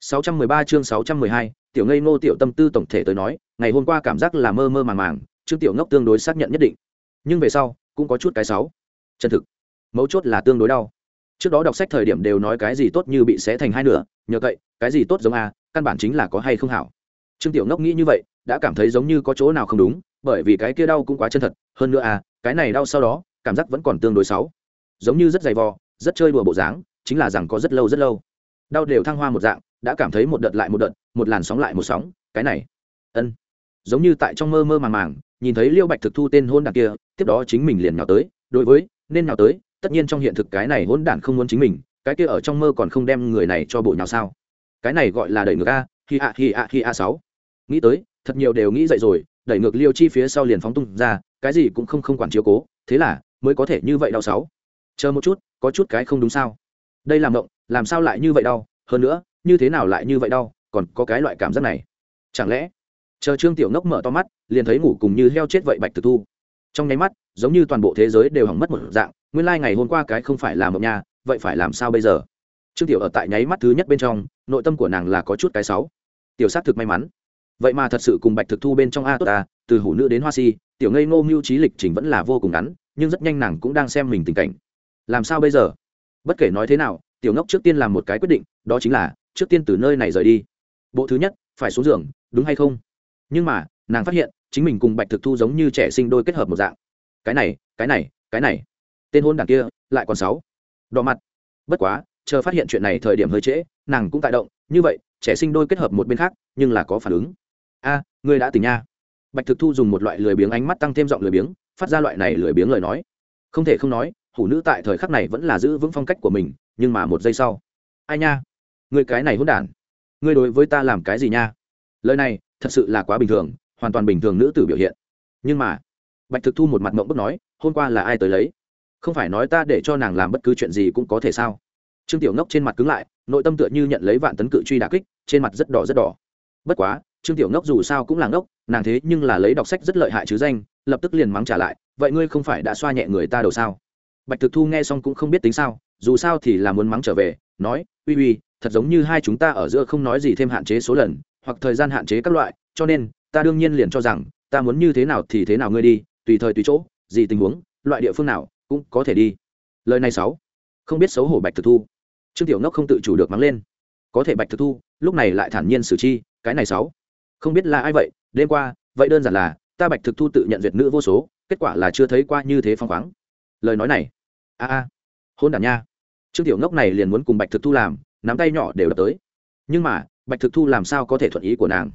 613 chương 612, tiểu ngây ngô tiểu tâm tư tổng thể tới nói, ngày hôm qua cảm giác là mơ mơ màng màng, Trương Tiểu Ngốc tương đối xác nhận nhất định. Nhưng về sau, cũng có chút cái sáu. Chân thực. Mấu chốt là tương đối đau. Trước đó đọc sách thời điểm đều nói cái gì tốt như bị xé thành hai nửa, nhờ vậy, cái gì tốt giống a, căn bản chính là có hay không hảo. Trương Tiểu Ngốc nghĩ như vậy, đã cảm thấy giống như có chỗ nào không đúng, bởi vì cái kia đau cũng quá chân thật, hơn nữa à, cái này đau sau đó, cảm giác vẫn còn tương đối xấu. Giống như rất dày vò, rất chơi đùa bộ dáng, chính là rằng có rất lâu rất lâu. Đau đều thăng hoa một dạng, đã cảm thấy một đợt lại một đợt, một làn sóng lại một sóng, cái này. Ân. Giống như tại trong mơ mơ màng màng, nhìn thấy liêu bạch thực thu tên hôn đản kia, tiếp đó chính mình liền nhào tới, đối với, nên nhào tới, tất nhiên trong hiện thực cái này hôn đản không muốn chính mình, cái kia ở trong mơ còn không đem người này cho bộ nhào sao? Cái này gọi là đẩy ngược a, hi a hi a hi a sáu. Nghĩ tới, thật nhiều đều nghĩ dậy rồi, đẩy ngược liêu chi phía sau liền phóng tung ra, cái gì cũng không không quản chiếu cố, thế là mới có thể như vậy đau sáu. Chờ một chút, có chút cái không đúng sao? Đây làm động làm sao lại như vậy đau? Hơn nữa như thế nào lại như vậy đau, còn có cái loại cảm giác này. Chẳng lẽ, chờ trương tiểu ngốc mở to mắt, liền thấy ngủ cùng như heo chết vậy bạch thực thu. Trong nháy mắt, giống như toàn bộ thế giới đều hỏng mất một dạng, nguyên lai、like、ngày hôm qua cái không phải là mộng nha, vậy phải làm sao bây giờ? Trương tiểu ở tại nháy mắt thứ nhất bên trong, nội tâm của nàng là có chút cái sáu. Tiểu s á t thực may mắn. Vậy mà thật sự cùng bạch thực thu bên trong a tốt ta từ hủ nữ đến hoa si, tiểu ngây ngô mưu trí lịch trình vẫn là vô cùng ngắn, nhưng rất nhanh nàng cũng đang xem mình tình cảnh. Làm sao bây giờ? Bất kể nói thế nào, tiểu ngốc trước tiên làm một cái quyết định, đó chính là trước tiên từ nơi này rời đi. Bộ thứ nhất phải xuống giường đúng hay không? Nhưng mà nàng phát hiện chính mình cùng bạch thực thu giống như trẻ sinh đôi kết hợp một dạng. Cái này cái này cái này. Tên hôn đảng kia lại còn sáu. Đỏ mặt. Bất quá chờ phát hiện chuyện này thời điểm hơi trễ nàng cũng tại động như vậy trẻ sinh đôi kết hợp một bên khác nhưng là có phản ứng. A à, ngươi đã tỉnh nha. Bạch thực thu dùng một loại lười biếng ánh mắt tăng thêm giọng lười biếng phát ra loại này lười biếng lời nói. Không thể không nói hủ nữ tại thời khắc này vẫn là giữ vững phong cách của mình nhưng mà một giây sau. Ai nha? Người cái này hôn đản. Ngươi đối với ta làm cái gì nha? Lời này thật sự là quá bình thường, hoàn toàn bình thường nữ tử biểu hiện. Nhưng mà, bạch thực thu một mặt mộng bức nói, hôm qua là ai tới lấy? Không phải nói ta để cho nàng làm bất cứ chuyện gì cũng có thể sao? Trương tiểu ngốc trên mặt cứng lại, nội tâm tựa như nhận lấy vạn tấn cự truy đà kích, trên mặt rất đỏ rất đỏ. Bất quá, trương tiểu ngốc dù sao cũng là ngốc, nàng thế nhưng là lấy đọc sách rất lợi hại chứ danh, lập tức liền mắng trả lại, vậy ngươi không phải đã xoa nhẹ người ta đầu sao? Bạch thực thu nghe xong cũng không biết tính sao, dù sao thì là muốn mắng trở về, nói, uy uy thật giống như hai chúng ta ở giữa không nói gì thêm hạn chế số lần, hoặc thời gian hạn chế các loại, cho nên, ta đương nhiên liền cho rằng, ta muốn như thế nào thì thế nào ngươi đi, tùy thời tùy chỗ, gì tình huống, loại địa phương nào, cũng có thể đi. Lời này sáu không biết xấu hổ bạch thực thu. Trương tiểu ngốc không tự chủ được mắng lên. Có thể bạch thực thu, lúc này lại thản nhiên xử chi, cái này sáu không biết là ai vậy, đêm qua, vậy đơn giản là, ta bạch thực thu tự nhận duyệt nữ vô số, kết quả là chưa thấy qua như thế phong khoáng. Lời nói này. A a. Hôn đản nha. Trương tiểu ngốc này liền muốn cùng bạch thực thu làm nắm tay nhỏ đều đập tới. Nhưng mà, bạch thực thu làm sao có thể thuận ý của nàng?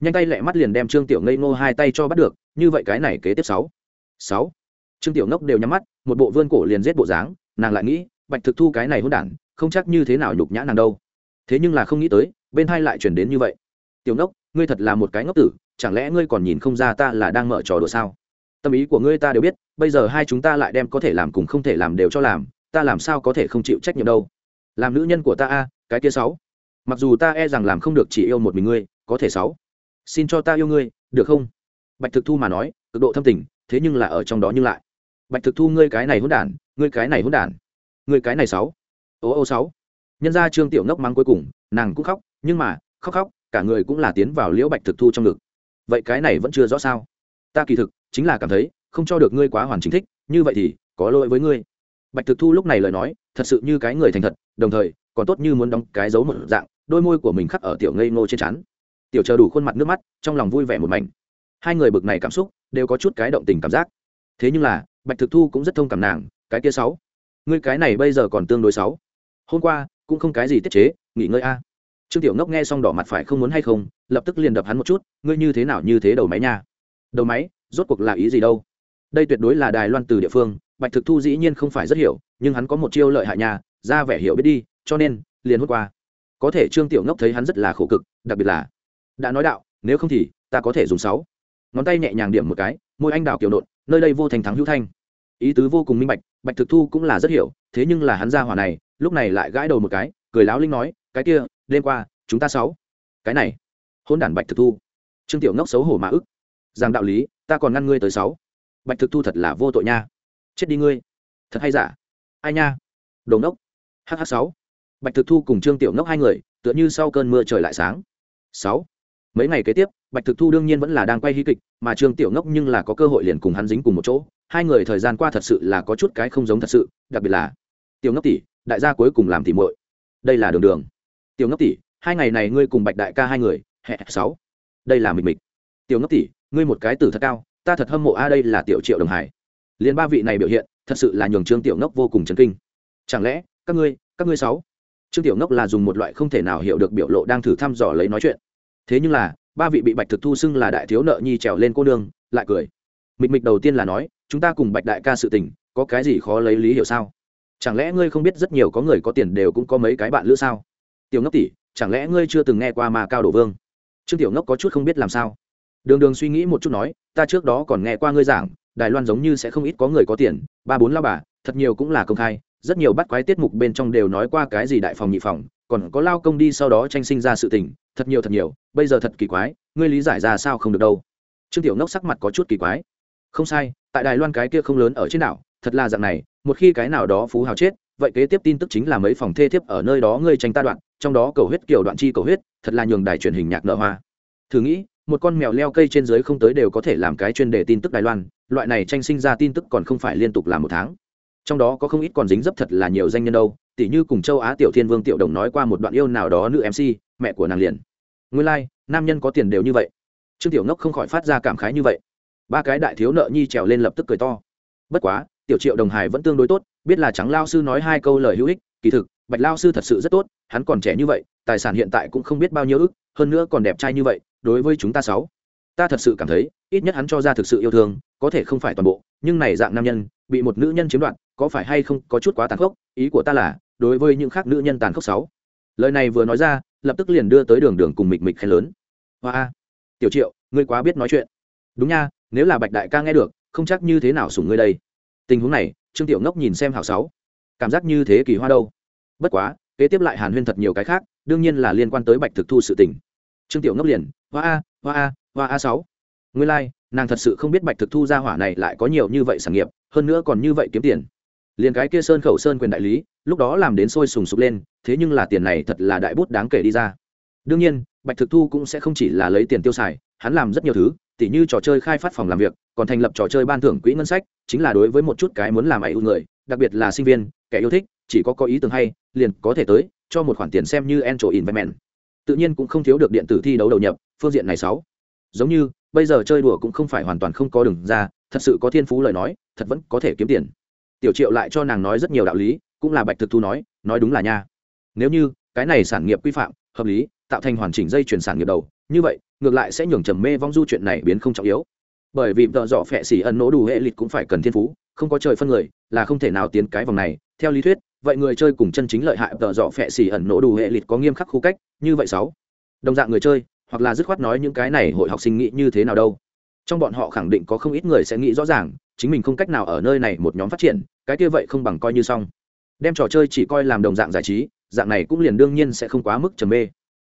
Nhanh tay lẹ mắt liền đem trương tiểu ngây ngô hai tay cho bắt được, như vậy cái này kế tiếp sáu. Sáu. Trương tiểu ngốc đều nhắm mắt, một bộ vươn cổ liền giết bộ dáng, nàng lại nghĩ, bạch thực thu cái này hôn đản, không chắc như thế nào nhục nhã nàng đâu. Thế nhưng là không nghĩ tới, bên hai lại chuyển đến như vậy. Tiểu ngốc, ngươi thật là một cái ngốc tử, chẳng lẽ ngươi còn nhìn không ra ta là đang mở trò đùa sao? Tâm ý của ngươi ta đều biết, bây giờ hai chúng ta lại đem có thể làm cùng không thể làm đều cho làm, ta làm sao có thể không chịu trách nhiệm đâu? Làm nữ nhân của ta a, cái kia sáu. Mặc dù ta e rằng làm không được chỉ yêu một mình ngươi, có thể sáu. Xin cho ta yêu ngươi, được không? Bạch thực thu mà nói, cực độ thâm tình, thế nhưng là ở trong đó nhưng lại. Bạch thực thu, ngươi cái này hỗn đản, ngươi cái này hỗn đản. Ngươi cái này sáu. Ô ô sáu. Nhân ra trương tiểu ngốc mắng cuối cùng, nàng cũng khóc, nhưng mà, khóc khóc, cả người cũng là tiến vào liễu bạch thực thu trong ngực. Vậy cái này vẫn chưa rõ sao? Ta kỳ thực, chính là cảm thấy, không cho được ngươi quá hoàn chính thích, như vậy thì, có lỗi với ngươi bạch thực thu lúc này lời nói, thật sự như cái người thành thật, đồng thời, còn tốt như muốn đóng cái dấu một dạng, đôi môi của mình khắc ở tiểu ngây ngô trên chắn tiểu chờ đủ khuôn mặt nước mắt, trong lòng vui vẻ một mảnh. Hai người bực này cảm xúc, đều có chút cái động tình cảm giác. Thế nhưng là, bạch thực thu cũng rất thông cảm nàng, cái kia sáu. Ngươi cái này bây giờ còn tương đối sáu. Hôm qua, cũng không cái gì tiết chế, nghỉ ngơi a. Trương tiểu ngốc nghe xong đỏ mặt phải không muốn hay không, lập tức liền đập hắn một chút, ngươi như thế nào như thế đầu máy nha. Đầu máy, rốt cuộc là ý gì đâu? Đây tuyệt đối là đài loan từ địa phương bạch thực thu dĩ nhiên không phải rất hiểu, nhưng hắn có một chiêu lợi hại nhà ra vẻ hiểu biết đi, cho nên, liền hút qua. Có thể trương tiểu ngốc thấy hắn rất là khổ cực, đặc biệt là, đã nói đạo, nếu không thì, ta có thể dùng sáu. Ngón tay nhẹ nhàng điểm một cái, môi anh đào kiểu nộn nơi đây vô thành thắng hữu thanh. Ý tứ vô cùng minh bạch bạch thực thu cũng là rất hiểu, thế nhưng là hắn ra hỏa này, lúc này lại gãi đầu một cái, cười láo linh nói, cái kia, đêm qua, chúng ta sáu. Cái này? Hôn đản bạch thực thu. Trương tiểu ngốc xấu hổ mà ức. Rằng đạo lý, ta còn ngăn ngươi tới sáu. Bạch thực thu thật là vô tội nha chết đi ngươi. Thật hay giả? Ai nha? Đồ ngốc. Hh sáu. Bạch thực thu cùng trương tiểu ngốc hai người, tựa như sau cơn mưa trời lại sáng. Sáu. Mấy ngày kế tiếp, bạch thực thu đương nhiên vẫn là đang quay hí kịch, mà trương tiểu ngốc nhưng là có cơ hội liền cùng hắn dính cùng một chỗ. Hai người thời gian qua thật sự là có chút cái không giống thật sự, đặc biệt là tiểu ngốc tỷ, đại gia cuối cùng làm tỉ muội. Đây là đường đường. Tiểu ngốc tỷ, hai ngày này ngươi cùng bạch đại ca hai người hẹ sáu. Đây là mịch mịch. Tiểu ngốc tỷ, ngươi một cái tử thật cao, ta thật hâm mộ a, đây là tiểu triệu đồng hải liền ba vị này biểu hiện, thật sự là nhường trương tiểu ngốc vô cùng chấn kinh. Chẳng lẽ, các ngươi các ngươi sáu? Trương tiểu ngốc là dùng một loại không thể nào hiểu được biểu lộ đang thử thăm dò lấy nói chuyện. Thế nhưng là, ba vị bị bạch thực thu xưng là đại thiếu nợ nhi trèo lên cô nương, lại cười. Mịch mịch đầu tiên là nói, chúng ta cùng bạch đại ca sự tình, có cái gì khó lấy lý hiểu sao? Chẳng lẽ ngươi không biết rất nhiều có người có tiền đều cũng có mấy cái bạn lữ sao? Tiểu ngốc tỷ, chẳng lẽ ngươi chưa từng nghe qua mà cao đổ vương? Trương tiểu ngốc có chút không biết làm sao. Đường đường suy nghĩ một chút nói, ta trước đó còn nghe qua ngươi giảng đài loan giống như sẽ không ít có người có tiền, ba bốn lao bà, thật nhiều cũng là công khai, rất nhiều bắt quái tiết mục bên trong đều nói qua cái gì đại phòng nhị phòng, còn có lao công đi sau đó tranh sinh ra sự tình, thật nhiều thật nhiều, bây giờ thật kỳ quái, ngươi lý giải ra sao không được đâu. Trương tiểu Nốc sắc mặt có chút kỳ quái. Không sai, tại đài loan cái kia không lớn ở trên đảo, thật là dạng này, một khi cái nào đó phú hào chết, vậy kế tiếp tin tức chính là mấy phòng thê thiếp ở nơi đó ngươi tranh ta đoạn, trong đó cầu huyết kiểu đoạn chi cầu huyết, thật là nhường đài truyền hình nhạc nợ hoa. Thử nghĩ, một con mèo leo cây trên dưới không tới đều có thể làm cái chuyên đề tin tức đài loan loại này tranh sinh ra tin tức còn không phải liên tục làm một tháng. Trong đó có không ít còn dính dấp thật là nhiều danh nhân đâu tỷ như cùng châu á tiểu thiên vương tiểu đồng nói qua một đoạn yêu nào đó nữ mc mẹ của nàng liền. Nguyên lai、like, nam nhân có tiền đều như vậy. Trương tiểu ngốc không khỏi phát ra cảm khái như vậy. Ba cái đại thiếu nợ nhi trèo lên lập tức cười to. Bất quá tiểu triệu đồng hải vẫn tương đối tốt biết là trắng lao sư nói hai câu lời hữu ích kỳ thực bạch lao sư thật sự rất tốt hắn còn trẻ như vậy tài sản hiện tại cũng không biết bao nhiêu ức hơn nữa còn đẹp trai như vậy đối với chúng ta sáu ta thật sự cảm thấy, ít nhất hắn cho ra thực sự yêu thương, có thể không phải toàn bộ, nhưng này dạng nam nhân, bị một nữ nhân chiếm đoạt, có phải hay không có chút quá tàn khốc? Ý của ta là, đối với những khác nữ nhân tàn khốc sáu. Lời này vừa nói ra, lập tức liền đưa tới đường đường cùng mịch mịch khen lớn. Hoa tiểu triệu, ngươi quá biết nói chuyện. Đúng nha, nếu là bạch đại ca nghe được, không chắc như thế nào sủng ngươi đây. Tình huống này, trương tiểu ngốc nhìn xem hảo sáu. Cảm giác như thế kỳ hoa đâu. Bất quá, kế tiếp lại hàn huyên thật nhiều cái khác, đương nhiên là liên quan tới bạch thực thu sự tình. Trương tiểu ngốc liền, hoa a hoa a hoa a sáu. Nguyên lai、like, nàng thật sự không biết bạch thực thu ra hỏa này lại có nhiều như vậy sản nghiệp hơn nữa còn như vậy kiếm tiền. Liền cái kia sơn khẩu sơn quyền đại lý lúc đó làm đến sôi sùng sục lên thế nhưng là tiền này thật là đại bút đáng kể đi ra. Đương nhiên bạch thực thu cũng sẽ không chỉ là lấy tiền tiêu xài hắn làm rất nhiều thứ tỉ như trò chơi khai phát phòng làm việc còn thành lập trò chơi ban thưởng quỹ ngân sách chính là đối với một chút cái muốn làm ẩy ưu người đặc biệt là sinh viên kẻ yêu thích chỉ có có ý tưởng hay liền có thể tới cho một khoản tiền xem như entro investment. Tự nhiên cũng không thiếu được điện tử thi đấu đầu nhập phương diện này sáu giống như, bây giờ chơi đùa cũng không phải hoàn toàn không có đường ra, thật sự có thiên phú lời nói, thật vẫn có thể kiếm tiền. Tiểu triệu lại cho nàng nói rất nhiều đạo lý, cũng là bạch thực thu nói nói đúng là nha. Nếu như, cái này sản nghiệp quy phạm, hợp lý, tạo thành hoàn chỉnh dây chuyển sản nghiệp đầu, như vậy, ngược lại sẽ nhường trầm mê vong du chuyện này biến không trọng yếu. Bởi vì tợ dọ phẹ xỉ ẩn nỗ đủ hệ lịch cũng phải cần thiên phú, không có trời phân người, là không thể nào tiến cái vòng này. Theo lý thuyết, vậy người chơi cùng chân chính lợi hại tợ dọ phẹ xỉ ẩn nỗ đủ hệ lịch có nghiêm khắc khu cách, như vậy sáu. Đồng dạng người chơi hoặc là dứt khoát nói những cái này hội học sinh nghĩ như thế nào đâu. Trong bọn họ khẳng định có không ít người sẽ nghĩ rõ ràng, chính mình không cách nào ở nơi này một nhóm phát triển, cái kia vậy không bằng coi như xong. Đem trò chơi chỉ coi làm đồng dạng giải trí, dạng này cũng liền đương nhiên sẽ không quá mức trầm mê.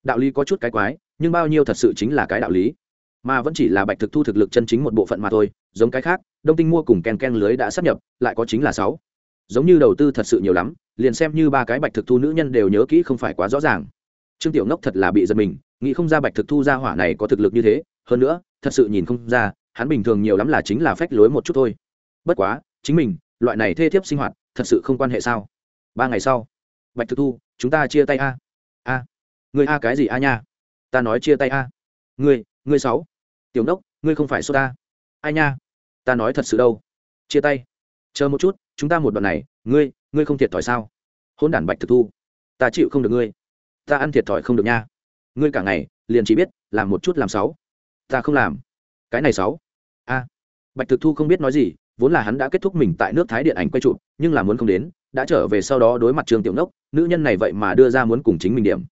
Đạo lý có chút cái quái, nhưng bao nhiêu thật sự chính là cái đạo lý. Mà vẫn chỉ là bạch thực thu thực lực chân chính một bộ phận mà thôi, giống cái khác, đông tinh mua cùng ken ken lưới đã sắp nhập, lại có chính là sáu. Giống như đầu tư thật sự nhiều lắm, liền xem như ba cái bạch thực thu nữ nhân đều nhớ kỹ không phải quá rõ ràng. Trương tiểu ngốc thật là bị giật mình nghĩ không ra bạch thực thu ra hỏa này có thực lực như thế hơn nữa thật sự nhìn không ra hắn bình thường nhiều lắm là chính là phách lối một chút thôi. Bất quá chính mình loại này thê thiếp sinh hoạt thật sự không quan hệ sao? Ba ngày sau bạch thực thu chúng ta chia tay a. A. Người a cái gì a nha? Ta nói chia tay a. Người, người sáu. Tiểu đốc ngươi không phải số ta ai nha? Ta nói thật sự đâu. Chia tay. Chờ một chút chúng ta một đoạn này ngươi ngươi không thiệt thòi sao? Hôn đản bạch thực thu ta chịu không được ngươi. Ta ăn thiệt thòi không được nha ngươi cả ngày liền chỉ biết làm một chút làm sáu. Ta không làm. Cái này sáu. A. Bạch thực thu không biết nói gì, vốn là hắn đã kết thúc mình tại nước thái điện ảnh quay trụ nhưng là muốn không đến, đã trở về sau đó đối mặt trường tiểu nốc, nữ nhân này vậy mà đưa ra muốn cùng chính mình điểm.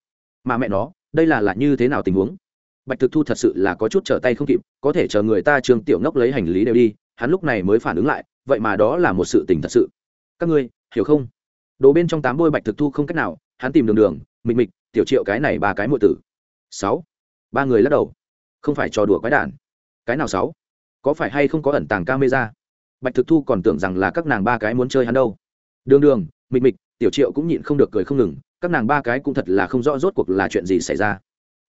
Mà mẹ nó, đây là là như thế nào tình huống? Bạch thực thu thật sự là có chút trở tay không kịp, có thể chờ người ta trường tiểu Nốc lấy hành lý đều đi, hắn lúc này mới phản ứng lại, vậy mà đó là một sự tình thật sự. Các ngươi, hiểu không? Đồ bên trong tám bôi bạch thực thu không cách nào, hắn tìm đường đường, mịch mịch, tiểu triệu cái này ba cái muội tử sáu. Ba người lắc đầu. Không phải trò đùa quái đản. Cái nào sáu? Có phải hay không có ẩn tàng camera? Bạch thực thu còn tưởng rằng là các nàng ba cái muốn chơi hắn đâu. Đường đường, mịch mịch, tiểu triệu cũng nhịn không được cười không ngừng, các nàng ba cái cũng thật là không rõ rốt cuộc là chuyện gì xảy ra.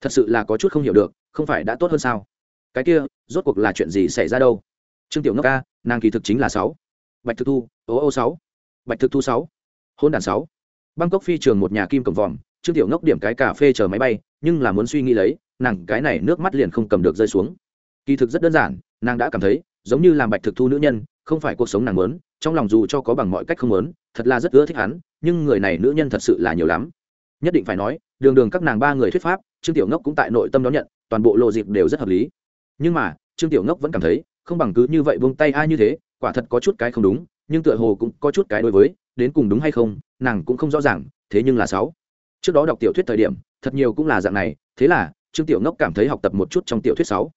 Thật sự là có chút không hiểu được, không phải đã tốt hơn sao? Cái kia, rốt cuộc là chuyện gì xảy ra đâu? Trương tiểu ngốc ca nàng kỳ thực chính là sáu. Bạch thực thu, ô ô sáu. Bạch thực thu sáu. Hôn đàn sáu. Bangkok phi trường một nhà kim cầm vòm, trương tiểu ngốc điểm cái cà phê chờ máy bay nhưng là muốn suy nghĩ lấy, nàng cái này nước mắt liền không cầm được rơi xuống. Kỳ thực rất đơn giản, nàng đã cảm thấy, giống như làm bạch thực thu nữ nhân, không phải cuộc sống nàng muốn, trong lòng dù cho có bằng mọi cách không muốn, thật là rất ưa thích hắn, nhưng người này nữ nhân thật sự là nhiều lắm. Nhất định phải nói, đường đường các nàng ba người thuyết pháp, trương tiểu ngốc cũng tại nội tâm đón nhận, toàn bộ lộ dịp đều rất hợp lý. Nhưng mà, trương tiểu ngốc vẫn cảm thấy, không bằng cứ như vậy buông tay ai như thế, quả thật có chút cái không đúng, nhưng tựa hồ cũng có chút cái đối với, đến cùng đúng hay không, nàng cũng không rõ ràng, thế nhưng là sáu trước đó đọc tiểu thuyết thời điểm, thật nhiều cũng là dạng này, thế là, trương tiểu ngốc cảm thấy học tập một chút trong tiểu thuyết sáu.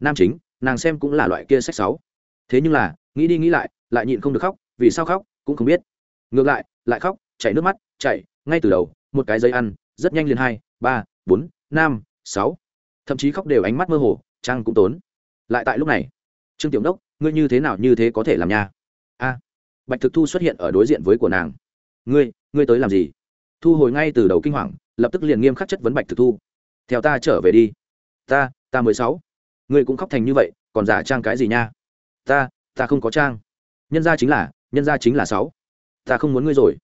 Nam chính, nàng xem cũng là loại kia sách sáu. Thế nhưng là, nghĩ đi nghĩ lại lại nhịn không được khóc, vì sao khóc, cũng không biết. Ngược lại lại khóc, chảy nước mắt, chảy, ngay từ đầu, một cái giấy ăn, rất nhanh liền hai, ba, bốn, năm, sáu. Thậm chí khóc đều ánh mắt mơ hồ trang cũng tốn. Lại tại lúc này, trương tiểu đốc ngươi như thế nào như thế có thể làm nha? A, bạch thực thu xuất hiện ở đối diện với của nàng. Ngươi ngươi tới làm gì? Thu hồi ngay từ đầu kinh hoàng, lập tức liền nghiêm khắc chất vấn bạch thực thu. Theo ta trở về đi. Ta ta mười sáu. Ngươi cũng khóc thành như vậy, còn giả trang cái gì nha? Ta ta không có trang. Nhân gia chính là, nhân gia chính là sáu. Ta không muốn ngươi rồi.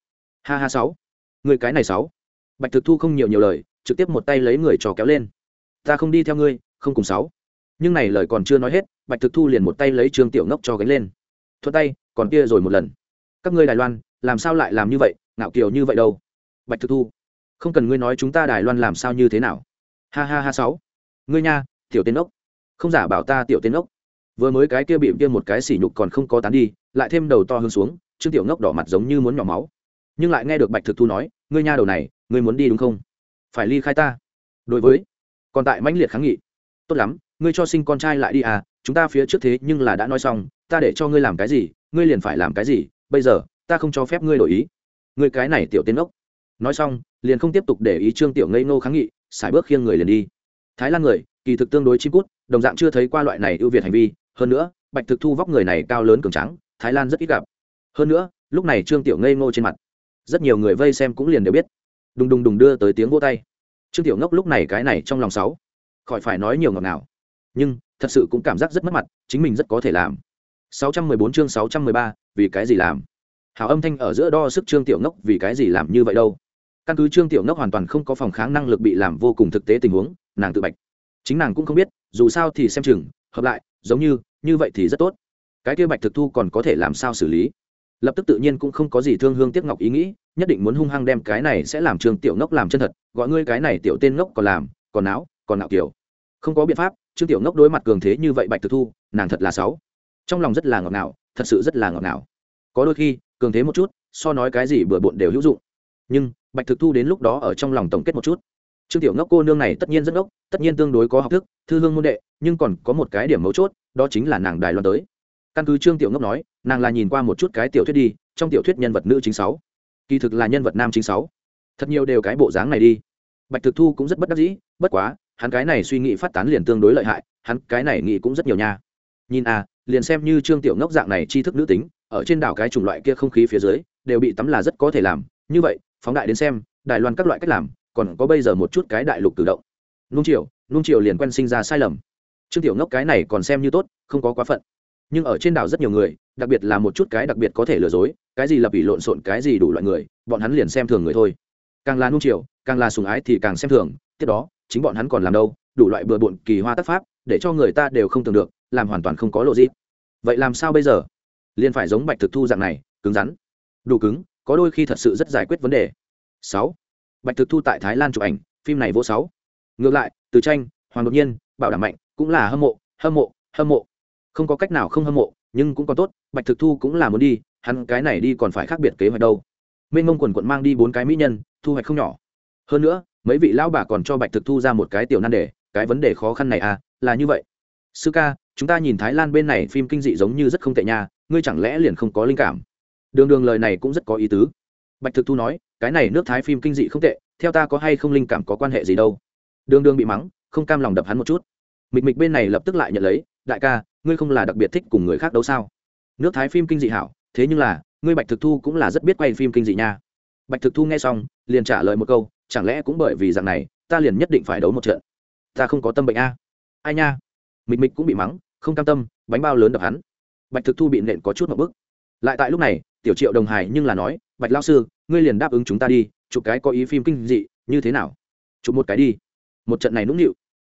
Ha ha sáu. Ngươi cái này sáu. Bạch thực thu không nhiều nhiều lời, trực tiếp một tay lấy người trò kéo lên. Ta không đi theo ngươi, không cùng sáu. Nhưng này lời còn chưa nói hết, bạch thực thu liền một tay lấy trương tiểu ngốc cho gánh lên. Thuật tay, còn kia rồi một lần. Các ngươi đài loan, làm sao lại làm như vậy, ngạo kiều như vậy đâu? Bạch thực thu, không cần ngươi nói chúng ta đài loan làm sao như thế nào. Ha ha ha sáu. Ngươi nha, tiểu tên ốc. Không giả bảo ta tiểu tên ốc. Vừa mới cái kia bị kia một cái sỉ nhục còn không có tán đi, lại thêm đầu to hướng xuống, trương tiểu ngốc đỏ mặt giống như muốn nhỏ máu. Nhưng lại nghe được bạch thực thu nói, ngươi nha đầu này, ngươi muốn đi đúng không? Phải ly khai ta. Đối với, còn tại mãnh liệt kháng nghị. Tốt lắm, ngươi cho sinh con trai lại đi à chúng ta phía trước thế nhưng là đã nói xong, ta để cho ngươi làm cái gì, ngươi liền phải làm cái gì, bây giờ, ta không cho phép ngươi đổi ý. Ngươi cái này tiểu tiến ốc nói xong liền không tiếp tục để ý trương tiểu ngây ngô kháng nghị xài bước khiêng người liền đi. Thái lan người kỳ thực tương đối chim cút đồng dạng chưa thấy qua loại này ưu việt hành vi. Hơn nữa bạch thực thu vóc người này cao lớn cường trắng thái lan rất ít gặp. Hơn nữa lúc này trương tiểu ngây ngô trên mặt rất nhiều người vây xem cũng liền đều biết. Đùng đùng đùng đưa tới tiếng vô tay. Trương tiểu ngốc lúc này cái này trong lòng sáu khỏi phải nói nhiều ngọt nào nhưng thật sự cũng cảm giác rất mất mặt chính mình rất có thể làm. 614 chương 613, vì cái gì làm? Hào âm thanh ở giữa đo sức trương tiểu ngốc vì cái gì làm như vậy đâu? Căn cứ trương tiểu ngốc hoàn toàn không có phòng kháng năng lực bị làm vô cùng thực tế tình huống, nàng tự bạch. Chính nàng cũng không biết, dù sao thì xem chừng, hợp lại, giống như như vậy thì rất tốt. Cái kia bạch thực thu còn có thể làm sao xử lý? Lập tức tự nhiên cũng không có gì thương hương tiếc ngọc ý nghĩ, nhất định muốn hung hăng đem cái này sẽ làm trương tiểu ngốc làm chân thật, gọi ngươi cái này tiểu tên ngốc còn làm, còn não còn nạo kiểu. Không có biện pháp, trương tiểu ngốc đối mặt cường thế như vậy bạch thực thu, nàng thật là sáu trong lòng rất là ngọt ngào, thật sự rất là ngọt ngào. Có đôi khi, cường thế một chút, so nói cái gì bừa bộn đều hữu dụng. Nhưng bạch thực thu đến lúc đó ở trong lòng tổng kết một chút. Trương tiểu ngốc cô nương này tất nhiên rất ngốc, tất nhiên tương đối có học thức, thư hương môn đệ, nhưng còn có một cái điểm mấu chốt, đó chính là nàng đài loan tới. Căn cứ trương tiểu ngốc nói, nàng là nhìn qua một chút cái tiểu thuyết đi, trong tiểu thuyết nhân vật nữ chính sáu. Kỳ thực là nhân vật nam chính sáu. Thật nhiều đều cái bộ dáng này đi. Bạch thực thu cũng rất bất đắc dĩ, bất quá, hắn cái này suy nghĩ phát tán liền tương đối lợi hại, hắn cái này nghĩ cũng rất nhiều nha. Nhìn à liền xem như trương tiểu ngốc dạng này tri thức nữ tính, ở trên đảo cái chủng loại kia không khí phía dưới, đều bị tắm là rất có thể làm, như vậy phóng đại đến xem, đài loan các loại cách làm, còn có bây giờ một chút cái đại lục tự động. Nung triều nung triều liền quen sinh ra sai lầm. Trương tiểu ngốc cái này còn xem như tốt, không có quá phận. Nhưng ở trên đảo rất nhiều người, đặc biệt là một chút cái đặc biệt có thể lừa dối, cái gì lập bị lộn xộn cái gì đủ loại người, bọn hắn liền xem thường người thôi. Càng là nung triều, càng là sùng ái thì càng xem thường, tiếp đó, chính bọn hắn còn làm đâu, đủ loại bừa bộn kỳ hoa tác pháp, để cho người ta đều không tưởng được, làm hoàn toàn không có lộ gì vậy làm sao bây giờ? Liền phải giống bạch thực thu dạng này, cứng rắn. Đủ cứng có đôi khi thật sự rất giải quyết vấn đề. Sáu. Bạch thực thu tại thái lan chụp ảnh, phim này vô sáu. Ngược lại, từ tranh, hoàng đột nhiên, bảo đảm mạnh cũng là hâm mộ hâm mộ hâm mộ. Không có cách nào không hâm mộ, nhưng cũng còn tốt, bạch thực thu cũng là muốn đi, hắn cái này đi còn phải khác biệt kế hoạch đâu. Mênh mông quần quận mang đi bốn cái mỹ nhân, thu hoạch không nhỏ. Hơn nữa, mấy vị lão bà còn cho bạch thực thu ra một cái tiểu nan đề, cái vấn đề khó khăn này à là như vậy. Sư ca, chúng ta nhìn thái lan bên này phim kinh dị giống như rất không tệ nha, ngươi chẳng lẽ liền không có linh cảm? Đường đường lời này cũng rất có ý tứ. Bạch thực thu nói, cái này nước thái phim kinh dị không tệ, theo ta có hay không linh cảm có quan hệ gì đâu. Đường đường bị mắng, không cam lòng đập hắn một chút. Mịch mịch bên này lập tức lại nhận lấy, đại ca, ngươi không là đặc biệt thích cùng người khác đấu sao? Nước thái phim kinh dị hảo, thế nhưng là, ngươi bạch thực thu cũng là rất biết quay phim kinh dị nha. Bạch thực thu nghe xong, liền trả lời một câu, chẳng lẽ cũng bởi vì dạng này, ta liền nhất định phải đấu một trận? Ta không có tâm bệnh a. Ai nha. Mịch mịch cũng bị mắng, không cam tâm, bánh bao lớn đập hắn. Bạch thực thu bị nện có chút một bức lại tại lúc này tiểu triệu đồng hải nhưng là nói, bạch lao sư, ngươi liền đáp ứng chúng ta đi, chụp cái có ý phim kinh dị, như thế nào? Chụp một cái đi. Một trận này nũng nịu,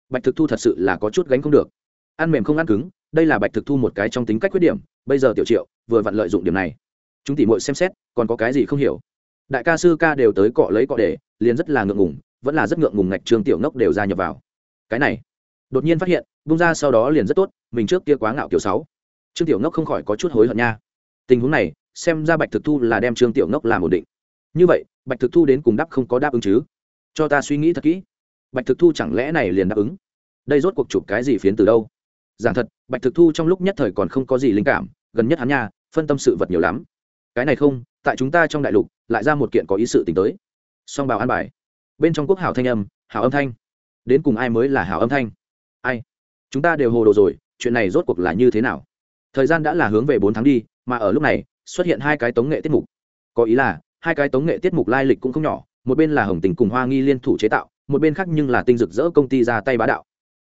bạch thực thu thật sự là có chút gánh không được. Ăn mềm không ăn cứng, đây là bạch thực thu một cái trong tính cách khuyết điểm, bây giờ tiểu triệu vừa vặn lợi dụng điểm này. Chúng tỉ mội xem xét, còn có cái gì không hiểu? Đại ca sư ca đều tới cọ lấy cọ để, liền rất là ngượng ngùng, vẫn là rất ngượng ngùng ngạch trương tiểu ngốc đều ra nhập vào. Cái này, đột nhiên phát hiện, bung ra sau đó liền rất tốt, mình trước kia quá ngạo kiểu sáu. Trương tiểu ngốc không khỏi có chút hối hận nha. Tình huống này xem ra bạch thực thu là đem trương tiểu ngốc làm ổn định. Như vậy, bạch thực thu đến cùng đáp không có đáp ứng chứ? Cho ta suy nghĩ thật kỹ. Bạch thực thu chẳng lẽ này liền đáp ứng? Đây rốt cuộc chụp cái gì phiến từ đâu? Giảng thật, bạch thực thu trong lúc nhất thời còn không có gì linh cảm, gần nhất hắn nha, phân tâm sự vật nhiều lắm. Cái này không, tại chúng ta trong đại lục, lại ra một kiện có ý sự t tới. Song bào an bài. Bên trong quốc hảo thanh âm, hảo âm thanh. Đến cùng ai mới là hảo âm thanh? Ai? Chúng ta đều hồ đồ rồi, chuyện này rốt cuộc là như thế nào? Thời gian đã là hướng về bốn tháng đi, mà ở lúc này xuất hiện hai cái tống nghệ tiết mục. Có ý là, hai cái tống nghệ tiết mục lai lịch cũng không nhỏ, một bên là hồng tình cùng hoa nghi liên thủ chế tạo, một bên khác nhưng là tinh rực rỡ công ty ra tay bá đạo.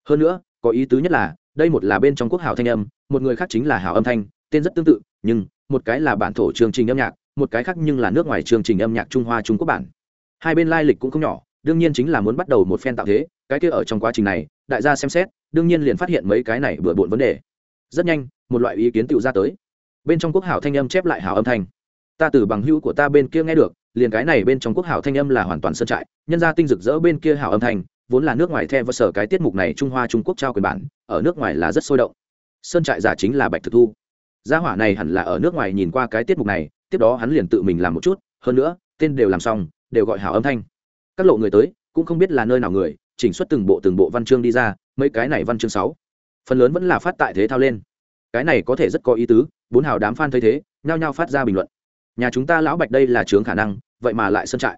Hơn nữa, có ý tứ nhất là, đây một là bên trong quốc hảo thanh âm, một người khác chính là hảo âm thanh, tên rất tương tự, nhưng, một cái là bản thổ chương trình âm nhạc, một cái khác nhưng là nước ngoài chương trình âm nhạc trung hoa trung quốc bản. Hai bên lai lịch cũng không nhỏ, đương nhiên chính là muốn bắt đầu một phen tạo thế, cái kia ở trong quá trình này, đại gia xem xét, đương nhiên liền phát hiện mấy cái này bừa bộn vấn đề. Rất nhanh, một loại ý kiến tự ra tới bên trong quốc hảo thanh âm chép lại hảo âm thanh. Ta từ bằng hữu của ta bên kia nghe được, liền cái này bên trong quốc hảo thanh âm là hoàn toàn sơn trại, nhân gia tinh rực rỡ bên kia hảo âm thanh, vốn là nước ngoài theo và sở cái tiết mục này trung hoa trung quốc trao quyền bản, ở nước ngoài là rất sôi động. Sơn trại giả chính là bạch thực thu. Gia hỏa này hẳn là ở nước ngoài nhìn qua cái tiết mục này, tiếp đó hắn liền tự mình làm một chút, hơn nữa, tên đều làm xong, đều gọi hảo âm thanh. Các lộ người tới, cũng không biết là nơi nào người, chỉnh xuất từng bộ từng bộ văn chương đi ra, mấy cái này văn chương sáu, phần lớn vẫn là phát tại thế thao lên. Cái này có thể rất có ý tứ bốn hào đám f a n thấy thế, nhao nhao phát ra bình luận. Nhà chúng ta lão bạch đây là chướng khả năng, vậy mà lại sân trại.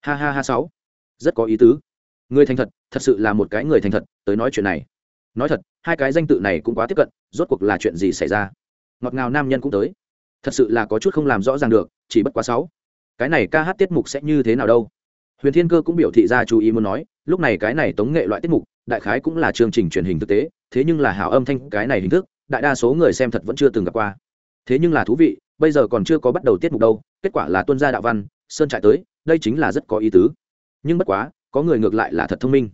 Ha ha ha sáu. Rất có ý tứ. Người thành thật thật sự là một cái người thành thật, tới nói chuyện này. Nói thật, hai cái danh tự này cũng quá tiếp cận, rốt cuộc là chuyện gì xảy ra? Ngọt ngào nam nhân cũng tới. Thật sự là có chút không làm rõ ràng được, chỉ bất quá sáu. Cái này ca hát tiết mục sẽ như thế nào đâu? Huyền thiên cơ cũng biểu thị ra chú ý muốn nói, lúc này cái này tống nghệ loại tiết mục, đại khái cũng là chương trình truyền hình thực tế, thế nhưng là hảo âm thanh cái này hình thức, đại đa số người xem thật vẫn chưa từng gặp qua thế nhưng là thú vị, bây giờ còn chưa có bắt đầu tiết mục đâu, kết quả là tuân gia đạo văn, sơn trại tới, đây chính là rất có ý tứ. Nhưng bất quá, có người ngược lại là thật thông minh.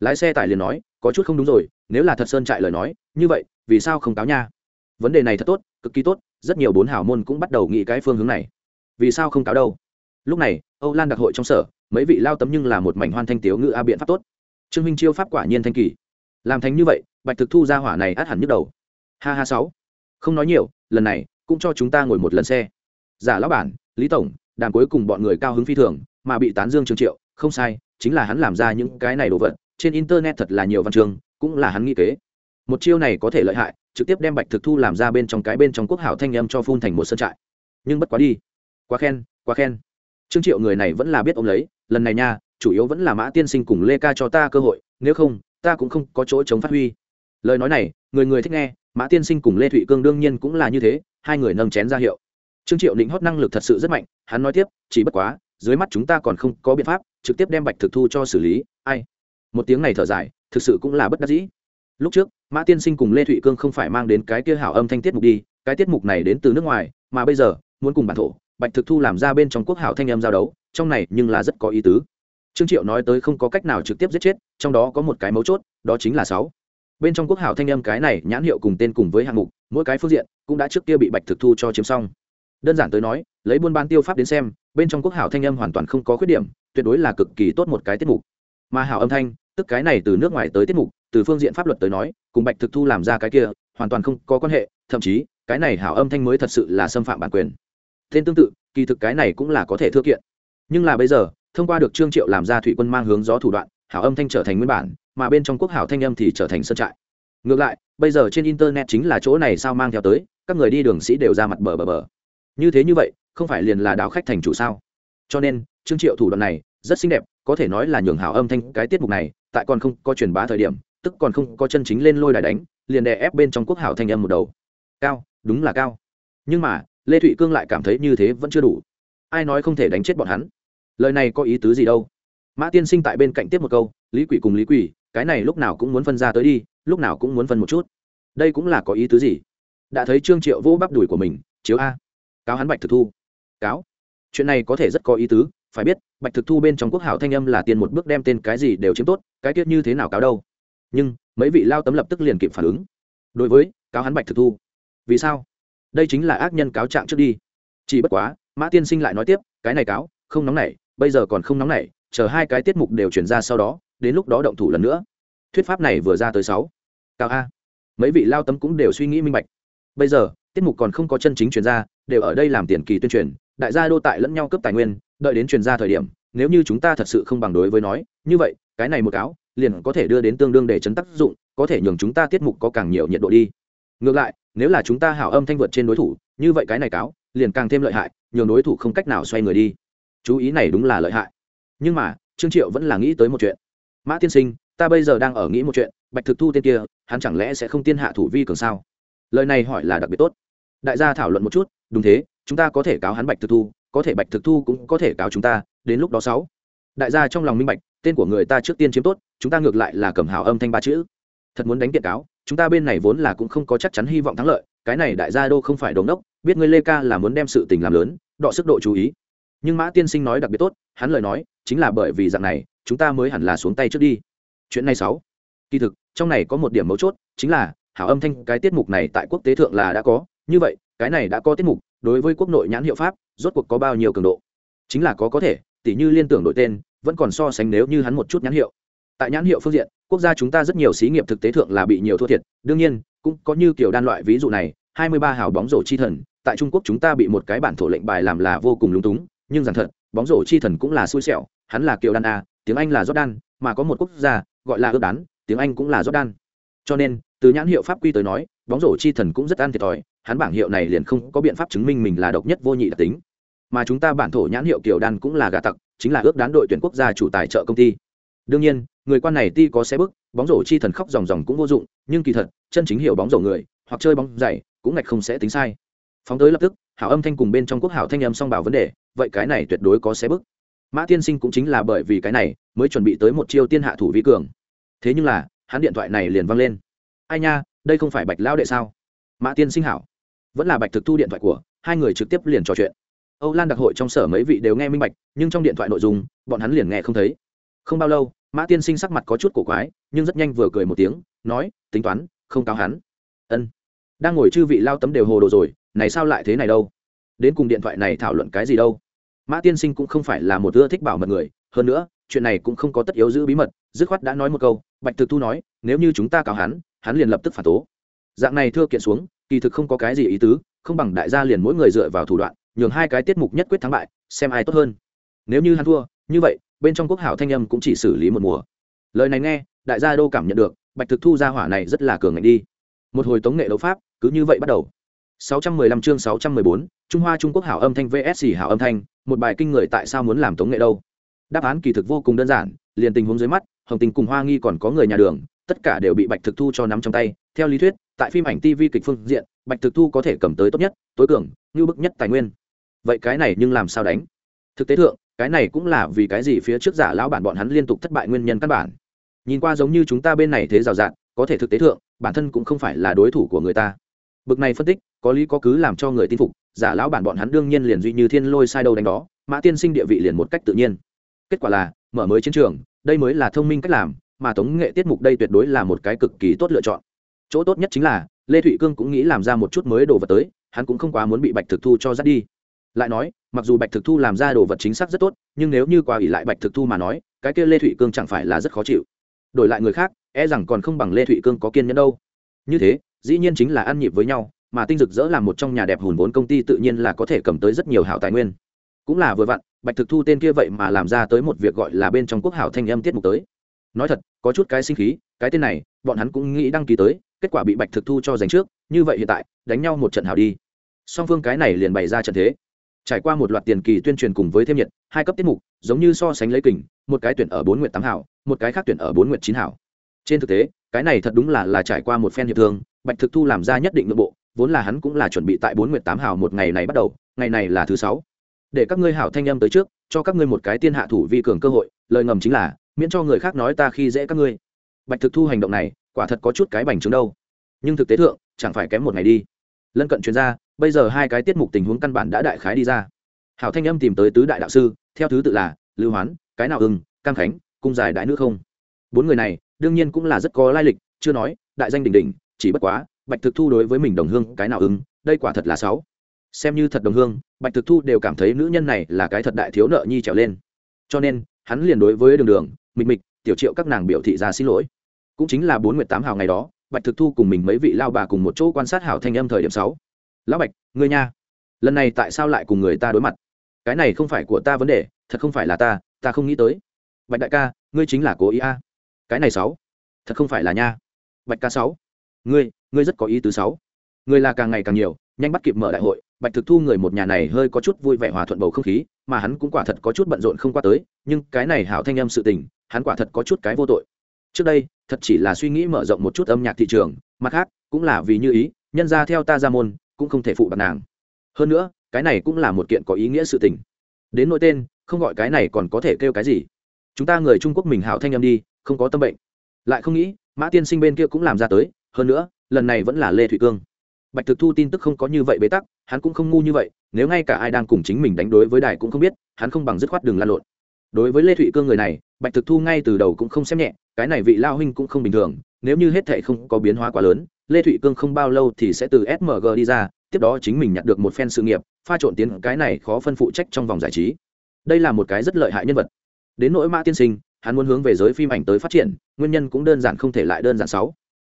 Lái xe tải liền nói, có chút không đúng rồi, nếu là thật sơn trại lời nói, như vậy, vì sao không cáo nha? Vấn đề này thật tốt, cực kỳ tốt, rất nhiều bốn hảo môn cũng bắt đầu nghĩ cái phương hướng này. Vì sao không cáo đâu? Lúc này, âu lan đặc hội trong sở, mấy vị lao tấm nhưng là một mảnh hoan thanh tiếu ngữ a biện pháp tốt. Trương minh chiêu pháp quả nhiên thanh kỳ. Làm thành như vậy, bạch thực thu ra hỏa này át hẳn nhức đầu. Ha ha sáu. Không nói nhiều, lần này cũng cho chúng ta ngồi một lần xe. Giả lão bản, lý tổng, đàm cuối cùng bọn người cao hứng phi thường, mà bị tán dương trương triệu, không sai, chính là hắn làm ra những cái này đồ vật, trên internet thật là nhiều văn chương, cũng là hắn nghĩ kế. Một chiêu này có thể lợi hại, trực tiếp đem bạch thực thu làm ra bên trong cái bên trong quốc hảo thanh âm cho phun thành một sân trại. Nhưng bất quá đi. Quá khen quá khen. Trương triệu người này vẫn là biết ông lấy, lần này nha, chủ yếu vẫn là mã tiên sinh cùng lê ca cho ta cơ hội, nếu không, ta cũng không có chỗ chống phát huy. Lời nói này, người người thích nghe, mã tiên sinh cùng lê thụy cương đương nhiên cũng là như thế hai người nâng chén ra hiệu. Trương triệu định hót năng lực thật sự rất mạnh, hắn nói tiếp, chỉ bất quá, dưới mắt chúng ta còn không có biện pháp, trực tiếp đem bạch thực thu cho xử lý, ai? Một tiếng này thở dài, thực sự cũng là bất đắc dĩ. Lúc trước, mã tiên sinh cùng lê thụy cương không phải mang đến cái kia hảo âm thanh tiết mục đi, cái tiết mục này đến từ nước ngoài, mà bây giờ, muốn cùng bản thổ, bạch thực thu làm ra bên trong quốc hảo thanh âm giao đấu, trong này nhưng là rất có ý tứ. Trương triệu nói tới không có cách nào trực tiếp giết chết, trong đó có một cái mấu chốt, đó chính là sáu bên trong quốc hảo thanh âm cái này nhãn hiệu cùng tên cùng với hạng mục, mỗi cái phương diện cũng đã trước kia bị bạch thực thu cho chiếm xong. Đơn giản tới nói, lấy buôn bán tiêu pháp đến xem, bên trong quốc hảo thanh âm hoàn toàn không có khuyết điểm, tuyệt đối là cực kỳ tốt một cái tiết mục. Mà hảo âm thanh, tức cái này từ nước ngoài tới tiết mục, từ phương diện pháp luật tới nói, cùng bạch thực thu làm ra cái kia, hoàn toàn không có quan hệ, thậm chí, cái này hảo âm thanh mới thật sự là xâm phạm bản quyền. Tên tương tự, kỳ thực cái này cũng là có thể thưa kiện. Nhưng là bây giờ, thông qua được trương triệu làm ra thủy quân mang hướng gió thủ đoạn, hảo âm thanh trở thành nguyên bản mà bên trong quốc hảo thanh âm thì trở thành sân trại. Ngược lại, bây giờ trên internet chính là chỗ này sao mang theo tới, các người đi đường sĩ đều ra mặt bờ bờ bờ. Như thế như vậy, không phải liền là đào khách thành chủ sao? Cho nên, trương triệu thủ đoạn này, rất xinh đẹp, có thể nói là nhường hảo âm thanh cái tiết mục này, tại còn không có truyền bá thời điểm, tức còn không có chân chính lên lôi đài đánh, liền đè ép bên trong quốc hảo thanh âm một đầu. Cao, đúng là cao. Nhưng mà, lê thụy cương lại cảm thấy như thế vẫn chưa đủ. Ai nói không thể đánh chết bọn hắn? Lời này có ý tứ gì đâu? Mã tiên sinh tại bên cạnh tiếp một câu lý quỷ cùng lý quỷ, cái này lúc nào cũng muốn phân ra tới đi, lúc nào cũng muốn phân một chút. Đây cũng là có ý tứ gì? Đã thấy trương triệu vô bắp đùi của mình, chiếu a. Cáo hắn bạch thực thu. Cáo. Chuyện này có thể rất có ý tứ, phải biết, bạch thực thu bên trong quốc hảo thanh âm là tiền một bước đem tên cái gì đều chiếm tốt, cái tiết như thế nào cáo đâu. Nhưng, mấy vị lao tấm lập tức liền kịp phản ứng. Đối với, cáo hắn bạch thực thu. Vì sao? Đây chính là ác nhân cáo trạng trước đi. Chỉ bất quá, mã tiên sinh lại nói tiếp, cái này cáo, không nóng nảy, bây giờ còn không nóng nảy chờ hai cái tiết mục đều chuyển ra sau đó, đến lúc đó động thủ lần nữa. Thuyết pháp này vừa ra tới sáu. Cao a. Mấy vị lao tấm cũng đều suy nghĩ minh bạch. Bây giờ, tiết mục còn không có chân chính chuyển ra, đều ở đây làm tiền kỳ tuyên truyền, đại gia đô tại lẫn nhau cấp tài nguyên, đợi đến chuyển ra thời điểm, nếu như chúng ta thật sự không bằng đối với nói, như vậy, cái này một cáo, liền có thể đưa đến tương đương để chấn tác dụng, có thể nhường chúng ta tiết mục có càng nhiều nhiệt độ đi. Ngược lại, nếu là chúng ta hảo âm thanh vượt trên đối thủ, như vậy cái này cáo, liền càng thêm lợi hại, nhường đối thủ không cách nào xoay người đi. Chú ý này đúng là lợi hại nhưng mà, trương triệu vẫn là nghĩ tới một chuyện. Mã tiên sinh, ta bây giờ đang ở nghĩ một chuyện, bạch thực thu tên kia, hắn chẳng lẽ sẽ không tiên hạ thủ vi cường sao? Lời này hỏi là đặc biệt tốt. Đại gia thảo luận một chút, đúng thế, chúng ta có thể cáo hắn bạch thực thu, có thể bạch thực thu cũng có thể cáo chúng ta, đến lúc đó sáu. Đại gia trong lòng minh bạch, tên của người ta trước tiên chiếm tốt, chúng ta ngược lại là cầm hào âm thanh ba chữ. Thật muốn đánh kiện cáo, chúng ta bên này vốn là cũng không có chắc chắn hy vọng thắng lợi, cái này đại gia đô không phải đồn đốc biết ngươi lê ca là muốn đem sự tình làm lớn, đọ sức độ chú ý. Nhưng mã tiên sinh nói đặc biệt tốt hắn lời nói chính là bởi vì dạng này, chúng ta mới hẳn là xuống tay trước đi. Chuyện này sáu. Kỳ thực, trong này có một điểm mấu chốt, chính là, hảo âm thanh, cái tiết mục này tại quốc tế thượng là đã có. Như vậy, cái này đã có tiết mục, đối với quốc nội nhãn hiệu pháp, rốt cuộc có bao nhiêu cường độ? Chính là có có thể, tỉ như liên tưởng đội tên, vẫn còn so sánh nếu như hắn một chút nhãn hiệu. Tại nhãn hiệu phương diện, quốc gia chúng ta rất nhiều xí nghiệp thực tế thượng là bị nhiều thua thiệt. Đương nhiên, cũng có như kiểu đan loại ví dụ này, hai mươi ba hào bóng rổ chi thần, tại trung quốc chúng ta bị một cái bản thổ lệnh bài làm là vô cùng lúng túng, nhưng rằng thật bóng rổ chi thần cũng là xui xẻo, hắn là kiều đan a, tiếng anh là jordan, mà có một quốc gia gọi là ước đán, tiếng anh cũng là jordan. Cho nên, từ nhãn hiệu pháp quy tới nói, bóng rổ chi thần cũng rất ăn thiệt thòi, hắn bảng hiệu này liền không có biện pháp chứng minh mình là độc nhất vô nhị đặc tính. Mà chúng ta bản thổ nhãn hiệu kiều đan cũng là gà tặc, chính là ước đán đội tuyển quốc gia chủ tài trợ công ty. Đương nhiên, người quan này ti có xe bức bóng rổ chi thần khóc ròng ròng cũng vô dụng, nhưng kỳ thật, chân chính hiểu bóng rổ người, hoặc chơi bóng dày, cũng ngạch không sẽ tính sai. Phóng tới lập tức, hảo âm thanh cùng bên trong quốc hảo thanh âm song bảo vấn đề vậy cái này tuyệt đối có xé bức. Mã tiên sinh cũng chính là bởi vì cái này mới chuẩn bị tới một chiêu tiên hạ thủ vi cường. Thế nhưng là, hắn điện thoại này liền văng lên. Ai nha, đây không phải bạch lão đệ sao? Mã tiên sinh hảo. Vẫn là bạch thực thu điện thoại của, hai người trực tiếp liền trò chuyện. Âu lan đặc hội trong sở mấy vị đều nghe minh bạch, nhưng trong điện thoại nội dung, bọn hắn liền nghe không thấy. Không bao lâu, mã tiên sinh sắc mặt có chút cổ quái, nhưng rất nhanh vừa cười một tiếng, nói, tính toán, không cáo hắn. Ân. Đang ngồi chư vị lao tấm đều hồ đồ rồi, này sao lại thế này đâu? Đến cùng điện thoại này thảo luận cái gì đâu? Mã tiên sinh cũng không phải là một ưa thích bảo mật người, hơn nữa, chuyện này cũng không có tất yếu giữ bí mật, dứt khoát đã nói một câu, bạch thực thu nói, nếu như chúng ta cáo hắn hắn liền lập tức phản tố. Dạng này thưa kiện xuống, kỳ thực không có cái gì ý tứ, không bằng đại gia liền mỗi người dựa vào thủ đoạn, nhường hai cái tiết mục nhất quyết thắng bại, xem ai tốt hơn. Nếu như hắn thua, như vậy, bên trong quốc hảo thanh âm cũng chỉ xử lý một mùa. Lời này nghe, đại gia đô cảm nhận được, bạch thực thu ra hỏa này rất là cường ngạnh đi. Một hồi tống nghệ đấu pháp, cứ như vậy bắt đầu. 615 chương 614, Trung Hoa Trung Quốc hảo âm thanh VS hảo âm thanh, một bài kinh người tại sao muốn làm tống nghệ đâu? Đáp án kỳ thực vô cùng đơn giản, liền tình huống dưới mắt, Hồng Tình cùng Hoa Nghi còn có người nhà đường, tất cả đều bị Bạch Thực Thu cho nắm trong tay. Theo lý thuyết, tại phim ảnh TV kịch phương diện, Bạch Thực Thu có thể cầm tới tốt nhất, tối cường, như bức nhất tài nguyên. Vậy cái này nhưng làm sao đánh? Thực tế thượng, cái này cũng là vì cái gì phía trước giả lão bản bọn hắn liên tục thất bại nguyên nhân căn bản. Nhìn qua giống như chúng ta bên này thế rào rạt, có thể thực tế thượng, bản thân cũng không phải là đối thủ của người ta bực này phân tích có lý có cứ làm cho người tin phục, giả lão bản bọn hắn đương nhiên liền duy như thiên lôi sai đâu đánh đó, mã tiên sinh địa vị liền một cách tự nhiên. Kết quả là, mở mới chiến trường, đây mới là thông minh cách làm, mà tống nghệ tiết mục đây tuyệt đối là một cái cực kỳ tốt lựa chọn. Chỗ tốt nhất chính là, lê thụy cương cũng nghĩ làm ra một chút mới đồ vật tới, hắn cũng không quá muốn bị bạch thực thu cho dắt đi. Lại nói, mặc dù bạch thực thu làm ra đồ vật chính xác rất tốt, nhưng nếu như qua ủy lại bạch thực thu mà nói, cái kia lê thụy cương chẳng phải là rất khó chịu. Đổi lại người khác e rằng còn không bằng lê thụy cương có kiên nhẫn đâu. Như thế, dĩ nhiên chính là ăn nhịp với nhau mà tinh dực dỡ làm một trong nhà đẹp hùn vốn công ty tự nhiên là có thể cầm tới rất nhiều hảo tài nguyên. Cũng là vừa vặn, bạch thực thu tên kia vậy mà làm ra tới một việc gọi là bên trong quốc hảo thanh âm tiết mục tới. Nói thật, có chút cái sinh khí, cái tên này, bọn hắn cũng nghĩ đăng ký tới, kết quả bị bạch thực thu cho giành trước, như vậy hiện tại, đánh nhau một trận hảo đi. Song phương cái này liền bày ra trận thế. Trải qua một loạt tiền kỳ tuyên truyền cùng với thêm nhiệt, hai cấp tiết mục, giống như so sánh lấy kình, một cái tuyển ở bốn nguyện tám hảo, một cái khác tuyển ở bốn nguyện chín hảo. Trên thực tế, cái này thật đúng là là trải qua một phen hiệp thương, bạch thực thu làm ra nhất định nội bộ vốn là hắn cũng là chuẩn bị tại bốn nguyệt tám hào một ngày này bắt đầu, ngày này là thứ sáu. Để các ngươi hảo thanh âm tới trước, cho các ngươi một cái tiên hạ thủ vi cường cơ hội, lời ngầm chính là, miễn cho người khác nói ta khi dễ các ngươi. Bạch thực thu hành động này, quả thật có chút cái bành trướng đâu. Nhưng thực tế thượng, chẳng phải kém một ngày đi. Lân cận chuyên gia, bây giờ hai cái tiết mục tình huống căn bản đã đại khái đi ra. Hảo thanh âm tìm tới tứ đại đạo sư, theo thứ tự là, lưu hoán, cái nào ưng, cam khánh, cung dài đại nữ không. Bốn người này, đương nhiên cũng là rất có lai lịch, chưa nói, đại danh đỉnh đỉnh, chỉ bất quá bạch thực thu đối với mình đồng hương cái nào ứng? đây quả thật là sáu. Xem như thật đồng hương, bạch thực thu đều cảm thấy nữ nhân này là cái thật đại thiếu nợ nhi trèo lên. Cho nên, hắn liền đối với đường đường, mịch mịch, tiểu triệu các nàng biểu thị ra xin lỗi. Cũng chính là bốn nguyệt tám hào ngày đó, bạch thực thu cùng mình mấy vị lao bà cùng một chỗ quan sát hảo thanh âm thời điểm sáu. Lão bạch, ngươi nha. Lần này tại sao lại cùng người ta đối mặt? Cái này không phải của ta vấn đề, thật không phải là ta ta không nghĩ tới. Bạch đại ca, ngươi chính là cố ý a. Cái này sáu. Thật không phải là nha. Bạch ca sáu. Ngươi ngươi rất có ý tứ sáu. Người là càng ngày càng nhiều, nhanh bắt kịp mở đại hội, bạch thực thu người một nhà này hơi có chút vui vẻ hòa thuận bầu không khí, mà hắn cũng quả thật có chút bận rộn không qua tới, nhưng cái này hảo thanh âm sự tình, hắn quả thật có chút cái vô tội. Trước đây, thật chỉ là suy nghĩ mở rộng một chút âm nhạc thị trường, mặt khác, cũng là vì như ý, nhân ra theo ta ra môn, cũng không thể phụ bạc nàng. Hơn nữa, cái này cũng là một kiện có ý nghĩa sự tình. Đến nội tên, không gọi cái này còn có thể kêu cái gì? Chúng ta người trung quốc mình hảo thanh âm đi, không có tâm bệnh. Lại không nghĩ, mã tiên sinh bên kia cũng làm ra tới, hơn nữa lần này vẫn là lê thụy cương. Bạch thực thu tin tức không có như vậy bế tắc, hắn cũng không ngu như vậy, nếu ngay cả ai đang cùng chính mình đánh đối với đài cũng không biết, hắn không bằng dứt khoát đường lan lộn. Đối với lê thụy cương người này, bạch thực thu ngay từ đầu cũng không xem nhẹ, cái này vị lao huynh cũng không bình thường, nếu như hết thệ không có biến hóa quá lớn, lê thụy cương không bao lâu thì sẽ từ smg đi ra, tiếp đó chính mình nhận được một phen sự nghiệp, pha trộn tiến cái này khó phân phụ trách trong vòng giải trí. Đây là một cái rất lợi hại nhân vật. Đến nỗi mã tiên sinh, hắn muốn hướng về giới phim ảnh tới phát triển, nguyên nhân cũng đơn giản không thể lại đơn giản sáu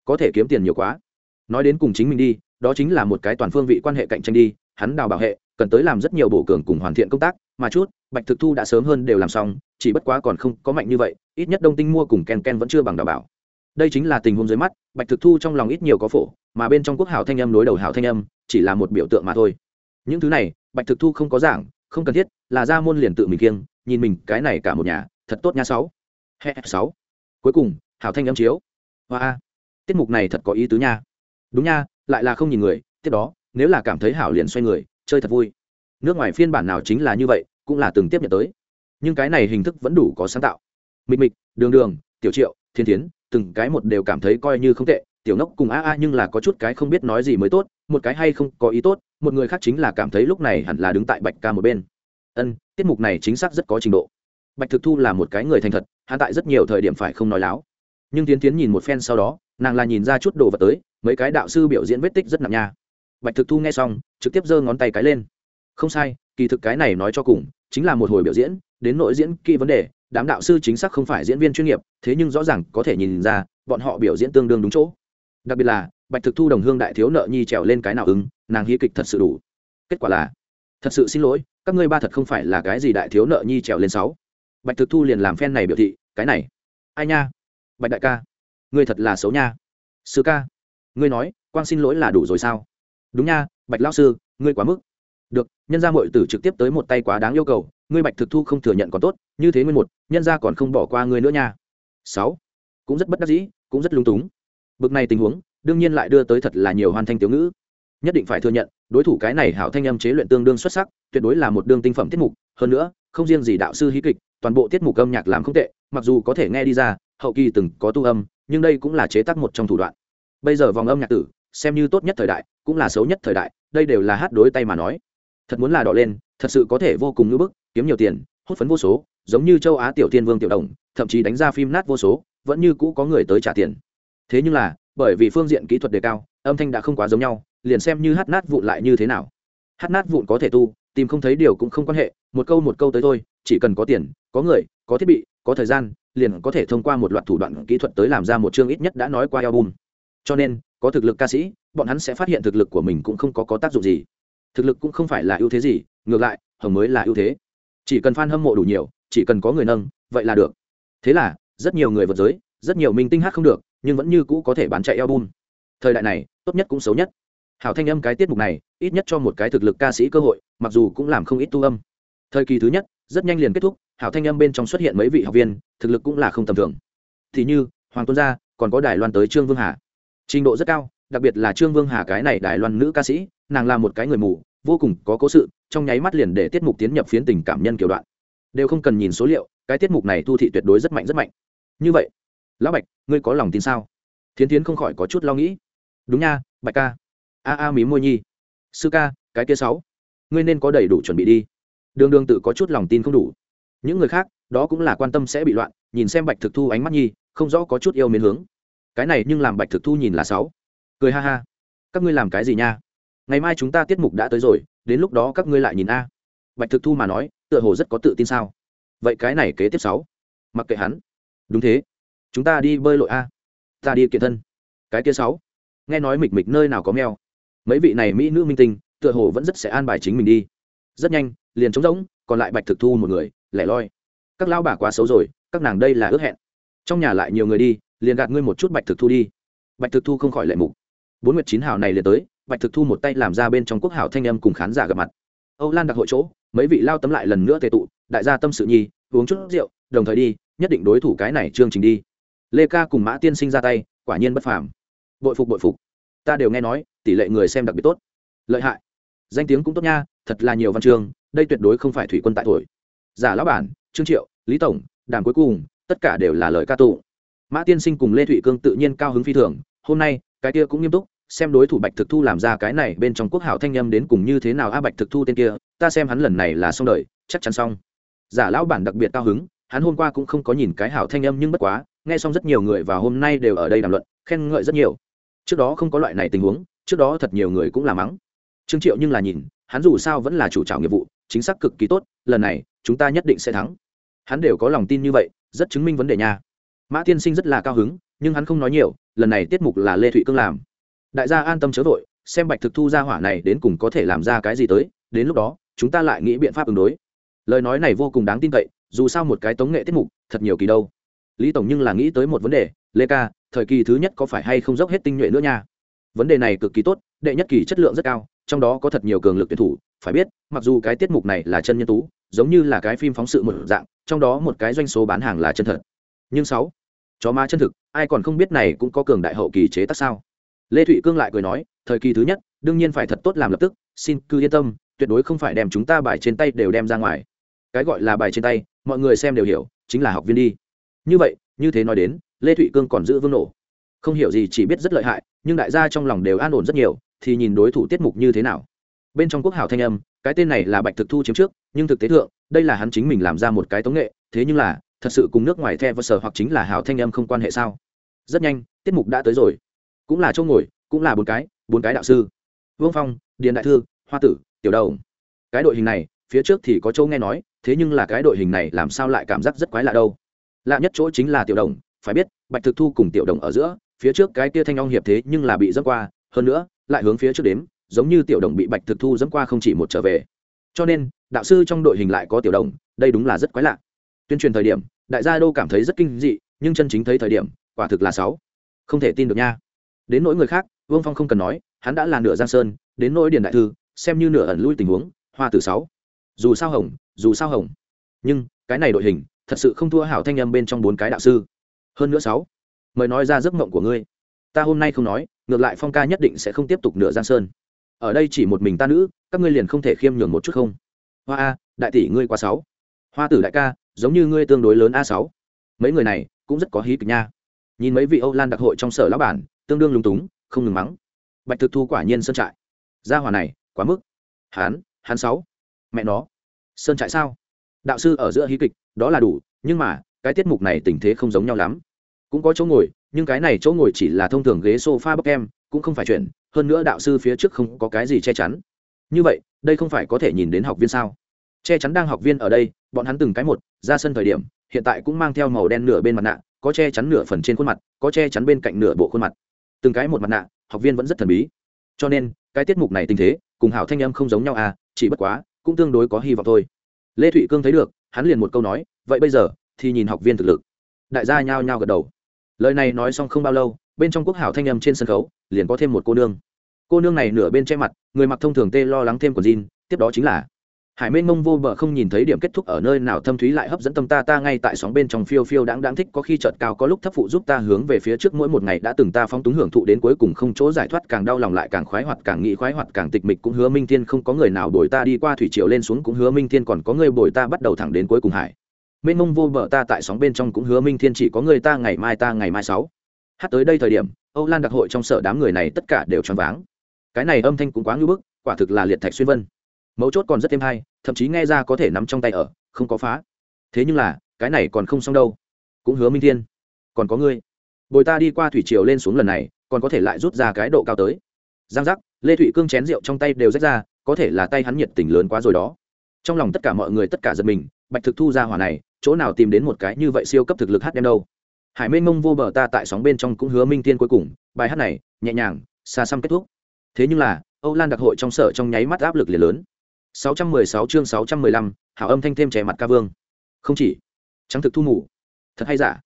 có thể kiếm tiền nhiều quá. Nói đến cùng chính mình đi, đó chính là một cái toàn phương vị quan hệ cạnh tranh đi, hắn đào bảo hệ, cần tới làm rất nhiều bổ cường cùng hoàn thiện công tác, mà chút, bạch thực thu đã sớm hơn đều làm xong, chỉ bất quá còn không có mạnh như vậy, ít nhất đông tinh mua cùng ken ken vẫn chưa bằng đào bảo. Đây chính là tình huống dưới mắt, bạch thực thu trong lòng ít nhiều có phổ, mà bên trong quốc hảo thanh âm đối đầu hảo thanh âm, chỉ là một biểu tượng mà thôi. Những thứ này, bạch thực thu không có giảng, không cần thiết, là ra môn liền tự mình kiêng, nhìn mình cái này cả một nhà, thật tốt nha sáu. He sáu. Cuối cùng, hảo thanh âm chiếu. Hoa tiết mục này thật có ý tứ nha. Đúng nha, lại là không nhìn người, tiếp đó, nếu là cảm thấy hảo liền xoay người, chơi thật vui. Nước ngoài phiên bản nào chính là như vậy, cũng là từng tiếp nhận tới. Nhưng cái này hình thức vẫn đủ có sáng tạo. Mịch mịch, đường đường, tiểu triệu, thiên tiến từng cái một đều cảm thấy coi như không tệ, tiểu nốc cùng a a nhưng là có chút cái không biết nói gì mới tốt, một cái hay không có ý tốt, một người khác chính là cảm thấy lúc này hẳn là đứng tại bạch ca một bên. Ân, tiết mục này chính xác rất có trình độ. Bạch thực thu là một cái người thành thật, hắn tại rất nhiều thời điểm phải không nói láo nhưng tiến tiến nhìn một phen sau đó, nàng là nhìn ra chút đồ vật tới, mấy cái đạo sư biểu diễn vết tích rất nặng nha. Bạch thực thu nghe xong, trực tiếp giơ ngón tay cái lên. Không sai, kỳ thực cái này nói cho cùng, chính là một hồi biểu diễn, đến nội diễn kỹ vấn đề, đám đạo sư chính xác không phải diễn viên chuyên nghiệp, thế nhưng rõ ràng có thể nhìn ra, bọn họ biểu diễn tương đương đúng chỗ. Đặc biệt là, bạch thực thu đồng hương đại thiếu nợ nhi trèo lên cái nào ứng, nàng hí kịch thật sự đủ. Kết quả là, thật sự xin lỗi, các ngươi ba thật không phải là cái gì đại thiếu nợ nhi trèo lên sáu. Bạch thực thu liền làm phen này biểu thị, cái này. Ai nha? Bạch đại ca, ngươi thật là xấu nha. Sư ca, ngươi nói, quang xin lỗi là đủ rồi sao? Đúng nha, bạch lao sư, ngươi quá mức. Được, nhân gia mội tử trực tiếp tới một tay quá đáng yêu cầu, ngươi bạch thực thu không thừa nhận còn tốt, như thế nguyên một, nhân gia còn không bỏ qua ngươi nữa nha. Sáu, cũng rất bất đắc dĩ, cũng rất lung túng. Bực này tình huống, đương nhiên lại đưa tới thật là nhiều hoàn thanh tiểu ngữ. Nhất định phải thừa nhận, đối thủ cái này hảo thanh âm chế luyện tương đương xuất sắc, tuyệt đối là một đương tinh phẩm tiết mục. Hơn nữa, không riêng gì đạo sư hí kịch, toàn bộ tiết mục âm nhạc làm không tệ, mặc dù có thể nghe đi ra hậu kỳ từng có tu âm, nhưng đây cũng là chế tác một trong thủ đoạn. Bây giờ vòng âm nhạc tử, xem như tốt nhất thời đại, cũng là xấu nhất thời đại, đây đều là hát đối tay mà nói. Thật muốn là đỏ lên, thật sự có thể vô cùng ngưỡng bức, kiếm nhiều tiền, hút phấn vô số, giống như châu á tiểu tiên vương tiểu đồng, thậm chí đánh ra phim nát vô số, vẫn như cũ có người tới trả tiền. Thế nhưng là, bởi vì phương diện kỹ thuật đề cao, âm thanh đã không quá giống nhau, liền xem như hát nát vụn lại như thế nào. Hát nát vụn có thể tu, tìm không thấy điều cũng không quan hệ, một câu một câu tới thôi, chỉ cần có tiền, có người, có thiết bị, có thời gian liền có thể thông qua một loạt thủ đoạn kỹ thuật tới làm ra một chương ít nhất đã nói qua album. Cho nên có thực lực ca sĩ bọn hắn sẽ phát hiện thực lực của mình cũng không có, có tác dụng gì. Thực lực cũng không phải là ưu thế gì ngược lại hồng mới là ưu thế. Chỉ cần f a n hâm mộ đủ nhiều chỉ cần có người nâng vậy là được. Thế là rất nhiều người vượt giới rất nhiều minh tinh hát không được nhưng vẫn như cũ có thể bán chạy album. Thời đại này tốt nhất cũng xấu nhất. Hảo thanh âm cái tiết mục này ít nhất cho một cái thực lực ca sĩ cơ hội mặc dù cũng làm không ít tu âm. Thời kỳ thứ nhất rất nhanh liền kết thúc hảo thanh âm bên trong xuất hiện mấy vị học viên, thực lực cũng là không tầm thường. Thì như, hoàng tôn gia, còn có đài loan tới trương vương hà. Trình độ rất cao, đặc biệt là trương vương hà cái này đài loan nữ ca sĩ, nàng là một cái người mù, vô cùng có cố sự, trong nháy mắt liền để tiết mục tiến nhập phiến tình cảm nhân kiểu đoạn. Đều không cần nhìn số liệu, cái tiết mục này thu thị tuyệt đối rất mạnh rất mạnh. Như vậy, lão bạch, ngươi có lòng tin sao? Thiến tiến không khỏi có chút lo nghĩ. Đúng nha, bạch ca. A a mí môi nhi. Sư ca, cái kia sáu. Ngươi nên có đầy đủ chuẩn bị đi. Đường đường tự có chút lòng tin không đủ những người khác, đó cũng là quan tâm sẽ bị loạn, nhìn xem bạch thực thu ánh mắt nhi, không rõ có chút yêu mến hướng. Cái này nhưng làm bạch thực thu nhìn là sáu. Cười ha ha. Các ngươi làm cái gì nha? Ngày mai chúng ta tiết mục đã tới rồi, đến lúc đó các ngươi lại nhìn a. Bạch thực thu mà nói, tựa hồ rất có tự tin sao? Vậy cái này kế tiếp sáu. Mặc kệ hắn. Đúng thế. Chúng ta đi bơi lội a. Ta đi kiện thân. Cái kia sáu. Nghe nói mịch mịch nơi nào có mèo. Mấy vị này mỹ nữ minh tinh, tựa hồ vẫn rất sẽ an bài chính mình đi. Rất nhanh, liền trống rỗng, còn lại bạch thực thu một người lẻ loi. Các lao bà quá xấu rồi, các nàng đây là ước hẹn. Trong nhà lại nhiều người đi, liền gạt ngươi một chút bạch thực thu đi. Bạch thực thu không khỏi lệ mục. Bốn nguyệt chín hào này liền tới, bạch thực thu một tay làm ra bên trong quốc hảo thanh âm cùng khán giả gặp mặt. Âu lan đặc hội chỗ, mấy vị lao tấm lại lần nữa tề tụ, đại gia tâm sự nhi, uống chút rượu, đồng thời đi, nhất định đối thủ cái này chương trình đi. Lê ca cùng mã tiên sinh ra tay, quả nhiên bất phàm. Bội phục bội phục. Ta đều nghe nói, tỷ lệ người xem đặc biệt tốt. Lợi hại. Danh tiếng cũng tốt nha, thật là nhiều văn chương, đây tuyệt đối không phải thủy quân tại tuổi giả lão bản, trương triệu, lý tổng, đàm cuối cùng, tất cả đều là lời ca tụ mã tiên sinh cùng lê thụy cương tự nhiên cao hứng phi thường, hôm nay, cái kia cũng nghiêm túc, xem đối thủ bạch thực thu làm ra cái này bên trong quốc hảo thanh â m đến cùng như thế nào. A bạch thực thu tên kia, ta xem hắn lần này là xong đời, chắc chắn xong. Giả lão bản đặc biệt cao hứng, hắn hôm qua cũng không có nhìn cái hảo thanh âm nhưng bất quá, nghe xong rất nhiều người và hôm nay đều ở đây đàm luận, khen ngợi rất nhiều. Trước đó không có loại này tình huống, trước đó thật nhiều người cũng là mắng. Trương triệu nhưng là nhìn, hắn dù sao vẫn là chủ trào nghiệp vụ chính xác cực kỳ tốt, lần này, chúng ta nhất định sẽ thắng. Hắn đều có lòng tin như vậy, rất chứng minh vấn đề nha. Mã tiên sinh rất là cao hứng, nhưng hắn không nói nhiều, lần này tiết mục là lê thụy cương làm. Đại gia an tâm chớ vội, xem bạch thực thu ra hỏa này đến cùng có thể làm ra cái gì tới, đến lúc đó, chúng ta lại nghĩ biện pháp ứng đối. Lời nói này vô cùng đáng tin cậy, dù sao một cái tống nghệ tiết mục, thật nhiều kỳ đâu. Lý tổng nhưng là nghĩ tới một vấn đề, lê ca, thời kỳ thứ nhất có phải hay không dốc hết tinh nhuệ nữa nha? Vấn đề này cực kỳ tốt, đệ nhất kỳ chất lượng rất cao trong đó có thật nhiều cường lực tuyển thủ, phải biết, mặc dù cái tiết mục này là chân nhân tú, giống như là cái phim phóng sự một dạng, trong đó một cái doanh số bán hàng là chân thật. Nhưng sáu, chó ma chân thực, ai còn không biết này cũng có cường đại hậu kỳ chế tác sao? Lê thụy cương lại cười nói, thời kỳ thứ nhất, đương nhiên phải thật tốt làm lập tức, xin cứ yên tâm, tuyệt đối không phải đem chúng ta bài trên tay đều đem ra ngoài. Cái gọi là bài trên tay, mọi người xem đều hiểu, chính là học viên đi. Như vậy, như thế nói đến, lê thụy cương còn giữ vương nổ. Không hiểu gì chỉ biết rất lợi hại, nhưng đại gia trong lòng đều an ổn rất nhiều thì nhìn đối thủ tiết mục như thế nào. Bên trong quốc hảo thanh âm, cái tên này là bạch thực thu chiếm trước, nhưng thực tế thượng, đây là hắn chính mình làm ra một cái tống nghệ, thế nhưng là, thật sự cùng nước ngoài the và sở hoặc chính là hảo thanh âm không quan hệ sao? Rất nhanh, tiết mục đã tới rồi. Cũng là chỗ ngồi, cũng là bốn cái bốn cái đạo sư. Vương phong, điền đại thư, hoa tử, tiểu đầu. Cái đội hình này, phía trước thì có Châu nghe nói, thế nhưng là cái đội hình này làm sao lại cảm giác rất quái lạ đâu? Lạ nhất chỗ chính là tiểu đồng, phải biết, bạch thực thu cùng tiểu đồng ở giữa, phía trước cái kia thanh long hiệp thế nhưng là bị dâng qua, hơn nữa lại hướng phía trước đếm, giống như tiểu đồng bị bạch thực thu dẫm qua không chỉ một trở về. Cho nên, đạo sư trong đội hình lại có tiểu đồng, đây đúng là rất quái lạ. Tuyên truyền thời điểm, đại gia đô cảm thấy rất kinh dị, nhưng chân chính thấy thời điểm, quả thực là sáu. Không thể tin được nha. Đến nỗi người khác, vương phong không cần nói, hắn đã là nửa giang sơn, đến nỗi điền đại thư, xem như nửa ẩn lui tình huống, hoa từ sáu. Dù sao hồng, dù sao hồng. Nhưng, cái này đội hình, thật sự không thua hảo thanh âm bên trong bốn cái đạo sư. Hơn nữa sáu. Mời nói ra giấc mộng của ngươi. Ta hôm nay không nói ngược lại phong ca nhất định sẽ không tiếp tục nửa giang sơn. Ở đây chỉ một mình ta nữ, các ngươi liền không thể khiêm nhường một chút không? Hoa a, đại tỷ ngươi quá sáu hoa tử đại ca, giống như ngươi tương đối lớn a sáu. Mấy người này cũng rất có hí kịch nha. Nhìn mấy vị âu lan đặc hội trong sở lão bản, tương đương lúng túng, không ngừng mắng. Bạch thực thu quả nhiên sơn trại. Gia hòa này, quá mức. Hán hán sáu. Mẹ nó. Sơn trại sao? Đạo sư ở giữa hí kịch, đó là đủ, nhưng mà, cái tiết mục này tình thế không giống nhau lắm. Cũng có chỗ ngồi nhưng cái này chỗ ngồi chỉ là thông thường ghế sofa bọc em, cũng không phải chuyện, hơn nữa đạo sư phía trước không có cái gì che chắn. Như vậy, đây không phải có thể nhìn đến học viên sao? Che chắn đang học viên ở đây, bọn hắn từng cái một, ra sân thời điểm, hiện tại cũng mang theo màu đen nửa bên mặt nạ, có che chắn nửa phần trên khuôn mặt, có che chắn bên cạnh nửa bộ khuôn mặt. Từng cái một mặt nạ, học viên vẫn rất thần bí. Cho nên, cái tiết mục này tình thế, cùng hảo thanh âm không giống nhau à chỉ bất quá, cũng tương đối có hy vọng thôi. Lê thụy cương thấy được, hắn liền một câu nói, vậy bây giờ, thì nhìn học viên thực lực. Đại gia nhao nhao gật đầu lời này nói xong không bao lâu, bên trong quốc hảo thanh âm trên sân khấu, liền có thêm một cô nương. Cô nương này nửa bên che mặt, người mặc thông thường tê lo lắng thêm của jean, tiếp đó chính là hải mênh mông vô bờ không nhìn thấy điểm kết thúc ở nơi nào thâm thúy lại hấp dẫn tâm ta ta ngay tại sóng bên trong phiêu phiêu đáng đáng thích, có khi chợt cao có lúc thấp phụ giúp ta hướng về phía trước mỗi một ngày đã từng ta phóng túng hưởng thụ đến cuối cùng không chỗ giải thoát, càng đau lòng lại càng khoái hoạt, càng nghĩ khoái hoạt, càng tịch mịch cũng hứa minh thiên không có người nào bồi ta đi qua thủy triều lên xuống, cũng hứa minh thiên còn có người bồi ta bắt đầu thẳng đến cuối cùng hải mênh mông vô bờ ta tại sóng bên trong cũng hứa minh thiên chỉ có người ta, ngày mai ta, ngày mai sáu. Hát tới đây thời điểm, âu lan đặc hội trong sở đám người này tất cả đều choáng váng. Cái này âm thanh cũng quá ngưỡng bức, quả thực là liệt thạch xuyên vân. Mấu chốt còn rất thêm hay, thậm chí nghe ra có thể nắm trong tay ở, không có phá. Thế nhưng là, cái này còn không xong đâu. Cũng hứa minh thiên. Còn có ngươi. Bồi ta đi qua thủy triều lên xuống lần này, còn có thể lại rút ra cái độ cao tới. Giang giác, lê thụy cương chén rượu trong tay đều rách ra, có thể là tay hắn nhiệt tình lớn quá rồi đó. Trong lòng tất cả mọi người tất cả giật mình, bạch thực thu ra hỏa này chỗ nào tìm đến một cái như vậy siêu cấp thực lực hát đem đâu. Hải mênh mông vô bờ ta tại sóng bên trong cũng hứa minh tiên cuối cùng bài hát này nhẹ nhàng xa xăm kết thúc. Thế nhưng là âu lan đặc hội trong sở trong nháy mắt áp lực liền lớn. 616 chương 615, hảo âm thanh thêm trẻ mặt ca vương. Không chỉ trắng thực thu mù. Thật hay giả?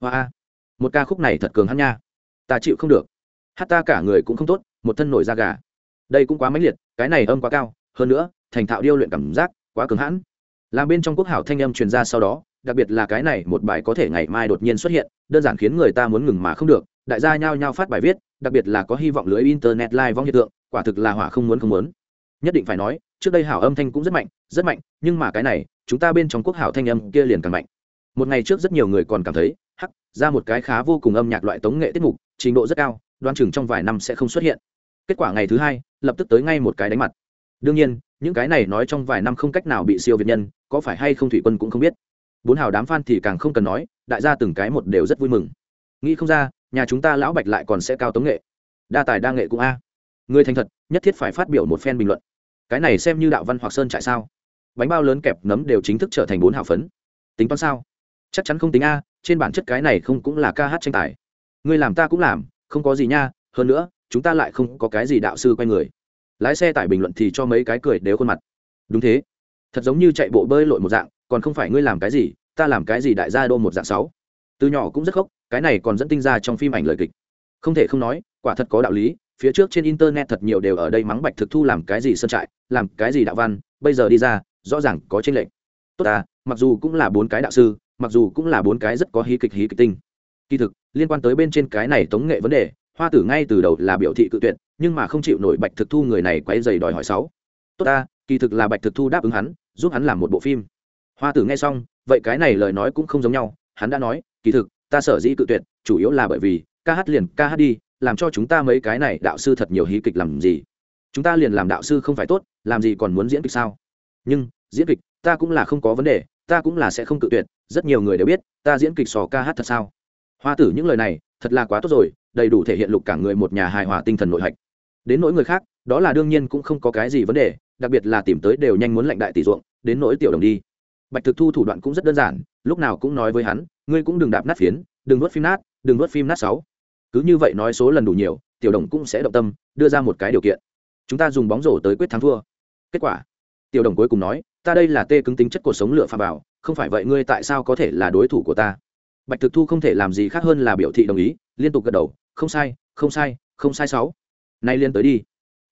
Hoa một ca khúc này thật cường hắn nha. Ta chịu không được. Hát ta cả người cũng không tốt một thân nổi da gà. Đây cũng quá mãnh liệt cái này âm quá cao hơn nữa thành thạo điêu luyện cảm giác quá cường hãn làm bên trong quốc hảo thanh âm truyền ra sau đó, đặc biệt là cái này một bài có thể ngày mai đột nhiên xuất hiện, đơn giản khiến người ta muốn ngừng mà không được, đại gia nhao nhao phát bài viết, đặc biệt là có hy vọng lưới internet live vong hiện tượng, quả thực là hỏa không muốn không muốn. Nhất định phải nói, trước đây hảo âm thanh cũng rất mạnh rất mạnh, nhưng mà cái này, chúng ta bên trong quốc hảo thanh âm kia liền càng mạnh. Một ngày trước rất nhiều người còn cảm thấy, hắc, ra một cái khá vô cùng âm nhạc loại tống nghệ tiết mục, trình độ rất cao đoan chừng trong vài năm sẽ không xuất hiện. Kết quả ngày thứ hai, lập tức tới ngay một cái đánh mặt. Đương nhiên những cái này nói trong vài năm không cách nào bị siêu việt nhân, có phải hay không thủy quân cũng không biết. Bốn hào đám f thì càng không cần nói, đại gia từng cái một đều rất vui mừng. Nghĩ không ra, nhà chúng ta lão bạch lại còn sẽ cao tống nghệ. Đa tài đa nghệ cũng a. Người thành thật, nhất thiết phải phát biểu một phen bình luận. Cái này xem như đạo văn hoặc sơn trại sao? Bánh bao lớn kẹp nấm đều chính thức trở thành bốn hào phấn. Tính toán sao? Chắc chắn không tính a, trên bản chất cái này không cũng là ca hát tranh tài. Người làm ta cũng làm, không có gì nha, hơn nữa, chúng ta lại không có cái gì đạo sư quay người lái xe tải bình luận thì cho mấy cái cười đều khuôn mặt. Đúng thế. Thật giống như chạy bộ bơi lội một dạng, còn không phải ngươi làm cái gì, ta làm cái gì đại gia đô một dạng sáu. Từ nhỏ cũng rất khóc, cái này còn dẫn tinh ra trong phim ảnh lời kịch. Không thể không nói, quả thật có đạo lý, phía trước trên internet thật nhiều đều ở đây mắng bạch thực thu làm cái gì sơn trại, làm cái gì đạo văn, bây giờ đi ra, rõ ràng có trên lệnh tốt à mặc dù cũng là bốn cái đạo sư, mặc dù cũng là bốn cái rất có hí kịch hí kịch tinh. Kỳ thực, liên quan tới bên trên cái này tống nghệ vấn đề, hoa tử ngay từ đầu là biểu thị cự tuyệt nhưng mà không chịu nổi bạch thực thu người này quấy dày đòi hỏi sáu. Tốt ta, kỳ thực là bạch thực thu đáp ứng hắn, giúp hắn làm một bộ phim. Hoa tử nghe xong, vậy cái này lời nói cũng không giống nhau, hắn đã nói, kỳ thực, ta sở dĩ cự tuyệt, chủ yếu là bởi vì, ca hát liền ca hát đi, làm cho chúng ta mấy cái này đạo sư thật nhiều hí kịch làm gì? Chúng ta liền làm đạo sư không phải tốt, làm gì còn muốn diễn kịch sao? Nhưng, diễn kịch, ta cũng là không có vấn đề, ta cũng là sẽ không cự tuyệt, rất nhiều người đều biết, ta diễn kịch sò ca hát thật sao? Hoa tử những lời này, thật là quá tốt rồi, đầy đủ thể hiện lục cả người một nhà hài hòa tinh thần nội hạch đến nỗi người khác, đó là đương nhiên cũng không có cái gì vấn đề, đặc biệt là tìm tới đều nhanh muốn lệnh đại tỷ ruộng, đến nỗi tiểu đồng đi. Bạch thực thu thủ đoạn cũng rất đơn giản, lúc nào cũng nói với hắn, ngươi cũng đừng đạp nát phiến, đừng nuốt phim nát, đừng nuốt phim nát sáu. Cứ như vậy nói số lần đủ nhiều, tiểu đồng cũng sẽ động tâm, đưa ra một cái điều kiện. Chúng ta dùng bóng rổ tới quyết thắng thua. Kết quả, tiểu đồng cuối cùng nói, ta đây là tê cứng tính chất cuộc sống lựa pha vào, không phải vậy ngươi tại sao có thể là đối thủ của ta? Bạch thực thu không thể làm gì khác hơn là biểu thị đồng ý, liên tục gật đầu, không sai không sai không sai sáu nay liên tới đi.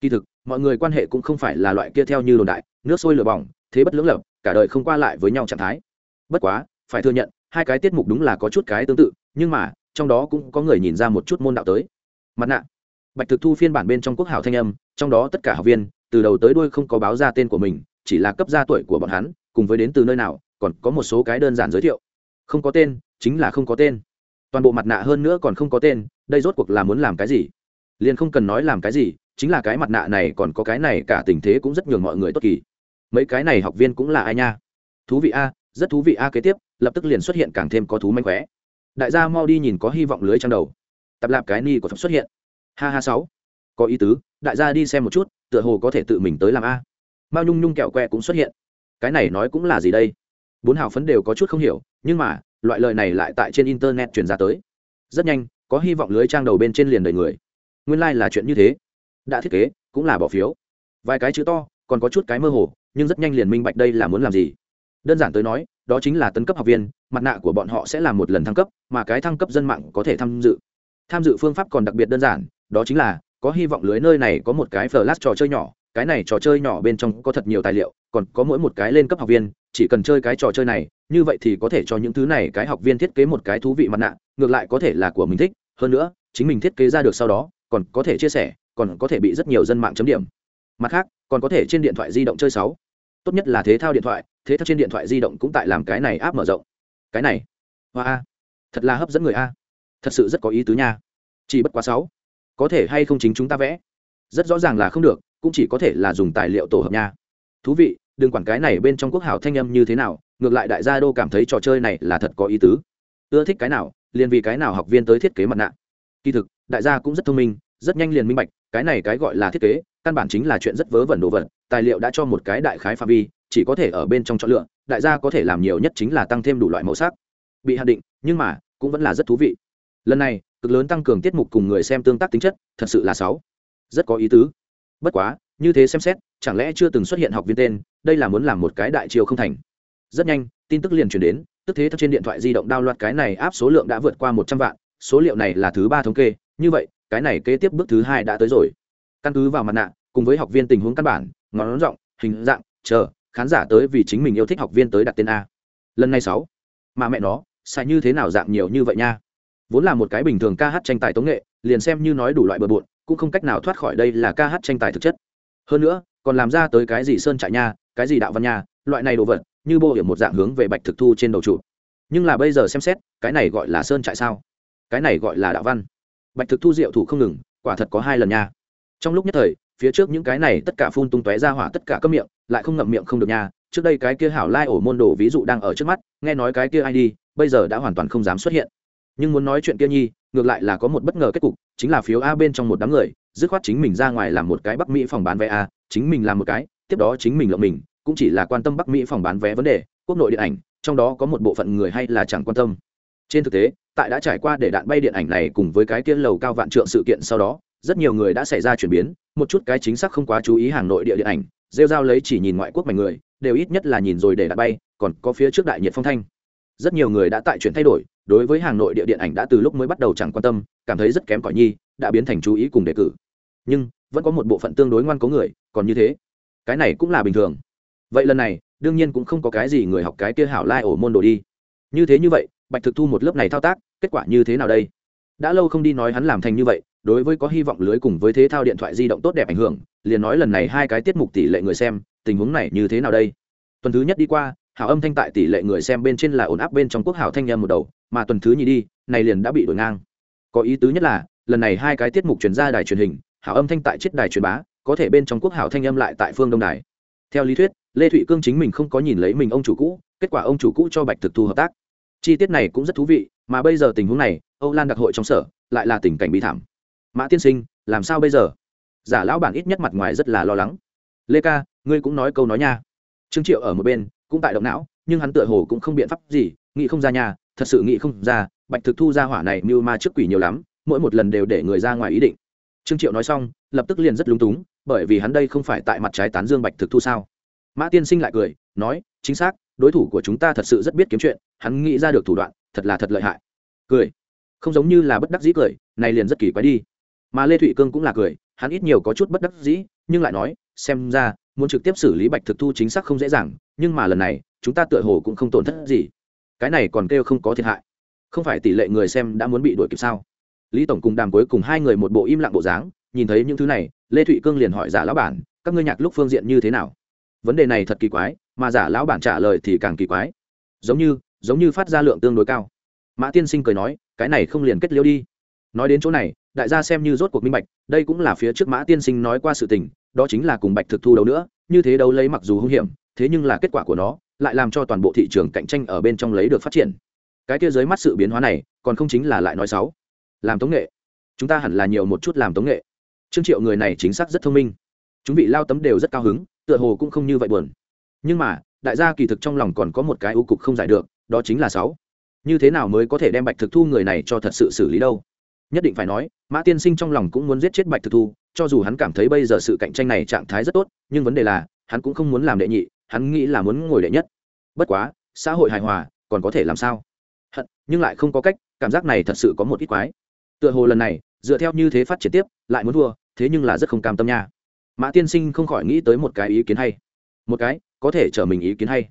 Kỳ thực, mọi người quan hệ cũng không phải là loại kia theo như đồn đại, nước sôi lửa bỏng, thế bất lưỡng lập, cả đời không qua lại với nhau trạng thái. Bất quá, phải thừa nhận, hai cái tiết mục đúng là có chút cái tương tự, nhưng mà, trong đó cũng có người nhìn ra một chút môn đạo tới. Mặt nạ. Bạch thực thu phiên bản bên trong quốc hảo thanh âm, trong đó tất cả học viên, từ đầu tới đuôi không có báo ra tên của mình, chỉ là cấp gia tuổi của bọn hắn, cùng với đến từ nơi nào, còn có một số cái đơn giản giới thiệu. Không có tên, chính là không có tên. Toàn bộ mặt nạ hơn nữa còn không có tên, đây rốt cuộc là muốn làm cái gì? Liền không cần nói làm cái gì, chính là cái mặt nạ này còn có cái này cả tình thế cũng rất nhường mọi người tốt kỳ. Mấy cái này học viên cũng là ai nha? Thú vị a, rất thú vị a, kế tiếp, lập tức liền xuất hiện càng thêm có thú manh khóe. Đại gia mau đi nhìn có hy vọng lưới trang đầu. Tập lạp cái ni của phật xuất hiện. Ha ha sáu. Có ý tứ, đại gia đi xem một chút, tựa hồ có thể tự mình tới làm a. Mao nhung nhung kẹo que cũng xuất hiện. Cái này nói cũng là gì đây? Bốn hào phấn đều có chút không hiểu, nhưng mà, loại lời này lại tại trên internet truyền ra tới. Rất nhanh, có hy vọng lưới trang đầu bên trên liền đầy người nguyên lai、like、là chuyện như thế. Đã thiết kế, cũng là bỏ phiếu. Vài cái chữ to, còn có chút cái mơ hồ, nhưng rất nhanh liền minh bạch đây là muốn làm gì. Đơn giản tới nói, đó chính là tấn cấp học viên, mặt nạ của bọn họ sẽ là một lần thăng cấp, mà cái thăng cấp dân mạng có thể tham dự. Tham dự phương pháp còn đặc biệt đơn giản, đó chính là, có hy vọng lưới nơi này có một cái flash trò chơi nhỏ, cái này trò chơi nhỏ bên trong có thật nhiều tài liệu, còn có mỗi một cái lên cấp học viên, chỉ cần chơi cái trò chơi này, như vậy thì có thể cho những thứ này cái học viên thiết kế một cái thú vị mặt nạ, ngược lại có thể là của mình thích, hơn nữa, chính mình thiết kế ra được sau đó còn có thể chia sẻ, còn có thể bị rất nhiều dân mạng chấm điểm. Mặt khác, còn có thể trên điện thoại di động chơi sáu. Tốt nhất là thế thao điện thoại, thế thao trên điện thoại di động cũng tại làm cái này áp mở rộng. Cái này, hoa a. Thật là hấp dẫn người a. Thật sự rất có ý tứ nha. Chỉ bất quá sáu. Có thể hay không chính chúng ta vẽ? Rất rõ ràng là không được, cũng chỉ có thể là dùng tài liệu tổ hợp nha. Thú vị, đừng quản cái này bên trong quốc hảo thanh âm như thế nào, ngược lại đại gia đô cảm thấy trò chơi này là thật có ý tứ. Ưa thích cái nào, liền vì cái nào học viên tới thiết kế mặt nạ kỳ thực, đại gia cũng rất thông minh, rất nhanh liền minh bạch, cái này cái gọi là thiết kế, căn bản chính là chuyện rất vớ vẩn đồ vật, tài liệu đã cho một cái đại khái phạm vi, chỉ có thể ở bên trong chọn lựa, đại gia có thể làm nhiều nhất chính là tăng thêm đủ loại màu sắc. Bị hạn định, nhưng mà, cũng vẫn là rất thú vị. Lần này, cực lớn tăng cường tiết mục cùng người xem tương tác tính chất, thật sự là sáu. Rất có ý tứ. Bất quá, như thế xem xét, chẳng lẽ chưa từng xuất hiện học viên tên, đây là muốn làm một cái đại chiều không thành. Rất nhanh, tin tức liền chuyển đến, tức thế trên điện thoại di động đao loạt cái này áp số lượng đã vượt qua một trăm vạn số liệu này là thứ ba thống kê, như vậy, cái này kế tiếp bước thứ hai đã tới rồi. Căn cứ vào mặt nạ, cùng với học viên tình huống căn bản, ngón rộng hình dạng, chờ, khán giả tới vì chính mình yêu thích học viên tới đặt tên a. Lần này sáu, mà mẹ nó sai như thế nào dạng nhiều như vậy nha? Vốn là một cái bình thường ca hát tranh tài tống nghệ, liền xem như nói đủ loại bừa bộn, cũng không cách nào thoát khỏi đây là ca hát tranh tài thực chất. Hơn nữa, còn làm ra tới cái gì sơn trại nha, cái gì đạo văn nha, loại này đồ vật, như bô hiểm một dạng hướng về bạch thực thu trên đầu trụ. Nhưng là bây giờ xem xét, cái này gọi là sơn trại sao? Cái này gọi là đạo văn. Bạch thực thu diệu thủ không ngừng, quả thật có hai lần nha. Trong lúc nhất thời, phía trước những cái này tất cả phun tung tóe ra hỏa tất cả cấm miệng, lại không ngậm miệng không được nha. Trước đây cái kia hảo lai ổ môn đồ ví dụ đang ở trước mắt, nghe nói cái kia ai đi, bây giờ đã hoàn toàn không dám xuất hiện. Nhưng muốn nói chuyện kia nhi, ngược lại là có một bất ngờ kết cục, chính là phiếu a bên trong một đám người, dứt khoát chính mình ra ngoài làm một cái bắc mỹ phòng bán vé a, chính mình làm một cái, tiếp đó chính mình lộng mình, cũng chỉ là quan tâm bắc mỹ phòng bán vé vấn đề, quốc nội điện ảnh, trong đó có một bộ phận người hay là chẳng quan tâm. Trên thực tế tại đã trải qua để đạn bay điện ảnh này cùng với cái kia lầu cao vạn trượng sự kiện sau đó, rất nhiều người đã xảy ra chuyển biến, một chút cái chính xác không quá chú ý hàng nội địa điện ảnh, rêu rao lấy chỉ nhìn ngoại quốc mảnh người, đều ít nhất là nhìn rồi để đạn bay, còn có phía trước đại nhiệt phong thanh. Rất nhiều người đã tại chuyển thay đổi, đối với hàng nội địa điện ảnh đã từ lúc mới bắt đầu chẳng quan tâm, cảm thấy rất kém cỏi nhi, đã biến thành chú ý cùng đề cử. Nhưng, vẫn có một bộ phận tương đối ngoan cố người, còn như thế. Cái này cũng là bình thường. Vậy lần này, đương nhiên cũng không có cái gì người học cái kia hảo lai ổ môn đồ đi. Như thế như vậy, bạch thực thu một lớp này thao tác kết quả như thế nào đây? Đã lâu không đi nói hắn làm thành như vậy, đối với có hy vọng lưới cùng với thế thao điện thoại di động tốt đẹp ảnh hưởng, liền nói lần này hai cái tiết mục tỷ lệ người xem, tình huống này như thế nào đây? Tuần thứ nhất đi qua, hảo âm thanh tại tỷ lệ người xem bên trên là ổn áp bên trong quốc hảo thanh em một đầu, mà tuần thứ nhì đi, này liền đã bị đổi ngang. Có ý tứ nhất là, lần này hai cái tiết mục chuyển ra đài truyền hình, hảo âm thanh tại chiết đài truyền bá, có thể bên trong quốc hảo thanh âm lại tại phương đông đài. Theo lý thuyết, lê thụy cương chính mình không có nhìn lấy mình ông chủ cũ, kết quả ông chủ cũ cho bạch thực thu hợp tác. Chi tiết này cũng rất thú vị mà bây giờ tình huống này, âu lan đặc hội trong sở lại là tình cảnh bi thảm. Mã tiên sinh, làm sao bây giờ? Giả lão bản ít nhất mặt ngoài rất là lo lắng. Lê ca, ngươi cũng nói câu nói nha. Trương triệu ở một bên, cũng tại động não, nhưng hắn tựa hồ cũng không biện pháp gì, nghĩ không ra nhà thật sự nghĩ không ra, bạch thực thu ra hỏa này mưu ma trước quỷ nhiều lắm, mỗi một lần đều để người ra ngoài ý định. Trương triệu nói xong, lập tức liền rất lúng túng, bởi vì hắn đây không phải tại mặt trái tán dương bạch thực thu sao? Mã tiên sinh lại cười, nói, chính xác, đối thủ của chúng ta thật sự rất biết kiếm chuyện, hắn nghĩ ra được thủ đoạn thật là thật lợi hại. Cười. Không giống như là bất đắc dĩ cười, này liền rất kỳ quái đi. Mà lê thụy cương cũng là cười, hắn ít nhiều có chút bất đắc dĩ, nhưng lại nói, xem ra, muốn trực tiếp xử lý bạch thực thu chính xác không dễ dàng, nhưng mà lần này, chúng ta tựa hồ cũng không tổn thất gì. Cái này còn kêu không có thiệt hại. Không phải tỷ lệ người xem đã muốn bị đuổi kịp sao? Lý tổng cùng đàm cuối cùng hai người một bộ im lặng bộ dáng, nhìn thấy những thứ này, lê thụy cương liền hỏi giả lão bản, các ngươi nhạc lúc phương diện như thế nào? Vấn đề này thật kỳ quái, mà giả lão bản trả lời thì càng kỳ quái. Giống như giống như phát ra lượng tương đối cao. Mã tiên sinh cười nói, cái này không liền kết liễu đi. Nói đến chỗ này, đại gia xem như rốt cuộc minh bạch, đây cũng là phía trước mã tiên sinh nói qua sự tình, đó chính là cùng bạch thực thu đấu nữa, như thế đấu lấy mặc dù hung hiểm, thế nhưng là kết quả của nó lại làm cho toàn bộ thị trường cạnh tranh ở bên trong lấy được phát triển. Cái kia dưới mắt sự biến hóa này, còn không chính là lại nói xấu. Làm tống nghệ. Chúng ta hẳn là nhiều một chút làm tống nghệ. Trương triệu người này chính xác rất thông minh. Chúng vị lao tấm đều rất cao hứng, tựa hồ cũng không như vậy buồn. Nhưng mà, đại gia kỳ thực trong lòng còn có một cái ưu cục không giải được đó chính là sáu. Như thế nào mới có thể đem bạch thực thu người này cho thật sự xử lý đâu? Nhất định phải nói, mã tiên sinh trong lòng cũng muốn giết chết bạch thực thu, cho dù hắn cảm thấy bây giờ sự cạnh tranh này trạng thái rất tốt, nhưng vấn đề là, hắn cũng không muốn làm đệ nhị, hắn nghĩ là muốn ngồi đệ nhất. Bất quá, xã hội hài hòa, còn có thể làm sao? Hận, nhưng lại không có cách, cảm giác này thật sự có một ít quái. Tựa hồ lần này, dựa theo như thế phát triển tiếp, lại muốn thua, thế nhưng là rất không cam tâm nha. Mã tiên sinh không khỏi nghĩ tới một cái ý kiến hay. Một cái, có thể trở mình ý kiến hay.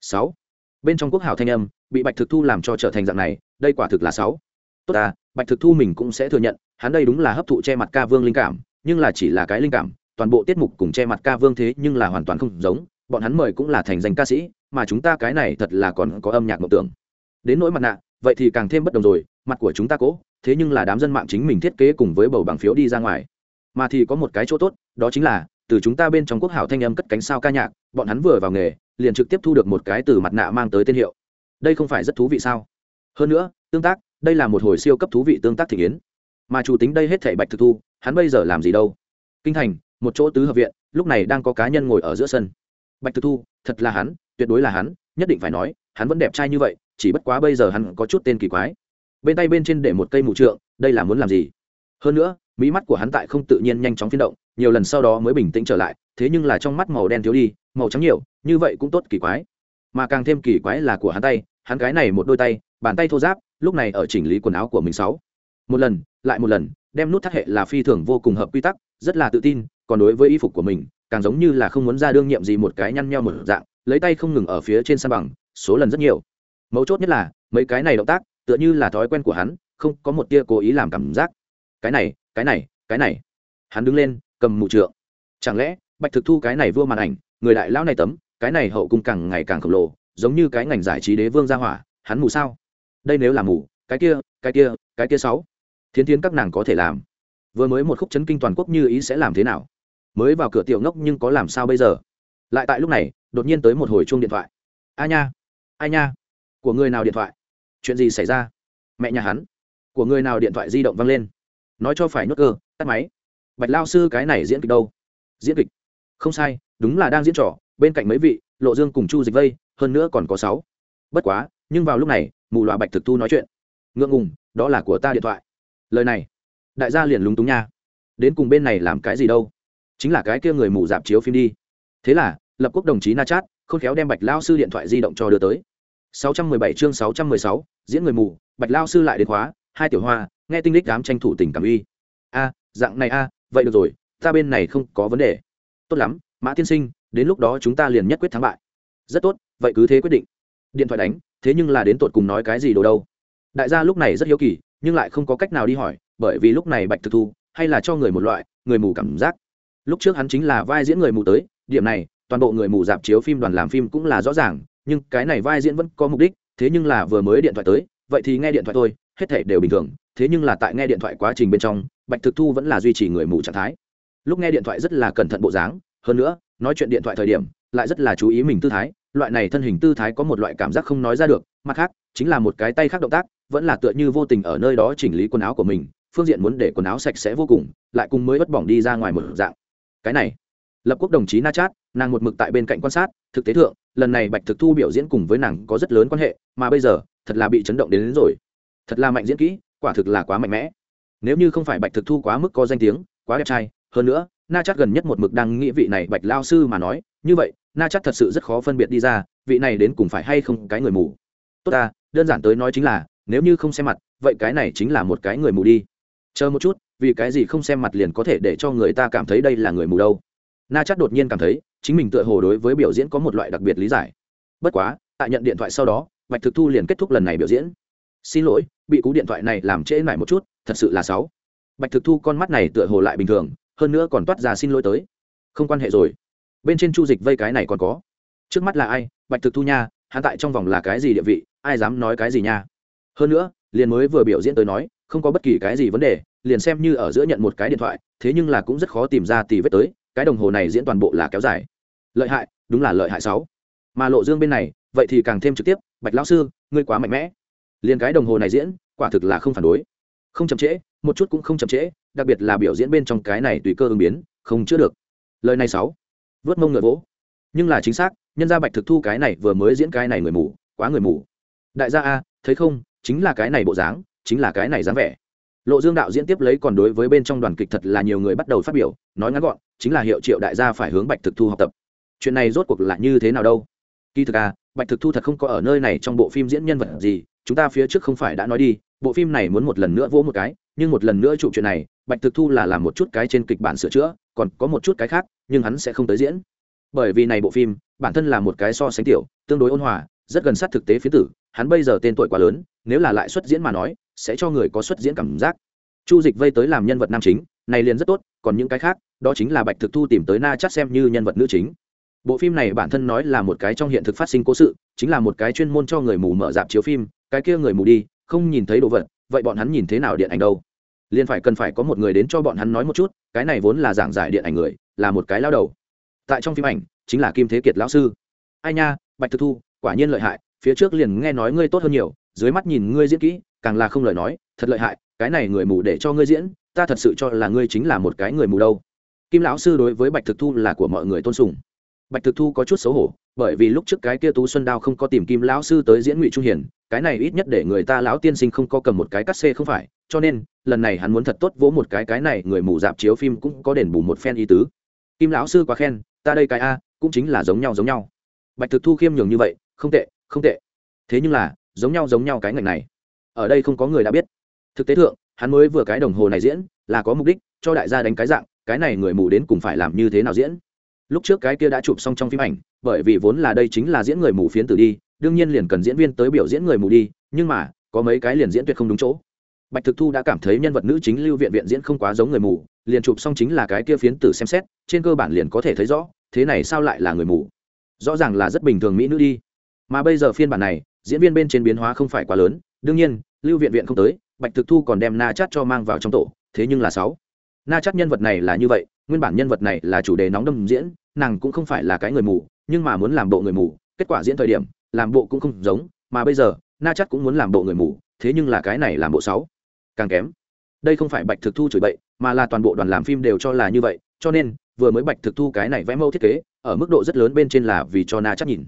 Sáu bên trong quốc hảo thanh âm, bị bạch thực thu làm cho trở thành dạng này, đây quả thực là sáu tốt à bạch thực thu mình cũng sẽ thừa nhận, hắn đây đúng là hấp thụ che mặt ca vương linh cảm, nhưng là chỉ là cái linh cảm, toàn bộ tiết mục cùng che mặt ca vương thế nhưng là hoàn toàn không giống, bọn hắn mời cũng là thành danh ca sĩ, mà chúng ta cái này thật là còn có âm nhạc mộng tưởng. Đến nỗi mặt nạ, vậy thì càng thêm bất đồng rồi, mặt của chúng ta cố, thế nhưng là đám dân mạng chính mình thiết kế cùng với bầu bằng phiếu đi ra ngoài. Mà thì có một cái chỗ tốt, đó chính là từ chúng ta bên trong quốc hảo thanh âm cất cánh sao ca nhạc, bọn hắn vừa vào nghề, liền trực tiếp thu được một cái từ mặt nạ mang tới tên hiệu. Đây không phải rất thú vị sao? Hơn nữa, tương tác, đây là một hồi siêu cấp thú vị tương tác thị yến. Mà chủ tính đây hết thảy bạch thực thu, hắn bây giờ làm gì đâu? Kinh thành, một chỗ tứ hợp viện, lúc này đang có cá nhân ngồi ở giữa sân. Bạch thực thu, thật là hắn, tuyệt đối là hắn, nhất định phải nói, hắn vẫn đẹp trai như vậy, chỉ bất quá bây giờ hắn có chút tên kỳ quái. Bên tay bên trên để một cây mù trượng, đây là muốn làm gì? Hơn nữa mỹ mắt của hắn tại không tự nhiên nhanh chóng phiên động, nhiều lần sau đó mới bình tĩnh trở lại, thế nhưng là trong mắt màu đen thiếu đi, màu trắng nhiều, như vậy cũng tốt kỳ quái. Mà càng thêm kỳ quái là của hắn tay, hắn cái này một đôi tay, bàn tay thô giáp lúc này ở chỉnh lý quần áo của mình sáu. Một lần, lại một lần, đem nút thắt hệ là phi thường vô cùng hợp quy tắc, rất là tự tin, còn đối với y phục của mình, càng giống như là không muốn ra đương nhiệm gì một cái nhăn nheo một dạng, lấy tay không ngừng ở phía trên san bằng, số lần rất nhiều. Mấu chốt nhất là, mấy cái này động tác, tựa như là thói quen của hắn, không có một tia cố ý làm cảm giác. Cái này cái này cái này. Hắn đứng lên, cầm mụ trượng. Chẳng lẽ, bạch thực thu cái này vua màn ảnh, người đại lão này tấm, cái này hậu cung càng ngày càng khổng lồ, giống như cái ngành giải trí đế vương gia hỏa, hắn mù sao? Đây nếu là mù, cái kia cái kia cái kia sáu. Thiến thiến các nàng có thể làm. Vừa mới một khúc chấn kinh toàn quốc như ý sẽ làm thế nào? Mới vào cửa tiểu ngốc nhưng có làm sao bây giờ? Lại tại lúc này, đột nhiên tới một hồi chuông điện thoại. A nha ai nha. Của người nào điện thoại? Chuyện gì xảy ra? Mẹ nhà hắn. Của người nào điện thoại di động văng lên? Nói cho phải nhốt cơ tắt máy. Bạch lao sư cái này diễn kịch đâu? Diễn kịch? Không sai đúng là đang diễn trò bên cạnh mấy vị lộ dương cùng chu dịch vây hơn nữa còn có sáu. Bất quá nhưng vào lúc này mù loà bạch thực thu nói chuyện. Ngượng ngùng đó là của ta điện thoại. Lời này đại gia liền lúng túng nha. Đến cùng bên này làm cái gì đâu? Chính là cái kia người mù dạp chiếu phim đi. Thế là lập quốc đồng chí na chát khôn khéo đem bạch lao sư điện thoại di động cho đưa tới. 617 chương 616, diễn người mù bạch lao sư lại đến khóa hai tiểu hoa, nghe tinh đích dám tranh thủ tình cảm uy. A, dạng này a, vậy được rồi, ta bên này không có vấn đề. Tốt lắm, mã tiên sinh, đến lúc đó chúng ta liền nhất quyết thắng bại. Rất tốt, vậy cứ thế quyết định. Điện thoại đánh, thế nhưng là đến tột cùng nói cái gì đồ đâu. Đại gia lúc này rất hiếu kỳ, nhưng lại không có cách nào đi hỏi, bởi vì lúc này bạch thực thu, hay là cho người một loại, người mù cảm giác. Lúc trước hắn chính là vai diễn người mù tới, điểm này, toàn bộ người mù dạp chiếu phim đoàn làm phim cũng là rõ ràng, nhưng cái này vai diễn vẫn có mục đích, thế nhưng là vừa mới điện thoại tới, vậy thì nghe điện thoại thôi hết thể đều bình thường thế nhưng là tại nghe điện thoại quá trình bên trong bạch thực thu vẫn là duy trì người mù trạng thái. Lúc nghe điện thoại rất là cẩn thận bộ dáng hơn nữa nói chuyện điện thoại thời điểm lại rất là chú ý mình tư thái loại này thân hình tư thái có một loại cảm giác không nói ra được mặt khác chính là một cái tay khác động tác vẫn là tựa như vô tình ở nơi đó chỉnh lý quần áo của mình phương diện muốn để quần áo sạch sẽ vô cùng lại cùng mới bất bỏng đi ra ngoài một dạng. Cái này lập quốc đồng chí na chát nàng một mực tại bên cạnh quan sát thực tế thượng lần này bạch thực thu biểu diễn cùng với nàng có rất lớn quan hệ mà bây giờ thật là bị chấn động đến, đến rồi thật là mạnh diễn kỹ, quả thực là quá mạnh mẽ. Nếu như không phải bạch thực thu quá mức có danh tiếng, quá đẹp trai, hơn nữa, na chắc gần nhất một mực đang nghĩ vị này bạch lao sư mà nói, như vậy, na chắc thật sự rất khó phân biệt đi ra, vị này đến cùng phải hay không cái người mù. Tốt ta, đơn giản tới nói chính là, nếu như không xem mặt, vậy cái này chính là một cái người mù đi. Chờ một chút, vì cái gì không xem mặt liền có thể để cho người ta cảm thấy đây là người mù đâu? Na chắc đột nhiên cảm thấy, chính mình tựa hồ đối với biểu diễn có một loại đặc biệt lý giải. Bất quá, tại nhận điện thoại sau đó, bạch thực thu liền kết thúc lần này biểu diễn xin lỗi, bị cú điện thoại này làm trễ lại một chút, thật sự là sáu bạch thực thu con mắt này tựa hồ lại bình thường, hơn nữa còn toát ra xin lỗi tới. Không quan hệ rồi. Bên trên chu dịch vây cái này còn có. Trước mắt là ai? Bạch thực thu nha, hắn tại trong vòng là cái gì địa vị? Ai dám nói cái gì nha? Hơn nữa, liền mới vừa biểu diễn tới nói, không có bất kỳ cái gì vấn đề, liền xem như ở giữa nhận một cái điện thoại, thế nhưng là cũng rất khó tìm ra tì vết tới, cái đồng hồ này diễn toàn bộ là kéo dài. Lợi hại, đúng là lợi hại sáu mà lộ dương bên này, vậy thì càng thêm trực tiếp, bạch lão sư, ngươi quá mạnh mẽ liền cái đồng hồ này diễn, quả thực là không phản đối. Không chậm trễ, một chút cũng không chậm trễ, đặc biệt là biểu diễn bên trong cái này tùy cơ ứng biến, không chữa được. Lời này sáu vớt mông ngựa vỗ. Nhưng là chính xác, nhân gia bạch thực thu cái này vừa mới diễn cái này người mù, quá người mù. Đại gia a, thấy không, chính là cái này bộ dáng, chính là cái này dáng vẻ. Lộ dương đạo diễn tiếp lấy còn đối với bên trong đoàn kịch thật là nhiều người bắt đầu phát biểu, nói ngắn gọn, chính là hiệu triệu đại gia phải hướng bạch thực thu học tập. Chuyện này rốt cuộc là như thế nào đâu? Kỳ thực a, bạch thực thu thật không có ở nơi này trong bộ phim diễn nhân vật gì chúng ta phía trước không phải đã nói đi, bộ phim này muốn một lần nữa vỗ một cái, nhưng một lần nữa chụp chuyện này, bạch thực thu là làm một chút cái trên kịch bản sửa chữa, còn có một chút cái khác, nhưng hắn sẽ không tới diễn. Bởi vì này bộ phim, bản thân là một cái so sánh tiểu, tương đối ôn hòa, rất gần sát thực tế phía tử, hắn bây giờ tên tuổi quá lớn, nếu là lại xuất diễn mà nói, sẽ cho người có xuất diễn cảm giác. Chu dịch vây tới làm nhân vật nam chính, này liền rất tốt, còn những cái khác, đó chính là bạch thực thu tìm tới na chắc xem như nhân vật nữ chính. Bộ phim này bản thân nói là một cái trong hiện thực phát sinh cố sự, chính là một cái chuyên môn cho người mù mở dạp chiếu phim cái kia người mù đi, không nhìn thấy đồ vật, vậy bọn hắn nhìn thế nào điện ảnh đâu? Liền phải cần phải có một người đến cho bọn hắn nói một chút, cái này vốn là giảng giải điện ảnh người, là một cái lao đầu. Tại trong phim ảnh, chính là kim thế kiệt lão sư. Ai nha, bạch thực thu, quả nhiên lợi hại, phía trước liền nghe nói ngươi tốt hơn nhiều, dưới mắt nhìn ngươi diễn kỹ, càng là không lời nói, thật lợi hại, cái này người mù để cho ngươi diễn, ta thật sự cho là ngươi chính là một cái người mù đâu. Kim lão sư đối với bạch thực thu là của mọi người tôn sùng. Bạch thực thu có chút xấu hổ bởi vì lúc trước cái kia tú xuân đao không có tìm kim lão sư tới diễn ngụy trung hiền, cái này ít nhất để người ta lão tiên sinh không có cầm một cái cắt xê không phải, cho nên, lần này hắn muốn thật tốt vỗ một cái cái này, người mù dạp chiếu phim cũng có đền bù một phen ý tứ. Kim lão sư quá khen, ta đây cái a, cũng chính là giống nhau giống nhau. Bạch thực thu khiêm nhường như vậy, không tệ không tệ. Thế nhưng là, giống nhau giống nhau cái ngành này. Ở đây không có người đã biết. Thực tế thượng, hắn mới vừa cái đồng hồ này diễn, là có mục đích, cho đại gia đánh cái dạng, cái này người mù đến cùng phải làm như thế nào diễn. Lúc trước cái kia đã chụp xong trong phim ảnh bởi vì vốn là đây chính là diễn người mù phiến tử đi, đương nhiên liền cần diễn viên tới biểu diễn người mù đi, nhưng mà, có mấy cái liền diễn tuyệt không đúng chỗ. Bạch thực thu đã cảm thấy nhân vật nữ chính lưu viện viện diễn không quá giống người mù, liền chụp xong chính là cái kia phiến tử xem xét, trên cơ bản liền có thể thấy rõ, thế này sao lại là người mù? Rõ ràng là rất bình thường mỹ nữ đi. Mà bây giờ phiên bản này, diễn viên bên trên biến hóa không phải quá lớn, đương nhiên, lưu viện viện không tới, bạch thực thu còn đem na chát cho mang vào trong tổ, thế nhưng là sáu. Na chát nhân vật này là như vậy, nguyên bản nhân vật này là chủ đề nóng đâm diễn, nàng cũng không phải là cái người mù nhưng mà muốn làm bộ người mù, kết quả diễn thời điểm, làm bộ cũng không giống, mà bây giờ, na chắc cũng muốn làm bộ người mù, thế nhưng là cái này làm bộ sáu càng kém. Đây không phải bạch thực thu chửi bậy, mà là toàn bộ đoàn làm phim đều cho là như vậy, cho nên, vừa mới bạch thực thu cái này vẽ mẫu thiết kế, ở mức độ rất lớn bên trên là vì cho na chắc nhìn.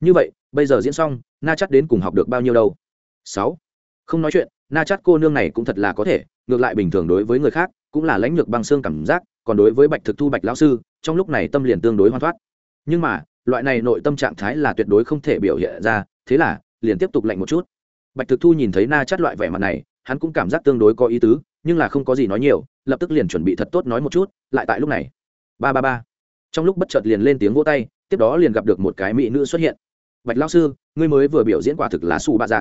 Như vậy, bây giờ diễn xong, na chắc đến cùng học được bao nhiêu đâu? Sáu. Không nói chuyện, na chắc cô nương này cũng thật là có thể, ngược lại bình thường đối với người khác, cũng là lãnh lược băng xương cảm giác, còn đối với bạch thực thu bạch lão sư, trong lúc này tâm liền tương đối hoan thoát. Nhưng mà loại này nội tâm trạng thái là tuyệt đối không thể biểu hiện ra, thế là, liền tiếp tục lạnh một chút. Bạch thực thu nhìn thấy na chắt loại vẻ mặt này, hắn cũng cảm giác tương đối có ý tứ, nhưng là không có gì nói nhiều, lập tức liền chuẩn bị thật tốt nói một chút, lại tại lúc này. Ba ba ba. Trong lúc bất chợt liền lên tiếng vỗ tay, tiếp đó liền gặp được một cái mỹ nữ xuất hiện. Bạch lao sư, ngươi mới vừa biểu diễn quả thực là su ba gia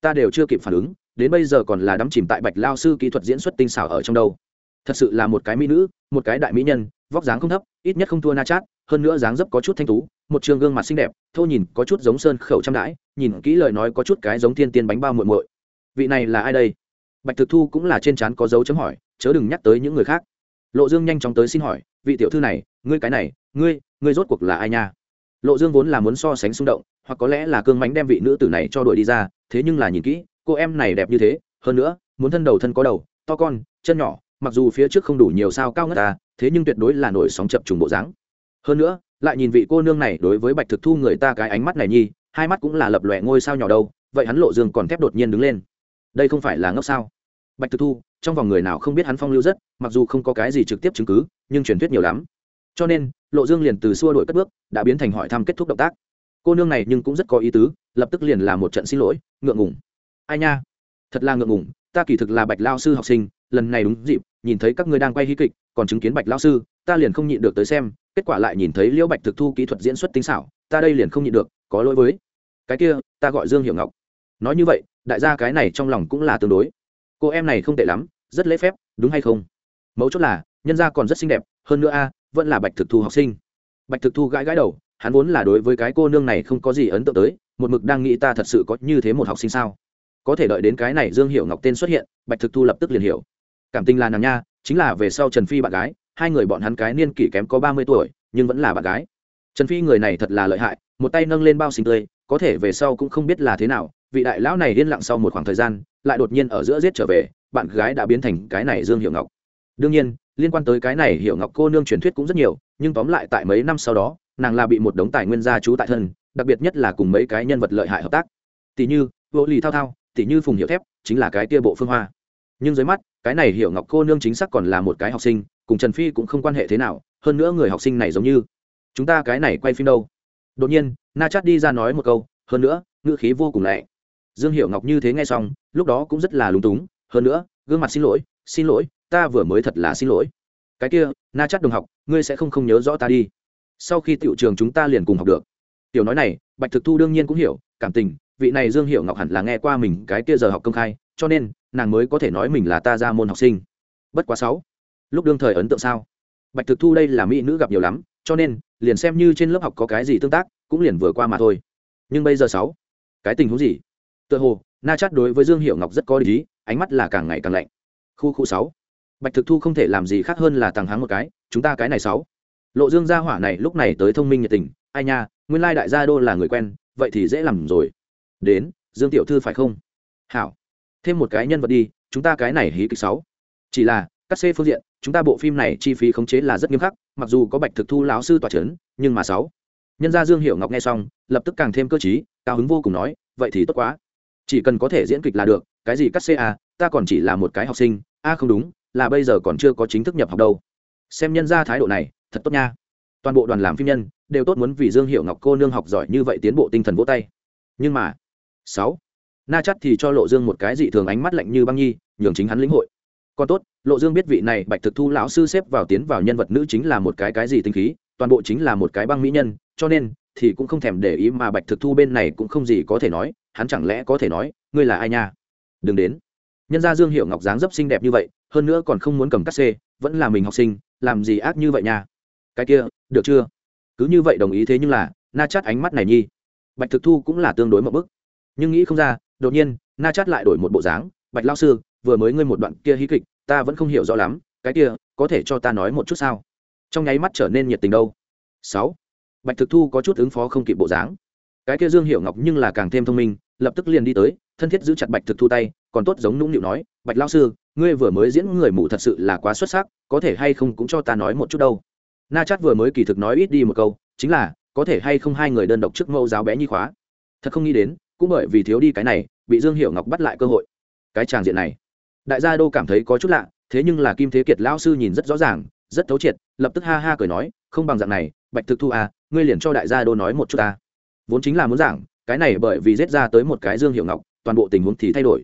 ta đều chưa kịp phản ứng, đến bây giờ còn là đắm chìm tại bạch lao sư kỹ thuật diễn xuất tinh xảo ở trong đâu. Thật sự là một cái mỹ nữ, một cái đại mỹ nhân, vóc dáng không thấp, ít nhất không thua na chát hơn nữa dáng dấp có chút thanh tú, một trường gương mặt xinh đẹp, thô nhìn có chút giống sơn khẩu trăm đãi, nhìn kỹ lời nói có chút cái giống thiên tiên bánh bao muội muội. Vị này là ai đây? Bạch thực thu cũng là trên trán có dấu chấm hỏi, chớ đừng nhắc tới những người khác. Lộ dương nhanh chóng tới xin hỏi, vị tiểu thư này, ngươi cái này, ngươi ngươi rốt cuộc là ai nha? Lộ dương vốn là muốn so sánh xung động, hoặc có lẽ là cương mánh đem vị nữ tử này cho đuổi đi ra, thế nhưng là nhìn kỹ, cô em này đẹp như thế, hơn nữa, muốn thân đầu thân có đầu, to con, chân nhỏ, mặc dù phía trước không đủ nhiều sao cao ngất ta, thế nhưng tuyệt đối là nổi sóng chập trùng bộ dáng hơn nữa, lại nhìn vị cô nương này đối với bạch thực thu người ta cái ánh mắt này nhi, hai mắt cũng là lập lòe ngôi sao nhỏ đâu, vậy hắn lộ dương còn thép đột nhiên đứng lên. Đây không phải là ngốc sao? Bạch thực thu, trong vòng người nào không biết hắn phong lưu rất, mặc dù không có cái gì trực tiếp chứng cứ, nhưng truyền thuyết nhiều lắm. Cho nên, lộ dương liền từ xua đổi cất bước, đã biến thành hỏi thăm kết thúc động tác. Cô nương này nhưng cũng rất có ý tứ, lập tức liền là một trận xin lỗi, ngượng ngùng. Ai nha? Thật là ngượng ngùng, ta kỳ thực là bạch lao sư học sinh, lần này đúng dịp, nhìn thấy các ngươi đang quay hí kịch, còn chứng kiến bạch lao sư, ta liền không nhịn được tới xem kết quả lại nhìn thấy liễu bạch thực thu kỹ thuật diễn xuất tinh xảo, ta đây liền không nhịn được, có lỗi với. Cái kia, ta gọi dương hiểu ngọc. Nói như vậy, đại gia cái này trong lòng cũng là tương đối. Cô em này không tệ lắm, rất lễ phép, đúng hay không? Mấu chốt là, nhân gia còn rất xinh đẹp, hơn nữa a, vẫn là bạch thực thu học sinh. Bạch thực thu gãi gãi đầu, hắn vốn là đối với cái cô nương này không có gì ấn tượng tới, một mực đang nghĩ ta thật sự có như thế một học sinh sao. Có thể đợi đến cái này dương hiệu ngọc tên xuất hiện, bạch thực thu lập tức liền hiểu. Cảm tình là nàng nha, chính là về sau trần phi bạn gái hai người bọn hắn cái niên kỷ kém có ba mươi tuổi, nhưng vẫn là bạn gái. Trần phi người này thật là lợi hại, một tay nâng lên bao sinh tươi, có thể về sau cũng không biết là thế nào, vị đại lão này yên lặng sau một khoảng thời gian, lại đột nhiên ở giữa giết trở về, bạn gái đã biến thành cái này dương hiệu ngọc. Đương nhiên, liên quan tới cái này hiệu ngọc cô nương truyền thuyết cũng rất nhiều, nhưng tóm lại tại mấy năm sau đó, nàng là bị một đống tài nguyên gia trú tại thân, đặc biệt nhất là cùng mấy cái nhân vật lợi hại hợp tác. Tỷ như, vô lì thao thao, tỷ như phùng hiệu thép, chính là cái tia bộ phương hoa. Nhưng dưới mắt cái này hiểu ngọc cô nương chính xác còn là một cái học sinh, cùng trần phi cũng không quan hệ thế nào, hơn nữa người học sinh này giống như, chúng ta cái này quay phim đâu? Đột nhiên, na chát đi ra nói một câu, hơn nữa, ngữ khí vô cùng lẹ dương hiểu ngọc như thế nghe xong, lúc đó cũng rất là lúng túng, hơn nữa, gương mặt xin lỗi xin lỗi, ta vừa mới thật là xin lỗi. Cái kia, na chát đồng học, ngươi sẽ không không nhớ rõ ta đi. Sau khi tiểu trường chúng ta liền cùng học được. Tiểu nói này, bạch thực thu đương nhiên cũng hiểu, cảm tình, vị này dương hiểu ngọc hẳn là nghe qua mình cái kia giờ học công khai cho nên, nàng mới có thể nói mình là ta ra môn học sinh. Bất quá sáu. Lúc đương thời ấn tượng sao? Bạch thực thu đây là mỹ nữ gặp nhiều lắm, cho nên, liền xem như trên lớp học có cái gì tương tác, cũng liền vừa qua mà thôi. Nhưng bây giờ sáu, cái tình huống gì? Tựa hồ, na chát đối với dương hiệu ngọc rất có lý, ánh mắt là càng ngày càng lạnh. Khu khu sáu. Bạch thực thu không thể làm gì khác hơn là tàng háng một cái, chúng ta cái này sáu. Lộ dương gia hỏa này lúc này tới thông minh nhiệt tình, ai nha, nguyên lai đại gia đô là người quen, vậy thì dễ làm rồi. Đến, dương tiểu thư phải không? Hảo thêm một cái nhân vật đi, chúng ta cái này hí kịch sáu. Chỉ là cắt xê phương diện, chúng ta bộ phim này chi phí khống chế là rất nghiêm khắc, mặc dù có bạch thực thu lão sư tòa c h ấ n nhưng mà sáu. Nhân gia dương Hiểu ngọc nghe xong, lập tức càng thêm cơ t cao hứng vô cùng nói, vậy thì tốt quá. Chỉ cần có thể diễn kịch là được, cái gì cắt xê à ta còn chỉ là một cái học sinh a không đúng, là bây giờ còn chưa có chính thức nhập học đâu. Xem nhân gia thái độ này, thật tốt nha. Toàn bộ đoàn làm phim nhân, đều tốt muốn vì dương Hiểu ngọc cô nương học giỏi như vậy tiến bộ tinh thần vỗ tay. Nhưng mà, sáu na chắt thì cho lộ dương một cái dị thường ánh mắt lạnh như băng nhi, nhường chính hắn lĩnh hội. Còn tốt, lộ dương biết vị này bạch thực thu lão sư xếp vào tiến vào nhân vật nữ chính là một cái cái gì tinh khí, toàn bộ chính là một cái băng mỹ nhân, cho nên thì cũng không thèm để ý mà bạch thực thu bên này cũng không gì có thể nói, hắn chẳng lẽ có thể nói, ngươi là ai nha? Đừng đến. Nhân gia dương hiệu ngọc dáng dấp xinh đẹp như vậy, hơn nữa còn không muốn cầm cắt xê, vẫn là mình học sinh, làm gì ác như vậy nha? Cái kia, được chưa? Cứ như vậy đồng ý thế nhưng là, na chắt ánh mắt này nhi. Bạch thực thu cũng là tương đối một bức. Nhưng nghĩ không ra đột nhiên, na chát lại đổi một bộ dáng, bạch lao sư, vừa mới ngươi một đoạn kia hí kịch, ta vẫn không hiểu rõ lắm, cái kia có thể cho ta nói một chút sao? Trong nháy mắt trở nên nhiệt tình đâu. Sáu. Bạch thực thu có chút ứng phó không kịp bộ dáng. Cái kia dương hiệu ngọc nhưng là càng thêm thông minh, lập tức liền đi tới, thân thiết giữ chặt bạch thực thu tay, còn tốt giống nũng nịu nói, bạch lao sư, ngươi vừa mới diễn người mù thật sự là quá xuất sắc, có thể hay không cũng cho ta nói một chút đâu? Na chát vừa mới kỳ thực nói ít đi một câu, chính là, có thể hay không hai người đơn độc trước mẫu giáo bé nhi khóa? Thật không nghĩ đến cũng bởi vì thiếu đi cái này, bị dương hiệu ngọc bắt lại cơ hội. Cái tràng diện này, đại gia đô cảm thấy có chút lạ, thế nhưng là kim thế kiệt lão sư nhìn rất rõ ràng, rất thấu triệt, lập tức ha ha cười nói, không bằng dạng này, bạch thực thu à ngươi liền cho đại gia đô nói một chút ta. Vốn chính là muốn giảng, cái này bởi vì giết ra tới một cái dương hiệu ngọc, toàn bộ tình huống thì thay đổi.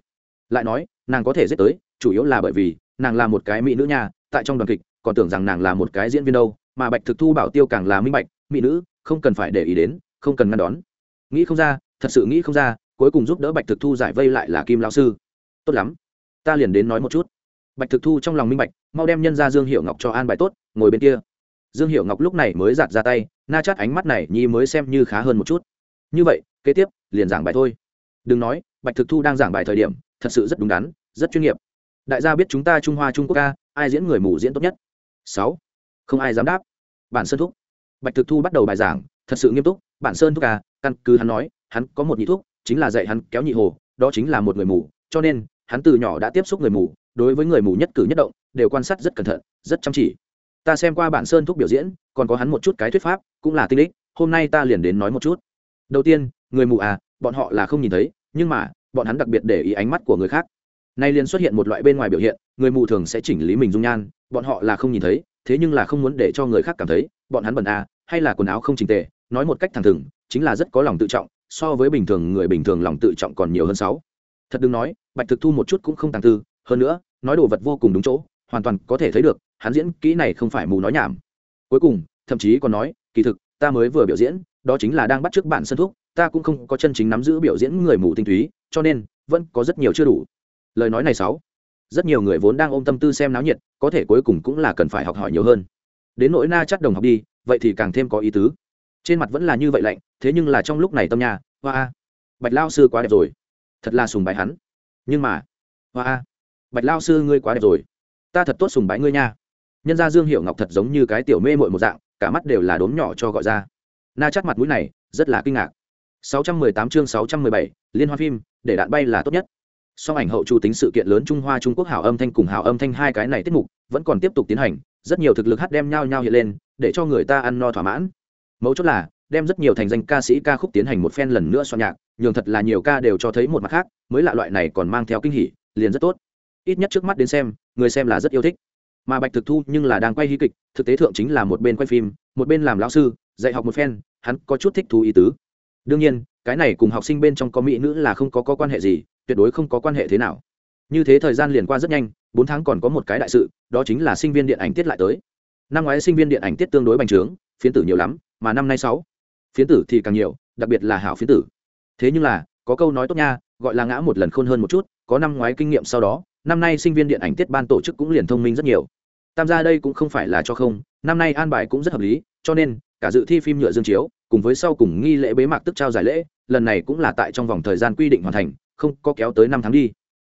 Lại nói, nàng có thể giết tới, chủ yếu là bởi vì, nàng là một cái mỹ nữ nha, tại trong đoàn kịch, còn tưởng rằng nàng là một cái diễn viên đâu, mà bạch thực thu bảo tiêu càng là minh bạch, mỹ nữ, không cần phải để ý đến, không cần ngăn đón. Nghĩ không ra thật sự nghĩ không ra, cuối cùng giúp đỡ bạch thực thu giải vây lại là kim lão sư. Tốt lắm, ta liền đến nói một chút. Bạch thực thu trong lòng minh bạch, mau đem nhân ra dương hiệu ngọc cho an bài tốt, ngồi bên kia. Dương hiệu ngọc lúc này mới giạt ra tay, na chát ánh mắt này nhi mới xem như khá hơn một chút. Như vậy, kế tiếp, liền giảng bài thôi. Đừng nói, bạch thực thu đang giảng bài thời điểm, thật sự rất đúng đắn, rất chuyên nghiệp. Đại gia biết chúng ta trung hoa trung quốc ca, ai diễn người mù diễn tốt nhất? Sáu. Không ai dám đáp. Bản sơn thúc. Bạch thực thu bắt đầu bài giảng, thật sự nghiêm túc, bản sơn thúc ca căn cứ hắn nói, hắn có một nhị thuốc, chính là dạy hắn kéo nhị hồ, đó chính là một người mù, cho nên, hắn từ nhỏ đã tiếp xúc người mù, đối với người mù nhất cử nhất động, đều quan sát rất cẩn thận, rất chăm chỉ. Ta xem qua bản sơn thúc biểu diễn, còn có hắn một chút cái thuyết pháp, cũng là tinh đích hôm nay ta liền đến nói một chút. Đầu tiên, người mù à bọn họ là không nhìn thấy, nhưng mà, bọn hắn đặc biệt để ý ánh mắt của người khác. Nay liền xuất hiện một loại bên ngoài biểu hiện, người mù thường sẽ chỉnh lý mình dung nhan, bọn họ là không nhìn thấy, thế nhưng là không muốn để cho người khác cảm thấy, bọn hắn bẩn à hay là quần áo không chỉnh tề, nói một cách thẳng thừng chính là rất có lòng tự trọng, so với bình thường người bình thường lòng tự trọng còn nhiều hơn sáu. Thật đừng nói, bạch thực thu một chút cũng không tàng tư, hơn nữa, nói đồ vật vô cùng đúng chỗ, hoàn toàn có thể thấy được, hắn diễn kỹ này không phải mù nói nhảm. Cuối cùng, thậm chí còn nói, kỳ thực, ta mới vừa biểu diễn, đó chính là đang bắt trước bản sân thuốc ta cũng không có chân chính nắm giữ biểu diễn người mù tinh túy, cho nên, vẫn có rất nhiều chưa đủ. Lời nói này sáu. Rất nhiều người vốn đang ôm tâm tư xem náo nhiệt, có thể cuối cùng cũng là cần phải học hỏi nhiều hơn. Đến nỗi na chắc đồng học đi, vậy thì càng thêm có ý tứ trên mặt vẫn là như vậy lạnh thế nhưng là trong lúc này tâm nhà hoa bạch lao sư quá đẹp rồi. Thật là sùng bái hắn. Nhưng mà hoa bạch lao sư ngươi quá đẹp rồi. Ta thật tốt sùng bái ngươi nha. Nhân gia dương hiệu ngọc thật giống như cái tiểu mê mội một dạng cả mắt đều là đốm nhỏ cho gọi ra. Na chắc mặt mũi này rất là kinh ngạc. 618 chương 617, liên hoa phim để đạn bay là tốt nhất. Song ảnh hậu chu tính sự kiện lớn trung hoa trung quốc hảo âm thanh cùng hảo âm thanh hai cái này tiết mục vẫn còn tiếp tục tiến hành rất nhiều thực lực hát đem nhau nhau hiện lên để cho người ta ăn no thỏa mãn mấu chốt là đem rất nhiều thành danh ca sĩ ca khúc tiến hành một phen lần nữa soạn nhạc nhường thật là nhiều ca đều cho thấy một mặt khác mới lạ loại này còn mang theo kinh hỉ liền rất tốt. Ít nhất trước mắt đến xem người xem là rất yêu thích. Mà bạch thực thu nhưng là đang quay hí kịch thực tế thượng chính là một bên quay phim một bên làm lão sư dạy học một phen hắn có chút thích thú ý tứ. Đương nhiên cái này cùng học sinh bên trong có mỹ nữ là không có, có quan hệ gì tuyệt đối không có quan hệ thế nào. Như thế thời gian liền qua rất nhanh bốn tháng còn có một cái đại sự đó chính là sinh viên điện ảnh tiết lại tới. Năm ngoái sinh viên điện ảnh tiết tương đối bành trướng phiến tử nhiều lắm mà năm nay sáu, phiến tử thì càng nhiều, đặc biệt là hảo phiến tử. Thế nhưng là, có câu nói tốt nha, gọi là ngã một lần khôn hơn một chút, có năm ngoái kinh nghiệm sau đó, năm nay sinh viên điện ảnh tiết ban tổ chức cũng liền thông minh rất nhiều. Tam gia đây cũng không phải là cho không, năm nay an bài cũng rất hợp lý, cho nên, cả dự thi phim nhựa dương chiếu, cùng với sau cùng nghi lễ bế mạc tức trao giải lễ, lần này cũng là tại trong vòng thời gian quy định hoàn thành, không có kéo tới năm tháng đi.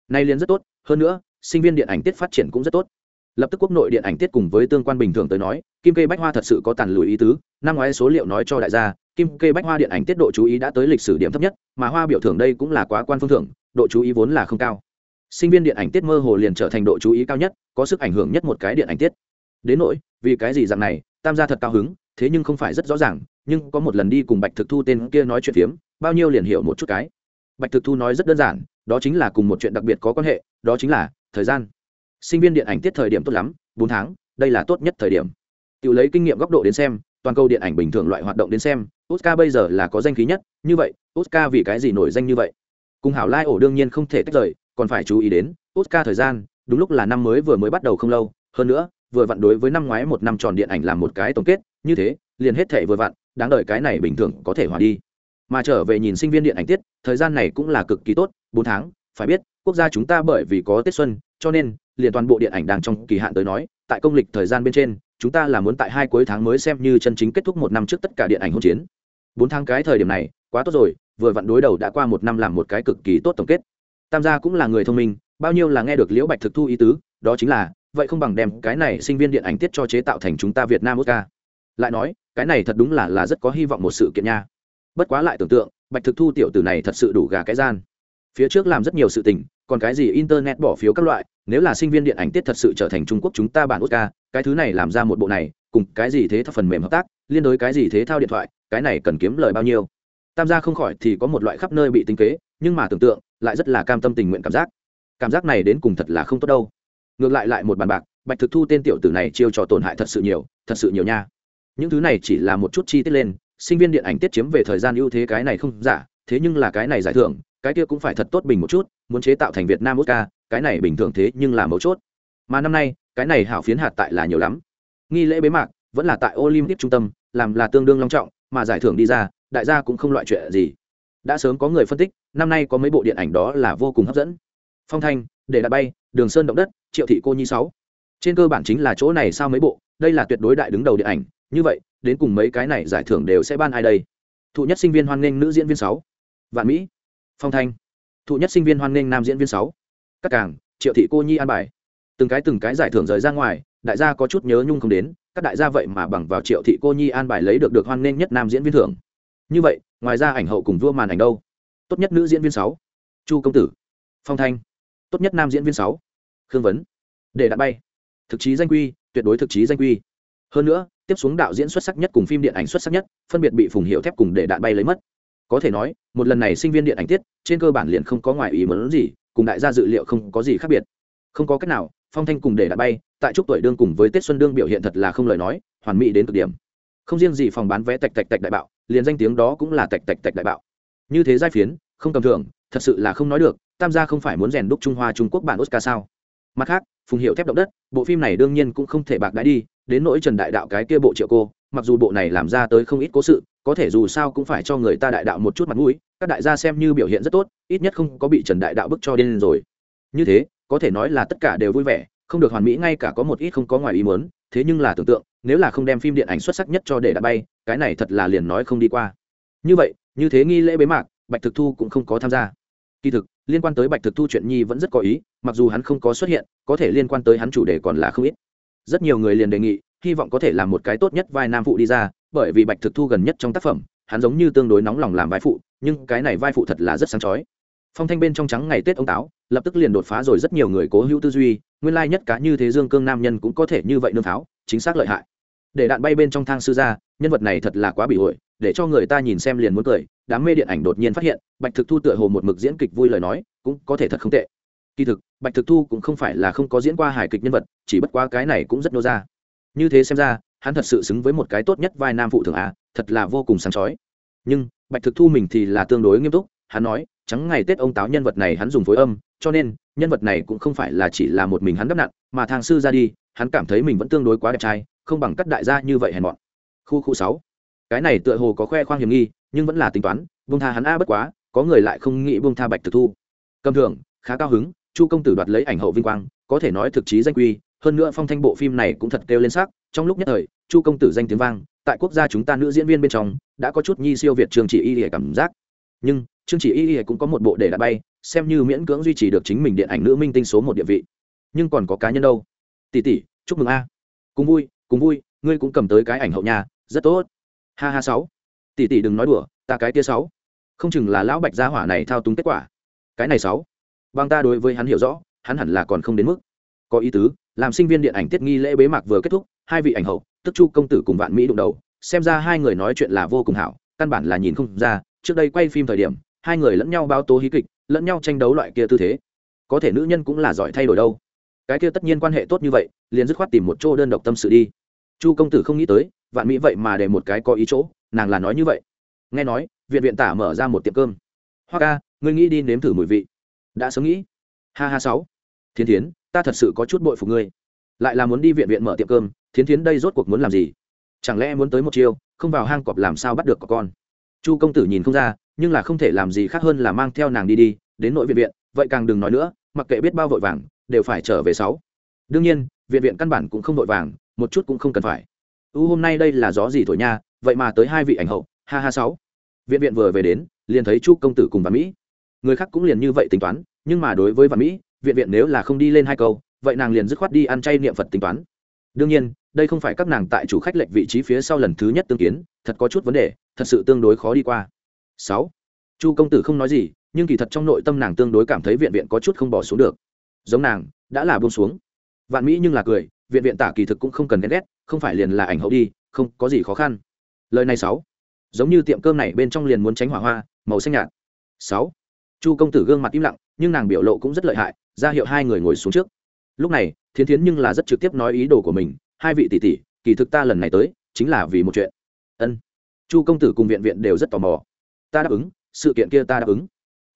Nay liền rất tốt, hơn nữa, sinh viên điện ảnh tiết phát triển cũng rất tốt lập tức quốc nội điện ảnh tiết cùng với tương quan bình thường tới nói, kim kê bách hoa thật sự có tàn lùi ý tứ. Năm ngoái số liệu nói cho đại gia, kim kê bách hoa điện ảnh tiết độ chú ý đã tới lịch sử điểm thấp nhất, mà hoa biểu thưởng đây cũng là quá quan phương thưởng, độ chú ý vốn là không cao. Sinh viên điện ảnh tiết mơ hồ liền trở thành độ chú ý cao nhất, có sức ảnh hưởng nhất một cái điện ảnh tiết. Đến nỗi, vì cái gì dạng này, tam gia thật cao hứng, thế nhưng không phải rất rõ ràng, nhưng có một lần đi cùng bạch thực thu tên kia nói chuyện phiếm, bao nhiêu liền hiểu một chút cái. Bạch thực thu nói rất đơn giản, đó chính là cùng một chuyện đặc biệt có quan hệ, đó chính là thời gian sinh viên điện ảnh tiết thời điểm tốt lắm, bốn tháng, đây là tốt nhất thời điểm. Tự lấy kinh nghiệm góc độ đến xem, toàn cầu điện ảnh bình thường loại hoạt động đến xem, oscar bây giờ là có danh khí nhất, như vậy, oscar vì cái gì nổi danh như vậy? Cùng hảo lai ổ đương nhiên không thể tách rời, còn phải chú ý đến, oscar thời gian, đúng lúc là năm mới vừa mới bắt đầu không lâu, hơn nữa, vừa vặn đối với năm ngoái một năm tròn điện ảnh làm một cái tổng kết, như thế, liền hết thể vừa vặn, đáng đợi cái này bình thường có thể hòa đi. Mà trở về nhìn sinh viên điện ảnh tiết, thời gian này cũng là cực kỳ tốt, bốn tháng, phải biết, quốc gia chúng ta bởi vì có tết xuân, cho nên liền toàn bộ điện ảnh đang trong kỳ hạn tới nói, tại công lịch thời gian bên trên, chúng ta là muốn tại hai cuối tháng mới xem như chân chính kết thúc một năm trước tất cả điện ảnh hỗn chiến. Bốn tháng cái thời điểm này, quá tốt rồi, vừa vặn đối đầu đã qua một năm làm một cái cực kỳ tốt tổng kết. Tam gia cũng là người thông minh, bao nhiêu là nghe được liễu bạch thực thu ý tứ, đó chính là, vậy không bằng đem cái này sinh viên điện ảnh tiết cho chế tạo thành chúng ta việt nam oscar. Lại nói, cái này thật đúng là là rất có hy vọng một sự kiện nha. Bất quá lại tưởng tượng, bạch thực thu tiểu tử này thật sự đủ gà cái gian. Phía trước làm rất nhiều sự tình còn cái gì internet bỏ phiếu các loại, nếu là sinh viên điện ảnh tiết thật sự trở thành trung quốc chúng ta bản oscar, cái thứ này làm ra một bộ này, cùng cái gì thế thao phần mềm hợp tác, liên đối cái gì thế thao điện thoại, cái này cần kiếm lời bao nhiêu. Tam gia không khỏi thì có một loại khắp nơi bị tính kế, nhưng mà tưởng tượng, lại rất là cam tâm tình nguyện cảm giác. Cảm giác này đến cùng thật là không tốt đâu. Ngược lại lại một bàn bạc, bạch thực thu tên tiểu tử này chiêu trò tổn hại thật sự nhiều, thật sự nhiều nha. Những thứ này chỉ là một chút chi tiết lên, sinh viên điện ảnh tiết chiếm về thời gian ưu thế cái này không giả, thế nhưng là cái này giải thưởng, cái kia cũng phải thật tốt bình một chút muốn chế tạo thành việt nam oscar, cái này bình thường thế nhưng là mấu chốt. Mà năm nay, cái này hảo phiến hạt tại là nhiều lắm. Nghi lễ bế mạc, vẫn là tại olympic trung tâm, làm là tương đương long trọng, mà giải thưởng đi ra, đại gia cũng không loại chuyện gì. Đã sớm có người phân tích, năm nay có mấy bộ điện ảnh đó là vô cùng hấp dẫn. Phong thanh, để đặt bay, đường sơn động đất, triệu thị cô nhi sáu. Trên cơ bản chính là chỗ này sao mấy bộ, đây là tuyệt đối đại đứng đầu điện ảnh. Như vậy, đến cùng mấy cái này giải thưởng đều sẽ ban ai đây? Thụ nhất sinh viên hoan nghênh nữ diễn viên sáu. Vạn mỹ. Phong thanh thụ nhất sinh viên hoan nghênh nam diễn viên sáu. Các càng triệu thị cô nhi an bài. Từng cái từng cái giải thưởng rời ra ngoài, đại gia có chút nhớ nhung không đến, các đại gia vậy mà bằng vào triệu thị cô nhi an bài lấy được được hoan nghênh nhất nam diễn viên thưởng. Như vậy, ngoài ra ảnh hậu cùng vua màn ảnh đâu? Tốt nhất nữ diễn viên sáu. Chu công tử. Phong thanh. Tốt nhất nam diễn viên sáu. Khương vấn. Để đã bay. Thực chí danh quy, tuyệt đối thực chí danh quy. Hơn nữa, tiếp xuống đạo diễn xuất sắc nhất cùng phim điện ảnh xuất sắc nhất, phân biệt bị phùng hiệu thép cùng để đạn bay lấy mất có thể nói, một lần này sinh viên điện ảnh tiết, trên cơ bản liền không có ngoài ý muốn gì, cùng đại gia dự liệu không có gì khác biệt. Không có cách nào, phong thanh cùng để đã bay, tại chúc tuổi đương cùng với tết xuân đương biểu hiện thật là không lời nói, hoàn mỹ đến cực điểm. Không riêng gì phòng bán vé tạch tạch tạch đại bạo, liền danh tiếng đó cũng là tạch tạch tạch đại bạo. Như thế giai phiến, không tầm thường, thật sự là không nói được, tam gia không phải muốn rèn đúc trung hoa trung quốc bản oscar sao? Mặt khác, phùng hiệu thép động đất, bộ phim này đương nhiên cũng không thể bạc đãi đi, đến nỗi trần đại đạo cái kia bộ triệu cô mặc dù bộ này làm ra tới không ít cố sự, có thể dù sao cũng phải cho người ta đại đạo một chút mặt mũi, các đại gia xem như biểu hiện rất tốt, ít nhất không có bị trần đại đạo bức cho điên rồi. Như thế, có thể nói là tất cả đều vui vẻ, không được hoàn mỹ ngay cả có một ít không có ngoài ý muốn, thế nhưng là tưởng tượng, nếu là không đem phim điện ảnh xuất sắc nhất cho để đã bay, cái này thật là liền nói không đi qua. Như vậy, như thế nghi lễ bế mạc, bạch thực thu cũng không có tham gia. Kỳ thực, liên quan tới bạch thực thu chuyện nhi vẫn rất có ý, mặc dù hắn không có xuất hiện, có thể liên quan tới hắn chủ đề còn là không ít. Rất nhiều người liền đề nghị hy vọng có thể làm một cái tốt nhất vai nam phụ đi ra, bởi vì bạch thực thu gần nhất trong tác phẩm, hắn giống như tương đối nóng lòng làm vai phụ, nhưng cái này vai phụ thật là rất sáng chói. Phong thanh bên trong trắng ngày tết ông táo, lập tức liền đột phá rồi rất nhiều người cố hữu tư duy, nguyên lai nhất cá như thế dương cương nam nhân cũng có thể như vậy nương pháo chính xác lợi hại. Để đạn bay bên trong thang sư gia nhân vật này thật là quá bị hội, để cho người ta nhìn xem liền muốn cười, đám mê điện ảnh đột nhiên phát hiện, bạch thực thu tựa hồ một mực diễn kịch vui lời nói, cũng có thể thật không tệ. Kỳ thực, bạch thực thu cũng không phải là không có diễn qua hài kịch nhân vật, chỉ bất quá cái này cũng rất nô ra như thế xem ra hắn thật sự xứng với một cái tốt nhất vai nam phụ thường à, thật là vô cùng sáng chói. Nhưng bạch thực thu mình thì là tương đối nghiêm túc hắn nói trắng ngày tết ông táo nhân vật này hắn dùng phối âm cho nên nhân vật này cũng không phải là chỉ là một mình hắn đắp nặn mà thang sư ra đi hắn cảm thấy mình vẫn tương đối quá đẹp trai không bằng cắt đại gia như vậy hèn mọn. Khu khu sáu. Cái này tựa hồ có khoe khoang hiểm nghi nhưng vẫn là tính toán buông tha hắn a bất quá có người lại không nghĩ buông tha bạch thực thu. Cầm thưởng khá cao hứng chu công tử đoạt lấy ảnh hậu vinh quang có thể nói thực chí danh quy hơn nữa phong thanh bộ phim này cũng thật kêu lên sắc, trong lúc nhất thời, chu công tử danh tiếng vang, tại quốc gia chúng ta nữ diễn viên bên trong, đã có chút nhi siêu việt trường chỉ y lìa cảm giác. Nhưng chương chỉ y lìa cũng có một bộ để đã bay, xem như miễn cưỡng duy trì được chính mình điện ảnh nữ minh tinh số một địa vị. Nhưng còn có cá nhân đâu? Tỷ tỷ, chúc mừng a. Cùng vui cùng vui, ngươi cũng cầm tới cái ảnh hậu nhà rất tốt. Ha ha sáu. Tỷ tỷ đừng nói đùa, ta cái tia sáu. Không chừng là lão bạch gia hỏa này thao túng kết quả. Cái này sáu. Bằng ta đối với hắn hiểu rõ, hắn hẳn là còn không đến mức. Có ý tứ làm sinh viên điện ảnh tiết nghi lễ bế mạc vừa kết thúc, hai vị ảnh hậu, tức chu công tử cùng vạn mỹ đụng đầu, xem ra hai người nói chuyện là vô cùng hảo, căn bản là nhìn không ra, trước đây quay phim thời điểm, hai người lẫn nhau báo tố hí kịch, lẫn nhau tranh đấu loại kia tư thế. Có thể nữ nhân cũng là giỏi thay đổi đâu. Cái kia tất nhiên quan hệ tốt như vậy, liền dứt khoát tìm một chỗ đơn độc tâm sự đi. Chu công tử không nghĩ tới, vạn mỹ vậy mà để một cái có ý chỗ, nàng là nói như vậy. Nghe nói, viện viện tả mở ra một tiệm cơm. Hoa ca, ngươi nghĩ đi nếm thử mùi vị. Đã sớm nghĩ. Ha ha sáu. Thiên thiến ta thật sự có chút bội phục ngươi. Lại là muốn đi viện viện mở tiệm cơm, thiến thiến đây rốt cuộc muốn làm gì? Chẳng lẽ muốn tới một chiêu, không vào hang cọp làm sao bắt được có con? Chu công tử nhìn không ra, nhưng là không thể làm gì khác hơn là mang theo nàng đi đi, đến nội viện viện, vậy càng đừng nói nữa, mặc kệ biết bao vội vàng, đều phải trở về sáu. Đương nhiên, viện viện căn bản cũng không vội vàng, một chút cũng không cần phải. U, hôm nay đây là gió gì thổi nha, vậy mà tới hai vị ảnh hậu, ha ha sáu. Viện viện vừa về đến, liền thấy chu công tử cùng vạn mỹ. Người khác cũng liền như vậy tính toán, nhưng mà đối với vạn mỹ viện viện nếu là không đi lên hai câu, vậy nàng liền dứt khoát đi ăn chay niệm phật tính toán. Đương nhiên, đây không phải các nàng tại chủ khách lệnh vị trí phía sau lần thứ nhất tương kiến, thật có chút vấn đề, thật sự tương đối khó đi qua. Sáu, chu công tử không nói gì, nhưng kỳ thật trong nội tâm nàng tương đối cảm thấy viện viện có chút không bỏ xuống được. Giống nàng, đã là buông xuống. Vạn mỹ nhưng là cười, viện viện tả kỳ thực cũng không cần ghét, không phải liền là ảnh hậu đi, không có gì khó khăn. Lời này sáu, giống như tiệm cơm này bên trong liền muốn tránh hỏa hoa, màu xanh nhạt. Sáu, chu công tử gương mặt im lặng nhưng nàng biểu lộ cũng rất lợi hại, ra hiệu hai người ngồi xuống trước. Lúc này, thiến thiến nhưng là rất trực tiếp nói ý đồ của mình, hai vị tỷ tỷ, kỳ thực ta lần này tới, chính là vì một chuyện. Ân. Chu công tử cùng viện viện đều rất tò mò. Ta đáp ứng, sự kiện kia ta đáp ứng.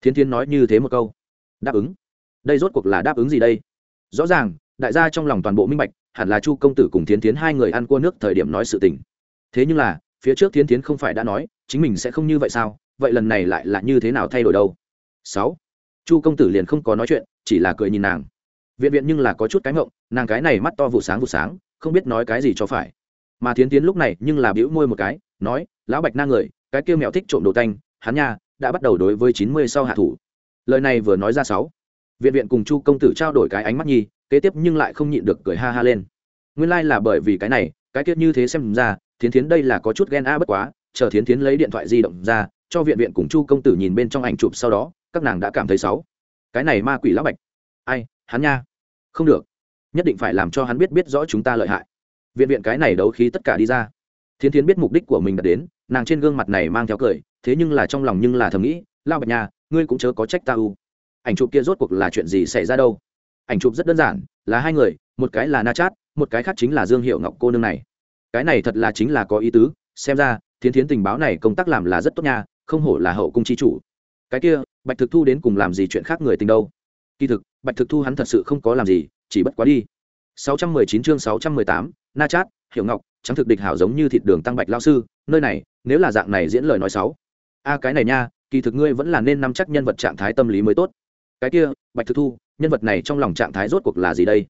Thiến thiến nói như thế một câu. Đáp ứng? Đây rốt cuộc là đáp ứng gì đây? Rõ ràng, đại gia trong lòng toàn bộ minh bạch, hẳn là chu công tử cùng thiến thiến hai người ăn cua nước thời điểm nói sự tình. Thế nhưng là, phía trước thiến thiến không phải đã nói, chính mình sẽ không như vậy sao? Vậy lần này lại là như thế nào thay đổi đâu? Sáu chu công tử liền không có nói chuyện, chỉ là cười nhìn nàng. Viện viện nhưng là có chút cái ngộng, nàng cái này mắt to vụ sáng vụ sáng, không biết nói cái gì cho phải. Mà thiến tiến lúc này nhưng là bĩu môi một cái, nói, lão bạch na người, cái kia mèo thích trộm đồ tanh, hắn nha, đã bắt đầu đối với chín mươi sau hạ thủ. Lời này vừa nói ra sáu. Viện viện cùng chu công tử trao đổi cái ánh mắt nhi, kế tiếp nhưng lại không nhịn được cười ha ha lên. Nguyên lai、like、là bởi vì cái này, cái tiết như thế xem ra, thiến thiến đây là có chút ghen a bất quá, chờ thiến thiến lấy điện thoại di động ra, cho viện viện cùng chu công tử nhìn bên trong ảnh chụp sau đó các nàng đã cảm thấy xấu. Cái này ma quỷ lão bạch. Ai, hắn nha. Không được. Nhất định phải làm cho hắn biết biết rõ chúng ta lợi hại. Viện viện cái này đấu khí tất cả đi ra. Thiến thiến biết mục đích của mình đã đến, nàng trên gương mặt này mang theo cười, thế nhưng là trong lòng nhưng là thầm nghĩ lao bạch nhà ngươi cũng chớ có trách ta u. Ảnh chụp kia rốt cuộc là chuyện gì xảy ra đâu? Ảnh chụp rất đơn giản, là hai người, một cái là na chát, một cái khác chính là dương hiệu ngọc cô nương này. Cái này thật là chính là có ý tứ, xem ra, thiến thiến tình báo này công tác làm là rất tốt nha, không hổ là hậu cung chi chủ. Cái kia bạch thực thu đến cùng làm gì chuyện khác người tình đâu? Kỳ thực bạch thực thu hắn thật sự không có làm gì chỉ bất quá đi. 619 chương 618, na chát hiểu ngọc trắng thực địch hảo giống như thịt đường tăng bạch lao sư nơi này nếu là dạng này diễn lời nói sáu a cái này nha kỳ thực ngươi vẫn là nên nắm chắc nhân vật trạng thái tâm lý mới tốt. Cái kia bạch thực thu nhân vật này trong lòng trạng thái rốt cuộc là gì đây?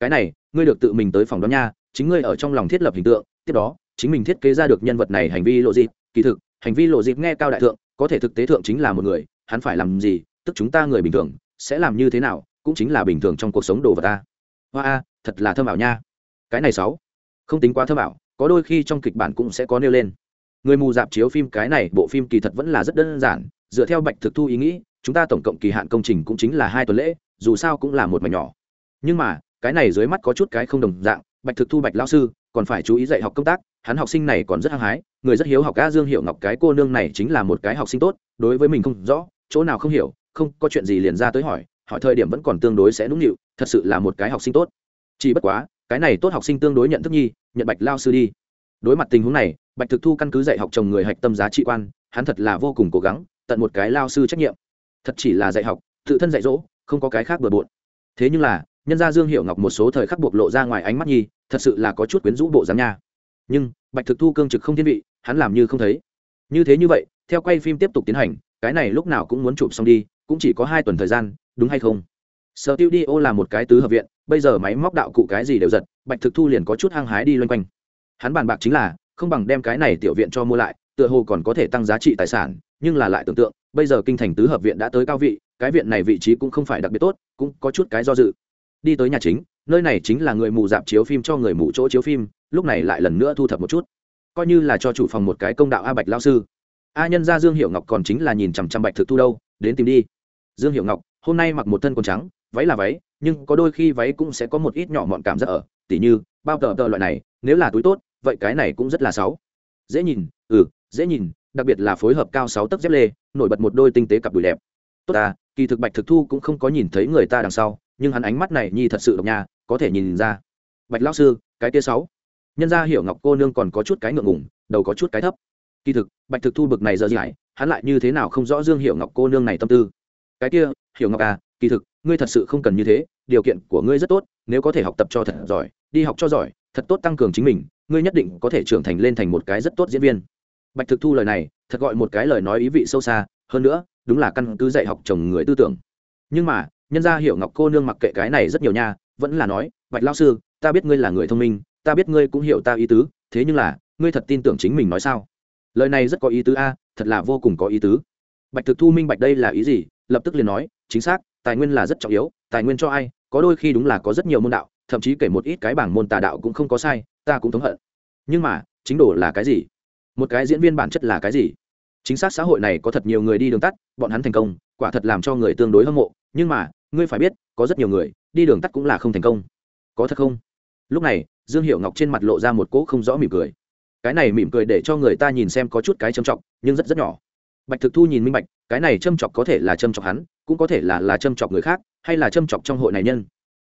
Cái này ngươi được tự mình tới phòng đó nha chính ngươi ở trong lòng thiết lập hình tượng tiếp đó chính mình thiết kế ra được nhân vật này hành vi lộ dịp. Kỳ thực hành vi lộ dịp nghe cao đại thượng có thể thực tế thượng chính là một người hắn phải làm gì, tức chúng ta người bình thường, sẽ làm như thế nào, cũng chính là bình thường trong cuộc sống đồ vật ta. Hoa a, thật là thơm ảo nha. Cái này sáu, không tính quá thơm ảo, có đôi khi trong kịch bản cũng sẽ có nêu lên. Người mù dạp chiếu phim, cái này bộ phim kỳ thật vẫn là rất đơn giản, dựa theo bạch thực thu ý nghĩ, chúng ta tổng cộng kỳ hạn công trình cũng chính là hai tuần lễ, dù sao cũng là một mảnh nhỏ. Nhưng mà, cái này dưới mắt có chút cái không đồng dạng, bạch thực thu bạch lao sư còn phải chú ý dạy học công tác, hắn học sinh này còn rất hăng hái, người rất hiếu học ca dương hiệu ngọc cái cô nương này chính là một cái học sinh tốt, đối với mình không rõ chỗ nào không hiểu, không, có chuyện gì liền ra tới hỏi hỏi thời điểm vẫn còn tương đối sẽ nũng nịu, thật sự là một cái học sinh tốt. Chỉ bất quá, cái này tốt học sinh tương đối nhận thức nhi, nhận bạch lao sư đi. Đối mặt tình huống này, bạch thực thu căn cứ dạy học chồng người hạch tâm giá trị quan, hắn thật là vô cùng cố gắng, tận một cái lao sư trách nhiệm. Thật chỉ là dạy học, tự thân dạy dỗ, không có cái khác bừa bộn. Thế nhưng là, nhân gia dương hiệu ngọc một số thời khắc buộc lộ ra ngoài ánh mắt nhi, thật sự là có chút quyến rũ bộ dáng nha. Nhưng, bạch thực thu cương trực không thiên vị, hắn làm như không thấy. Như thế như vậy, theo quay phim tiếp tục tiến hành cái này lúc nào cũng muốn chụp xong đi, cũng chỉ có hai tuần thời gian, đúng hay không? Sở tiêu đi ô là một cái tứ hợp viện, bây giờ máy móc đạo cụ cái gì đều giật, bạch thực thu liền có chút hăng hái đi loanh quanh. Hắn bàn bạc chính là, không bằng đem cái này tiểu viện cho mua lại, tựa hồ còn có thể tăng giá trị tài sản, nhưng là lại tưởng tượng, bây giờ kinh thành tứ hợp viện đã tới cao vị, cái viện này vị trí cũng không phải đặc biệt tốt, cũng có chút cái do dự. Đi tới nhà chính, nơi này chính là người mù dạp chiếu phim cho người mù chỗ chiếu phim, lúc này lại lần nữa thu thập một chút. Coi như là cho chủ phòng một cái công đạo a bạch lao sư a nhân ra dương hiệu ngọc còn chính là nhìn chằm chằm bạch thực thu đâu, đến tìm đi. Dương hiệu ngọc, hôm nay mặc một thân quần trắng, váy là váy, nhưng có đôi khi váy cũng sẽ có một ít nhỏ mọn cảm giác ở, tỉ như, bao tờ tờ loại này, nếu là túi tốt, vậy cái này cũng rất là sáu. Dễ nhìn ừ dễ nhìn, đặc biệt là phối hợp cao sáu tấc dép lê, nổi bật một đôi tinh tế cặp đùi đẹp. Tốt ta, kỳ thực bạch thực thu cũng không có nhìn thấy người ta đằng sau, nhưng hắn ánh mắt này nhi thật sự độc nhà có thể nhìn ra. Bạch lão sư, cái tia sáu. Nhân ra hiểu ngọc cô nương còn có chút cái ngượng ngùng, đầu có chút cái thấp kỳ thực, bạch thực thu bực này dở dãi hắn lại như thế nào không rõ dương hiểu ngọc cô nương này tâm tư? Cái kia, hiểu ngọc à kỳ thực, ngươi thật sự không cần như thế, điều kiện của ngươi rất tốt, nếu có thể học tập cho thật giỏi, đi học cho giỏi, thật tốt tăng cường chính mình, ngươi nhất định có thể trưởng thành lên thành một cái rất tốt diễn viên. Bạch thực thu lời này, thật gọi một cái lời nói ý vị sâu xa, hơn nữa, đúng là căn cứ dạy học chồng người tư tưởng. Nhưng mà, nhân gia hiểu ngọc cô nương mặc kệ cái này rất nhiều nha, vẫn là nói, bạch lao sư, ta biết ngươi là người thông minh, ta biết ngươi cũng hiểu ta ý tứ, thế nhưng là, ngươi thật tin tưởng chính mình nói sao? Lời này rất có ý tứ a, thật là vô cùng có ý tứ. Bạch thực thu minh bạch đây là ý gì? Lập tức liền nói, chính xác, tài nguyên là rất trọng yếu, tài nguyên cho ai, có đôi khi đúng là có rất nhiều môn đạo, thậm chí kể một ít cái bảng môn tà đạo cũng không có sai, ta cũng thống hận. Nhưng mà, chính đồ là cái gì? Một cái diễn viên bản chất là cái gì? Chính xác xã hội này có thật nhiều người đi đường tắt, bọn hắn thành công, quả thật làm cho người tương đối hâm mộ, nhưng mà, ngươi phải biết, có rất nhiều người, đi đường tắt cũng là không thành công. Có thật không? Lúc này, dương hiệu ngọc trên mặt lộ ra một cỗ không rõ mỉm cười cái này mỉm cười để cho người ta nhìn xem có chút cái châm chọc, nhưng rất rất nhỏ. Bạch thực thu nhìn minh bạch, cái này châm chọc có thể là châm chọc hắn, cũng có thể là là châm chọc người khác, hay là châm chọc trong hội này nhân.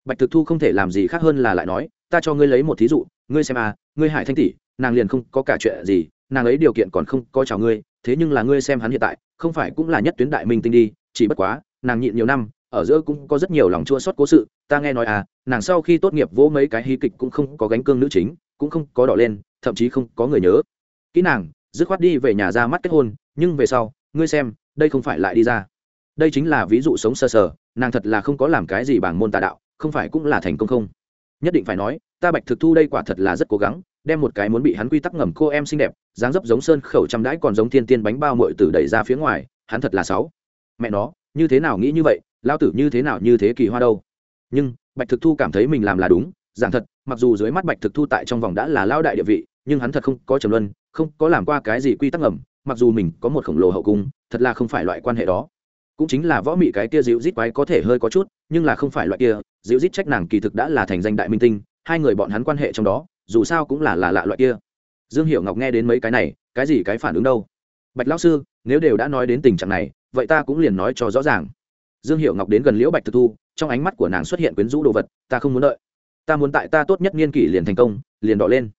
Bạch thực thu không thể làm gì khác hơn là lại nói, ta cho ngươi lấy một thí dụ, ngươi xem à ngươi hải thanh tỷ, nàng liền không có cả chuyện gì, nàng ấy điều kiện còn không có chào ngươi, thế nhưng là ngươi xem hắn hiện tại, không phải cũng là nhất tuyến đại minh tinh đi, chỉ bất quá, nàng nhịn nhiều năm, ở giữa cũng có rất nhiều lòng chua xót cố sự, ta nghe nói à nàng sau khi tốt nghiệp vỗ mấy cái hí kịch cũng không có gánh cương nữ chính cũng không có đỏ lên thậm chí không có người nhớ. Kỹ nàng dứt khoát đi về nhà ra mắt kết hôn nhưng về sau ngươi xem đây không phải lại đi ra. Đây chính là ví dụ sống sơ sờ, sờ nàng thật là không có làm cái gì bằng môn tà đạo không phải cũng là thành công không? Nhất định phải nói ta bạch thực thu đây quả thật là rất cố gắng đem một cái muốn bị hắn quy tắc ngầm cô em xinh đẹp dáng dấp giống sơn khẩu trăm đãi còn giống thiên tiên bánh bao mội tử đẩy ra phía ngoài hắn thật là sáu mẹ nó như thế nào nghĩ như vậy lao tử như thế nào như thế kỳ hoa đâu. Nhưng bạch thực thu cảm thấy mình làm là đúng giảng thật mặc dù dưới mắt bạch thực thu tại trong vòng đã là lao đại địa vị, nhưng hắn thật không có trầm luân, không có làm qua cái gì quy tắc ngầm, mặc dù mình có một khổng lồ hậu cung, thật là không phải loại quan hệ đó. Cũng chính là võ mị cái kia dịu rít quái có thể hơi có chút, nhưng là không phải loại kia dịu rít trách nàng kỳ thực đã là thành danh đại minh tinh, hai người bọn hắn quan hệ trong đó, dù sao cũng là là lạ loại kia. Dương hiểu ngọc nghe đến mấy cái này, cái gì cái phản ứng đâu? Bạch lão sư, nếu đều đã nói đến tình trạng này, vậy ta cũng liền nói cho rõ ràng. Dương hiểu ngọc đến gần liễu bạch thực thu, trong ánh mắt của nàng xuất hiện quyến rũ đồ vật, ta không muốn đợi ta muốn tại ta tốt nhất niên kỷ liền thành công, liền đỏ lên.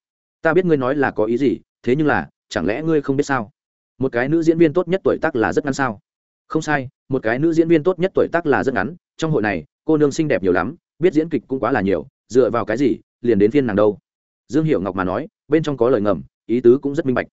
Ta biết ngươi nói là có ý gì, thế nhưng là, chẳng lẽ ngươi không biết sao? Một cái nữ diễn viên tốt nhất tuổi tác là rất ngắn sao? Không sai, một cái nữ diễn viên tốt nhất tuổi tác là rất ngắn, trong hội này, cô nương xinh đẹp nhiều lắm, biết diễn kịch cũng quá là nhiều, dựa vào cái gì, liền đến phiên nàng đâu? Dương hiệu ngọc mà nói, bên trong có lời ngầm, ý tứ cũng rất minh bạch.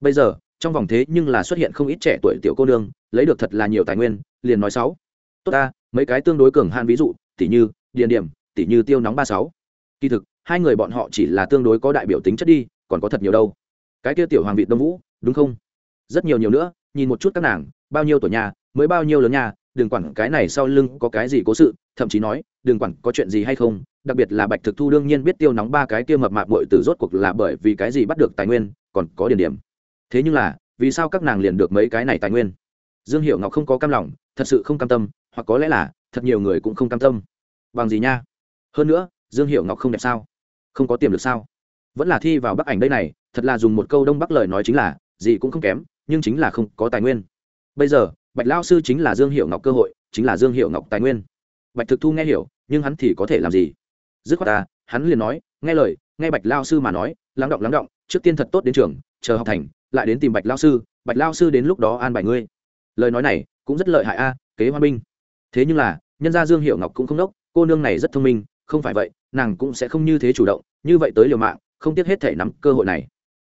Bây giờ, trong vòng thế nhưng là xuất hiện không ít trẻ tuổi tiểu cô nương, lấy được thật là nhiều tài nguyên, liền nói sáu. Tốt ta, mấy cái tương đối cường hạn ví dụ tỷ như điền điểm tỷ như tiêu nóng ba sáu kỳ thực, hai người bọn họ chỉ là tương đối có đại biểu tính chất đi, còn có thật nhiều đâu. Cái kia tiểu hoàng vị đông vũ, đúng không? Rất nhiều nhiều nữa, nhìn một chút các nàng, bao nhiêu tuổi nhà, mới bao nhiêu lớn nhà, đừng quản cái này sau lưng có cái gì cố sự, thậm chí nói, đừng quản có chuyện gì hay không, đặc biệt là bạch thực thu đương nhiên biết tiêu nóng ba cái kia mập mạp bội từ rốt cuộc là bởi vì cái gì bắt được tài nguyên, còn có điển điểm. Thế nhưng là, vì sao các nàng liền được mấy cái này tài nguyên? Dương hiệu ngọc không có cam lòng, thật sự không cam tâm, hoặc có lẽ là, thật nhiều người cũng không cam tâm. Bằng gì nha? Hơn nữa dương hiệu ngọc không đẹp sao? Không có tiềm lực sao? Vẫn là thi vào bắc ảnh đây này, thật là dùng một câu đông bắc lời nói chính là, gì cũng không kém, nhưng chính là không có tài nguyên. Bây giờ, bạch lao sư chính là dương hiệu ngọc cơ hội, chính là dương hiệu ngọc tài nguyên. Bạch thực thu nghe hiểu, nhưng hắn thì có thể làm gì? Dứt khoát ta, hắn liền nói, nghe lời, nghe bạch lao sư mà nói, lắng động lắng động, trước tiên thật tốt đến trường, chờ học thành, lại đến tìm bạch lao sư, bạch lao sư đến lúc đó an bài ngươi. Lời nói này, cũng rất lợi hại a, kế hoa binh. Thế nhưng là, nhân gia dương hiệu ngọc cũng không đốc, cô nương này rất thông minh, không phải vậy nàng cũng sẽ không như thế chủ động, như vậy tới liều mạng, không tiếc hết thể nắm cơ hội này.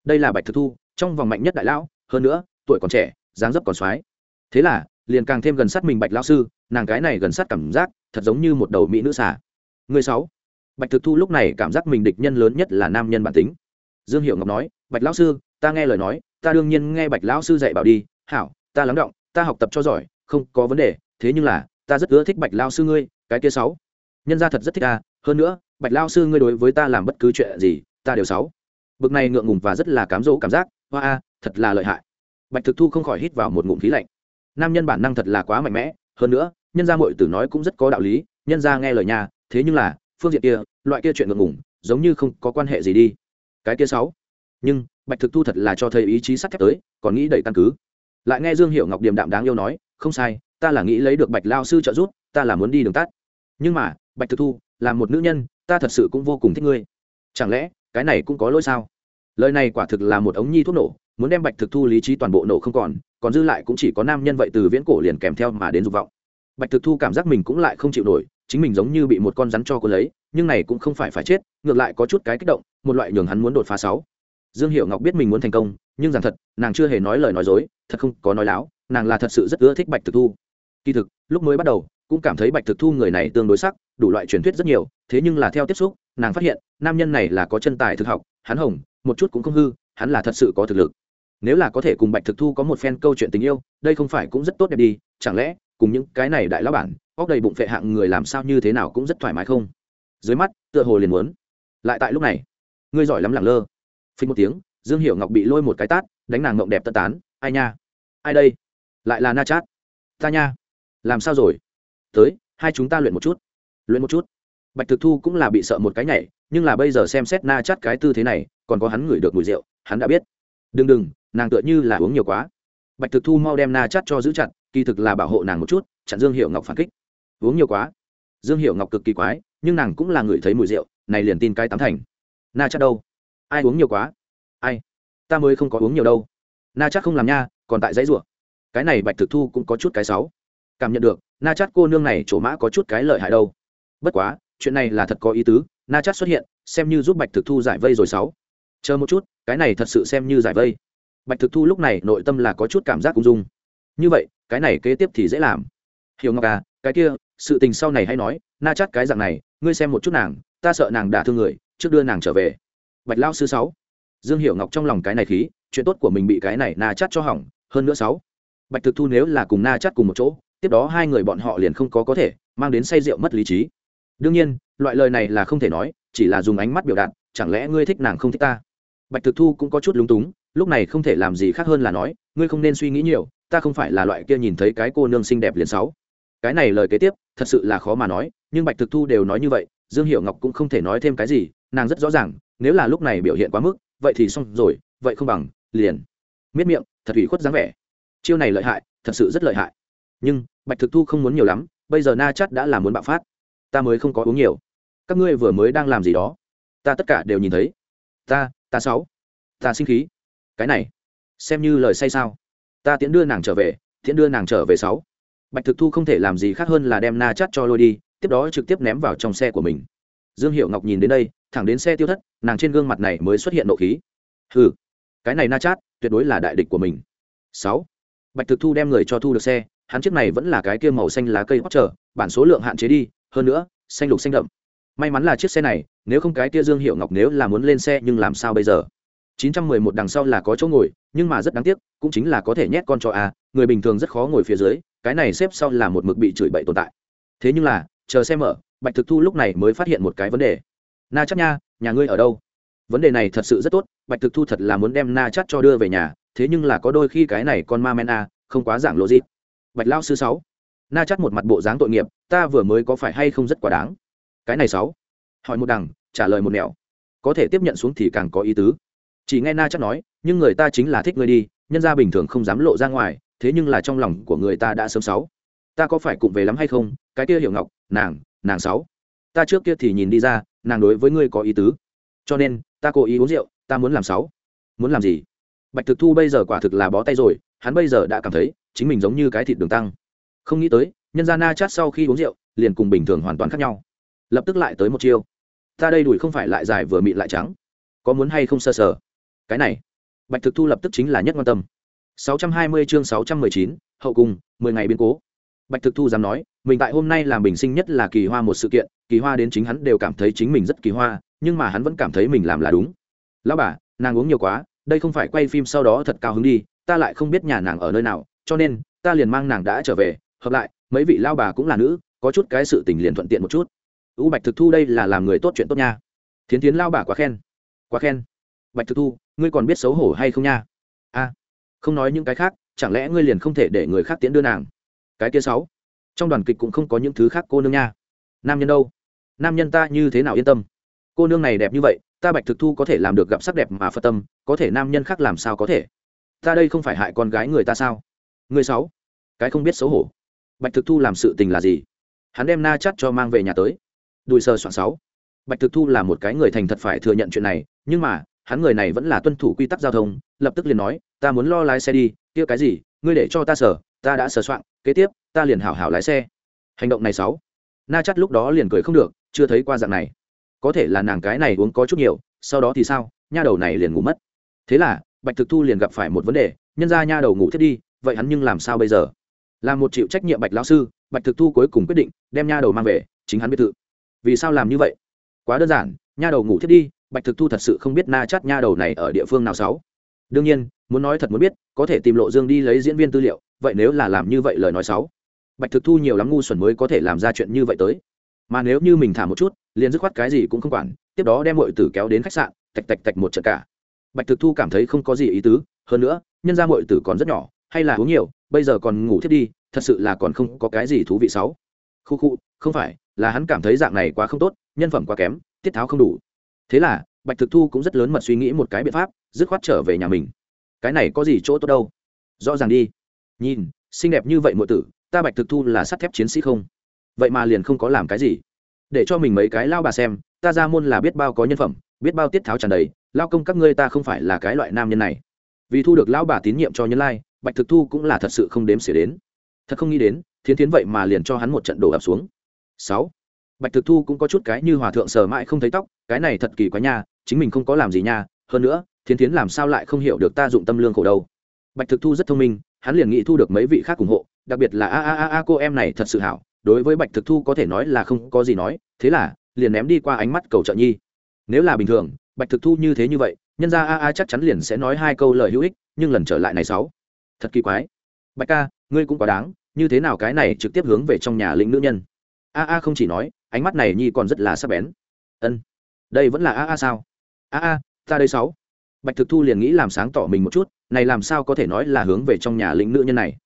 Đây là bạch thực thu, trong vòng mạnh nhất đại lão, hơn nữa, tuổi còn trẻ, dáng dấp còn soái. Thế là, liền càng thêm gần sát mình bạch lão sư, nàng cái này gần sát cảm giác, thật giống như một đầu mỹ nữ xả người sáu. Bạch thực thu lúc này cảm giác mình địch nhân lớn nhất là nam nhân bản tính. Dương hiệu ngọc nói, bạch lão sư, ta nghe lời nói, ta đương nhiên nghe bạch lão sư dạy bảo đi. Hảo, ta lắng động, ta học tập cho giỏi, không có vấn đề. Thế nhưng là, ta rất ưa thích bạch lao sư ngươi, cái kia sáu. Nhân gia thật rất thích ta, hơn nữa bạch lao sư ngươi đối với ta làm bất cứ chuyện gì, ta đều sáu bực này ngượng ngùng và rất là cám dỗ cảm giác, hoa a, thật là lợi hại. Bạch thực thu không khỏi hít vào một ngụm khí lạnh. Nam nhân bản năng thật là quá mạnh mẽ, hơn nữa, nhân gia muội tử nói cũng rất có đạo lý, nhân gia nghe lời nhà, thế nhưng là, phương diện kia, loại kia chuyện ngượng ngùng, giống như không có quan hệ gì đi. Cái kia sáu nhưng, bạch thực thu thật là cho thấy ý chí sắt thép tới, còn nghĩ đầy căn cứ. Lại nghe dương hiệu ngọc điềm đạm đáng yêu nói, không sai, ta là nghĩ lấy được bạch lao sư trợ giúp, ta là muốn đi đường tắt. Nhưng mà, bạch thực thu là một nữ nhân ta thật sự cũng vô cùng thích ngươi. Chẳng lẽ, cái này cũng có lỗi sao? Lời này quả thực là một ống nhi thuốc nổ, muốn đem bạch thực thu lý trí toàn bộ nổ không còn còn dư lại cũng chỉ có nam nhân vậy từ viễn cổ liền kèm theo mà đến dục vọng. Bạch thực thu cảm giác mình cũng lại không chịu nổi, chính mình giống như bị một con rắn cho cô lấy, nhưng này cũng không phải phải chết, ngược lại có chút cái kích động, một loại nhường hắn muốn đột phá sáu. Dương hiệu ngọc biết mình muốn thành công, nhưng rằng thật, nàng chưa hề nói lời nói dối, thật không có nói láo, nàng là thật sự rất ưa thích bạch thực thu. Kỳ thực, lúc mới bắt đầu cũng cảm thấy bạch thực thu người này tương đối sắc, đủ loại truyền thuyết rất nhiều, thế nhưng là theo tiếp xúc, nàng phát hiện, nam nhân này là có chân tài thực học, hắn hồng, một chút cũng không hư, hắn là thật sự có thực lực. Nếu là có thể cùng bạch thực thu có một phen câu chuyện tình yêu, đây không phải cũng rất tốt đẹp đi, chẳng lẽ, cùng những cái này đại lão bản óc đầy bụng phệ hạng người làm sao như thế nào cũng rất thoải mái không? Dưới mắt, tựa hồ liền muốn. Lại tại lúc này, ngươi giỏi lắm lẳng lơ. Phình một tiếng, dương hiểu ngọc bị lôi một cái tát, đánh nàng ngộng đẹp tất tán. Ai nha? Ai đây? Lại là na chát. Ta nha. Làm sao rồi? Tới, hai chúng ta luyện một chút. Luyện một chút. Bạch thực thu cũng là bị sợ một cái nhảy, nhưng là bây giờ xem xét na chát cái tư thế này, còn có hắn ngửi được mùi rượu, hắn đã biết. Đừng đừng, nàng tựa như là uống nhiều quá. Bạch thực thu mau đem na chát cho giữ chặt, kỳ thực là bảo hộ nàng một chút, chặn dương hiệu ngọc phản kích. Uống nhiều quá. Dương hiệu ngọc cực kỳ quái, nhưng nàng cũng là người thấy mùi rượu, này liền tin cái tám thành. Na chắt đâu? Ai uống nhiều quá? Ai? Ta mới không có uống nhiều đâu. Na chắc không làm nha, còn tại dãy rủa. Cái này bạch thực thu cũng có chút cái sáu. Cảm nhận được na Chát cô nương này chỗ mã có chút cái lợi hại đâu. Bất quá, chuyện này là thật có ý tứ, na Chát xuất hiện, xem như giúp bạch thực thu giải vây rồi sáu. Chờ một chút, cái này thật sự xem như giải vây. Bạch thực thu lúc này nội tâm là có chút cảm giác cung dung. Như vậy, cái này kế tiếp thì dễ làm. Hiểu ngọc à cái kia, sự tình sau này hay nói, na Chát cái dạng này, ngươi xem một chút nàng, ta sợ nàng đả thương người, trước đưa nàng trở về. Bạch lao sư sáu. Dương hiểu ngọc trong lòng cái này khí, chuyện tốt của mình bị cái này na Chát cho hỏng, hơn nữa sáu. Bạch thực thu nếu là cùng na Chát cùng một chỗ tiếp đó hai người bọn họ liền không có có thể mang đến say rượu mất lý trí. Đương nhiên, loại lời này là không thể nói, chỉ là dùng ánh mắt biểu đạt, chẳng lẽ ngươi thích nàng không thích ta? Bạch thực thu cũng có chút lúng túng, lúc này không thể làm gì khác hơn là nói, ngươi không nên suy nghĩ nhiều, ta không phải là loại kia nhìn thấy cái cô nương xinh đẹp liền sáu cái này lời kế tiếp, thật sự là khó mà nói, nhưng bạch thực thu đều nói như vậy, dương hiệu ngọc cũng không thể nói thêm cái gì, nàng rất rõ ràng, nếu là lúc này biểu hiện quá mức, vậy thì xong rồi, vậy không bằng, liền. Miết miệng, thật ủy khuất dáng vẻ. Chiêu này lợi hại, thật sự rất lợi hại nhưng, bạch thực thu không muốn nhiều lắm, bây giờ na chắt đã là muốn bạo phát. Ta mới không có uống nhiều. Các ngươi vừa mới đang làm gì đó? Ta tất cả đều nhìn thấy. Ta ta sáu. Ta sinh khí. Cái này, xem như lời say sao. Ta tiễn đưa nàng trở về, tiễn đưa nàng trở về sáu. Bạch thực thu không thể làm gì khác hơn là đem na chắt cho lôi đi, tiếp đó trực tiếp ném vào trong xe của mình. Dương hiệu ngọc nhìn đến đây, thẳng đến xe tiêu thất, nàng trên gương mặt này mới xuất hiện nộ khí. Hừ, cái này na chát, tuyệt đối là đại địch của mình. Sáu. Bạch thực thu đem người cho thu được xe hắn chiếc này vẫn là cái kia màu xanh lá cây hót trở bản số lượng hạn chế đi, hơn nữa, xanh lục xanh đậm. May mắn là chiếc xe này, nếu không cái kia dương hiệu ngọc nếu là muốn lên xe nhưng làm sao bây giờ? 911 đằng sau là có chỗ ngồi, nhưng mà rất đáng tiếc, cũng chính là có thể nhét con cho a à, người bình thường rất khó ngồi phía dưới, cái này xếp sau là một mực bị chửi bậy tồn tại. Thế nhưng là, chờ xe mở, bạch thực thu lúc này mới phát hiện một cái vấn đề. Na chắc nha, nhà ngươi ở đâu? Vấn đề này thật sự rất tốt, bạch thực thu thật là muốn đem na chắc cho đưa về nhà, thế nhưng là có đôi khi cái này con ma men a không quá giảng lộ dịp bạch lao sư sáu. Na chắt một mặt bộ dáng tội nghiệp, ta vừa mới có phải hay không rất quá đáng? Cái này sáu. Hỏi một đằng, trả lời một nẻo. Có thể tiếp nhận xuống thì càng có ý tứ. Chỉ nghe na chắc nói, nhưng người ta chính là thích ngươi đi, nhân gia bình thường không dám lộ ra ngoài, thế nhưng là trong lòng của người ta đã sớm sáu. Ta có phải cụng về lắm hay không? Cái kia hiểu ngọc, nàng nàng sáu. Ta trước kia thì nhìn đi ra, nàng đối với ngươi có ý tứ. Cho nên, ta cố ý uống rượu, ta muốn làm sáu. Muốn làm gì? Bạch thực thu bây giờ quả thực là bó tay rồi hắn bây giờ đã cảm thấy chính mình giống như cái thịt đường tăng. Không nghĩ tới nhân gia na chát sau khi uống rượu liền cùng bình thường hoàn toàn khác nhau. Lập tức lại tới một chiêu. Ta đây đùi không phải lại dài vừa mịn lại trắng. Có muốn hay không sơ sờ? Cái này bạch thực thu lập tức chính là nhất quan tâm. 620 chương 619, hậu cùng 10 ngày biến cố. Bạch thực thu dám nói mình tại hôm nay làm bình sinh nhất là kỳ hoa một sự kiện kỳ hoa đến chính hắn đều cảm thấy chính mình rất kỳ hoa nhưng mà hắn vẫn cảm thấy mình làm là đúng. Lão bà nàng uống nhiều quá đây không phải quay phim sau đó thật cao hứng đi ta lại không biết nhà nàng ở nơi nào, cho nên, ta liền mang nàng đã trở về, hợp lại, mấy vị lao bà cũng là nữ, có chút cái sự tình liền thuận tiện một chút. U bạch thực thu đây là làm người tốt chuyện tốt nha. Thiến tiến lao bà quá khen. Quá khen. Bạch thực thu, ngươi còn biết xấu hổ hay không nha? A, không nói những cái khác, chẳng lẽ ngươi liền không thể để người khác tiến đưa nàng? Cái kia sáu. Trong đoàn kịch cũng không có những thứ khác, cô nương nha. Nam nhân đâu? Nam nhân ta như thế nào yên tâm? Cô nương này đẹp như vậy, ta bạch thực thu có thể làm được gặp sắc đẹp mà phật tâm, có thể nam nhân khác làm sao có thể? Ta đây không phải hại con gái người ta sao? Người sáu, cái không biết xấu hổ. Bạch thực thu làm sự tình là gì? Hắn đem na chắt cho mang về nhà tới. Đùi sơ soạn sáu. Bạch thực thu là một cái người thành thật phải thừa nhận chuyện này, nhưng mà, hắn người này vẫn là tuân thủ quy tắc giao thông, lập tức liền nói, ta muốn lo lái xe đi, kia cái gì, ngươi để cho ta sở ta đã sờ soạn, kế tiếp, ta liền hảo hảo lái xe. Hành động này sáu. Na chắt lúc đó liền cười không được, chưa thấy qua dạng này. Có thể là nàng cái này uống có chút nhiều, sau đó thì sao, nha đầu này liền ngủ mất. Thế là bạch thực thu liền gặp phải một vấn đề, nhân ra nha đầu ngủ thiết đi, vậy hắn nhưng làm sao bây giờ? Là một chịu trách nhiệm bạch lão sư, bạch thực thu cuối cùng quyết định đem nha đầu mang về, chính hắn biệt thự. Vì sao làm như vậy? Quá đơn giản, nha đầu ngủ thiết đi, bạch thực thu thật sự không biết na chát nha đầu này ở địa phương nào sáu đương nhiên, muốn nói thật muốn biết, có thể tìm lộ dương đi lấy diễn viên tư liệu, vậy nếu là làm như vậy lời nói sáu bạch thực thu nhiều lắm ngu xuẩn mới có thể làm ra chuyện như vậy tới. Mà nếu như mình thả một chút, liền dứt khoát cái gì cũng không quản, tiếp đó đem mọi tử kéo đến khách sạn, tạch tạch tạch một trận cả bạch thực thu cảm thấy không có gì ý tứ, hơn nữa, nhân ra mọi tử còn rất nhỏ, hay là uống nhiều, bây giờ còn ngủ thiết đi, thật sự là còn không có cái gì thú vị sáu. Khu khu, không phải, là hắn cảm thấy dạng này quá không tốt, nhân phẩm quá kém, tiết tháo không đủ. Thế là, bạch thực thu cũng rất lớn mật suy nghĩ một cái biện pháp, dứt khoát trở về nhà mình. Cái này có gì chỗ tốt đâu? Rõ ràng đi. Nhìn, xinh đẹp như vậy mọi tử, ta bạch thực thu là sắt thép chiến sĩ không? Vậy mà liền không có làm cái gì. Để cho mình mấy cái lao bà xem, ta ra môn là biết bao có nhân phẩm biết bao tiết tháo tràn đầy, lao công các ngươi ta không phải là cái loại nam nhân này. Vì thu được lão bà tín nhiệm cho nhân lai, bạch thực thu cũng là thật sự không đếm xỉa đến. Thật không nghĩ đến, thiến thiến vậy mà liền cho hắn một trận đổ ập xuống. Sáu, bạch thực thu cũng có chút cái như hòa thượng sờ mãi không thấy tóc, cái này thật kỳ quá nha, chính mình không có làm gì nha, hơn nữa, thiến thiến làm sao lại không hiểu được ta dụng tâm lương khổ đâu. Bạch thực thu rất thông minh, hắn liền nghĩ thu được mấy vị khác ủng hộ, đặc biệt là a a a a cô em này thật sự hảo, đối với bạch thực thu có thể nói là không có gì nói, thế là liền ném đi qua ánh mắt cầu trợ nhi nếu là bình thường, bạch thực thu như thế như vậy, nhân ra a a chắc chắn liền sẽ nói hai câu lời hữu ích, nhưng lần trở lại này sáu. Thật kỳ quái. Bạch ca, ngươi cũng quá đáng, như thế nào cái này trực tiếp hướng về trong nhà lĩnh nữ nhân? A a không chỉ nói, ánh mắt này nhi còn rất là sắc bén. Ân. Đây vẫn là a a sao? A a, ta đây sáu. Bạch thực thu liền nghĩ làm sáng tỏ mình một chút, này làm sao có thể nói là hướng về trong nhà lĩnh nữ nhân này?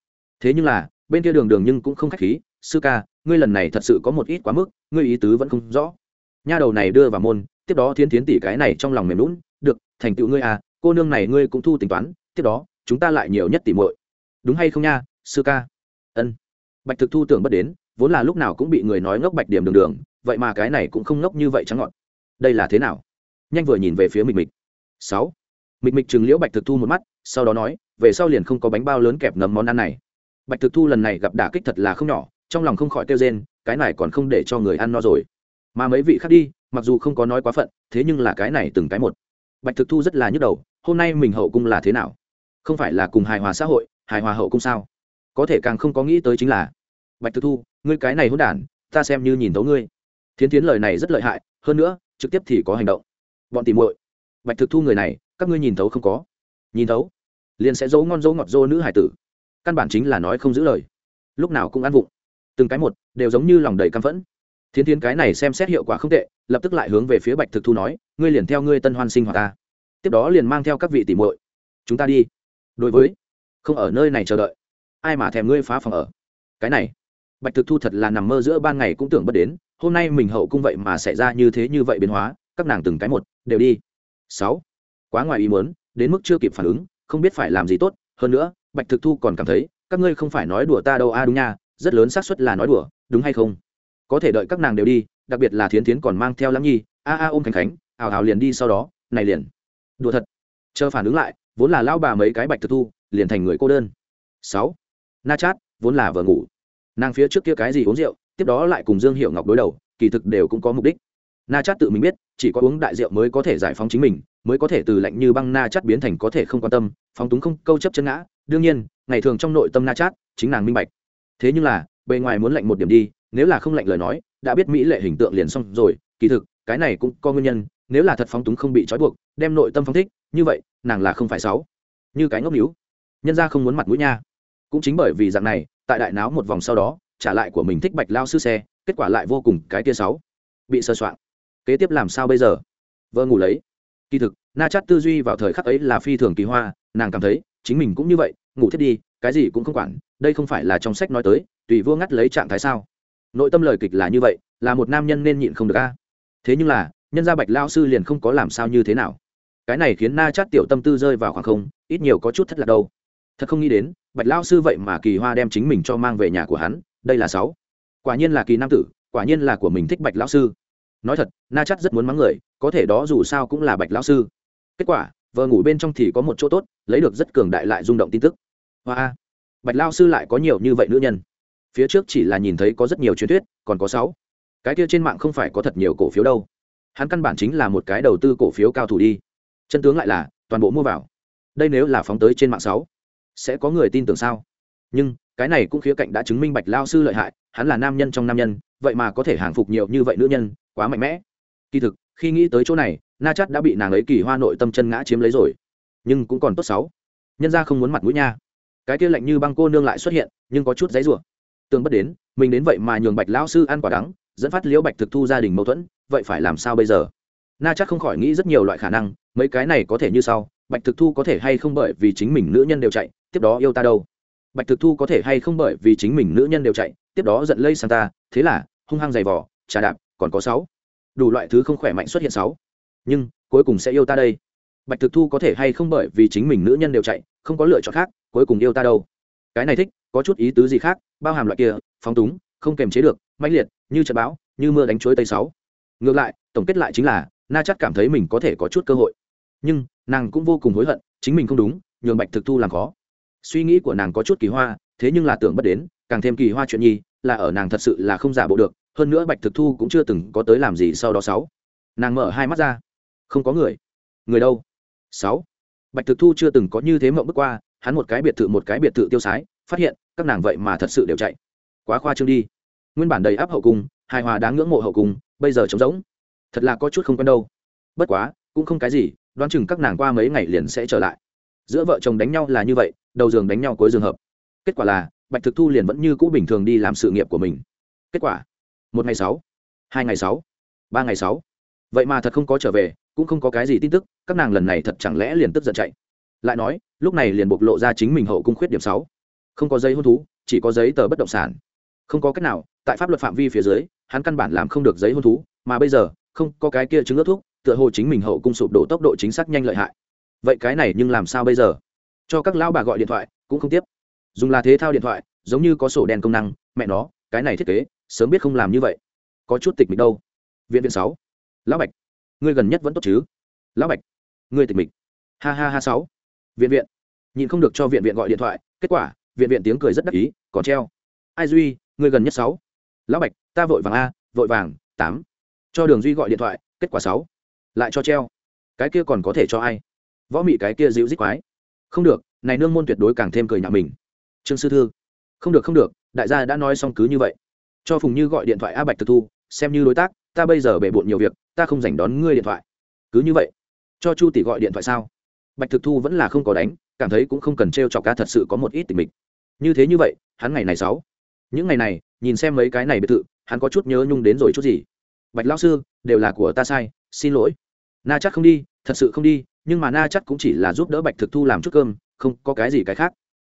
Thế nhưng là, bên kia đường đường nhưng cũng không khách khí, sư ca, ngươi lần này thật sự có một ít quá mức, ngươi ý tứ vẫn không rõ. Nha đầu này đưa vào môn tiếp đó thiến thiến tỷ cái này trong lòng mềm lún được, thành tựu ngươi à cô nương này ngươi cũng thu tính toán, tiếp đó, chúng ta lại nhiều nhất tỷ muội. Đúng hay không nha, sư ca? Ân. Bạch thực thu tưởng bất đến, vốn là lúc nào cũng bị người nói ngốc bạch điểm đường đường, vậy mà cái này cũng không ngốc như vậy trắng ngọn. Đây là thế nào? Nhanh vừa nhìn về phía mịch mịch. Sáu. Mịch mịch chừng liễu bạch thực thu một mắt, sau đó nói, về sau liền không có bánh bao lớn kẹp nấm món ăn này. Bạch thực thu lần này gặp đả kích thật là không nhỏ, trong lòng không khỏi kêu rên, cái này còn không để cho người ăn no rồi. Mà mấy vị khác đi mặc dù không có nói quá phận, thế nhưng là cái này từng cái một. Bạch thực thu rất là nhức đầu, hôm nay mình hậu cung là thế nào? Không phải là cùng hài hòa xã hội, hài hòa hậu cung sao? Có thể càng không có nghĩ tới chính là, bạch thực thu, ngươi cái này hôn đản, ta xem như nhìn tấu ngươi. Thiến tiến lời này rất lợi hại, hơn nữa, trực tiếp thì có hành động. Bọn tìm muội, bạch thực thu người này, các ngươi nhìn thấu không có. Nhìn thấu, liền sẽ dỗ ngon dỗ ngọt dô nữ hải tử. Căn bản chính là nói không giữ lời. Lúc nào cũng ăn vụng. Từng cái một, đều giống như lòng đầy căm phẫn thiến thiến cái này xem xét hiệu quả không tệ, lập tức lại hướng về phía bạch thực thu nói, ngươi liền theo ngươi tân hoan sinh hoạt ta. Tiếp đó liền mang theo các vị tỉ muội. Chúng ta đi. Đối với, không ở nơi này chờ đợi. Ai mà thèm ngươi phá phòng ở? Cái này. Bạch thực thu thật là nằm mơ giữa ban ngày cũng tưởng bất đến, hôm nay mình hậu cung vậy mà xảy ra như thế như vậy biến hóa, các nàng từng cái một, đều đi. Sáu. Quá ngoài ý muốn, đến mức chưa kịp phản ứng, không biết phải làm gì tốt. Hơn nữa, bạch thực thu còn cảm thấy, các ngươi không phải nói đùa ta đâu a, đúng nha, rất lớn xác suất là nói đùa, đúng hay không? Có thể đợi các nàng đều đi, đặc biệt là thiến thiến còn mang theo lắm nhi. A a, ôm khánh khánh, ào ào liền đi sau đó, này liền. Đùa thật. Chờ phản ứng lại, vốn là lao bà mấy cái bạch thực thu, liền thành người cô đơn. Sáu. Na chát, vốn là vợ ngủ. Nàng phía trước kia cái gì uống rượu, tiếp đó lại cùng dương hiệu ngọc đối đầu, kỳ thực đều cũng có mục đích. Na chát tự mình biết, chỉ có uống đại rượu mới có thể giải phóng chính mình, mới có thể từ lạnh như băng na chát biến thành có thể không quan tâm, phóng túng không, câu chấp chân ngã. Đương nhiên, ngày thường trong nội tâm na chát, chính nàng minh bạch. Thế nhưng là, bề ngoài muốn lạnh một điểm đi nếu là không lạnh lời nói, đã biết mỹ lệ hình tượng liền xong rồi, kỳ thực, cái này cũng có nguyên nhân, nếu là thật phóng túng không bị trói buộc, đem nội tâm phóng thích, như vậy, nàng là không phải sáu. Như cái ngốc níu. Nhân ra không muốn mặt mũi nha. Cũng chính bởi vì dạng này, tại đại náo một vòng sau đó, trả lại của mình thích bạch lao sư xe, kết quả lại vô cùng cái tia sáu. Bị sơ soạn. Kế tiếp làm sao bây giờ? Vợ ngủ lấy. Kỳ thực, na chát tư duy vào thời khắc ấy là phi thường kỳ hoa, nàng cảm thấy, chính mình cũng như vậy, ngủ thiết đi, cái gì cũng không quản, đây không phải là trong sách nói tới, tùy vua ngắt lấy trạng thái sao? Nội tâm lời kịch là như vậy, là một nam nhân nên nhịn không được a. Thế nhưng là, nhân gia bạch lao sư liền không có làm sao như thế nào. Cái này khiến na chát tiểu tâm tư rơi vào khoảng không, ít nhiều có chút thất lạc đâu. Thật không nghĩ đến, bạch lao sư vậy mà kỳ hoa đem chính mình cho mang về nhà của hắn, đây là sáu. Quả nhiên là kỳ nam tử, quả nhiên là của mình thích bạch lao sư. Nói thật, na chát rất muốn mắng người, có thể đó dù sao cũng là bạch lao sư. Kết quả, vợ ngủ bên trong thì có một chỗ tốt, lấy được rất cường đại lại rung động tin tức. Hoa bạch lao sư lại có nhiều như vậy nữ nhân phía trước chỉ là nhìn thấy có rất nhiều truyền thuyết, còn có sáu. Cái kia trên mạng không phải có thật nhiều cổ phiếu đâu. Hắn căn bản chính là một cái đầu tư cổ phiếu cao thủ đi. Chân tướng lại là, toàn bộ mua vào. Đây nếu là phóng tới trên mạng sáu, sẽ có người tin tưởng sao? Nhưng, cái này cũng khía cạnh đã chứng minh bạch lao sư lợi hại, hắn là nam nhân trong nam nhân, vậy mà có thể hàng phục nhiều như vậy nữ nhân, quá mạnh mẽ. Kỳ thực, khi nghĩ tới chỗ này, na chắt đã bị nàng ấy kỳ hoa nội tâm chân ngã chiếm lấy rồi. Nhưng cũng còn tốt sáu. Nhân ra không muốn mặt mũi nha. Cái kia lạnh như băng cô nương lại xuất hiện, nhưng có chút giấy rủa tương bất đến, mình đến vậy mà nhường bạch lão sư ăn quả đắng, dẫn phát liễu bạch thực thu gia đình mâu thuẫn, vậy phải làm sao bây giờ? Na chắc không khỏi nghĩ rất nhiều loại khả năng, mấy cái này có thể như sau, bạch thực thu có thể hay không bởi vì chính mình nữ nhân đều chạy, tiếp đó yêu ta đâu? Bạch thực thu có thể hay không bởi vì chính mình nữ nhân đều chạy, tiếp đó giận lây sang ta, thế là, hung hăng giày vỏ trà đạp, còn có sáu. Đủ loại thứ không khỏe mạnh xuất hiện sáu. Nhưng, cuối cùng sẽ yêu ta đây. Bạch thực thu có thể hay không bởi vì chính mình nữ nhân đều chạy, không có lựa chọn khác, cuối cùng yêu ta đâu? Cái này thích, có chút ý tứ gì khác? Bao hàm loại kia, phóng túng, không kềm chế được, mãnh liệt, như trận bão, như mưa đánh chuối tây sáu. Ngược lại, tổng kết lại chính là, na chắc cảm thấy mình có thể có chút cơ hội. Nhưng, nàng cũng vô cùng hối hận, chính mình không đúng, nhường bạch thực thu làm khó. Suy nghĩ của nàng có chút kỳ hoa, thế nhưng là tưởng bất đến, càng thêm kỳ hoa chuyện nhi, là ở nàng thật sự là không giả bộ được, hơn nữa bạch thực thu cũng chưa từng có tới làm gì sau đó sáu. Nàng mở hai mắt ra. Không có người. Người đâu? Sáu. Bạch thực thu chưa từng có như thế mộng bước qua, hắn một cái biệt thự một cái biệt thự tiêu sái, phát hiện các nàng vậy mà thật sự đều chạy. Quá khoa trương đi. Nguyên bản đầy áp hậu cung, hài hòa đáng ngưỡng mộ hậu cung, bây giờ trống rỗng. Thật là có chút không quen đâu. Bất quá, cũng không cái gì, đoán chừng các nàng qua mấy ngày liền sẽ trở lại. Giữa vợ chồng đánh nhau là như vậy, đầu giường đánh nhau cuối giường hợp. Kết quả là, bạch thực thu liền vẫn như cũ bình thường đi làm sự nghiệp của mình. Kết quả, một ngày sáu, hai ngày sáu, ba ngày sáu. Vậy mà thật không có trở về, cũng không có cái gì tin tức, các nàng lần này thật chẳng lẽ liền tức giận chạy. Lại nói, lúc này liền bộc lộ ra chính mình hậu cung khuyết điểm sáu không có giấy hôn thú, chỉ có giấy tờ bất động sản. Không có cách nào, tại pháp luật phạm vi phía dưới, hắn căn bản làm không được giấy hôn thú, mà bây giờ, không có cái kia chứng ước thuốc, tựa hồ chính mình hậu cung sụp đổ tốc độ chính xác nhanh lợi hại. Vậy cái này nhưng làm sao bây giờ? Cho các lão bà gọi điện thoại, cũng không tiếp. Dùng là thế thao điện thoại, giống như có sổ đen công năng, mẹ nó, cái này thiết kế, sớm biết không làm như vậy. Có chút tịch mịch đâu. Viện viện sáu. Lão bạch, ngươi gần nhất vẫn tốt chứ? Lão bạch, ngươi tịch mịch. Ha ha ha sáu. Viện viện. Nhìn không được cho viện viện gọi điện thoại, kết quả viện viện tiếng cười rất đắc ý, còn treo. Ai duy, người gần nhất sáu. Lão bạch, ta vội vàng a, vội vàng, tám. Cho đường duy gọi điện thoại, kết quả sáu. Lại cho treo. Cái kia còn có thể cho ai? Võ mị cái kia dịu dít quái. Không được, này nương môn tuyệt đối càng thêm cười nhạo mình. Trương sư thư. Không được không được, đại gia đã nói xong cứ như vậy. Cho phùng như gọi điện thoại a bạch thực thu, xem như đối tác, ta bây giờ bể bộn nhiều việc, ta không dành đón ngươi điện thoại. Cứ như vậy. Cho chu tỷ gọi điện thoại sao? Bạch thực thu vẫn là không có đánh cảm thấy cũng không cần t r e o chọc ca thật sự có một ít tình mình như thế như vậy hắn ngày này sáu. Những ngày này nhìn xem mấy cái này biệt thự hắn có chút nhớ nhung đến rồi chút gì. Bạch lao sư đều là của ta sai xin lỗi. Na chắc không đi thật sự không đi nhưng mà na chắc cũng chỉ là giúp đỡ bạch thực thu làm chút cơm không có cái gì cái khác.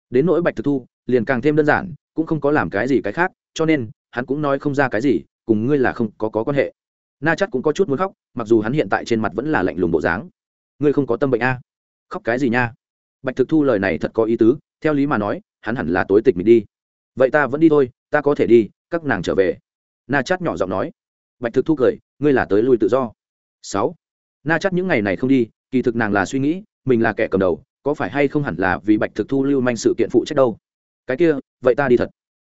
Đến nỗi bạch thực thu liền càng thêm đơn giản cũng không có làm cái gì cái khác cho nên hắn cũng nói không ra cái gì cùng ngươi là không có, có quan hệ. Na chắc cũng có chút muốn khóc mặc dù hắn hiện tại trên mặt vẫn là lạnh lùng bộ dáng. Ngươi không có tâm bệnh a? Khóc cái gì nha? Bạch thực thu lời này thật có ý tứ, theo lý mà nói, hắn hẳn là tối tịch mình đi. Vậy ta vẫn đi thôi, ta có thể đi, các nàng trở về. Na chát nhỏ giọng nói. Bạch thực thu cười, ngươi là tới lui tự do. Sáu. Na chát những ngày này không đi, kỳ thực nàng là suy nghĩ, mình là kẻ cầm đầu, có phải hay không hẳn là vì bạch thực thu lưu manh sự kiện phụ trách đâu? Cái kia, vậy ta đi thật.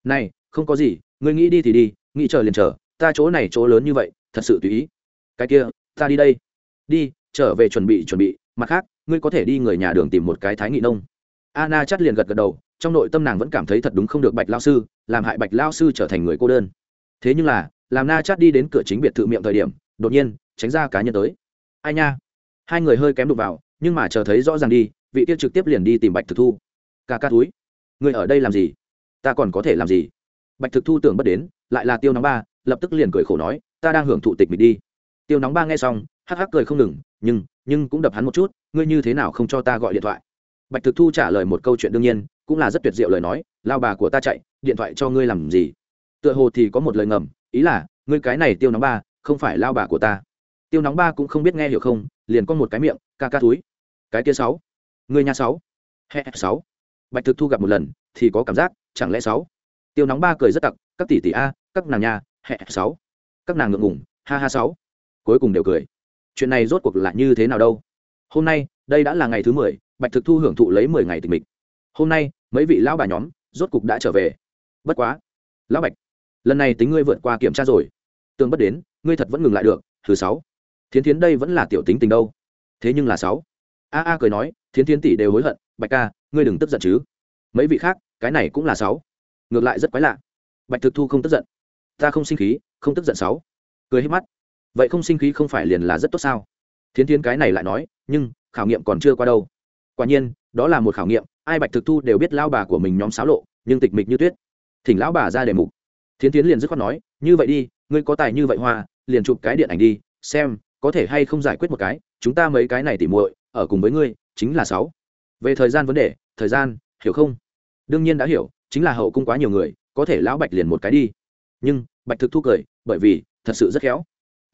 Này, không có gì, ngươi nghĩ đi thì đi, nghĩ chờ liền chờ, ta chỗ này chỗ lớn như vậy, thật sự tùy ý. Cái kia, ta đi đây. Đi, trở về chuẩn bị chuẩn bị, mặt khác ngươi có thể đi người nhà đường tìm một cái thái nghị nông. Anna chắt liền gật gật đầu, trong nội tâm nàng vẫn cảm thấy thật đúng không được bạch lao sư, làm hại bạch lao sư trở thành người cô đơn. Thế nhưng là, làm na chắt đi đến cửa chính biệt thự miệng thời điểm, đột nhiên, tránh ra cá nhân tới. Ai nha? Hai người hơi kém đụng vào, nhưng mà chờ thấy rõ ràng đi, vị tiêu trực tiếp liền đi tìm bạch thực thu. Ca ca túi. Người ở đây làm gì? Ta còn có thể làm gì? Bạch thực thu tưởng bất đến, lại là tiêu nóng ba, lập tức liền cười khổ nói, ta đang hưởng thụ tịch mịch đi. Tiêu nóng ba nghe xong hắc hắc cười không ngừng, nhưng nhưng cũng đập hắn một chút, ngươi như thế nào không cho ta gọi điện thoại? Bạch thực thu trả lời một câu chuyện đương nhiên, cũng là rất tuyệt diệu lời nói, lao bà của ta chạy, điện thoại cho ngươi làm gì? Tựa hồ thì có một lời ngầm, ý là, ngươi cái này tiêu nóng ba, không phải lao bà của ta. Tiêu nóng ba cũng không biết nghe hiểu không, liền có một cái miệng, ca ca túi. Cái kia sáu. Ngươi nhà sáu. He sáu. Bạch thực thu gặp một lần, thì có cảm giác, chẳng lẽ sáu? Tiêu nóng ba cười rất tặc, các tỷ tỷ a, các nàng nhà he sáu. Các nàng ngượng ngủng ha ha sáu. Cuối cùng đều cười chuyện này rốt cuộc là như thế nào đâu? Hôm nay, đây đã là ngày thứ mười, bạch thực thu hưởng thụ lấy mười ngày tình mình hôm nay, mấy vị lão bà nhóm rốt cục đã trở về. Bất quá, lão bạch, lần này tính ngươi vượt qua kiểm tra rồi. Tương bất đến, ngươi thật vẫn ngừng lại được, thứ sáu. Thiến thiến đây vẫn là tiểu tính tình đâu? Thế nhưng là sáu. A a cười nói, thiến thiến tỷ đều hối hận, bạch ca, ngươi đừng tức giận chứ. Mấy vị khác, cái này cũng là sáu. Ngược lại rất quái lạ. Bạch thực thu không tức giận. Ta không sinh khí, không tức giận sáu. Cười hết mắt vậy không sinh khí không phải liền là rất tốt sao? Thiến thiến cái này lại nói, nhưng, khảo nghiệm còn chưa qua đâu. Quả nhiên, đó là một khảo nghiệm, ai bạch thực thu đều biết lao bà của mình nhóm xáo lộ, nhưng tịch mịch như tuyết. Thỉnh lão bà ra đề mục. Thiến tiến liền dứt khoát nói, như vậy đi, ngươi có tài như vậy hoa, liền chụp cái điện ảnh đi, xem, có thể hay không giải quyết một cái, chúng ta mấy cái này tỉ muội, ở cùng với ngươi, chính là sáu. Về thời gian vấn đề, thời gian, hiểu không? Đương nhiên đã hiểu, chính là hậu cung quá nhiều người, có thể lão bạch liền một cái đi. Nhưng, bạch thực thu cười, bởi vì, thật sự rất khéo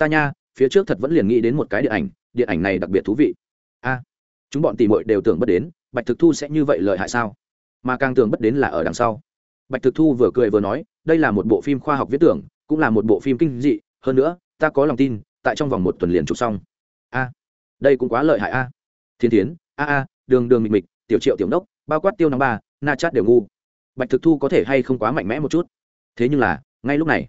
ta nha phía trước thật vẫn liền nghĩ đến một cái điện ảnh điện ảnh này đặc biệt thú vị. A chúng bọn tỉ muội đều tưởng bất đến bạch thực thu sẽ như vậy lợi hại sao? Mà càng tưởng bất đến là ở đằng sau. Bạch thực thu vừa cười vừa nói đây là một bộ phim khoa học viết tưởng cũng là một bộ phim kinh dị hơn nữa ta có lòng tin tại trong vòng một tuần liền chụp xong. A đây cũng quá lợi hại a. Thiên tiến a a đường đường mịch mịch tiểu triệu tiểu đốc, bao quát tiêu năm ba na chát đều ngu. Bạch thực thu có thể hay không quá mạnh mẽ một chút? Thế nhưng là ngay lúc này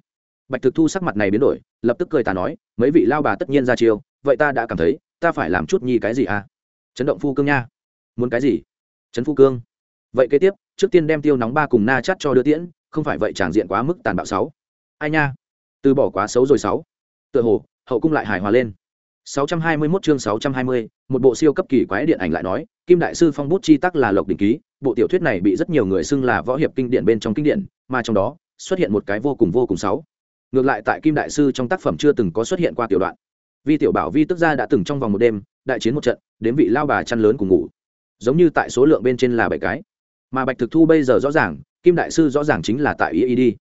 bạch thực thu sắc mặt này biến đổi lập tức cười ta nói mấy vị lao bà tất nhiên ra chiêu vậy ta đã cảm thấy ta phải làm chút nhi cái gì à? Chấn động phu cương nha. Muốn cái gì? Chấn phu cương. Vậy kế tiếp trước tiên đem tiêu nóng ba cùng na chắt cho đưa tiễn không phải vậy tràng diện quá mức tàn bạo sáu. Ai nha? Từ bỏ quá xấu rồi sáu. Tựa hồ hậu cung lại hài hòa lên. 621 chương 620, một bộ siêu cấp kỳ quái điện ảnh lại nói, Kim đại sư phong bút chi tác là Lộc đỉnh ký, bộ tiểu thuyết này bị rất nhiều người xưng là võ hiệp kinh điển bên trong kinh điển, mà trong đó xuất hiện một cái vô cùng vô cùng xấu. Ngược lại tại Kim đại sư trong tác phẩm chưa từng có xuất hiện qua tiểu đoạn. Vi tiểu bảo vi tức gia đã từng trong vòng một đêm, đại chiến một trận, đến vị lao bà chăn lớn cùng ngủ. Giống như tại số lượng bên trên là bảy cái mà bạch thực thu bây giờ rõ ràng kim đại sư rõ ràng chính là tại ý ý đi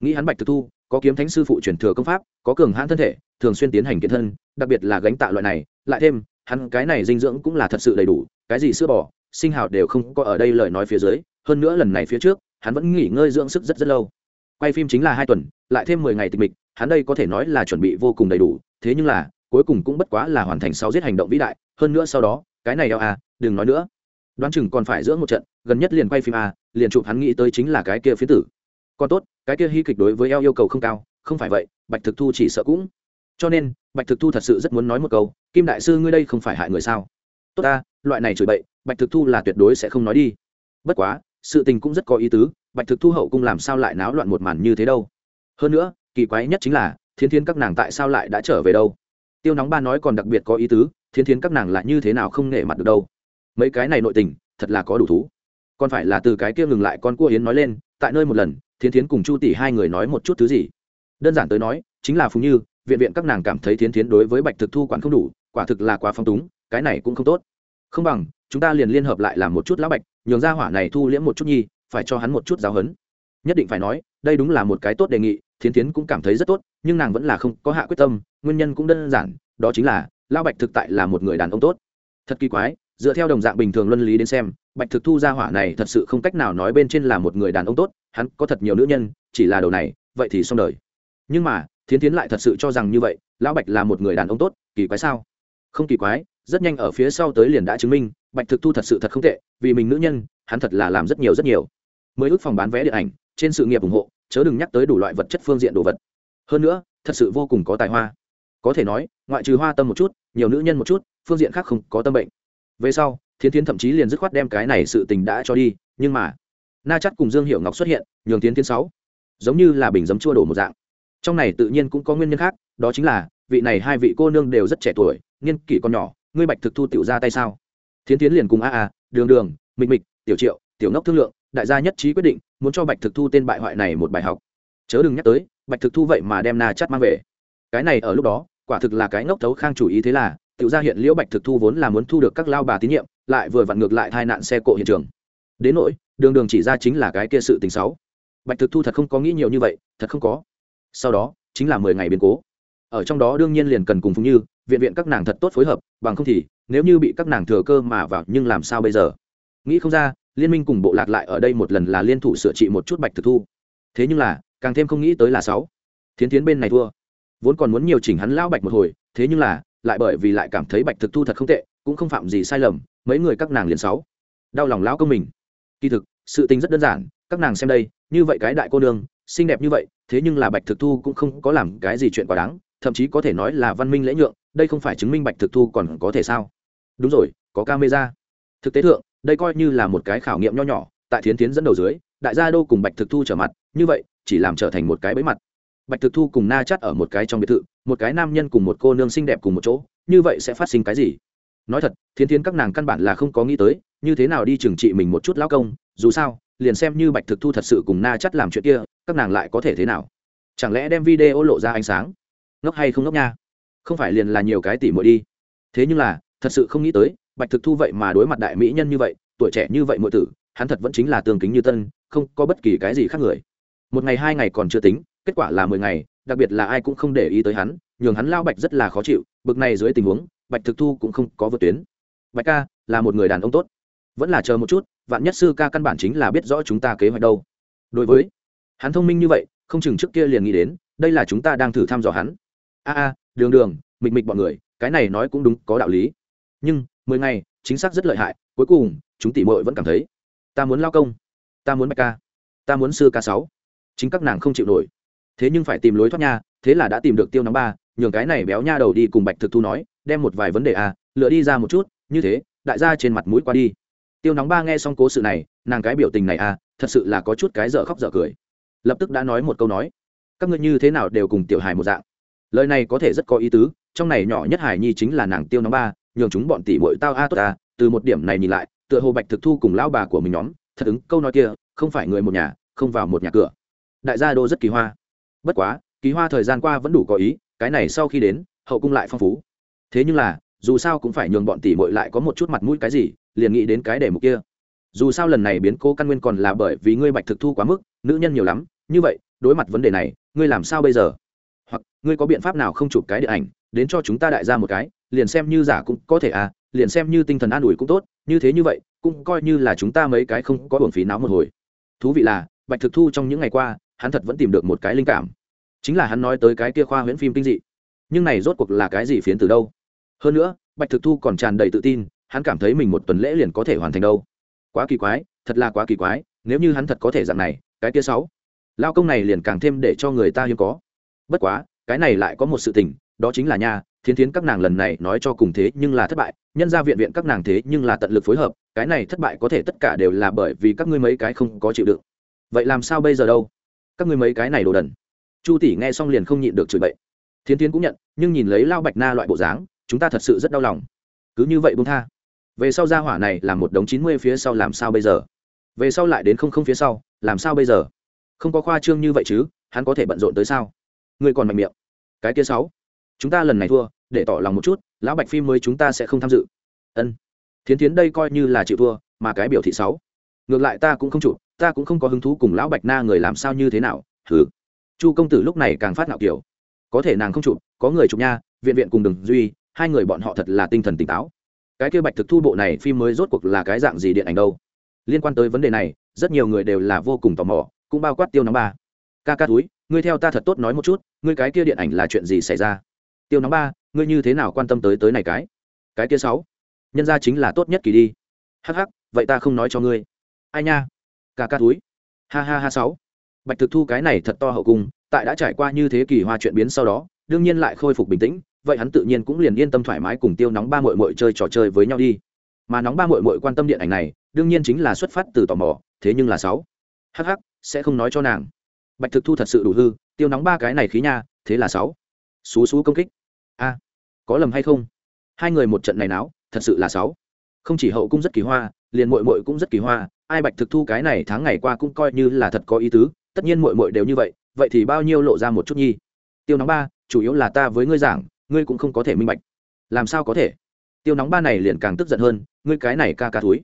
nghĩ hắn bạch thực thu có kiếm thánh sư phụ truyền thừa công pháp có cường hãn thân thể thường xuyên tiến hành kiện thân đặc biệt là gánh tạ loại này lại thêm hắn cái này dinh dưỡng cũng là thật sự đầy đủ cái gì sữa bò sinh hào đều không có ở đây lời nói phía dưới hơn nữa lần này phía trước hắn vẫn nghỉ ngơi dưỡng sức rất rất lâu quay phim chính là hai tuần, lại thêm mười ngày tịch mịch, hắn đây có thể nói là chuẩn bị vô cùng đầy đủ, thế nhưng là, cuối cùng cũng bất quá là hoàn thành sáu giết hành động vĩ đại, hơn nữa sau đó, cái này eo à đừng nói nữa. Đoán chừng còn phải dưỡng một trận, gần nhất liền quay phim a liền chụp hắn nghĩ tới chính là cái kia phía tử. Còn tốt, cái kia hy kịch đối với eo yêu cầu không cao, không phải vậy, bạch thực thu chỉ sợ cũng. Cho nên, bạch thực thu thật sự rất muốn nói một câu, kim đại sư ngươi đây không phải hại người sao? Tốt ta, loại này chửi bậy, bạch thực thu là tuyệt đối sẽ không nói đi. Bất quá, sự tình cũng rất có ý tứ bạch thực thu hậu cung làm sao lại náo loạn một màn như thế đâu? Hơn nữa, kỳ quái nhất chính là thiên thiên các nàng tại sao lại đã trở về đâu? Tiêu nóng ba nói còn đặc biệt có ý tứ thiên thiên các nàng lại như thế nào không nể mặt được đâu? Mấy cái này nội tình, thật là có đủ thú. Còn phải là từ cái kia ngừng lại con cua hiến nói lên, tại nơi một lần, thiến thiến cùng chu tỷ hai người nói một chút thứ gì? Đơn giản tới nói, chính là phùng như, viện viện các nàng cảm thấy thiến thiến đối với bạch thực thu quản không đủ, quả thực là quá phong túng, cái này cũng không tốt. Không bằng, chúng ta liền liên hợp lại làm một chút lão bạch, nhường ra hỏa này thu liễm một chút nhi phải cho hắn một chút giáo hấn nhất định phải nói, đây đúng là một cái tốt đề nghị, thiến tiến cũng cảm thấy rất tốt, nhưng nàng vẫn là không có hạ quyết tâm, nguyên nhân cũng đơn giản, đó chính là lao bạch thực tại là một người đàn ông tốt. Thật kỳ quái, dựa theo đồng dạng bình thường luân lý đến xem, bạch thực thu ra hỏa này thật sự không cách nào nói bên trên là một người đàn ông tốt, hắn có thật nhiều nữ nhân, chỉ là đầu này, vậy thì xong đời. Nhưng mà, thiến tiến lại thật sự cho rằng như vậy, lão bạch là một người đàn ông tốt, kỳ quái sao? Không kỳ quái rất nhanh ở phía sau tới liền đã chứng minh, bạch thực thu thật sự thật không tệ, vì mình nữ nhân, hắn thật là làm rất nhiều rất nhiều. Mới ước phòng bán vé điện ảnh, trên sự nghiệp ủng hộ, chớ đừng nhắc tới đủ loại vật chất phương diện đồ vật. Hơn nữa, thật sự vô cùng có tài hoa. Có thể nói, ngoại trừ hoa tâm một chút, nhiều nữ nhân một chút, phương diện khác không có tâm bệnh. Về sau, thiến thiến thậm chí liền dứt khoát đem cái này sự tình đã cho đi, nhưng mà, na chắc cùng dương hiệu ngọc xuất hiện, nhường tiến tiến sáu, giống như là bình giấm chua đổ một dạng. Trong này tự nhiên cũng có nguyên nhân khác, đó chính là, vị này hai vị cô nương đều rất trẻ tuổi, niên kỷ còn nhỏ ngươi bạch thực thu tiểu ra tay sao? Thiến tiến liền cùng a a, đường đường, mịch mịch, tiểu triệu, tiểu ngốc thương lượng, đại gia nhất trí quyết định, muốn cho bạch thực thu tên bại hoại này một bài học. Chớ đừng nhắc tới, bạch thực thu vậy mà đem na chắt mang về. Cái này ở lúc đó, quả thực là cái ngốc thấu khang chủ ý thế là, Tiểu ra hiện liễu bạch thực thu vốn là muốn thu được các lao bà tín nhiệm, lại vừa vặn ngược lại tai nạn xe cộ hiện trường. Đến nỗi, đường đường chỉ ra chính là cái kia sự tình xấu. Bạch thực thu thật không có nghĩ nhiều như vậy, thật không có. Sau đó, chính là mười ngày biến cố. Ở trong đó đương nhiên liền cần cùng phùng như viện viện các nàng thật tốt phối hợp, bằng không thì, nếu như bị các nàng thừa cơ mà vào, nhưng làm sao bây giờ? Nghĩ không ra, liên minh cùng bộ lạc lại ở đây một lần là liên thủ sửa trị một chút bạch thực thu. Thế nhưng là, càng thêm không nghĩ tới là sáu. Thiến tiến bên này thua. Vốn còn muốn nhiều chỉnh hắn lão bạch một hồi, thế nhưng là, lại bởi vì lại cảm thấy bạch thực thu thật không tệ, cũng không phạm gì sai lầm, mấy người các nàng liền sáu. Đau lòng lão công mình. Kỳ thực, sự tình rất đơn giản, các nàng xem đây, như vậy cái đại cô nương, xinh đẹp như vậy, thế nhưng là bạch thực thu cũng không có làm cái gì chuyện quá đáng thậm chí có thể nói là văn minh lễ nhượng, đây không phải chứng minh bạch thực thu còn có thể sao? Đúng rồi, có camera. Thực tế thượng, đây coi như là một cái khảo nghiệm nho nhỏ, tại thiến tiến dẫn đầu dưới, đại gia đô cùng bạch thực thu trở mặt, như vậy, chỉ làm trở thành một cái bẫy mặt. Bạch thực thu cùng na chắt ở một cái trong biệt thự, một cái nam nhân cùng một cô nương xinh đẹp cùng một chỗ, như vậy sẽ phát sinh cái gì? Nói thật, thiến thiến các nàng căn bản là không có nghĩ tới, như thế nào đi trừng trị mình một chút lao công, dù sao, liền xem như bạch thực thu thật sự cùng na chắt làm chuyện kia, các nàng lại có thể thế nào? Chẳng lẽ đem video lộ ra ánh sáng? Ngốc hay không ngốc nha. Không phải liền là nhiều cái tỉ muội đi. Thế nhưng là, thật sự không nghĩ tới, bạch thực thu vậy mà đối mặt đại mỹ nhân như vậy, tuổi trẻ như vậy muội tử, hắn thật vẫn chính là tương kính như tân, không có bất kỳ cái gì khác người. Một ngày hai ngày còn chưa tính, kết quả là mười ngày, đặc biệt là ai cũng không để ý tới hắn, nhường hắn lao bạch rất là khó chịu, bực này dưới tình huống, bạch thực thu cũng không có vượt tuyến. Bạch ca, là một người đàn ông tốt. Vẫn là chờ một chút, vạn nhất sư ca căn bản chính là biết rõ chúng ta kế hoạch đâu. Đối với, hắn thông minh như vậy, không chừng trước kia liền nghĩ đến, đây là chúng ta đang thử thăm dò hắn a a, đường đường, mịch mịch bọn người, cái này nói cũng đúng, có đạo lý. Nhưng, mười ngày, chính xác rất lợi hại, cuối cùng, chúng tỷ mội vẫn cảm thấy, ta muốn lao công, ta muốn bạch ca, ta muốn sư ca sáu. Chính các nàng không chịu nổi. Thế nhưng phải tìm lối thoát nha, thế là đã tìm được tiêu nóng ba, nhường cái này béo nha đầu đi cùng bạch thực thu nói, đem một vài vấn đề a, lựa đi ra một chút, như thế, đại gia trên mặt mũi qua đi. Tiêu nóng ba nghe xong cố sự này, nàng cái biểu tình này a, thật sự là có chút cái dở khóc dở cười. Lập tức đã nói một câu nói, các ngươi như thế nào đều cùng tiểu hài một dạng lời này có thể rất có ý tứ, trong này nhỏ nhất hải nhi chính là nàng tiêu nóng ba, nhường chúng bọn tỷ bội tao a tốt a, từ một điểm này nhìn lại, tựa hồ bạch thực thu cùng lão bà của mình nhóm, thật ứng, câu nói kia, không phải người một nhà, không vào một nhà cửa. Đại gia đô rất kỳ hoa. Bất quá, kỳ hoa thời gian qua vẫn đủ có ý, cái này sau khi đến, hậu cung lại phong phú. Thế nhưng là, dù sao cũng phải nhường bọn tỷ bội lại có một chút mặt mũi cái gì, liền nghĩ đến cái đề mục kia. Dù sao lần này biến cố căn nguyên còn là bởi vì ngươi bạch thực thu quá mức, nữ nhân nhiều lắm, như vậy, đối mặt vấn đề này, ngươi làm sao bây giờ? Ngươi có biện pháp nào không chụp cái điện ảnh, đến cho chúng ta đại ra một cái, liền xem như giả cũng có thể à liền xem như tinh thần an ủi cũng tốt, như thế như vậy, cũng coi như là chúng ta mấy cái không có buồn phí não một hồi. Thú vị là, bạch thực thu trong những ngày qua, hắn thật vẫn tìm được một cái linh cảm. Chính là hắn nói tới cái kia khoa huyễn phim kinh dị. Nhưng này rốt cuộc là cái gì phiến từ đâu? Hơn nữa, bạch thực thu còn tràn đầy tự tin, hắn cảm thấy mình một tuần lễ liền có thể hoàn thành đâu. Quá kỳ quái, thật là quá kỳ quái, nếu như hắn thật có thể dạng này, cái kia sáu, lao công này liền càng thêm để cho người ta hiếm có. Bất quá cái này lại có một sự tình, đó chính là nha, thiến thiến các nàng lần này nói cho cùng thế nhưng là thất bại, nhân ra viện viện các nàng thế nhưng là tận lực phối hợp, cái này thất bại có thể tất cả đều là bởi vì các ngươi mấy cái không có chịu đựng. Vậy làm sao bây giờ đâu? Các ngươi mấy cái này đồ đần. Chu tỷ nghe xong liền không nhịn được chửi bậy. Thiến thiến cũng nhận, nhưng nhìn lấy lao bạch na loại bộ dáng, chúng ta thật sự rất đau lòng. Cứ như vậy bung tha. Về sau ra hỏa này là một đống chín mươi phía sau làm sao bây giờ? Về sau lại đến không không phía sau, làm sao bây giờ? Không có khoa trương như vậy chứ, hắn có thể bận rộn tới sao? Ngươi còn mạnh miệng. Cái kia sáu, chúng ta lần này thua, để tỏ lòng một chút, lão bạch phim mới chúng ta sẽ không tham dự. Ân. Thiến thiến đây coi như là chịu thua, mà cái biểu thị sáu, ngược lại ta cũng không chụp, ta cũng không có hứng thú cùng lão bạch na người làm sao như thế nào thử chu công tử lúc này càng phát ngạo kiểu. Có thể nàng không chụp, có người chụp nha, viện viện cùng đừng duy, hai người bọn họ thật là tinh thần tỉnh táo. Cái kia bạch thực thu bộ này phim mới rốt cuộc là cái dạng gì điện ảnh đâu? Liên quan tới vấn đề này, rất nhiều người đều là vô cùng tò mò, cũng bao quát tiêu nóng ba. Ca ca túi ngươi theo ta thật tốt nói một chút ngươi cái kia điện ảnh là chuyện gì xảy ra? Tiêu nóng ba ngươi như thế nào quan tâm tới tới này cái? Cái kia sáu nhân ra chính là tốt nhất kỳ đi. Hắc hắc, vậy ta không nói cho ngươi. Ai nha? Ca ca túi. Ha ha ha sáu. Bạch thực thu cái này thật to hậu cung tại đã trải qua như thế kỳ hoa chuyện biến sau đó đương nhiên lại khôi phục bình tĩnh vậy hắn tự nhiên cũng liền yên tâm thoải mái cùng tiêu nóng ba mội mội chơi trò chơi với nhau đi. Mà nóng ba mội mội quan tâm điện ảnh này đương nhiên chính là xuất phát từ tò mò thế nhưng là sáu. Hh sẽ không nói cho nàng bạch thực thu thật sự đủ hư, tiêu nóng ba cái này khí nha, thế là sáu. Xú xú công kích. A, có lầm hay không? Hai người một trận này náo, thật sự là sáu. Không chỉ hậu cung rất kỳ hoa, liền mội mội cũng rất kỳ hoa, ai bạch thực thu cái này tháng ngày qua cũng coi như là thật có ý tứ, tất nhiên mội mội đều như vậy vậy thì bao nhiêu lộ ra một chút nhi. Tiêu nóng ba, chủ yếu là ta với ngươi giảng, ngươi cũng không có thể minh bạch. Làm sao có thể? Tiêu nóng ba này liền càng tức giận hơn, ngươi cái này ca ca túi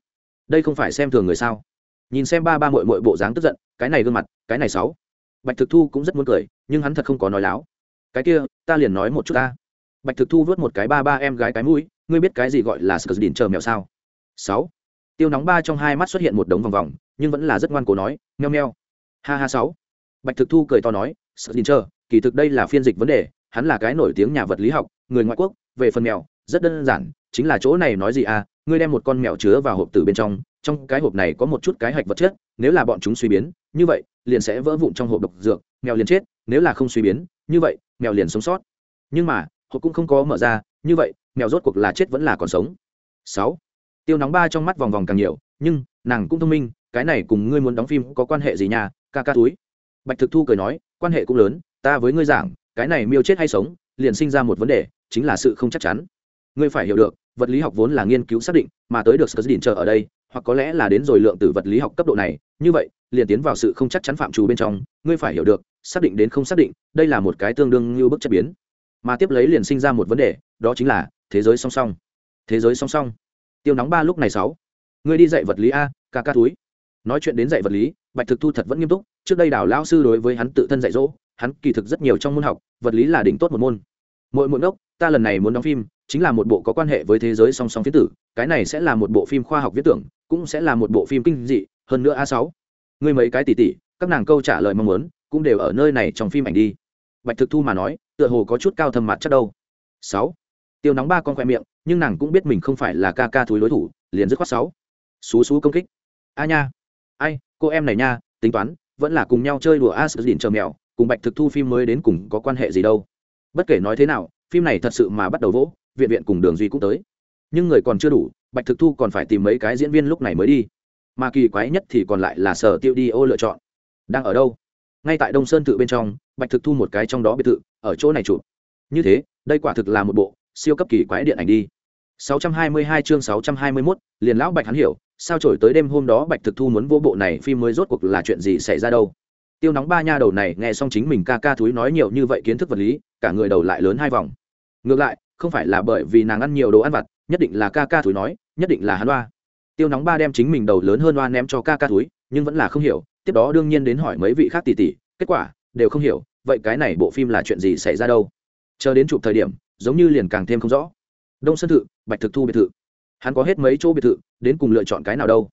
đây không phải xem thường người sao? Nhìn xem ba ba mội mội bộ dáng tức giận, cái này gương mặt, cái này sáu bạch thực thu cũng rất muốn cười, nhưng hắn thật không có nói láo. Cái kia, ta liền nói một chút ta. Bạch thực thu vớt một cái ba ba em gái cái mũi, ngươi biết cái gì gọi là sờ đỉnh chờ mèo sao? Sáu. Tiêu nóng ba trong hai mắt xuất hiện một đống vòng vòng, nhưng vẫn là rất ngoan cố nói nheo nheo ha ha, sáu. Bạch thực thu cười to nói sờ đỉnh chờ, kỳ thực đây là phiên dịch vấn đề, hắn là cái nổi tiếng nhà vật lý học, người ngoại quốc, về phần mèo, rất đơn giản, chính là chỗ này nói gì à ngươi đem một con mèo chứa vào hộp từ bên trong trong cái hộp này có một chút cái hạch vật chất, nếu là bọn chúng suy biến, như vậy, liền sẽ vỡ vụn trong hộp độc dược, mèo liền chết, nếu là không suy biến, như vậy, mèo liền sống sót. Nhưng mà, hộp cũng không có mở ra, như vậy, mèo rốt cuộc là chết vẫn là còn sống. Sáu, tiêu nóng ba trong mắt vòng vòng càng nhiều, nhưng, nàng cũng thông minh, cái này cùng ngươi muốn đóng phim có quan hệ gì nhà ca ca túi. Bạch thực thu cười nói, quan hệ cũng lớn, ta với ngươi giảng, cái này miêu chết hay sống, liền sinh ra một vấn đề, chính là sự không chắc chắn. Ngươi phải hiểu được, vật lý học vốn là nghiên cứu xác định, mà tới được sơ đỉnh chờ ở đây hoặc có lẽ là đến rồi lượng tử vật lý học cấp độ này, như vậy, liền tiến vào sự không chắc chắn phạm trù bên trong, ngươi phải hiểu được, xác định đến không xác định, đây là một cái tương đương như bức chất biến. Mà tiếp lấy liền sinh ra một vấn đề, đó chính là, thế giới song song. Thế giới song song. Tiêu nóng ba lúc này sáu. Ngươi đi dạy vật lý a, ca ca túi. Nói chuyện đến dạy vật lý, bạch thực thu thật vẫn nghiêm túc, trước đây đào lao sư đối với hắn tự thân dạy dỗ, hắn kỳ thực rất nhiều trong môn học, vật lý là đỉnh tốt một môn. Mỗi một ngốc, ta lần này muốn đóng phim, chính là một bộ có quan hệ với thế giới song song phía tử, cái này sẽ là một bộ phim khoa học viết tưởng cũng sẽ là một bộ phim kinh dị, hơn nữa a sáu. Ngươi mấy cái tỉ tỉ các nàng câu trả lời mong muốn, cũng đều ở nơi này trong phim ảnh đi. Bạch thực thu mà nói, tựa hồ có chút cao thâm mặt chắc đâu. Sáu. Tiêu nóng ba con khoe miệng, nhưng nàng cũng biết mình không phải là ca ca thúi đối thủ, liền dứt khoát sáu. Xú xú công kích. A nha. Ai, cô em này nha, tính toán, vẫn là cùng nhau chơi đùa a sờ đỉnh chờ mèo, cùng bạch thực thu phim mới đến cùng có quan hệ gì đâu. Bất kể nói thế nào, phim này thật sự mà bắt đầu vỗ, viện viện cùng đường duy cũng tới. Nhưng người còn chưa đủ bạch thực thu còn phải tìm mấy cái diễn viên lúc này mới đi. Mà kỳ quái nhất thì còn lại là sở tiêu đi ô lựa chọn. Đang ở đâu? Ngay tại đông sơn tự bên trong bạch thực thu một cái trong đó biệt thự ở chỗ này chụp. Như thế đây quả thực là một bộ siêu cấp kỳ quái điện ảnh đi. 622 chương 621, liền lão bạch hắn hiểu sao trổi tới đêm hôm đó bạch thực thu muốn vô bộ này phim mới rốt cuộc là chuyện gì xảy ra đâu? Tiêu nóng ba nha đầu này nghe xong chính mình ca ca thúi nói nhiều như vậy kiến thức vật lý cả người đầu lại lớn hai vòng. Ngược lại không phải là bởi vì nàng ăn nhiều đồ ăn vặt nhất định là ca ca thúi nói nhất định là hắn oa. Tiêu nóng ba đem chính mình đầu lớn hơn oa ném cho ca ca túi, nhưng vẫn là không hiểu tiếp đó đương nhiên đến hỏi mấy vị khác tỉ tỉ kết quả đều không hiểu vậy cái này bộ phim là chuyện gì xảy ra đâu? Chờ đến chụp thời điểm giống như liền càng thêm không rõ. Đông sơn thự bạch thực thu biệt thự. Hắn có hết mấy chỗ biệt thự đến cùng lựa chọn cái nào đâu?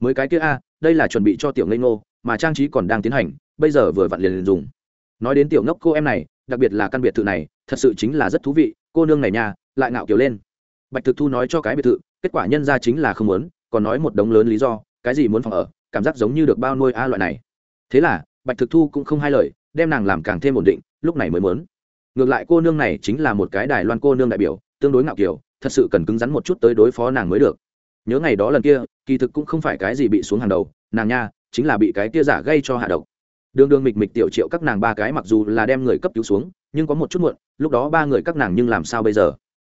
Mới cái kia a đây là chuẩn bị cho tiểu ngây ngô mà trang trí còn đang tiến hành bây giờ vừa vặn liền, liền dùng. Nói đến tiểu ngốc cô em này đặc biệt là căn biệt thự này thật sự chính là rất thú vị cô nương này nha lại ngạo kiểu lên. Bạch thực thu nói cho cái biệt thự kết quả nhân ra chính là không muốn, còn nói một đống lớn lý do, cái gì muốn phòng ở, cảm giác giống như được bao nuôi a loại này. Thế là, bạch thực thu cũng không hai lời, đem nàng làm càng thêm ổn định, lúc này mới muốn. Ngược lại cô nương này chính là một cái đài loan cô nương đại biểu, tương đối ngạo kiểu, thật sự cần cứng rắn một chút tới đối phó nàng mới được. Nhớ ngày đó lần kia, kỳ thực cũng không phải cái gì bị xuống hàng đầu, nàng nha, chính là bị cái kia giả gây cho hạ độc. Đường đường mịch mịch tiểu triệu các nàng ba cái mặc dù là đem người cấp cứu xuống, nhưng có một chút muộn, lúc đó ba người các nàng nhưng làm sao bây giờ?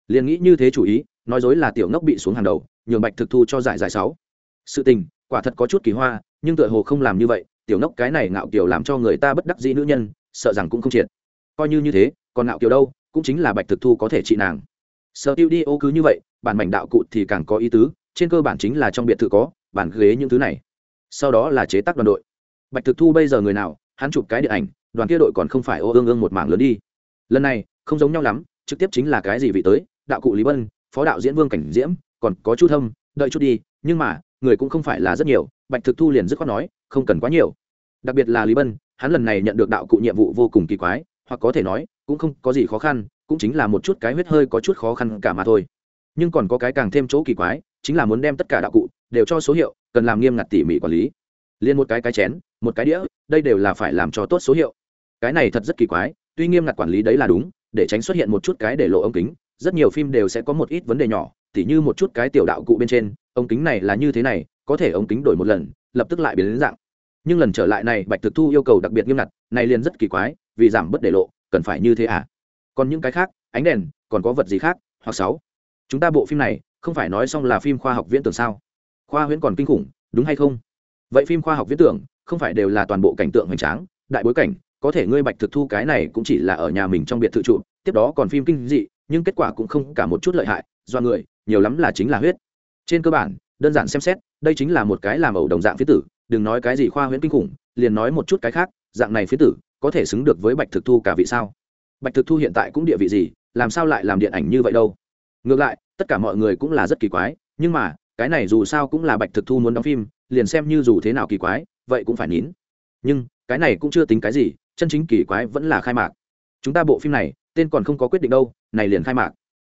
Liền nghĩ như thế chủ ý nói dối là tiểu ngốc bị xuống hàng đầu, nhường bạch thực thu cho giải giải sáu. Sự tình, quả thật có chút kỳ hoa, nhưng tựa hồ không làm như vậy, tiểu ngốc cái này ngạo kiều làm cho người ta bất đắc dĩ nữ nhân, sợ rằng cũng không triệt. Coi như như thế, còn ngạo kiều đâu, cũng chính là bạch thực thu có thể trị nàng. Sợ tiêu đi ô cứ như vậy, bản mảnh đạo cụ thì càng có ý tứ, trên cơ bản chính là trong biệt thự có, bản ghế những thứ này. Sau đó là chế tác đoàn đội. Bạch thực thu bây giờ người nào, hắn chụp cái điện ảnh, đoàn kia đội còn không phải ô ương ương một mảng lớn đi. Lần này, không giống nhau lắm, trực tiếp chính là cái gì vị tới, đạo cụ lý bân phó đạo diễn vương cảnh diễm, còn có chu thâm, đợi chút đi, nhưng mà, người cũng không phải là rất nhiều, bạch thực thu liền dứt khoát nói, không cần quá nhiều. Đặc biệt là lý bân, hắn lần này nhận được đạo cụ nhiệm vụ vô cùng kỳ quái, hoặc có thể nói, cũng không có gì khó khăn, cũng chính là một chút cái huyết hơi có chút khó khăn cả mà thôi. Nhưng còn có cái càng thêm chỗ kỳ quái, chính là muốn đem tất cả đạo cụ, đều cho số hiệu, cần làm nghiêm ngặt tỉ mỉ quản lý. Liên một cái cái chén, một cái đĩa, đây đều là phải làm cho tốt số hiệu. Cái này thật rất kỳ quái, tuy nghiêm ngặt quản lý đấy là đúng, để tránh xuất hiện một chút cái để lộ ống kính rất nhiều phim đều sẽ có một ít vấn đề nhỏ, tỉ như một chút cái tiểu đạo cụ bên trên, ống kính này là như thế này, có thể ống kính đổi một lần, lập tức lại biến đến dạng. Nhưng lần trở lại này, bạch thực thu yêu cầu đặc biệt nghiêm ngặt, này liền rất kỳ quái, vì giảm bất để lộ, cần phải như thế à? Còn những cái khác, ánh đèn, còn có vật gì khác, hoặc sáu? Chúng ta bộ phim này, không phải nói xong là phim khoa học viễn tưởng sao? Khoa huyễn còn kinh khủng, đúng hay không? Vậy phim khoa học viễn tưởng, không phải đều là toàn bộ cảnh tượng hoành tráng, đại bối cảnh, có thể ngươi bạch thực thu cái này cũng chỉ là ở nhà mình trong biệt thự trụ, tiếp đó còn phim kinh dị nhưng kết quả cũng không cả một chút lợi hại, do người, nhiều lắm là chính là huyết. Trên cơ bản, đơn giản xem xét, đây chính là một cái làm ẩu đồng dạng phía tử, đừng nói cái gì khoa huyễn kinh khủng, liền nói một chút cái khác, dạng này phía tử, có thể xứng được với bạch thực thu cả vị sao? Bạch thực thu hiện tại cũng địa vị gì, làm sao lại làm điện ảnh như vậy đâu? Ngược lại, tất cả mọi người cũng là rất kỳ quái, nhưng mà, cái này dù sao cũng là bạch thực thu muốn đóng phim, liền xem như dù thế nào kỳ quái, vậy cũng phải nín. Nhưng, cái này cũng chưa tính cái gì, chân chính kỳ quái vẫn là khai mạc. Chúng ta bộ phim này, tên còn không có quyết định đâu này liền khai mạc.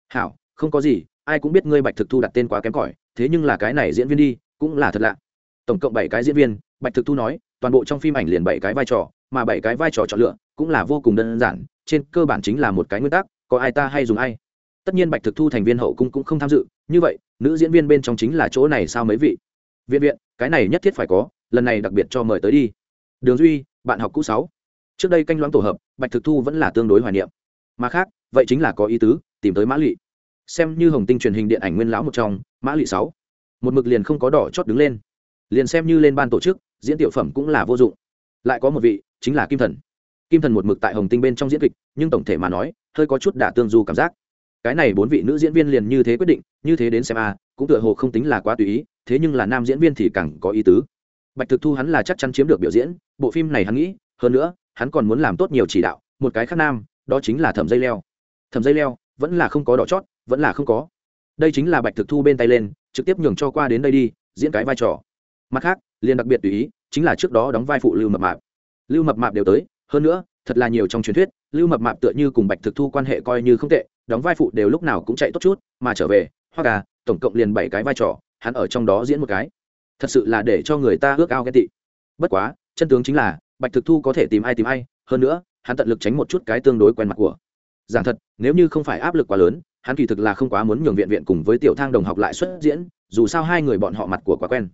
Hảo, không có gì, ai cũng biết ngươi bạch thực thu đặt tên quá kém cỏi, thế nhưng là cái này diễn viên đi, cũng là thật lạ. Tổng cộng bảy cái diễn viên, bạch thực thu nói, toàn bộ trong phim ảnh liền bảy cái vai trò, mà bảy cái vai trò chọn lựa cũng là vô cùng đơn giản, trên cơ bản chính là một cái nguyên tắc, có ai ta hay dùng ai. Tất nhiên bạch thực thu thành viên hậu cung cũng không tham dự, như vậy, nữ diễn viên bên trong chính là chỗ này sao mấy vị? Viện viện, cái này nhất thiết phải có, lần này đặc biệt cho mời tới đi. Đường duy, bạn học cũ sáu. Trước đây canh loãng tổ hợp, bạch thực thu vẫn là tương đối hoài niệm. Mà khác vậy chính là có ý tứ, tìm tới mã lụy xem như hồng tinh truyền hình điện ảnh nguyên lão một trong, mã lụy sáu. Một mực liền không có đỏ chót đứng lên. Liền xem như lên ban tổ chức, diễn tiểu phẩm cũng là vô dụng. Lại có một vị, chính là kim thần. Kim thần một mực tại hồng tinh bên trong diễn kịch, nhưng tổng thể mà nói, hơi có chút đả tương du cảm giác. Cái này bốn vị nữ diễn viên liền như thế quyết định, như thế đến xem a cũng tựa hồ không tính là quá tùy ý, thế nhưng là nam diễn viên thì càng có ý tứ. Bạch thực thu hắn là chắc chắn chiếm được biểu diễn, bộ phim này hắn nghĩ, hơn nữa, hắn còn muốn làm tốt nhiều chỉ đạo, một cái khác nam, đó chính là thẩm dây leo thầm dây leo, vẫn là không có đỏ chót, vẫn là không có. Đây chính là bạch thực thu bên tay lên, trực tiếp nhường cho qua đến đây đi, diễn cái vai trò. Mặt khác, liền đặc biệt tùy ý, chính là trước đó đóng vai phụ lưu mập mạp. Lưu mập mạp đều tới, hơn nữa, thật là nhiều trong truyền thuyết, lưu mập mạp tựa như cùng bạch thực thu quan hệ coi như không tệ, đóng vai phụ đều lúc nào cũng chạy tốt chút, mà trở về hoa gà tổng cộng liền bảy cái vai trò, hắn ở trong đó diễn một cái. Thật sự là để cho người ta ước ao ghen tị. Bất quá, chân tướng chính là, bạch thực thu có thể tìm ai tìm ai, hơn nữa, hắn tận lực tránh một chút cái tương đối quen mặt của giảng thật, nếu như không phải áp lực quá lớn, hắn kỳ thực là không quá muốn nhường viện viện cùng với tiểu thang đồng học lại xuất diễn, dù sao hai người bọn họ mặt của quá quen.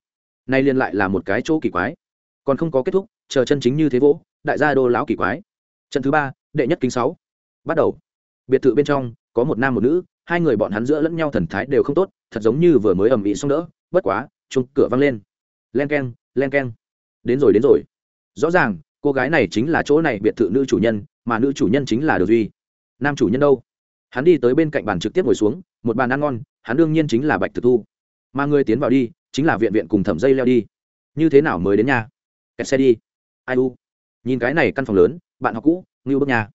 Nay liên lại là một cái chỗ kỳ quái. Còn không có kết thúc, chờ chân chính như thế vỗ, đại gia đô lão kỳ quái. Trận thứ ba, đệ nhất kính sáu. Bắt đầu. Biệt thự bên trong, có một nam một nữ, hai người bọn hắn giữa lẫn nhau thần thái đều không tốt, thật giống như vừa mới ầm ĩ xong đỡ, bất quá chung cửa văng lên. Len k e n len k e n đến rồi đến rồi. Rõ ràng, cô gái này chính là chỗ này biệt thự nữ chủ nhân, mà nữ chủ nhân chính là đường duy nam chủ nhân đâu? Hắn đi tới bên cạnh bàn trực tiếp ngồi xuống, một bàn ăn ngon, hắn đương nhiên chính là bạch thực thu. Mà người tiến vào đi, chính là viện viện cùng thẩm dây leo đi. Như thế nào mới đến nhà? Kẹt xe đi. Ai u? Nhìn cái này căn phòng lớn, bạn học cũ, ngưu bước nhà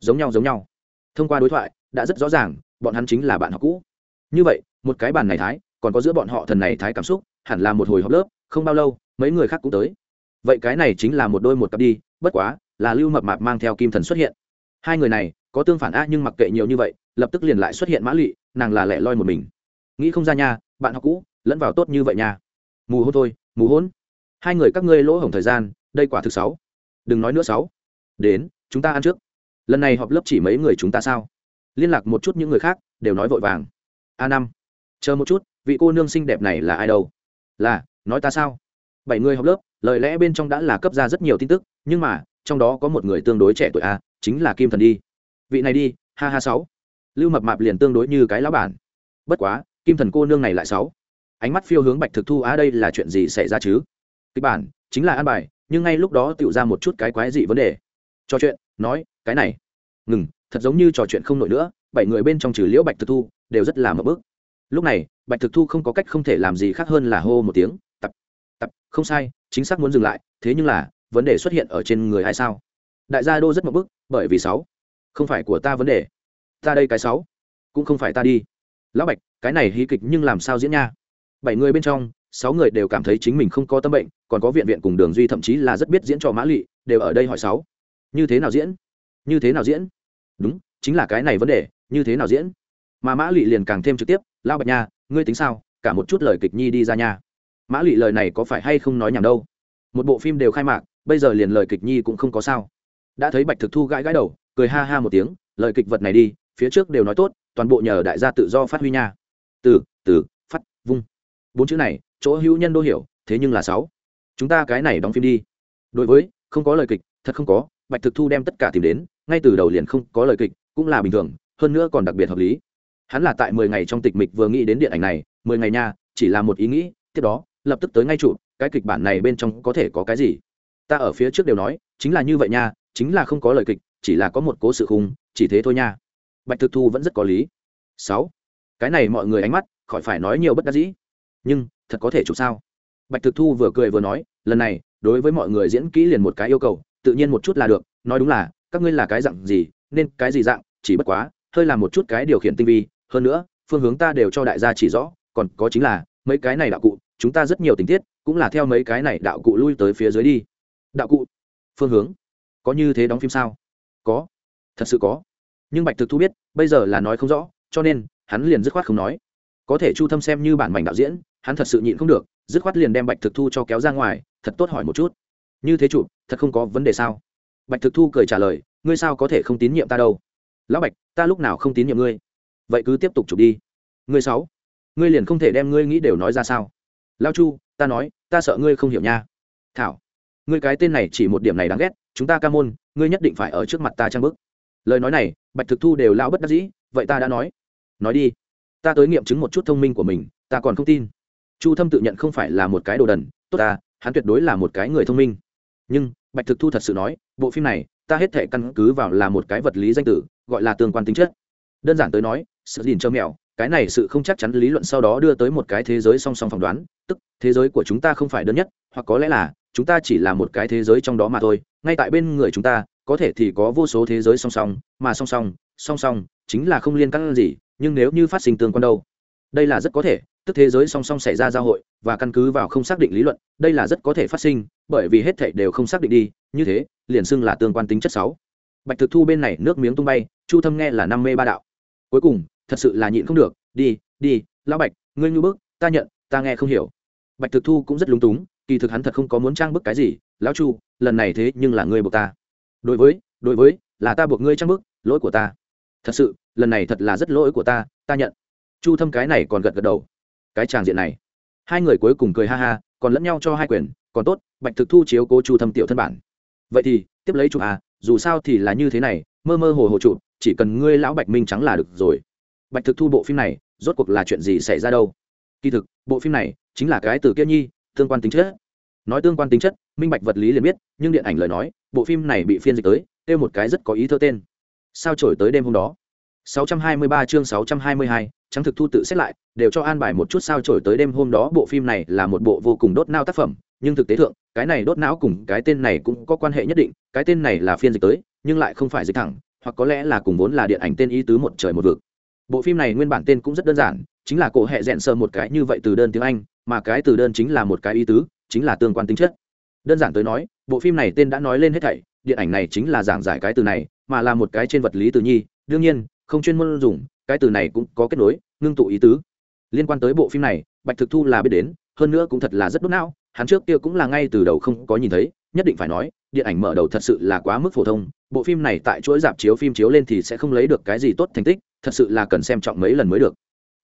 giống nhau giống nhau. Thông qua đối thoại, đã rất rõ ràng, bọn hắn chính là bạn học cũ. Như vậy, một cái bàn này thái, còn có giữa bọn họ thần này thái cảm xúc, hẳn là một hồi học lớp, không bao lâu, mấy người khác cũng tới. Vậy cái này chính là một đôi một cặp đi, bất quá, là lưu mập mạp mang theo kim thần xuất hiện hai người này, có tương phản a nhưng mặc kệ nhiều như vậy, lập tức liền lại xuất hiện mã lụy nàng là lẻ loi một mình. Nghĩ không ra nha, bạn học cũ, lẫn vào tốt như vậy nha. Mù hôn thôi, mù hôn. Hai người các ngươi lỗ hổng thời gian, đây quả thực sáu. Đừng nói nữa sáu. Đến, chúng ta ăn trước. Lần này họp lớp chỉ mấy người chúng ta sao? Liên lạc một chút những người khác, đều nói vội vàng. A năm. Chờ một chút, vị cô nương xinh đẹp này là ai đâu? Là, nói ta sao? Bảy người học lớp, lời lẽ bên trong đã là cấp ra rất nhiều tin tức, nhưng mà, trong đó có một người tương đối trẻ tuổi a chính là kim thần đi. Vị này đi, ha ha sáu. Lưu mập mạp liền tương đối như cái lão bản. Bất quá, kim thần cô nương này lại sáu. Ánh mắt phiêu hướng bạch thực thu, á, đây là chuyện gì xảy ra chứ? Kịch bản, chính là an bài, nhưng ngay lúc đó tựu ra một chút cái quái dị vấn đề. Trò chuyện, nói, cái này. Ngừng, thật giống như trò chuyện không nổi nữa, bảy người bên trong trừ liễu bạch thực thu, đều rất là mập bức lúc này, bạch thực thu không có cách không thể làm gì khác hơn là hô một tiếng, tập tập, không sai, chính xác muốn dừng lại, thế nhưng là, vấn đề xuất hiện ở trên người hay sao? Đại gia đô rất mập bức, bởi vì sáu. Không phải của ta vấn đề. Ta đây cái sáu, cũng không phải ta đi. Lão bạch, cái này hí kịch nhưng làm sao diễn nha? Bảy người bên trong, sáu người đều cảm thấy chính mình không có tâm bệnh, còn có viện viện cùng đường duy thậm chí là rất biết diễn trò mã lụy đều ở đây hỏi sáu. Như thế nào diễn? Như thế nào diễn? Đúng, chính là cái này vấn đề, như thế nào diễn? Mà mã lụy liền càng thêm trực tiếp lao bạch nha, ngươi tính sao? Cả một chút lời kịch nhi đi ra nha. Mã lụy lời này có phải hay không nói nhảm đâu? Một bộ phim đều khai mạc, bây giờ liền lời kịch nhi cũng không có sao đã thấy bạch thực thu gãi gãi đầu, cười ha ha một tiếng, lời kịch vật này đi, phía trước đều nói tốt, toàn bộ nhờ đại gia tự do phát huy nha. Từ từ, phát, vung. Bốn chữ này, chỗ hữu nhân đô hiểu, thế nhưng là sáu. Chúng ta cái này đóng phim đi. Đối với, không có lời kịch, thật không có, bạch thực thu đem tất cả tìm đến, ngay từ đầu liền không có lời kịch, cũng là bình thường, hơn nữa còn đặc biệt hợp lý. Hắn là tại mười ngày trong tịch mịch vừa nghĩ đến điện ảnh này, mười ngày nha, chỉ là một ý nghĩ, tiếp đó, lập tức tới ngay trụ cái kịch bản này bên trong có thể có cái gì? Ta ở phía trước đều nói, chính là như vậy nha chính là không có lời kịch, chỉ là có một cố sự khung, chỉ thế thôi nha. Bạch thực thu vẫn rất có lý. Sáu. Cái này mọi người ánh mắt, khỏi phải nói nhiều bất đắc dĩ. Nhưng, thật có thể chụp sao? Bạch thực thu vừa cười vừa nói, lần này, đối với mọi người diễn kỹ liền một cái yêu cầu, tự nhiên một chút là được, nói đúng là, các ngươi là cái dạng gì, nên cái gì dạng, chỉ bất quá, hơi làm một chút cái điều khiển tinh vi, hơn nữa, phương hướng ta đều cho đại gia chỉ rõ, còn có chính là, mấy cái này đạo cụ, chúng ta rất nhiều tình tiết, cũng là theo mấy cái này đạo cụ lui tới phía dưới đi. Đạo cụ, phương hướng có như thế đóng phim sao? Có. Thật sự có. Nhưng bạch thực thu biết, bây giờ là nói không rõ, cho nên, hắn liền dứt khoát không nói. Có thể chu thâm xem như bản mảnh đạo diễn, hắn thật sự nhịn không được, dứt khoát liền đem bạch thực thu cho kéo ra ngoài, thật tốt hỏi một chút. Như thế chụp thật không có vấn đề sao? Bạch thực thu cười trả lời, ngươi sao có thể không tín nhiệm ta đâu? Lão bạch, ta lúc nào không tín nhiệm ngươi? Vậy cứ tiếp tục chụp đi. Ngươi sáu, ngươi liền không thể đem ngươi nghĩ đều nói ra sao? Lao chu, ta nói, ta sợ ngươi không hiểu nha. Thảo, ngươi cái tên này chỉ một điểm này đáng ghét chúng ta ca môn, ngươi nhất định phải ở trước mặt ta trang bức. Lời nói này, bạch thực thu đều lao bất đắc dĩ, vậy ta đã nói. Nói đi. Ta tới nghiệm chứng một chút thông minh của mình, ta còn không tin. Chu thâm tự nhận không phải là một cái đồ đần, tốt ta, hắn tuyệt đối là một cái người thông minh. Nhưng, bạch thực thu thật sự nói, bộ phim này, ta hết thể căn cứ vào là một cái vật lý danh tử, gọi là tương quan tính chất. Đơn giản tới nói, sự nhìn cho mèo, cái này sự không chắc chắn lý luận sau đó đưa tới một cái thế giới song song phỏng đoán, tức, thế giới của chúng ta không phải đơn nhất, hoặc có lẽ là chúng ta chỉ là một cái thế giới trong đó mà thôi, ngay tại bên người chúng ta, có thể thì có vô số thế giới song song, mà song song song song chính là không liên căn gì, nhưng nếu như phát sinh tương quan đâu? Đây là rất có thể, tức thế giới song song xảy ra giao hội, và căn cứ vào không xác định lý luận, đây là rất có thể phát sinh, bởi vì hết thể đều không xác định đi, như thế, liền xưng là tương quan tính chất sáu. Bạch thực thu bên này nước miếng tung bay, chu thâm nghe là năm mê ba đạo. Cuối cùng, thật sự là nhịn không được, đi đi, lão bạch, ngươi như bước ta nhận, ta nghe không hiểu. Bạch thực thu cũng rất lúng túng kỳ thực hắn thật không có muốn trang bức cái gì, lão chu, lần này thế nhưng là ngươi buộc ta. Đối với đối với, là ta buộc ngươi trang bức, lỗi của ta. Thật sự, lần này thật là rất lỗi của ta ta nhận. Chu thâm cái này còn gật gật đầu. Cái tràng diện này. Hai người cuối cùng cười ha ha, còn lẫn nhau cho hai quyền, còn tốt, bạch thực thu chiếu cố chu thâm tiểu thân bản. Vậy thì, tiếp lấy chụp à dù sao thì là như thế này, mơ mơ hồ hồ chụp, chỉ cần ngươi lão bạch minh trắng là được rồi. Bạch thực thu bộ phim này, rốt cuộc là chuyện gì xảy ra đâu? Kỳ thực, bộ phim này chính là cái từ kia nhi tương quan tính chất. Nói tương quan tính chất minh bạch vật lý liền biết nhưng điện ảnh lời nói bộ phim này bị phiên dịch tới kêu một cái rất có ý thơ tên. Sao trổi tới đêm hôm đó? 623 chương 622, trắng thực thu tự xét lại đều cho an bài một chút sao trổi tới đêm hôm đó bộ phim này là một bộ vô cùng đốt não tác phẩm nhưng thực tế thượng cái này đốt não cùng cái tên này cũng có quan hệ nhất định cái tên này là phiên dịch tới nhưng lại không phải dịch thẳng hoặc có lẽ là cùng vốn là điện ảnh tên ý tứ một trời một vực. Bộ phim này nguyên bản tên cũng rất đơn giản chính là cổ hệ rẽn sơ một cái như vậy từ đơn tiếng anh mà cái từ đơn chính là một cái ý tứ, chính là tương quan tính chất. Đơn giản tới nói, bộ phim này tên đã nói lên hết thảy, điện ảnh này chính là giảng giải cái từ này, mà là một cái trên vật lý từ nhi. Đương nhiên, không chuyên môn dùng, cái từ này cũng có kết nối, ngưng tụ ý tứ. Liên quan tới bộ phim này, bạch thực thu là biết đến, hơn nữa cũng thật là rất đốt não, hắn trước kia cũng là ngay từ đầu không có nhìn thấy, nhất định phải nói, điện ảnh mở đầu thật sự là quá mức phổ thông, bộ phim này tại chuỗi dạp chiếu phim chiếu lên thì sẽ không lấy được cái gì tốt thành tích, thật sự là cần xem trọng mấy lần mới được.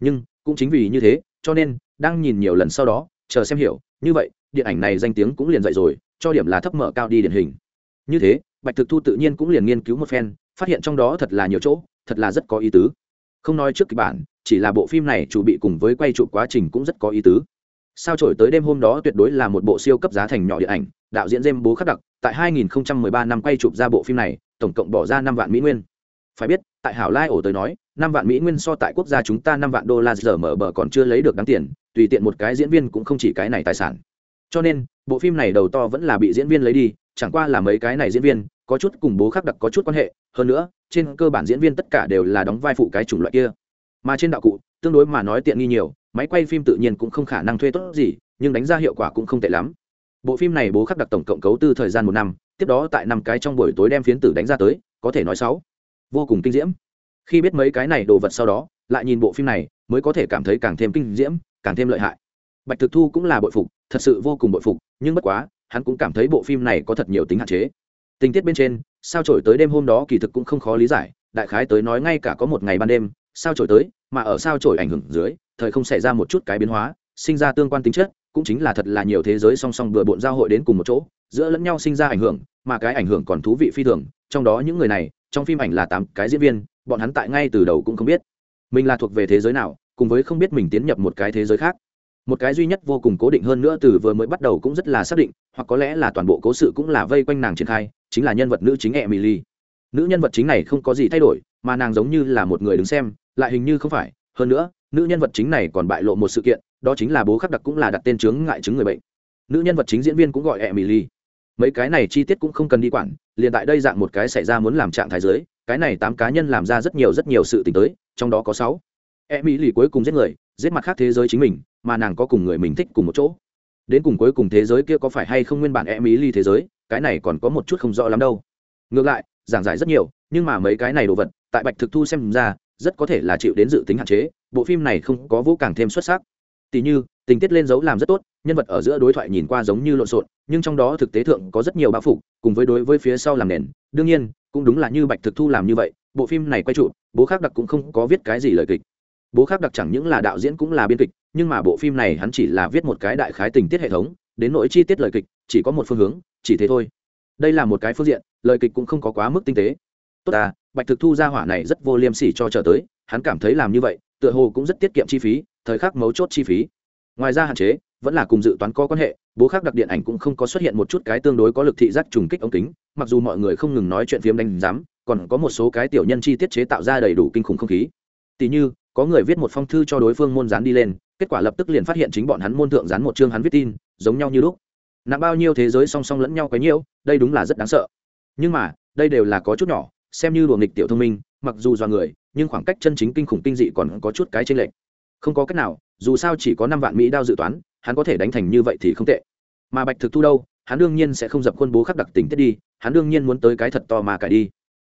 Nhưng, cũng chính vì như thế cho nên, đang nhìn nhiều lần sau đó, chờ xem hiểu, như vậy, điện ảnh này danh tiếng cũng liền dậy rồi, cho điểm là thấp mở cao đi điển hình. Như thế, bạch thực thu tự nhiên cũng liền nghiên cứu một phen, phát hiện trong đó thật là nhiều chỗ, thật là rất có ý tứ. Không nói trước kịch bản, chỉ là bộ phim này chủ bị cùng với quay chụp quá trình cũng rất có ý tứ. Sao trổi tới đêm hôm đó tuyệt đối là một bộ siêu cấp giá thành nhỏ điện ảnh, đạo diễn dêm Bố khắc đặc, tại 2013 năm quay chụp ra bộ phim này, tổng cộng bỏ ra 5 vạn mỹ nguyên. Phải biết tại hảo lai ổ tới nói, năm vạn mỹ nguyên so tại quốc gia chúng ta năm vạn đô la giờ mở bờ còn chưa lấy được đáng tiền, tùy tiện một cái diễn viên cũng không chỉ cái này tài sản. Cho nên, bộ phim này đầu to vẫn là bị diễn viên lấy đi, chẳng qua là mấy cái này diễn viên, có chút cùng bố khác đặc có chút quan hệ, hơn nữa, trên cơ bản diễn viên tất cả đều là đóng vai phụ cái chủng loại kia. Mà trên đạo cụ, tương đối mà nói tiện nghi nhiều, máy quay phim tự nhiên cũng không khả năng thuê tốt gì, nhưng đánh ra hiệu quả cũng không tệ lắm. Bộ phim này bố khắc đặc tổng cộng cấu tư thời gian một năm, tiếp đó tại năm cái trong buổi tối đem phiến tử đánh ra tới, có thể nói sáu vô cùng kinh diễm. Khi biết mấy cái này đồ vật sau đó, lại nhìn bộ phim này, mới có thể cảm thấy càng thêm kinh diễm, càng thêm lợi hại. Bạch thực thu cũng là bội phục, thật sự vô cùng bội phục, nhưng bất quá, hắn cũng cảm thấy bộ phim này có thật nhiều tính hạn chế. Tình tiết bên trên, sao trổi tới đêm hôm đó kỳ thực cũng không khó lý giải, đại khái tới nói ngay cả có một ngày ban đêm, sao trổi tới, mà ở sao trổi ảnh hưởng dưới, thời không xảy ra một chút cái biến hóa, sinh ra tương quan tính chất, cũng chính là thật là nhiều thế giới song song vừa bộn giao hội đến cùng một chỗ, giữa lẫn nhau sinh ra ảnh hưởng, mà cái ảnh hưởng còn thú vị phi thường, trong đó những người này trong phim ảnh là tám cái diễn viên, bọn hắn tại ngay từ đầu cũng không biết mình là thuộc về thế giới nào, cùng với không biết mình tiến nhập một cái thế giới khác. Một cái duy nhất vô cùng cố định hơn nữa từ vừa mới bắt đầu cũng rất là xác định, hoặc có lẽ là toàn bộ cố sự cũng là vây quanh nàng triển khai, chính là nhân vật nữ chính emily. Nữ nhân vật chính này không có gì thay đổi, mà nàng giống như là một người đứng xem, lại hình như không phải. Hơn nữa, nữ nhân vật chính này còn bại lộ một sự kiện, đó chính là bố khắc đặc cũng là đặt tên chướng ngại chứng người bệnh. Nữ nhân vật chính diễn viên cũng gọi emily mấy cái này chi tiết cũng không cần đi quản liền tại đây dạng một cái xảy ra muốn làm trạng thái giới cái này tám cá nhân làm ra rất nhiều rất nhiều sự t ì n h tới trong đó có sáu. Ẽ mỹ lì cuối cùng giết người giết mặt khác thế giới chính mình mà nàng có cùng người mình thích cùng một chỗ. Đến cùng cuối cùng thế giới kia có phải hay không nguyên bản e mỹ lì thế giới cái này còn có một chút không rõ lắm đâu. Ngược lại giảng giải rất nhiều nhưng mà mấy cái này đồ vật tại bạch thực thu xem ra rất có thể là chịu đến dự tính hạn chế bộ phim này không có vũ càng thêm xuất sắc. Tỷ như, tình tiết lên dấu làm rất tốt, nhân vật ở giữa đối thoại nhìn qua giống như lộn xộn, nhưng trong đó thực tế thượng có rất nhiều bao phục, cùng với đối với phía sau làm nền. Đương nhiên, cũng đúng là như Bạch Thực Thu làm như vậy, bộ phim này quay trụ, bố khác đặc cũng không có viết cái gì lời kịch. Bố khác đặc chẳng những là đạo diễn cũng là biên kịch, nhưng mà bộ phim này hắn chỉ là viết một cái đại khái tình tiết hệ thống, đến nỗi chi tiết lời kịch, chỉ có một phương hướng, chỉ thế thôi. Đây là một cái phương diện, lời kịch cũng không có quá mức tinh tế. Tốt à, Bạch Thực Thu ra hỏa này rất vô liêm sỉ cho trở tới, hắn cảm thấy làm như vậy, tựa hồ cũng rất tiết kiệm chi phí, thời khắc mấu chốt chi phí ngoài ra hạn chế, vẫn là cùng dự toán có quan hệ, bố khác đặc điện ảnh cũng không có xuất hiện một chút cái tương đối có lực thị giác trùng kích ống kính, mặc dù mọi người không ngừng nói chuyện phim đánh giám, còn có một số cái tiểu nhân chi tiết chế tạo ra đầy đủ kinh khủng không khí. Tỷ như, có người viết một phong thư cho đối phương môn dán đi lên, kết quả lập tức liền phát hiện chính bọn hắn môn thượng dán một chương hắn viết tin, giống nhau như lúc. Nặng bao nhiêu thế giới song song lẫn nhau quấy nhiễu, đây đúng là rất đáng sợ. Nhưng mà, đây đều là có chút nhỏ, xem như đùa nghịch tiểu thông minh, mặc dù do người, nhưng khoảng cách chân chính kinh khủng tinh dị còn có chút cái chênh lệch không có cách nào, dù sao chỉ có năm vạn mỹ đao dự toán, hắn có thể đánh thành như vậy thì không tệ. Mà bạch thực thu đâu? Hắn đương nhiên sẽ không dập khuôn bố khắc đặc tình tiết đi, hắn đương nhiên muốn tới cái thật to mà cải đi.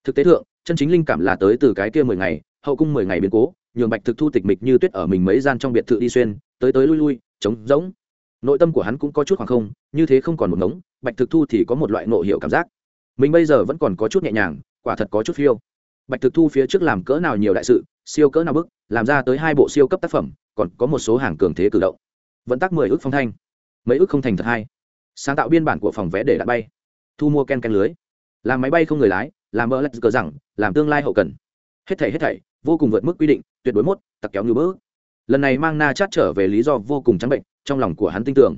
Thực tế thượng, chân chính linh cảm là tới từ cái kia mười ngày, hậu cung mười ngày biến cố, nhường bạch thực thu tịch mịch như tuyết ở mình mấy gian trong biệt thự đi xuyên, tới tới lui lui, trống rỗng. Nội tâm của hắn cũng có chút khoảng không, như thế không còn một ngống, bạch thực thu thì có một loại nộ hiệu cảm giác. Mình bây giờ vẫn còn có chút nhẹ nhàng, quả thật có chút phiêu. Bạch thực thu phía trước làm cỡ nào nhiều đại sự, siêu cỡ nào bức làm ra tới hai bộ siêu cấp tác phẩm, còn có một số hàng cường thế cử động. Vận tắc mười ước phong thanh. Mấy ước không thành thật hay sáng tạo biên bản của phòng vé để đã bay. Thu mua ken ken lưới. Làm máy bay không người lái, làm bơ lạch cờ rằng, làm tương lai hậu cần. Hết thảy hết thảy, vô cùng vượt mức quy định, tuyệt đối mốt, tặc kéo như bỡ lần này mang na chát trở về lý do vô cùng trắng bệnh, trong lòng của hắn tin tưởng.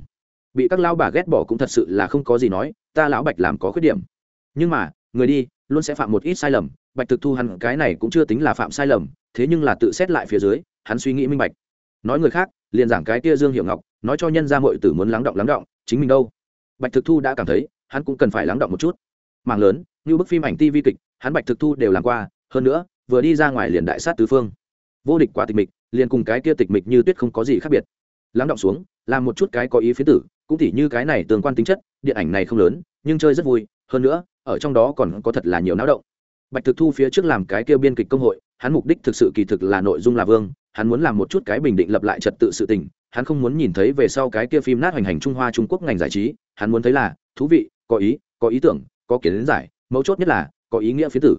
Bị các lão bà ghét bỏ cũng thật sự là không có gì nói, ta lão bạch làm có khuyết điểm. Nhưng mà, người đi, luôn sẽ phạm một ít sai lầm bạch thực thu hắn cái này cũng chưa tính là phạm sai lầm, thế nhưng là tự xét lại phía dưới, hắn suy nghĩ minh bạch. Nói người khác, liền giảng cái kia dương hiệu ngọc, nói cho nhân ra mọi tử muốn lắng động lắng động, chính mình đâu? Bạch thực thu đã cảm thấy, hắn cũng cần phải lắng động một chút. Mạng lớn, như bức phim ảnh ti vi kịch, hắn bạch thực thu đều làm qua, hơn nữa, vừa đi ra ngoài liền đại sát tứ phương. Vô địch quả tịch mịch, liền cùng cái kia tịch mịch như tuyết không có gì khác biệt. Lắng động xuống, làm một chút cái có ý phía tử, cũng tỉ như cái này tương quan tính chất, điện ảnh này không lớn, nhưng chơi rất vui, hơn nữa, ở trong đó còn có thật là nhiều náo động bạch thực thu phía trước làm cái kêu biên kịch công hội, hắn mục đích thực sự kỳ thực là nội dung là vương, hắn muốn làm một chút cái bình định lập lại trật tự sự tình, hắn không muốn nhìn thấy về sau cái kia phim nát hoành hành trung hoa trung quốc ngành giải trí, hắn muốn thấy là, thú vị, có ý có ý tưởng, có kiến giải, mấu chốt nhất là, có ý nghĩa phía tử.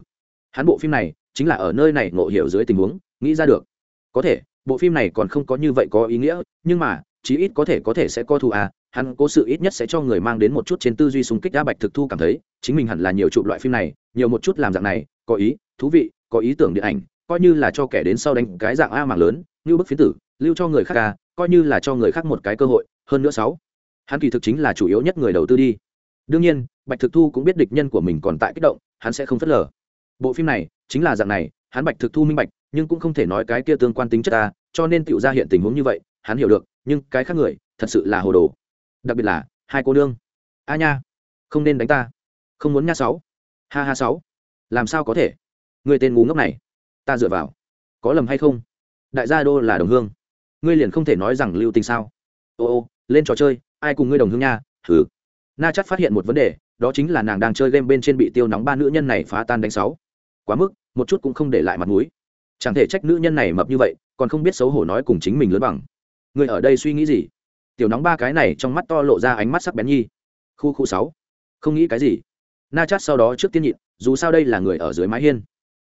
Hắn bộ phim này chính là ở nơi này ngộ hiểu dưới tình huống, nghĩ ra được. Có thể, bộ phim này còn không có như vậy có ý nghĩa, nhưng mà, chí ít có thể có thể sẽ co thu à hắn cố sự ít nhất sẽ cho người mang đến một chút trên tư duy xung kích đã bạch thực thu cảm thấy, chính mình hẳn là nhiều chụp loại phim này, nhiều một chút làm dạng này, có ý, thú vị, có ý tưởng điện ảnh, coi như là cho kẻ đến sau đánh cái dạng a mạng lớn, như bức phiến tử, lưu cho người khác ca coi như là cho người khác một cái cơ hội, hơn nữa sáu. Hắn kỳ thực chính là chủ yếu nhất người đầu tư đi. Đương nhiên, bạch thực thu cũng biết địch nhân của mình còn tại kích động, hắn sẽ không phớt lờ. Bộ phim này chính là dạng này, hắn bạch thực thu minh bạch, nhưng cũng không thể nói cái kia tương quan tính chất ta cho nên tựu ra hiện tình huống như vậy, hắn hiểu được, nhưng cái khác người, thật sự là hồ đồ đặc biệt là, hai cô nương. A nha, không nên đánh ta. Không muốn nha sáu. Ha ha sáu. Làm sao có thể? Người tên ngu ngốc này. Ta dựa vào. Có lầm hay không? Đại gia đô là đồng hương. Ngươi liền không thể nói rằng lưu tình sao. Ô ô, lên trò chơi, ai cùng ngươi đồng hương nha? Thử na chắc phát hiện một vấn đề, đó chính là nàng đang chơi game bên trên bị tiêu nóng ba nữ nhân này phá tan đánh sáu. Quá mức, một chút cũng không để lại mặt mũi. Chẳng thể trách nữ nhân này mập như vậy, còn không biết xấu hổ nói cùng chính mình lớn bằng. Người ở đây suy nghĩ gì? Tiểu nóng ba cái này trong mắt to lộ ra ánh mắt sắc bén nhi. Khu khu sáu. Không nghĩ cái gì. Na chát sau đó trước tiên nhịn, dù sao đây là người ở dưới mái hiên.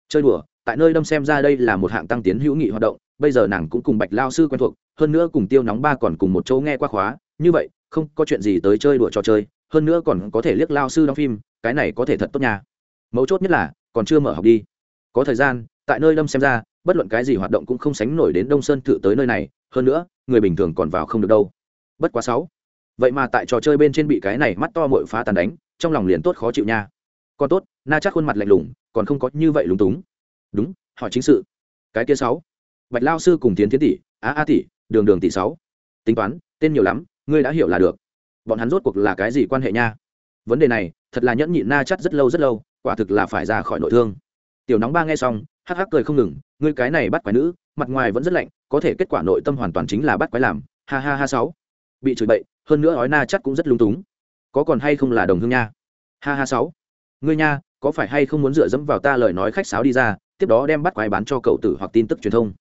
Chơi đùa, tại nơi đâm xem ra đây là một hạng tăng tiến hữu nghị hoạt động, bây giờ nàng cũng cùng bạch lao sư quen thuộc, hơn nữa cùng tiêu nóng ba còn cùng một chỗ nghe qua khóa, như vậy, không có chuyện gì tới chơi đùa trò chơi, hơn nữa còn có thể liếc lao sư đóng phim, cái này có thể thật tốt nha. Mấu chốt nhất là, còn chưa mở học đi. Có thời gian, tại nơi đâm xem ra, bất luận cái gì hoạt động cũng không sánh nổi đến đông sơn thự tới nơi này, hơn nữa, người bình thường còn vào không được đâu bất quá sáu. Vậy mà tại trò chơi bên trên bị cái này mắt to mội phá tàn đánh, trong lòng liền tốt khó chịu nha. Còn tốt, na chắc khuôn mặt lạnh lùng, còn không có như vậy lúng túng. Đúng, hỏi chính sự. Cái kia sáu. Bạch lao sư cùng tiến tiến tỷ, á a tỷ, đường đường tỷ sáu. Tính toán, tên nhiều lắm, ngươi đã hiểu là được. Bọn hắn rốt cuộc là cái gì quan hệ nha? Vấn đề này, thật là nhẫn nhịn na chắc rất lâu rất lâu, quả thực là phải ra khỏi nội thương. Tiểu nóng ba nghe xong, hắc hắc cười không ngừng, ngươi cái này bắt quái nữ, mặt ngoài vẫn rất lạnh, có thể kết quả nội tâm hoàn toàn chính là bắt quái làm. Ha ha ha sáu bị chửi bậy, hơn nữa ói na chắc cũng rất lung túng. Có còn hay không là đồng hương nha? Ha ha sáu. Ngươi nha, có phải hay không muốn dựa dẫm vào ta lời nói khách sáo đi ra, tiếp đó đem bắt quái bán cho cậu tử hoặc tin tức truyền thông?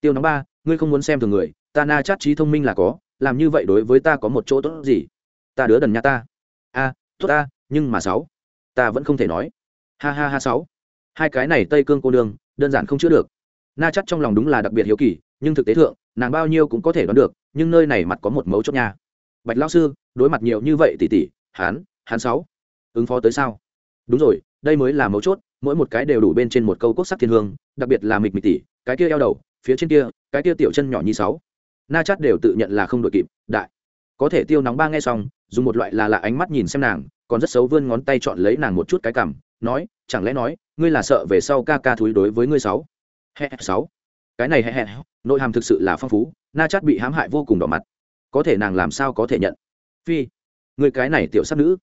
Tiêu nóng ba, ngươi không muốn xem thường người, ta na chắc trí thông minh là có, làm như vậy đối với ta có một chỗ tốt gì? Ta đứa đần nha ta. A, tốt ta, nhưng mà sáu, ta vẫn không thể nói. Ha ha ha sáu. Hai cái này tây cương cô nương, đơn giản không chữa được. Na chắc trong lòng đúng là đặc biệt hiếu kỳ nhưng thực tế thượng, nàng bao nhiêu cũng có thể đoán được, nhưng nơi này mặt có một mấu chốt nha. Bạch lão sư, đối mặt nhiều như vậy tỷ tỷ hán hán sáu, ứng phó tới sao? Đúng rồi, đây mới là mấu chốt, mỗi một cái đều đủ bên trên một câu quốc sắc thiên hương, đặc biệt là mịch mịch tỷ, cái kia eo đầu, phía trên kia, cái kia tiểu chân nhỏ như sáu. Na chát đều tự nhận là không đội kịp, đại. Có thể tiêu nóng ba nghe xong, dùng một loại là lạ ánh mắt nhìn xem nàng, còn rất xấu vươn ngón tay chọn lấy nàng một chút cái cằm, nói, chẳng lẽ nói, ngươi là sợ về sau ca ca thúi đối với ngươi sáu? Hẹ, sáu cái này hẹ hẹ, nội hàm thực sự là phong phú, na chát bị hãm hại vô cùng đỏ mặt. Có thể nàng làm sao có thể nhận? Phi, người cái này tiểu sắc nữ,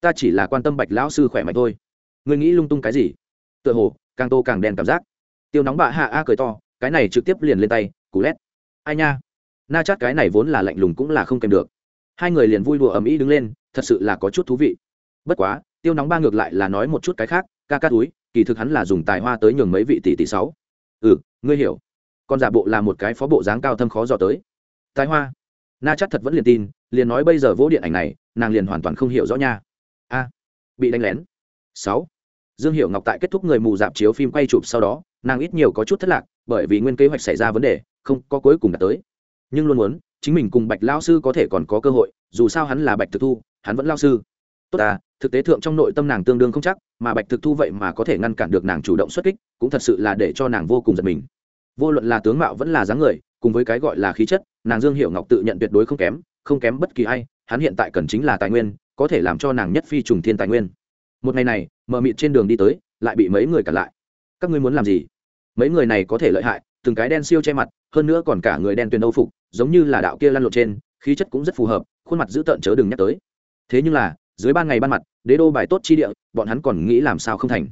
ta chỉ là quan tâm bạch lão sư khỏe mạnh thôi. Người nghĩ lung tung cái gì? Tựa hồ, càng tô càng đen cảm giác. Tiêu nóng bạ hạ a cười to, cái này trực tiếp liền lên tay, cú lét. Ai nha? Na chát cái này vốn là lạnh lùng cũng là không kèm được. Hai người liền vui đùa ầm ĩ đứng lên, thật sự là có chút thú vị. Bất quá, tiêu nóng ba ngược lại là nói một chút cái khác, ca ca túi, kỳ thực hắn là dùng tài hoa tới nhường mấy vị tỷ tỷ sáu. Ừ ngươi hiểu còn giả bộ là một cái phó bộ dáng cao thâm khó dò tới. Tài hoa. Na chắc thật vẫn liền tin, liền nói bây giờ vỗ điện ảnh này, nàng liền hoàn toàn không hiểu rõ nha. A. Bị đánh lén. Sáu. Dương hiệu ngọc tại kết thúc người mù dạp chiếu phim quay chụp sau đó, nàng ít nhiều có chút thất lạc, bởi vì nguyên kế hoạch xảy ra vấn đề, không có cuối cùng đạt tới. Nhưng luôn muốn, chính mình cùng bạch lao sư có thể còn có cơ hội, dù sao hắn là bạch thực thu, hắn vẫn lao sư. Tốt à thực tế thượng trong nội tâm nàng tương đương không chắc, mà bạch thực thu vậy mà có thể ngăn cản được nàng chủ động xuất kích, cũng thật sự là để cho nàng vô cùng giật mình vô luận là tướng mạo vẫn là dáng người, cùng với cái gọi là khí chất, nàng dương hiệu ngọc tự nhận tuyệt đối không kém không kém bất kỳ ai, hắn hiện tại cần chính là tài nguyên, có thể làm cho nàng nhất phi trùng thiên tài nguyên. Một ngày này, mờ mịt trên đường đi tới, lại bị mấy người cản lại. Các ngươi muốn làm gì? Mấy người này có thể lợi hại, từng cái đen siêu che mặt, hơn nữa còn cả người đen tuyền âu phục, giống như là đạo kia lăn lộn trên, khí chất cũng rất phù hợp, khuôn mặt dữ tợn chớ đừng nhắc tới. Thế nhưng là, dưới ban ngày ban mặt, đế đô bài tốt chi địa, bọn hắn còn nghĩ làm sao không thành.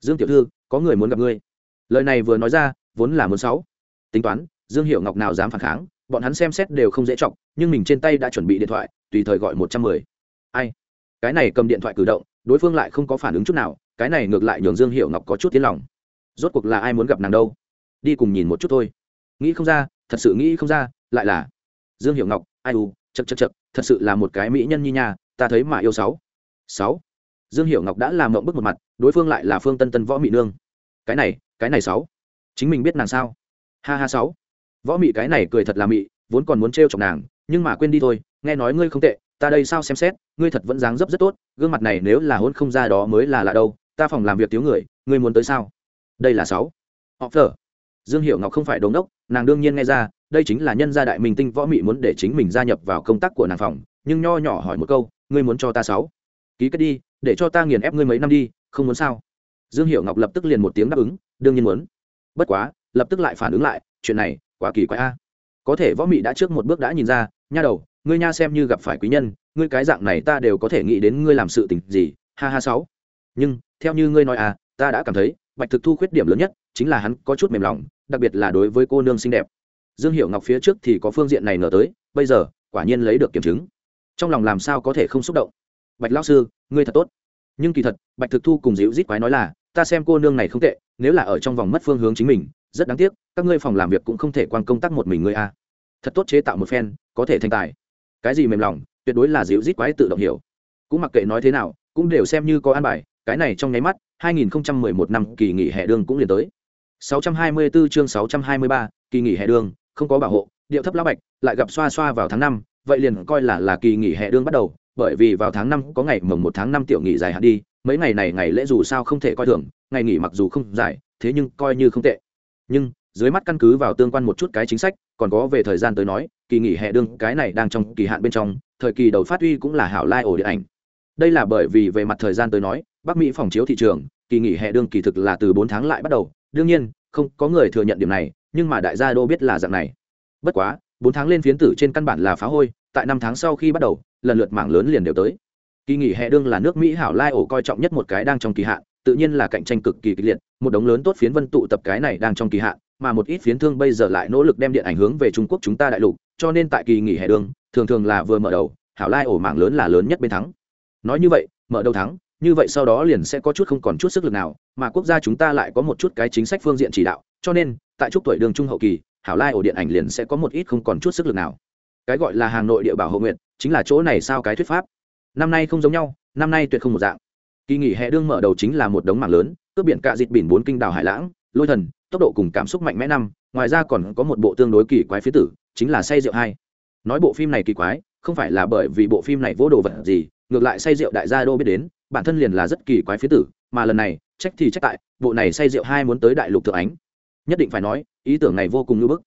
Dương tiểu thư, có người muốn gặp ngươi. Lời này vừa nói ra vốn là muốn sáu. Tính toán, dương hiệu ngọc nào dám phản kháng, bọn hắn xem xét đều không dễ trọng nhưng mình trên tay đã chuẩn bị điện thoại, tùy thời gọi một trăm mười. Ai? Cái này cầm điện thoại cử động, đối phương lại không có phản ứng chút nào, cái này ngược lại nhường dương hiệu ngọc có chút tiếng lòng. Rốt cuộc là ai muốn gặp nàng đâu? Đi cùng nhìn một chút thôi. Nghĩ không ra, thật sự nghĩ không ra, lại là dương hiệu ngọc, ai u chật chật chật thật sự là một cái mỹ nhân như nhà ta thấy mà yêu sáu. Sáu. Dương hiểu ngọc đã làm mộng bức một mặt, đối phương lại là phương tân tân võ mỹ nương. Cái này cái này sáu chính mình biết nàng sao? Ha ha sáu. Võ mị cái này cười thật là mị, vốn còn muốn trêu chọc nàng, nhưng mà quên đi thôi, nghe nói ngươi không tệ, ta đây sao xem xét, ngươi thật vẫn dáng dấp rất tốt, gương mặt này nếu là hôn không ra đó mới là lạ đâu, ta phòng làm việc thiếu người, ngươi muốn tới sao? Đây là sáu. Họ phở dương hiệu ngọc không phải đống đốc, nàng đương nhiên nghe ra, đây chính là nhân gia đại minh tinh võ mị muốn để chính mình gia nhập vào công tác của nàng phòng, nhưng nho nhỏ hỏi một câu, ngươi muốn cho ta sáu? Ký kết đi, để cho ta nghiền ép ngươi mấy năm đi, không muốn sao? Dương hiệu ngọc lập tức liền một tiếng đáp ứng, đương nhiên muốn bất quá, lập tức lại phản ứng lại, chuyện này quả kỳ quái a. Có thể võ mị đã trước một bước đã nhìn ra, nha đầu, ngươi nha xem như gặp phải quý nhân, ngươi cái dạng này ta đều có thể nghĩ đến ngươi làm sự tình gì, ha ha sáu. Nhưng, theo như ngươi nói à ta đã cảm thấy, bạch thực thu khuyết điểm lớn nhất, chính là hắn có chút mềm lòng, đặc biệt là đối với cô nương xinh đẹp. Dương hiệu ngọc phía trước thì có phương diện này ngờ tới, bây giờ, quả nhiên lấy được kiểm chứng. Trong lòng làm sao có thể không xúc động? Bạch lao sư, ngươi thật tốt. Nhưng kỳ thật, bạch thực thu cùng dịu rít quái nói là ta xem cô nương này không tệ nếu là ở trong vòng mất phương hướng chính mình rất đáng tiếc các ngươi phòng làm việc cũng không thể quan công tác một mình ngươi a. Thật tốt chế tạo một phen có thể thành tài. Cái gì mềm lòng tuyệt đối là dịu rít quái tự động hiểu. Cũng mặc kệ nói thế nào cũng đều xem như có an bài cái này trong nháy mắt 2011 năm kỳ nghỉ hè đường cũng liền tới. 624 chương 623, kỳ nghỉ hè đường, không có bảo hộ điệu thấp lão bạch lại gặp xoa xoa vào tháng năm vậy liền coi là là kỳ nghỉ hè đương bắt đầu bởi vì vào tháng năm có ngày mồng một tháng năm tiểu nghỉ dài hạn đi mấy ngày này ngày lễ dù sao không thể coi thường, ngày nghỉ mặc dù không dài, thế nhưng coi như không tệ. Nhưng, dưới mắt căn cứ vào tương quan một chút cái chính sách, còn có về thời gian tới nói, kỳ nghỉ hè đương cái này đang trong kỳ hạn bên trong, thời kỳ đầu phát huy cũng là hảo lai ổ điện ảnh. Đây là bởi vì về mặt thời gian tới nói, bắc mỹ phòng chiếu thị trường, kỳ nghỉ hè đương kỳ thực là từ bốn tháng lại bắt đầu. Đương nhiên, không có người thừa nhận điểm này, nhưng mà đại gia đô biết là dạng này. Bất quá, bốn tháng lên phiến tử trên căn bản là phá hôi, tại năm tháng sau khi bắt đầu, lần lượt mảng lớn liền đều tới kỳ nghỉ hè đương là nước mỹ hảo lai ổ coi trọng nhất một cái đang trong kỳ hạn, tự nhiên là cạnh tranh cực kỳ kịch liệt, một đống lớn tốt phiến vân tụ tập cái này đang trong kỳ hạn, mà một ít phiến thương bây giờ lại nỗ lực đem điện ảnh hướng về trung quốc chúng ta đại lục, cho nên tại kỳ nghỉ hè đương, thường thường là vừa mở đầu, hảo lai ổ mạng lớn là lớn nhất bên thắng. Nói như vậy, mở đầu thắng, như vậy sau đó liền sẽ có chút không còn chút sức lực nào, mà quốc gia chúng ta lại có một chút cái chính sách phương diện chỉ đạo, cho nên, tại chúc tuổi đường trung hậu kỳ, hảo lai ổ điện ảnh liền sẽ có một ít không còn chút sức lực nào. Cái gọi là hàng nội địa bảo hộ nguyện chính là chỗ này sao cái thuyết pháp? Năm nay không giống nhau, năm nay tuyệt không một dạng. Kỳ nghỉ hè đương mở đầu chính là một đống mảng lớn, cướp biển cạ dịt biển bốn kinh đảo hải lãng, lôi thần, tốc độ cùng cảm xúc mạnh mẽ năm, ngoài ra còn có một bộ tương đối kỳ quái phía tử, chính là say rượu hai. Nói bộ phim này kỳ quái, không phải là bởi vì bộ phim này vô đồ vật gì, ngược lại say rượu đại gia đô biết đến, bản thân liền là rất kỳ quái phía tử, mà lần này, trách thì trách tại, bộ này say rượu hai muốn tới đại lục thượng ánh. Nhất định phải nói, ý tưởng này vô cùng ngưỡng bức.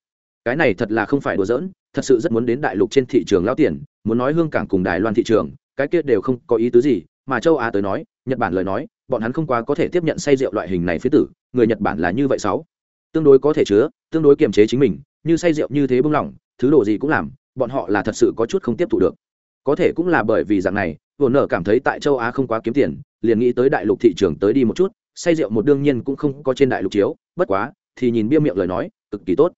Cái này thật là không phải đùa giỡn, thật sự rất muốn đến đại lục trên thị trường lao tiền, muốn nói hương cảng cùng đài loan thị trường cái kia đều không có ý tứ gì, mà châu á tới nói, nhật bản lời nói, bọn hắn không quá có thể tiếp nhận say rượu loại hình này phía tử, người nhật bản là như vậy sáu. Tương đối có thể chứa, tương đối kiềm chế chính mình, như say rượu như thế bưng lỏng, thứ đồ gì cũng làm, bọn họ là thật sự có chút không tiếp thu được. Có thể cũng là bởi vì dạng này vồn nở cảm thấy tại châu á không quá kiếm tiền, liền nghĩ tới đại lục thị trường tới đi một chút, say rượu một đương nhiên cũng không có trên đại lục chiếu, bất quá, thì nhìn bia miệng lời nói, cực kỳ tốt.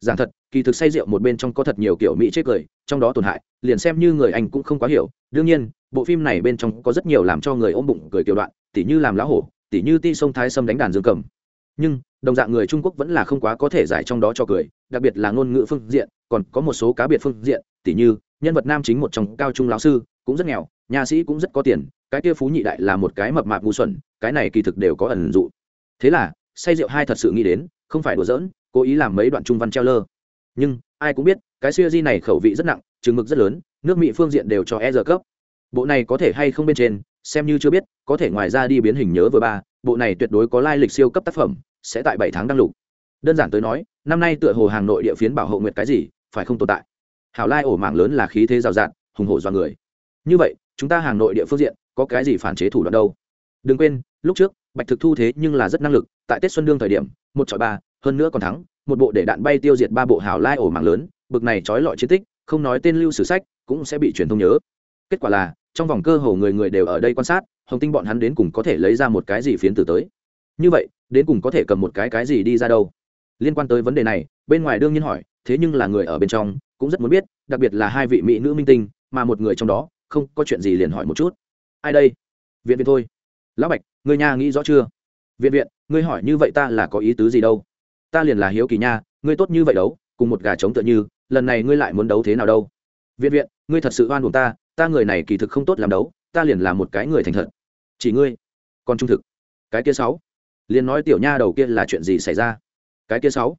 Giảng thật, kỳ thực say rượu một bên trong có thật nhiều kiểu mỹ chết cười, trong đó tổn hại liền xem như người anh cũng không quá hiểu. Đương nhiên, bộ phim này bên trong có rất nhiều làm cho người ôm bụng cười tiểu đoạn, tỉ như làm lá hổ, tỉ như ti sông thái sâm đánh đàn dương cầm. Nhưng, đồng dạng người trung quốc vẫn là không quá có thể giải trong đó cho cười, đặc biệt là ngôn ngữ phương diện, còn có một số cá biệt phương diện, tỉ như, nhân vật nam chính một trong cao trung lão sư, cũng rất nghèo, nhà sĩ cũng rất có tiền, cái kia phú nhị đại là một cái mập mạp ngu xuẩn, cái này kỳ thực đều có ẩn dụ. Thế là, say rượu hai thật sự nghĩ đến, không phải đùa giỡn, cố ý làm mấy đoạn trung văn treo lơ. Nhưng, ai cũng biết, cái siêu di này khẩu vị rất nặng chừng mực rất lớn, nước mỹ phương diện đều cho e giờ cấp. Bộ này có thể hay không bên trên, xem như chưa biết, có thể ngoài ra đi biến hình nhớ vừa ba, bộ này tuyệt đối có lai lịch siêu cấp tác phẩm, sẽ tại bảy tháng đăng lục. Đơn giản tới nói, năm nay tựa hồ hàng nội địa phiến bảo hộ nguyệt cái gì, phải không tồn tại. Hảo lai ổ mạng lớn là khí thế rào rạt, hùng hổ do người. Như vậy, chúng ta hàng nội địa phương diện, có cái gì phản chế thủ đoạn đâu? Đừng quên, lúc trước, bạch thực thu thế nhưng là rất năng lực, tại tết xuân đương thời điểm, một chọi ba, hơn nữa còn thắng, một bộ để đạn bay tiêu diệt ba bộ hảo lai ổ mạng lớn, bực này trói lọi chiến tích không nói tên lưu sử sách, cũng sẽ bị truyền thông nhớ. Kết quả là, trong vòng cơ hồ người người đều ở đây quan sát, hồng tinh bọn hắn đến cùng có thể lấy ra một cái gì phiến từ tới. Như vậy, đến cùng có thể cầm một cái cái gì đi ra đâu? Liên quan tới vấn đề này, bên ngoài đương nhiên hỏi, thế nhưng là người ở bên trong, cũng rất muốn biết, đặc biệt là hai vị mỹ nữ minh tinh, mà một người trong đó, không có chuyện gì liền hỏi một chút. Ai đây? Viện viện thôi. Lão bạch, người nhà nghĩ rõ chưa? Viện viện, ngươi hỏi như vậy ta là có ý tứ gì đâu? Ta liền là hiếu kỳ nha, ngươi tốt như vậy đâu, cùng một gà trống tựa như lần này ngươi lại muốn đấu thế nào đâu? Viện viện, ngươi thật sự oan buồn ta ta người này kỳ thực không tốt làm đấu, ta liền là một cái người thành thật. Chỉ ngươi, còn trung thực. Cái kia sáu, liền nói tiểu nha đầu kia là chuyện gì xảy ra? Cái kia sáu,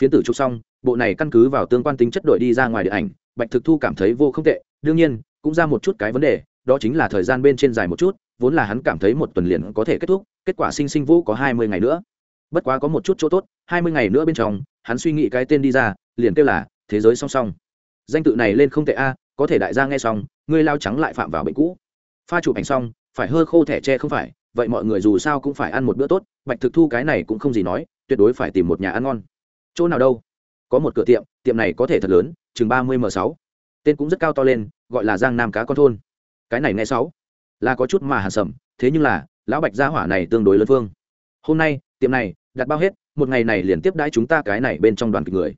phiến tử chụp xong, bộ này căn cứ vào tương quan tính chất đội đi ra ngoài điện ảnh, bạch thực thu cảm thấy vô không tệ, đương nhiên, cũng ra một chút cái vấn đề, đó chính là thời gian bên trên dài một chút, vốn là hắn cảm thấy một tuần liền có thể kết thúc, kết quả sinh sinh vũ có hai mươi ngày nữa. Bất quá có một chút chỗ tốt, hai mươi ngày nữa bên trong, hắn suy nghĩ cái tên đi ra, liền kêu là thế giới song song. Danh tự này lên không tệ a à, có thể đại gia nghe xong, ngươi lao trắng lại phạm vào bệnh cũ. Pha chụp ảnh xong, phải hơ khô thẻ tre không phải, vậy mọi người dù sao cũng phải ăn một bữa tốt, bạch thực thu cái này cũng không gì nói, tuyệt đối phải tìm một nhà ăn ngon. Chỗ nào đâu? Có một cửa tiệm tiệm này có thể thật lớn, chừng ba mươi m sáu. Tên cũng rất cao to lên, gọi là giang nam cá con thôn. Cái này nghe sáu. Là có chút mà hàn sầm, thế nhưng là, lão bạch gia hỏa này tương đối lớn phương hôm nay, tiệm này, đặt bao hết, một ngày này liền tiếp đãi chúng ta cái này bên trong đoàn kịch người.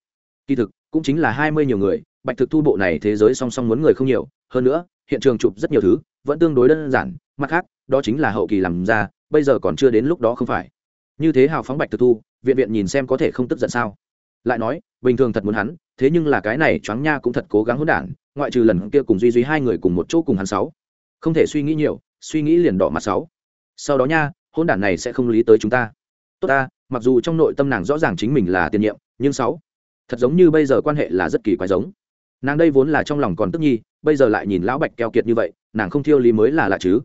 Kỳ thực cũng chính là hai mươi nhiều người, bạch thực thu bộ này thế giới song song muốn người không nhiều, hơn nữa, hiện trường chụp rất nhiều thứ, vẫn tương đối đơn giản, mặt khác, đó chính là hậu kỳ làm ra, bây giờ còn chưa đến lúc đó không phải. Như thế hào phóng bạch thực thu, viện viện nhìn xem có thể không tức giận sao. Lại nói, bình thường thật muốn hắn, thế nhưng là cái này choáng nha cũng thật cố gắng hỗn đản, ngoại trừ lần kia cùng duy duy hai người cùng một chỗ cùng hắn sáu. Không thể suy nghĩ nhiều, suy nghĩ liền đỏ mặt sáu. Sau đó nha, hỗn đản này sẽ không lý tới chúng ta. Tốt ta, mặc dù trong nội tâm nàng rõ ràng chính mình là tiền nhiệm, nhưng sáu thật giống như bây giờ quan hệ là rất kỳ quái giống. Nàng đây vốn là trong lòng còn tức nhi, bây giờ lại nhìn lão bạch keo kiệt như vậy, nàng không thiêu lý mới là lạ chứ.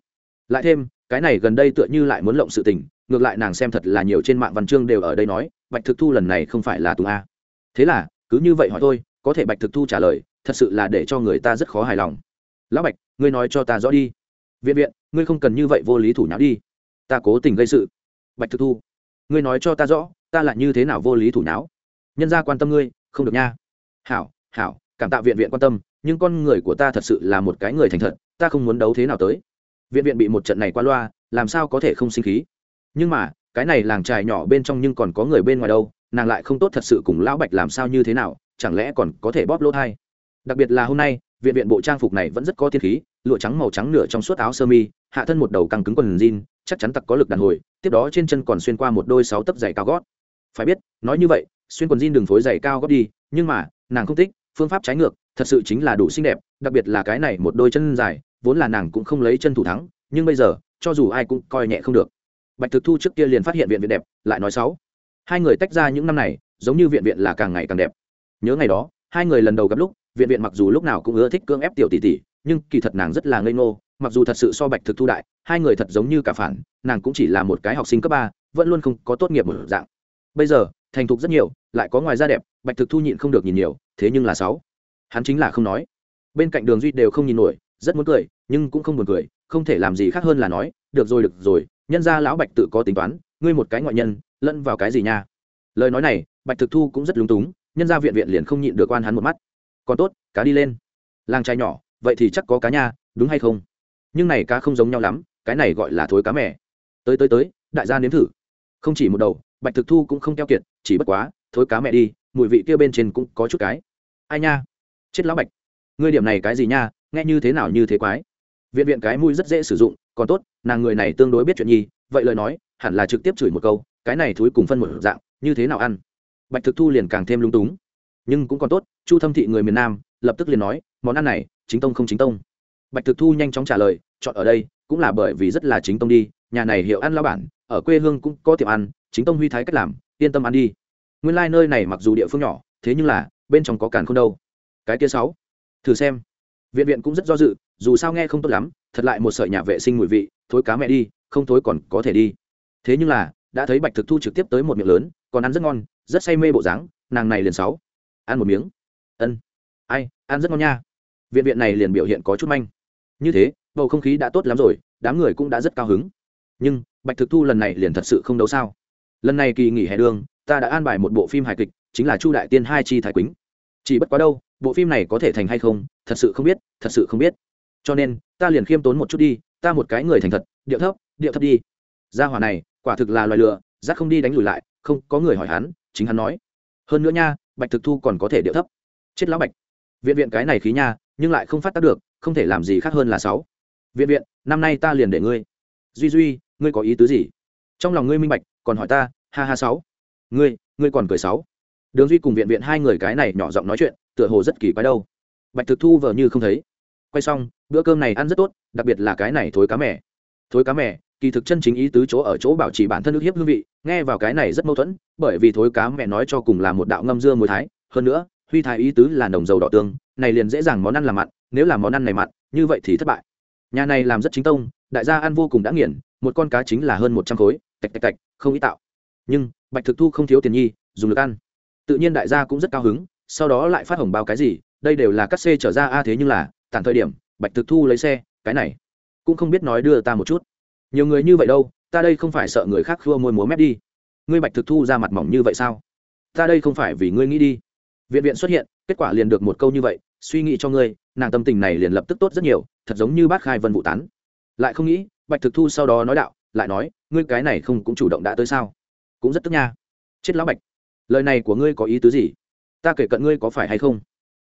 Lại thêm, cái này gần đây tựa như lại muốn lộng sự tình, ngược lại nàng xem thật là nhiều trên mạng văn chương đều ở đây nói, bạch thực thu lần này không phải là tùng a. Thế là, cứ như vậy hỏi thôi, có thể bạch thực thu trả lời, thật sự là để cho người ta rất khó hài lòng. Lão bạch, ngươi nói cho ta rõ đi. Viện viện, ngươi không cần như vậy vô lý thủ nháo đi. Ta cố tình gây sự. Bạch thực thu, ngươi nói cho ta rõ, ta là như thế nào vô lý thủ nháo? Nhân gia quan tâm ngươi, không được nha. Hảo hảo, cảm tạ viện viện quan tâm, nhưng con người của ta thật sự là một cái người thành thật, ta không muốn đấu thế nào tới. Viện viện bị một trận này qua loa, làm sao có thể không sinh khí? Nhưng mà, cái này làng trài nhỏ bên trong nhưng còn có người bên ngoài đâu, nàng lại không tốt thật sự cùng lão bạch làm sao như thế nào, chẳng lẽ còn có thể bóp lỗ thai? Đặc biệt là hôm nay, viện viện bộ trang phục này vẫn rất có tiên khí, lụa trắng màu trắng nửa trong suốt áo sơ mi, hạ thân một đầu căng cứng quần jean, chắc chắn tặc có lực đàn hồi, tiếp đó trên chân còn xuyên qua một đôi sáu tấc giày cao gót. Phải biết, nói như vậy xuyên quần jean đường phối giày cao gót đi, nhưng mà, nàng không thích, phương pháp trái ngược, thật sự chính là đủ xinh đẹp, đặc biệt là cái này một đôi chân dài, vốn là nàng cũng không lấy chân thủ thắng, nhưng bây giờ, cho dù ai cũng coi nhẹ không được. Bạch thực thu trước kia liền phát hiện viện viện đẹp, lại nói sáu hai người tách ra những năm này, giống như viện viện là càng ngày càng đẹp. Nhớ ngày đó, hai người lần đầu gặp lúc, viện viện mặc dù lúc nào cũng ưa thích cưỡng ép tiểu tỷ tỷ, nhưng kỳ thật nàng rất là ngây ngô, mặc dù thật sự so bạch thực thu đại, hai người thật giống như cả phản, nàng cũng chỉ là một cái học sinh cấp ba, vẫn luôn không có tốt nghiệp một dạng. Bây giờ thành thục rất nhiều, lại có ngoài da đẹp, bạch thực thu nhịn không được nhìn nhiều, thế nhưng là sáu. Hắn chính là không nói. Bên cạnh đường duy đều không nhìn nổi, rất muốn cười, nhưng cũng không buồn cười, không thể làm gì khác hơn là nói, được rồi được rồi, nhân ra lão bạch tự có tính toán, ngươi một cái ngoại nhân, lẫn vào cái gì nha? Lời nói này, bạch thực thu cũng rất lúng túng, nhân ra viện viện liền không nhịn được quan hắn một mắt. Còn tốt, cá đi lên. Làng trai nhỏ, vậy thì chắc có cá nha, đúng hay không? Nhưng này cá không giống nhau lắm, cái này gọi là thối cá mẻ tới tới tới, đại gia nếm thử. Không chỉ một đầu bạch thực thu cũng không keo kiệt, chỉ bất quá thối cá mẹ đi, mùi vị kia bên trên cũng có chút cái. Ai nha? Chết lão bạch. Ngươi điểm này cái gì nha? Nghe như thế nào như thế quái? Viện viện cái mùi rất dễ sử dụng, còn tốt, nàng người này tương đối biết chuyện nhi, vậy lời nói, hẳn là trực tiếp chửi một câu, cái này thúi cùng phân một dạng, như thế nào ăn? Bạch thực thu liền càng thêm lung túng. Nhưng cũng còn tốt, chu thâm thị người miền nam, lập tức liền nói, món ăn này, chính tông không chính tông. Bạch thực thu nhanh chóng trả lời, chọn ở đây, cũng là bởi vì rất là chính tông đi, nhà này hiệu ăn lao bản, ở quê hương cũng có tiệm ăn chính tông huy thái cách làm, yên tâm ăn đi. Nguyên lai、like、nơi này mặc dù địa phương nhỏ, thế nhưng là, bên trong có càn không đâu. Cái kia sáu, thử xem. Viện viện cũng rất do dự, dù sao nghe không tốt lắm, thật lại một sợi nhà vệ sinh mùi vị, thối cá mẹ đi, không thối còn có thể đi. Thế nhưng là, đã thấy bạch thực thu trực tiếp tới một miệng lớn, còn ăn rất ngon, rất say mê bộ dáng, nàng này liền sáu. Ăn một miếng. Ân. Ai, ăn rất ngon nha. Viện viện này liền biểu hiện có chút manh. Như thế, bầu không khí đã tốt lắm rồi, đám người cũng đã rất cao hứng. Nhưng, bạch thực thu lần này liền thật sự không đấu sao lần này kỳ nghỉ hè đường, ta đã an bài một bộ phim hài kịch, chính là chu đại tiên hai chi thái quýnh chỉ bất quá đâu, bộ phim này có thể thành hay không, thật sự không biết, thật sự không biết. Cho nên, ta liền khiêm tốn một chút đi, ta một cái người thành thật, điệu thấp điệu thấp đi. Gia hỏa này, quả thực là loài lựa giác không đi đánh lùi lại, không, có người hỏi hắn, chính hắn nói. Hơn nữa nha, bạch thực thu còn có thể điệu thấp. Chết lão bạch. Viện viện cái này khí nha, nhưng lại không phát tác được, không thể làm gì khác hơn là sáu. Viện viện, năm nay ta liền để ngươi. Duy duy, ngươi có ý tứ gì? Trong lòng ngươi minh bạch, còn hỏi ta, ha ha sáu. Ngươi ngươi còn cười sáu. Đường duy cùng viện viện hai người cái này nhỏ giọng nói chuyện, tựa hồ rất kỳ quái đâu. Bạch thực thu vờ như không thấy. Quay xong, bữa cơm này ăn rất tốt, đặc biệt là cái này thối cá mẻ thối cá mẻ kỳ thực chân chính ý tứ chỗ ở chỗ bảo trì bản thân ức hiếp hương vị, nghe vào cái này rất mâu thuẫn, bởi vì thối cá mẹ nói cho cùng là một đạo ngâm dưa muối thái, hơn nữa, huy thái ý tứ là nồng dầu đỏ tương, này liền dễ dàng món ăn làm mặn, nếu là món ăn này mặn, như vậy thì thất bại. Nhà này làm rất chính tông, đại gia ăn vô cùng đã nghiền một con cá chính là hơn một trăm khối, tạch tạch tạch, không ý tạo. Nhưng, bạch thực thu không thiếu tiền nhi, dùng được ăn. Tự nhiên đại gia cũng rất cao hứng, sau đó lại phát hồng bao cái gì, đây đều là cắt xê trở ra, a, thế nhưng là tản thời điểm, bạch thực thu lấy xe, cái này, cũng không biết nói đưa ta một chút. Nhiều người như vậy đâu, ta đây không phải sợ người khác khua môi múa mép đi. Ngươi bạch thực thu ra mặt mỏng như vậy sao? Ta đây không phải vì ngươi nghĩ đi. Viện viện xuất hiện, kết quả liền được một câu như vậy, suy nghĩ cho ngươi, nàng tâm tình này liền lập tức tốt rất nhiều, thật giống như bác khai vân vụ tán. Lại không nghĩ bạch thực thu sau đó nói đạo, lại nói, ngươi cái này không cũng chủ động đã tới sao? Cũng rất tức nha. Chết lão bạch, lời này của ngươi có ý tứ gì? Ta kể cận ngươi có phải hay không?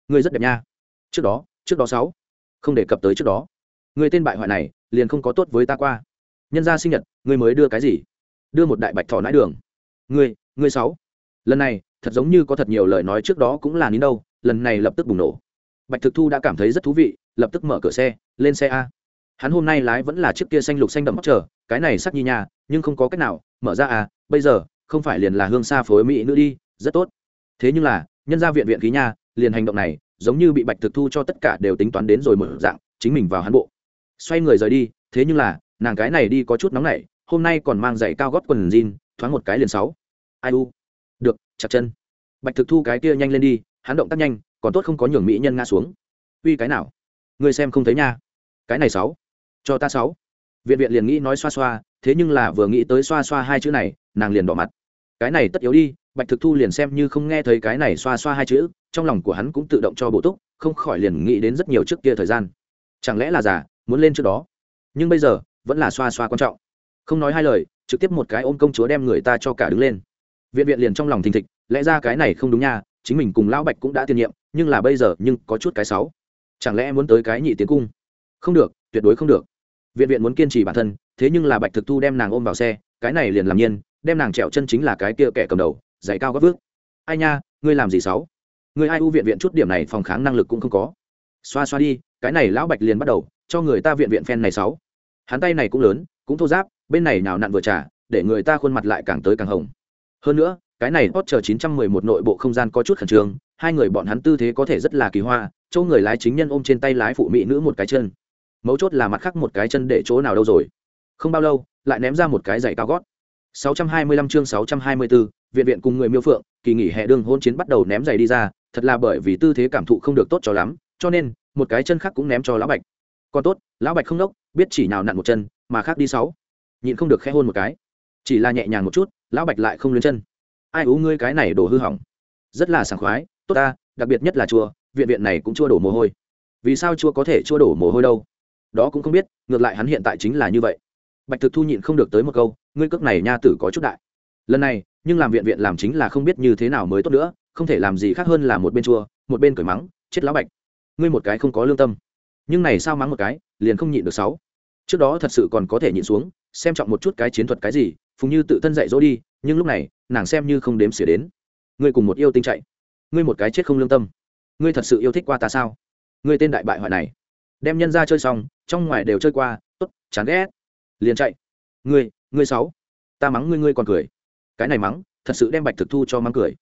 Ngươi rất đẹp nha. Trước đó trước đó sáu, không đề cập tới trước đó. Ngươi tên bại hoại này, liền không có tốt với ta qua. Nhân gia sinh nhật, ngươi mới đưa cái gì? Đưa một đại bạch thỏ nãi đường. Ngươi ngươi sáu. Lần này, thật giống như có thật nhiều lời nói trước đó cũng là nín đâu, lần này lập tức bùng nổ. Bạch thực thu đã cảm thấy rất thú vị, lập tức mở cửa xe, lên xe a hắn hôm nay lái vẫn là chiếc kia xanh lục xanh đậm móc chờ, cái này sắc nhi nhà nhưng không có cách nào, mở ra à bây giờ, không phải liền là hương xa phối mỹ nữa đi, rất tốt. Thế nhưng là, nhân gia viện viện khí nha, liền hành động này, giống như bị bạch thực thu cho tất cả đều tính toán đến rồi mở dạng, chính mình vào hắn bộ. Xoay người rời đi, thế nhưng là, nàng cái này đi có chút nóng nảy, hôm nay còn mang giày cao gót quần jean, thoáng một cái liền sáu. Ai u? Được, chặt chân. Bạch thực thu cái kia nhanh lên đi, hắn động tác nhanh, còn tốt không có nhường mỹ nhân ngã xuống. Uy cái nào? Ngươi xem không thấy nha. Cái này sáu cho ta sáu. Viện viện liền nghĩ nói xoa xoa, thế nhưng là vừa nghĩ tới xoa xoa hai chữ này, nàng liền đỏ mặt. Cái này tất yếu đi, bạch thực thu liền xem như không nghe thấy cái này xoa xoa hai chữ, trong lòng của hắn cũng tự động cho bổ túc, không khỏi liền nghĩ đến rất nhiều trước kia thời gian. Chẳng lẽ là giả muốn lên trước đó? Nhưng bây giờ, vẫn là xoa xoa quan trọng. Không nói hai lời, trực tiếp một cái ôm công chúa đem người ta cho cả đứng lên. Viện viện liền trong lòng thình thịch, lẽ ra cái này không đúng nha, chính mình cùng lão bạch cũng đã tiền nhiệm, nhưng là bây giờ nhưng có chút cái sáu. Chẳng lẽ muốn tới cái nhị tiến cung? Không được, tuyệt đối không được viện viện muốn kiên trì bản thân, thế nhưng là bạch thực thu đem nàng ôm vào xe, cái này liền làm nhiên, đem nàng trẹo chân chính là cái kia kẻ cầm đầu, dạy cao gấp vước. Ai nha, ngươi làm gì sáu ngươi ai u viện viện chút điểm này phòng kháng năng lực cũng không có. Xoa xoa đi, cái này lão bạch liền bắt đầu, cho người ta viện viện phen này sáu hắn tay này cũng lớn, cũng thô giáp, bên này nào nặn vừa trả để người ta khuôn mặt lại càng tới càng hồng. Hơn nữa, cái này hot chờ 911 nội bộ không gian có chút khẩn trương, hai người bọn hắn tư thế có thể rất là kỳ hoa Châu người lái chính nhân ôm trên tay lái phụ mỹ nữ một cái chân mấu chốt là mặt khác một cái chân để chỗ nào đâu rồi. Không bao lâu lại ném ra một cái giày cao gót. 625 chương 624, viện viện cùng người miêu phượng kỳ nghỉ hè đường hôn chiến bắt đầu ném giày đi ra thật là bởi vì tư thế cảm thụ không được tốt cho lắm cho nên một cái chân khác cũng ném cho lão bạch. Còn tốt lão bạch không đốc biết chỉ nào nặn một chân mà khác đi sáu. Nhịn không được khẽ hôn một cái. Chỉ là nhẹ nhàng một chút lão bạch lại không lên chân. Ai ú ngươi cái này đổ hư hỏng. Rất là sảng khoái tốt ta đặc biệt nhất là chua viện viện này cũng chua đổ mồ hôi. Vì sao chua có thể chua đổ mồ hôi đâu? Đó cũng không biết, ngược lại hắn hiện tại chính là như vậy. Bạch thực thu nhịn không được tới một câu, ngươi cước này nha tử có chút đại. Lần này, nhưng làm viện viện làm chính là không biết như thế nào mới tốt nữa, không thể làm gì khác hơn là một bên chua, một bên cởi mắng, chết lão bạch. Ngươi một cái không có lương tâm. Nhưng này sao mắng một cái, liền không nhịn được sáu. Trước đó thật sự còn có thể nhịn xuống, xem trọng một chút cái chiến thuật cái gì, phùng như tự thân dạy dỗ đi, nhưng lúc này, nàng xem như không đếm xỉa đến. Ngươi cùng một yêu tinh chạy. Ngươi một cái chết không lương tâm. Ngươi thật sự yêu thích qua ta sao? Ngươi tên đại bại hoại này đem nhân ra chơi xong, trong ngoài đều chơi qua, tốt, chán ghét. Liền chạy. Ngươi ngươi sáu. Ta mắng ngươi ngươi còn cười. Cái này mắng, thật sự đem bạch thực thu cho mắng cười.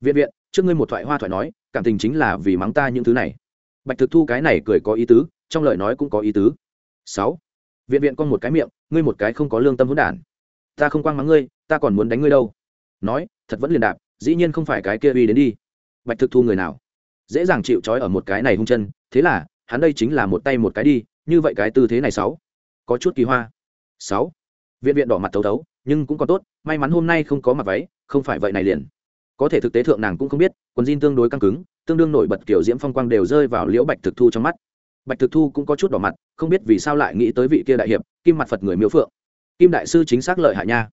Viện viện, trước ngươi một thoại hoa thoại nói, cảm tình chính là vì mắng ta những thứ này. Bạch thực thu cái này cười có ý tứ, trong lời nói cũng có ý tứ. Sáu. Viện viện con một cái miệng, ngươi một cái không có lương tâm hỗn đản. Ta không quang mắng ngươi, ta còn muốn đánh ngươi đâu. Nói, thật vẫn liền đạp, dĩ nhiên không phải cái kia uy đến đi. Bạch thực thu người nào? Dễ dàng chịu trói ở một cái này hung chân, thế là hắn đây chính là một tay một cái đi, như vậy cái tư thế này sáu, có chút kỳ hoa. Sáu, viện viện đỏ mặt thấu thấu, nhưng cũng còn tốt, may mắn hôm nay không có mặt váy, không phải vậy này liền. Có thể thực tế thượng nàng cũng không biết, quần jean tương đối căng cứng, tương đương nổi bật kiểu diễm phong quang đều rơi vào liễu bạch thực thu trong mắt. Bạch thực thu cũng có chút đỏ mặt, không biết vì sao lại nghĩ tới vị kia đại hiệp, kim mặt phật người miếu phượng. Kim đại sư chính xác lợi hại nha.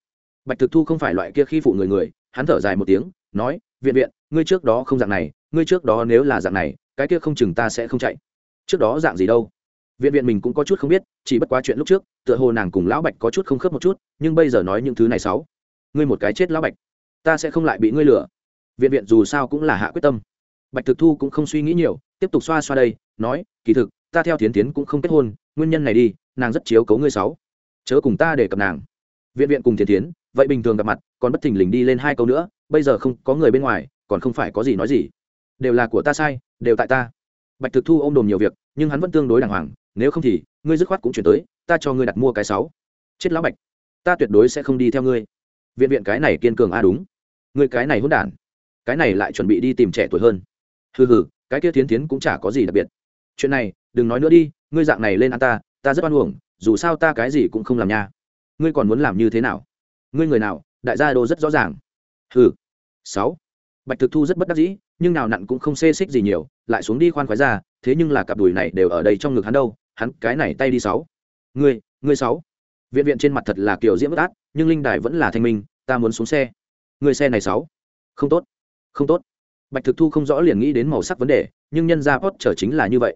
Bạch thực thu không phải loại kia khi phụ người người, hắn thở dài một tiếng, nói, viện viện, ngươi trước đó không dạng này, ngươi trước đó nếu là dạng này, cái kia không chừng ta sẽ không chạy trước đó dạng gì đâu. Viện viện mình cũng có chút không biết, chỉ bất quá chuyện lúc trước, tựa hồ nàng cùng lão bạch có chút không khớp một chút, nhưng bây giờ nói những thứ này xấu ngươi một cái chết lão bạch, ta sẽ không lại bị ngươi lừa. Viện viện dù sao cũng là hạ quyết tâm. Bạch thực thu cũng không suy nghĩ nhiều, tiếp tục xoa xoa đây, nói, kỳ thực, ta theo tiến tiến cũng không kết hôn, nguyên nhân này đi, nàng rất chiếu cấu ngươi sáu. Chớ cùng ta để cập nàng. Viện viện cùng tiến tiến vậy bình thường gặp mặt, còn bất thình lình đi lên hai câu nữa, bây giờ không có người bên ngoài, còn không phải có gì nói gì. Đều là của ta sai, đều tại ta. Bạch thực thu ôm đồm nhiều việc nhưng hắn vẫn tương đối đàng hoàng, nếu không thì, ngươi dứt khoát cũng chuyển tới, ta cho ngươi đặt mua cái sáu. Chết lão bạch, ta tuyệt đối sẽ không đi theo ngươi. Viện viện cái này kiên cường a, đúng. Ngươi cái này hôn đản, cái này lại chuẩn bị đi tìm trẻ tuổi hơn. Hừ hừ, cái kia tiến tiến cũng chả có gì đặc biệt. Chuyện này, đừng nói nữa đi, ngươi dạng này lên ăn ta ta rất oan uổng, dù sao ta cái gì cũng không làm nha. Ngươi còn muốn làm như thế nào? Ngươi người nào? Đại gia đô rất rõ ràng. Hừ. Sáu. Bạch thực thu rất bất đắc dĩ nhưng nào nặn cũng không xê xích gì nhiều, lại xuống đi khoan khoái ra, thế nhưng là cặp đùi này đều ở đây trong ngực hắn đâu, hắn cái này tay đi sáu. Ngươi ngươi sáu. Viện viện trên mặt thật là kiểu diễm bất át, nhưng linh đài vẫn là thanh minh, ta muốn xuống xe. Người xe này sáu. Không tốt không tốt. Bạch thực thu không rõ liền nghĩ đến màu sắc vấn đề, nhưng nhân ra post trở chính là như vậy.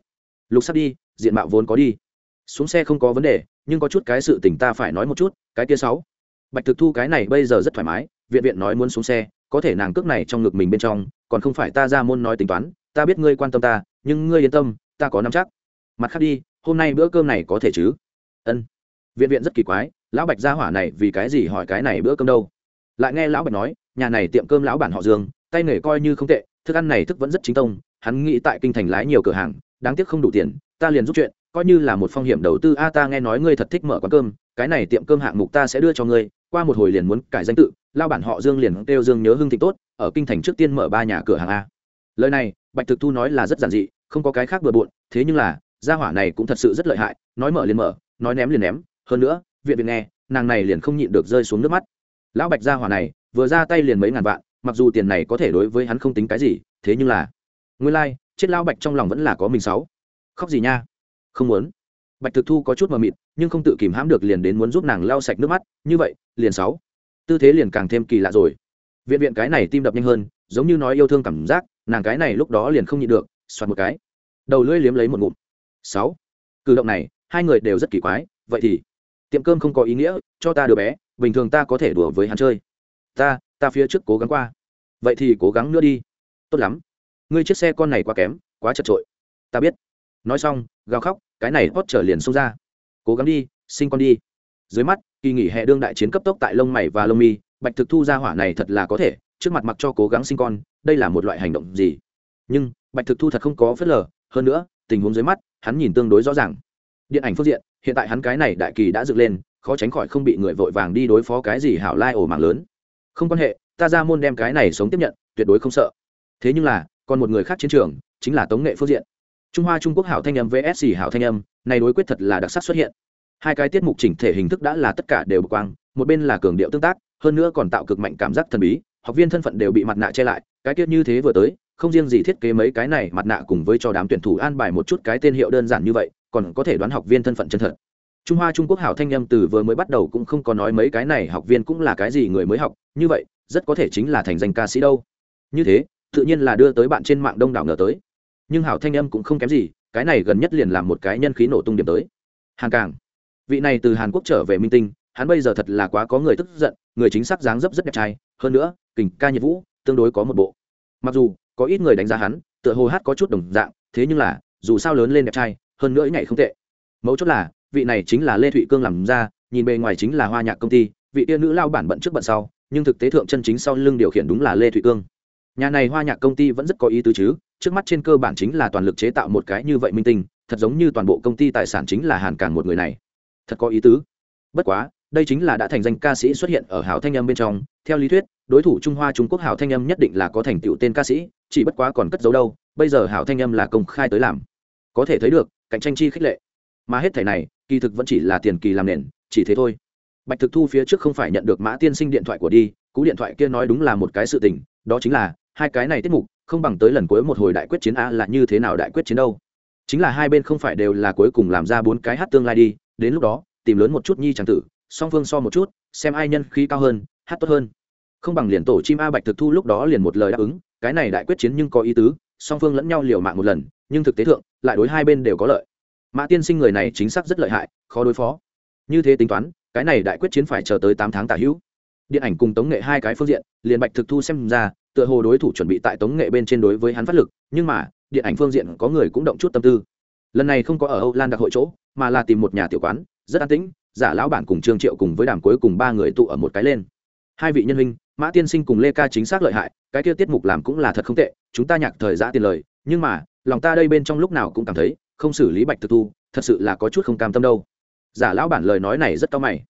Lục sắc đi, diện mạo vốn có đi. Xuống xe không có vấn đề, nhưng có chút cái sự tình ta phải nói một chút, cái kia sáu. Bạch thực thu cái này bây giờ rất thoải mái, viện viện nói muốn xuống xe, có thể nàng cước này trong ngực mình bên trong còn không phải ta ra môn nói tính toán, ta biết ngươi quan tâm ta, nhưng ngươi yên tâm, ta có nắm chắc. Mặt khác đi, hôm nay bữa cơm này có thể chứ? Ân. Viện viện rất kỳ quái, lão bạch gia hỏa này vì cái gì hỏi cái này bữa cơm đâu? Lại nghe lão bạch nói, nhà này tiệm cơm lão bản họ dương, tay nghề coi như không tệ, thức ăn này thức vẫn rất chính tông, hắn nghĩ tại kinh thành lái nhiều cửa hàng, đáng tiếc không đủ tiền, ta liền giúp chuyện, coi như là một phong hiểm đầu tư. A, ta nghe nói ngươi thật thích mở quán cơm, cái này tiệm cơm hạng mục ta sẽ đưa cho ngươi qua một hồi liền muốn cải danh tự lao bản họ dương liền kêu dương nhớ hưng thịnh tốt ở kinh thành trước tiên mở ba nhà cửa hàng a. Lời này bạch thực thu nói là rất giản dị không có cái khác bừa bộn thế nhưng là gia hỏa này cũng thật sự rất lợi hại nói mở liền mở nói ném liền ném hơn nữa viện viện nghe nàng này liền không nhịn được rơi xuống nước mắt. Lão bạch gia hỏa này vừa ra tay liền mấy ngàn vạn mặc dù tiền này có thể đối với hắn không tính cái gì thế nhưng là nguyên lai、like, chết lão bạch trong lòng vẫn là có mình sáu. Khóc gì nha? Không muốn. Bạch thực thu có chút mờ mịt nhưng không tự kìm hãm được liền đến muốn giúp nàng lau sạch nước mắt, như vậy, liền sáu. Tư thế liền càng thêm kỳ lạ rồi. Viện viện cái này tim đập nhanh hơn, giống như nói yêu thương cảm giác, nàng cái này lúc đó liền không nhịn được, xoạt một cái. Đầu lưỡi liếm lấy một ngụm. Sáu. Cử động này, hai người đều rất kỳ quái, vậy thì, tiệm cơm không có ý nghĩa, cho ta đứa bé, bình thường ta có thể đùa với hắn chơi. Ta ta phía trước cố gắng qua. Vậy thì cố gắng nữa đi. Tốt lắm. Ngươi chiếc xe con này quá kém, quá chật trội ta biết. Nói xong, gào khóc, cái này hót trở liền xông ra cố gắng đi, sinh con đi. Dưới mắt, kỳ nghỉ hè đương đại chiến cấp tốc tại lông mày và lông mi, bạch thực thu ra hỏa này thật là có thể, trước mặt mặc cho cố gắng sinh con, đây là một loại hành động gì? Nhưng, bạch thực thu thật không có phớt lờ, hơn nữa, tình huống dưới mắt, hắn nhìn tương đối rõ ràng. Điện ảnh phương diện, hiện tại hắn cái này đại kỳ đã dựng lên, khó tránh khỏi không bị người vội vàng đi đối phó cái gì hảo lai ổ mạng lớn. Không quan hệ, ta ra môn đem cái này sống tiếp nhận, tuyệt đối không sợ. Thế nhưng là, còn một người khác chiến trường, chính là tống nghệ phương diện. Trung hoa trung quốc hảo thanh âm vsc hảo thanh âm này đối quyết thật là đặc sắc xuất hiện. Hai cái tiết mục chỉnh thể hình thức đã là tất cả đều bực quang, một bên là cường điệu tương tác, hơn nữa còn tạo cực mạnh cảm giác thần bí, học viên thân phận đều bị mặt nạ che lại, cái tiết như thế vừa tới, không riêng gì thiết kế mấy cái này mặt nạ cùng với cho đám tuyển thủ an bài một chút cái tên hiệu đơn giản như vậy, còn có thể đoán học viên thân phận chân thật. Trung hoa trung quốc hảo thanh âm từ vừa mới bắt đầu cũng không có nói mấy cái này học viên cũng là cái gì người mới học, như vậy, rất có thể chính là thành danh ca sĩ đâu. Như thế, tự nhiên là đưa tới bạn trên mạng đông đảo ngờ tới. Nhưng hảo thanh âm cũng không kém gì cái này gần nhất liền làm một cái nhân khí nổ tung điểm tới. Hàng càng vị này từ hàn quốc trở về minh tinh, hắn bây giờ thật là quá có người tức giận, người chính xác dáng dấp rất đẹp trai, hơn nữa, kình ca nhiệt vũ, tương đối có một bộ. Mặc dù, có ít người đánh giá hắn, tựa hồ hát có chút đồng dạng, thế nhưng là, dù sao lớn lên đẹp trai, hơn nữa nhảy không tệ. Mấu chốt là, vị này chính là lê thụy cương làm ra, nhìn bề ngoài chính là hoa nhạc công ty, vị tiên nữ lao bản bận trước bận sau, nhưng thực tế thượng chân chính sau lưng điều khiển đúng là lê thụy cương nhà này hoa nhạc công ty vẫn rất có ý tứ chứ, trước mắt trên cơ bản chính là toàn lực chế tạo một cái như vậy minh tinh, thật giống như toàn bộ công ty tài sản chính là hàn càn một người này. Thật có ý tứ. Bất quá, đây chính là đã thành danh ca sĩ xuất hiện ở hào thanh âm bên trong, theo lý thuyết, đối thủ trung hoa trung quốc hào thanh âm nhất định là có thành tựu tên ca sĩ, chỉ bất quá còn cất giấu đâu, bây giờ hào thanh âm là công khai tới làm. Có thể thấy được, cạnh tranh chi khích lệ. Mà hết thẻ này, kỳ thực vẫn chỉ là tiền kỳ làm nền, chỉ thế thôi. Bạch thực thu phía trước không phải nhận được mã tiên sinh điện thoại của đi, cú điện thoại kia nói đúng là một cái sự tình, đó chính là hai cái này tiết mục không bằng tới lần cuối một hồi đại quyết chiến a là như thế nào đại quyết chiến đâu. Chính là hai bên không phải đều là cuối cùng làm ra bốn cái hát tương lai đi, đến lúc đó, tìm lớn một chút nhi tràng tử, song phương so một chút, xem ai nhân khí cao hơn, hát tốt hơn. Không bằng liền tổ chim a bạch thực thu lúc đó liền một lời đáp ứng, cái này đại quyết chiến nhưng có ý tứ, song phương lẫn nhau liều mạng một lần, nhưng thực tế thượng, lại đối hai bên đều có lợi. Mã tiên sinh người này chính xác rất lợi hại, khó đối phó. Như thế tính toán, cái này đại quyết chiến phải chờ tới tám tháng tả hữu. Điện ảnh cùng tống nghệ hai cái phương diện, liền bạch thực thu xem ra tựa hồ đối thủ chuẩn bị tại tống nghệ bên trên đối với hắn phát lực, nhưng mà, điện ảnh phương diện có người cũng động chút tâm tư. Lần này không có ở âu lan đặc hội chỗ, mà là tìm một nhà tiểu quán, rất an tĩnh, giả lão bản cùng trương triệu cùng với đàm cuối cùng ba người tụ ở một cái lên. Hai vị nhân huynh, mã tiên sinh cùng lê ca chính xác lợi hại, cái kia tiết mục làm cũng là thật không tệ, chúng ta nhạc thời giã tiền lời, nhưng mà, lòng ta đây bên trong lúc nào cũng cảm thấy, không xử lý bạch thực thu, thật sự là có chút không cam tâm đâu. Giả lão bản lời nói này rất cao mày.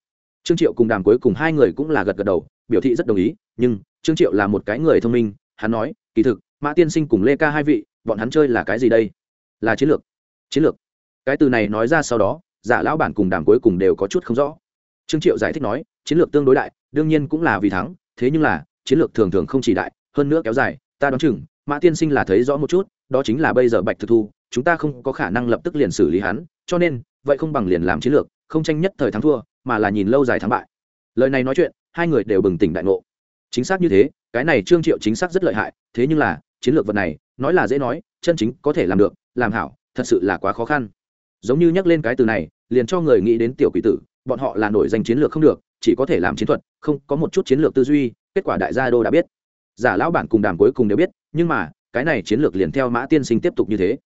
Trương triệu cùng đàm cuối cùng hai người cũng là gật gật đầu, biểu thị rất đồng ý, nhưng trương triệu là một cái người thông minh, hắn nói, kỳ thực, mã tiên sinh cùng lê ca hai vị, bọn hắn chơi là cái gì đây? Là chiến lược. Chiến lược? Cái từ này nói ra sau đó giả lão bản cùng đàm cuối cùng đều có chút không rõ. Trương triệu giải thích nói, chiến lược tương đối đại, đương nhiên cũng là vì thắng, thế nhưng là, chiến lược thường thường không chỉ đại, hơn nữa kéo dài, ta đoán chừng, mã tiên sinh là thấy rõ một chút, đó chính là bây giờ bạch thực thu, chúng ta không có khả năng lập tức liền xử lý hắn, cho nên, vậy không bằng liền làm chiến lược, không tranh nhất thời thắng thua, mà là nhìn lâu dài thắng bại. Lời này nói chuyện, hai người đều bừng tỉnh đại ngộ chính xác như thế, cái này trương triệu chính xác rất lợi hại, thế nhưng là, chiến lược vật này, nói là dễ nói, chân chính có thể làm được, làm hảo, thật sự là quá khó khăn. Giống như nhắc lên cái từ này, liền cho người nghĩ đến tiểu quỷ tử, bọn họ là nổi danh chiến lược không được, chỉ có thể làm chiến thuật, không có một chút chiến lược tư duy, kết quả đại gia đô đã biết. Giả lão bản cùng đàm cuối cùng đều biết, nhưng mà, cái này chiến lược liền theo mã tiên sinh tiếp tục như thế.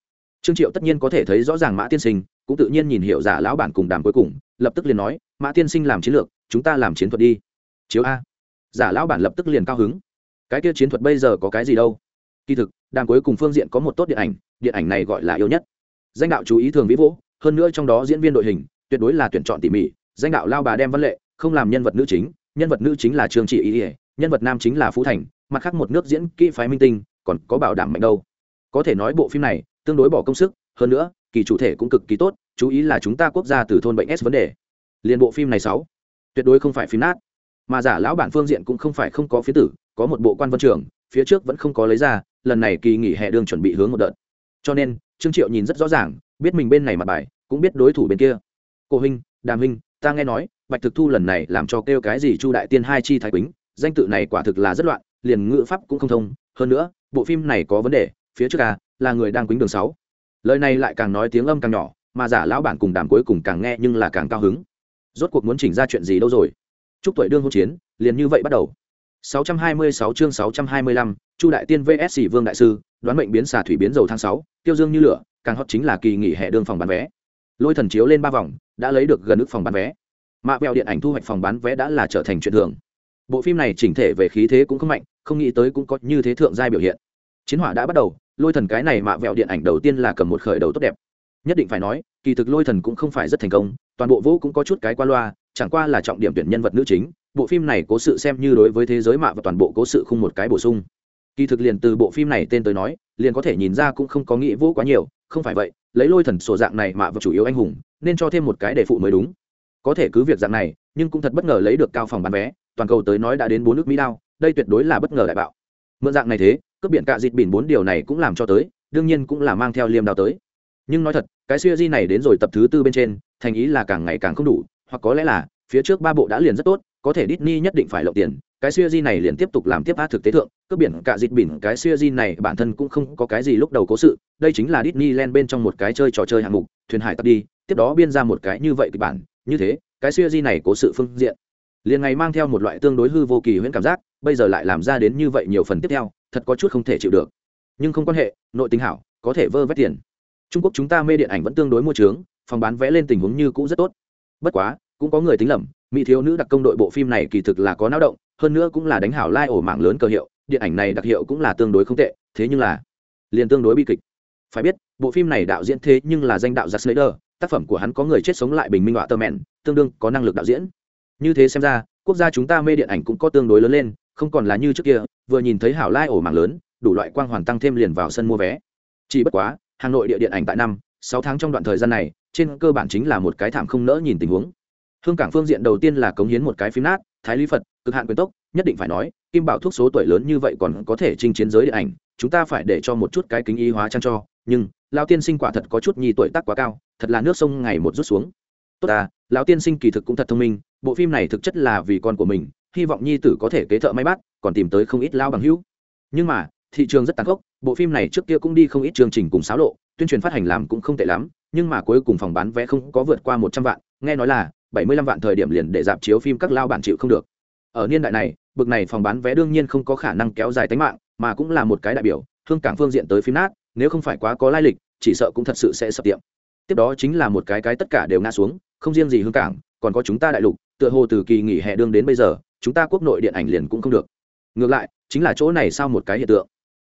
Trương triệu tất nhiên có thể thấy rõ ràng mã tiên sinh, cũng tự nhiên nhìn hiểu giả lão bản cùng đàm cuối cùng, lập tức liền nói, mã tiên sinh làm chiến lược, chúng ta làm chiến thuật đi. Chiếu a giả lão bản lập tức liền cao hứng. Cái kia chiến thuật bây giờ có cái gì đâu? Kỳ thực đàm cuối cùng phương diện có một tốt điện ảnh điện ảnh này gọi là yêu nhất. Danh đạo chú ý thường vĩ vỗ, hơn nữa trong đó diễn viên đội hình, tuyệt đối là tuyển chọn tỉ mỉ. Danh đạo lao bà đem văn lệ, không làm nhân vật nữ chính, nhân vật nữ chính là trường trị ý ỉa nhân vật nam chính là phú thành, mặt khác một nước diễn kỹ phái minh tinh, còn có bảo đảm mạnh đâu. Có thể nói bộ phim này tương đối bỏ công sức, hơn nữa, kỳ chủ thể cũng cực kỳ tốt, chú ý là chúng ta quốc gia từ thôn bệnh s vấn đề. Liền bộ phim này sáu, tuyệt đối không phải phim nát mà giả lão bản phương diện cũng không phải không có phía tử, có một bộ quan văn trường, phía trước vẫn không có lấy ra, lần này kỳ nghỉ hè đương chuẩn bị hướng một đợt. Cho nên, trương triệu nhìn rất rõ ràng, biết mình bên này mặt bài, cũng biết đối thủ bên kia. Cô huynh, đàm huynh, ta nghe nói, bạch thực thu lần này làm cho kêu cái gì chu đại tiên hai chi thái quýnh danh tự này quả thực là rất loạn, liền ngữ pháp cũng không thông. Hơn nữa, bộ phim này có vấn đề, phía trước à là người đang quýnh đường sáu. Lời này lại càng nói tiếng âm càng nhỏ, mà giả lão bản cùng đàm cuối cùng càng nghe nhưng là càng cao hứng. Rốt cuộc muốn chỉnh ra chuyện gì đâu rồi? Chúc tuổi đương hôn chiến liền như vậy bắt đầu 626 chương 625, Chu đại tiên VS Vương đại sư, đoán mệnh biến xà thủy biến dầu tháng 6, tiêu dương như lửa, càng hot chính là kỳ nghỉ hè đường phòng bán vé. Lôi thần chiếu lên ba vòng, đã lấy được gần ức phòng bán vé. Mạ bèo điện ảnh thu hoạch phòng bán vé đã là trở thành chuyện thường. Bộ phim này chỉnh thể về khí thế cũng không mạnh, không nghĩ tới cũng có như thế thượng giai biểu hiện. Chiến hỏa đã bắt đầu, lôi thần cái này mạ vẹo điện ảnh đầu tiên là cầm một khởi đầu tốt đẹp. Nhất định phải nói, kỳ thực lôi thần cũng không phải rất thành công, toàn bộ vũ cũng có chút cái qua loa, chẳng qua là trọng điểm tuyển nhân vật nữ chính, bộ phim này cố sự xem như đối với thế giới mạ và toàn bộ cố sự không một cái bổ sung. Kỳ thực liền từ bộ phim này tên tới nói liền có thể nhìn ra cũng không có nghĩ vô quá nhiều không phải vậy lấy lôi thần sổ dạng này mạ và chủ yếu anh hùng nên cho thêm một cái để phụ mới đúng. Có thể cứ việc dạng này nhưng cũng thật bất ngờ lấy được cao phòng bán vé toàn cầu tới nói đã đến bốn nước mỹ đao đây tuyệt đối là bất ngờ đại bạo. Mượn dạng này thế cướp biển cạ dịt bỉn bốn điều này cũng làm cho tới đương nhiên cũng là mang theo liêm đao tới. Nhưng nói thật cái siêu di này đến rồi tập thứ tư bên trên thành ý là càng ngày càng không đủ hoặc có lẽ là phía trước ba bộ đã liền rất tốt có thể Disney nhất định phải lộng tiền, cái siêu di này liền tiếp tục làm tiếp á thực tế thượng, cướp biển cả dịch biển cái siêu di này bản thân cũng không có cái gì lúc đầu cố sự, đây chính là Disneyland bên trong một cái chơi trò chơi hạng mục, thuyền hải tặc đi, tiếp đó biên ra một cái như vậy kịch bản, như thế, cái siêu di này cố sự phương diện. Liền ngày mang theo một loại tương đối hư vô kỳ huyễn cảm giác, bây giờ lại làm ra đến như vậy nhiều phần tiếp theo, thật có chút không thể chịu được. Nhưng không quan hệ, nội tình hảo, có thể vơ vét tiền. Trung Quốc chúng ta mê điện ảnh vẫn tương đối mua trướng, phòng bán vé lên tình huống như cũ rất tốt. Bất quá, cũng có người tính lầm, mỹ thiếu nữ đặc công đội bộ phim này kỳ thực là có náo động hơn nữa cũng là đánh hảo lai ổ mạng lớn cơ hiệu điện ảnh này đặc hiệu cũng là tương đối không tệ thế nhưng là liền tương đối bi kịch. Phải biết bộ phim này đạo diễn thế nhưng là danh đạo giặc snyder tác phẩm của hắn có người chết sống lại bình minh họa tơ mẹn tương đương có năng lực đạo diễn. Như thế xem ra quốc gia chúng ta mê điện ảnh cũng có tương đối lớn lên không còn là như trước kia vừa nhìn thấy hảo lai ổ mạng lớn đủ loại quang hoàn tăng thêm liền vào sân mua vé. Chỉ bất quá hà nội địa điện ảnh tại năm sáu tháng trong đoạn thời gian này trên cơ bản chính là một cái thảm không nỡ nhìn tình huống. Hương cảng phương diện đầu tiên là cống hiến một cái phim nát, thái lý phật, cực hạn quyền tốc, nhất định phải nói, kim bảo thuốc số tuổi lớn như vậy còn có thể chinh chiến giới điện ảnh, chúng ta phải để cho một chút cái kính y hóa trang cho, nhưng lao tiên sinh quả thật có chút nhi tuổi tác quá cao, thật là nước sông ngày một rút xuống. Tốt à lão tiên sinh kỳ thực cũng thật thông minh, bộ phim này thực chất là vì con của mình, hy vọng nhi tử có thể kế thợ may bắt còn tìm tới không ít lao bằng hữu. Nhưng mà, thị trường rất tàn khốc, bộ phim này trước kia cũng đi không ít chương trình cùng xáo lộ tuyên truyền phát hành làm cũng không tệ lắm, nhưng mà cuối cùng phòng bán vé không có vượt qua một trăm vạn, nghe nói là bảy mươi lăm vạn thời điểm liền để dạp chiếu phim các lao bản chịu không được. Ở niên đại này, bực này phòng bán vé đương nhiên không có khả năng kéo dài tính mạng, mà cũng là một cái đại biểu, hương cảng phương diện tới phim nát, nếu không phải quá có lai lịch, chỉ sợ cũng thật sự sẽ sập tiệm. Tiếp đó chính là một cái cái tất cả đều ngã xuống, không riêng gì hương cảng, còn có chúng ta đại lục, tựa hồ từ kỳ nghỉ hè đương đến bây giờ, chúng ta quốc nội điện ảnh liền cũng không được. Ngược lại, chính là chỗ này sao một cái hiện tượng.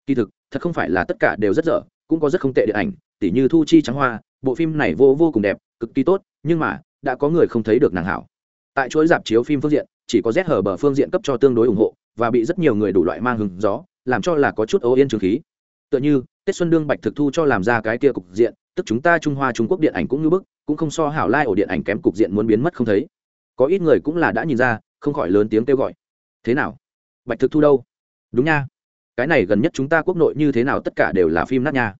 Kỳ thực, thật không phải là tất cả đều rất dở cũng có rất không tệ điện ảnh, tỉ như thu chi trắng hoa, bộ phim này vô vô cùng đẹp, cực kỳ tốt, nhưng mà, đã có người không thấy được nàng hảo. Tại chuỗi dạp chiếu phim phương diện, chỉ có rét hở bờ phương diện cấp cho tương đối ủng hộ, và bị rất nhiều người đủ loại mang hứng gió, làm cho là có chút ấu yên trường khí. Tựa như, tết xuân đương bạch thực thu cho làm ra cái kia cục diện, tức chúng ta trung hoa trung quốc điện ảnh cũng như bức, cũng không so hảo lai ổ điện ảnh kém cục diện muốn biến mất không thấy. Có ít người cũng là đã nhìn ra, không khỏi lớn tiếng kêu gọi. Thế nào? Bạch thực thu đâu? Đúng nha. Cái này gần nhất chúng ta quốc nội như thế nào tất cả đều là phim nát nha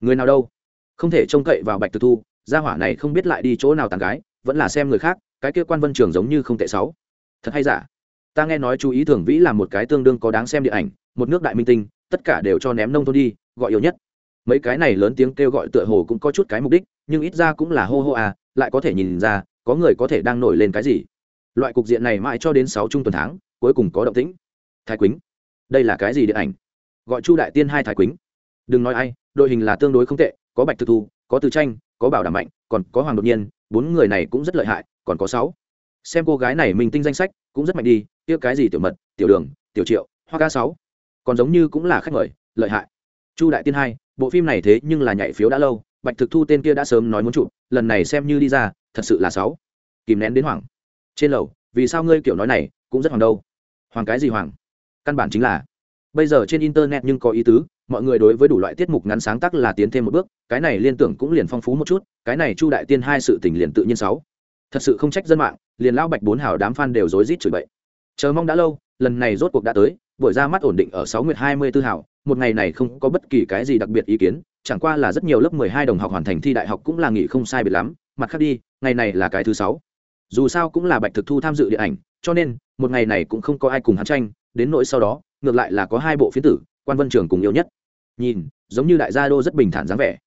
người nào đâu? Không thể trông cậy vào bạch thực thu, gia hỏa này không biết lại đi chỗ nào tàn gái, vẫn là xem người khác, cái kia quan vân trường giống như không tệ sáu. Thật hay giả? Ta nghe nói chú ý thường vĩ là một cái tương đương có đáng xem điện ảnh, một nước đại minh tinh, tất cả đều cho ném nông thôn đi, gọi yêu nhất. Mấy cái này lớn tiếng kêu gọi tựa hồ cũng có chút cái mục đích, nhưng ít ra cũng là hô hô à lại có thể nhìn ra, có người có thể đang nổi lên cái gì. Loại cục diện này mãi cho đến sáu trung tuần tháng, cuối cùng có động tĩnh. Thái quýnh. Đây là cái gì điện ảnh? Gọi chu đại tiên hai thái quýnh đừng nói ai, đội hình là tương đối không tệ, có bạch thực thu, có từ tranh, có bảo đảm mạnh, còn có hoàng đột nhiên, bốn người này cũng rất lợi hại, còn có sáu. Xem cô gái này mình tinh danh sách, cũng rất mạnh đi, kia cái gì tiểu mật, tiểu đường, tiểu triệu, hoa ca sáu. Còn giống như cũng là khách mời, lợi hại. Chu đại tiên hai, bộ phim này thế nhưng là nhảy phiếu đã lâu, bạch thực thu tên kia đã sớm nói muốn chụp, lần này xem như đi ra, thật sự là sáu. Kìm nén đến hoảng. Trên lầu, vì sao ngươi kiểu nói này, cũng rất hoàng đâu. Hoàng cái gì hoàng căn bản chính là, bây giờ trên internet nhưng có ý tứ mọi người đối với đủ loại tiết mục ngắn sáng tác là tiến thêm một bước, cái này liên tưởng cũng liền phong phú một chút, cái này chu đại tiên hai sự tình liền tự nhiên sáu. Thật sự không trách dân mạng, liền lão bạch bốn hào đám fan đều rối rít chửi bậy. Chờ mong đã lâu, lần này rốt cuộc đã tới, buổi ra mắt ổn định ở sáu nguyệt hai mươi tư hảo một ngày này không có bất kỳ cái gì đặc biệt ý kiến, chẳng qua là rất nhiều lớp mười hai đồng học hoàn thành thi đại học cũng là nghỉ không sai biệt lắm, mặt khác đi, ngày này là cái thứ sáu. Dù sao cũng là bạch thực thu tham dự điện ảnh, cho nên, một ngày này cũng không có ai cùng hắn tranh, đến nỗi sau đó, ngược lại là có hai bộ phiến tử quan vân trường cùng yêu nhất. Nhìn, giống như đại gia đô rất bình thản dáng vẻ.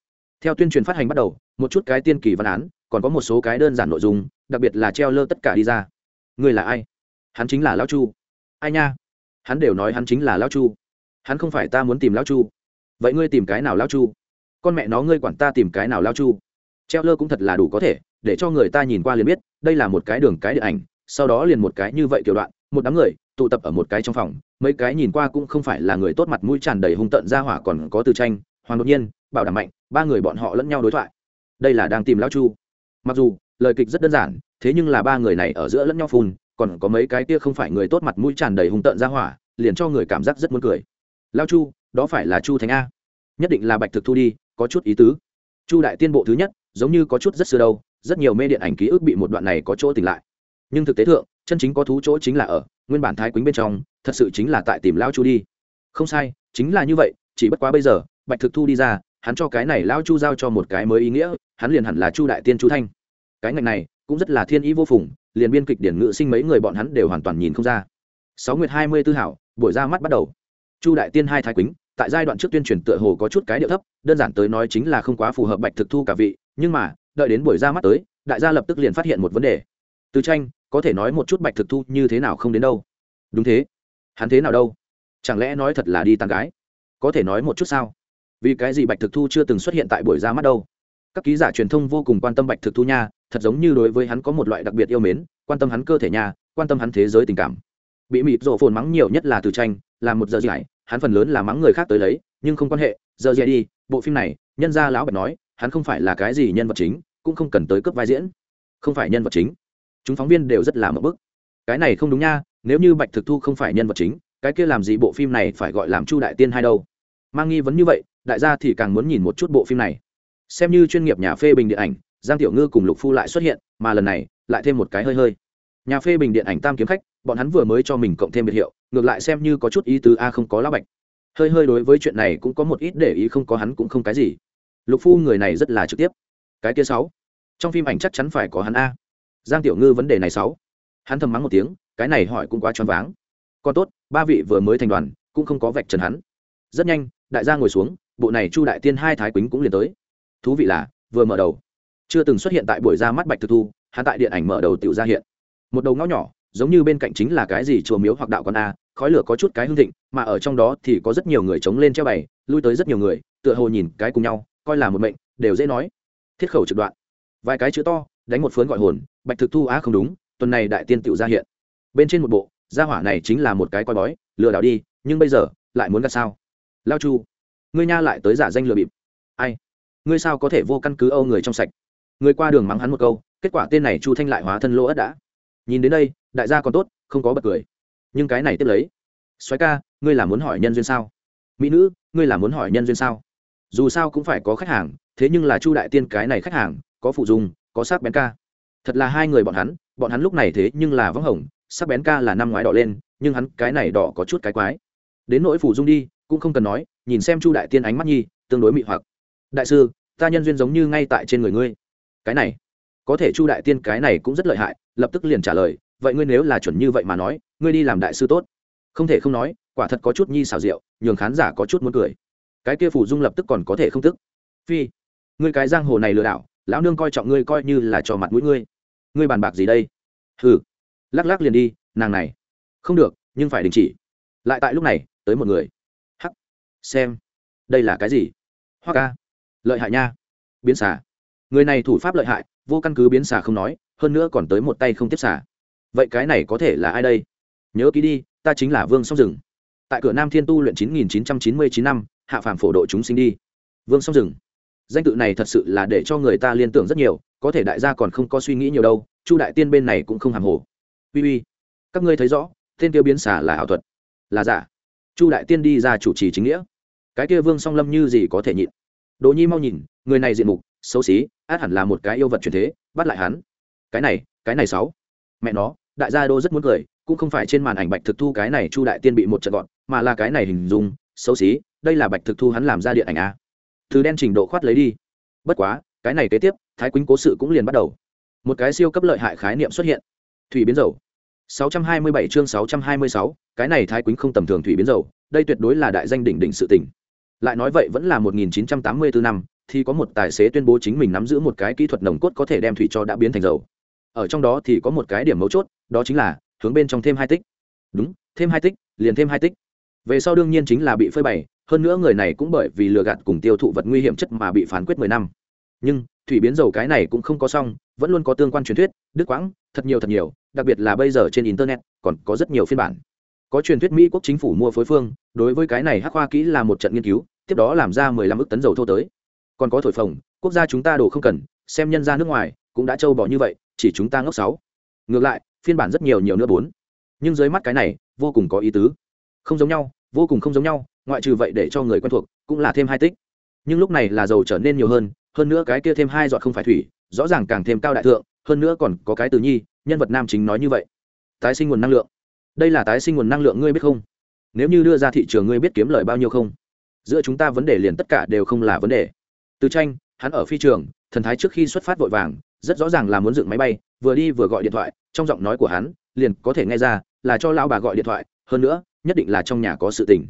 Theo tuyên truyền phát hành bắt đầu, một chút cái tiên kỳ văn án, còn có một số cái đơn giản nội dung, đặc biệt là treo lơ tất cả đi ra. Người là ai? Hắn chính là lão chu. Ai nha? Hắn đều nói hắn chính là lão chu. Hắn không phải ta muốn tìm lão chu. Vậy ngươi tìm cái nào lão chu? Con mẹ nó, ngươi quản ta tìm cái nào lão chu? Treo lơ cũng thật là đủ có thể, để cho người ta nhìn qua liền biết, đây là một cái đường cái điện ảnh, sau đó liền một cái như vậy kiểu đoạn một đám người tụ tập ở một cái trong phòng, mấy cái nhìn qua cũng không phải là người tốt mặt mũi tràn đầy hung tợn ra hỏa còn có từ tranh, hoàng đột nhiên, bảo đảm mạnh, ba người bọn họ lẫn nhau đối thoại. Đây là đang tìm lão chu. Mặc dù, lời kịch rất đơn giản, thế nhưng là ba người này ở giữa lẫn nhau phun, còn có mấy cái kia không phải người tốt mặt mũi tràn đầy hung tợn ra hỏa, liền cho người cảm giác rất muốn cười. Lao chu, đó phải là chu thánh a. Nhất định là bạch thực thu đi, có chút ý tứ. Chu đại tiên bộ thứ nhất, giống như có chút rất xưa đâu, rất nhiều mê điện ảnh ký ức bị một đoạn này có chỗ tỉnh lại. Nhưng thực tế thượng chân chính có thú chỗ chính là ở, nguyên bản thái quýnh bên trong, thật sự chính là tại tìm lao chu đi. Không sai, chính là như vậy, chỉ bất quá bây giờ, bạch thực thu đi ra, hắn cho cái này lao chu giao cho một cái mới ý nghĩa, hắn liền hẳn là chu đại tiên chu thanh. Cái ngành này, cũng rất là thiên ý vô phùng, liền biên kịch điển ngự sinh mấy người bọn hắn đều hoàn toàn nhìn không ra. Sáu nguyệt hai mươi tư hảo, buổi ra mắt bắt đầu. Chu đại tiên hai thái quýnh, tại giai đoạn trước tuyên truyền tựa hồ có chút cái điệu thấp, đơn giản tới nói chính là không quá phù hợp bạch thực thu cả vị, nhưng mà, đợi đến buổi ra mắt tới, đại gia lập tức liền phát hiện một vấn đề từ tranh, có thể nói một chút bạch thực thu như thế nào không đến đâu. Đúng thế. Hắn thế nào đâu? Chẳng lẽ nói thật là đi tàn gái? Có thể nói một chút sao? Vì cái gì bạch thực thu chưa từng xuất hiện tại buổi ra mắt đâu? Các ký giả truyền thông vô cùng quan tâm bạch thực thu nha, thật giống như đối với hắn có một loại đặc biệt yêu mến, quan tâm hắn cơ thể nha, quan tâm hắn thế giới tình cảm. Bị mịt rổ phồn mắng nhiều nhất là từ tranh, là một giờ giải, hắn phần lớn là mắng người khác tới lấy, nhưng không quan hệ, giờ giải đi, bộ phim này, nhân gia lão bạch nói, hắn không phải là cái gì nhân vật chính, cũng không cần tới cướp vai diễn. Không phải nhân vật chính chúng phóng viên đều rất là mập bức. Cái này không đúng nha, nếu như bạch thực thu không phải nhân vật chính, cái kia làm gì bộ phim này phải gọi làm chu đại tiên hay đâu? Mang nghi vấn như vậy, đại gia thì càng muốn nhìn một chút bộ phim này. Xem như chuyên nghiệp nhà phê bình điện ảnh, giang tiểu ngư cùng lục phu lại xuất hiện, mà lần này, lại thêm một cái hơi hơi. Nhà phê bình điện ảnh tam kiếm khách, bọn hắn vừa mới cho mình cộng thêm biệt hiệu, ngược lại xem như có chút ý tứ a không có lá bạch. Hơi hơi đối với chuyện này cũng có một ít để ý không có hắn cũng không cái gì. Lục phu người này rất là trực tiếp. Cái kia sáu. Trong phim ảnh chắc chắn phải có hắn a giang tiểu ngư vấn đề này sáu. Hắn thầm mắng một tiếng, cái này hỏi cũng quá choáng váng. Còn tốt, ba vị vừa mới thành đoàn, cũng không có vạch trần hắn. Rất nhanh, đại gia ngồi xuống, bộ này chu đại tiên hai thái quýnh cũng liền tới. Thú vị là, vừa mở đầu. Chưa từng xuất hiện tại buổi ra mắt bạch thực thu, hắn tại điện ảnh mở đầu tiểu ra hiện. Một đầu ngõ nhỏ, giống như bên cạnh chính là cái gì chùa miếu hoặc đạo con a, khói lửa có chút cái hương thịnh, mà ở trong đó thì có rất nhiều người chống lên treo bày, lui tới rất nhiều người, tựa hồ nhìn cái cùng nhau, coi là một mệnh, đều dễ nói. Thiết khẩu trực đoạn. Vài cái chữ to đánh một phớn gọi hồn, bạch thực thu, á, không đúng, tuần này đại tiên tiểu ra hiện. Bên trên một bộ, gia hỏa này chính là một cái coi bói, lừa đảo đi, nhưng bây giờ, lại muốn gạt sao? Lao chu, ngươi nha lại tới giả danh lừa bịp. Ai? Ngươi sao có thể vô căn cứ âu người trong sạch? Người qua đường mắng hắn một câu, kết quả tên này chu thanh lại hóa thân lỗ ất đã. Nhìn đến đây, đại gia còn tốt, không có bật cười. Nhưng cái này tiếp lấy. Xoáy ca, ngươi là muốn hỏi nhân duyên sao? Mỹ nữ, ngươi là muốn hỏi nhân duyên sao? Dù sao cũng phải có khách hàng, thế nhưng là chu đại tiên cái này khách hàng, có phụ dùng có sắc bén ca. Thật là hai người bọn hắn bọn hắn lúc này thế nhưng là vắng hồng, sắc bén ca là năm ngoái đỏ lên, nhưng hắn cái này đỏ có chút cái quái. Đến nỗi phủ dung đi, cũng không cần nói, nhìn xem chu đại tiên ánh mắt nhi, tương đối mị hoặc. Đại sư, ta nhân duyên giống như ngay tại trên người ngươi. Cái này, có thể chu đại tiên cái này cũng rất lợi hại, lập tức liền trả lời, vậy ngươi nếu là chuẩn như vậy mà nói, ngươi đi làm đại sư tốt. Không thể không nói, quả thật có chút nhi xào rượu nhường khán giả có chút muốn cười. Cái kia phủ dung lập tức còn có thể không tức. Phi, ngươi cái giang hồ này lừa đảo lão nương coi trọng ngươi coi như là cho mặt mũi ngươi. Ngươi bàn bạc gì đây? Hừ. Lắc lắc liền đi, nàng này. Không được, nhưng phải đình chỉ. Lại tại lúc này, tới một người. Hắc. Xem. Đây là cái gì? Hoa ca. Lợi hại nha. Biến xả người này thủ pháp lợi hại, vô căn cứ biến xả không nói, hơn nữa còn tới một tay không tiếp xả vậy cái này có thể là ai đây? Nhớ ký đi, ta chính là vương song rừng tại cửa nam thiên tu luyện chín nghìn chín trăm chín mươi chín năm, hạ phàm phổ độ chúng sinh đi. Vương song rừng danh tự này thật sự là để cho người ta liên tưởng rất nhiều, có thể đại gia còn không có suy nghĩ nhiều đâu, chu đại tiên bên này cũng không hàm hồ. Uy uy, các ngươi thấy rõ, tên tiêu biến xả là ảo thuật. Là giả. Chu đại tiên đi ra chủ trì chính nghĩa. Cái kia vương song lâm như gì có thể nhịn? Đỗ nhi mau nhìn, người này diện mục, xấu xí, át hẳn là một cái yêu vật truyền thế, bắt lại hắn. Cái này cái này sáu mẹ nó, đại gia đô rất muốn cười, cũng không phải trên màn ảnh bạch thực thu cái này chu đại tiên bị một trận gọn, mà là cái này hình dung, xấu xí, đây là bạch thực thu hắn làm ra điện ảnh a thứ đen trình độ khoát lấy đi. Bất quá cái này kế tiếp thái quýnh cố sự cũng liền bắt đầu. Một cái siêu cấp lợi hại khái niệm xuất hiện. Thủy biến dầu. 627 chương 626, cái này thái quýnh không tầm thường thủy biến dầu đây tuyệt đối là đại danh đỉnh đỉnh sự tình. Lại nói vậy vẫn là 1984 năm thì có một tài xế tuyên bố chính mình nắm giữ một cái kỹ thuật nồng cốt có thể đem thủy cho đã biến thành dầu. Ở trong đó thì có một cái điểm mấu chốt đó chính là hướng bên trong thêm hai tích. Đúng thêm hai tích liền thêm hai tích. Về sau đương nhiên chính là bị phơi bày hơn nữa người này cũng bởi vì lừa gạt cùng tiêu thụ vật nguy hiểm chất mà bị phán quyết mười năm. Nhưng, thủy biến dầu cái này cũng không có xong, vẫn luôn có tương quan truyền thuyết, đức quãng, thật nhiều thật nhiều, đặc biệt là bây giờ trên internet, còn có rất nhiều phiên bản. Có truyền thuyết mỹ quốc chính phủ mua phối phương, đối với cái này hắc hoa kỹ là một trận nghiên cứu, tiếp đó làm ra mười lăm ức tấn dầu thô tới. Còn có thổi phồng, quốc gia chúng ta đồ không cần, xem nhân ra nước ngoài, cũng đã trâu bỏ như vậy, chỉ chúng ta ngốc sáu. Ngược lại, phiên bản rất nhiều nhiều nữa bốn. Nhưng dưới mắt cái này, vô cùng có ý tứ. Không giống nhau, vô cùng không giống nhau ngoại trừ vậy để cho người quen thuộc cũng là thêm hai tích. Nhưng lúc này là dầu trở nên nhiều hơn hơn nữa cái kia thêm hai giọt không phải thủy, rõ ràng càng thêm cao đại thượng, hơn nữa còn có cái từ nhi, nhân vật nam chính nói như vậy. Tái sinh nguồn năng lượng. Đây là tái sinh nguồn năng lượng ngươi biết không? Nếu như đưa ra thị trường ngươi biết kiếm lời bao nhiêu không? Giữa chúng ta vấn đề liền tất cả đều không là vấn đề. Từ tranh, hắn ở phi trường, thần thái trước khi xuất phát vội vàng, rất rõ ràng là muốn dựng máy bay, vừa đi vừa gọi điện thoại, trong giọng nói của hắn, liền có thể nghe ra là cho lão bà gọi điện thoại, hơn nữa, nhất định là trong nhà có sự tình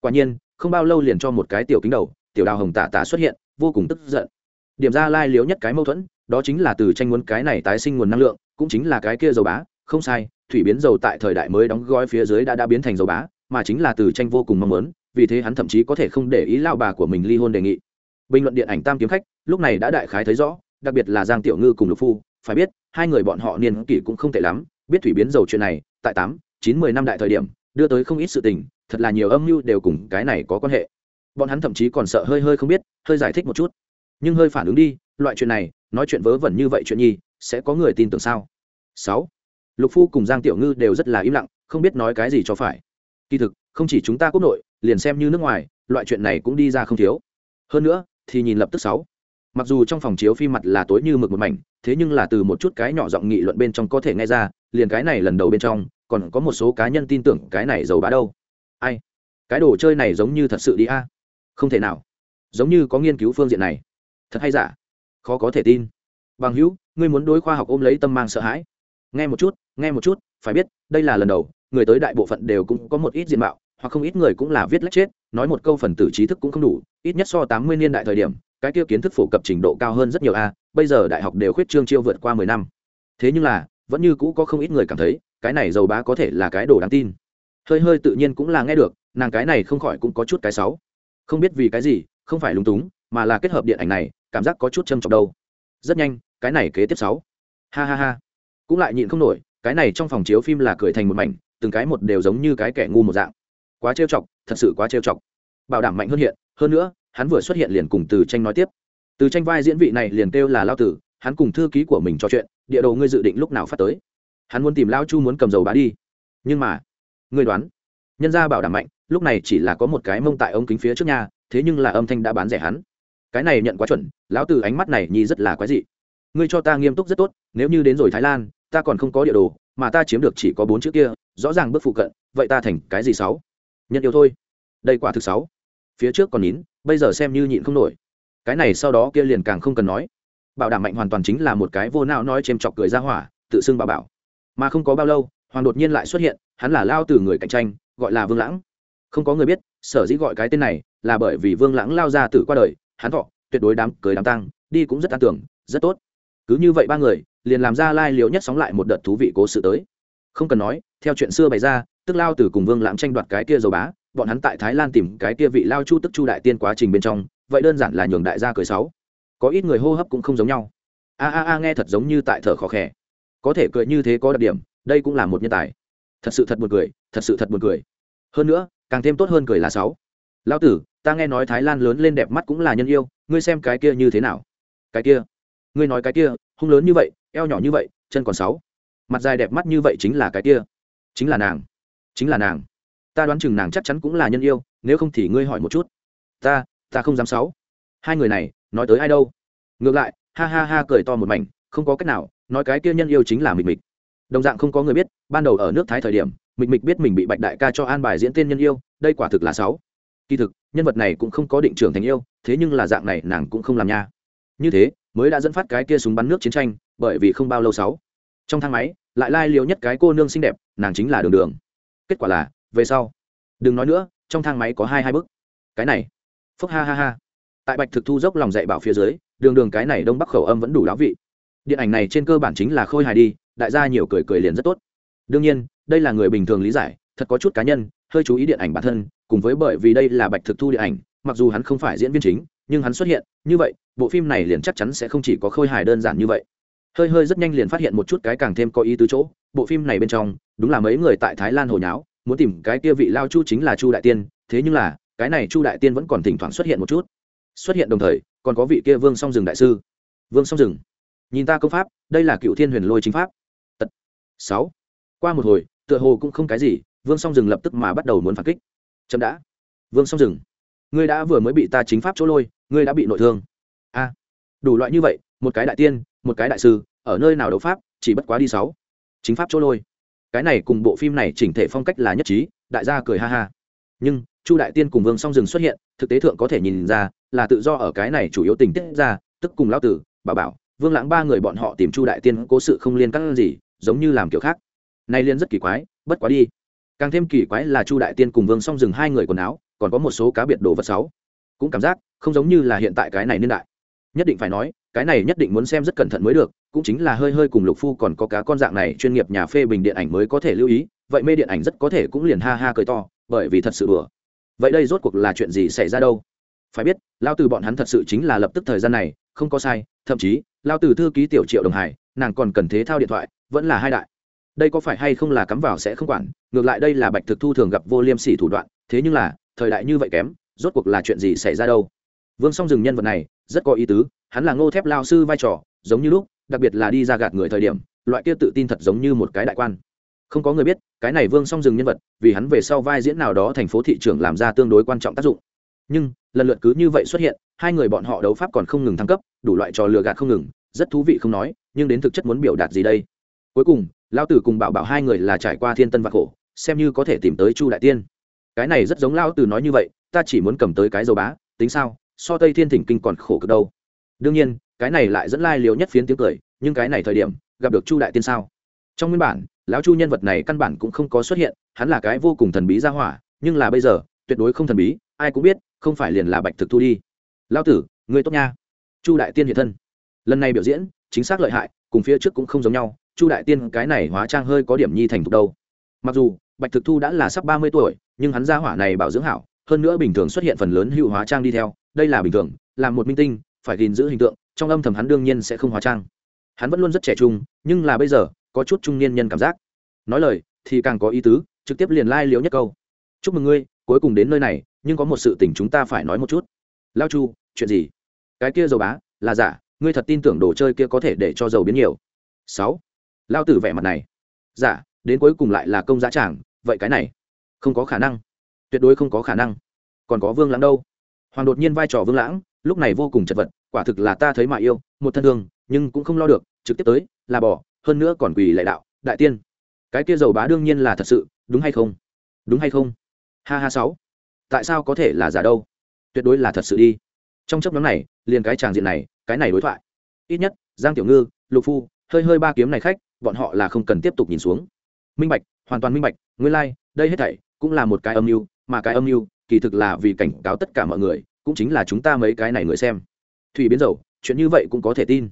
quả nhiên, không bao lâu liền cho một cái tiểu kính đầu, tiểu đào hồng tả tả xuất hiện, vô cùng tức giận. Điểm ra lai liếu nhất cái mâu thuẫn, đó chính là từ tranh muốn cái này tái sinh nguồn năng lượng, cũng chính là cái kia dầu bá, không sai, thủy biến dầu tại thời đại mới đóng gói phía dưới đã đã biến thành dầu bá, mà chính là từ tranh vô cùng mong muốn, vì thế hắn thậm chí có thể không để ý lao bà của mình ly hôn đề nghị. Bình luận điện ảnh tam kiếm khách, lúc này đã đại khái thấy rõ, đặc biệt là giang tiểu ngư cùng lục phu, phải biết, hai người bọn họ niên kỷ cũng không tệ lắm, biết thủy biến dầu chuyện này, tại tám, chín, mười năm đại thời điểm, đưa tới không ít sự tình thật là nhiều âm mưu đều cùng cái này có quan hệ. Bọn hắn thậm chí còn sợ hơi hơi không biết, hơi giải thích một chút. Nhưng hơi phản ứng đi, loại chuyện này, nói chuyện vớ vẩn như vậy chuyện nhi sẽ có người tin tưởng sao? Sáu. Lục phu cùng giang tiểu ngư đều rất là im lặng, không biết nói cái gì cho phải. Kỳ thực, không chỉ chúng ta quốc nội, liền xem như nước ngoài, loại chuyện này cũng đi ra không thiếu. Hơn nữa, thì nhìn lập tức sáu. Mặc dù trong phòng chiếu phim mặt là tối như mực một mảnh, thế nhưng là từ một chút cái nhỏ giọng nghị luận bên trong có thể nghe ra, liền cái này lần đầu bên trong, còn có một số cá nhân tin tưởng cái này giàu bá đâu ai? Cái đồ chơi này giống như thật sự đi a. Không thể nào. Giống như có nghiên cứu phương diện này. Thật hay giả? Khó có thể tin. Bằng hữu, ngươi muốn đối khoa học ôm lấy tâm mang sợ hãi. Nghe một chút, nghe một chút, phải biết, đây là lần đầu, người tới đại bộ phận đều cũng có một ít diện mạo, hoặc không ít người cũng là viết lách chết, nói một câu phần tử trí thức cũng không đủ, ít nhất so tám mươi niên đại thời điểm, cái kia kiến thức phổ cập trình độ cao hơn rất nhiều a, bây giờ đại học đều khuyết trương chiêu vượt qua mười năm. Thế nhưng là, vẫn như cũ có không ít người cảm thấy, cái này giàu bá có thể là cái đồ đáng tin hơi hơi tự nhiên cũng là nghe được, nàng cái này không khỏi cũng có chút cái sáu. Không biết vì cái gì, không phải lúng túng, mà là kết hợp điện ảnh này, cảm giác có chút châm trọng đâu. Rất nhanh, cái này kế tiếp sáu. Ha ha ha. Cũng lại nhịn không nổi, cái này trong phòng chiếu phim là cười thành một mảnh, từng cái một đều giống như cái kẻ ngu một dạng. Quá trêu chọc, thật sự quá trêu chọc. Bảo đảm mạnh hơn hiện, hơn nữa, hắn vừa xuất hiện liền cùng từ tranh nói tiếp. Từ tranh vai diễn vị này liền kêu là lao tử, hắn cùng thư ký của mình trò chuyện, địa đồ ngươi dự định lúc nào phát tới. Hắn muốn tìm lao chu muốn cầm dầu bá đi. Nhưng mà ngươi đoán. Nhân gia bảo đảm mạnh, lúc này chỉ là có một cái mông tại ống kính phía trước nhà thế nhưng là âm thanh đã bán rẻ hắn. Cái này nhận quá chuẩn, lão từ ánh mắt này nhi rất là quái dị. Ngươi cho ta nghiêm túc rất tốt, nếu như đến rồi thái lan, ta còn không có địa đồ, mà ta chiếm được chỉ có bốn chữ kia, rõ ràng bước phụ cận, vậy ta thành cái gì sáu? Nhận yêu thôi. Đây quả thực sáu. Phía trước còn nín, bây giờ xem như nhịn không nổi. Cái này sau đó kia liền càng không cần nói. Bảo đảm mạnh hoàn toàn chính là một cái vô não nói chêm chọc cười ra hỏa, tự xưng bảo bảo. Mà không có bao lâu, hoàng đột nhiên lại xuất hiện hắn là lao từ người cạnh tranh, gọi là vương lãng. Không có người biết, sở dĩ gọi cái tên này là bởi vì vương lãng lao ra từ qua đời, hắn thọ, tuyệt đối đám cười đám tăng đi cũng rất an tưởng, rất tốt. Cứ như vậy ba người, liền làm ra lai liệu nhất sóng lại một đợt thú vị cố sự tới. Không cần nói, theo chuyện xưa bày ra, tức lao từ cùng vương lãng tranh đoạt cái kia dầu bá, bọn hắn tại thái lan tìm cái kia vị lao chu tức chu đại tiên quá trình bên trong, vậy đơn giản là nhường đại gia cười sáu có ít người hô hấp cũng không giống nhau. A a a, nghe thật giống như tại thở khó khẽ. có thể cười như thế có đặc điểm, đây cũng là một nhân tài thật sự thật buồn cười, thật sự thật buồn cười. Hơn nữa, càng thêm tốt hơn cười là sáu. Lão tử, ta nghe nói thái lan lớn lên đẹp mắt cũng là nhân yêu, ngươi xem cái kia như thế nào? Cái kia. Ngươi nói cái kia, hung lớn như vậy, eo nhỏ như vậy, chân còn sáu. Mặt dài đẹp mắt như vậy chính là cái kia. Chính là nàng. Chính là nàng. Ta đoán chừng nàng chắc chắn cũng là nhân yêu, nếu không thì ngươi hỏi một chút. Ta ta không dám sáu. Hai người này, nói tới ai đâu? Ngược lại, ha ha ha cười to một mảnh, không có cách nào, nói cái kia nhân yêu chính là mịch mịch đồng dạng không có người biết, ban đầu ở nước thái thời điểm, mịch mịch biết mình bị bạch đại ca cho an bài diễn tên nhân yêu, đây quả thực là sáu kỳ thực, nhân vật này cũng không có định trưởng thành yêu, thế nhưng là dạng này nàng cũng không làm nha. Như thế, mới đã dẫn phát cái kia súng bắn nước chiến tranh, bởi vì không bao lâu sáu trong thang máy, lại lai liều nhất cái cô nương xinh đẹp, nàng chính là đường đường. Kết quả là, về sau, đừng nói nữa, trong thang máy có hai hai bức. Cái này, phúc ha ha ha. Tại bạch thực thu dốc lòng dạy bảo phía dưới, đường đường cái này đông bắc khẩu âm vẫn đủ đáo vị. Điện ảnh này trên cơ bản chính là khôi hài đi đại gia nhiều cười cười liền rất tốt. Đương nhiên, đây là người bình thường lý giải, thật có chút cá nhân, hơi chú ý điện ảnh bản thân, cùng với bởi vì đây là bạch thực thu điện ảnh, mặc dù hắn không phải diễn viên chính, nhưng hắn xuất hiện, như vậy, bộ phim này liền chắc chắn sẽ không chỉ có khôi hài đơn giản như vậy. Hơi hơi rất nhanh liền phát hiện một chút cái càng thêm có ý tứ chỗ, bộ phim này bên trong, đúng là mấy người tại thái lan hồi nháo, muốn tìm cái kia vị lao chu chính là chu đại tiên, thế nhưng là, cái này chu đại tiên vẫn còn thỉnh thoảng xuất hiện một chút. Xuất hiện đồng thời, còn có vị kia vương song rừng đại sư. Vương song rừng nhìn ta công pháp, đây là cựu thiên huyền lôi chính pháp sáu. Qua một hồi tựa hồ cũng không cái gì vương song dừng lập tức mà bắt đầu muốn phản kích. Chậm đã. Vương song dừng, ngươi đã vừa mới bị ta chính pháp chỗ lôi ngươi đã bị nội thương. A. Đủ loại như vậy một cái đại tiên một cái đại sư ở nơi nào đấu pháp chỉ bất quá đi sáu. Chính pháp chỗ lôi. Cái này cùng bộ phim này chỉnh thể phong cách là nhất trí đại gia cười ha ha. Nhưng chu đại tiên cùng vương song dừng xuất hiện thực tế thượng có thể nhìn ra là tự do ở cái này chủ yếu tình tiết ra tức cùng lão tử bà bảo vương lãng ba người bọn họ tìm chu đại tiên cố sự không liên cắt gì giống như làm kiểu khác. Nay liên rất kỳ quái, bất quá đi. Càng thêm kỳ quái là chu đại tiên cùng vương song Dừng hai người quần áo, còn có một số cá biệt đồ vật sáu. Cũng cảm giác, không giống như là hiện tại cái này niên đại. Nhất định phải nói, cái này nhất định muốn xem rất cẩn thận mới được, cũng chính là hơi hơi cùng lục phu còn có cá con dạng này chuyên nghiệp nhà phê bình điện ảnh mới có thể lưu ý, vậy mê điện ảnh rất có thể cũng liền ha ha cười to, bởi vì thật sự đùa. Vậy đây rốt cuộc là chuyện gì xảy ra đâu? Phải biết, lao từ bọn hắn thật sự chính là lập tức thời gian này, không có sai, thậm chí, lao từ thư ký tiểu triệu đồng hải, nàng còn cần thế thao điện thoại vẫn là hai đại. Đây có phải hay không là cắm vào sẽ không quản, ngược lại đây là bạch thực thu thường gặp vô liêm sỉ thủ đoạn, thế nhưng là, thời đại như vậy kém, rốt cuộc là chuyện gì xảy ra đâu? Vương song dừng nhân vật này, rất có ý tứ, hắn là ngô thép lao sư vai trò, giống như lúc, đặc biệt là đi ra gạt người thời điểm, loại kia tự tin thật giống như một cái đại quan. Không có người biết, cái này vương song dừng nhân vật, vì hắn về sau vai diễn nào đó thành phố thị trường làm ra tương đối quan trọng tác dụng. Nhưng, lần lượt cứ như vậy xuất hiện, hai người bọn họ đấu pháp còn không ngừng thăng cấp, đủ loại trò lừa gạt không ngừng, rất thú vị không nói, nhưng đến thực chất muốn biểu đạt gì đây? Cuối cùng lao tử cùng bảo bảo hai người là trải qua thiên tân vạc khổ, xem như có thể tìm tới chu đại tiên. Cái này rất giống lao tử nói như vậy, ta chỉ muốn cầm tới cái dầu bá, tính sao, so tây thiên thỉnh kinh còn khổ cực đâu. Đương nhiên, cái này lại dẫn lai liều nhất phiến tiếng cười, nhưng cái này thời điểm, gặp được chu đại tiên sao? Trong nguyên bản, lão chu nhân vật này căn bản cũng không có xuất hiện, hắn là cái vô cùng thần bí ra hỏa, nhưng là bây giờ, tuyệt đối không thần bí, ai cũng biết, không phải liền là bạch thực thu đi. Lao tử người tốt nha. Chu đại tiên hiện thân. Lần này biểu diễn, chính xác lợi hại, cùng phía trước cũng không giống nhau chu đại tiên, cái này hóa trang hơi có điểm nhi thành thục đâu. Mặc dù, bạch thực thu đã là sắp ba mươi tuổi, nhưng hắn ra hỏa này bảo dưỡng hảo, hơn nữa bình thường xuất hiện phần lớn hữu hóa trang đi theo, đây là bình thường, là một minh tinh, phải gìn giữ hình tượng, trong âm thầm hắn đương nhiên sẽ không hóa trang. Hắn vẫn luôn rất trẻ trung, nhưng là bây giờ, có chút trung niên nhân cảm giác. Nói lời, thì càng có ý tứ, trực tiếp liền lai、like、liễu nhất câu. Chúc mừng ngươi, cuối cùng đến nơi này, nhưng có một sự tình chúng ta phải nói một chút. Lao chu, chuyện gì? Cái kia dầu bá, là giả, ngươi thật tin tưởng đồ chơi kia có thể để cho dầu biến nhiều. Sáu lao tử vẻ mặt này. Giả đến cuối cùng lại là công giá tràng, vậy cái này, không có khả năng. Tuyệt đối không có khả năng. Còn có vương lãng đâu? Hoàng đột nhiên vai trò vương lãng, lúc này vô cùng chật vật, quả thực là ta thấy mà yêu, một thân thương nhưng cũng không lo được, trực tiếp tới, là bỏ, hơn nữa còn quỳ lại đạo, đại tiên, cái kia dầu bá đương nhiên là thật sự, đúng hay không? Đúng hay không? Ha ha sáu, tại sao có thể là giả đâu? Tuyệt đối là thật sự đi. Trong chấp nhóm này, liền cái tràng diện này, cái này đối thoại. Ít nhất, giang tiểu ngư, lục phu, hơi hơi ba kiếm này khách bọn họ là không cần tiếp tục nhìn xuống. Minh bạch hoàn toàn minh bạch nguyên lai、like, đây hết thảy cũng là một cái âm mưu mà cái âm mưu kỳ thực là vì cảnh cáo tất cả mọi người cũng chính là chúng ta mấy cái này người xem. Thủy biến dầu chuyện như vậy cũng có thể tin.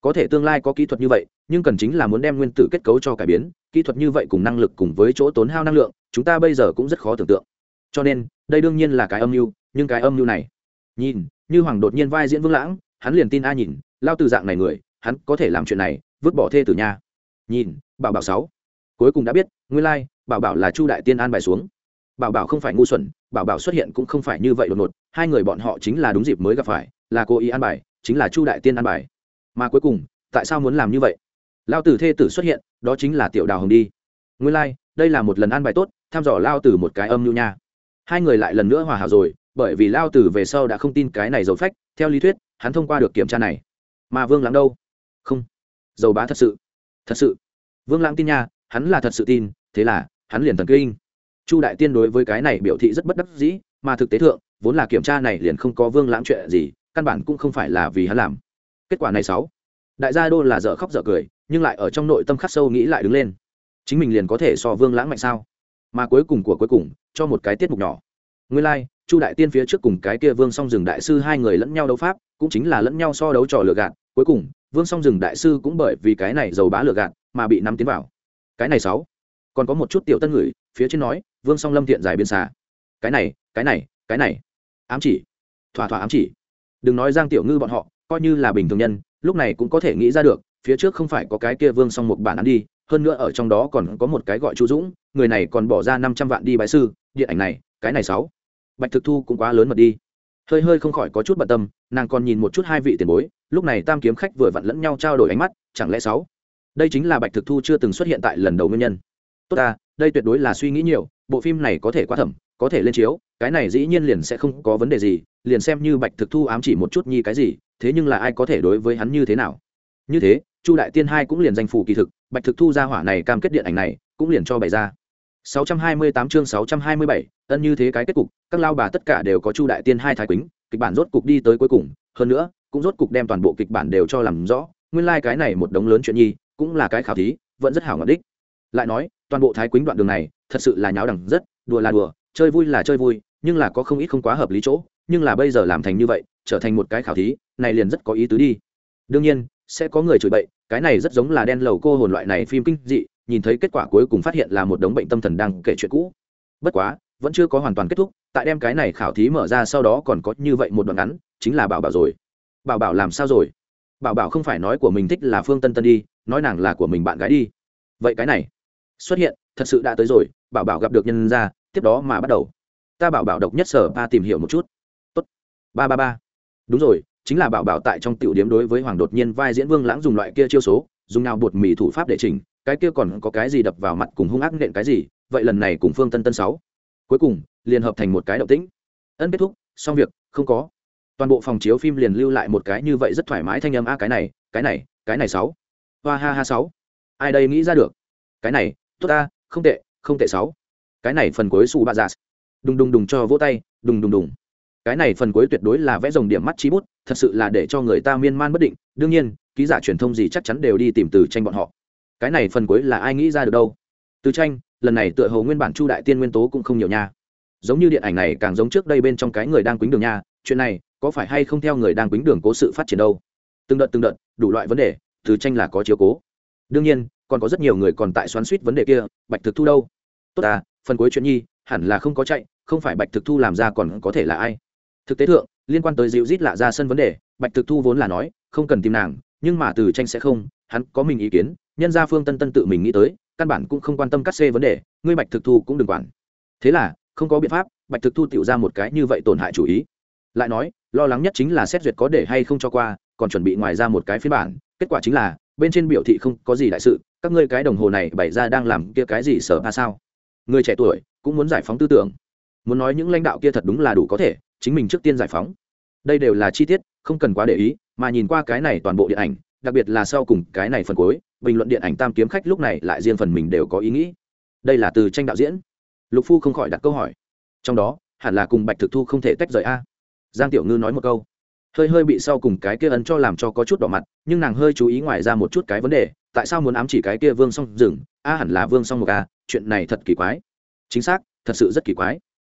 Có thể tương lai có kỹ thuật như vậy nhưng cần chính là muốn đem nguyên tử kết cấu cho cải biến kỹ thuật như vậy cùng năng lực cùng với chỗ tốn hao năng lượng chúng ta bây giờ cũng rất khó tưởng tượng. Cho nên đây đương nhiên là cái âm mưu nhưng cái âm mưu này nhìn như hoàng đột nhiên vai diễn vương lãng hắn liền tin a nhìn lao từ dạng này người hắn có thể làm chuyện này vứt bỏ thê tử nha nhìn, bảo bảo sáu. Cuối cùng đã biết, nguyên Lai, bảo bảo là chu đại tiên an bài xuống. Bảo bảo không phải ngu xuẩn, bảo bảo xuất hiện cũng không phải như vậy đột ngột, hai người bọn họ chính là đúng dịp mới gặp phải, là cố ý an bài, chính là chu đại tiên an bài. Mà cuối cùng, tại sao muốn làm như vậy? Lao tử thê tử xuất hiện, đó chính là tiểu đào hồng đi. Nguyên Lai, đây là một lần an bài tốt thăm dò lao tử một cái âm nhu nha. Hai người lại lần nữa hòa hảo rồi, bởi vì lao tử về sau đã không tin cái này dầu phách, theo lý thuyết, hắn thông qua được kiểm tra này. Mà vương lãng đâu? Không. Dầu bá thật sự thật sự. Vương lãng tin nha hắn là thật sự tin thế là hắn liền thần kinh. Chu đại tiên đối với cái này biểu thị rất bất đắc dĩ mà thực tế thượng vốn là kiểm tra này liền không có vương lãng chuyện gì căn bản cũng không phải là vì hắn làm. Kết quả này sáu. Đại gia đô là dở khóc dở cười nhưng lại ở trong nội tâm khắc sâu nghĩ lại đứng lên. Chính mình liền có thể so vương lãng mạnh sao? Mà cuối cùng của cuối cùng cho một cái tiết mục nhỏ. Nguyên lai、like, chu đại tiên phía trước cùng cái kia vương song rừng đại sư hai người lẫn nhau đấu pháp cũng chính là lẫn nhau so đấu trò lừa gạt cuối cùng vương song rừng đại sư cũng bởi vì cái này giàu bá lừa gạt mà bị nắm tiến vào. Cái này sáu. Còn có một chút tiểu tân ngửi, phía trên nói, vương song lâm thiện giải biên xà. Cái này cái này cái này. Ám chỉ. Thỏa thỏa ám chỉ. Đừng nói giang tiểu ngư bọn họ, coi như là bình thường nhân, lúc này cũng có thể nghĩ ra được, phía trước không phải có cái kia vương song một bản án đi, hơn nữa ở trong đó còn có một cái gọi chu dũng, người này còn bỏ ra năm trăm vạn đi bái sư, điện ảnh này, cái này sáu. Bạch thực thu cũng quá lớn mật đi hơi hơi không khỏi có chút bận tâm, nàng còn nhìn một chút hai vị tiền bối, lúc này tam kiếm khách vừa vặn lẫn nhau trao đổi ánh mắt, chẳng lẽ sáu? Đây chính là bạch thực thu chưa từng xuất hiện tại lần đầu nguyên nhân. Tốt ta, đây tuyệt đối là suy nghĩ nhiều, bộ phim này có thể quá thẩm, có thể lên chiếu, cái này dĩ nhiên liền sẽ không có vấn đề gì, liền xem như bạch thực thu ám chỉ một chút nhi cái gì, thế nhưng là ai có thể đối với hắn như thế nào? Như thế, chu đại tiên hai cũng liền danh phủ kỳ thực, bạch thực thu ra hỏa này cam kết điện ảnh này, cũng liền cho bày ra. 628 chương 627, ân như thế cái kết cục các lao bà tất cả đều có chu đại tiên hai thái quýnh kịch bản rốt cục đi tới cuối cùng hơn nữa cũng rốt cục đem toàn bộ kịch bản đều cho làm rõ nguyên lai like cái này một đống lớn chuyện nhi cũng là cái khảo thí vẫn rất hảo ngọt đích. Lại nói toàn bộ thái quýnh đoạn đường này thật sự là nháo đẳng rất đùa là đùa chơi vui là chơi vui nhưng là có không ít không quá hợp lý chỗ nhưng là bây giờ làm thành như vậy trở thành một cái khảo thí này liền rất có ý tứ đi. Đương nhiên sẽ có người chửi bậy cái này rất giống là đen lầu cô hồn loại này phim kinh dị nhìn thấy kết quả cuối cùng phát hiện là một đống bệnh tâm thần đang kể chuyện cũ. Bất quá, vẫn chưa có hoàn toàn kết thúc, tại đem cái này khảo thí mở ra sau đó còn có như vậy một đoạn ngắn, chính là bảo bảo rồi. Bảo bảo làm sao rồi? Bảo bảo không phải nói của mình thích là phương tân tân đi, nói nàng là của mình bạn gái đi. Vậy cái này, xuất hiện, thật sự đã tới rồi, bảo bảo gặp được nhân ra tiếp đó mà bắt đầu. Ta bảo bảo độc nhất sở ba tìm hiểu một chút. Tốt. Ba ba ba. Đúng rồi, chính là bảo bảo tại trong tiểu điếm đối với hoàng đột nhiên vai diễn vương lãng dùng loại kia chiêu số, dùng nào bột mì thủ pháp để chỉnh cái kia còn có cái gì đập vào mặt cùng hung ác nện cái gì, vậy lần này cùng phương tân tân sáu. Cuối cùng, liền hợp thành một cái động tĩnh. Ân kết thúc, xong việc, không có. Toàn bộ phòng chiếu phim liền lưu lại một cái như vậy rất thoải mái thanh âm, a, cái này cái này cái này sáu. Hoa ha ha, sáu. Ai đây nghĩ ra được? Cái này, tốt ta, không tệ không tệ sáu. Cái này phần cuối xù bạ dạ. Đùng đùng đùng cho vỗ tay, đùng đùng đùng. Cái này phần cuối tuyệt đối là vẽ dòng điểm mắt trí bút, thật sự là để cho người ta miên man bất định, đương nhiên, ký giả truyền thông gì chắc chắn đều đi tìm từ tranh bọn họ cái này phần cuối là ai nghĩ ra được đâu? Từ tranh, lần này tựa hồ nguyên bản chu đại tiên nguyên tố cũng không nhiều nha. Giống như điện ảnh này càng giống trước đây bên trong cái người đang quýnh đường nha, chuyện này có phải hay không theo người đang quýnh đường cố sự phát triển đâu? Từng đợt từng đợt, đủ loại vấn đề, từ tranh là có chiếu cố. Đương nhiên, còn có rất nhiều người còn tại xoắn suýt vấn đề kia, bạch thực thu đâu? Tốt à phần cuối chuyện nhi, hẳn là không có chạy, không phải bạch thực thu làm ra còn có thể là ai? Thực tế thượng, liên quan tới dịu rít lạ ra sân vấn đề, bạch thực thu vốn là nói, không cần tìm nàng, nhưng mà từ tranh sẽ không, hắn có mình ý kiến nhân gia phương tân tân tự mình nghĩ tới, căn bản cũng không quan tâm cắt xê vấn đề, ngươi bạch thực thu cũng đừng quản. Thế là, không có biện pháp, bạch thực thu tự ra một cái như vậy tổn hại chủ ý. Lại nói, lo lắng nhất chính là xét duyệt có để hay không cho qua, còn chuẩn bị ngoài ra một cái phiên bản. Kết quả chính là, bên trên biểu thị không có gì đại sự, các ngươi cái đồng hồ này bày ra đang làm kia cái gì sở ba sao? Người trẻ tuổi cũng muốn giải phóng tư tưởng. Muốn nói những lãnh đạo kia thật đúng là đủ có thể, chính mình trước tiên giải phóng. Đây đều là chi tiết, không cần quá để ý, mà nhìn qua cái này toàn bộ điện ảnh, đặc biệt là sau cùng cái này phần cuối bình luận điện ảnh tam kiếm khách lúc này lại riêng phần mình đều có ý nghĩ. Đây là từ tranh đạo diễn. Lục phu không khỏi đặt câu hỏi. Trong đó, hẳn là cùng bạch thực thu không thể tách rời a. Giang tiểu ngư nói một câu. Hơi hơi bị sau cùng cái kia ấn cho làm cho có chút đỏ mặt, nhưng nàng hơi chú ý ngoài ra một chút cái vấn đề, tại sao muốn ám chỉ cái kia vương song rừng a hẳn là vương song một a, chuyện này thật kỳ quái. Chính xác, thật sự rất kỳ quái.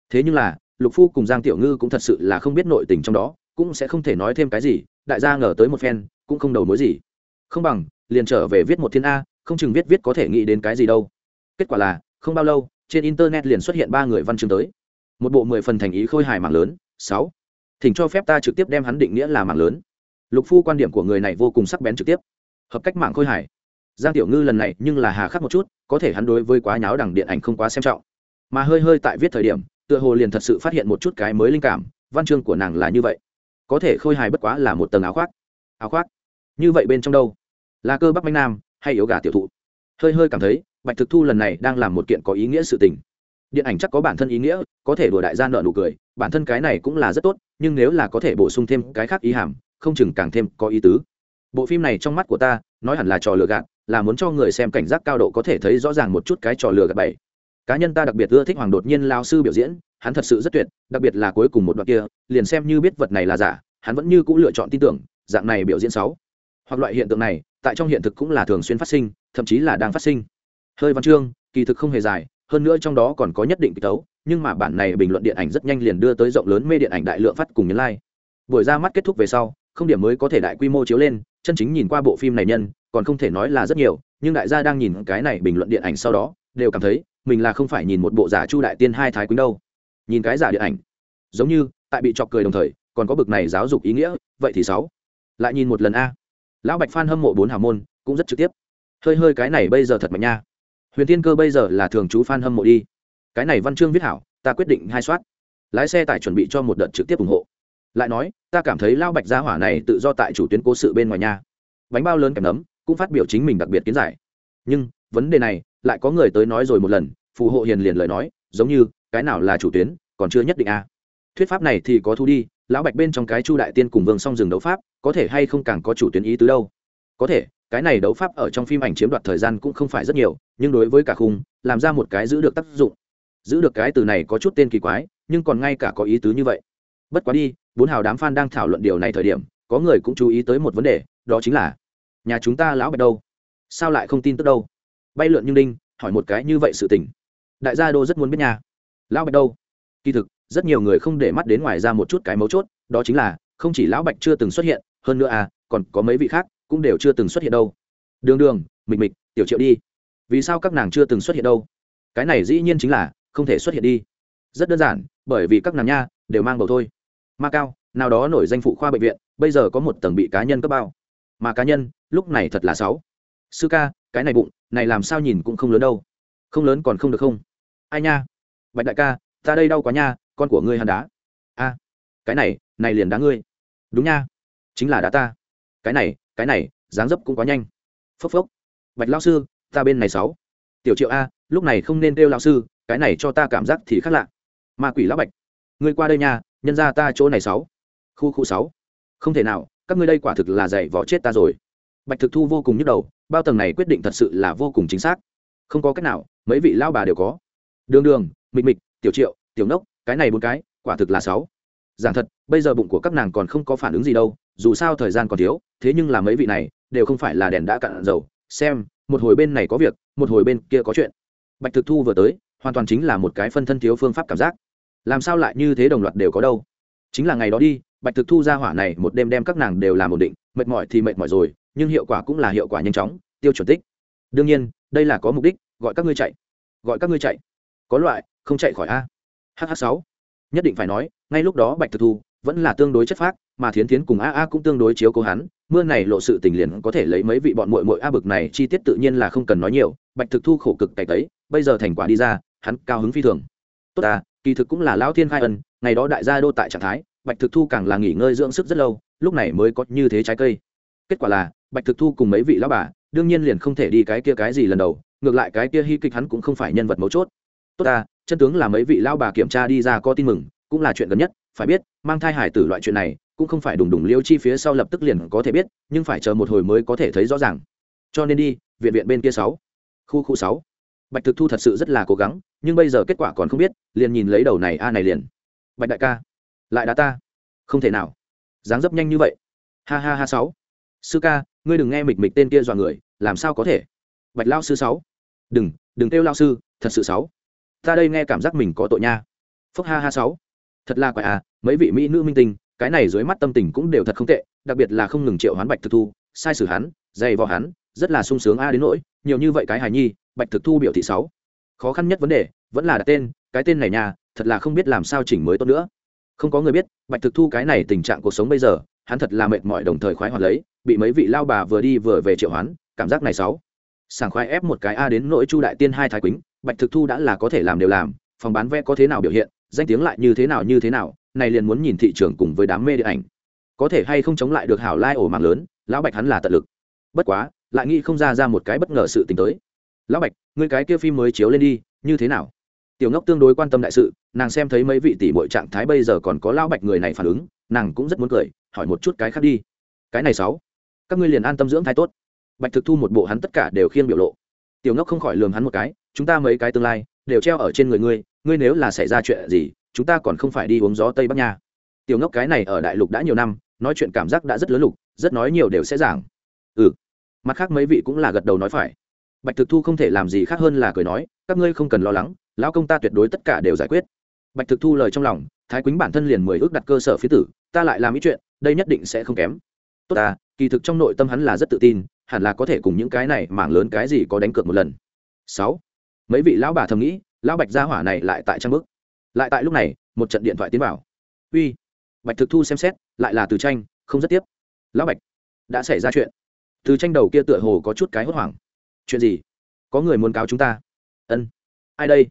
Thế nhưng là, lục phu cùng giang tiểu ngư cũng thật sự là không biết nội tình trong đó, cũng sẽ không thể nói thêm cái gì, đại gia ngờ tới một phen, cũng không đầu mối gì. Không bằng liền trở về viết một thiên a, không chừng viết viết có thể nghĩ đến cái gì đâu. Kết quả là, không bao lâu, trên internet liền xuất hiện ba người văn chương tới. Một bộ mười phần thành ý khôi hài mạng lớn, sáu. Thỉnh cho phép ta trực tiếp đem hắn định nghĩa là mạng lớn. Lục phu quan điểm của người này vô cùng sắc bén trực tiếp. Hợp cách mạng khôi hài. Giang tiểu ngư lần này nhưng là hà khắc một chút, có thể hắn đối với quá nháo đằng điện ảnh không quá xem trọng. Mà hơi hơi tại viết thời điểm, tựa hồ liền thật sự phát hiện một chút cái mới linh cảm, văn chương của nàng là như vậy. Có thể khôi hài bất quá là một tầng áo khoác. Áo khoác? Như vậy bên trong đâu? Là cơ bắp bánh nam, hay yếu gà tiểu thụ? Hơi hơi cảm thấy, bạch thực thu lần này đang làm một kiện có ý nghĩa sự tình. Điện ảnh chắc có bản thân ý nghĩa, có thể đùa đại gia nợ nụ cười, bản thân cái này cũng là rất tốt, nhưng nếu là có thể bổ sung thêm cái khác ý hàm, không chừng càng thêm có ý tứ. Bộ phim này trong mắt của ta, nói hẳn là trò lừa gạt, là muốn cho người xem cảnh giác cao độ có thể thấy rõ ràng một chút cái trò lừa gạt bảy. Cá nhân ta đặc biệt ưa thích hoàng đột nhiên lao sư biểu diễn, hắn thật sự rất tuyệt, đặc biệt là cuối cùng một đoạn kia, liền xem như biết vật này là giả, hắn vẫn như c ũ lựa chọn tin tưởng, dạng này biểu diễn sáu. Hoặc loại hiện tượng này tại trong hiện thực cũng là thường xuyên phát sinh, thậm chí là đang phát sinh. Hơi văn chương, kỳ thực không hề dài, hơn nữa trong đó còn có nhất định kịch tấu, nhưng mà bản này bình luận điện ảnh rất nhanh liền đưa tới rộng lớn mê điện ảnh đại lượng phát cùng nhấn like. Buổi ra mắt kết thúc về sau, không điểm mới có thể đại quy mô chiếu lên, chân chính nhìn qua bộ phim này nhân, còn không thể nói là rất nhiều, nhưng đại gia đang nhìn cái này bình luận điện ảnh sau đó, đều cảm thấy, mình là không phải nhìn một bộ giả chu đại tiên hai thái quý đâu. Nhìn cái giả điện ảnh, giống như, tại bị chọc cười đồng thời, còn có bực này giáo dục ý nghĩa, vậy thì sáu. Lại nhìn một lần a lão bạch phan hâm mộ bốn hào môn, cũng rất trực tiếp. Hơi hơi cái này bây giờ thật mạnh nha. Huyền tiên cơ bây giờ là thường chú phan hâm mộ đi. Cái này văn chương viết hảo, ta quyết định hai soát. Lái xe tải chuẩn bị cho một đợt trực tiếp ủng hộ. Lại nói, ta cảm thấy lão bạch gia hỏa này tự do tại chủ tuyến cố sự bên ngoài nha. Bánh bao lớn kèm nấm, cũng phát biểu chính mình đặc biệt kiến giải. Nhưng, vấn đề này, lại có người tới nói rồi một lần, phù hộ hiền liền lời nói, giống như, cái nào là chủ tuyến, còn chưa nhất định a à. thuyết pháp này thì có thu đi lão bạch bên trong cái chu đại tiên cùng vương song rừng đấu pháp, có thể hay không càng có chủ tuyến ý tứ đâu? Có thể, cái này đấu pháp ở trong phim ảnh chiếm đoạt thời gian cũng không phải rất nhiều, nhưng đối với cả khung, làm ra một cái giữ được tác dụng. Giữ được cái từ này có chút tên kỳ quái, nhưng còn ngay cả có ý tứ như vậy. Bất quá đi, bốn hào đám f a n đang thảo luận điều này thời điểm, có người cũng chú ý tới một vấn đề, đó chính là, nhà chúng ta lão bạch đâu? Sao lại không tin tức đâu? Bay lượn như đinh, hỏi một cái như vậy sự tình. Đại gia đô rất muốn biết nhà lão bạch đâu? Kỳ thực rất nhiều người không để mắt đến ngoài ra một chút cái mấu chốt, đó chính là, không chỉ lão bạch chưa từng xuất hiện, hơn nữa à còn có mấy vị khác cũng đều chưa từng xuất hiện đâu. Đường đường, mịch mịch, tiểu triệu đi. Vì sao các nàng chưa từng xuất hiện đâu? Cái này dĩ nhiên chính là, không thể xuất hiện đi. Rất đơn giản, bởi vì các nàng nha, đều mang bầu thôi. Ma cao, nào đó nổi danh phụ khoa bệnh viện, bây giờ có một tầng bị cá nhân cấp bao. Mà cá nhân, lúc này thật là sáu. Sư ca, cái này bụng, này làm sao nhìn cũng không lớn đâu. Không lớn còn không được không? Ai nha? Bạch đại ca, ta đây đau quá nha con của ngươi hắn đá. A, cái này này liền đá ngươi. Đúng nha, chính là đá ta. Cái này cái này, dáng dấp cũng quá nhanh. Phốc phốc. Bạch lao sư, ta bên này sáu. Tiểu triệu a, lúc này không nên kêu lao sư, cái này cho ta cảm giác thì khác lạ. Ma quỷ lão bạch, ngươi qua đây nha, nhân ra ta chỗ này sáu. Khu khu sáu. Không thể nào, các ngươi đây quả thực là dạy vỏ chết ta rồi. Bạch thực thu vô cùng nhức đầu, bao tầng này quyết định thật sự là vô cùng chính xác. Không có cách nào, mấy vị lao bà đều có. Đường đường, mịch mịch, tiểu triệu, tiểu nốc cái này bốn cái, quả thực là sáu. Giảng thật, bây giờ bụng của các nàng còn không có phản ứng gì đâu, dù sao thời gian còn thiếu, thế nhưng là mấy vị này, đều không phải là đèn đã cạn dầu. Xem, một hồi bên này có việc, một hồi bên kia có chuyện. Bạch thực thu vừa tới, hoàn toàn chính là một cái phân thân thiếu phương pháp cảm giác. Làm sao lại như thế đồng loạt đều có đâu? Chính là ngày đó đi, bạch thực thu ra hỏa này một đêm đem các nàng đều làm ổn định, mệt mỏi thì mệt mỏi rồi, nhưng hiệu quả cũng là hiệu quả nhanh chóng, tiêu chuẩn tích. Đương nhiên, đây là có mục đích, gọi các ngươi chạy. Gọi các ngươi chạy. Có loại, không chạy khỏi a hh sáu. Nhất định phải nói, ngay lúc đó bạch thực thu vẫn là tương đối chất phác, mà thiến thiến cùng a a cũng tương đối chiếu cố hắn. Mưa này lộ sự tình liền có thể lấy mấy vị bọn muội muội a bực này chi tiết tự nhiên là không cần nói nhiều. Bạch thực thu khổ cực cày tấy, bây giờ thành quả đi ra, hắn cao hứng phi thường. Tốt à kỳ thực cũng là lão thiên khai ân, ngày đó đại gia đô tại trạng thái, bạch thực thu càng là nghỉ ngơi dưỡng sức rất lâu, lúc này mới có như thế trái cây. Kết quả là, bạch thực thu cùng mấy vị lão bà, đương nhiên liền không thể đi cái kia cái gì lần đầu, ngược lại cái kia hy kịch hắn cũng không phải nhân vật mấu chốt. Tốt à chân tướng là mấy vị lão bà kiểm tra đi ra có tin mừng, cũng là chuyện gần nhất, phải biết, mang thai hải tử loại chuyện này, cũng không phải đùng đùng liêu chi phía sau lập tức liền có thể biết, nhưng phải chờ một hồi mới có thể thấy rõ ràng. Cho nên đi, viện viện bên kia sáu. Khu khu sáu. Bạch thực thu thật sự rất là cố gắng, nhưng bây giờ kết quả còn không biết, liền nhìn lấy đầu này, a này liền. Bạch đại ca, lại đá ta. Không thể nào. Dáng dấp nhanh như vậy. Ha ha ha sáu. Sư ca, ngươi đừng nghe mịch mịch tên kia dọa người, làm sao có thể? Bạch lao sư sáu. Đừng đừng kêu lao sư, thật sự sáu ta đây nghe cảm giác mình có tội nha. Phúc ha ha sáu. Thật là quậy à mấy vị mỹ nữ minh tinh, cái này dưới mắt tâm tình cũng đều thật không tệ, đặc biệt là không ngừng triệu hoán bạch thực thu, sai sử hắn, dày vò hắn, rất là sung sướng a đến nỗi, nhiều như vậy cái hài nhi, bạch thực thu biểu thị sáu. Khó khăn nhất vấn đề, vẫn là đặt tên, cái tên này nhà thật là không biết làm sao chỉnh mới tốt nữa. Không có người biết, bạch thực thu cái này tình trạng cuộc sống bây giờ, hắn thật là mệt mỏi đồng thời khoái hoạt lấy, bị mấy vị lao bà vừa đi vừa về triệu hoán, cảm giác này sáu. Sảng khoái ép một cái a đến nỗi chu đại tiên hai thái quýnh bạch thực thu đã là có thể làm đều làm, phòng bán vé có thế nào biểu hiện, danh tiếng lại như thế nào như thế nào, này liền muốn nhìn thị trường cùng với đám mê điện ảnh. Có thể hay không chống lại được hảo lai ổ mạng lớn, lão bạch hắn là tận lực. Bất quá, lại nghĩ không ra ra một cái bất ngờ sự tình tới. Lão bạch người cái kia phim mới chiếu lên đi, như thế nào? Tiểu ngốc tương đối quan tâm đại sự, nàng xem thấy mấy vị tỷ mọi trạng thái bây giờ còn có lão bạch người này phản ứng, nàng cũng rất muốn cười, hỏi một chút cái khác đi. Cái này sáu, các ngươi liền an tâm dưỡng thai tốt. Bạch thực thu một bộ hắn tất cả đều khiêng biểu lộ. Tiểu ngốc không khỏi lường hắn một cái chúng ta mấy cái tương lai đều treo ở trên người ngươi ngươi nếu là xảy ra chuyện gì, chúng ta còn không phải đi uống gió tây bắc nha. Tiểu ngốc cái này ở đại lục đã nhiều năm, nói chuyện cảm giác đã rất lớn lục, rất nói nhiều đều sẽ giảng. Ừ. Mặt khác mấy vị cũng là gật đầu nói phải. Bạch thực thu không thể làm gì khác hơn là cười nói, các ngươi không cần lo lắng, lão công ta tuyệt đối tất cả đều giải quyết. Bạch thực thu lời trong lòng, thái quýnh bản thân liền mười ước đặt cơ sở phía tử, ta lại làm ý chuyện, đây nhất định sẽ không kém. Tốt ta, kỳ thực trong nội tâm hắn là rất tự tin, hẳn là có thể cùng những cái này mảng lớn cái gì có đánh cược một lần. Sáu mấy vị lão bà thầm nghĩ lão bạch gia hỏa này lại tại trang bức. Lại tại lúc này một trận điện thoại tiến vào. Uy bạch thực thu xem xét lại là từ tranh không rất tiếp. Lão bạch đã xảy ra chuyện. Từ tranh đầu kia tựa hồ có chút cái hốt hoảng. Chuyện gì? Có người muốn cáo chúng ta? Ân. Ai đây?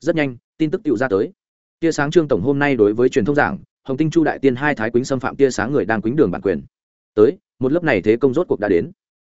Rất nhanh tin tức tựu ra tới. Tia sáng trương tổng hôm nay đối với truyền thông giảng hồng tinh chu đại tiên hai thái quýnh xâm phạm tia sáng người đang quýnh đường bản quyền. Tới một lớp này thế công rốt cuộc đã đến.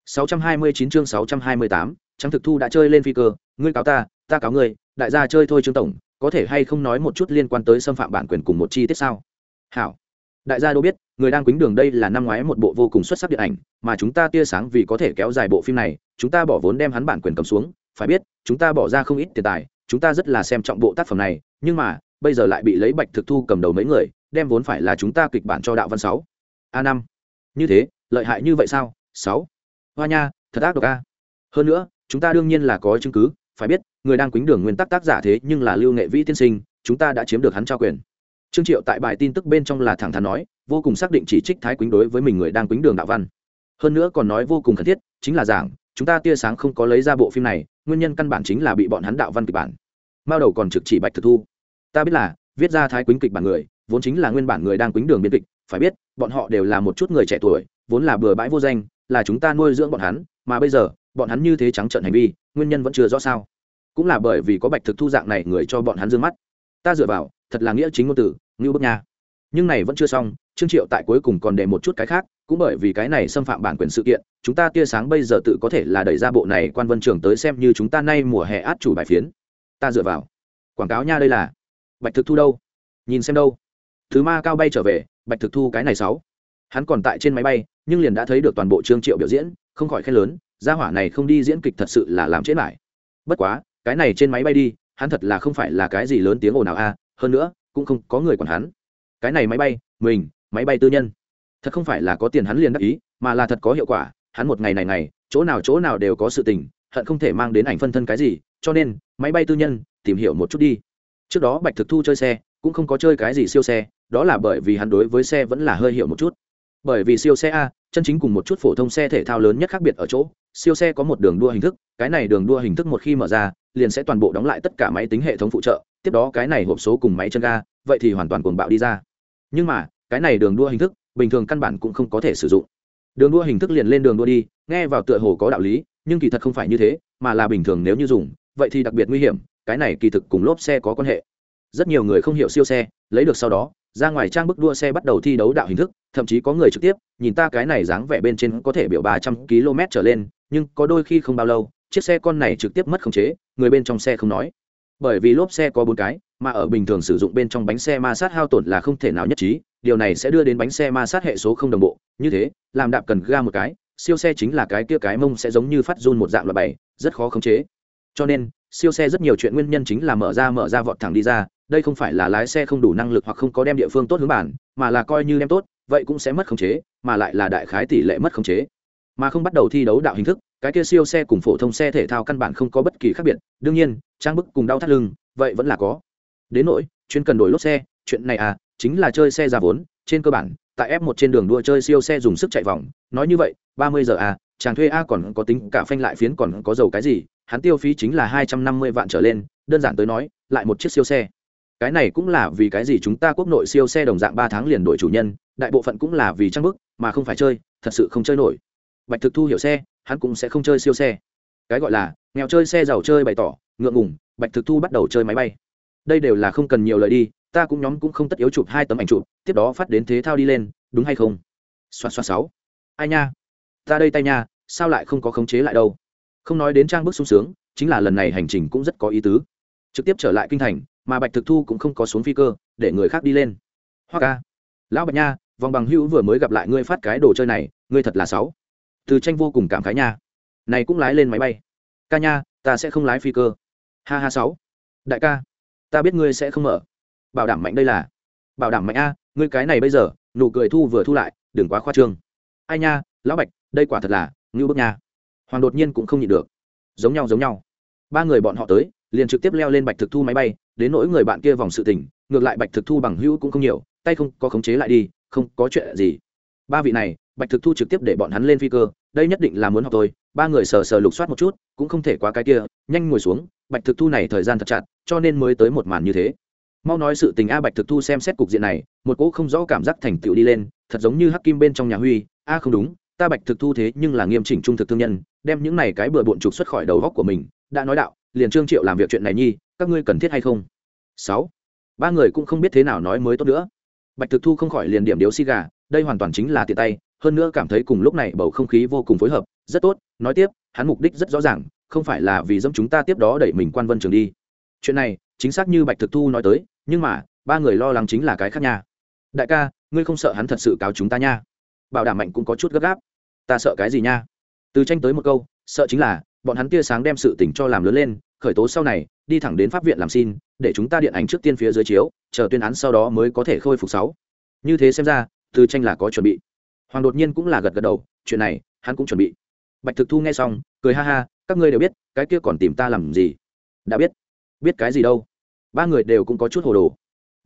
629 chương 628, trắng thực thu đã chơi lên phi cơ, ngươi cáo ta ta cáo ngươi, đại gia chơi thôi trương tổng, có thể hay không nói một chút liên quan tới xâm phạm bản quyền cùng một chi tiết sao? Hảo. Đại gia đâu biết, người đang quýnh đường đây là năm ngoái một bộ vô cùng xuất sắc điện ảnh, mà chúng ta tia sáng vì có thể kéo dài bộ phim này, chúng ta bỏ vốn đem hắn bản quyền cầm xuống, phải biết, chúng ta bỏ ra không ít tiền tài, chúng ta rất là xem trọng bộ tác phẩm này, nhưng mà, bây giờ lại bị lấy bạch thực thu cầm đầu mấy người, đem vốn phải là chúng ta kịch bản cho đạo văn sáu. A năm. Như thế, lợi hại như vậy sao? Sáu. Hoa nha, thật ác độc a. Hơn nữa chúng ta đương nhiên là có chứng cứ, phải biết, người đang quýnh đường nguyên tắc tác giả thế nhưng là lưu nghệ vĩ tiên sinh, chúng ta đã chiếm được hắn trao quyền. Trương triệu tại bài tin tức bên trong là thẳng thắn nói, vô cùng xác định chỉ trích thái quýnh đối với mình người đang quýnh đường đạo văn. Hơn nữa còn nói vô cùng cần thiết, chính là giảng, chúng ta tia sáng không có lấy ra bộ phim này, nguyên nhân căn bản chính là bị bọn hắn đạo văn kịch bản. Mao đầu còn trực chỉ bạch thực thu. Ta biết là, viết ra thái quýnh kịch bản người, vốn chính là nguyên bản người đang quýnh đường biên kịch, phải biết, bọn họ đều là một chút người trẻ tuổi, vốn là bừa bãi vô danh, là chúng ta nuôi dưỡng bọn hắn, mà bây giờ bọn hắn như thế trắng trợn hành vi, nguyên nhân vẫn chưa rõ sao. Cũng là bởi vì có bạch thực thu dạng này người cho bọn hắn d ư ơ n g mắt. Ta dựa vào, thật là nghĩa chính ngôn tử, ngưu bức nha. Nhưng này vẫn chưa xong, trương triệu tại cuối cùng còn để một chút cái khác, cũng bởi vì cái này xâm phạm bản quyền sự kiện, chúng ta tia sáng bây giờ tự có thể là đẩy ra bộ này quan vân trường tới xem như chúng ta nay mùa hè át chủ bài phiến. Ta dựa vào. Quảng cáo nha đây là. Bạch thực thu đâu? Nhìn xem đâu. Thứ ma cao bay trở về, bạch thực thu cái này sáu. Hắn còn tại trên máy bay, nhưng liền đã thấy được toàn bộ trương triệu biểu diễn, không khỏi khen lớn gia hỏa này không đi diễn kịch thật sự là làm chết lại. Bất quá, cái này trên máy bay đi, hắn thật là không phải là cái gì lớn tiếng ồn nào a, hơn nữa, cũng không có người còn hắn. Cái này máy bay, mình, máy bay tư nhân. Thật không phải là có tiền hắn liền đắc ý, mà là thật có hiệu quả, hắn một ngày này này, chỗ nào chỗ nào đều có sự tình, hận không thể mang đến ảnh phân thân cái gì, cho nên, máy bay tư nhân, tìm hiểu một chút đi. Trước đó bạch thực thu chơi xe, cũng không có chơi cái gì siêu xe, đó là bởi vì hắn đối với xe vẫn là hơi hiểu một chút. Bởi vì siêu xe a chân chính cùng một chút phổ thông xe thể thao lớn nhất khác biệt ở chỗ, siêu xe có một đường đua hình thức, cái này đường đua hình thức một khi mở ra, liền sẽ toàn bộ đóng lại tất cả máy tính hệ thống phụ trợ, tiếp đó cái này hộp số cùng máy chân ga, vậy thì hoàn toàn cuồng bạo đi ra. Nhưng mà, cái này đường đua hình thức, bình thường căn bản cũng không có thể sử dụng. Đường đua hình thức liền lên đường đua đi, nghe vào tựa hồ có đạo lý, nhưng kỳ thật không phải như thế, mà là bình thường nếu như dùng, vậy thì đặc biệt nguy hiểm, cái này kỳ thực cùng lốp xe có quan hệ. Rất nhiều người không hiểu siêu xe, lấy được sau đó ra ngoài trang bức đua xe bắt đầu thi đấu đạo hình thức, thậm chí có người trực tiếp, nhìn ta cái này dáng vẻ bên trên có thể biểu ba trăm km trở lên, nhưng có đôi khi không bao lâu, chiếc xe con này trực tiếp mất khống chế, người bên trong xe không nói. Bởi vì lốp xe có bốn cái, mà ở bình thường sử dụng bên trong bánh xe ma sát hao tổn là không thể nào nhất trí, điều này sẽ đưa đến bánh xe ma sát hệ số không đồng bộ. Như thế, làm đạp cần ga một cái, siêu xe chính là cái kia cái mông sẽ giống như phát run một dạng loại bảy rất khó khống chế. Cho nên, siêu xe rất nhiều chuyện nguyên nhân chính là mở ra mở ra vọt thẳng đi ra đây không phải là lái xe không đủ năng lực hoặc không có đem địa phương tốt hướng bản, mà là coi như đem tốt, vậy cũng sẽ mất khống chế, mà lại là đại khái tỷ lệ mất khống chế. Mà không bắt đầu thi đấu đạo hình thức, cái kia siêu xe cùng phổ thông xe thể thao căn bản không có bất kỳ khác biệt. Đương nhiên, trang bức cùng đau thắt lưng, vậy vẫn là có. Đến nỗi, chuyên cần đổi lốp xe, chuyện này à chính là chơi xe ra vốn, trên cơ bản, tại f một trên đường đua chơi siêu xe dùng sức chạy vòng. Nói như vậy, ba mươi giờ à chàng thuê a còn có tính cả phanh lại phiến còn có dầu cái gì, hắn tiêu phí chính là hai trăm năm mươi vạn trở lên, đơn giản tới nói, lại một chiếc siêu xe cái này cũng là vì cái gì chúng ta quốc nội siêu xe đồng dạng ba tháng liền đổi chủ nhân, đại bộ phận cũng là vì trang bức, mà không phải chơi, thật sự không chơi nổi. Bạch thực thu hiểu xe, hắn cũng sẽ không chơi siêu xe. Cái gọi là, nghèo chơi xe giàu chơi bày tỏ, ngượng ngùng, bạch thực thu bắt đầu chơi máy bay. Đây đều là không cần nhiều lời đi, ta cũng nhóm cũng không tất yếu chụp hai tấm ảnh chụp, tiếp đó phát đến thế thao đi lên, đúng hay không? Xoa xoa sáu ai nha? Ta đây tay nha, sao lại không có khống chế lại đâu? Không nói đến trang bức sung sướng, chính là lần này hành trình cũng rất có ý tứ. Trực tiếp trở lại kinh thành mà bạch thực thu cũng không có xuống phi cơ, để người khác đi lên. Hoa ca, lão bạch nha, vòng bằng hữu vừa mới gặp lại ngươi phát cái đồ chơi này, ngươi thật là sáu. Từ tranh vô cùng cảm khái nha. Này cũng lái lên máy bay. Ca nha, ta sẽ không lái phi cơ. Ha ha sáu. Đại ca, ta biết ngươi sẽ không mở. Bảo đảm mạnh đây là. Bảo đảm mạnh a, ngươi cái này bây giờ, nụ cười thu vừa thu lại, đừng quá khoa trương. Ai nha, lão bạch, đây quả thật là, ngưu bức nha. Hoàng đột nhiên cũng không nhịn được. Giống nhau giống nhau. Ba người bọn họ tới liền trực tiếp leo lên bạch thực thu máy bay, đến nỗi người bạn kia vòng sự tình, ngược lại bạch thực thu bằng hữu cũng không nhiều, tay không có khống chế lại đi, không có chuyện gì. Ba vị này, bạch thực thu trực tiếp để bọn hắn lên phi cơ, đây nhất định là muốn học tôi ba người sờ sờ lục soát một chút, cũng không thể quá cái kia, nhanh ngồi xuống, bạch thực thu này thời gian thật chặt, cho nên mới tới một màn như thế. Mau nói sự tình a bạch thực thu xem xét cục diện này, một cỗ không rõ cảm giác thành tựu đi lên, thật giống như hắc kim bên trong nhà huy, a, không đúng, ta bạch thực thu thế nhưng là nghiêm chỉnh trung thực thương nhân, đem những này cái bừa bộn trục xuất khỏi đầu góc của mình, đã nói đạo liền trương triệu làm việc chuyện này nhi, các ngươi cần thiết hay không? Sáu. Ba người cũng không biết thế nào nói mới tốt nữa. Bạch thực thu không khỏi liền điểm điếu xi gà, đây hoàn toàn chính là tiện tay, hơn nữa cảm thấy cùng lúc này bầu không khí vô cùng phối hợp, rất tốt, nói tiếp, hắn mục đích rất rõ ràng, không phải là vì dâm chúng ta tiếp đó đẩy mình quan vân trường đi. Chuyện này, chính xác như bạch thực thu nói tới, nhưng mà, ba người lo lắng chính là cái khác nha. Đại ca, ngươi không sợ hắn thật sự cáo chúng ta nha? Bảo đảm mạnh cũng có chút gấp gáp. Ta sợ cái gì nha? Từ tranh tới một câu, sợ chính là bọn hắn tia sáng đem sự tỉnh cho làm lớn lên, khởi tố sau này, đi thẳng đến pháp viện làm xin, để chúng ta điện ảnh trước tiên phía dưới chiếu, chờ tuyên án sau đó mới có thể khôi phục sáu. Như thế xem ra, từ tranh là có chuẩn bị. Hoàng đột nhiên cũng là gật gật đầu, chuyện này, hắn cũng chuẩn bị. Bạch thực thu nghe xong, cười ha ha, các ngươi đều biết, cái kia còn tìm ta làm gì? Đã biết. Biết cái gì đâu? Ba người đều cũng có chút hồ đồ.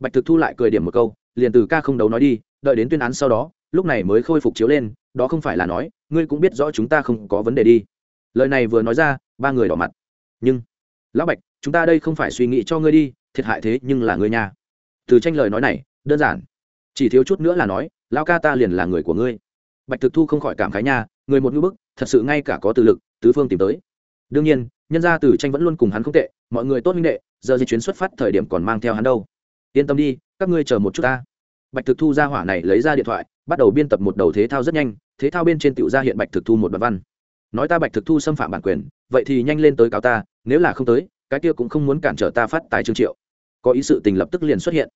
Bạch thực thu lại cười điểm một câu, liền từ ca không đấu nói đi, đợi đến tuyên án sau đó, lúc này mới khôi phục chiếu lên, đó không phải là nói, ngươi cũng biết rõ chúng ta không có vấn đề đi lời này vừa nói ra, ba người đỏ mặt. Nhưng, lão bạch, chúng ta đây không phải suy nghĩ cho ngươi đi, thiệt hại thế nhưng là ngươi nhà từ tranh lời nói này, đơn giản. Chỉ thiếu chút nữa là nói, lão ca ta liền là người của ngươi. Bạch thực thu không khỏi cảm khái nha, người một ngữ bức, thật sự ngay cả có từ lực, tứ phương tìm tới. Đương nhiên, nhân gia từ tranh vẫn luôn cùng hắn không tệ, mọi người tốt minh đệ, giờ di chuyến xuất phát thời điểm còn mang theo hắn đâu. Yên tâm đi, các ngươi chờ một chút ta. Bạch thực thu ra hỏa này lấy ra điện thoại, bắt đầu biên tập một đầu thế thao rất nhanh, thế thao bên trên tiểu ra hiện bạch thực thu một đoạn văn nói ta bạch thực thu xâm phạm bản quyền, vậy thì nhanh lên tới cáo ta, nếu là không tới, cái kia cũng không muốn cản trở ta phát tài trương triệu. Có ý sự tình lập tức liền xuất hiện.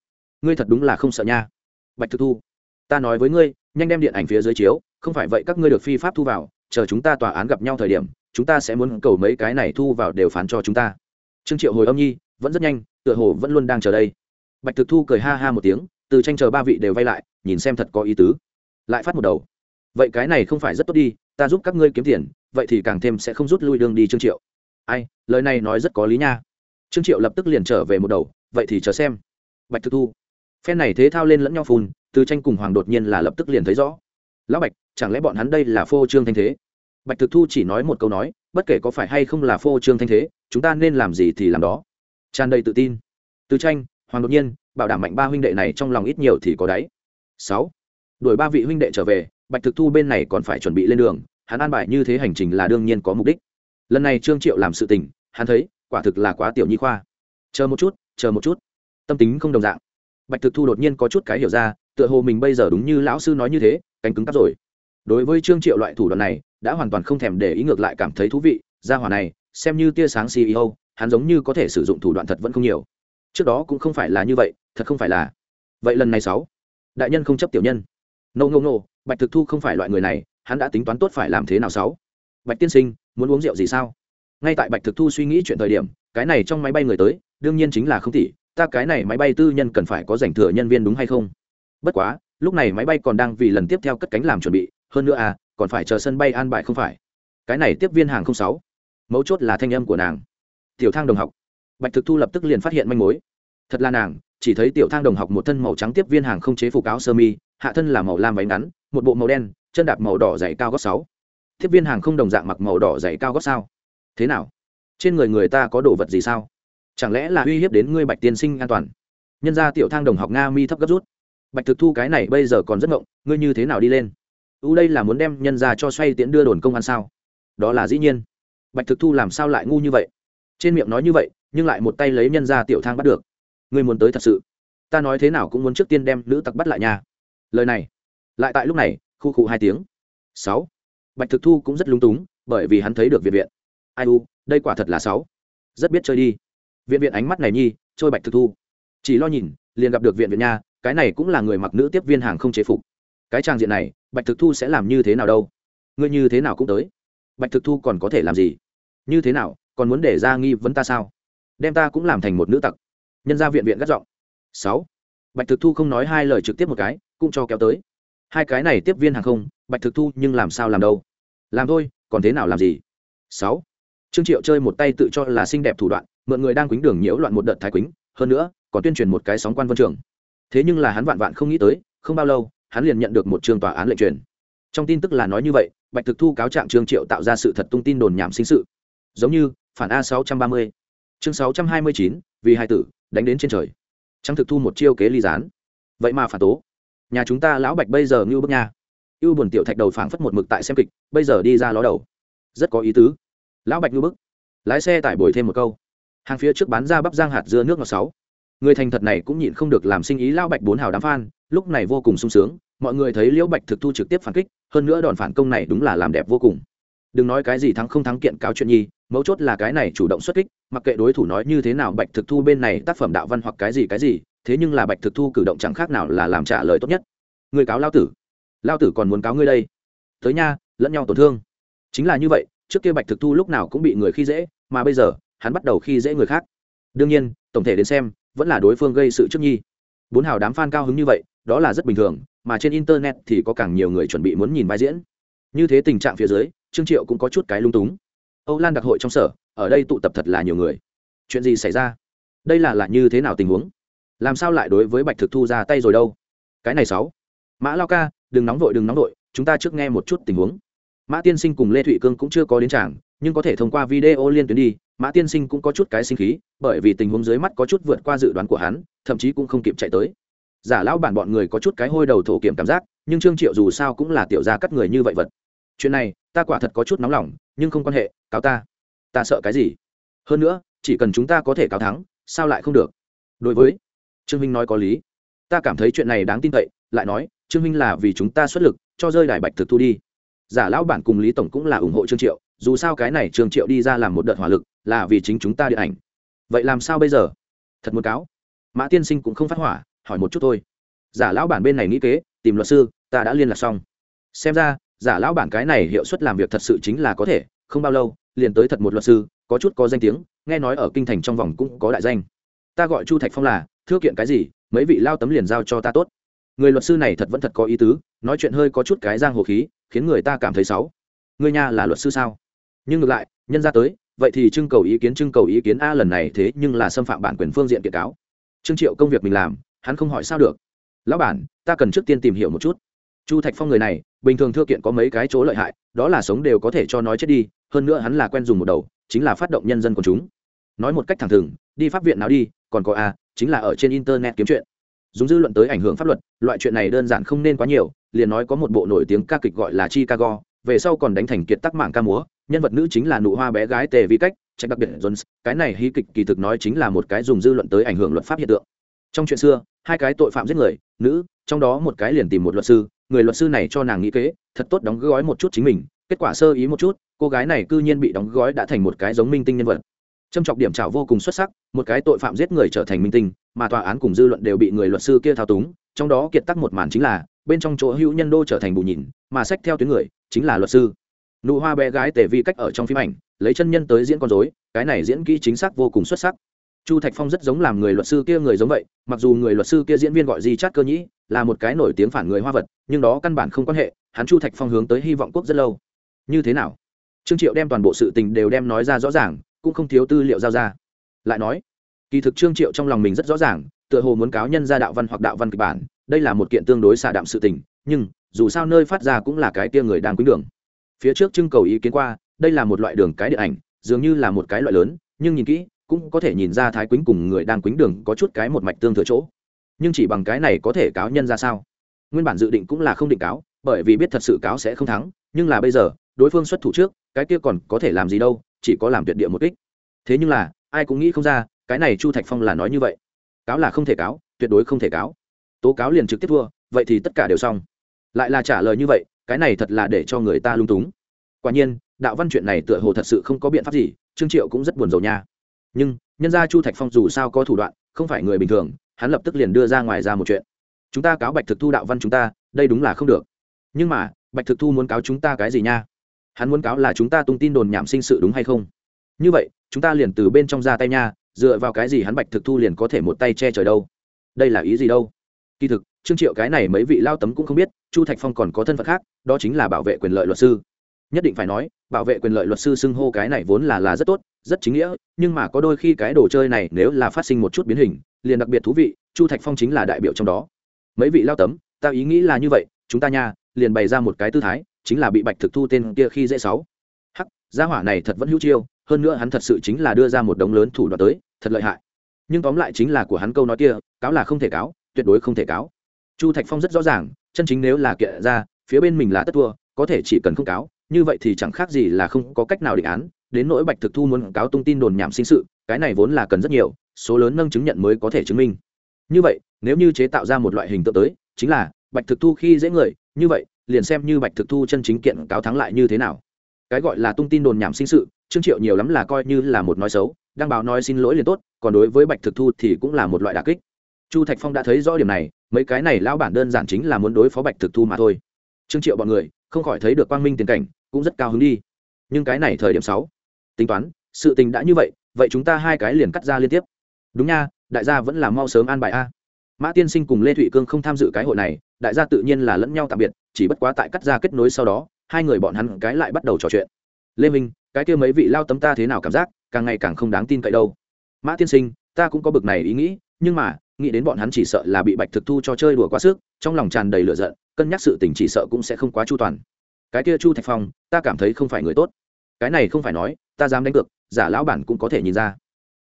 Ngươi thật đúng là không sợ nha. Bạch thực thu, ta nói với ngươi, nhanh đem điện ảnh phía dưới chiếu, không phải vậy các ngươi được phi pháp thu vào, chờ chúng ta tòa án gặp nhau thời điểm, chúng ta sẽ muốn cầu mấy cái này thu vào đều phán cho chúng ta. Trương triệu hồi âm nhi, vẫn rất nhanh, tựa hồ vẫn luôn đang chờ đây. Bạch thực thu cười ha ha một tiếng, từ tranh chờ ba vị đều vay lại, nhìn xem thật có ý tứ. Lại phát một đầu. Vậy cái này không phải rất tốt đi, ta giúp các ngươi kiếm tiền vậy thì càng thêm sẽ không rút lui đường đi trương triệu. Ai, lời này nói rất có lý nha. Trương triệu lập tức liền trở về một đầu, vậy thì chờ xem. Bạch thực thu. Phen này thế thao lên lẫn nhau phun, từ tranh cùng hoàng đột nhiên là lập tức liền thấy rõ. Lão bạch, chẳng lẽ bọn hắn đây là phô trương thanh thế? Bạch thực thu chỉ nói một câu nói, bất kể có phải hay không là phô trương thanh thế, chúng ta nên làm gì thì làm đó. Tràn đầy tự tin. Từ tranh, hoàng đột nhiên, bảo đảm mạnh ba huynh đệ này trong lòng ít nhiều thì có đáy. Sáu. Đuổi ba vị huynh đệ trở về, bạch thực thu bên này còn phải chuẩn bị lên đường hắn an bài như thế hành trình là đương nhiên có mục đích. Lần này trương triệu làm sự tình, hắn thấy, quả thực là quá tiểu nhi khoa. Chờ một chút, chờ một chút. Tâm tính không đồng dạng. Bạch thực thu đột nhiên có chút cái hiểu ra, tựa hồ mình bây giờ đúng như lão sư nói như thế, cánh cứng cắp rồi. Đối với trương triệu loại thủ đoạn này, đã hoàn toàn không thèm để ý ngược lại cảm thấy thú vị, gia hỏa này, xem như tia sáng ceo hắn giống như có thể sử dụng thủ đoạn thật vẫn không nhiều. Trước đó cũng không phải là như vậy, thật không phải là. Vậy lần này sáu, đại nhân không chấp tiểu nhân. Nâu nâu nâu bạch thực thu không phải loại người này hắn đã tính toán tốt phải làm thế nào sáu? Bạch tiên sinh, muốn uống rượu gì sao? Ngay tại bạch thực thu suy nghĩ chuyện thời điểm, cái này trong máy bay người tới, đương nhiên chính là không tỷ ta cái này máy bay tư nhân cần phải có dành thừa nhân viên đúng hay không? Bất quá, lúc này máy bay còn đang vì lần tiếp theo cất cánh làm chuẩn bị, hơn nữa à còn phải chờ sân bay an bài không phải? Cái này tiếp viên hàng không sáu? Mấu chốt là thanh âm của nàng. Tiểu thang đồng học. Bạch thực thu lập tức liền phát hiện manh mối. Thật là nàng, chỉ thấy tiểu thang đồng học một thân màu trắng tiếp viên hàng không chế phục áo sơ mi, hạ thân là màu lam váy ngắn, một bộ màu đen chân đạp màu đỏ dày cao gót sáu. Tiếp viên hàng không đồng dạng mặc màu đỏ dày cao gót sao? Thế nào? Trên người người ta có đồ vật gì sao? Chẳng lẽ là uy hiếp đến ngươi bạch tiên sinh an toàn? Nhân ra tiểu thang đồng học nga mi thấp gấp rút. Bạch thực thu cái này bây giờ còn rất ngộng, ngươi như thế nào đi lên? U đây là muốn đem nhân ra cho xoay tiễn đưa đồn công an sao? Đó là dĩ nhiên. Bạch thực thu làm sao lại ngu như vậy? Trên miệng nói như vậy, nhưng lại một tay lấy nhân ra tiểu thang bắt được. Ngươi muốn tới thật sự? Ta nói thế nào cũng muốn trước tiên đem nữ tặc bắt lại nhà. lời này, lại tại lúc này khu cụ hai tiếng. Sáu. Bạch thực thu cũng rất lung túng, bởi vì hắn thấy được viện viện. Ai u, đây quả thật là sáu. Rất biết chơi đi. Viện viện ánh mắt này nhi, trôi bạch thực thu. Chỉ lo nhìn, liền gặp được viện viện nha, cái này cũng là người mặc nữ tiếp viên hàng không chế phục. Cái trang diện này, bạch thực thu sẽ làm như thế nào đâu? Ngươi như thế nào cũng tới. Bạch thực thu còn có thể làm gì? Như thế nào, còn muốn để ra nghi vấn ta sao? Đem ta cũng làm thành một nữ tặc. Nhân ra viện viện gắt giọng. Sáu. Bạch thực thu không nói hai lời trực tiếp một cái, cũng cho kéo tới hai cái này tiếp viên hàng không, bạch thực thu nhưng làm sao làm đâu? Làm thôi, còn thế nào làm gì? Sáu. Trương triệu chơi một tay tự cho là xinh đẹp thủ đoạn, mượn người đang quýnh đường nhiễu loạn một đợt thái quýnh, hơn nữa, còn tuyên truyền một cái sóng quan vân trường. Thế nhưng là hắn vạn vạn không nghĩ tới, không bao lâu, hắn liền nhận được một trường tòa án lệnh truyền. Trong tin tức là nói như vậy, bạch thực thu cáo trạng trương triệu tạo ra sự thật tung tin đồn nhảm sinh sự. Giống như, phản a sáu trăm ba mươi. Chương sáu trăm hai mươi chín, vì hai tử, đánh đến trên trời. Trăng thực thu một chiêu kế ly gián. Vậy mà phản tố nhà chúng ta lão bạch bây giờ ngưu bức nha. Ưu buồn tiểu thạch đầu phảng phất một mực tại xem kịch, bây giờ đi ra ló đầu. Rất có ý tứ. Lão bạch ngưu bức. Lái xe tải bồi thêm một câu. Hàng phía trước bán ra bắp giang hạt dưa nước ngọt sáu. Người thành thật này cũng nhịn không được làm sinh ý lão bạch bốn hào đám phan lúc này vô cùng sung sướng, mọi người thấy liễu bạch thực thu trực tiếp phản kích, hơn nữa đòn phản công này đúng là làm đẹp vô cùng. Đừng nói cái gì thắng không thắng kiện cáo chuyện nhi mấu chốt là cái này chủ động xuất kích, mặc kệ đối thủ nói như thế nào bạch thực thu bên này tác phẩm đạo văn hoặc cái gì cái gì thế nhưng là bạch thực thu cử động chẳng khác nào là làm trả lời tốt nhất. Người cáo lao tử. Lao tử còn muốn cáo ngươi đây. Tới nha, lẫn nhau tổn thương. Chính là như vậy, trước kia bạch thực thu lúc nào cũng bị người khi dễ, mà bây giờ, hắn bắt đầu khi dễ người khác. Đương nhiên, tổng thể đến xem, vẫn là đối phương gây sự trước nhi. Bốn hào đám f a n cao hứng như vậy, đó là rất bình thường, mà trên internet thì có càng nhiều người chuẩn bị muốn nhìn vai diễn. Như thế tình trạng phía dưới, trương triệu cũng có chút cái lung túng. Âu lan đặc hội trong sở, ở đây tụ tập thật là nhiều người. Chuyện gì xảy ra? Đây là là như thế nào tình huống? Làm sao lại đối với bạch thực thu ra tay rồi đâu? Cái này sáu. Mã lao ca, đừng nóng vội, đừng nóng vội, chúng ta trước nghe một chút tình huống. Mã tiên sinh cùng lê thụy cương cũng chưa có đến trảng nhưng có thể thông qua video liên tuyến đi, mã tiên sinh cũng có chút cái sinh khí, bởi vì tình huống dưới mắt có chút vượt qua dự đoán của hắn, thậm chí cũng không kịp chạy tới. Giả lão bản bọn người có chút cái hôi đầu thổ kiểm cảm giác, nhưng trương triệu dù sao cũng là tiểu gia cắt người như vậy vật. Chuyện này, ta quả thật có chút nóng lòng, nhưng không quan hệ, cáo ta. Ta sợ cái gì? Hơn nữa, chỉ cần chúng ta có thể cáo thắng, sao lại không được? Đối với trương minh nói có lý. Ta cảm thấy chuyện này đáng tin cậy, lại nói, trương minh là vì chúng ta xuất lực, cho rơi đài bạch thực thu đi. Giả lão bản cùng lý tổng cũng là ủng hộ trương triệu, dù sao cái này trương triệu đi ra làm một đợt hỏa lực, là vì chính chúng ta điện ảnh. Vậy làm sao bây giờ? Thật muốn cáo. Mã tiên sinh cũng không phát hỏa, hỏi một chút thôi. Giả lão bản bên này nghĩ kế, tìm luật sư, ta đã liên lạc xong. Xem ra, giả lão bản cái này hiệu suất làm việc thật sự chính là có thể, không bao lâu, liền tới thật một luật sư, có chút có danh tiếng, nghe nói ở kinh thành trong vòng cũng có đại danh. Ta gọi chu thạch phong là thưa kiện cái gì? Mấy vị lao tấm liền giao cho ta tốt. Người luật sư này thật vẫn thật có ý tứ, nói chuyện hơi có chút cái giang hồ khí, khiến người ta cảm thấy xấu. Người nhà là luật sư sao? Nhưng ngược lại, nhân ra tới, vậy thì trưng cầu ý kiến, trưng cầu ý kiến, a, lần này thế nhưng là xâm phạm bản quyền phương diện kiện cáo. Trương triệu công việc mình làm, hắn không hỏi sao được. Lão bản, ta cần trước tiên tìm hiểu một chút. Chu thạch phong người này, bình thường thưa kiện có mấy cái chỗ lợi hại, đó là sống đều có thể cho nói chết đi, hơn nữa hắn là quen dùng một đầu, chính là phát động nhân dân của chúng. Nói một cách thẳng thừng, đi pháp viện nào đi, còn có a chính là ở trên internet kiếm chuyện. Dùng dư luận tới ảnh hưởng pháp luật, loại chuyện này đơn giản không nên quá nhiều, liền nói có một bộ nổi tiếng ca kịch gọi là chicago, về sau còn đánh thành kiệt tắc mạng ca múa, nhân vật nữ chính là nụ hoa bé gái tề vi cách, trách đặc biệt jones, cái này hy kịch kỳ thực nói chính là một cái dùng dư luận tới ảnh hưởng luật pháp hiện tượng. Trong chuyện xưa, hai cái tội phạm giết người, nữ, trong đó một cái liền tìm một luật sư, người luật sư này cho nàng nghĩ kế, thật tốt đóng gói một chút chính mình, kết quả sơ ý một chút, cô gái này cư nhiên bị đóng gói đã thành một cái giống minh tinh nhân vật trâm trọng điểm trảo vô cùng xuất sắc, một cái tội phạm giết người trở thành minh tinh, mà tòa án cùng dư luận đều bị người luật sư kia thao túng, trong đó kiệt tắc một màn chính là, bên trong chỗ hữu nhân đô trở thành bù nhìn, mà sách theo tuyến người, chính là luật sư. Nụ hoa bé gái tề vi cách ở trong phim ảnh, lấy chân nhân tới diễn con dối cái này diễn kỹ chính xác vô cùng xuất sắc. Chu thạch phong rất giống làm người luật sư kia người giống vậy, mặc dù người luật sư kia diễn viên gọi di chát cơ nhĩ, là một cái nổi tiếng phản người hoa vật, nhưng đó căn bản không quan hệ, hắn chu thạch phong hướng tới hy vọng quốc rất lâu. Như thế nào? Trương triệu đem toàn bộ sự tình đều đem nói ra rõ ràng cũng không thiếu tư liệu giao ra. Lại nói, kỳ thực trương triệu trong lòng mình rất rõ ràng, tựa hồ muốn cáo nhân ra đạo văn hoặc đạo văn kịch bản, đây là một kiện tương đối xả đạm sự tình, nhưng dù sao nơi phát ra cũng là cái tia người đang quýnh đường. Phía trước trưng cầu ý kiến qua, đây là một loại đường cái điện ảnh, dường như là một cái loại lớn, nhưng nhìn kỹ, cũng có thể nhìn ra thái quýnh cùng người đang quýnh đường có chút cái một mạch tương thừa chỗ. Nhưng chỉ bằng cái này có thể cáo nhân ra sao? Nguyên bản dự định cũng là không định cáo, bởi vì biết thật sự cáo sẽ không thắng, nhưng là bây giờ, đối phương xuất thủ trước, cái kia còn có thể làm gì đâu chỉ có làm tuyệt địa một kích. Thế nhưng là, ai cũng nghĩ không ra, cái này chu thạch phong là nói như vậy. Cáo là không thể cáo, tuyệt đối không thể cáo. Tố cáo liền trực tiếp thua, vậy thì tất cả đều xong. Lại là trả lời như vậy, cái này thật là để cho người ta lung túng. Quả nhiên, đạo văn chuyện này tựa hồ thật sự không có biện pháp gì, trương triệu cũng rất buồn rầu nha. Nhưng, nhân gia chu thạch phong dù sao có thủ đoạn, không phải người bình thường, hắn lập tức liền đưa ra ngoài ra một chuyện. Chúng ta cáo bạch thực thu đạo văn chúng ta, đây đúng là không được. Nhưng mà, bạch thực thu muốn cáo chúng ta cái gì nha? Hắn muốn cáo là chúng ta tung tin đồn nhảm sinh sự đúng hay không? Như vậy, chúng ta liền từ bên trong ra tay nha, dựa vào cái gì hắn bạch thực thu liền có thể một tay che trời đâu? Đây là ý gì đâu? Kỳ thực, trương triệu cái này mấy vị lao tấm cũng không biết, chu thạch phong còn có thân phận khác, đó chính là bảo vệ quyền lợi luật sư. Nhất định phải nói, bảo vệ quyền lợi luật sư xưng hô cái này vốn là là rất tốt, rất chính nghĩa, nhưng mà có đôi khi cái đồ chơi này nếu là phát sinh một chút biến hình, liền đặc biệt thú vị, chu thạch phong chính là đại biểu trong đó. Mấy vị lao tấm, ta ý nghĩ là như vậy, chúng ta nha, liền bày ra một cái tư thái chính là bị bạch thực thu tên kia khi dễ sáu. Hắc, gia hỏa này thật vẫn hữu chiêu, hơn nữa hắn thật sự chính là đưa ra một đống lớn thủ đoạn tới, thật lợi hại. Nhưng tóm lại chính là của hắn câu nói kia, cáo là không thể cáo, tuyệt đối không thể cáo. Chu thạch phong rất rõ ràng, chân chính nếu là kiện ra, phía bên mình là tất thua, có thể chỉ cần không cáo, như vậy thì chẳng khác gì là không có cách nào định án, đến nỗi bạch thực thu muốn cáo tung tin đồn nhảm sinh sự, cái này vốn là cần rất nhiều, số lớn nâng chứng nhận mới có thể chứng minh. Như vậy, nếu như chế tạo ra một loại hình tượng tới, chính là bạch thực thu khi dễ người, như vậy liền xem như bạch thực thu chân chính kiện cáo thắng lại như thế nào. Cái gọi là tung tin đồn nhảm sinh sự, trương triệu nhiều lắm là coi như là một nói xấu, đăng báo nói xin lỗi liền tốt, còn đối với bạch thực thu thì cũng là một loại đà kích. Chu thạch phong đã thấy rõ điểm này, mấy cái này lão bản đơn giản chính là muốn đối phó bạch thực thu mà thôi. Trương triệu bọn người, không khỏi thấy được quang minh tiền cảnh, cũng rất cao hứng đi. Nhưng cái này thời điểm sáu, tính toán, sự tình đã như vậy vậy chúng ta hai cái liền cắt ra liên tiếp. Đúng nha, đại gia vẫn là mau sớm an bài a mã tiên sinh cùng lê thụy cương không tham dự cái hội này, đại gia tự nhiên là lẫn nhau tạm biệt, chỉ bất quá tại cắt ra kết nối sau đó, hai người bọn hắn cái lại bắt đầu trò chuyện. Lê minh, cái kia mấy vị lao tấm ta thế nào cảm giác, càng ngày càng không đáng tin cậy đâu. Mã tiên sinh, ta cũng có bực này ý nghĩ, nhưng mà, nghĩ đến bọn hắn chỉ sợ là bị bạch thực thu cho chơi đùa quá sức, trong lòng tràn đầy lửa giận, cân nhắc sự tình chỉ sợ cũng sẽ không quá chu toàn. Cái kia chu thạch phong, ta cảm thấy không phải người tốt. Cái này không phải nói, ta dám đánh cược, giả lão bản cũng có thể nhìn ra.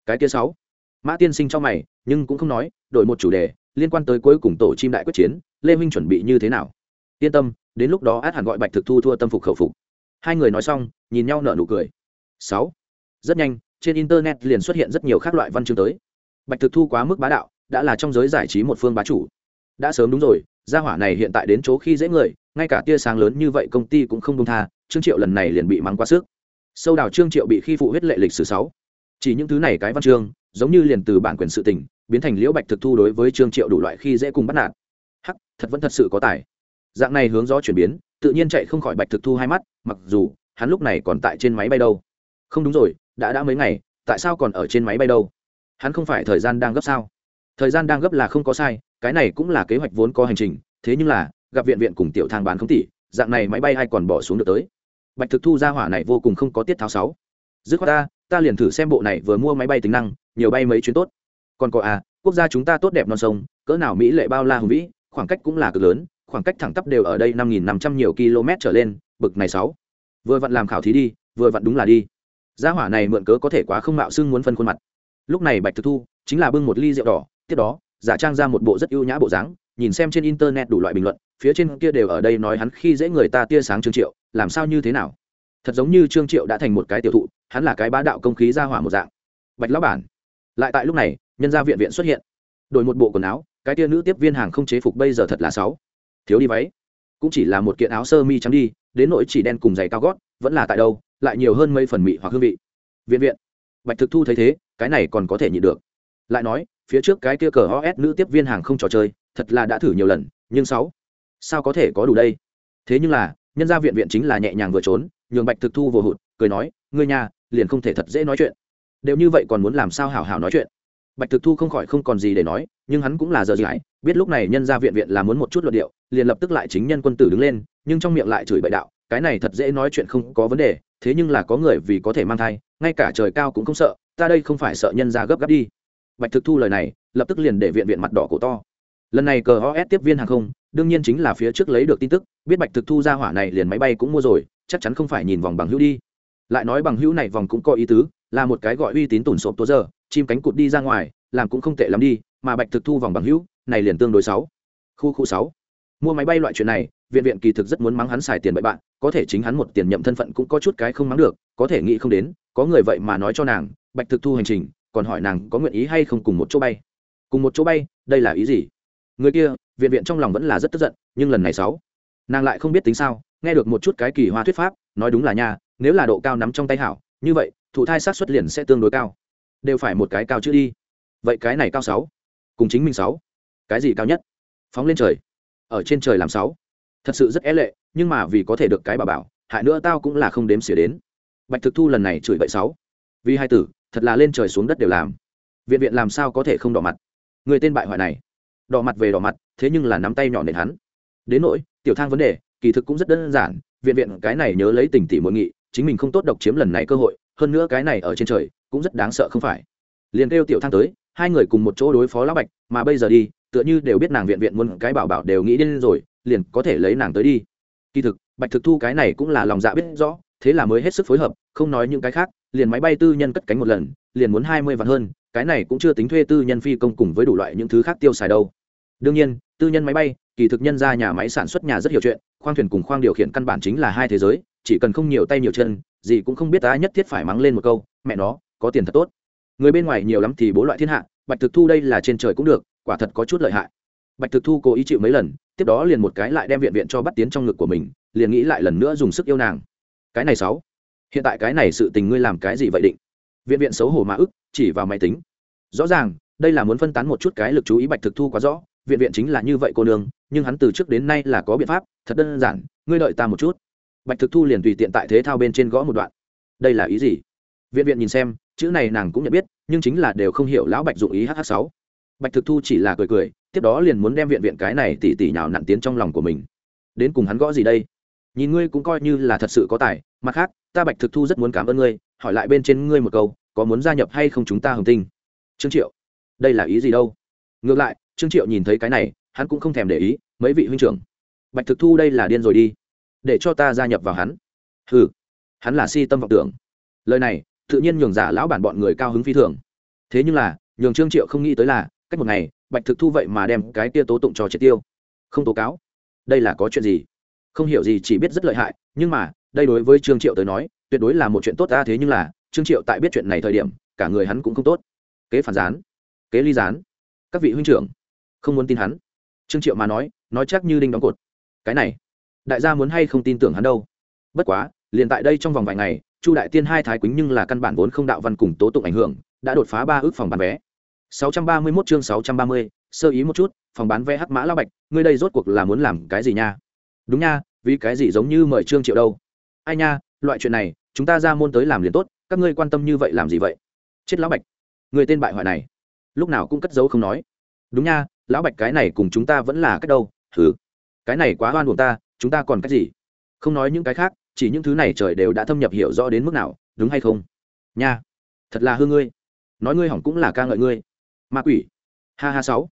Cái kia sáu, mã tiên sinh cho mày, nhưng cũng không nói, đổi một chủ đề liên quan tới cuối cùng tổ chim đại quyết chiến, lê minh chuẩn bị như thế nào? Yên tâm, đến lúc đó át hẳn gọi bạch thực thu thua tâm phục khẩu phục. Hai người nói xong, nhìn nhau nở nụ cười. Sáu. Rất nhanh, trên internet liền xuất hiện rất nhiều các loại văn chương tới. Bạch thực thu quá mức bá đạo, đã là trong giới giải trí một phương bá chủ. Đã sớm đúng rồi, gia hỏa này hiện tại đến chỗ khi dễ người, ngay cả tia sáng lớn như vậy công ty cũng không công tha, trương triệu lần này liền bị mắng quá sức. Sâu đào trương triệu bị khi phụ huyết lệ lịch sử sáu. Chỉ những thứ này cái văn chương, giống như liền từ bản quyền sự tình biến thành liễu bạch thực thu đối với trương triệu đủ loại khi dễ cùng bắt nạt. Hắc, thật vẫn thật sự có tài. Dạng này hướng gió chuyển biến, tự nhiên chạy không khỏi bạch thực thu hai mắt, mặc dù, hắn lúc này còn tại trên máy bay đâu. Không đúng rồi, đã đã mấy ngày, tại sao còn ở trên máy bay đâu? Hắn không phải thời gian đang gấp sao? Thời gian đang gấp là không có sai, cái này cũng là kế hoạch vốn có hành trình, thế nhưng là, gặp viện viện cùng tiểu thang bán không tỷ dạng này máy bay ai còn bỏ xuống được tới? Bạch thực thu ra hỏa này vô cùng không có tiết tháo sáu. Dứt khoát ta ta liền thử xem bộ này vừa mua máy bay tính năng, nhiều bay mấy chuyến tốt còn có à quốc gia chúng ta tốt đẹp non sông, cỡ nào mỹ lệ bao la hùng vĩ, khoảng cách cũng là cực lớn, khoảng cách thẳng tắp đều ở đây năm nghìn năm trăm nhiều km trở lên, bực này sáu. Vừa vặn làm khảo thí đi, vừa vặn đúng là đi. Gia hỏa này mượn cớ có thể quá không mạo xưng muốn phân khuôn mặt. Lúc này bạch thực thu chính là bưng một ly rượu đỏ, tiếp đó, giả trang ra một bộ rất ưu nhã bộ dáng, nhìn xem trên internet đủ loại bình luận, phía trên kia đều ở đây nói hắn khi dễ người ta tia sáng trương triệu, làm sao như thế nào? Thật giống như trương triệu đã thành một cái tiểu thụ, hắn là cái bá đạo công khí ra hỏa một dạng. Bạch lão bản, lại tại lúc này nhân gia viện viện xuất hiện. Đổi một bộ quần áo, cái tia nữ tiếp viên hàng không chế phục bây giờ thật là sáu thiếu đi váy, cũng chỉ là một kiện áo sơ mi trắng đi, đến nỗi chỉ đen cùng giày cao gót, vẫn là tại đâu, lại nhiều hơn mấy phần mị hoặc hương vị. Viện viện, bạch thực thu thấy thế, cái này còn có thể nhịn được. Lại nói, phía trước cái kia cờ os nữ tiếp viên hàng không trò chơi, thật là đã thử nhiều lần, nhưng sáu sao có thể có đủ đây? Thế nhưng là, nhân gia viện viện chính là nhẹ nhàng vừa trốn, nhường bạch thực thu vừa hụt, cười nói, ngươi nhà, liền không thể thật dễ nói chuyện. Đều như vậy còn muốn làm sao hảo hảo nói chuyện? Bạch thực thu không khỏi không còn gì để nói, nhưng hắn cũng là giờ giải. biết lúc này nhân gia viện viện là muốn một chút luận điệu, liền lập tức lại chính nhân quân tử đứng lên, nhưng trong miệng lại chửi bậy đạo, cái này thật dễ nói chuyện không có vấn đề, thế nhưng là có người vì có thể mang thai, ngay cả trời cao cũng không sợ, ta đây không phải sợ nhân gia gấp gáp đi bạch thực thu lời này, lập tức liền để viện viện mặt đỏ cổ to lần này cờ os tiếp viên hàng không, đương nhiên chính là phía trước lấy được tin tức, biết bạch thực thu ra hỏa này liền máy bay cũng mua rồi, chắc chắn không phải nhìn vòng bằng hữu đi lại nói bằng hữu này vòng cũng có ý tứ, là một cái gọi uy tín tủn sộp tố giờ chim cánh cụt đi ra ngoài, làm cũng không tệ lắm đi, mà bạch thực thu vòng bằng hữu, này liền tương đối sáu. Khu khu sáu. Mua máy bay loại chuyện này, viện viện kỳ thực rất muốn mắng hắn xài tiền bậy bạn, có thể chính hắn một tiền nhậm thân phận cũng có chút cái không mắng được, có thể nghĩ không đến, có người vậy mà nói cho nàng, bạch thực thu hành trình, còn hỏi nàng có nguyện ý hay không cùng một chỗ bay. Cùng một chỗ bay, đây là ý gì? Người kia, viện viện trong lòng vẫn là rất tức giận, nhưng lần này sáu. Nàng lại không biết tính sao, nghe được một chút cái kỳ hoa thuyết pháp, nói đúng là nha, nếu là độ cao nắm trong tay hảo, như vậy, thụ thai sát xuất liền sẽ tương đối cao đều phải một cái cao chữ đi. Vậy cái này cao sáu, cùng chính mình sáu, cái gì cao nhất? Phóng lên trời, ở trên trời làm sáu. Thật sự rất é lệ, nhưng mà vì có thể được cái bà bảo, hại nữa tao cũng là không đếm xỉa đến. Bạch thực thu lần này chửi bậy sáu. Vì hai tử, thật là lên trời xuống đất đều làm. Viện viện làm sao có thể không đỏ mặt? Người tên bại hoại này. Đỏ mặt về đỏ mặt, thế nhưng là nắm tay nhỏ nền hắn. Đến nỗi, tiểu thang vấn đề, kỳ thực cũng rất đơn giản, viện viện cái này nhớ lấy tình tỉ muội nghị, chính mình không tốt độc chiếm lần này cơ hội, hơn nữa cái này ở trên trời cũng rất đáng sợ không phải. Liền kêu tiểu thang tới, hai người cùng một chỗ đối phó lão bạch, mà bây giờ đi, tựa như đều biết nàng viện viện muốn cái bảo bảo đều nghĩ đến rồi, liền có thể lấy nàng tới đi. Kỳ thực, bạch thực thu cái này cũng là lòng dạ biết rõ, thế là mới hết sức phối hợp, không nói những cái khác, liền máy bay tư nhân cất cánh một lần, liền muốn hai mươi vạn hơn, cái này cũng chưa tính thuê tư nhân phi công cùng với đủ loại những thứ khác tiêu xài đâu. Đương nhiên, tư nhân máy bay, kỳ thực nhân ra nhà máy sản xuất nhà rất hiểu chuyện, khoang thuyền cùng khoang điều khiển căn bản chính là hai thế giới, chỉ cần không nhiều tay nhiều chân, gì cũng không biết ta nhất thiết phải mắng lên một câu, mẹ nó có tiền thật tốt. Người bên ngoài nhiều lắm thì bố loại thiên hạ, bạch thực thu đây là trên trời cũng được, quả thật có chút lợi hại. Bạch thực thu cố ý chịu mấy lần, tiếp đó liền một cái lại đem viện viện cho bắt tiến trong ngực của mình, liền nghĩ lại lần nữa dùng sức yêu nàng. Cái này sáu. Hiện tại cái này sự tình ngươi làm cái gì vậy định? Viện viện xấu hổ mà ức, chỉ vào máy tính. Rõ ràng, đây là muốn phân tán một chút cái lực chú ý bạch thực thu quá rõ, viện viện chính là như vậy cô nương, nhưng hắn từ trước đến nay là có biện pháp, thật đơn giản, ngươi đợi ta một chút. Bạch thực thu liền tùy tiện tại thế thao bên trên gõ một đoạn. Đây là ý gì? Viện viện nhìn xem chữ này nàng cũng nhận biết, nhưng chính là đều không hiểu lão bạch dụng ý hh sáu. Bạch thực thu chỉ là cười cười, tiếp đó liền muốn đem viện viện cái này tỉ tỉ nhào nặn tiến trong lòng của mình. Đến cùng hắn gõ gì đây? Nhìn ngươi cũng coi như là thật sự có tài, mặt khác, ta bạch thực thu rất muốn cảm ơn ngươi, hỏi lại bên trên ngươi một câu, có muốn gia nhập hay không chúng ta hồng tinh? Trương triệu, đây là ý gì đâu? Ngược lại, trương triệu nhìn thấy cái này, hắn cũng không thèm để ý, mấy vị huynh trưởng. Bạch thực thu đây là điên rồi đi, để cho ta gia nhập vào hắn. Hừ, hắn là si tâm vọng tưởng. Lời này tự nhiên nhường giả lão bản bọn người cao hứng phi thường. Thế nhưng là, nhường trương triệu không nghĩ tới là, cách một ngày, bạch thực thu vậy mà đem cái kia tố tụng cho triệt tiêu. Không tố cáo. Đây là có chuyện gì? Không hiểu gì, chỉ biết rất lợi hại, nhưng mà, đây đối với trương triệu tới nói, tuyệt đối là một chuyện tốt ta, thế nhưng là, trương triệu tại biết chuyện này thời điểm, cả người hắn cũng không tốt. Kế phản gián, kế ly gián. Các vị huynh trưởng, không muốn tin hắn. Trương triệu mà nói nói chắc như đinh đóng cột. Cái này, đại gia muốn hay không tin tưởng hắn đâu? Bất quá, liền tại đây trong vòng vài ngày chu đại tiên hai thái quýnh nhưng là căn bản vốn không đạo văn cùng tố tụng ảnh hưởng đã đột phá ba ước phòng bán vé. 631 chương 630, sơ ý một chút phòng bán vé hắc mã lão bạch ngươi đây rốt cuộc là muốn làm cái gì nha? Đúng nha vì cái gì giống như mời trương triệu đâu? Ai nha loại chuyện này chúng ta ra môn tới làm liền tốt các ngươi quan tâm như vậy làm gì vậy? Chết lão bạch. Người tên bại hoại này lúc nào cũng cất giấu không nói. Đúng nha lão bạch cái này cùng chúng ta vẫn là cách đâu? Thử cái này quá oan buồn ta chúng ta còn cách gì? Không nói những cái khác chỉ những thứ này trời đều đã thâm nhập hiểu rõ đến mức nào, đúng hay không? Nha, thật là hư ngươi. Nói ngươi hỏng cũng là ca ngợi ngươi. Ma quỷ. Ha ha sáu.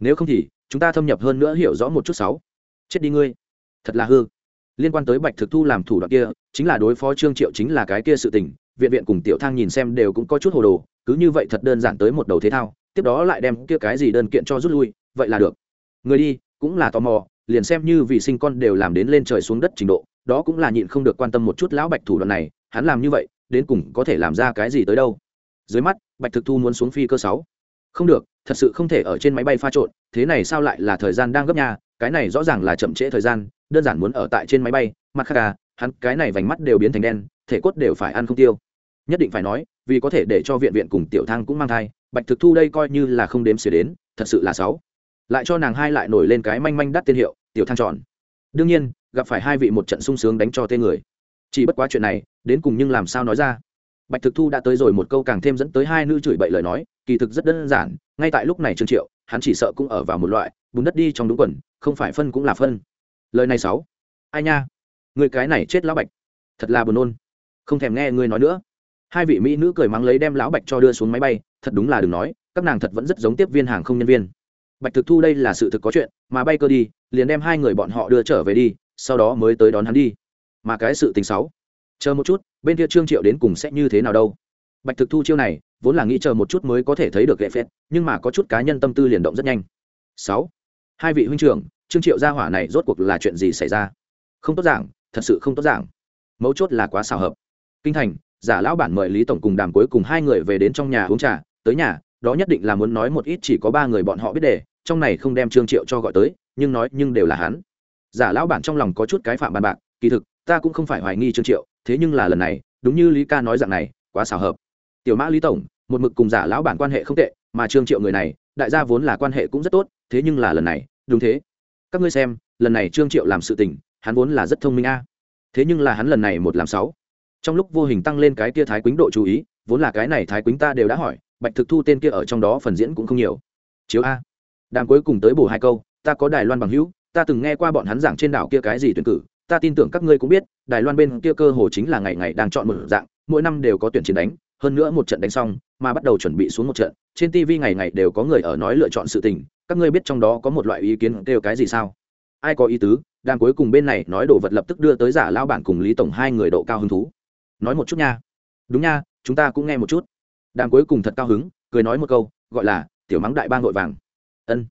Nếu không thì, chúng ta thâm nhập hơn nữa hiểu rõ một chút sáu. Chết đi ngươi. Thật là hư. Liên quan tới bạch thực thu làm thủ đoạn kia, chính là đối phó trương triệu chính là cái kia sự tình, viện viện cùng tiểu thang nhìn xem đều cũng có chút hồ đồ, cứ như vậy thật đơn giản tới một đầu thế thao, tiếp đó lại đem kia cái gì đơn kiện cho rút lui, vậy là được. Người đi, cũng là tò mò, liền xem như vì sinh con đều làm đến lên trời xuống đất trình độ đó cũng là nhịn không được quan tâm một chút lão bạch thủ đoạn này, hắn làm như vậy, đến cùng có thể làm ra cái gì tới đâu? Dưới mắt, bạch thực thu muốn xuống phi cơ sáu. Không được, thật sự không thể ở trên máy bay pha trộn, thế này sao lại là thời gian đang gấp nhà cái này rõ ràng là chậm trễ thời gian, đơn giản muốn ở tại trên máy bay, mặt khác à hắn, cái này vành mắt đều biến thành đen, thể cốt đều phải ăn không tiêu. Nhất định phải nói, vì có thể để cho viện viện cùng tiểu thang cũng mang thai, bạch thực thu đây coi như là không đếm xỉa đến, thật sự là sáu. Lại cho nàng hai lại nổi lên cái manh manh đắt tiên hiệu, tiểu thang tròn. Đương nhiên gặp phải hai vị một trận sung sướng đánh cho tên người. Chỉ bất quá chuyện này, đến cùng nhưng làm sao nói ra. Bạch thực thu đã tới rồi một câu càng thêm dẫn tới hai nữ chửi bậy lời nói, kỳ thực rất đơn giản, ngay tại lúc này trương triệu, hắn chỉ sợ cũng ở vào một loại, bùn đất đi trong đúng quần, không phải phân cũng là phân. Lời này sáu. Ai nha? Người cái này chết lão bạch. Thật là buồn nôn. Không thèm nghe ngươi nói nữa. Hai vị mỹ nữ cười mắng lấy đem lão bạch cho đưa xuống máy bay, thật đúng là đừng nói, các nàng thật vẫn rất giống tiếp viên hàng không nhân viên. Bạch thực thu đây là sự thực có chuyện, mà bay cơ đi, liền đem hai người bọn họ đưa trở về đi sau đó mới tới đón hắn đi. Mà cái sự tình xấu chờ một chút, bên kia trương triệu đến cùng sẽ như thế nào đâu? Bạch thực thu chiêu này, vốn là nghĩ chờ một chút mới có thể thấy được lệ phép, nhưng mà có chút cá nhân tâm tư liền động rất nhanh. Sáu, hai vị huynh trưởng, trương triệu gia hỏa này rốt cuộc là chuyện gì xảy ra? Không tốt giảng, thật sự không tốt giảng. Mấu chốt là quá xào hợp. Kinh thành, giả lão bản mời lý tổng cùng đàm cuối cùng hai người về đến trong nhà uống trà, tới nhà, đó nhất định là muốn nói một ít chỉ có ba người bọn họ biết đề trong này không đem trương triệu cho gọi tới, nhưng nói nhưng đều là hắn giả lão bản trong lòng có chút cái phạm bàn bạc, kỳ thực, ta cũng không phải hoài nghi trương triệu, thế nhưng là lần này, đúng như lý ca nói dạng này, quá xảo hợp. Tiểu mã lý tổng, một mực cùng giả lão bản quan hệ không tệ, mà trương triệu người này, đại gia vốn là quan hệ cũng rất tốt, thế nhưng là lần này, đúng thế. Các ngươi xem, lần này trương triệu làm sự tình, hắn vốn là rất thông minh a. Thế nhưng là hắn lần này một làm sáu. Trong lúc vô hình tăng lên cái kia thái quýnh độ chú ý, vốn là cái này thái quýnh ta đều đã hỏi, bạch thực thu tên kia ở trong đó phần diễn cũng không nhiều. Chiếu a. Đàm cuối cùng tới bổ hai câu, ta có đài loan bằng hữu ta từng nghe qua bọn hắn giảng trên đảo kia cái gì tuyển cử, ta tin tưởng các ngươi cũng biết, đài loan bên kia cơ hồ chính là ngày ngày đang chọn một dạng, mỗi năm đều có tuyển chiến đánh, hơn nữa một trận đánh xong, mà bắt đầu chuẩn bị xuống một trận, trên tv ngày ngày đều có người ở nói lựa chọn sự tình, các ngươi biết trong đó có một loại ý kiến kêu cái gì sao? Ai có ý tứ? Đang cuối cùng bên này nói đồ vật lập tức đưa tới giả lao bản cùng lý tổng hai người độ cao hứng thú. Nói một chút nha. Đúng nha, chúng ta cũng nghe một chút. Đang cuối cùng thật cao hứng, cười nói một câu, gọi là tiểu mắng đại bang vội vàng. Ân,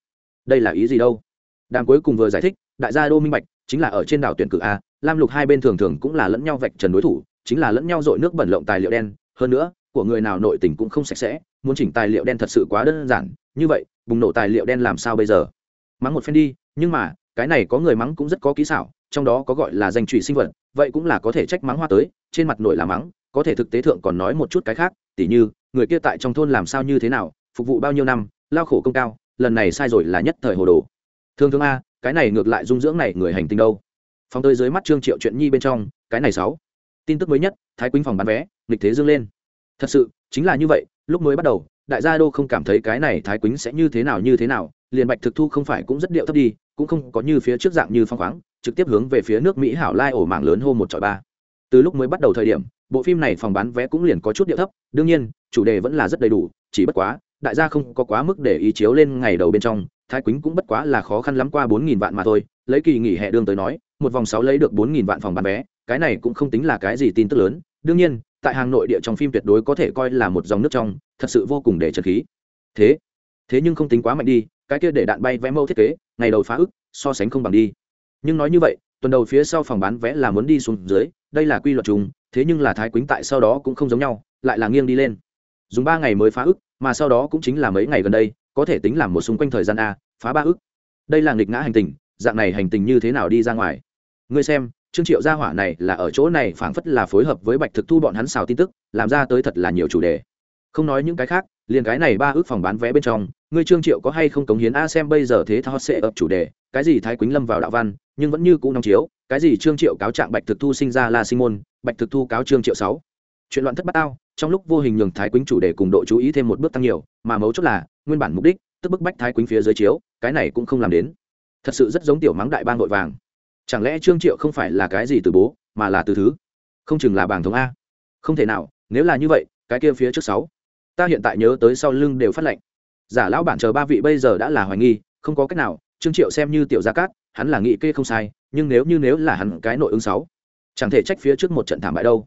đây là ý gì đâu? Đàm cuối cùng vừa giải thích, đại gia đô minh bạch chính là ở trên đảo tuyển cử a, lam lục hai bên thường thường cũng là lẫn nhau vạch trần đối thủ, chính là lẫn nhau dội nước bẩn lộng tài liệu đen. Hơn nữa, của người nào nội tình cũng không sạch sẽ, muốn chỉnh tài liệu đen thật sự quá đơn giản, như vậy, bùng nổ tài liệu đen làm sao bây giờ? Mắng một phen đi, nhưng mà, cái này có người mắng cũng rất có kỹ xảo, trong đó có gọi là danh trụy sinh vật, vậy cũng là có thể trách mắng hoa tới, trên mặt nội là mắng, có thể thực tế thượng còn nói một chút cái khác, tỉ như, người kia tại trong thôn làm sao như thế nào, phục vụ bao nhiêu năm, lao khổ công cao, lần này sai rồi là nhất thời hồ đồ thương thương a, cái này ngược lại dung dưỡng này người hành tinh đâu. Phong tới dưới mắt trương triệu chuyện nhi bên trong, cái này sáu. Tin tức mới nhất, thái quýnh phòng bán vé lịch thế dương lên. Thật sự, chính là như vậy, lúc mới bắt đầu, đại gia đô không cảm thấy cái này thái quýnh sẽ như thế nào như thế nào, liền bạch thực thu không phải cũng rất điệu thấp đi, cũng không có như phía trước dạng như phong khoáng, trực tiếp hướng về phía nước mỹ hảo lai ổ mạng lớn hô một trọi ba. Từ lúc mới bắt đầu thời điểm, bộ phim này phòng bán vé cũng liền có chút điệu thấp, đương nhiên, chủ đề vẫn là rất đầy đủ, chỉ bất quá, đại gia không có quá mức để ý chiếu lên ngày đầu bên trong thái quýnh cũng bất quá là khó khăn lắm qua bốn nghìn vạn mà thôi, lấy kỳ nghỉ hè đương tới nói, một vòng sáu lấy được bốn nghìn vạn phòng bán vé, cái này cũng không tính là cái gì tin tức lớn. Đương nhiên, tại hàng nội địa trong phim tuyệt đối có thể coi là một dòng nước trong, thật sự vô cùng để trật khí. Thế thế nhưng không tính quá mạnh đi, cái kia để đạn bay vé mẫu thiết kế, ngày đầu phá ức, so sánh không bằng đi. Nhưng nói như vậy, tuần đầu phía sau phòng bán vé là muốn đi xuống dưới, đây là quy luật chung, thế nhưng là thái quýnh tại sau đó cũng không giống nhau, lại là nghiêng đi lên. Dùng ba ngày mới phá ức, mà sau đó cũng chính là mấy ngày gần đây có thể tính làm một xung quanh thời gian a, phá ba ức. Đây là nghịch ngã hành tình, dạng này hành tình như thế nào đi ra ngoài? Ngươi xem, trương triệu gia hỏa này là ở chỗ này phảng phất là phối hợp với bạch thực thu bọn hắn xào tin tức, làm ra tới thật là nhiều chủ đề. Không nói những cái khác, liền cái này ba ước phòng bán vé bên trong, ngươi trương triệu có hay không cống hiến? A, xem bây giờ thế thao sẽ ập chủ đề, cái gì thái quýnh lâm vào đạo văn, nhưng vẫn như cũ nóng chiếu, cái gì trương triệu cáo trạng bạch thực thu sinh ra là sinh môn, bạch thực thu cáo trương triệu sáu. Chuyện loạn thất bát ao trong lúc vô hình nhường thái quýnh chủ đề cùng độ chú ý thêm một bước tăng nhiều, mà mấu chốt là nguyên bản mục đích, tức bức bách thái quýnh phía dưới chiếu, cái này cũng không làm đến. Thật sự rất giống tiểu mắng đại bang vội vàng. Chẳng lẽ trương triệu không phải là cái gì từ bố, mà là từ thứ? Không chừng là bảng thống a. Không thể nào, nếu là như vậy, cái kia phía trước sáu. Ta hiện tại nhớ tới sau lưng đều phát lệnh. Giả lão bản chờ ba vị bây giờ đã là hoài nghi, không có cách nào, trương triệu xem như tiểu gia cát, hắn là nghị kê không sai, nhưng nếu như nếu là hắn cái nội ứng sáu, chẳng thể trách phía trước một trận thảm bại đâu.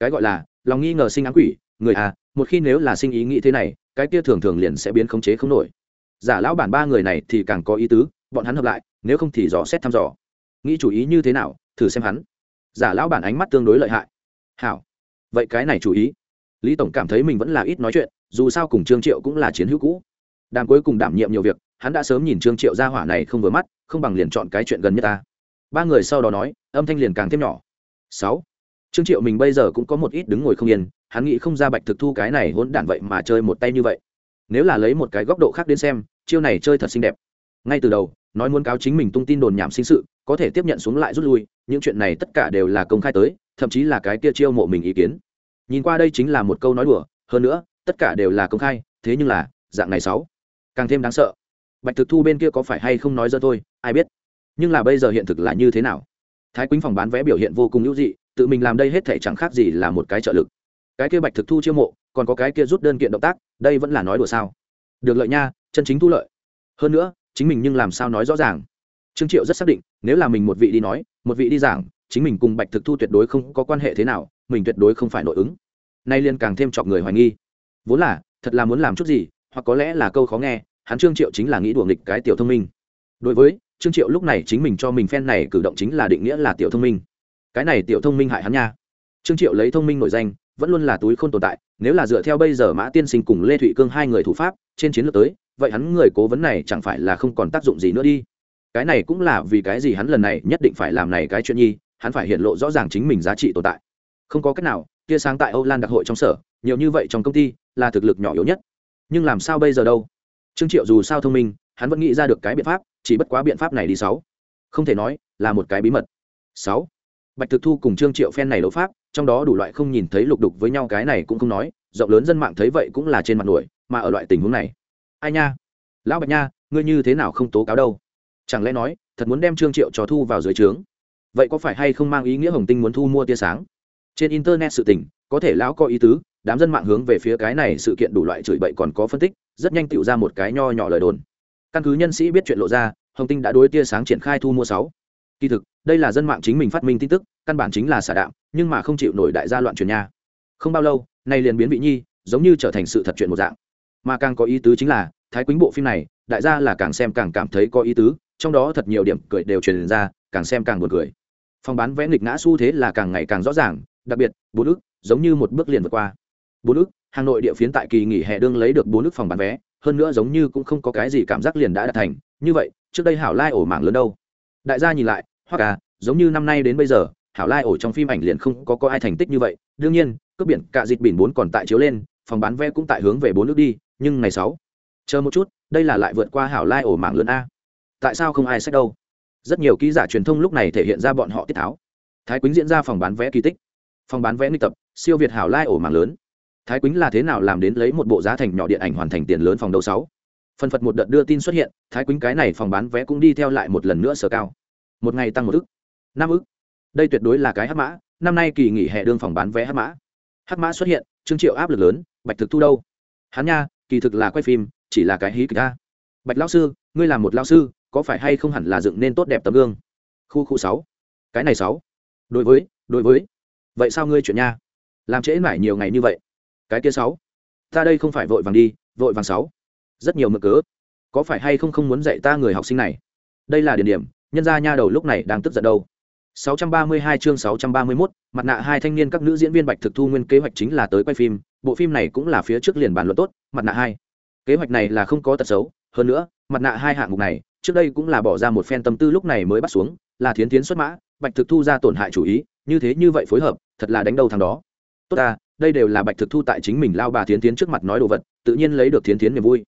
Cái gọi là, lòng nghi ngờ sinh ám quỷ, người à một khi nếu là sinh ý nghĩ thế này, cái kia thường thường liền sẽ biến khống chế không nổi. Giả lão bản ba người này thì càng có ý tứ, bọn hắn hợp lại, nếu không thì dò xét thăm dò. Nghĩ chủ ý như thế nào, thử xem hắn. Giả lão bản ánh mắt tương đối lợi hại. Hảo. Vậy cái này chủ ý. Lý tổng cảm thấy mình vẫn là ít nói chuyện, dù sao cùng trương triệu cũng là chiến hữu cũ. Đàm cuối cùng đảm nhiệm nhiều việc, hắn đã sớm nhìn trương triệu ra hỏa này không vừa mắt, không bằng liền chọn cái chuyện gần nhất ta. Ba người sau đó nói, âm thanh liền càng thêm nhỏ. Sáu. Trương triệu mình bây giờ cũng có một ít đứng ngồi không yên hắn nghĩ không ra bạch thực thu cái này hỗn đản vậy mà chơi một tay như vậy. Nếu là lấy một cái góc độ khác đến xem, chiêu này chơi thật xinh đẹp. Ngay từ đầu, nói muốn cáo chính mình tung tin đồn nhảm sinh sự, có thể tiếp nhận xuống lại rút lui, những chuyện này tất cả đều là công khai tới, thậm chí là cái kia chiêu mộ mình ý kiến. Nhìn qua đây chính là một câu nói đùa, hơn nữa, tất cả đều là công khai, thế nhưng là, dạng này sáu. Càng thêm đáng sợ. Bạch thực thu bên kia có phải hay không nói dơ thôi, ai biết. Nhưng là bây giờ hiện thực là như thế nào? Thái quýnh phòng bán vé biểu hiện vô cùng hữu dị, tự mình làm đây hết thể chẳng khác gì là một cái trợ lực cái kia bạch thực thu chiêu mộ, còn có cái kia rút đơn kiện động tác, đây vẫn là nói đùa sao? Được lợi nha, chân chính thu lợi. Hơn nữa, chính mình nhưng làm sao nói rõ ràng? Trương triệu rất xác định, nếu là mình một vị đi nói, một vị đi giảng, chính mình cùng bạch thực thu tuyệt đối không có quan hệ thế nào, mình tuyệt đối không phải nội ứng. Nay liên càng thêm chọc người hoài nghi. Vốn là, thật là muốn làm chút gì, hoặc có lẽ là câu khó nghe, hắn trương triệu chính là nghĩ đùa nghịch cái tiểu thông minh. Đối với, trương triệu lúc này chính mình cho mình phen này cử động chính là định nghĩa là tiểu thông minh. Cái này tiểu thông minh hại hắn nha. Trương triệu lấy thông minh nổi danh vẫn luôn là túi không tồn tại, nếu là dựa theo bây giờ mã tiên sinh cùng lê thụy cương hai người thủ pháp, trên chiến lược tới, vậy hắn người cố vấn này chẳng phải là không còn tác dụng gì nữa đi. Cái này cũng là vì cái gì hắn lần này nhất định phải làm này cái chuyện nhi, hắn phải hiện lộ rõ ràng chính mình giá trị tồn tại. Không có cách nào, tia sáng tại âu lan đặc hội trong sở, nhiều như vậy trong công ty, là thực lực nhỏ yếu nhất. Nhưng làm sao bây giờ đâu? Trương triệu dù sao thông minh, hắn vẫn nghĩ ra được cái biện pháp, chỉ bất quá biện pháp này đi sáu. Không thể nói, là một cái bí mật. Sáu bạch thực thu cùng trương triệu phen này đấu pháp, trong đó đủ loại không nhìn thấy lục đục với nhau cái này cũng không nói, rộng lớn dân mạng thấy vậy cũng là trên mặt nổi, mà ở loại tình huống này. Ai nha? Lão bạch nha, ngươi như thế nào không tố cáo đâu? Chẳng lẽ nói, thật muốn đem trương triệu cho thu vào dưới trướng? Vậy có phải hay không mang ý nghĩa hồng tinh muốn thu mua tia sáng? Trên internet sự tình, có thể lão có ý tứ, đám dân mạng hướng về phía cái này sự kiện đủ loại chửi bậy còn có phân tích, rất nhanh tựu ra một cái nho nhỏ lời đồn. Căn cứ nhân sĩ biết chuyện lộ ra, hồng tinh đã đối tia sáng triển khai thu mua sáu kỳ thực, đây là dân mạng chính mình phát minh tin tức, căn bản chính là xả đạo nhưng mà không chịu nổi đại gia loạn truyền nha. Không bao lâu nay liền biến vị nhi, giống như trở thành sự thật chuyện một dạng. Mà càng có ý tứ chính là, thái quýnh bộ phim này, đại gia là càng xem càng cảm thấy có ý tứ, trong đó thật nhiều điểm cười đều truyền ra, càng xem càng buồn cười. Phòng bán vẽ nghịch ngã xu thế là càng ngày càng rõ ràng, đặc biệt, bốn ức, giống như một bước liền vượt qua. Bốn ức, hà nội địa phiến tại kỳ nghỉ hè đương lấy được bốn ức phòng bán vé, hơn nữa giống như cũng không có cái gì cảm giác liền đã đạt thành, như vậy, trước đây hảo lai ổ mạng lớn đâu? Đại gia nhìn lại, hoặc à giống như năm nay đến bây giờ, hảo lai ổ trong phim ảnh liền không có có ai thành tích như vậy. Đương nhiên, cướp biển cạ dịt biển bốn còn tại chiếu lên, phòng bán vé cũng tại hướng về bốn nước đi, nhưng ngày sáu, chờ một chút, đây là lại vượt qua hảo lai ổ mạng lớn a. Tại sao không ai xét đâu? Rất nhiều ký giả truyền thông lúc này thể hiện ra bọn họ tiết tháo. Thái quýnh diễn ra phòng bán vé kỳ tích. Phòng bán vé nghịch tập, siêu việt hảo lai ổ mạng lớn. Thái quýnh là thế nào làm đến lấy một bộ giá thành nhỏ điện ảnh hoàn thành tiền lớn phòng đấu sáu? Phần phật một đợt đưa tin xuất hiện, thái quýnh cái này phòng bán vé cũng đi theo lại một lần nữa sở cao. Một ngày tăng một ức. Năm ức. Đây tuyệt đối là cái hát mã, năm nay kỳ nghỉ hè đương phòng bán vé hát mã. Hát mã xuất hiện, trương triệu áp lực lớn, bạch thực thu đâu? Hắn nha, kỳ thực là quay phim, chỉ là cái hí kịch ta. Bạch lao sư, ngươi là một lao sư, có phải hay không hẳn là dựng nên tốt đẹp tấm gương? Khu khu sáu. Cái này sáu. Đối với đối với. Vậy sao ngươi chuyện nha? Làm trễ mãi nhiều ngày như vậy. Cái kia sáu. Ta đây không phải vội vàng đi, vội vàng sáu rất nhiều mực cớ có phải hay không không muốn dạy ta người học sinh này đây là điển điểm nhân gia nha đầu lúc này đang tức giận đâu 632 chương 631, mặt nạ hai thanh niên các nữ diễn viên Bạch Thực Thu nguyên kế hoạch chính là tới quay phim, bộ phim này cũng là phía trước liền bàn luận tốt, mặt nạ hai. Kế hoạch này là không có tật xấu, hơn nữa, mặt nạ hai hạng mục này, trước đây cũng là bỏ ra một phen tâm tư lúc này mới bắt xuống, là thiến thiến xuất mã, Bạch Thực Thu ra tổn hại chủ ý, như thế như vậy phối hợp, thật là đánh đầu thằng đó. Tốt ta, đây đều là Bạch Thực Thu tại chính mình lao bà thiến thiến trước mặt nói đồ vật, tự nhiên lấy được thiến thiến niềm vui.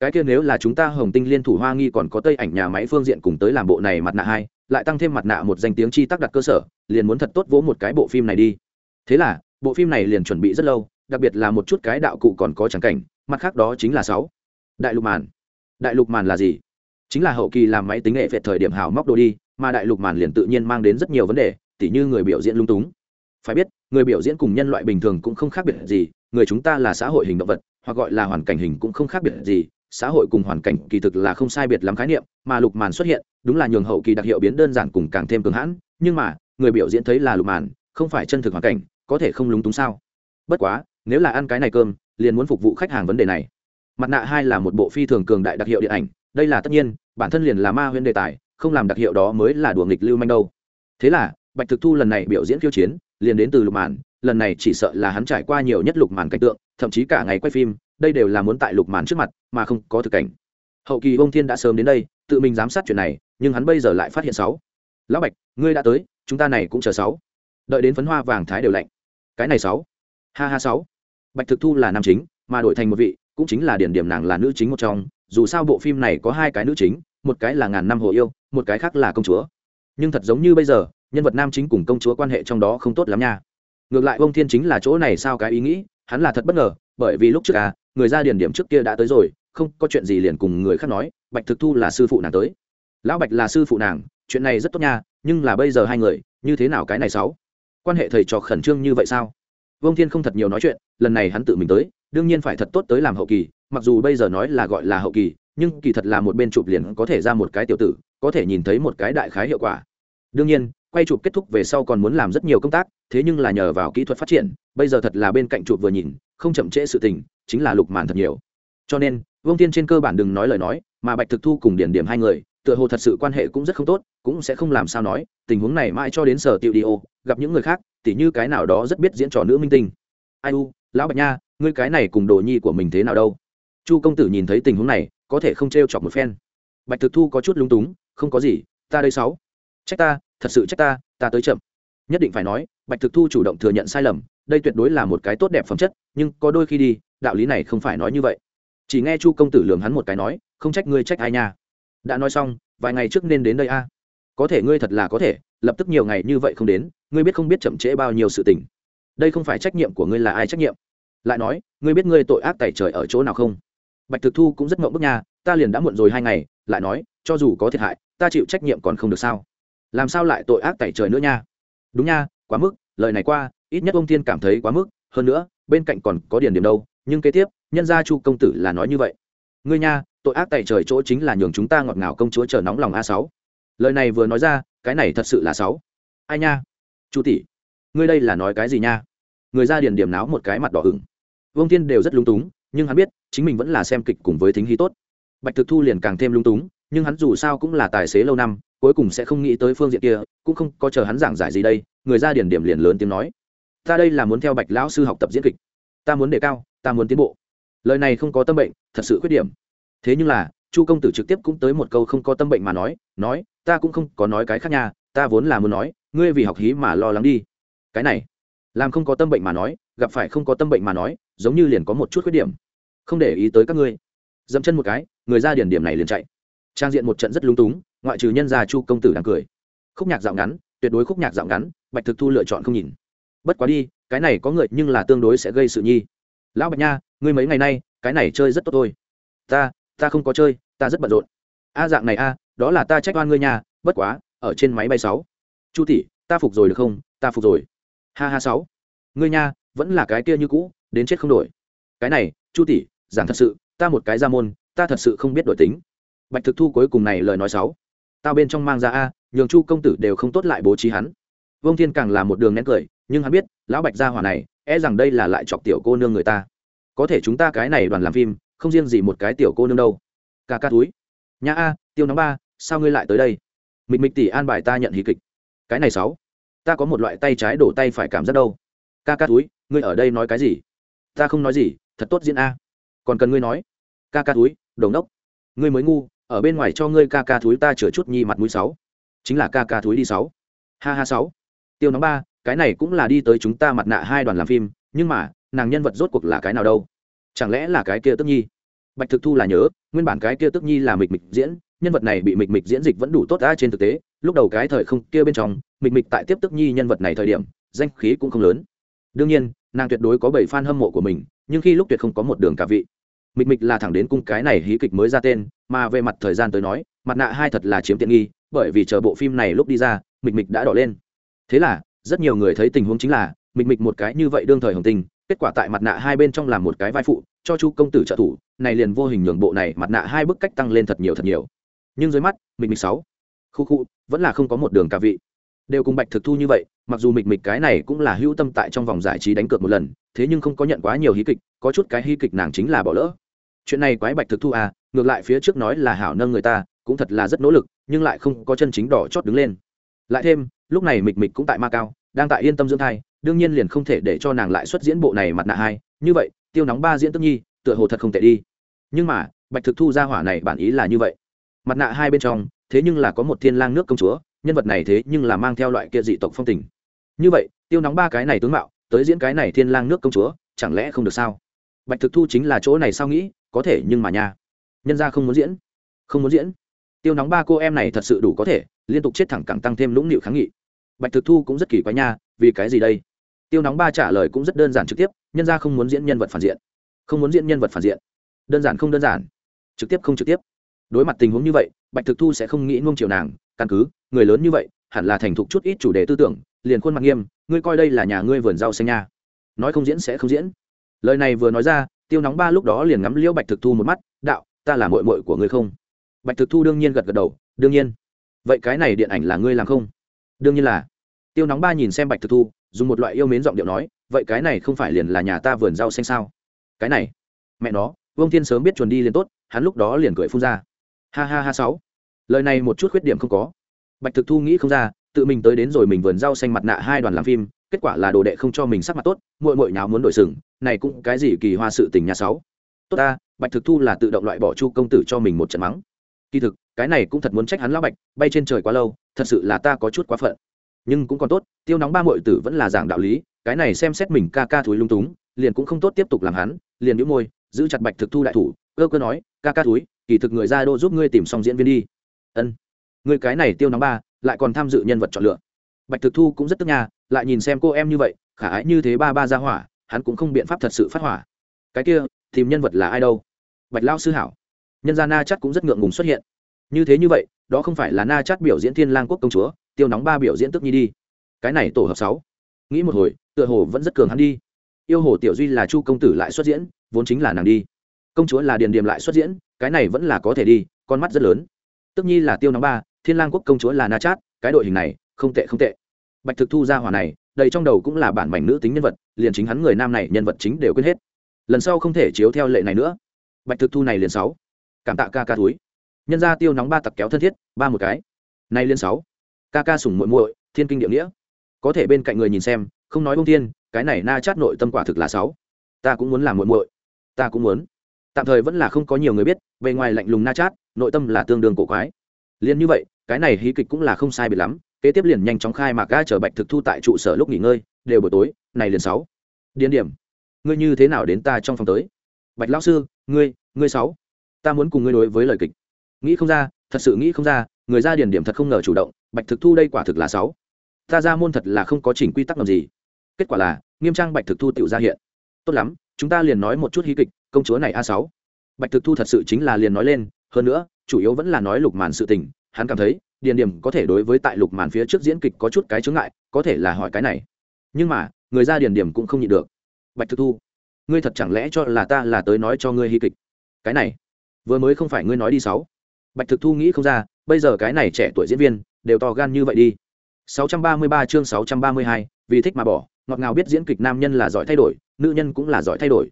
Cái kia nếu là chúng ta Hồng Tinh Liên thủ Hoa Nghi còn có Tây ảnh nhà máy phương diện cùng tới làm bộ này mặt nạ hai, lại tăng thêm mặt nạ một danh tiếng chi tác đặt cơ sở liền muốn thật tốt vỗ một cái bộ phim này đi. Thế là bộ phim này liền chuẩn bị rất lâu đặc biệt là một chút cái đạo cụ còn có tràng cảnh mặt khác đó chính là sáu. Đại lục màn. Đại lục màn là gì? Chính là hậu kỳ làm máy tính nghệ vẹt thời điểm hào móc đồ đi mà đại lục màn liền tự nhiên mang đến rất nhiều vấn đề tỉ như người biểu diễn lung túng. Phải biết người biểu diễn cùng nhân loại bình thường cũng không khác biệt gì người chúng ta là xã hội hình động vật hoặc gọi là hoàn cảnh hình cũng không khác biệt gì xã hội cùng hoàn cảnh kỳ thực là không sai biệt lắm khái niệm, mà lục màn xuất hiện, đúng là nhường hậu kỳ đặc hiệu biến đơn giản cùng càng thêm cường hãn, nhưng mà, người biểu diễn thấy là lục màn, không phải chân thực hoàn cảnh, có thể không lúng túng sao? Bất quá, nếu là ăn cái này cơm, liền muốn phục vụ khách hàng vấn đề này. Mặt nạ hai là một bộ phi thường cường đại đặc hiệu điện ảnh, đây là tất nhiên, bản thân liền là ma huyễn đề tài, không làm đặc hiệu đó mới là đùa nghịch lưu manh đâu. Thế là, bạch thực thu lần này biểu diễn khiêu chiến, liền đến từ lục màn, lần này chỉ sợ là hắn trải qua nhiều nhất lục màn cảnh tượng, thậm chí cả ngày quay phim đây đều là muốn tại lục màn trước mặt, mà không có thực cảnh. Hậu kỳ ông thiên đã sớm đến đây, tự mình giám sát chuyện này, nhưng hắn bây giờ lại phát hiện sáu. Lão bạch, ngươi đã tới, chúng ta này cũng chờ sáu. Đợi đến phấn hoa vàng thái đều lạnh. Cái này sáu. Ha ha sáu. Bạch thực thu là nam chính, mà đổi thành một vị, cũng chính là điển điểm nàng là nữ chính một trong. Dù sao bộ phim này có hai cái nữ chính, một cái là ngàn năm hồ yêu, một cái khác là công chúa. Nhưng thật giống như bây giờ, nhân vật nam chính cùng công chúa quan hệ trong đó không tốt lắm nha. Ngược lại, ông thiên chính là chỗ này sao cái ý nghĩ, hắn là thật bất ngờ, bởi vì lúc trước à người ra điển điểm trước kia đã tới rồi, không có chuyện gì liền cùng người khác nói, bạch thực thu là sư phụ nàng tới. Lão bạch là sư phụ nàng, chuyện này rất tốt nha, nhưng là bây giờ hai người, như thế nào cái này sáu? Quan hệ thầy trò khẩn trương như vậy sao? Vương thiên không thật nhiều nói chuyện, lần này hắn tự mình tới, đương nhiên phải thật tốt tới làm hậu kỳ, mặc dù bây giờ nói là gọi là hậu kỳ, nhưng kỳ thật là một bên chụp liền có thể ra một cái tiểu tử, có thể nhìn thấy một cái đại khái hiệu quả. Đương nhiên, quay chụp kết thúc về sau còn muốn làm rất nhiều công tác, thế nhưng là nhờ vào kỹ thuật phát triển, bây giờ thật là bên cạnh chụp vừa nhìn, không chậm trễ sự tình chính là lục màn thật nhiều. Cho nên, vương tiên trên cơ bản đừng nói lời nói, mà bạch thực thu cùng điển điểm hai người, tựa hồ thật sự quan hệ cũng rất không tốt, cũng sẽ không làm sao nói, tình huống này mãi cho đến sở tiệu đi ô, gặp những người khác, tỉ như cái nào đó rất biết diễn trò nữ minh tinh. Ai u, lão bạch nha, ngươi cái này cùng đồ nhi của mình thế nào đâu? Chu công tử nhìn thấy tình huống này, có thể không t r e o chọc một phen. Bạch thực thu có chút lúng túng, không có gì, ta đây sáu. Trách ta, thật sự trách ta ta tới chậm. Nhất định phải nói, bạch thực thu chủ động thừa nhận sai lầm, đây tuyệt đối là một cái tốt đẹp phẩm chất, nhưng có đôi khi đi đạo lý này không phải nói như vậy. Chỉ nghe chu công tử lường hắn một cái nói, không trách ngươi trách ai nha. Đã nói xong, vài ngày trước nên đến đây a. Có thể ngươi thật là có thể, lập tức nhiều ngày như vậy không đến, ngươi biết không biết chậm trễ bao nhiêu sự tình. Đây không phải trách nhiệm của ngươi là ai trách nhiệm? Lại nói, ngươi biết ngươi tội ác tẩy trời ở chỗ nào không? Bạch thực thu cũng rất mộng bức nha, ta liền đã muộn rồi hai ngày, lại nói, cho dù có thiệt hại, ta chịu trách nhiệm còn không được sao? Làm sao lại tội ác tẩy trời nữa nha? Đúng nha, quá mức, lời này qua, ít nhất ông tiên cảm thấy quá mức, hơn nữa, bên cạnh còn có điển điểm đâu nhưng kế tiếp, nhân gia chu công tử là nói như vậy. Ngươi nha, tội ác tẩy trời chỗ chính là nhường chúng ta ngọt ngào công chúa chờ nóng lòng a sáu. Lời này vừa nói ra, cái này thật sự là sáu. Ai nha? Chu tỷ, ngươi đây là nói cái gì nha? Người ra điền điểm náo một cái mặt đỏ hửng vương thiên đều rất lung túng, nhưng hắn biết, chính mình vẫn là xem kịch cùng với thính hí tốt. Bạch thực thu liền càng thêm lung túng, nhưng hắn dù sao cũng là tài xế lâu năm, cuối cùng sẽ không nghĩ tới phương diện kia, cũng không có chờ hắn giảng giải gì đây, người ra điển điểm liền lớn tiếng nói. Ta đây là muốn theo bạch lão sư học tập diễn kịch ta muốn đề cao, ta muốn tiến bộ. Lời này không có tâm bệnh, thật sự khuyết điểm. Thế nhưng là, chu công tử trực tiếp cũng tới một câu không có tâm bệnh mà nói nói, ta cũng không có nói cái khác nha, ta vốn là muốn nói, ngươi vì học hí mà lo lắng đi. Cái này, làm không có tâm bệnh mà nói, gặp phải không có tâm bệnh mà nói, giống như liền có một chút khuyết điểm. Không để ý tới các ngươi. Dẫm chân một cái, người ra điển điểm này liền chạy. Trang diện một trận rất lúng túng, ngoại trừ nhân gia chu công tử đang cười. Khúc nhạc dạo ngắn, tuyệt đối khúc nhạc dạo ngắn, bạch thực thu lựa chọn không nhìn bất quá đi, cái này có người nhưng là tương đối sẽ gây sự nhi. Lão bạch nha, ngươi mấy ngày nay, cái này chơi rất tốt thôi. Ta ta không có chơi, ta rất bận rộn. A dạng này a, đó là ta trách oan ngươi nhà bất quá, ở trên máy bay sáu. Chu tỷ, ta phục rồi được không? Ta phục rồi. Ha ha sáu. Ngươi nha, vẫn là cái kia như cũ, đến chết không đổi. Cái này, chu tỷ, giảng thật sự, ta một cái ra môn, ta thật sự không biết đổi tính. Bạch thực thu cuối cùng này lời nói sáu. Tao bên trong mang ra a, nhường chu công tử đều không tốt lại bố trí hắn. Vương thiên càng là một đường nén cười nhưng hắn biết, lão bạch gia hỏa này e rằng đây là lại chọc tiểu cô nương người ta. Có thể chúng ta cái này đoàn làm phim, không riêng gì một cái tiểu cô nương đâu. Ca ca túi. Nhà a, tiêu nóng ba, sao ngươi lại tới đây? Mịch mịch tỷ an bài ta nhận hí kịch. Cái này sáu. Ta có một loại tay trái đổ tay phải cảm giác đâu. Ca ca túi, ngươi ở đây nói cái gì? Ta không nói gì, thật tốt diễn a. Còn cần ngươi nói. Ca ca túi, đồng đốc. Ngươi mới ngu, ở bên ngoài cho ngươi ca ca túi ta chửa chút nhi mặt mũi sáu. Chính là ca ca túi đi sáu. Ha ha sáu. Tiêu nóng ba cái này cũng là đi tới chúng ta mặt nạ hai đoàn làm phim, nhưng mà, nàng nhân vật rốt cuộc là cái nào đâu? Chẳng lẽ là cái kia tức nhi? Bạch thực thu là nhớ, nguyên bản cái kia tức nhi là mịch mịch diễn, nhân vật này bị mịch mịch diễn dịch vẫn đủ tốt đã trên thực tế, lúc đầu cái thời không kia bên trong, mịch mịch tại tiếp tức nhi nhân vật này thời điểm, danh khí cũng không lớn. Đương nhiên, nàng tuyệt đối có bảy fan hâm mộ của mình, nhưng khi lúc tuyệt không có một đường cả vị. Mịch mịch là thẳng đến cung cái này hí kịch mới ra tên, mà về mặt thời gian tới nói, mặt nạ hai thật là chiếm tiện nghi, bởi vì chờ bộ phim này lúc đi ra, mịch mịch đã đỏ lên. Thế là rất nhiều người thấy tình huống chính là mịch mịch một cái như vậy đương thời hồng tình kết quả tại mặt nạ hai bên trong làm một cái vai phụ, cho chu công tử trợ thủ, này liền vô hình nhường bộ này mặt nạ hai bức cách tăng lên thật nhiều thật nhiều. Nhưng dưới mắt, mịch mịch sáu, khu khu, vẫn là không có một đường cả vị. Đều cùng bạch thực thu như vậy, mặc dù mịch mịch cái này cũng là hữu tâm tại trong vòng giải trí đánh cược một lần, thế nhưng không có nhận quá nhiều hí kịch, có chút cái hí kịch nàng chính là bỏ lỡ. Chuyện này quái bạch thực thu à ngược lại phía trước nói là hảo nâng người ta, cũng thật là rất nỗ lực, nhưng lại không có chân chính đỏ chót đứng lên. Lại thêm lúc này mịch mịch cũng tại ma cao, đang tại yên tâm dưỡng thai, đương nhiên liền không thể để cho nàng lại xuất diễn bộ này mặt nạ hai. Như vậy, tiêu nóng ba diễn tức nhi, tựa hồ thật không tệ đi. Nhưng mà, bạch thực thu ra hỏa này bản ý là như vậy. Mặt nạ hai bên trong, thế nhưng là có một thiên lang nước công chúa, nhân vật này thế nhưng là mang theo loại kia dị tộc phong tình. Như vậy, tiêu nóng ba cái này tướng mạo, tới diễn cái này thiên lang nước công chúa, chẳng lẽ không được sao? Bạch thực thu chính là chỗ này sao nghĩ, có thể nhưng mà nha. Nhân ra không muốn diễn. Không muốn diễn tiêu nóng ba cô em này thật sự đủ có thể, liên tục chết thẳng càng tăng thêm lũng nịu kháng nghị. Bạch thực thu cũng rất kỳ quái nha, vì cái gì đây? Tiêu nóng ba trả lời cũng rất đơn giản trực tiếp, nhân ra không muốn diễn nhân vật phản diện. Không muốn diễn nhân vật phản diện. Đơn giản không đơn giản. Trực tiếp không trực tiếp. Đối mặt tình huống như vậy, bạch thực thu sẽ không nghĩ nuông chiều nàng, căn cứ, người lớn như vậy, hẳn là thành thục chút ít chủ đề tư tưởng, liền khuôn mặt nghiêm, ngươi coi đây là nhà ngươi vườn rau xanh nha. Nói không diễn sẽ không diễn. Lời này vừa nói ra, tiêu nóng ba lúc đó liền ngắm liễu bạch thực thu một mắt, đạo, ta là mội mội của ngươi không? Bạch thực thu đương nhiên gật gật đầu, đương nhiên. Vậy cái này điện ảnh là ngươi làm không? Đương nhiên là. Tiêu nóng ba nhìn xem bạch thực thu, dùng một loại yêu mến giọng điệu nói, vậy cái này không phải liền là nhà ta vườn rau xanh sao? Cái này. Mẹ nó, vương thiên sớm biết chuồn đi liền tốt, hắn lúc đó liền cười phun ra. Ha ha ha sáu. Lời này một chút khuyết điểm không có. Bạch thực thu nghĩ không ra, tự mình tới đến rồi mình vườn rau xanh mặt nạ hai đoàn làm phim, kết quả là đồ đệ không cho mình sắc mặt tốt mội mội nháo muốn đổi sừng, này cũng cái gì kỳ hoa sự tình nhà sáu. Tốt ta, bạch thực thu là tự động loại bỏ chu công tử cho mình một trận mắng kỳ thực, cái này cũng thật muốn trách hắn lão bạch, bay trên trời quá lâu, thật sự là ta có chút quá phận. Nhưng cũng còn tốt, tiêu nóng ba muội tử vẫn là giảng đạo lý, cái này xem xét mình ca ca thúi lung túng, liền cũng không tốt tiếp tục làm hắn, liền nhíu môi, giữ chặt bạch thực thu đại thủ, cơ cơ nói, ca ca thúi, kỳ thực người ra đô giúp ngươi tìm xong diễn viên đi. Ân. Người cái này tiêu nóng ba, lại còn tham dự nhân vật chọn lựa. Bạch thực thu cũng rất tức nhà lại nhìn xem cô em như vậy, khả ái như thế ba ba ra hỏa, hắn cũng không biện pháp thật sự phát hỏa. Cái kia, tìm nhân vật là ai đâu? Bạch lao sư hảo nhân gia na chắc cũng rất ngượng ngùng xuất hiện. Như thế như vậy, đó không phải là na chắc biểu diễn thiên lang quốc công chúa, tiêu nóng ba biểu diễn tức nhi đi. Cái này tổ hợp sáu. Nghĩ một hồi, tựa hồ vẫn rất cường hắn đi. Yêu hồ tiểu duy là chu công tử lại xuất diễn, vốn chính là nàng đi. Công chúa là điền điềm lại xuất diễn, cái này vẫn là có thể đi, con mắt rất lớn. Tức nhi là tiêu nóng ba, thiên lang quốc công chúa là na chát, cái đội hình này, không tệ không tệ. Bạch thực thu ra hỏa này, đầy trong đầu cũng là bản mảnh nữ tính nhân vật, liền chính hắn người nam này nhân vật chính đều quên hết. Lần sau không thể chiếu theo lệ này nữa. Bạch thực thu này liền sáu cảm tạ ca ca túi nhân ra tiêu nóng ba tặc kéo thân thiết, ba một cái. Nay liên sáu. Ca ca sủng muội muội, thiên kinh địa nghĩa. Có thể bên cạnh người nhìn xem, không nói bông thiên, cái này na chát nội tâm quả thực là sáu. Ta cũng muốn làm muội muội. Ta cũng muốn. Tạm thời vẫn là không có nhiều người biết, bề ngoài lạnh lùng na chát, nội tâm là tương đương cổ quái. Liền như vậy, cái này hí kịch cũng là không sai biệt lắm, kế tiếp liền nhanh chóng khai mạc ga chờ bạch thực thu tại trụ sở lúc nghỉ ngơi, đều buổi tối, này liền sáu. Điên điểm. Ngươi như thế nào đến ta trong phòng tới? Bạch lão sư, ngươi ngươi sáu ta muốn cùng ngươi đối với lời kịch. Nghĩ không ra, thật sự nghĩ không ra, người ra điển điểm thật không ngờ chủ động, bạch thực thu đây quả thực là sáu. Ta ra môn thật là không có chỉnh quy tắc làm gì. Kết quả là, nghiêm trang bạch thực thu tự ra hiện. Tốt lắm, chúng ta liền nói một chút hí kịch, công chúa này a sáu. Bạch thực thu thật sự chính là liền nói lên, hơn nữa, chủ yếu vẫn là nói lục màn sự tình, hắn cảm thấy, điền điểm có thể đối với tại lục màn phía trước diễn kịch có chút cái chướng ngại, có thể là hỏi cái này. Nhưng mà, người ra điền điểm cũng không nhịn được. Bạch thực thu, ngươi thật chẳng lẽ cho là ta là tới nói cho ngươi hy kịch? Cái này vừa mới không phải ngươi nói đi sáu. Bạch thực thu nghĩ không ra bây giờ cái này trẻ tuổi diễn viên đều to gan như vậy đi. 633 chương 632, vì thích mà bỏ ngọt ngào biết diễn kịch nam nhân là giỏi thay đổi nữ nhân cũng là giỏi thay đổi.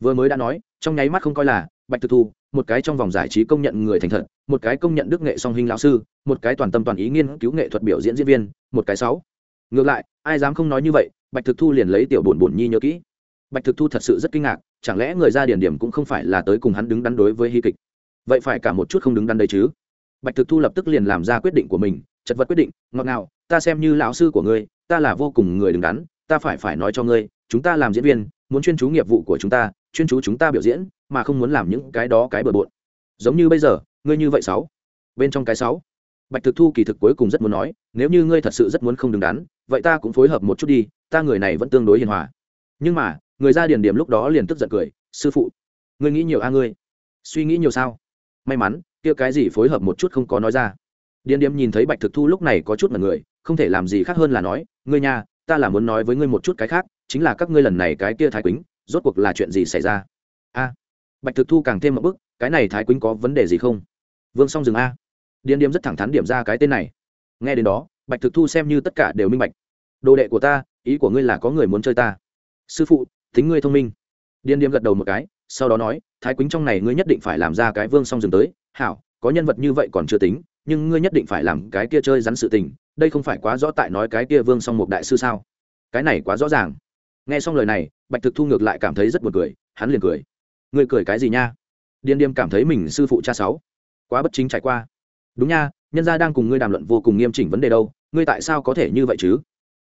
Vừa mới đã nói trong nháy mắt không coi là bạch thực thu một cái trong vòng giải trí công nhận người thành thật một cái công nhận đức nghệ song hình lão sư một cái toàn tâm toàn ý nghiên cứu nghệ thuật biểu diễn diễn viên một cái sáu. Ngược lại ai dám không nói như vậy bạch thực thu liền lấy tiểu bổn bổn nhi nhớ kỹ. Bạch thực thu thật sự rất kinh ngạc chẳng lẽ người ra điển điểm cũng không phải là tới cùng hắn đứng đắn đối với hy kịch? Vậy phải cả một chút không đứng đắn đây chứ? Bạch thực thu lập tức liền làm ra quyết định của mình, chật vật quyết định, ngọt ngào, ta xem như lão sư của ngươi, ta là vô cùng người đứng đắn, ta phải phải nói cho ngươi, chúng ta làm diễn viên, muốn chuyên chú nghiệp vụ của chúng ta, chuyên chú chúng ta biểu diễn, mà không muốn làm những cái đó cái bừa bộn. Giống như bây giờ, ngươi như vậy sáu. Bên trong cái sáu. Bạch thực thu kỳ thực cuối cùng rất muốn nói, nếu như ngươi thật sự rất muốn không đứng đắn, vậy ta cũng phối hợp một chút đi, ta người này vẫn tương đối hiền hòa. Nhưng mà người ra điển điểm lúc đó liền tức giận cười, sư phụ, ngươi nghĩ nhiều a ngươi? Suy nghĩ nhiều sao? May mắn, kia cái gì phối hợp một chút không có nói ra. Điền điểm nhìn thấy bạch thực thu lúc này có chút mật người, không thể làm gì khác hơn là nói, ngươi nha, ta là muốn nói với ngươi một chút cái khác, chính là các ngươi lần này cái kia thái quýnh, rốt cuộc là chuyện gì xảy ra? A. Bạch thực thu càng thêm một bức, cái này thái quýnh có vấn đề gì không? Vương song dừng a. Điền điểm rất thẳng thắn điểm ra cái tên này. Nghe đến đó, bạch thực thu xem như tất cả đều minh bạch. Đồ đệ của ta, ý của ngươi là có người muốn chơi ta. Sư phụ tính ngươi thông minh. Điên điếm gật đầu một cái, sau đó nói, thái quýnh trong này ngươi nhất định phải làm ra cái vương song dừng tới. Hảo, có nhân vật như vậy còn chưa tính, nhưng ngươi nhất định phải làm cái kia chơi rắn sự tình. Đây không phải quá rõ tại nói cái kia vương song một đại sư sao? Cái này quá rõ ràng. Nghe xong lời này, bạch thực thu ngược lại cảm thấy rất buồn cười, hắn liền cười. Ngươi cười cái gì nha? Điên điếm cảm thấy mình sư phụ cha sáu, quá bất chính trải qua. Đúng nha, nhân gia đang cùng ngươi đàm luận vô cùng nghiêm chỉnh vấn đề đâu, ngươi tại sao có thể như vậy chứ?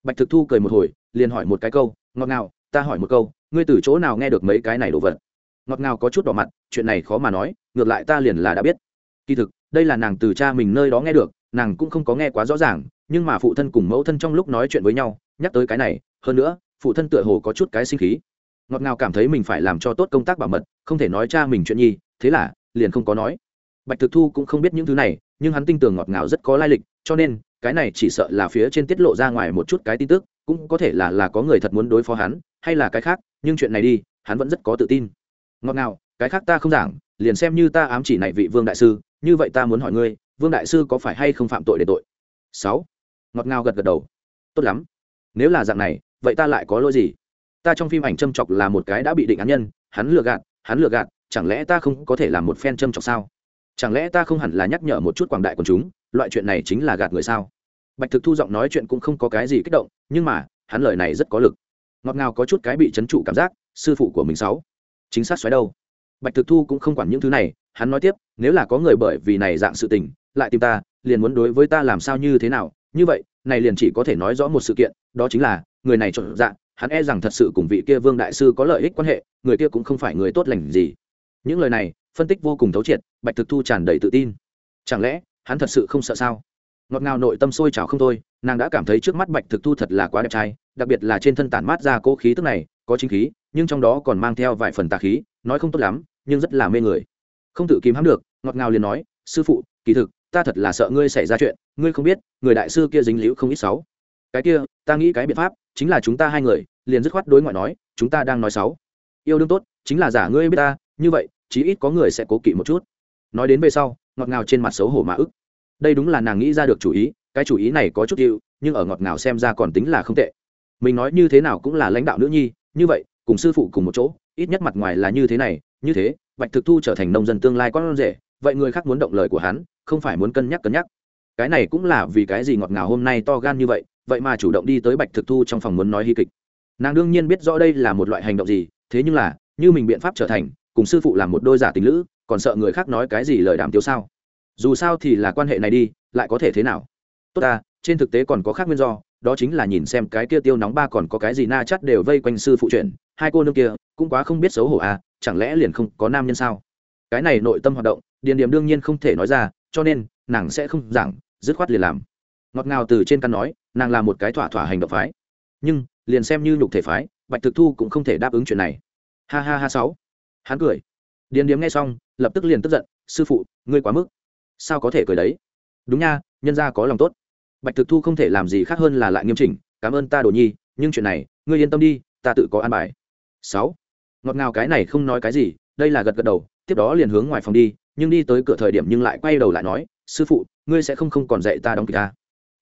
Bạch thực thu cười một hồi, liền hỏi một cái câu, ngọt ngào, ta hỏi một câu ngươi từ chỗ nào nghe được mấy cái này đồ vật? Ngọt ngào có chút đỏ mặt, chuyện này khó mà nói, ngược lại ta liền là đã biết. Kỳ thực, đây là nàng từ cha mình nơi đó nghe được, nàng cũng không có nghe quá rõ ràng, nhưng mà phụ thân cùng mẫu thân trong lúc nói chuyện với nhau, nhắc tới cái này, hơn nữa, phụ thân tựa hồ có chút cái sinh khí. Ngọt ngào cảm thấy mình phải làm cho tốt công tác bảo mật, không thể nói cha mình chuyện nhi, thế là, liền không có nói. Bạch thực thu cũng không biết những thứ này, nhưng hắn tin tưởng ngọt ngào rất có lai lịch, cho nên, cái này chỉ sợ là phía trên tiết lộ ra ngoài một chút cái tin tức, cũng có thể là là có người thật muốn đối phó hắn, hay là cái khác nhưng chuyện này đi, hắn vẫn rất có tự tin. Ngọt ngào, cái khác ta không giảng, liền xem như ta ám chỉ này vị vương đại sư, như vậy ta muốn hỏi ngươi, vương đại sư có phải hay không phạm tội để tội? Sáu. Ngọt ngào gật gật đầu. Tốt lắm. Nếu là dạng này, vậy ta lại có lỗi gì? Ta trong phim ảnh châm chọc là một cái đã bị định án nhân, hắn lừa gạt, hắn lừa gạt, chẳng lẽ ta không có thể làm một phen châm chọc sao? Chẳng lẽ ta không hẳn là nhắc nhở một chút quảng đại quần chúng, loại chuyện này chính là gạt người sao? Bạch thực thu giọng nói chuyện cũng không có cái gì kích động, nhưng mà, hắn lời này rất có lực ngọt ngào có chút cái bị chấn trụ cảm giác, sư phụ của mình sáu. Chính xác xoáy đâu? Bạch thực thu cũng không quản những thứ này, hắn nói tiếp, nếu là có người bởi vì này dạng sự tình, lại tìm ta, liền muốn đối với ta làm sao như thế nào? Như vậy, này liền chỉ có thể nói rõ một sự kiện, đó chính là, người này trộn dạng hắn e rằng thật sự cùng vị kia vương đại sư có lợi ích quan hệ, người kia cũng không phải người tốt lành gì. Những lời này, phân tích vô cùng thấu triệt, bạch thực thu tràn đầy tự tin. Chẳng lẽ, hắn thật sự không sợ sao? Ngọt ngào nội tâm sôi trào không thôi, nàng đã cảm thấy trước mắt bạch thực thu thật là quá đẹp trai đặc biệt là trên thân tản mát ra cỗ khí tức này, có chính khí, nhưng trong đó còn mang theo vài phần tà khí, nói không tốt lắm, nhưng rất là mê người. Không tự kìm hãm được, ngọt ngào liền nói, sư phụ, kỳ thực, ta thật là sợ ngươi xảy ra chuyện, ngươi không biết, người đại sư kia dính liễu không ít sáu cái kia, ta nghĩ cái biện pháp, chính là chúng ta hai người, liền dứt khoát đối ngoại nói, chúng ta đang nói sáu yêu đương tốt, chính là giả ngươi biết ta, như vậy, chí ít có người sẽ cố kỵ một chút. Nói đến về sau, ngọt ngào trên mặt xấu hổ mà ức. Đây đúng là nàng nghĩ ra được chủ ý, cái chủ ý này có chút yêu nhưng ở ngọt ngào xem ra còn tính là không tệ mình nói như thế nào cũng là lãnh đạo nữ nhi, như vậy, cùng sư phụ cùng một chỗ, ít nhất mặt ngoài là như thế này, như thế, bạch thực thu trở thành nông dân tương lai con rể, vậy người khác muốn động lời của hắn, không phải muốn cân nhắc cân nhắc. Cái này cũng là vì cái gì ngọt ngào hôm nay to gan như vậy vậy mà chủ động đi tới bạch thực thu trong phòng muốn nói hy kịch. Nàng đương nhiên biết rõ đây là một loại hành động gì, thế nhưng là, như mình biện pháp trở thành, cùng sư phụ làm một đôi giả tình lữ, còn sợ người khác nói cái gì lời đàm tiếu sao? Dù sao thì là quan hệ này đi, lại có thể thế nào? Tốt ta, trên thực tế còn có khác nguyên do đó chính là nhìn xem cái kia tiêu nóng ba còn có cái gì na chắt đều vây quanh sư phụ chuyện, hai cô nương kia cũng quá không biết xấu hổ à chẳng lẽ liền không có nam nhân sao? Cái này nội tâm hoạt động, điền điểm đương nhiên không thể nói ra, cho nên nàng sẽ không giảng, dứt khoát liền làm. Ngọt ngào từ trên căn nói, nàng là một cái thỏa thỏa hành động phái. Nhưng, liền xem như nhục thể phái, bạch thực thu cũng không thể đáp ứng chuyện này. Ha ha ha sáu. Hắn cười. Điền điếm nghe xong, lập tức liền tức giận, sư phụ, ngươi quá mức. Sao có thể cười đấy? Đúng nha, nhân gia có lòng tốt bạch thực thu không thể làm gì khác hơn là lại nghiêm chỉnh, cảm ơn ta, đồ nhi, nhưng chuyện này, ngươi yên tâm đi, ta tự có an bài. Sáu. Ngọt ngào cái này không nói cái gì, đây là gật gật đầu, tiếp đó liền hướng ngoài phòng đi, nhưng đi tới cửa thời điểm nhưng lại quay đầu lại nói, sư phụ, ngươi sẽ không không còn dạy ta đóng kịch ta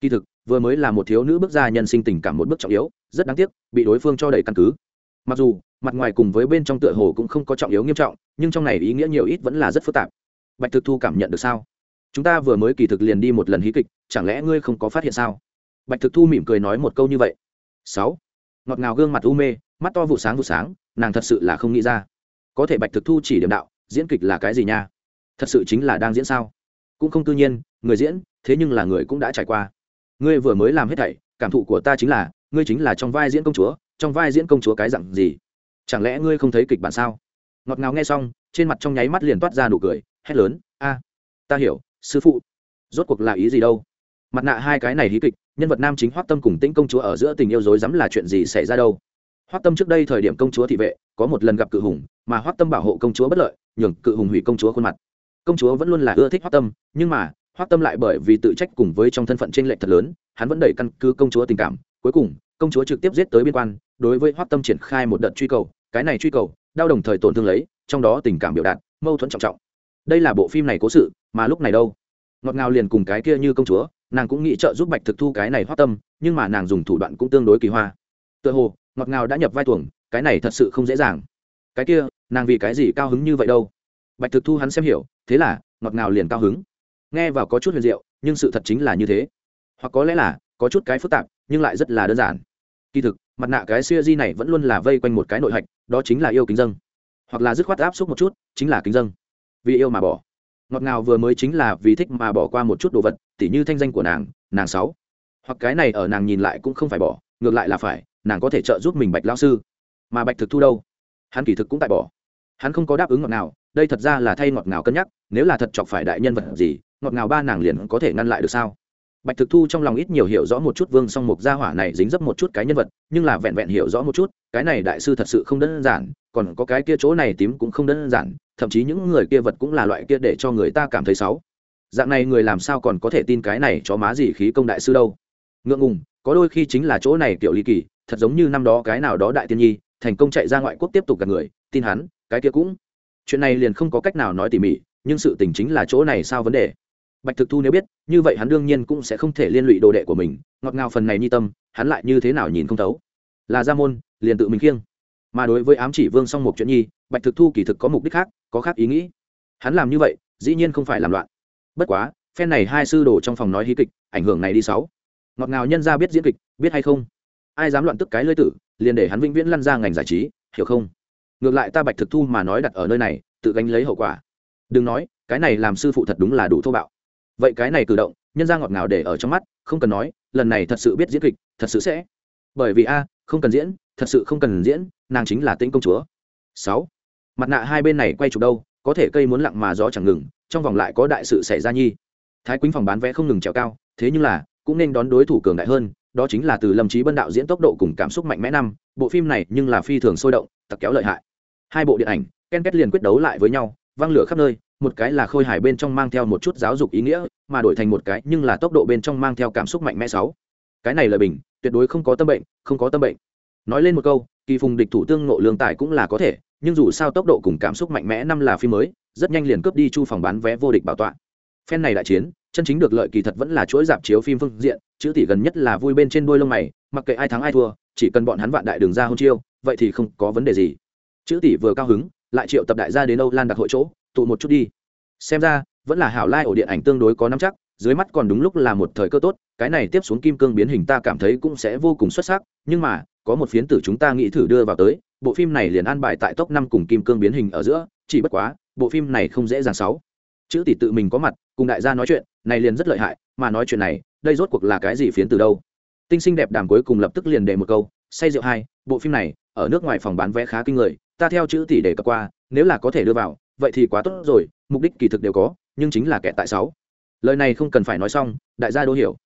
kỳ thực, vừa mới là một thiếu nữ bước ra nhân sinh tình cảm một bước trọng yếu, rất đáng tiếc, bị đối phương cho đầy căn cứ. Mặc dù, mặt ngoài cùng với bên trong tựa hồ cũng không có trọng yếu nghiêm trọng, nhưng trong này ý nghĩa nhiều ít vẫn là rất phức tạp. Bạch thực thu cảm nhận được sao? Chúng ta vừa mới kỳ thực liền đi một lần hí kịch, chẳng lẽ ngươi không có phát hiện sao? Bạch thực thu mỉm cười nói một câu như vậy. Sáu. Ngọt ngào gương mặt u mê, mắt to vụ sáng vụ sáng, nàng thật sự là không nghĩ ra. Có thể bạch thực thu chỉ điểm đạo, diễn kịch là cái gì nha? Thật sự chính là đang diễn sao? Cũng không tự nhiên, người diễn, thế nhưng là người cũng đã trải qua. Ngươi vừa mới làm hết thảy, cảm thụ của ta chính là, ngươi chính là trong vai diễn công chúa, trong vai diễn công chúa cái dặn gì? Chẳng lẽ ngươi không thấy kịch bản sao? Ngọt ngào nghe xong, trên mặt trong nháy mắt liền toát ra nụ cười, hét lớn, a, ta hiểu sư phụ, rốt cuộc là ý gì đâu? Mặt nạ hai cái này hí kịch, nhân vật nam chính hoác tâm cùng tĩnh công chúa ở giữa tình yêu dối dám là chuyện gì xảy ra đâu? Hoác tâm trước đây thời điểm công chúa thị vệ, có một lần gặp cự hùng, mà hoác tâm bảo hộ công chúa bất lợi, nhường cự hùng hủy công chúa khuôn mặt. Công chúa vẫn luôn là ưa thích hoác tâm, nhưng mà hoác tâm lại bởi vì tự trách cùng với trong thân phận t r ê n lệch thật lớn, hắn vẫn đẩy căn cứ công chúa tình cảm. Cuối cùng, công chúa trực tiếp giết tới biên quan, đối với hoác tâm triển khai một đợt truy cầu, cái này truy cầu, đau đồng thời tổn thương lấy, trong đó tình cảm biểu đạt, mâu thuẫn trọng trọng. Đây là bộ phim này cố sự mà lúc này đâu? Ngọt ngào liền cùng cái kia như công chúa, nàng cũng nghĩ trợ giúp bạch thực thu cái này hoát tâm, nhưng mà nàng dùng thủ đoạn cũng tương đối kỳ hoa. Tựa hồ, ngọt ngào đã nhập vai tuồng, cái này thật sự không dễ dàng. Cái kia, nàng vì cái gì cao hứng như vậy đâu? Bạch thực thu hắn xem hiểu, thế là, ngọt ngào liền cao hứng. Nghe vào có chút huyền diệu, nhưng sự thật chính là như thế. Hoặc có lẽ là, có chút cái phức tạp, nhưng lại rất là đơn giản. Kỳ thực, mặt nạ cái siêu di này vẫn luôn là vây quanh một cái nội hạch, đó chính là yêu kính dân hoặc là dứt khoát áp suất một chút, chính là kính dân vì yêu mà bỏ ngọt ngào vừa mới chính là vì thích mà bỏ qua một chút đồ vật, tỉ như thanh danh của nàng nàng sáu. Hoặc cái này ở nàng nhìn lại cũng không phải bỏ, ngược lại là phải, nàng có thể trợ giúp mình bạch lao sư. Mà bạch thực thu đâu? Hắn kỳ thực cũng tại bỏ. Hắn không có đáp ứng ngọt ngào, đây thật ra là thay ngọt ngào cân nhắc, nếu là thật chọc phải đại nhân vật gì, ngọt ngào ba nàng liền có thể ngăn lại được sao? Bạch thực thu trong lòng ít nhiều hiểu rõ một chút vương song mục gia hỏa này dính dấp một chút cái nhân vật, nhưng là vẹn vẹn hiểu rõ một chút, cái này đại sư thật sự không đơn giản, còn có cái kia chỗ này tím cũng không đơn giản thậm chí những người kia vật cũng là loại kia để cho người ta cảm thấy xấu. Dạng này người làm sao còn có thể tin cái này cho má gì khí công đại sư đâu? Ngượng ngùng, có đôi khi chính là chỗ này kiểu ly kỳ, thật giống như năm đó cái nào đó đại tiên nhi, thành công chạy ra ngoại quốc tiếp tục gặp người, tin hắn, cái kia cũng. Chuyện này liền không có cách nào nói tỉ mỉ, nhưng sự tình chính là chỗ này sao vấn đề? Bạch thực thu nếu biết, như vậy hắn đương nhiên cũng sẽ không thể liên lụy đồ đệ của mình, ngọt ngào phần này nhi tâm, hắn lại như thế nào nhìn không thấu? Là gia môn, liền tự mình khiêng. Mà đối với ám chỉ vương song một chuyện nhi bạch thực thu kỳ thực có mục đích khác, có khác ý nghĩ. Hắn làm như vậy, dĩ nhiên không phải làm loạn. Bất quá, phen này hai sư đồ trong phòng nói hí kịch, ảnh hưởng này đi sáu. Ngọt ngào nhân ra biết diễn kịch, biết hay không? Ai dám loạn tức cái lưỡi tử, liền để hắn vĩnh viễn lăn ra ngành giải trí, hiểu không? Ngược lại ta bạch thực thu mà nói đặt ở nơi này, tự gánh lấy hậu quả. Đừng nói, cái này làm sư phụ thật đúng là đủ thô bạo. Vậy cái này cử động, nhân ra ngọt ngào để ở trong mắt, không cần nói, lần này thật sự biết diễn kịch, thật sự sẽ. Bởi vì a, không cần diễn, thật sự không cần diễn, nàng chính là tĩnh công chúa. Sáu mặt nạ hai bên này quay chụp đâu, có thể cây muốn lặng mà gió chẳng ngừng, trong vòng lại có đại sự xảy ra nhi. Thái quýnh phòng bán vé không ngừng trèo cao, thế nhưng là, cũng nên đón đối thủ cường đại hơn, đó chính là từ lâm trí bân đạo diễn tốc độ cùng cảm xúc mạnh mẽ năm, bộ phim này nhưng là phi thường sôi động tặc kéo lợi hại. Hai bộ điện ảnh, ken kết liền quyết đấu lại với nhau, văng lửa khắp nơi, một cái là khôi hài bên trong mang theo một chút giáo dục ý nghĩa, mà đổi thành một cái nhưng là tốc độ bên trong mang theo cảm xúc mạnh mẽ sáu. Cái này lời bình, tuyệt đối không có tâm bệnh, không có tâm bệnh. Nói lên một câu, kỳ phùng địch thủ tương nộ lương tài cũng là có thể nhưng dù sao tốc độ cùng cảm xúc mạnh mẽ năm là phim mới, rất nhanh liền cướp đi chu phòng bán vé vô địch bảo tọa. Phen này đại chiến, chân chính được lợi kỳ thật vẫn là chuỗi dạp chiếu phim phương diện, chữ tỷ gần nhất là vui bên trên đuôi lông mày, mặc kệ ai thắng ai thua, chỉ cần bọn hắn vạn đại đường ra hôn chiêu, vậy thì không có vấn đề gì. Chữ tỷ vừa cao hứng, lại triệu tập đại gia đến âu lan đặc hội chỗ, tụ một chút đi. Xem ra, vẫn là hảo lai ổ điện ảnh tương đối có nắm chắc, dưới mắt còn đúng lúc là một thời cơ tốt cái này tiếp xuống kim cương biến hình ta cảm thấy cũng sẽ vô cùng xuất sắc, nhưng mà, có một phiến tử chúng ta nghĩ thử đưa vào tới, bộ phim này liền an bài tại top năm cùng kim cương biến hình ở giữa, chỉ bất quá, bộ phim này không dễ dàng sáu. Chữ tỷ tự mình có mặt, cùng đại gia nói chuyện, này liền rất lợi hại, mà nói chuyện này, đây rốt cuộc là cái gì phiến từ đâu? Tinh sinh đẹp đàm cuối cùng lập tức liền đề một câu, say rượu hai, bộ phim này, ở nước ngoài phòng bán vé khá kinh người, ta theo chữ tỷ để cập qua, nếu là có thể đưa vào, vậy thì quá tốt rồi, mục đích kỳ thực đều có, nhưng chính là kẻ tại sáu. Lời này không cần phải nói xong, đại gia đô hiểu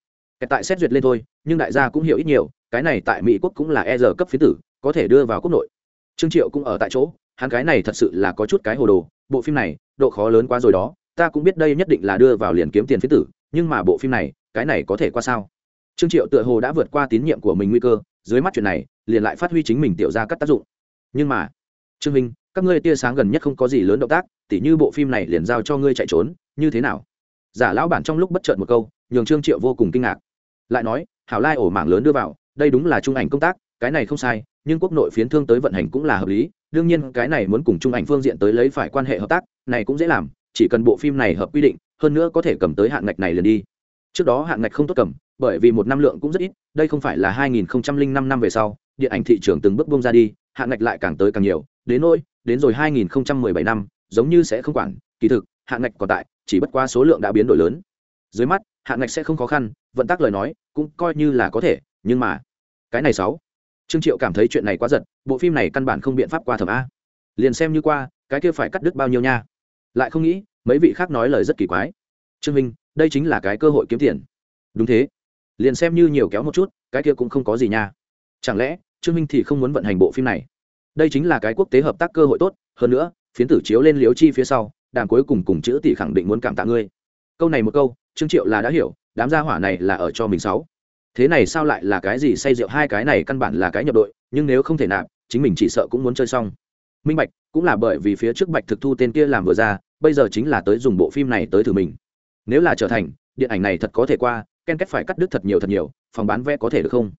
kẻ tại xét duyệt lên thôi, nhưng đại gia cũng hiểu ít nhiều, cái này tại mỹ quốc cũng là e giờ cấp phiến tử, có thể đưa vào quốc nội. Trương triệu cũng ở tại chỗ, hắn cái này thật sự là có chút cái hồ đồ, bộ phim này, độ khó lớn quá rồi đó, ta cũng biết đây nhất định là đưa vào liền kiếm tiền phiến tử, nhưng mà bộ phim này, cái này có thể qua sao? Trương triệu tựa hồ đã vượt qua tín nhiệm của mình nguy cơ, dưới mắt chuyện này, liền lại phát huy chính mình tiểu ra các tác dụng. Nhưng mà, trương minh, các ngươi tia sáng gần nhất không có gì lớn động tác, tỉ như bộ phim này liền giao cho ngươi chạy trốn, như thế nào? Giả lão bản trong lúc bất chợt một câu, nhường trương triệu vô cùng kinh ngạc lại nói, hảo lai ổ mảng lớn đưa vào, đây đúng là trung ảnh công tác, cái này không sai, nhưng quốc nội phiến thương tới vận hành cũng là hợp lý, đương nhiên cái này muốn cùng trung ảnh phương diện tới lấy phải quan hệ hợp tác, này cũng dễ làm, chỉ cần bộ phim này hợp quy định, hơn nữa có thể cầm tới hạn ngạch này liền đi. Trước đó hạn ngạch không tốt cầm, bởi vì một năm lượng cũng rất ít, đây không phải là 2005 năm về sau, điện ảnh thị trường từng bước bung ra đi hạn ngạch lại càng tới càng nhiều, đến nỗi, đến rồi 2017 năm, giống như sẽ không quản, kỳ thực hạn ngạch còn tại, chỉ bất qua số lượng đã biến đổi lớn. Dưới mắt hạn ngạch sẽ không khó khăn, vận tắc lời nói cũng coi như là có thể, nhưng mà, cái này sáu. Trương triệu cảm thấy chuyện này quá giật, bộ phim này căn bản không biện pháp qua thẩm a. Liền xem như qua, cái kia phải cắt đứt bao nhiêu nha. Lại không nghĩ, mấy vị khác nói lời rất kỳ quái. Trương minh, đây chính là cái cơ hội kiếm tiền. Đúng thế. Liền xem như nhiều kéo một chút, cái kia cũng không có gì nha. Chẳng lẽ, trương minh thì không muốn vận hành bộ phim này? Đây chính là cái quốc tế hợp tác cơ hội tốt, hơn nữa, phiến tử chiếu lên liếu chi phía sau đàm cuối cùng cùng chữ tỷ khẳng định muốn cảm tạ ngươi. Câu này một câu trương triệu là đã hiểu, đám gia hỏa này là ở cho mình sáu. Thế này sao lại là cái gì say rượu, hai cái này căn bản là cái nhập đội, nhưng nếu không thể nạp, chính mình chỉ sợ cũng muốn chơi xong. Minh bạch, cũng là bởi vì phía trước bạch thực thu tên kia làm vừa ra, bây giờ chính là tới dùng bộ phim này tới thử mình. Nếu là trở thành, điện ảnh này thật có thể qua, ken kết phải cắt đứt thật nhiều thật nhiều, phòng bán vé có thể được không?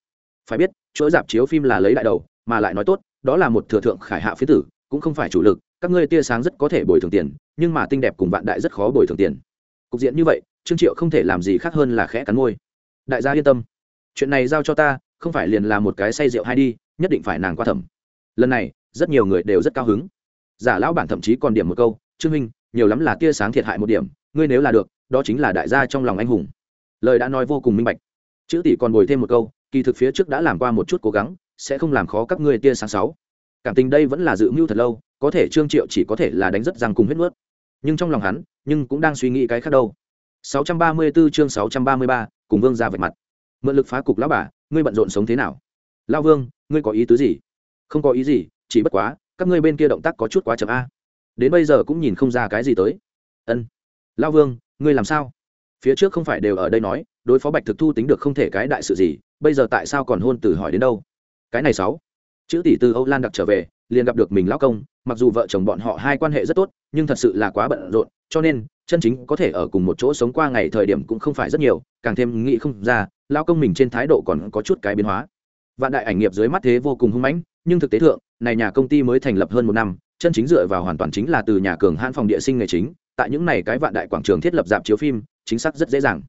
Phải biết chỗ dạp chiếu phim là lấy đại đầu, mà lại nói tốt, đó là một thừa thượng khải hạ phía tử, cũng không phải chủ lực, các ngươi tia sáng rất có thể bồi thường tiền, nhưng mà tinh đẹp cùng vạn đại rất khó bồi thường tiền. Cục diện như vậy trương triệu không thể làm gì khác hơn là khẽ cắn môi. Đại gia yên tâm. Chuyện này giao cho ta, không phải liền là một cái say rượu hay đi, nhất định phải nàng qua thẩm. Lần này, rất nhiều người đều rất cao hứng. Giả lão bản thậm chí còn điểm một câu, trương minh nhiều lắm là tia sáng thiệt hại một điểm, ngươi nếu là được, đó chính là đại gia trong lòng anh hùng. Lời đã nói vô cùng minh bạch. Chữ tỷ còn bồi thêm một câu, kỳ thực phía trước đã làm qua một chút cố gắng, sẽ không làm khó các ngươi tia sáng sáu. Cảm tình đây vẫn là dự mưu thật lâu, có thể trương triệu chỉ có thể là đánh rất răng cùng huyết nuốt. Nhưng trong lòng hắn, nhưng cũng đang suy nghĩ cái khác đâu. 634 chương 633, cùng vương ra vạch mặt. Mượn lực phá cục lão bà ngươi bận rộn sống thế nào? Lão vương ngươi có ý tứ gì? Không có ý gì chỉ bất quá các ngươi bên kia động tác có chút quá chậm a. Đến bây giờ cũng nhìn không ra cái gì tới. Ân. Lão vương ngươi làm sao? Phía trước không phải đều ở đây nói đối phó bạch thực thu tính được không thể cái đại sự gì bây giờ tại sao còn hôn từ hỏi đến đâu? Cái này sáu. Chữ tỷ từ âu lan đặc trở về liền gặp được mình lão công mặc dù vợ chồng bọn họ hai quan hệ rất tốt, nhưng thật sự là quá bận rộn, cho nên, chân chính có thể ở cùng một chỗ sống qua ngày thời điểm cũng không phải rất nhiều, càng thêm nghĩ không ra lão công mình trên thái độ còn có chút cái biến hóa. Vạn đại ảnh nghiệp dưới mắt thế vô cùng hung mãnh, nhưng thực tế thượng, này nhà công ty mới thành lập hơn một năm, chân chính dựa vào hoàn toàn chính là từ nhà cường hãn phòng địa sinh nghề chính, tại những này cái vạn đại quảng trường thiết lập dạp chiếu phim, chính xác rất dễ dàng.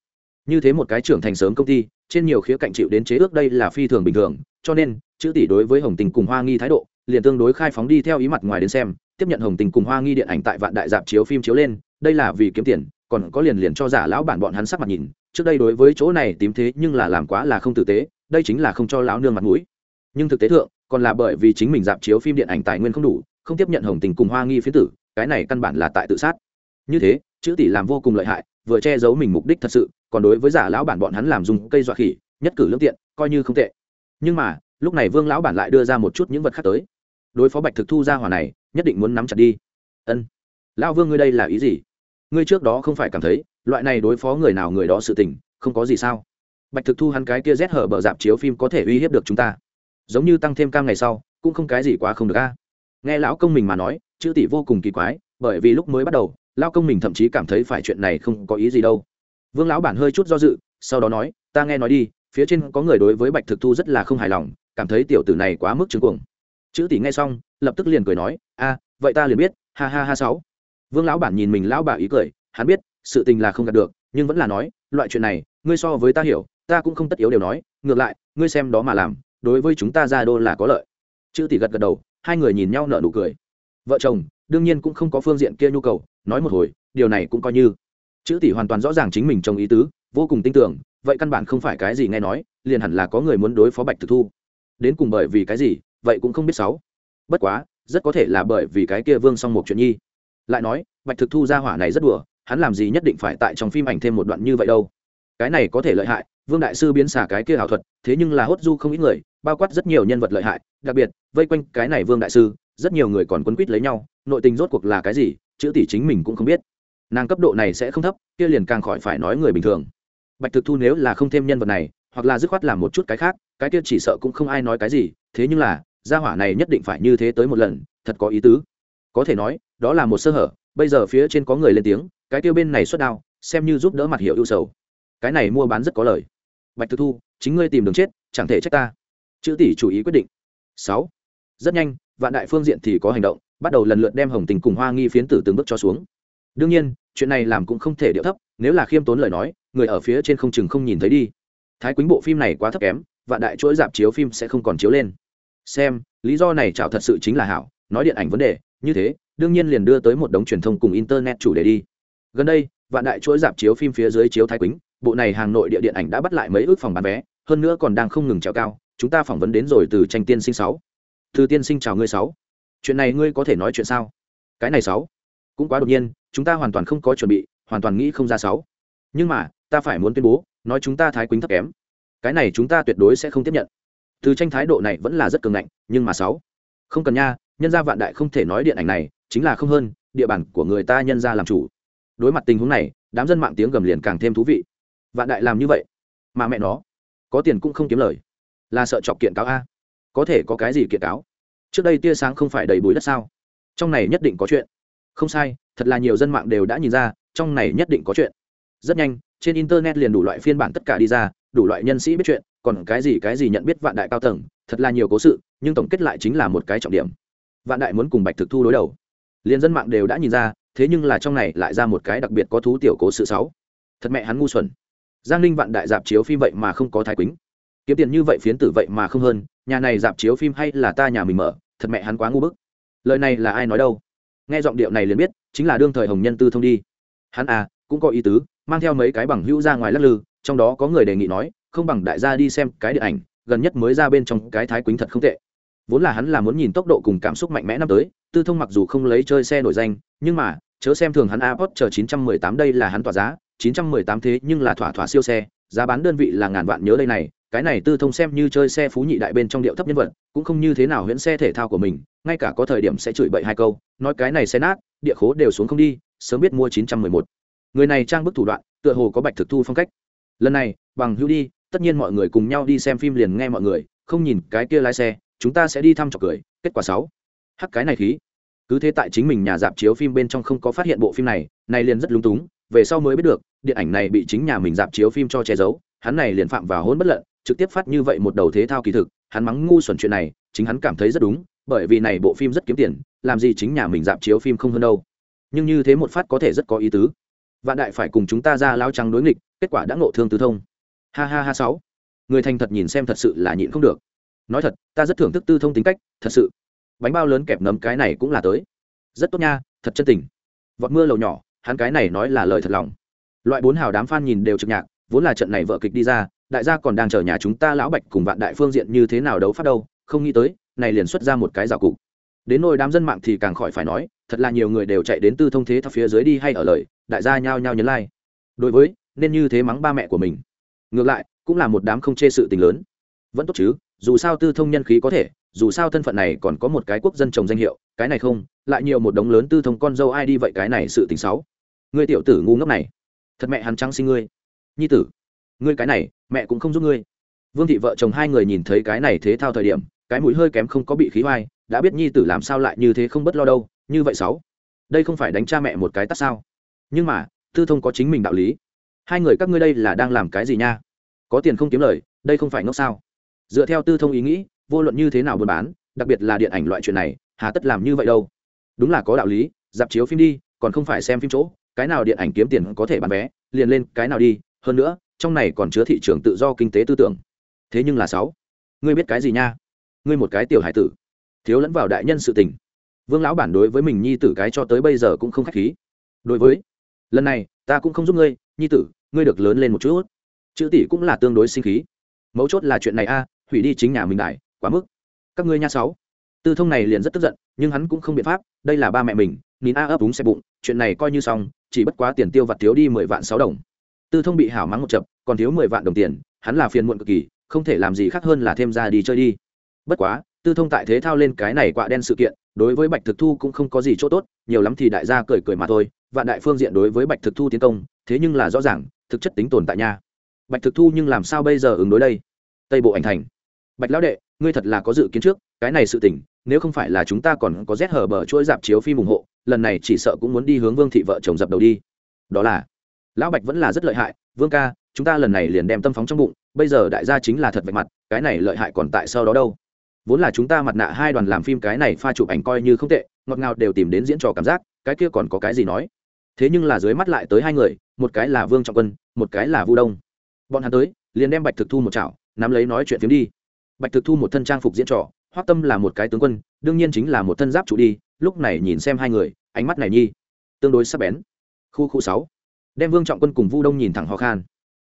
Như thế một cái trưởng thành sớm công ty, trên nhiều khía cạnh chịu đến chế ước đây là phi thường bình thường, cho nên, chữ tỷ đối với hồng tình cùng hoa nghi thái độ liền tương đối khai phóng đi theo ý mặt ngoài đến xem, tiếp nhận hồng tình cùng hoa nghi điện ảnh tại vạn đại dạp chiếu phim chiếu lên, đây là vì kiếm tiền, còn có liền liền cho giả lão bản bọn hắn sắc mặt nhìn, trước đây đối với chỗ này tím thế nhưng là làm quá là không tử tế, đây chính là không cho lão nương mặt mũi. Nhưng thực tế thượng, còn là bởi vì chính mình dạp chiếu phim điện ảnh tài nguyên không đủ, không tiếp nhận hồng tình cùng hoa nghi phía tử, cái này căn bản là tại tự sát. Như thế, chữ tỷ làm vô cùng lợi hại, vừa che giấu mình mục đích thật sự, còn đối với giả lão bản bọn hắn làm dùng cây dọa khỉ, nhất cử lương tiện, coi như không tệ. Nhưng mà, lúc này vương lão bản lại đưa ra một chút những vật khác tới đối phó bạch thực thu ra hỏa này, nhất định muốn nắm chặt đi. Ân. Lão vương ngươi đây là ý gì? Ngươi trước đó không phải cảm thấy, loại này đối phó người nào người đó sự tình, không có gì sao? Bạch thực thu hắn cái kia rét hở bờ dạp chiếu phim có thể uy hiếp được chúng ta. Giống như tăng thêm cam ngày sau, cũng không cái gì quá không được a. Nghe lão công mình mà nói, chữ tỷ vô cùng kỳ quái, bởi vì lúc mới bắt đầu lao công mình thậm chí cảm thấy phải chuyện này không có ý gì đâu. Vương lão bản hơi chút do dự, sau đó nói, ta nghe nói đi, phía trên có người đối với bạch thực thu rất là không hài lòng, cảm thấy tiểu tử này quá mức trứng cuồng chữ tỷ nghe xong, lập tức liền cười nói, a, vậy ta liền biết, ha ha ha sáu. Vương lão bản nhìn mình lão bà ý cười, hắn biết, sự tình là không gạt được, nhưng vẫn là nói, loại chuyện này, ngươi so với ta hiểu, ta cũng không tất yếu đều nói, ngược lại, ngươi xem đó mà làm, đối với chúng ta ra đô là có lợi. Chữ tỷ gật gật đầu, hai người nhìn nhau nở nụ cười. Vợ chồng, đương nhiên cũng không có phương diện kia nhu cầu, nói một hồi, điều này cũng coi như. Chữ tỷ hoàn toàn rõ ràng chính mình trong ý tứ, vô cùng tin tưởng, vậy căn bản không phải cái gì nghe nói, liền hẳn là có người muốn đối phó bạch thực thu. Đến cùng bởi vì cái gì vậy cũng không biết sáu. Bất quá, rất có thể là bởi vì cái kia vương song một chuyện nhi. Lại nói, bạch thực thu ra hỏa này rất đùa, hắn làm gì nhất định phải tại trong phim ảnh thêm một đoạn như vậy đâu. Cái này có thể lợi hại, vương đại sư biến xả cái kia ảo thuật, thế nhưng là hốt du không ít người, bao quát rất nhiều nhân vật lợi hại, đặc biệt, vây quanh cái này vương đại sư, rất nhiều người còn quấn quýt lấy nhau, nội tình rốt cuộc là cái gì, chữ tỷ chính mình cũng không biết. Nàng cấp độ này sẽ không thấp, kia liền càng khỏi phải nói người bình thường. Bạch thực thu nếu là không thêm nhân vật này, hoặc là dứt khoát làm một chút cái khác, cái kia chỉ sợ cũng không ai nói cái gì, thế nhưng là gia hỏa này nhất định phải như thế tới một lần, thật có ý tứ. Có thể nói, đó là một sơ hở, bây giờ phía trên có người lên tiếng, cái tiêu bên này xuất đao, xem như giúp đỡ mặt hiệu ưu sầu. Cái này mua bán rất có lời. Bạch thực thu, chính ngươi tìm đường chết, chẳng thể trách ta. Chữ tỷ chủ ý quyết định. Sáu. Rất nhanh, vạn đại phương diện thì có hành động, bắt đầu lần lượt đem hồng tình cùng hoa nghi phiến tử từng bước cho xuống. Đương nhiên, chuyện này làm cũng không thể điệu thấp, nếu là khiêm tốn lời nói, người ở phía trên không chừng không nhìn thấy đi. Thái quýnh bộ phim này quá thấp kém, vạn đại chuỗi dạp chiếu phim sẽ không còn chiếu lên xem, lý do này chảo thật sự chính là hảo, nói điện ảnh vấn đề, như thế, đương nhiên liền đưa tới một đống truyền thông cùng internet chủ đề đi. Gần đây, vạn đại chuỗi dạp chiếu phim phía dưới chiếu thái quýnh bộ này hàng nội địa điện ảnh đã bắt lại mấy ước phòng bán vé, hơn nữa còn đang không ngừng trèo cao, chúng ta phỏng vấn đến rồi từ tranh tiên sinh sáu. Từ tiên sinh chào ngươi sáu. Chuyện này ngươi có thể nói chuyện sao? Cái này sáu. Cũng quá đột nhiên, chúng ta hoàn toàn không có chuẩn bị, hoàn toàn nghĩ không ra sáu. Nhưng mà, ta phải muốn tuyên bố, nói chúng ta thái quýnh thấp kém. Cái này chúng ta tuyệt đối sẽ không tiếp nhận từ tranh thái độ này vẫn là rất cường ngạnh, nhưng mà sáu. Không cần nha, nhân gia vạn đại không thể nói điện ảnh này, chính là không hơn, địa bàn của người ta nhân gia làm chủ. Đối mặt tình huống này, đám dân mạng tiếng gầm liền càng thêm thú vị. Vạn đại làm như vậy, mà mẹ nó, có tiền cũng không kiếm lời. Là sợ chọc kiện cáo a. Có thể có cái gì kiện cáo? Trước đây tia sáng không phải đầy bụi đất sao? Trong này nhất định có chuyện. Không sai, thật là nhiều dân mạng đều đã nhìn ra, trong này nhất định có chuyện. Rất nhanh, trên internet liền đủ loại phiên bản tất cả đi ra đủ loại nhân sĩ biết chuyện, còn cái gì cái gì nhận biết vạn đại cao tầng, thật là nhiều cố sự, nhưng tổng kết lại chính là một cái trọng điểm. Vạn đại muốn cùng bạch thực thu đối đầu. Liền dân mạng đều đã nhìn ra, thế nhưng là trong này lại ra một cái đặc biệt có thú tiểu cố sự sáu thật mẹ hắn ngu xuẩn. Giang ninh vạn đại dạp chiếu phim vậy mà không có thái quýnh kiếm tiền như vậy phiến tử vậy mà không hơn, nhà này dạp chiếu phim hay là ta nhà mình mở, thật mẹ hắn quá ngu bức. Lời này là ai nói đâu? Nghe giọng điệu này liền biết, chính là đương thời hồng nhân tư thông đi. Hắn à cũng có ý tứ, mang theo mấy cái bằng hữu ra ngoài lắc lư trong đó có người đề nghị nói, không bằng đại gia đi xem cái điện ảnh, gần nhất mới ra bên trong cái thái quýnh thật không tệ vốn là hắn là muốn nhìn tốc độ cùng cảm xúc mạnh mẽ năm tới, tư thông mặc dù không lấy chơi xe nổi danh, nhưng mà, chớ xem thường hắn apot chờ 918 đây là hắn tỏa giá 918 thế nhưng là thỏa thỏa siêu xe, giá bán đơn vị là ngàn vạn nhớ đây này, cái này tư thông xem như chơi xe phú nhị đại bên trong điệu thấp nhân vật, cũng không như thế nào huyễn xe thể thao của mình, ngay cả có thời điểm sẽ chửi bậy hai câu, nói cái này xe nát, địa khố đều xuống không đi, sớm biết mua 911. người này trang bức thủ đoạn, tựa hồ có bạch thực thu phong cách lần này, bằng hữu đi, tất nhiên mọi người cùng nhau đi xem phim liền nghe mọi người, không nhìn cái kia lái xe, chúng ta sẽ đi thăm trọc cười, kết quả sáu. Hắc, cái này khí. Cứ thế tại chính mình nhà dạp chiếu phim bên trong không có phát hiện bộ phim này này liền rất lúng túng, về sau mới biết được, điện ảnh này bị chính nhà mình dạp chiếu phim cho che giấu, hắn này liền phạm vào hôn bất lận, trực tiếp phát như vậy một đầu thế thao kỳ thực, hắn mắng ngu xuẩn chuyện này, chính hắn cảm thấy rất đúng, bởi vì này bộ phim rất kiếm tiền, làm gì chính nhà mình dạp chiếu phim không hơn đâu. Nhưng như thế một phát có thể rất có ý tứ. Vạn đại phải cùng chúng ta ra lao trắng đối nghịch kết quả đã ngộ thương tứ thông. Ha ha ha sáu. Người thành thật nhìn xem thật sự là nhịn không được. Nói thật, ta rất thưởng thức tư thông tính cách, thật sự. Bánh bao lớn kẹp nấm cái này cũng là tới. Rất tốt nha, thật chân tình. Vọt mưa lầu nhỏ, hắn cái này nói là lời thật lòng. Loại bốn hào đám f a n nhìn đều trực nhạc, vốn là trận này vợ kịch đi ra, đại gia còn đang chờ nhà chúng ta lão bạch cùng vạn đại phương diện như thế nào đấu phát đâu, không nghĩ tới, này liền xuất ra một cái rào cục. Đến nôi đám dân mạng thì càng khỏi phải nói, thật là nhiều người đều chạy đến tư thông thế thắp phía dưới đi hay ở lời, đại gia nhao nhao nhấn lai、like. đối với nên như thế mắng ba mẹ của mình. Ngược lại, cũng là một đám không chê sự tình lớn. Vẫn tốt chứ, dù sao tư thông nhân khí có thể, dù sao thân phận này còn có một cái quốc dân chồng danh hiệu, cái này không, lại nhiều một đống lớn tư thông con dâu ai đi vậy cái này sự tình xấu. Ngươi tiểu tử ngu ngốc này. Thật mẹ hắn trắng sinh ngươi. Nhi tử, ngươi cái này, mẹ cũng không giúp ngươi. Vương thị vợ chồng hai người nhìn thấy cái này thế thao thời điểm, cái mũi hơi kém không có bị khí hoai, đã biết nhi tử làm sao lại như thế không bất lo đâu, như vậy sáu đây không phải đánh cha mẹ một cái tắt sao. Nhưng mà, tư thông có chính mình đạo lý hai người các ngươi đây là đang làm cái gì nha? Có tiền không kiếm lời, đây không phải ngốc sao? Dựa theo tư thông ý nghĩ, vô luận như thế nào buôn bán, đặc biệt là điện ảnh loại chuyện này, hà tất làm như vậy đâu? Đúng là có đạo lý, dạp chiếu phim đi, còn không phải xem phim chỗ, cái nào điện ảnh kiếm tiền có thể bán vé, liền lên cái nào đi, hơn nữa, trong này còn chứa thị trường tự do kinh tế tư tưởng. Thế nhưng là sáu, ngươi biết cái gì nha? Ngươi một cái tiểu hải tử, thiếu lẫn vào đại nhân sự tình. Vương lão bản đối với mình nhi tử cái cho tới bây giờ cũng không k h á c h khí. Đối với lần này ta cũng không giúp ngươi, nhi tử, ngươi được lớn lên một chút. Chữ tỷ cũng là tương đối sinh khí. Mấu chốt là chuyện này a, hủy đi chính nhà mình đại, quá mức. Các ngươi nha sáu. Tư thông này liền rất tức giận, nhưng hắn cũng không biện pháp, đây là ba mẹ mình, nín a ấp đúng xe bụng, chuyện này coi như xong, chỉ bất quá tiền tiêu vặt thiếu đi mười vạn sáu đồng. Tư thông bị hảo mắng một chập, còn thiếu mười vạn đồng tiền, hắn là phiền muộn cực kỳ, không thể làm gì khác hơn là thêm ra đi chơi đi. Bất quá, tư thông tại thế thao lên cái này quạ đen sự kiện, đối với bạch thực thu cũng không có gì chỗ tốt, nhiều lắm thì đại gia cười cười mà thôi vạn đại phương diện đối với bạch thực thu tiến công, thế nhưng là rõ ràng, thực chất tính tồn tại nha. Bạch thực thu nhưng làm sao bây giờ ứng đối đây? Tây bộ ảnh thành. Bạch lão đệ, ngươi thật là có dự kiến trước, cái này sự tình, nếu không phải là chúng ta còn có rét hở bờ chuỗi dạp chiếu phim ủng hộ, lần này chỉ sợ cũng muốn đi hướng vương thị vợ chồng dập đầu đi. Đó là, lão bạch vẫn là rất lợi hại, vương ca, chúng ta lần này liền đem tâm phóng trong bụng, bây giờ đại gia chính là thật vạch mặt, cái này lợi hại còn tại sau đó đâu? Vốn là chúng ta mặt nạ hai đoàn làm phim cái này pha chụp ảnh coi như không tệ, ngọt ngào đều tìm đến diễn trò cảm giác, cái kia còn có cái gì nói? Thế nhưng là dưới mắt lại tới hai người, một cái là vương trọng quân, một cái là vu đông. Bọn hắn tới, liền đem bạch thực thu một chảo, nắm lấy nói chuyện phiếm đi. Bạch thực thu một thân trang phục diễn trò hoác tâm là một cái tướng quân, đương nhiên chính là một thân giáp chủ đi, lúc này nhìn xem hai người, ánh mắt này nhi, tương đối sắc bén. Khu khu sáu. Đem vương trọng quân cùng vu đông nhìn thẳng ho khan.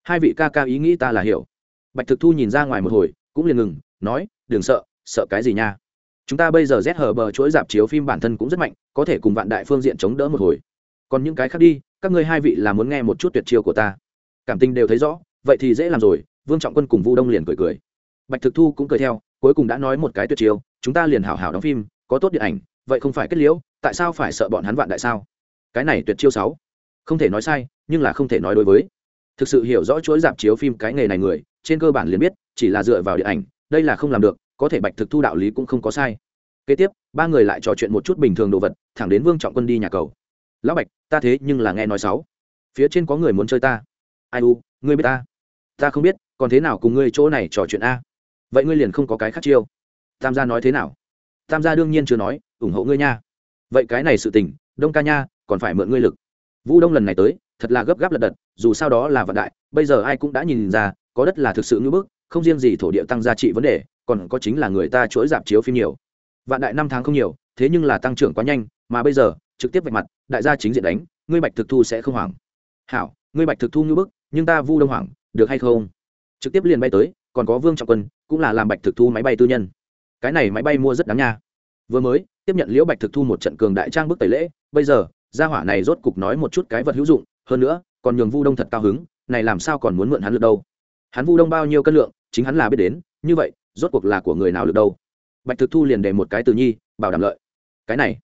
Hai vị ca ca ý nghĩ ta là hiểu. Bạch thực thu nhìn ra ngoài một hồi, cũng liền ngừng, nói, đừng sợ sợ cái gì nha? Chúng ta bây giờ rét hở bờ chuỗi dạp chiếu phim bản thân cũng rất mạnh, có thể cùng vạn đại phương diện chống đỡ một hồi còn những cái khác đi, các ngươi hai vị là muốn nghe một chút tuyệt chiêu của ta. Cảm tình đều thấy rõ, vậy thì dễ làm rồi, vương trọng quân cùng vu đông liền cười cười. Bạch thực thu cũng cười theo, cuối cùng đã nói một cái tuyệt chiêu, chúng ta liền hảo hảo đóng phim, có tốt điện ảnh, vậy không phải kết liễu, tại sao phải sợ bọn hắn vạn đại sao? Cái này tuyệt chiêu sáu. Không thể nói sai, nhưng là không thể nói đối với. Thực sự hiểu rõ chuỗi dạp chiếu phim cái nghề này người, trên cơ bản liền biết, chỉ là dựa vào điện ảnh, đây là không làm được, có thể bạch thực thu đạo lý cũng không có sai. Kế tiếp, ba người lại trò chuyện một chút bình thường đồ vật, thẳng đến vương trọng quân đi nhà cầu lão bạch, ta thế nhưng là nghe nói sáu. Phía trên có người muốn chơi ta. Ai u, ngươi biết ta? Ta không biết, còn thế nào cùng ngươi chỗ này trò chuyện a? Vậy ngươi liền không có cái khác chiêu. Tam gia nói thế nào? Tam gia đương nhiên chưa nói, ủng hộ ngươi nha. Vậy cái này sự tình, đông ca nha, còn phải mượn ngươi lực. Vũ đông lần này tới, thật là gấp gáp lật đật, dù sao đó là vận đại, bây giờ ai cũng đã nhìn ra, có đất là thực sự ngưỡng bức, không riêng gì thổ địa tăng giá trị vấn đề, còn có chính là người ta chuỗi giảm chiếu phim nhiều. Vạn đại năm tháng không nhiều, thế nhưng là tăng trưởng quá nhanh, mà bây giờ trực tiếp vạch mặt, đại gia chính diện đánh, ngươi bạch thực thu sẽ không hoảng. Hảo, ngươi bạch thực thu như bức, nhưng ta vu đông hoảng, được hay không? Trực tiếp liền bay tới, còn có vương trọng quân, cũng là làm bạch thực thu máy bay tư nhân. Cái này máy bay mua rất đáng nha. Vừa mới, tiếp nhận liễu bạch thực thu một trận cường đại trang bức tẩy lễ, bây giờ, gia hỏa này rốt cục nói một chút cái vật hữu dụng, hơn nữa, còn nhường vu đông thật cao hứng, này làm sao còn muốn mượn hắn được đâu? Hắn vu đông bao nhiêu cân lượng, chính hắn là biết đến, như vậy, rốt cuộc là của người nào được đâu? Bạch thực thu liền để một cái từ nhi, bảo đảm lợi. Cái này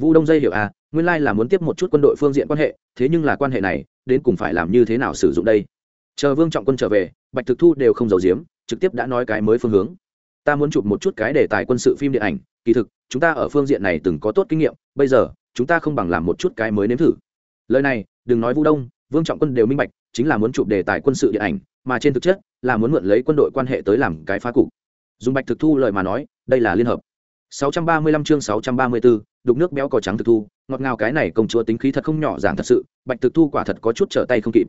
vu đông dây hiểu à nguyên lai là muốn tiếp một chút quân đội phương diện quan hệ, thế nhưng là quan hệ này, đến cùng phải làm như thế nào sử dụng đây? Chờ vương trọng quân trở về, bạch thực thu đều không giấu giếm, trực tiếp đã nói cái mới phương hướng. Ta muốn chụp một chút cái đề tài quân sự phim điện ảnh, kỳ thực, chúng ta ở phương diện này từng có tốt kinh nghiệm, bây giờ, chúng ta không bằng làm một chút cái mới nếm thử. Lời này, đừng nói vu đông, vương trọng quân đều minh bạch, chính là muốn chụp đề tài quân sự điện ảnh, mà trên thực chất, là muốn mượn lấy quân đội quan hệ tới làm cái phá cục. Dùng bạch thực thu lời mà nói, đây là liên hợp. 635 chương 634, đục nước béo cò trắng thực thu ngọt ngào cái này công chúa tính khí thật không nhỏ giảng thật sự bạch thực thu quả thật có chút trở tay không kịp.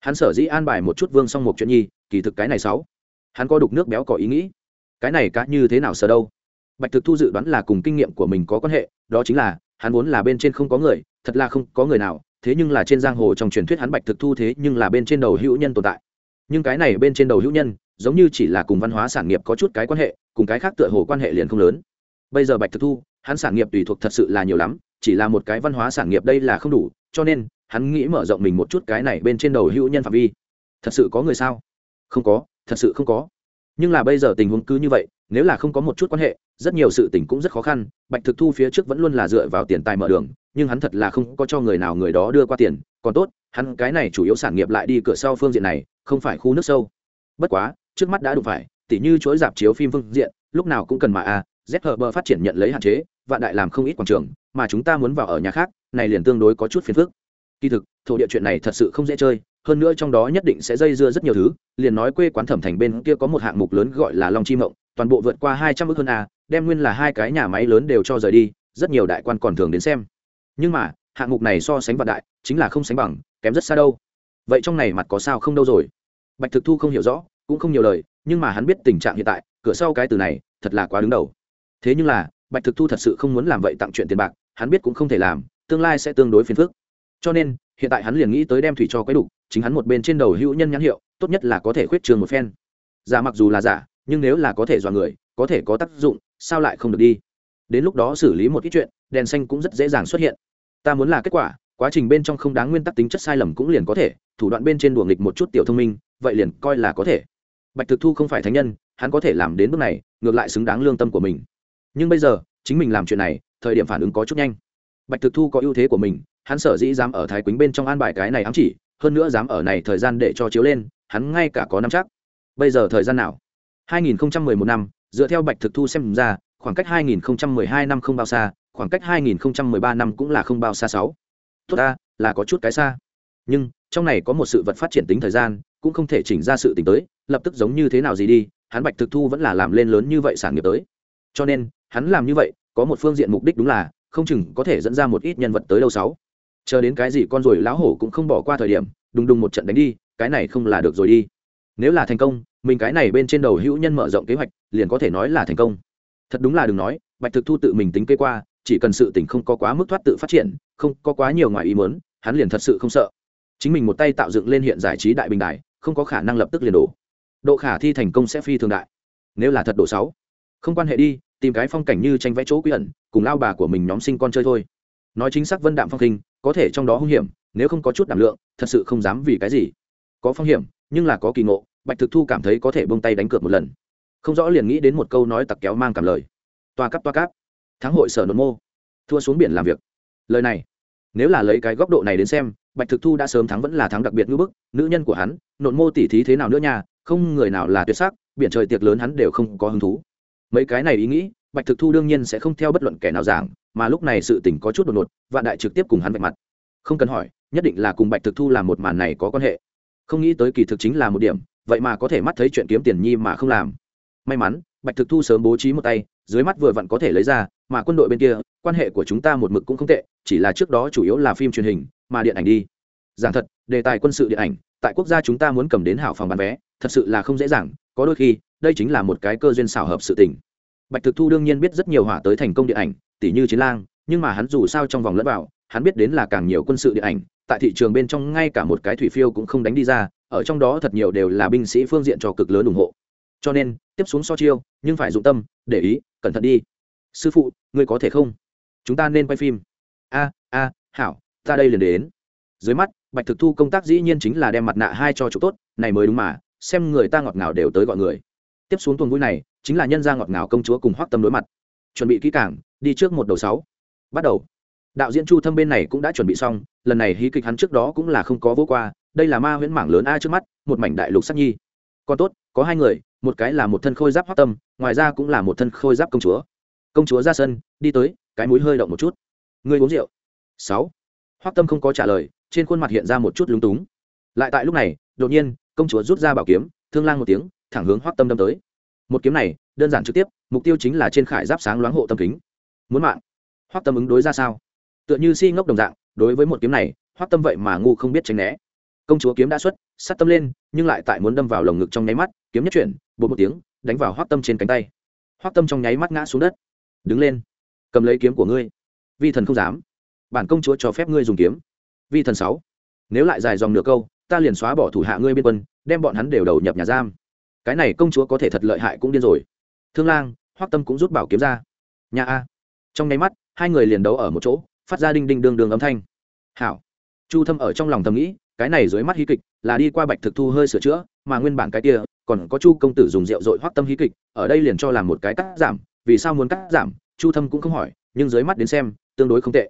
Hắn sở dĩ an bài một chút vương song một chuyện nhi kỳ thực cái này sáu. Hắn có đục nước béo có ý nghĩ. Cái này cá như thế nào sở đâu? Bạch thực thu dự đoán là cùng kinh nghiệm của mình có quan hệ đó chính là hắn vốn là bên trên không có người thật là không có người nào thế nhưng là trên giang hồ trong truyền thuyết hắn bạch thực thu thế nhưng là bên trên đầu hữu nhân tồn tại. Nhưng cái này bên trên đầu hữu nhân giống như chỉ là cùng văn hóa sản nghiệp có chút cái quan hệ cùng cái khác tựa hồ quan hệ liền không lớn bây giờ bạch thực thu, hắn sản nghiệp tùy thuộc thật sự là nhiều lắm, chỉ là một cái văn hóa sản nghiệp đây là không đủ, cho nên, hắn nghĩ mở rộng mình một chút cái này bên trên đầu hữu nhân phạm vi. Thật sự có người sao? Không có, thật sự không có. Nhưng là bây giờ tình huống cứ như vậy, nếu là không có một chút quan hệ, rất nhiều sự tình cũng rất khó khăn, bạch thực thu phía trước vẫn luôn là dựa vào tiền tài mở đường, nhưng hắn thật là không có cho người nào người đó đưa qua tiền. Còn tốt, hắn cái này chủ yếu sản nghiệp lại đi cửa sau phương diện này, không phải khu nước sâu. Bất quá, trước mắt đã đụng phải, tỉ như chuỗi dạp chiếu phim phương diện, lúc nào cũng cần mà a zhb phát triển nhận lấy hạn chế, vạn đại làm không ít quảng trường, mà chúng ta muốn vào ở nhà khác, này liền tương đối có chút phiền phức. Kỳ thực, thổ địa chuyện này thật sự không dễ chơi, hơn nữa trong đó nhất định sẽ dây dưa rất nhiều thứ, liền nói quê quán thẩm thành bên kia có một hạng mục lớn gọi là long chi mộng, toàn bộ vượt qua hai trăm hơn a đem nguyên là hai cái nhà máy lớn đều cho rời đi, rất nhiều đại quan còn thường đến xem. Nhưng mà, hạng mục này so sánh vạn đại, chính là không sánh bằng, kém rất xa đâu. Vậy trong này mặt có sao không đâu rồi? Bạch thực thu không hiểu rõ, cũng không nhiều lời, nhưng mà hắn biết tình trạng hiện tại, cửa sau cái từ này, thật là quá đứng đầu thế nhưng là, bạch thực thu thật sự không muốn làm vậy tặng chuyện tiền bạc, hắn biết cũng không thể làm, tương lai sẽ tương đối phiền phức. Cho nên, hiện tại hắn liền nghĩ tới đem thủy cho quấy đủ chính hắn một bên trên đầu hữu nhân nhãn hiệu, tốt nhất là có thể khuyết trường một phen. Giả mặc dù là giả, nhưng nếu là có thể dọa người, có thể có tác dụng, sao lại không được đi? Đến lúc đó xử lý một ít chuyện, đèn xanh cũng rất dễ dàng xuất hiện. Ta muốn là kết quả, quá trình bên trong không đáng nguyên tắc tính chất sai lầm cũng liền có thể, thủ đoạn bên trên đùa nghịch một chút tiểu thông minh, vậy liền coi là có thể. Bạch thực thu không phải thánh nhân, hắn có thể làm đến bước này, ngược lại xứng đáng lương tâm của mình nhưng bây giờ, chính mình làm chuyện này, thời điểm phản ứng có chút nhanh. Bạch thực thu có ưu thế của mình, hắn sở dĩ dám ở thái quýnh bên trong an bài cái này ám chỉ, hơn nữa dám ở này thời gian để cho chiếu lên, hắn ngay cả có năm chắc. Bây giờ thời gian nào? 2011 năm, dựa theo bạch thực thu xem ra, khoảng cách 2012 năm không bao xa, khoảng cách 2013 năm cũng là không bao xa sáu. Tốt ta, là có chút cái xa. Nhưng, trong này có một sự vật phát triển tính thời gian, cũng không thể chỉnh ra sự tính tới, lập tức giống như thế nào gì đi, hắn bạch thực thu vẫn là làm lên lớn như vậy sản nghiệp tới. Cho nên hắn làm như vậy, có một phương diện mục đích đúng là, không chừng có thể dẫn ra một ít nhân vật tới đâu sáu. Chờ đến cái gì con rồi lão hổ cũng không bỏ qua thời điểm, đùng đùng một trận đánh đi, cái này không là được rồi đi. Nếu là thành công, mình cái này bên trên đầu hữu nhân mở rộng kế hoạch, liền có thể nói là thành công. Thật đúng là đừng nói, bạch thực thu tự mình tính kế qua, chỉ cần sự tỉnh không có quá mức thoát tự phát triển, không có quá nhiều ngoài ý muốn, hắn liền thật sự không sợ. Chính mình một tay tạo dựng lên hiện giải trí đại bình đại không có khả năng lập tức liền đổ. Độ khả thi thành công sẽ phi thường đại. Nếu là thật đổ sáu, không quan hệ đi tìm cái phong cảnh như tranh vẽ chỗ quy ẩn, cùng lao bà của mình nhóm sinh con chơi thôi. Nói chính xác vân đạm phong khinh có thể trong đó hung hiểm, nếu không có chút đảm lượng, thật sự không dám vì cái gì. Có phong hiểm, nhưng là có kỳ ngộ, bạch thực thu cảm thấy có thể bông tay đánh cược một lần. Không rõ liền nghĩ đến một câu nói tặc kéo mang cảm lời. Toa cắp toa cắp thắng hội sở nộn mô. Thua xuống biển làm việc. Lời này, nếu là lấy cái góc độ này đến xem, bạch thực thu đã sớm thắng vẫn là thắng đặc biệt ngữ bức, nữ nhân của hắn, nộn mô tỉ thí thế nào nữa nha, không người nào là tuyệt sắc, biển trời tiệc lớn hắn đều không có hứng thú mấy cái này ý nghĩ, bạch thực thu đương nhiên sẽ không theo bất luận kẻ nào giảng, mà lúc này sự tình có chút đột ngột, vạn đại trực tiếp cùng hắn vạch mặt. Không cần hỏi, nhất định là cùng bạch thực thu làm một màn này có quan hệ. Không nghĩ tới kỳ thực chính là một điểm, vậy mà có thể mắt thấy chuyện kiếm tiền nhi mà không làm. May mắn, bạch thực thu sớm bố trí một tay, dưới mắt vừa vặn có thể lấy ra, mà quân đội bên kia, quan hệ của chúng ta một mực cũng không tệ, chỉ là trước đó chủ yếu là phim truyền hình, mà điện ảnh đi. Giảng thật, đề tài quân sự điện ảnh, tại quốc gia chúng ta muốn cầm đến hảo phòng bán vé, thật sự là không dễ dàng, có đôi khi đây chính là một cái cơ duyên xảo hợp sự tình. Bạch thực thu đương nhiên biết rất nhiều hỏa tới thành công điện ảnh tỷ như chiến lang, nhưng mà hắn dù sao trong vòng lẫn vào, hắn biết đến là càng nhiều quân sự điện ảnh, tại thị trường bên trong ngay cả một cái thủy phiêu cũng không đánh đi ra, ở trong đó thật nhiều đều là binh sĩ phương diện cho cực lớn ủng hộ. Cho nên, tiếp xuống so chiêu, nhưng phải dụng tâm, để ý, cẩn thận đi. Sư phụ, ngươi có thể không? Chúng ta nên quay phim. A a, hảo, ta đây liền đến. Dưới mắt, bạch thực thu công tác dĩ nhiên chính là đem mặt nạ hai cho chủ tốt, này mới đúng mà, xem người ta ngọt ngào đều tới gọi người tiếp xuống tuần vui này, chính là nhân gia ngọt ngào công chúa cùng hoắc tâm đối mặt. Chuẩn bị kỹ càng, đi trước một đầu sáu. Bắt đầu. Đạo diễn chu thâm bên này cũng đã chuẩn bị xong, lần này hí kịch hắn trước đó cũng là không có vô qua, đây là ma huyễn mảng lớn a trước mắt, một mảnh đại lục sắc nhi. Còn tốt, có hai người, một cái là một thân khôi giáp hoắc tâm, ngoài ra cũng là một thân khôi giáp công chúa. Công chúa ra sân, đi tới, cái mũi hơi động một chút. Ngươi uống rượu. Sáu. Hoắc tâm không có trả lời, trên khuôn mặt hiện ra một chút lúng túng. Lại tại lúc này, đột nhiên, công chúa rút ra bảo kiếm, thương lang một tiếng, thẳng hướng hoắc tâm đâm tới một kiếm này, đơn giản trực tiếp, mục tiêu chính là trên khải giáp sáng loáng hộ tâm kính. Muốn mạng? Hoắc tâm ứng đối ra sao? Tựa như si ngốc đồng dạng, đối với một kiếm này, hoắc tâm vậy mà ngu không biết tránh né. Công chúa kiếm đã xuất, sát tâm lên, nhưng lại tại muốn đâm vào lồng ngực trong nháy mắt, kiếm nhất chuyển, bột một tiếng, đánh vào hoắc tâm trên cánh tay. Hoắc tâm trong nháy mắt ngã xuống đất. Đứng lên, cầm lấy kiếm của ngươi. Vi thần không dám. Bản công chúa cho phép ngươi dùng kiếm. Vi thần sáu, nếu lại dài dòng nửa câu, ta liền xóa bỏ thủ hạ ngươi biên quân, đem bọn hắn đều đầu nhập nhà giam cái này công chúa có thể thật lợi hại cũng điên rồi. Thương lang, hoắc tâm cũng rút bảo kiếm ra. Nhà a. Trong nháy mắt, hai người liền đấu ở một chỗ, phát ra đinh đinh đương đương âm thanh. Hảo. Chu thâm ở trong lòng thầm nghĩ, cái này dưới mắt hí kịch là đi qua bạch thực thu hơi sửa chữa, mà nguyên bản cái kia, còn có chu công tử dùng rượu dội hoắc tâm hí kịch, ở đây liền cho làm một cái cắt giảm, vì sao muốn cắt giảm, chu thâm cũng không hỏi, nhưng dưới mắt đến xem, tương đối không tệ.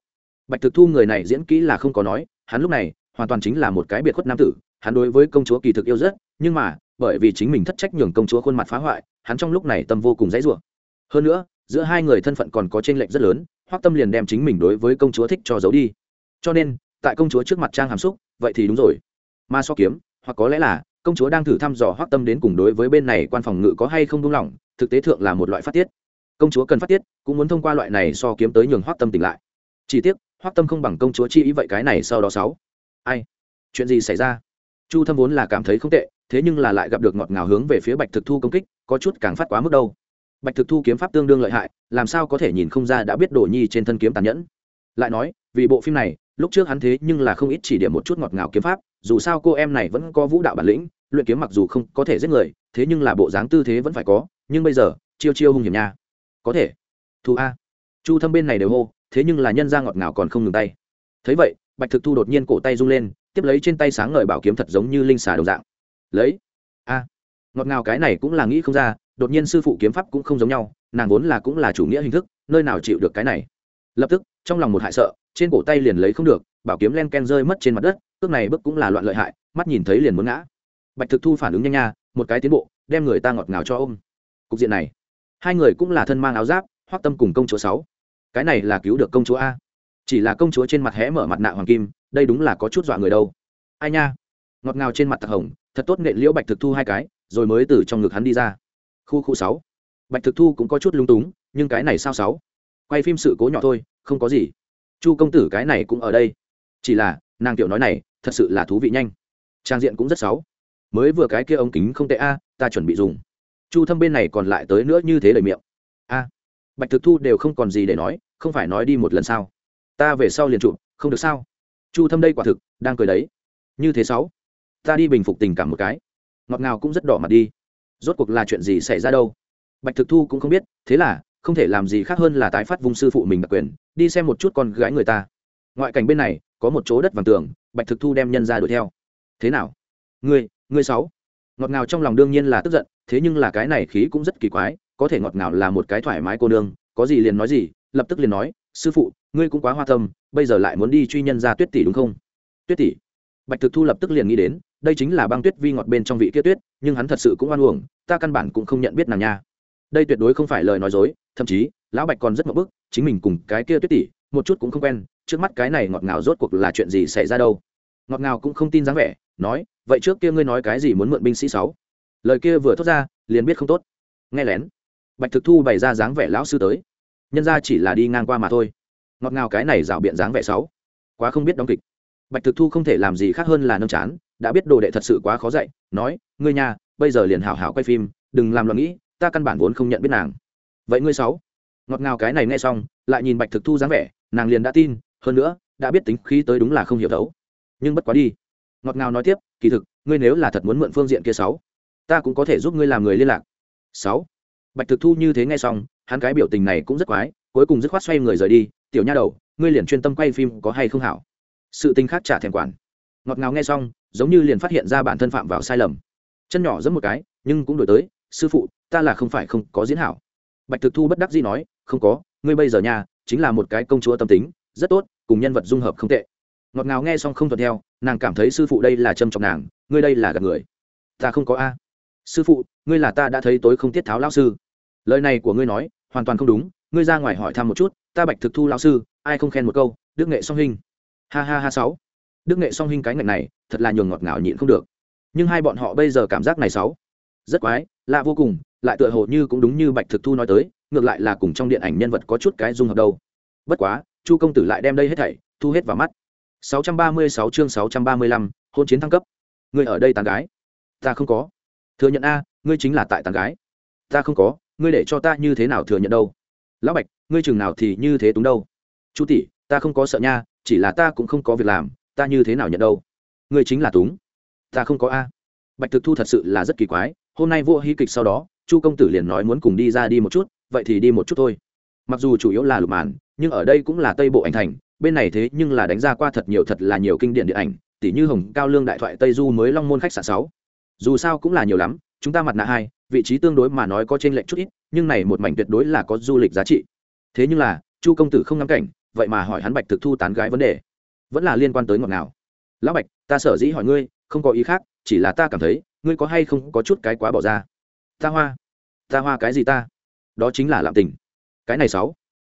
Bạch thực thu người này diễn kỹ là không có nói, hắn lúc này hoàn toàn chính là một cái biệt khuất nam tử, hắn đối với công chúa kỳ thực yêu rất, nhưng mà bởi vì chính mình thất trách nhường công chúa khuôn mặt phá hoại, hắn trong lúc này tâm vô cùng dãy rủa. Hơn nữa, giữa hai người thân phận còn có t r ê n lệch rất lớn, hoắc tâm liền đem chính mình đối với công chúa thích cho giấu đi. Cho nên, tại công chúa trước mặt trang hàm xúc, vậy thì đúng rồi. Ma so kiếm, hoặc có lẽ là, công chúa đang thử thăm dò hoắc tâm đến cùng đối với bên này quan phòng ngự có hay không đúng lòng, thực tế thượng là một loại phát tiết. Công chúa cần phát tiết, cũng muốn thông qua loại này so kiếm tới nhường hoắc tâm tỉnh lại. Chỉ tiếc, hoắc tâm không bằng công chúa chi ý vậy cái này sau đó sáu. Ai? Chuyện gì xảy ra? Chu thâm vốn là cảm thấy không tệ thế nhưng là lại gặp được ngọt ngào hướng về phía bạch thực thu công kích, có chút càng phát quá mức đâu. Bạch thực thu kiếm pháp tương đương lợi hại, làm sao có thể nhìn không ra đã biết đồ nhi trên thân kiếm tàn nhẫn. Lại nói, vì bộ phim này, lúc trước hắn thế nhưng là không ít chỉ điểm một chút ngọt ngào kiếm pháp, dù sao cô em này vẫn có vũ đạo bản lĩnh, luyện kiếm mặc dù không có thể giết người, thế nhưng là bộ dáng tư thế vẫn phải có, nhưng bây giờ, chiêu chiêu hung hiểm nha. Có thể. Thu a. Chu thâm bên này đều hô, thế nhưng là nhân ra ngọt ngào còn không ngừng tay. Thấy vậy, bạch thực thu đột nhiên cổ tay rung lên, tiếp lấy trên tay sáng ngời bảo kiếm thật giống như linh xà đồng dạng lấy. A ngọt ngào cái này cũng là nghĩ không ra, đột nhiên sư phụ kiếm pháp cũng không giống nhau, nàng vốn là cũng là chủ nghĩa hình thức, nơi nào chịu được cái này. Lập tức, trong lòng một hại sợ, trên cổ tay liền lấy không được, bảo kiếm len ken rơi mất trên mặt đất cước này bước cũng là loạn lợi hại, mắt nhìn thấy liền muốn ngã. Bạch thực thu phản ứng nhanh nha, một cái tiến bộ, đem người ta ngọt ngào cho ôm. Cục diện này, hai người cũng là thân mang áo giáp hoác tâm cùng công chúa sáu. Cái này là cứu được công chúa a. Chỉ là công chúa trên mặt hé mở mặt nạ hoàng kim, đây đúng là có chút dọa người đâu. Ai nha? Ngọt ngào trên mặt tạc hồng thật tốt nghệ liễu bạch thực thu hai cái, rồi mới từ trong ngực hắn đi ra. Khu khu sáu. Bạch thực thu cũng có chút lung túng, nhưng cái này sao sáu? Quay phim sự cố nhỏ thôi, không có gì. Chu công tử cái này cũng ở đây. Chỉ là, nàng tiểu nói này, thật sự là thú vị nhanh. Trang diện cũng rất xấu mới vừa cái kia ống kính không tệ a, ta chuẩn bị dùng. Chu thâm bên này còn lại tới nữa như thế lời miệng. A. Bạch thực thu đều không còn gì để nói, không phải nói đi một lần sao? Ta về sau liền chụp, không được sao? Chu thâm đây quả thực, đang cười đấy. Như thế sáu ta đi bình phục tình cảm một cái. Ngọt ngào cũng rất đỏ mặt đi. Rốt cuộc là chuyện gì xảy ra đâu? Bạch thực thu cũng không biết, thế là, không thể làm gì khác hơn là tái phát vùng sư phụ mình đặc quyền, đi xem một chút con gái người ta. Ngoại cảnh bên này, có một chỗ đất vàng tường, bạch thực thu đem nhân ra đuổi theo. Thế nào? Ngươi ngươi sáu. Ngọt ngào trong lòng đương nhiên là tức giận, thế nhưng là cái này khí cũng rất kỳ quái, có thể ngọt ngào là một cái thoải mái cô nương, có gì liền nói gì, lập tức liền nói, sư phụ, ngươi cũng quá hoa tâm, bây giờ lại muốn đi truy nhân ra tuyết tỷ đúng không? Tuyết tỷ? Bạch thực thu lập tức liền nghĩ đến đây chính là băng tuyết vi ngọt bên trong vị kia tuyết, nhưng hắn thật sự cũng oan uổng, ta căn bản cũng không nhận biết nàng nha. Đây tuyệt đối không phải lời nói dối, thậm chí, lão bạch còn rất mậu bức, chính mình cùng cái kia tuyết tỷ, một chút cũng không quen, trước mắt cái này ngọt ngào rốt cuộc là chuyện gì xảy ra đâu. Ngọt ngào cũng không tin dáng vẻ, nói, vậy trước kia ngươi nói cái gì muốn mượn binh sĩ sáu? Lời kia vừa thốt ra, liền biết không tốt. Nghe lén. Bạch thực thu bày ra dáng vẻ lão sư tới. Nhân ra chỉ là đi ngang qua mà thôi. Ngọt ngào cái này rảo biện dáng vẻ sáu. Quá không biết đóng kịch bạch thực thu không thể làm gì khác hơn là nâng chán, đã biết đồ đệ thật sự quá khó dạy, nói, ngươi nhà bây giờ liền hảo hảo quay phim, đừng làm loạn nghĩ, ta căn bản vốn không nhận biết nàng. Vậy ngươi sáu? Ngọt ngào cái này nghe xong, lại nhìn bạch thực thu dáng vẻ, nàng liền đã tin, hơn nữa, đã biết tính khí tới đúng là không hiểu thấu. Nhưng bất quá đi. Ngọt ngào nói tiếp, kỳ thực, ngươi nếu là thật muốn mượn phương diện kia sáu, ta cũng có thể giúp ngươi làm người liên lạc. Sáu? Bạch thực thu như thế nghe xong, hắn cái biểu tình này cũng rất quái, cuối cùng dứt khoát xoay người rời đi, tiểu nha đầu, ngươi liền chuyên tâm quay phim có hay không hảo? Sự tình khác trả thèm quản. Ngọt ngào nghe xong, giống như liền phát hiện ra bản thân phạm vào sai lầm. Chân nhỏ giẫm một cái, nhưng cũng đổi tới, sư phụ, ta là không phải không có diễn hảo. Bạch thực thu bất đắc dĩ nói, không có, ngươi bây giờ nhà, chính là một cái công chúa tâm tính, rất tốt, cùng nhân vật dung hợp không tệ. Ngọt ngào nghe xong không thuận theo, nàng cảm thấy sư phụ đây là trâm trọng nàng, ngươi đây là gặp người. Ta không có a. Sư phụ, ngươi là ta đã thấy tối không tiết tháo lao sư. Lời này của ngươi nói, hoàn toàn không đúng, ngươi ra ngoài hỏi thăm một chút, ta bạch thực thu lao sư, ai không khen một câu, đức nghệ song hình ha ha ha sáu. Đức nghệ song hình cái ngạch này thật là nhường ngọt ngào nhịn không được. Nhưng hai bọn họ bây giờ cảm giác này sáu. Rất quái lạ vô cùng lại tựa hồ như cũng đúng như bạch thực thu nói tới ngược lại là cùng trong điện ảnh nhân vật có chút cái dung hợp đâu. Bất quá chu công tử lại đem đây hết thảy thu hết vào mắt. 636 chương 635, hôn chiến thăng cấp. Ngươi ở đây tán gái. Ta không có. Thừa nhận a ngươi chính là tại tàn gái. Ta không có ngươi để cho ta như thế nào thừa nhận đâu? Lão bạch ngươi chừng nào thì như thế túng đâu? Chu tỷ ta không có sợ nha chỉ là ta cũng không có việc làm, ta như thế nào nhận đâu? Ngươi chính là túng. Ta không có a. Bạch thực thu thật sự là rất kỳ quái, hôm nay vô hy kịch sau đó, chu công tử liền nói muốn cùng đi ra đi một chút, vậy thì đi một chút thôi. Mặc dù chủ yếu là lục màn, nhưng ở đây cũng là tây bộ ảnh thành, bên này thế nhưng là đánh ra qua thật nhiều thật là nhiều kinh điển điện ảnh tỷ như hồng cao lương đại thoại tây du mới long môn khách sạn sáu. Dù sao cũng là nhiều lắm, chúng ta mặt nạ hai, vị trí tương đối mà nói có trên lệnh chút ít, nhưng này một mảnh tuyệt đối là có du lịch giá trị. Thế nhưng là, chu công tử không ngắm cảnh vậy mà hỏi hắn bạch thực thu tán gái vấn đề. Vẫn là liên quan tới ngọt nào lão bạch, ta sở dĩ hỏi ngươi, không có ý khác, chỉ là ta cảm thấy, ngươi có hay không có chút cái quá bỏ ra. Ta hoa. Ta hoa cái gì ta? Đó chính là lạm tình. Cái này sáu.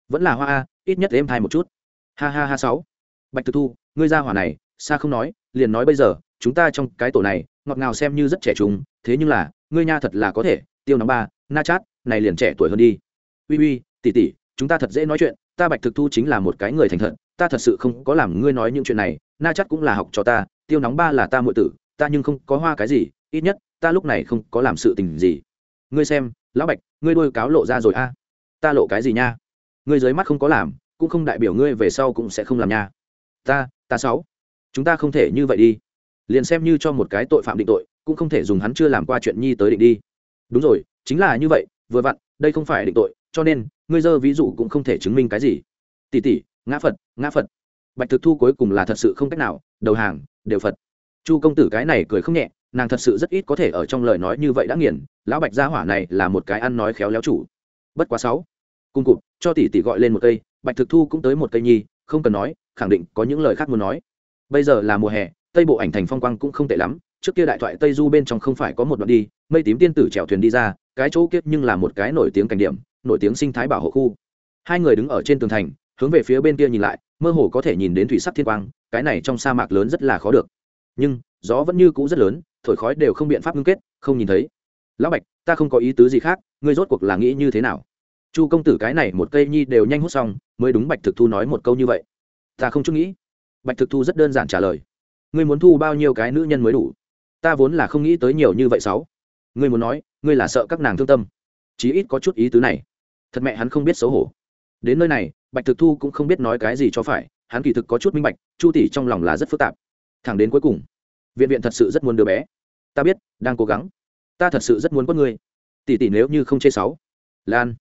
Vẫn là hoa a, ít nhất êm thai một chút. Ha ha ha sáu. Bạch thực thu, ngươi ra hỏa này, xa không nói, liền nói bây giờ, chúng ta trong cái tổ này, ngọt ngào xem như rất trẻ trung, thế nhưng là, ngươi nha thật là có thể, tiêu nóng ba, na chát, này liền trẻ tuổi hơn đi. Uy uy tỉ tỉ chúng ta thật dễ nói chuyện ta bạch thực thu chính là một cái người thành thật, ta thật sự không có làm ngươi nói những chuyện này, na chắc cũng là học cho ta, tiêu nóng ba là ta muội tử, ta nhưng không có hoa cái gì, ít nhất, ta lúc này không có làm sự tình gì. Ngươi xem, lão bạch, ngươi đôi cáo lộ ra rồi a. Ta lộ cái gì nha? Ngươi dưới mắt không có làm, cũng không đại biểu ngươi về sau cũng sẽ không làm nha. Ta ta sáu. Chúng ta không thể như vậy đi. Liền xem như cho một cái tội phạm định tội, cũng không thể dùng hắn chưa làm qua chuyện nhi tới định đi. Đúng rồi, chính là như vậy, vừa vặn, đây không phải định tội cho nên, ngươi dơ ví dụ cũng không thể chứng minh cái gì. Tỷ tỷ, ngã phật ngã phật. Bạch thực thu cuối cùng là thật sự không cách nào, đầu hàng, đều phật. Chu công tử cái này cười không nhẹ, nàng thật sự rất ít có thể ở trong lời nói như vậy đã nghiền, lão bạch gia hỏa này là một cái ăn nói khéo léo chủ. Bất quá sáu. Cung cụt, cho tỷ tỷ gọi lên một cây, bạch thực thu cũng tới một cây nhi, không cần nói, khẳng định có những lời khác muốn nói. Bây giờ là mùa hè, tây bộ ảnh thành phong quang cũng không tệ lắm, trước kia đại thoại tây du bên trong không phải có một đoạn đi, mây tím tiên tử trèo thuyền đi ra, cái chỗ kiếp nhưng là một cái nổi tiếng cảnh điểm nổi tiếng sinh thái bảo hộ khu. Hai người đứng ở trên tường thành, hướng về phía bên kia nhìn lại, mơ hồ có thể nhìn đến thủy sắc thiên quang, cái này trong sa mạc lớn rất là khó được. Nhưng, gió vẫn như cũ rất lớn, thổi khói đều không biện pháp ngưng kết, không nhìn thấy. Lão bạch, ta không có ý tứ gì khác, ngươi rốt cuộc là nghĩ như thế nào? Chu công tử cái này một cây nhi đều nhanh hút xong, mới đúng bạch thực thu nói một câu như vậy. Ta không chút nghĩ. Bạch thực thu rất đơn giản trả lời. Ngươi muốn thu bao nhiêu cái nữ nhân mới đủ? Ta vốn là không nghĩ tới nhiều như vậy sáu. Ngươi muốn nói, ngươi là sợ các nàng thương tâm. Chí ít có chút ý tứ này thật mẹ hắn không biết xấu hổ. Đến nơi này, bạch thực thu cũng không biết nói cái gì cho phải, hắn kỳ thực có chút minh bạch, chu tỷ trong lòng là rất phức tạp. Thẳng đến cuối cùng, viện viện thật sự rất muốn đứa bé. Ta biết, đang cố gắng. Ta thật sự rất muốn có ngươi. Tỷ tỷ nếu như không chê sáu. Lan.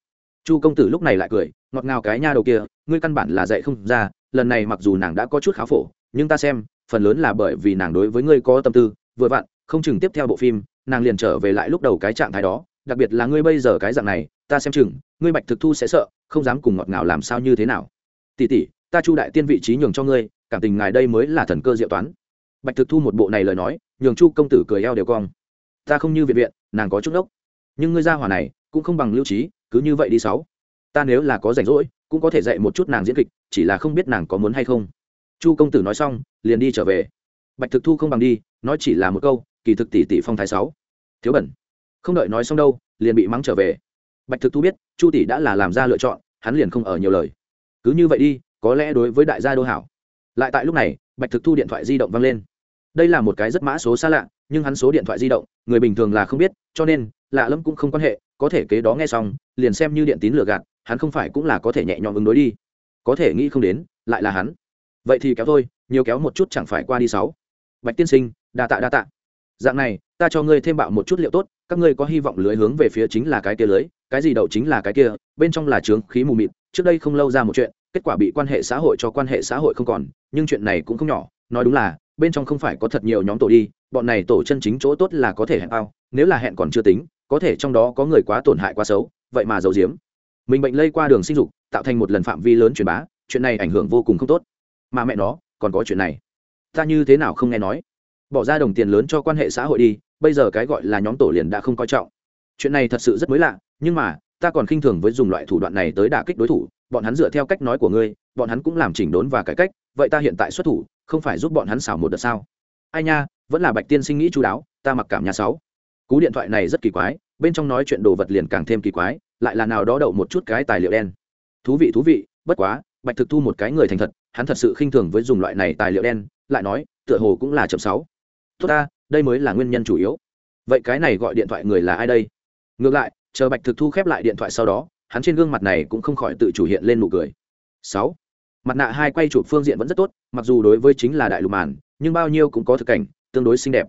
Chu công tử lúc này lại cười, ngọt ngào cái nha đầu kia, ngươi căn bản là dạy không ra, lần này mặc dù nàng đã có chút khá phổ, nhưng ta xem, phần lớn là bởi vì nàng đối với ngươi có tâm tư, vừa vặn, không chừng tiếp theo bộ phim, nàng liền trở về lại lúc đầu cái trạng thái đó đặc biệt là ngươi bây giờ cái dạng này, ta xem chừng, ngươi bạch thực thu sẽ sợ, không dám cùng ngọt ngào làm sao như thế nào. Tỷ tỷ, ta chu đại tiên vị trí nhường cho ngươi, cảm tình ngài đây mới là thần cơ diệu toán. Bạch thực thu một bộ này lời nói, nhường chu công tử cười eo đều cong. Ta không như viện viện, nàng có chút ốc nhưng ngươi ra hỏa này, cũng không bằng lưu trí, cứ như vậy đi sáu. Ta nếu là có rảnh rỗi, cũng có thể dạy một chút nàng diễn kịch, chỉ là không biết nàng có muốn hay không. Chu công tử nói xong, liền đi trở về. Bạch thực thu không bằng đi, nói chỉ là một câu, kỳ thực tỷ tỷ phong thái sáu. Thiếu bẩn không đợi nói xong đâu, liền bị mắng trở về. Bạch thực thu biết, chu tỷ đã là làm ra lựa chọn, hắn liền không ở nhiều lời. Cứ như vậy đi, có lẽ đối với đại gia đô hảo. Lại tại lúc này, bạch thực thu điện thoại di động văng lên. Đây là một cái rất mã số xa lạ, nhưng hắn số điện thoại di động, người bình thường là không biết, cho nên, lạ lẫm cũng không quan hệ, có thể kế đó nghe xong, liền xem như điện tín lừa gạt, hắn không phải cũng là có thể nhẹ nhõm ứng đối đi. Có thể nghĩ không đến, lại là hắn. Vậy thì kéo thôi, nhiều kéo một chút chẳng phải qua đi sáu. Bạch tiên sinh, đa tạ đa tạ dạng này ta cho ngươi thêm bạo một chút liệu tốt các ngươi có hy vọng lưới hướng về phía chính là cái kia lưới cái gì đậu chính là cái kia bên trong là trướng khí mù mịt trước đây không lâu ra một chuyện kết quả bị quan hệ xã hội cho quan hệ xã hội không còn nhưng chuyện này cũng không nhỏ nói đúng là bên trong không phải có thật nhiều nhóm tổ đi bọn này tổ chân chính chỗ tốt là có thể hẹn ao, nếu là hẹn còn chưa tính có thể trong đó có người quá tổn hại quá xấu vậy mà giấu giếm. Mình bệnh lây qua đường sinh dục tạo thành một lần phạm vi lớn truyền bá chuyện này ảnh hưởng vô cùng không tốt. Mà mẹ nó còn có chuyện này. Ta như thế nào không nghe nói? Bỏ ra đồng tiền lớn cho quan hệ xã hội đi, bây giờ cái gọi là nhóm tổ liền đã không coi trọng. Chuyện này thật sự rất mới lạ, nhưng mà, ta còn khinh thường với dùng loại thủ đoạn này tới đả kích đối thủ, bọn hắn dựa theo cách nói của ngươi, bọn hắn cũng làm chỉnh đốn và cải cách, vậy ta hiện tại xuất thủ, không phải giúp bọn hắn xảo một đợt sao? Ai nha, vẫn là bạch tiên sinh nghĩ chú đáo, ta mặc cảm nhà sáu. Cú điện thoại này rất kỳ quái, bên trong nói chuyện đồ vật liền càng thêm kỳ quái, lại là nào đó đậu một chút cái tài liệu đen. Thú vị thú vị, bất quá, bạch thực thu một cái người thành thật, hắn thật sự khinh thường với dùng loại này tài liệu đen, lại nói, tựa hồ cũng là chậm sáu tốt ta, đây mới là nguyên nhân chủ yếu. Vậy cái này gọi điện thoại người là ai đây? Ngược lại, chờ bạch thực thu khép lại điện thoại sau đó, hắn trên gương mặt này cũng không khỏi tự chủ hiện lên nụ cười. Sáu. Mặt nạ hai quay chụp phương diện vẫn rất tốt, mặc dù đối với chính là đại lục màn, nhưng bao nhiêu cũng có thực cảnh, tương đối xinh đẹp.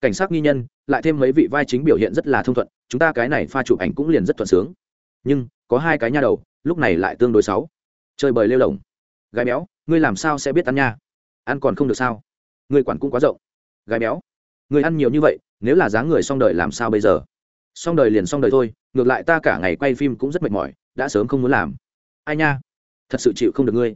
Cảnh sát nghi nhân, lại thêm mấy vị vai chính biểu hiện rất là thông thuận, chúng ta cái này pha chụp ảnh cũng liền rất thuận sướng. Nhưng, có hai cái nha đầu, lúc này lại tương đối xấu chơi bời lêu lồng. Gái béo, ngươi làm sao sẽ biết ăn nha? Ăn còn không được sao? Ngươi quản cũng quá rộng gái béo. Người ăn nhiều như vậy, nếu là dáng người xong đời làm sao bây giờ? Xong đời liền xong đời thôi, ngược lại ta cả ngày quay phim cũng rất mệt mỏi, đã sớm không muốn làm. Ai nha, thật sự chịu không được ngươi.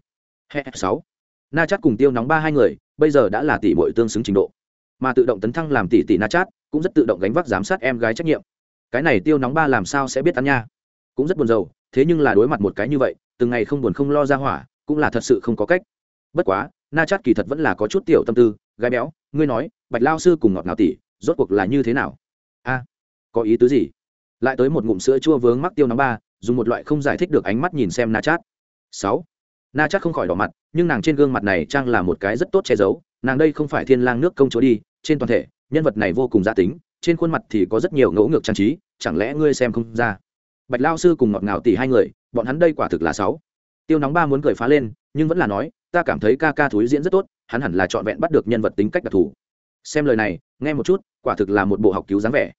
He sáu. Na chát cùng tiêu nóng ba hai người, bây giờ đã là tỷ bội tương xứng trình độ. Mà tự động tấn thăng làm tỷ tỷ na chát, cũng rất tự động gánh vác giám sát em gái trách nhiệm. Cái này tiêu nóng ba làm sao sẽ biết ăn nha? Cũng rất buồn rầu, thế nhưng là đối mặt một cái như vậy, từng ngày không buồn không lo ra hỏa, cũng là thật sự không có cách. Bất quá, na chát kỳ thật vẫn là có chút tiểu tâm tư, gái béo, ngươi nói bạch lao sư cùng ngọt ngào tỷ rốt cuộc là như thế nào? A, có ý tứ gì? Lại tới một ngụm sữa chua vướng mắc tiêu nóng ba, dùng một loại không giải thích được ánh mắt nhìn xem na chát. Sáu, na chát không khỏi đỏ mặt, nhưng nàng trên gương mặt này trang là một cái rất tốt che giấu, nàng đây không phải thiên lang nước công chúa đi, trên toàn thể, nhân vật này vô cùng gia tính, trên khuôn mặt thì có rất nhiều ngẫu ngược trang trí, chẳng lẽ ngươi xem không ra? Bạch lao sư cùng ngọt ngào tỷ hai người, bọn hắn đây quả thực là sáu. Tiêu nóng ba muốn cười phá lên, nhưng vẫn là nói, ta cảm thấy ca ca thúi diễn rất tốt, hắn hẳn là trọn vẹn bắt được nhân vật tính cách đặc thù xem lời này, nghe một chút, quả thực là một bộ học cứu dáng vẻ.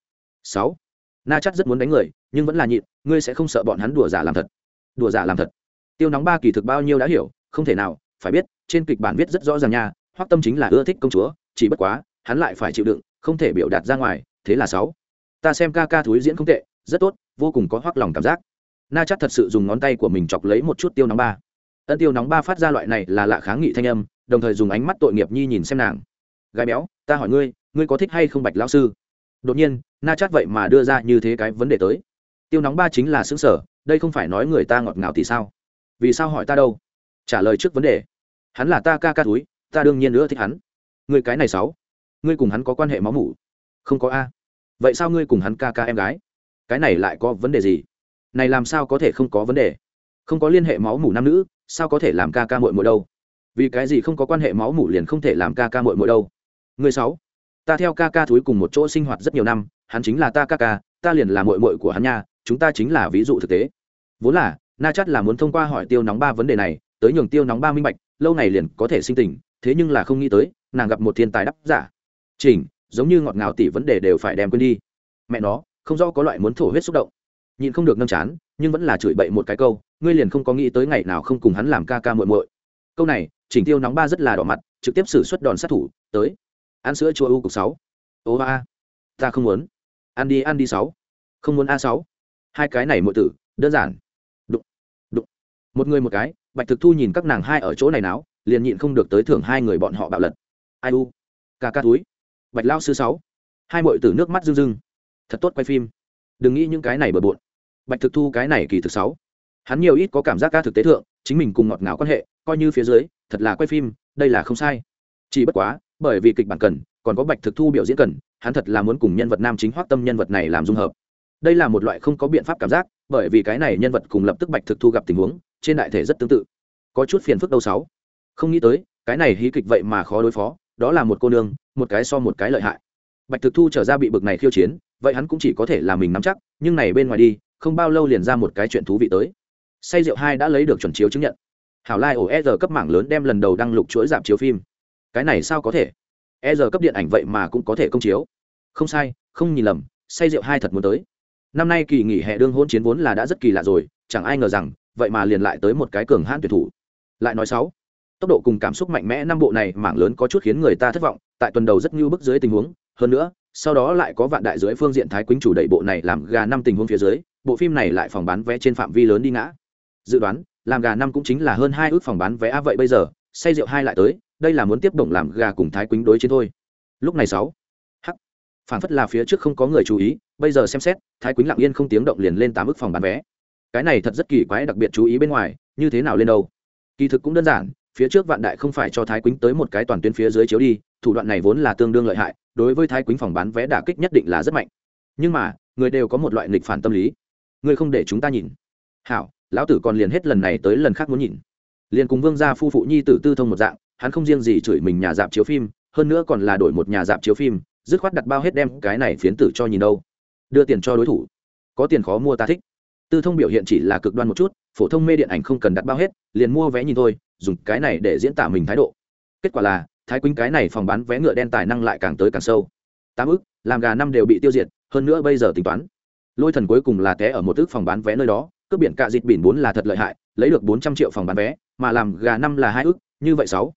Sáu. Na chắc rất muốn đánh người, nhưng vẫn là nhịn, ngươi sẽ không sợ bọn hắn đùa giả làm thật. Đùa giả làm thật. Tiêu nóng ba kỳ thực bao nhiêu đã hiểu, không thể nào, phải biết, trên kịch bản viết rất rõ ràng nha, hoắc tâm chính là ưa thích công chúa, chỉ bất quá, hắn lại phải chịu đựng, không thể biểu đạt ra ngoài, thế là sáu. Ta xem ca ca thúi diễn không tệ, rất tốt, vô cùng có hoắc lòng cảm giác. Na chắc thật sự dùng ngón tay của mình chọc lấy một chút tiêu nóng ba. Ân tiêu nóng ba phát ra loại này là lạ kháng nghị thanh âm, đồng thời dùng ánh mắt tội nghiệp nhi nhìn xem nàng gái béo, ta hỏi ngươi ngươi có thích hay không bạch lão sư? Đột nhiên, na chát vậy mà đưa ra như thế cái vấn đề tới. Tiêu nóng ba chính là xứng sở, đây không phải nói người ta ngọt ngào thì sao? Vì sao hỏi ta đâu? Trả lời trước vấn đề. Hắn là ta ca ca túi, ta đương nhiên nữa thích hắn. Người cái này sáu, ngươi cùng hắn có quan hệ máu mủ? Không có a. Vậy sao ngươi cùng hắn ca ca em gái? Cái này lại có vấn đề gì? Này làm sao có thể không có vấn đề? Không có liên hệ máu mủ nam nữ, sao có thể làm ca ca mội mội đâu? Vì cái gì không có quan hệ máu mủ liền không thể làm ca ca mội mội đâu? Người sáu, ta theo ca ca thúi cùng một chỗ sinh hoạt rất nhiều năm, hắn chính là ta ca ca, ta liền là muội muội của hắn nha, chúng ta chính là ví dụ thực tế. Vốn là, na Chát là muốn thông qua hỏi tiêu nóng ba vấn đề này, tới nhường tiêu nóng ba minh bạch, lâu này liền có thể sinh tình, thế nhưng là không nghĩ tới, nàng gặp một thiên tài đắc giả. Chỉnh giống như ngọt ngào tỷ vấn đề đều phải đem quên đi. Mẹ nó, không rõ có loại muốn thổ huyết xúc động. Nhìn không được nâm chán, nhưng vẫn là chửi bậy một cái câu, ngươi liền không có nghĩ tới ngày nào không cùng hắn làm ca ca muội muội. Câu này chỉnh tiêu nóng ba rất là đỏ mặt, trực tiếp sử xuất đòn sát thủ, tới ăn sữa chua u cục sáu. Ô, a ta không muốn. Ăn đi ăn đi sáu. Không muốn a sáu. Hai cái này muội tử, đơn giản. Đụng đụng. Một người một cái, bạch thực thu nhìn các nàng hai ở chỗ này náo, liền nhịn không được tới thưởng hai người bọn họ bạo lật. Ai u? Ca ca túi. Bạch lao sư sáu. Hai muội tử nước mắt rưng rưng. Thật tốt quay phim. Đừng nghĩ những cái này bừa bộn. Bạch thực thu cái này kỳ thực sáu. Hắn nhiều ít có cảm giác ca thực tế thượng, chính mình cùng ngọt ngào quan hệ, coi như phía dưới, thật là quay phim, đây là không sai. Chỉ bất quá bởi vì kịch bản cần, còn có bạch thực thu biểu diễn cần, hắn thật là muốn cùng nhân vật nam chính hoác tâm nhân vật này làm dung hợp. Đây là một loại không có biện pháp cảm giác, bởi vì cái này nhân vật cùng lập tức bạch thực thu gặp tình huống, trên đại thể rất tương tự. Có chút phiền phức đâu sáu. Không nghĩ tới, cái này hí kịch vậy mà khó đối phó, đó là một cô nương, một cái so một cái lợi hại. Bạch thực thu trở ra bị bực này khiêu chiến, vậy hắn cũng chỉ có thể là mình nắm chắc, nhưng này bên ngoài đi, không bao lâu liền ra một cái chuyện thú vị tới. Say rượu hai đã lấy được chuẩn chiếu chứng nhận. Hảo lai ổ e cấp mảng lớn đem lần đầu đăng lục chuỗi giảm chiếu phim cái này sao có thể? E giờ cấp điện ảnh vậy mà cũng có thể công chiếu. Không sai, không nhìn lầm, say rượu hai thật muốn tới. Năm nay kỳ nghỉ hè đương hôn chiến vốn là đã rất kỳ lạ rồi, chẳng ai ngờ rằng, vậy mà liền lại tới một cái cường hãn tuyển thủ. Lại nói sáu, tốc độ cùng cảm xúc mạnh mẽ năm bộ này mảng lớn có chút khiến người ta thất vọng, tại tuần đầu rất như bức dưới tình huống. Hơn nữa, sau đó lại có vạn đại dưới phương diện thái quýnh chủ đẩy bộ này làm gà năm tình huống phía dưới, bộ phim này lại phòng bán vé trên phạm vi lớn đi ngã. Dự đoán, làm gà năm cũng chính là hơn hai ước phòng bán vé. A vậy bây giờ, say rượu hai lại tới đây là muốn tiếp động làm gà cùng thái quýnh đối chiến thôi. Lúc này sáu, hắc, phản phất là phía trước không có người chú ý, bây giờ xem xét, thái quýnh lặng yên không tiếng động liền lên tám ức phòng bán vé. Cái này thật rất kỳ quái đặc biệt chú ý bên ngoài, như thế nào lên đâu? Kỳ thực cũng đơn giản, phía trước vạn đại không phải cho thái quýnh tới một cái toàn tuyến phía dưới chiếu đi, thủ đoạn này vốn là tương đương lợi hại, đối với thái quýnh phòng bán vé đả kích nhất định là rất mạnh. Nhưng mà, người đều có một loại nghịch phản tâm lý. Người không để chúng ta nhìn. Hảo, lão tử còn liền hết lần này tới lần khác muốn nhìn. Liền cùng vương gia phu phụ nhi tử tư thông một dạng hắn không riêng gì chửi mình nhà dạp chiếu phim, hơn nữa còn là đổi một nhà dạp chiếu phim, dứt khoát đặt bao hết đem cái này phiến tử cho nhìn đâu. Đưa tiền cho đối thủ. Có tiền khó mua ta thích. Tư thông biểu hiện chỉ là cực đoan một chút, phổ thông mê điện ảnh không cần đặt bao hết, liền mua vé nhìn thôi, dùng cái này để diễn tả mình thái độ. Kết quả là, thái quýnh cái này phòng bán vé ngựa đen tài năng lại càng tới càng sâu. Tám ức, làm gà năm đều bị tiêu diệt, hơn nữa bây giờ tính toán. Lôi thần cuối cùng là té ở một ước phòng bán vé nơi đó, cướp biển cạ dịt biển bốn là thật lợi hại, lấy được bốn trăm triệu phòng bán vé, mà làm gà năm là hai ước như vậy sáu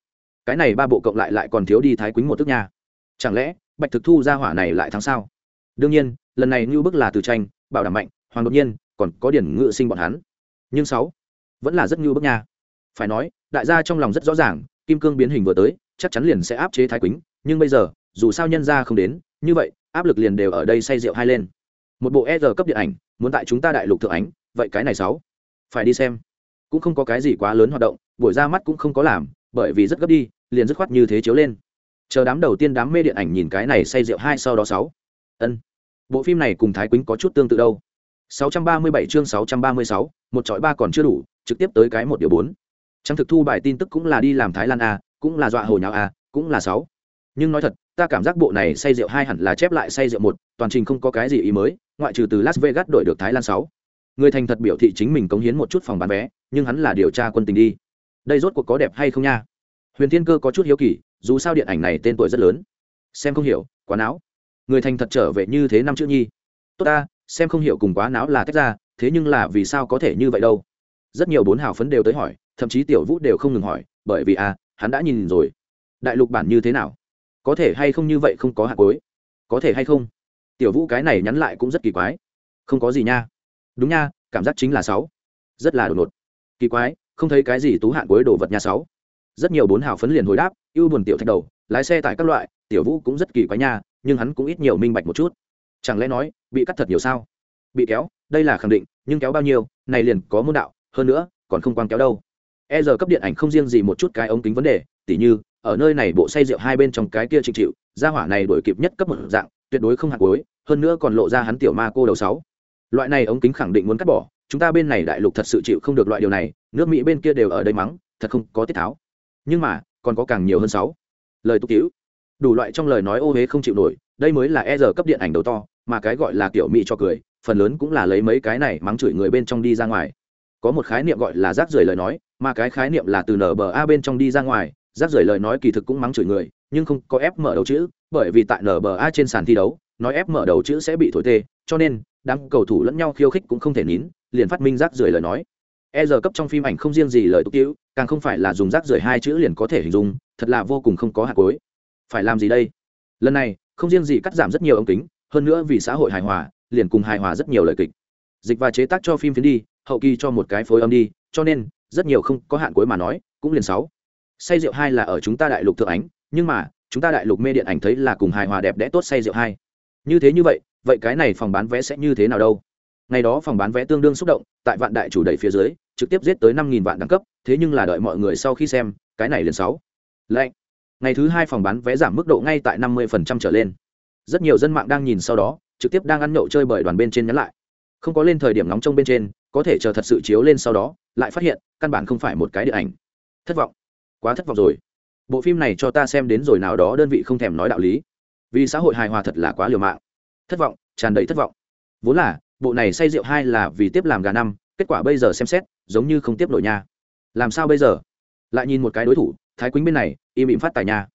cái này ba bộ cộng lại lại còn thiếu đi thái quýnh một tức nha. Chẳng lẽ, bạch thực thu ra hỏa này lại thắng sao? Đương nhiên, lần này như bức là từ tranh, bảo đảm mạnh, hoàng đột nhiên, còn có điển ngự sinh bọn hắn. Nhưng sáu, vẫn là rất như bức nha. Phải nói, đại gia trong lòng rất rõ ràng, kim cương biến hình vừa tới, chắc chắn liền sẽ áp chế thái quýnh, nhưng bây giờ, dù sao nhân ra không đến, như vậy, áp lực liền đều ở đây say rượu hai lên. Một bộ e r cấp điện ảnh, muốn tại chúng ta đại lục thượng ánh, vậy cái này sáu, phải đi xem. Cũng không có cái gì quá lớn hoạt động, buổi ra mắt cũng không có làm, bởi vì rất gấp đi liền dứt khoát như thế chiếu lên. Chờ đám đầu tiên đám mê điện ảnh nhìn cái này say rượu hai sau đó sáu. Ân. Bộ phim này cùng thái quýnh có chút tương tự đâu. 637 chương 636, một chọi ba còn chưa đủ trực tiếp tới cái một điều bốn. Trang thực thu bài tin tức cũng là đi làm thái lan a cũng là dọa hồ nháo a cũng là sáu. Nhưng nói thật ta cảm giác bộ này say rượu hai hẳn là chép lại say rượu một toàn trình không có cái gì ý mới ngoại trừ từ las vegas đổi được thái lan sáu. Người thành thật biểu thị chính mình cống hiến một chút phòng bán vé nhưng hắn là điều tra quân tình đi. Đây rốt cuộc có đẹp hay không nha? Huyền thiên cơ có chút hiếu kỳ, dù sao điện ảnh này tên tuổi rất lớn. Xem không hiểu, quá não. Người thành thật trở về như thế năm chữ nhi. Tốt ta, xem không hiểu cùng quá não là tách ra, thế nhưng là vì sao có thể như vậy đâu? Rất nhiều bốn hào phấn đều tới hỏi, thậm chí tiểu vũ đều không ngừng hỏi, bởi vì à hắn đã nhìn rồi. Đại lục bản như thế nào? Có thể hay không như vậy không có hạt cối có thể hay không? Tiểu vũ cái này nhắn lại cũng rất kỳ quái. Không có gì nha. Đúng nha, cảm giác chính là sáu. Rất là đột ngột. Kỳ quái, không thấy cái gì tú hạn cuối đồ vật nhà sáu rất nhiều bốn hào phấn liền hồi đáp, ưu buồn tiểu thạch đầu, lái xe tại các loại, tiểu vũ cũng rất kỳ quái nha, nhưng hắn cũng ít nhiều minh bạch một chút. Chẳng lẽ nói, bị cắt thật nhiều sao? Bị kéo, đây là khẳng định, nhưng kéo bao nhiêu, này liền có môn đạo, hơn nữa, còn không quang kéo đâu. E giờ cấp điện ảnh không riêng gì một chút cái ống kính vấn đề, tỉ như, ở nơi này bộ say rượu hai bên trong cái kia trịnh chịu, gia hỏa này đổi kịp nhất cấp một dạng, tuyệt đối không hạt cuối hơn nữa còn lộ ra hắn tiểu ma cô đầu sáu. Loại này ống kính khẳng định muốn cắt bỏ, chúng ta bên này đại lục thật sự chịu không được loại điều này, nước mỹ bên kia đều ở đây mắng, thật không có tiết tháo nhưng mà, còn có càng nhiều hơn sáu. Lời tục cứu đủ loại trong lời nói ô huế không chịu nổi, đây mới là e giờ cấp điện ảnh đầu to, mà cái gọi là kiểu mỹ cho cười, phần lớn cũng là lấy mấy cái này mắng chửi người bên trong đi ra ngoài. Có một khái niệm gọi là rác rưởi lời nói, mà cái khái niệm là từ nở bờ a bên trong đi ra ngoài, rác rưởi lời nói kỳ thực cũng mắng chửi người, nhưng không có ép mở đầu chữ, bởi vì tại nở bờ a trên sàn thi đấu, nói ép mở đầu chữ sẽ bị thổi tê, cho nên, đám cầu thủ lẫn nhau khiêu khích cũng không thể nín, liền phát minh rác rưởi lời nói e giờ cấp trong phim ảnh không riêng gì lời tục tiễu càng không phải là dùng rác rưởi hai chữ liền có thể hình dung, thật là vô cùng không có hạt cối. Phải làm gì đây? Lần này, không riêng gì cắt giảm rất nhiều ống kính, hơn nữa vì xã hội hài hòa, liền cùng hài hòa rất nhiều lời kịch. Dịch và chế tác cho phim phiến đi, hậu kỳ cho một cái phối âm đi, cho nên, rất nhiều không có hạn cuối mà nói, cũng liền sáu. Say rượu hai là ở chúng ta đại lục thượng ánh, nhưng mà, chúng ta đại lục mê điện ảnh thấy là cùng hài hòa đẹp đẽ tốt say rượu hai. Như thế như vậy vậy cái này phòng bán vé sẽ như thế nào đâu? Ngày đó phòng bán vé tương đương xúc động, tại vạn đại chủ đẩy phía dưới, trực tiếp giết tới năm nghìn vạn đẳng cấp, thế nhưng là đợi mọi người sau khi xem, cái này liền sáu. Lạnh. Ngày thứ hai phòng bán vé giảm mức độ ngay tại năm mươi phần trăm trở lên. Rất nhiều dân mạng đang nhìn sau đó, trực tiếp đang ăn nhậu chơi bởi đoàn bên trên nhắn lại. Không có lên thời điểm nóng trong bên trên, có thể chờ thật sự chiếu lên sau đó, lại phát hiện, căn bản không phải một cái điện ảnh. Thất vọng. Quá thất vọng rồi. Bộ phim này cho ta xem đến rồi nào đó đơn vị không thèm nói đạo lý. Vì xã hội hài hòa thật là quá liều mạng. Thất vọng, tràn đầy thất vọng. Vốn là bộ này say rượu hai là vì tiếp làm gà năm, kết quả bây giờ xem xét, giống như không tiếp nổi nha. Làm sao bây giờ? Lại nhìn một cái đối thủ, thái quýnh bên này, im ỉm phát tài nha.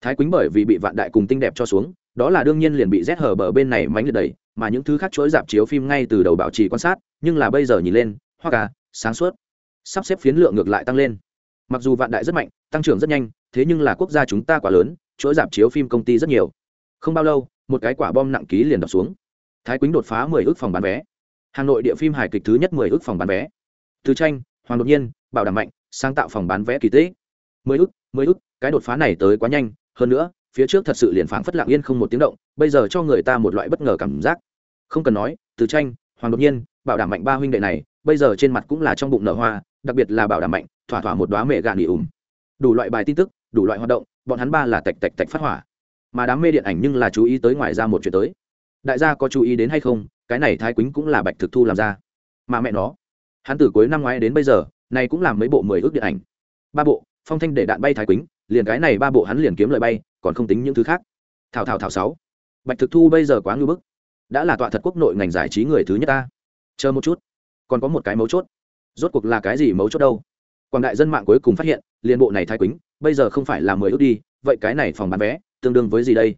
Thái quýnh bởi vì bị vạn đại cùng tinh đẹp cho xuống, đó là đương nhiên liền bị rét hở bờ bên này mánh liệt đầy mà những thứ khác chuỗi dạp chiếu phim ngay từ đầu bảo trì quan sát, nhưng là bây giờ nhìn lên, hoa gà sáng suốt. Sắp xếp phiến lượng ngược lại tăng lên. Mặc dù vạn đại rất mạnh, tăng trưởng rất nhanh, thế nhưng là quốc gia chúng ta quá lớn, chuỗi dạp chiếu phim công ty rất nhiều. Không bao lâu, một cái quả bom nặng ký liền đập xuống thái quýnh đột phá mười ước phòng bán vé. Hà nội địa phim hài kịch thứ nhất mười ước phòng bán vé. Từ tranh, hoàng đột nhiên, bảo đảm mạnh, sáng tạo phòng bán vé kỳ tế mười ước mười ước, cái đột phá này tới quá nhanh. Hơn nữa, phía trước thật sự liền phảng phất lặng yên không một tiếng động, bây giờ cho người ta một loại bất ngờ cảm giác. Không cần nói, từ tranh, hoàng đột nhiên, bảo đảm mạnh ba huynh đệ này, bây giờ trên mặt cũng là trong bụng nở hoa, đặc biệt là bảo đảm mạnh, thỏa thỏa một đoá mẹ gà nghỉ ủng đủ loại bài tin tức, đủ loại hoạt động, bọn hắn ba là tạch tạch tạch phát hỏa. Mà đám mê điện ảnh nhưng là chú ý tới ngoài ra một chuyện tới đại gia có chú ý đến hay không? Cái này thái quýnh cũng là bạch thực thu làm ra. Mà mẹ nó, hắn từ cuối năm ngoái đến bây giờ này cũng làm mấy bộ mười ước điện ảnh. Ba bộ, phong thanh để đạn bay thái quýnh, liền cái này ba bộ hắn liền kiếm lời bay, còn không tính những thứ khác. Thảo thảo thảo sáu. Bạch thực thu bây giờ quá ngưỡng bức. Đã là tọa thật quốc nội ngành giải trí người thứ nhất ta. Chờ một chút. Còn có một cái mấu chốt. Rốt cuộc là cái gì mấu chốt đâu? Quảng đại dân mạng cuối cùng phát hiện liên bộ này thái quýnh, bây giờ không phải là mười ước đi, vậy cái này phòng bán vé, tương đương với gì đây?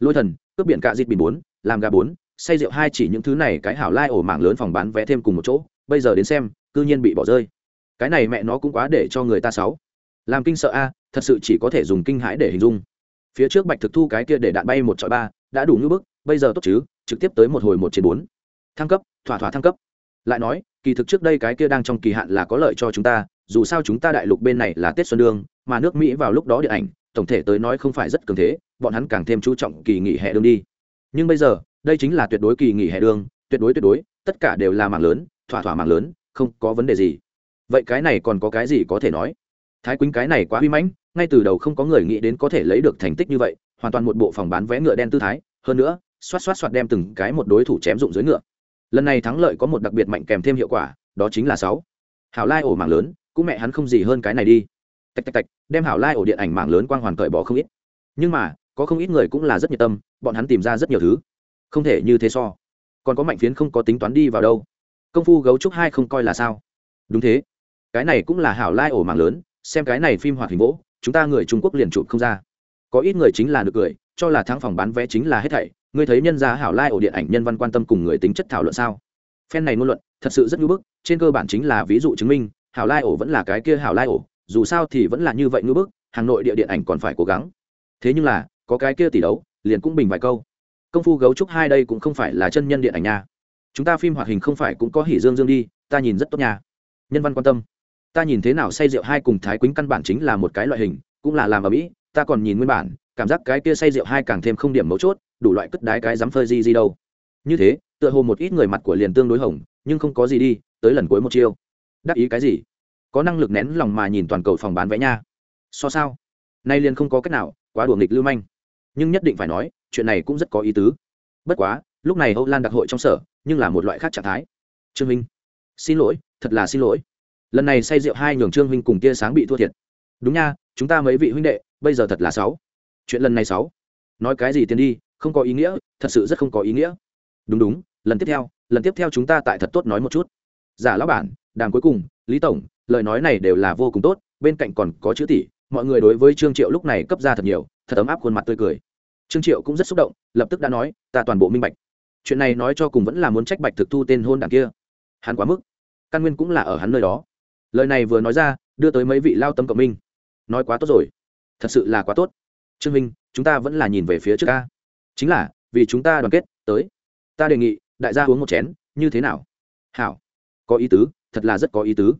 Lôi thần, cướp biển cạ dịt bình bốn làm gà bốn, say rượu hai chỉ những thứ này cái hảo lai ổ mạng lớn phòng bán vé thêm cùng một chỗ, bây giờ đến xem, cư nhiên bị bỏ rơi. Cái này mẹ nó cũng quá để cho người ta sáu làm kinh sợ a, thật sự chỉ có thể dùng kinh hãi để hình dung. Phía trước bạch thực thu cái kia để đạn bay một trọi ba, đã đủ như bức, bây giờ tốt chứ, trực tiếp tới một hồi một trên bốn. Thăng cấp, thỏa thỏa thăng cấp. Lại nói, kỳ thực trước đây cái kia đang trong kỳ hạn là có lợi cho chúng ta, dù sao chúng ta đại lục bên này là tết xuân đương, mà nước mỹ vào lúc đó điện ảnh, tổng thể tới nói không phải rất cường thế, bọn hắn càng thêm chú trọng kỳ nghỉ hè đương đi nhưng bây giờ, đây chính là tuyệt đối kỳ nghỉ hè đường, tuyệt đối tuyệt đối, tất cả đều là mạng lớn, thỏa thỏa mạng lớn, không có vấn đề gì. Vậy cái này còn có cái gì có thể nói? Thái quýnh cái này quá huy mãnh, ngay từ đầu không có người nghĩ đến có thể lấy được thành tích như vậy, hoàn toàn một bộ phòng bán vé ngựa đen tư thái, hơn nữa, xoát xoát xoát đem từng cái một đối thủ chém dụng dưới ngựa. Lần này thắng lợi có một đặc biệt mạnh kèm thêm hiệu quả, đó chính là sáu. Hảo lai ổ mạng lớn, cũng mẹ hắn không gì hơn cái này đi. Tạch tạch tạch, đem hảo lai ổ điện ảnh mạng lớn quang hoàn cởi bỏ không ít. Nhưng mà có không ít người cũng là rất nhiệt tâm, bọn hắn tìm ra rất nhiều thứ. Không thể như thế so. Còn có mạnh phiến không có tính toán đi vào đâu. Công phu gấu trúc hai không coi là sao? Đúng thế. Cái này cũng là hảo lai ổ mạng lớn, xem cái này phim hoạt hình vỗ, chúng ta người trung quốc liền chụp không ra. Có ít người chính là được cười, cho là thắng phòng bán vé chính là hết thảy. Ngươi thấy nhân gia hảo lai ổ điện ảnh nhân văn quan tâm cùng người tính chất thảo luận sao? Phen này ngôn luận, thật sự rất ngưỡng bức, trên cơ bản chính là ví dụ chứng minh, hảo lai ổ vẫn là cái kia hảo lai ổ, dù sao thì vẫn là như vậy ngưỡng bức, hà nội địa điện ảnh còn phải cố gắng. Thế nhưng là có cái kia tỷ đấu, liền cũng bình vài câu. Công phu gấu trúc hai đây cũng không phải là chân nhân điện ảnh nha. Chúng ta phim hoạt hình không phải cũng có hỉ dương dương đi, ta nhìn rất tốt nha. Nhân văn quan tâm. Ta nhìn thế nào say rượu hai cùng thái quýnh căn bản chính là một cái loại hình, cũng là làm ở mỹ, ta còn nhìn nguyên bản, cảm giác cái kia say rượu hai càng thêm không điểm mấu chốt, đủ loại cất đái cái dám phơi gì gì đâu. Như thế, tựa hồ một ít người mặt của liền tương đối hồng, nhưng không có gì đi, tới lần cuối một chiêu. Đắc ý cái gì? Có năng lực nén lòng mà nhìn toàn cầu phòng bán vé nha. So sao? Nay liền không có cách nào, quá đùa nghịch lưu manh nhưng nhất định phải nói, chuyện này cũng rất có ý tứ. Bất quá, lúc này âu lan đặc hội trong sở, nhưng là một loại khác trạng thái. Trương minh, xin lỗi, thật là xin lỗi. Lần này say rượu hai nhường trương minh cùng tia sáng bị thua thiệt. Đúng nha, chúng ta mấy vị huynh đệ, bây giờ thật là sáu. Chuyện lần này sáu. Nói cái gì tiền đi, không có ý nghĩa, thật sự rất không có ý nghĩa. Đúng đúng, lần tiếp theo, lần tiếp theo chúng ta tại thật tốt nói một chút. Giả lão bản, đàm cuối cùng, lý tổng, lời nói này đều là vô cùng tốt, bên cạnh còn có chữ tỷ, mọi người đối với trương triệu lúc này cấp ra thật nhiều, thật ấm áp khuôn mặt tươi cười trương triệu cũng rất xúc động, lập tức đã nói, ta toàn bộ minh bạch. Chuyện này nói cho cùng vẫn là muốn trách bạch thực thu tên hôn đảng kia. Hắn quá mức. Căn nguyên cũng là ở hắn nơi đó. Lời này vừa nói ra, đưa tới mấy vị lao tâm cộng minh. Nói quá tốt rồi. Thật sự là quá tốt. Trương minh, chúng ta vẫn là nhìn về phía trước ca chính là, vì chúng ta đoàn kết, tới. Ta đề nghị, đại gia uống một chén, như thế nào? Hảo. Có ý tứ, thật là rất có ý tứ.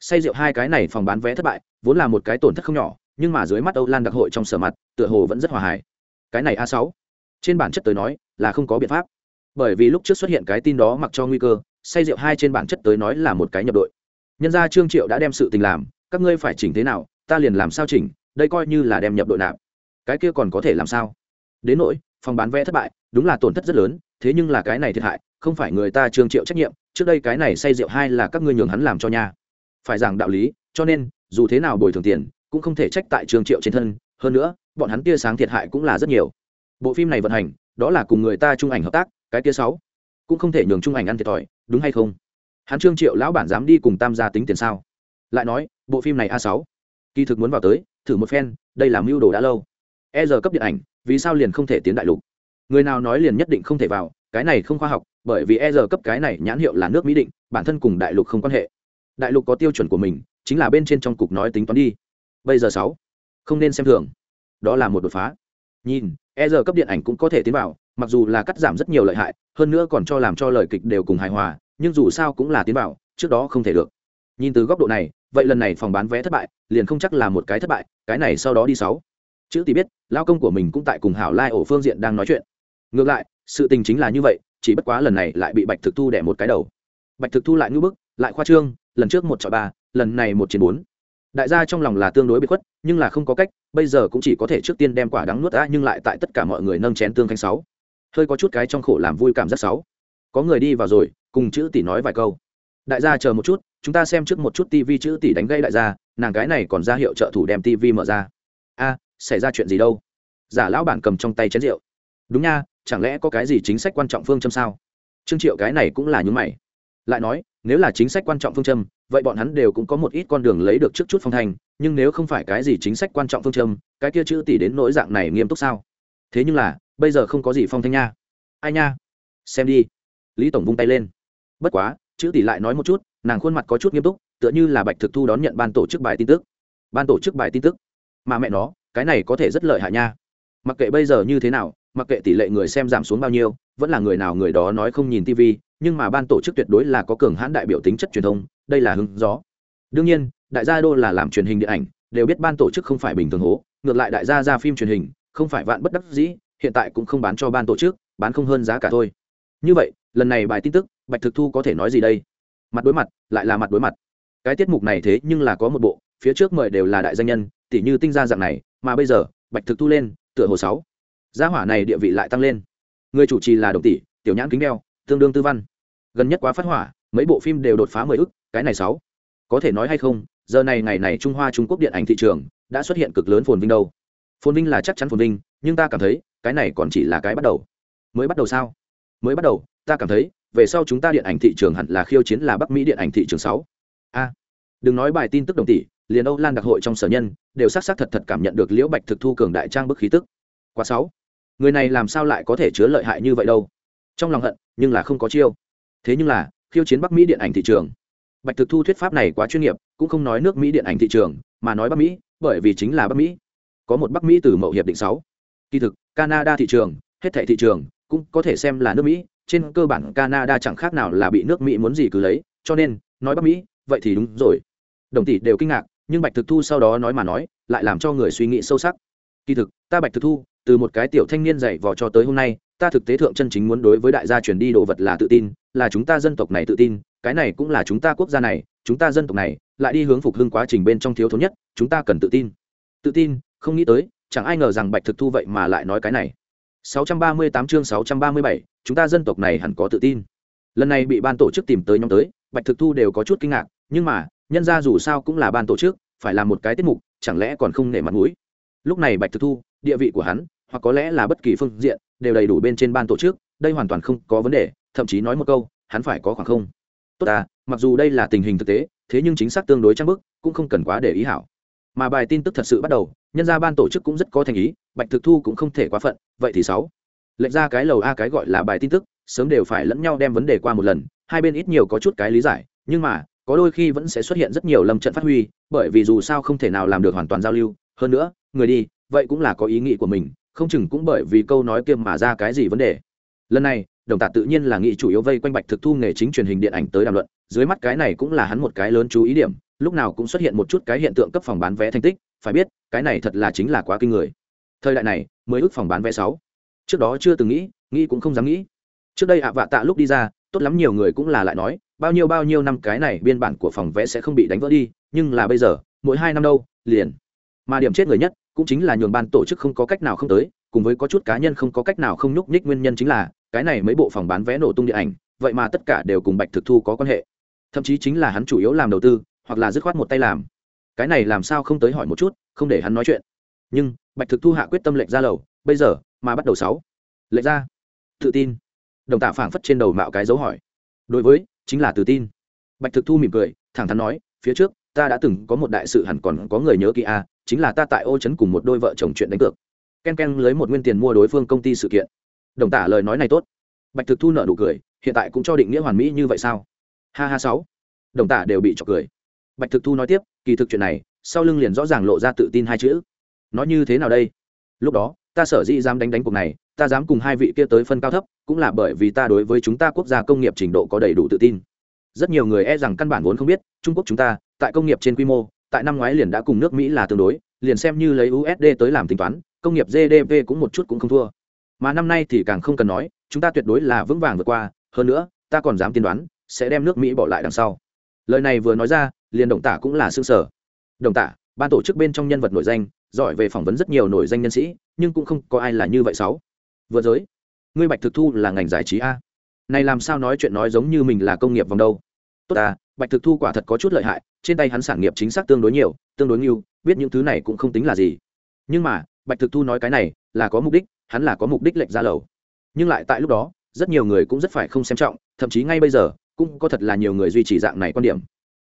Say rượu hai cái này phòng bán vé thất bại, vốn là một cái tổn thất không nhỏ, nhưng mà dưới mắt âu lan đặc hội trong sở mặt, tựa hồ vẫn rất hòa hài cái này a sáu. Trên bản chất tới nói, là không có biện pháp. Bởi vì lúc trước xuất hiện cái tin đó mặc cho nguy cơ, say rượu hai trên bản chất tới nói là một cái nhập đội. Nhân gia trương triệu đã đem sự tình làm, các ngươi phải chỉnh thế nào, ta liền làm sao chỉnh, đây coi như là đem nhập đội nạp. Cái kia còn có thể làm sao? Đến nỗi, phòng bán vé thất bại, đúng là tổn thất rất lớn, thế nhưng là cái này thiệt hại, không phải người ta trương triệu trách nhiệm, trước đây cái này say rượu hai là các ngươi nhường hắn làm cho nha. Phải rằng đạo lý, cho nên, dù thế nào bồi thường tiền, cũng không thể trách tại trương triệu trên thân, hơn nữa bọn hắn tia sáng thiệt hại cũng là rất nhiều. Bộ phim này vận hành, đó là cùng người ta chung ảnh hợp tác, cái tia sáu cũng không thể nhường chung ảnh ăn thiệt thòi, đúng hay không? Hắn trương triệu lão bản dám đi cùng tam gia tính tiền sao? Lại nói, bộ phim này a sáu, kỳ thực muốn vào tới, thử một phen, đây là mưu đồ đã lâu. E giờ cấp điện ảnh, vì sao liền không thể tiến đại lục? Người nào nói liền nhất định không thể vào, cái này không khoa học, bởi vì e giờ cấp cái này nhãn hiệu là nước mỹ định, bản thân cùng đại lục không quan hệ. Đại lục có tiêu chuẩn của mình, chính là bên trên trong cục nói tính toán đi. Bây giờ sáu, không nên xem thường đó là một đột phá. Nhìn e giờ cấp điện ảnh cũng có thể tiến vào, mặc dù là cắt giảm rất nhiều lợi hại, hơn nữa còn cho làm cho lời kịch đều cùng hài hòa, nhưng dù sao cũng là tiến vào, trước đó không thể được. Nhìn từ góc độ này, vậy lần này phòng bán vé thất bại, liền không chắc là một cái thất bại, cái này sau đó đi sáu. Chữ thì biết lao công của mình cũng tại cùng hảo lai ổ phương diện đang nói chuyện. Ngược lại, sự tình chính là như vậy, chỉ bất quá lần này lại bị bạch thực thu đẻ một cái đầu. Bạch thực thu lại ngưỡng bức, lại khoa trương, lần trước một chọi ba, lần này một chiến bốn. Đại gia trong lòng là tương đối bị khuất, nhưng là không có cách bây giờ cũng chỉ có thể trước tiên đem quả đắng nuốt đã, nhưng lại tại tất cả mọi người nâng chén tương khanh sáu. Hơi có chút cái trong khổ làm vui cảm giác sáu. Có người đi vào rồi, cùng chữ tỷ nói vài câu. Đại gia chờ một chút, chúng ta xem trước một chút tivi chữ tỷ đánh gây đại gia, nàng cái này còn ra hiệu trợ thủ đem tivi mở ra. A, xảy ra chuyện gì đâu? Giả lão bản cầm trong tay chén rượu. Đúng nha, chẳng lẽ có cái gì chính sách quan trọng phương châm sao? Trương triệu cái này cũng là những mày. Lại nói nếu là chính sách quan trọng phương châm, vậy bọn hắn đều cũng có một ít con đường lấy được trước chút phong thành nhưng nếu không phải cái gì chính sách quan trọng phương châm, cái kia chữ tỷ đến nỗi dạng này nghiêm túc sao? Thế nhưng là, bây giờ không có gì phong thanh nha. Ai nha? Xem đi. Lý tổng vung tay lên. Bất quá, chữ tỷ lại nói một chút, nàng khuôn mặt có chút nghiêm túc, tựa như là bạch thực thu đón nhận ban tổ chức bài tin tức. Ban tổ chức bài tin tức? Mà mẹ nó, cái này có thể rất lợi hại nha. Mặc kệ bây giờ như thế nào, mặc kệ tỷ lệ người xem giảm xuống bao nhiêu, vẫn là người nào người đó nói không nhìn tv nhưng mà ban tổ chức tuyệt đối là có cường hãn đại biểu tính chất truyền thông, đây là hứng gió. Đương nhiên, đại gia đô là làm truyền hình điện ảnh, đều biết ban tổ chức không phải bình thường hố, ngược lại đại gia ra phim truyền hình, không phải vạn bất đắc dĩ, hiện tại cũng không bán cho ban tổ chức, bán không hơn giá cả thôi. Như vậy, lần này bài tin tức, bạch thực thu có thể nói gì đây? Mặt đối mặt, lại là mặt đối mặt. Cái tiết mục này thế nhưng là có một bộ, phía trước mời đều là đại danh nhân tỷ như tinh gia dạng này, mà bây giờ, bạch thực thu lên, tựa hồ sáu. Gia hỏa này địa vị lại tăng lên. Người chủ trì là đồng tỷ, tiểu nhãn kính đeo tương đương tư văn. Gần nhất quá phát hỏa, mấy bộ phim đều đột phá mười ức, cái này sáu. Có thể nói hay không, giờ này ngày này trung hoa trung quốc điện ảnh thị trường đã xuất hiện cực lớn phồn vinh đâu. Phồn vinh là chắc chắn phồn vinh, nhưng ta cảm thấy, cái này còn chỉ là cái bắt đầu. Mới bắt đầu sao? Mới bắt đầu, ta cảm thấy, về sau chúng ta điện ảnh thị trường hẳn là khiêu chiến là bắc mỹ điện ảnh thị trường sáu. A, đừng nói bài tin tức đồng tỷ, liền âu lan đặc hội trong sở nhân đều s á c s á c thật thật cảm nhận được liễu bạch thực thu cường đại trang bức khí tức. Quá sáu. Người này làm sao lại có thể chứa lợi hại như vậy đâu? Trong lòng hận nhưng là không có chiêu. Thế nhưng là, khiêu chiến bắc mỹ điện ảnh thị trường. Bạch thực thu thuyết pháp này quá chuyên nghiệp, cũng không nói nước mỹ điện ảnh thị trường, mà nói bắc mỹ, bởi vì chính là bắc mỹ. Có một bắc mỹ từ mậu hiệp định sáu. Kỳ thực, canada thị trường, hết thảy thị trường, cũng có thể xem là nước mỹ, trên cơ bản canada chẳng khác nào là bị nước mỹ muốn gì cứ lấy, cho nên, nói bắc mỹ, vậy thì đúng rồi. Đồng tỷ đều kinh ngạc, nhưng bạch thực thu sau đó nói mà nói, lại làm cho người suy nghĩ sâu sắc. Kỳ thực, ta bạch thực thu từ một cái tiểu thanh niên dạy vò cho tới hôm nay ta thực tế thượng chân chính muốn đối với đại gia truyền đi đồ vật là tự tin là chúng ta dân tộc này tự tin cái này cũng là chúng ta quốc gia này chúng ta dân tộc này lại đi hướng phục hưng quá trình bên trong thiếu thốn nhất chúng ta cần tự tin. Tự tin không nghĩ tới chẳng ai ngờ rằng bạch thực thu vậy mà lại nói cái này. 638 chương 637, chúng ta dân tộc này hẳn có tự tin. Lần này bị ban tổ chức tìm tới nhóm tới bạch thực thu đều có chút kinh ngạc nhưng mà nhân ra dù sao cũng là ban tổ chức phải làm một cái tiết mục chẳng lẽ còn không nể mặt mũi? Lúc này bạch thực thu địa vị của hắn hoặc có lẽ là bất kỳ phương diện, đều đầy đủ bên trên ban tổ chức, đây hoàn toàn không có vấn đề, thậm chí nói một câu, hắn phải có khoảng không. Tốt à mặc dù đây là tình hình thực tế, thế nhưng chính xác tương đối trang bức, cũng không cần quá để ý hảo. Mà bài tin tức thật sự bắt đầu, nhân ra ban tổ chức cũng rất có thành ý, bạch thực thu cũng không thể quá phận, vậy thì sáu. Lệnh ra cái lầu a cái gọi là bài tin tức, sớm đều phải lẫn nhau đem vấn đề qua một lần, hai bên ít nhiều có chút cái lý giải, nhưng mà, có đôi khi vẫn sẽ xuất hiện rất nhiều lâm trận phát huy, bởi vì dù sao không thể nào làm được hoàn toàn giao lưu, hơn nữa, người đi, vậy cũng là có ý nghĩ của mình không chừng cũng bởi vì câu nói kiêm mà ra cái gì vấn đề. Lần này, đồng tạ tự nhiên là nghị chủ yếu vây quanh bạch thực thu nghề chính truyền hình điện ảnh tới đàm luận, dưới mắt cái này cũng là hắn một cái lớn chú ý điểm, lúc nào cũng xuất hiện một chút cái hiện tượng cấp phòng bán vé thành tích, phải biết, cái này thật là chính là quá kinh người. Thời đại này mới ước phòng bán vé sáu. Trước đó chưa từng nghĩ nghĩ cũng không dám nghĩ. Trước đây ạ vạ tạ lúc đi ra, tốt lắm nhiều người cũng là lại nói, bao nhiêu bao nhiêu năm cái này biên bản của phòng vé sẽ không bị đánh vỡ đi, nhưng là bây giờ, mỗi hai năm đâu, liền. Mà điểm chết người nhất cũng chính là nhường ban tổ chức không có cách nào không tới, cùng với có chút cá nhân không có cách nào không nhúc nhích nguyên nhân chính là, cái này mấy bộ phòng bán vé nổ tung điện ảnh, vậy mà tất cả đều cùng bạch thực thu có quan hệ. Thậm chí chính là hắn chủ yếu làm đầu tư, hoặc là dứt khoát một tay làm. Cái này làm sao không tới hỏi một chút, không để hắn nói chuyện. Nhưng, bạch thực thu hạ quyết tâm lệnh ra lầu, bây giờ, mà bắt đầu sáu. Lệnh ra. Tự tin. Đồng tạ phảng phất trên đầu mạo cái dấu hỏi. Đối với, chính là tự tin. Bạch thực thu mỉm cười, thẳng thắn nói, phía trước ta đã từng có một đại sự hẳn còn có người nhớ kỹ a chính là ta tại ô trấn cùng một đôi vợ chồng chuyện đánh cược. Ken ken lấy một nguyên tiền mua đối phương công ty sự kiện. Đồng tả lời nói này tốt. Bạch thực thu nợ nụ cười, hiện tại cũng cho định nghĩa hoàn mỹ như vậy sao? Ha ha sáu. Đồng tả đều bị trọc cười. Bạch thực thu nói tiếp, kỳ thực chuyện này, sau lưng liền rõ ràng lộ ra tự tin hai chữ. Nói như thế nào đây? Lúc đó, ta sở dĩ dám đánh đánh cuộc này, ta dám cùng hai vị kia tới phân cao thấp, cũng là bởi vì ta đối với chúng ta quốc gia công nghiệp trình độ có đầy đủ tự tin. Rất nhiều người e rằng căn bản vốn không biết, trung quốc chúng ta tại công nghiệp trên quy mô, tại năm ngoái liền đã cùng nước mỹ là tương đối, liền xem như lấy usd tới làm tính toán, công nghiệp gdp cũng một chút cũng không thua. Mà năm nay thì càng không cần nói, chúng ta tuyệt đối là vững vàng vượt qua, hơn nữa, ta còn dám tiên đoán, sẽ đem nước mỹ bỏ lại đằng sau. Lời này vừa nói ra, liền đồng tả cũng là xương sở đồng tả, ban tổ chức bên trong nhân vật nổi danh, giỏi về phỏng vấn rất nhiều nổi danh nhân sĩ, nhưng cũng không có ai là như vậy sáu. Vừa giới, ngươi bạch thực thu là ngành giải trí a. Này làm sao nói chuyện nói giống như mình là công nghiệp vòng đâu? Tốt à bạch thực thu quả thật có chút lợi hại, trên tay hắn sản nghiệp chính xác tương đối nhiều, tương đối nhiều, biết những thứ này cũng không tính là gì. Nhưng mà, bạch thực thu nói cái này là có mục đích, hắn là có mục đích lệnh ra lầu. Nhưng lại tại lúc đó, rất nhiều người cũng rất phải không xem trọng, thậm chí ngay bây giờ, cũng có thật là nhiều người duy trì dạng này quan điểm.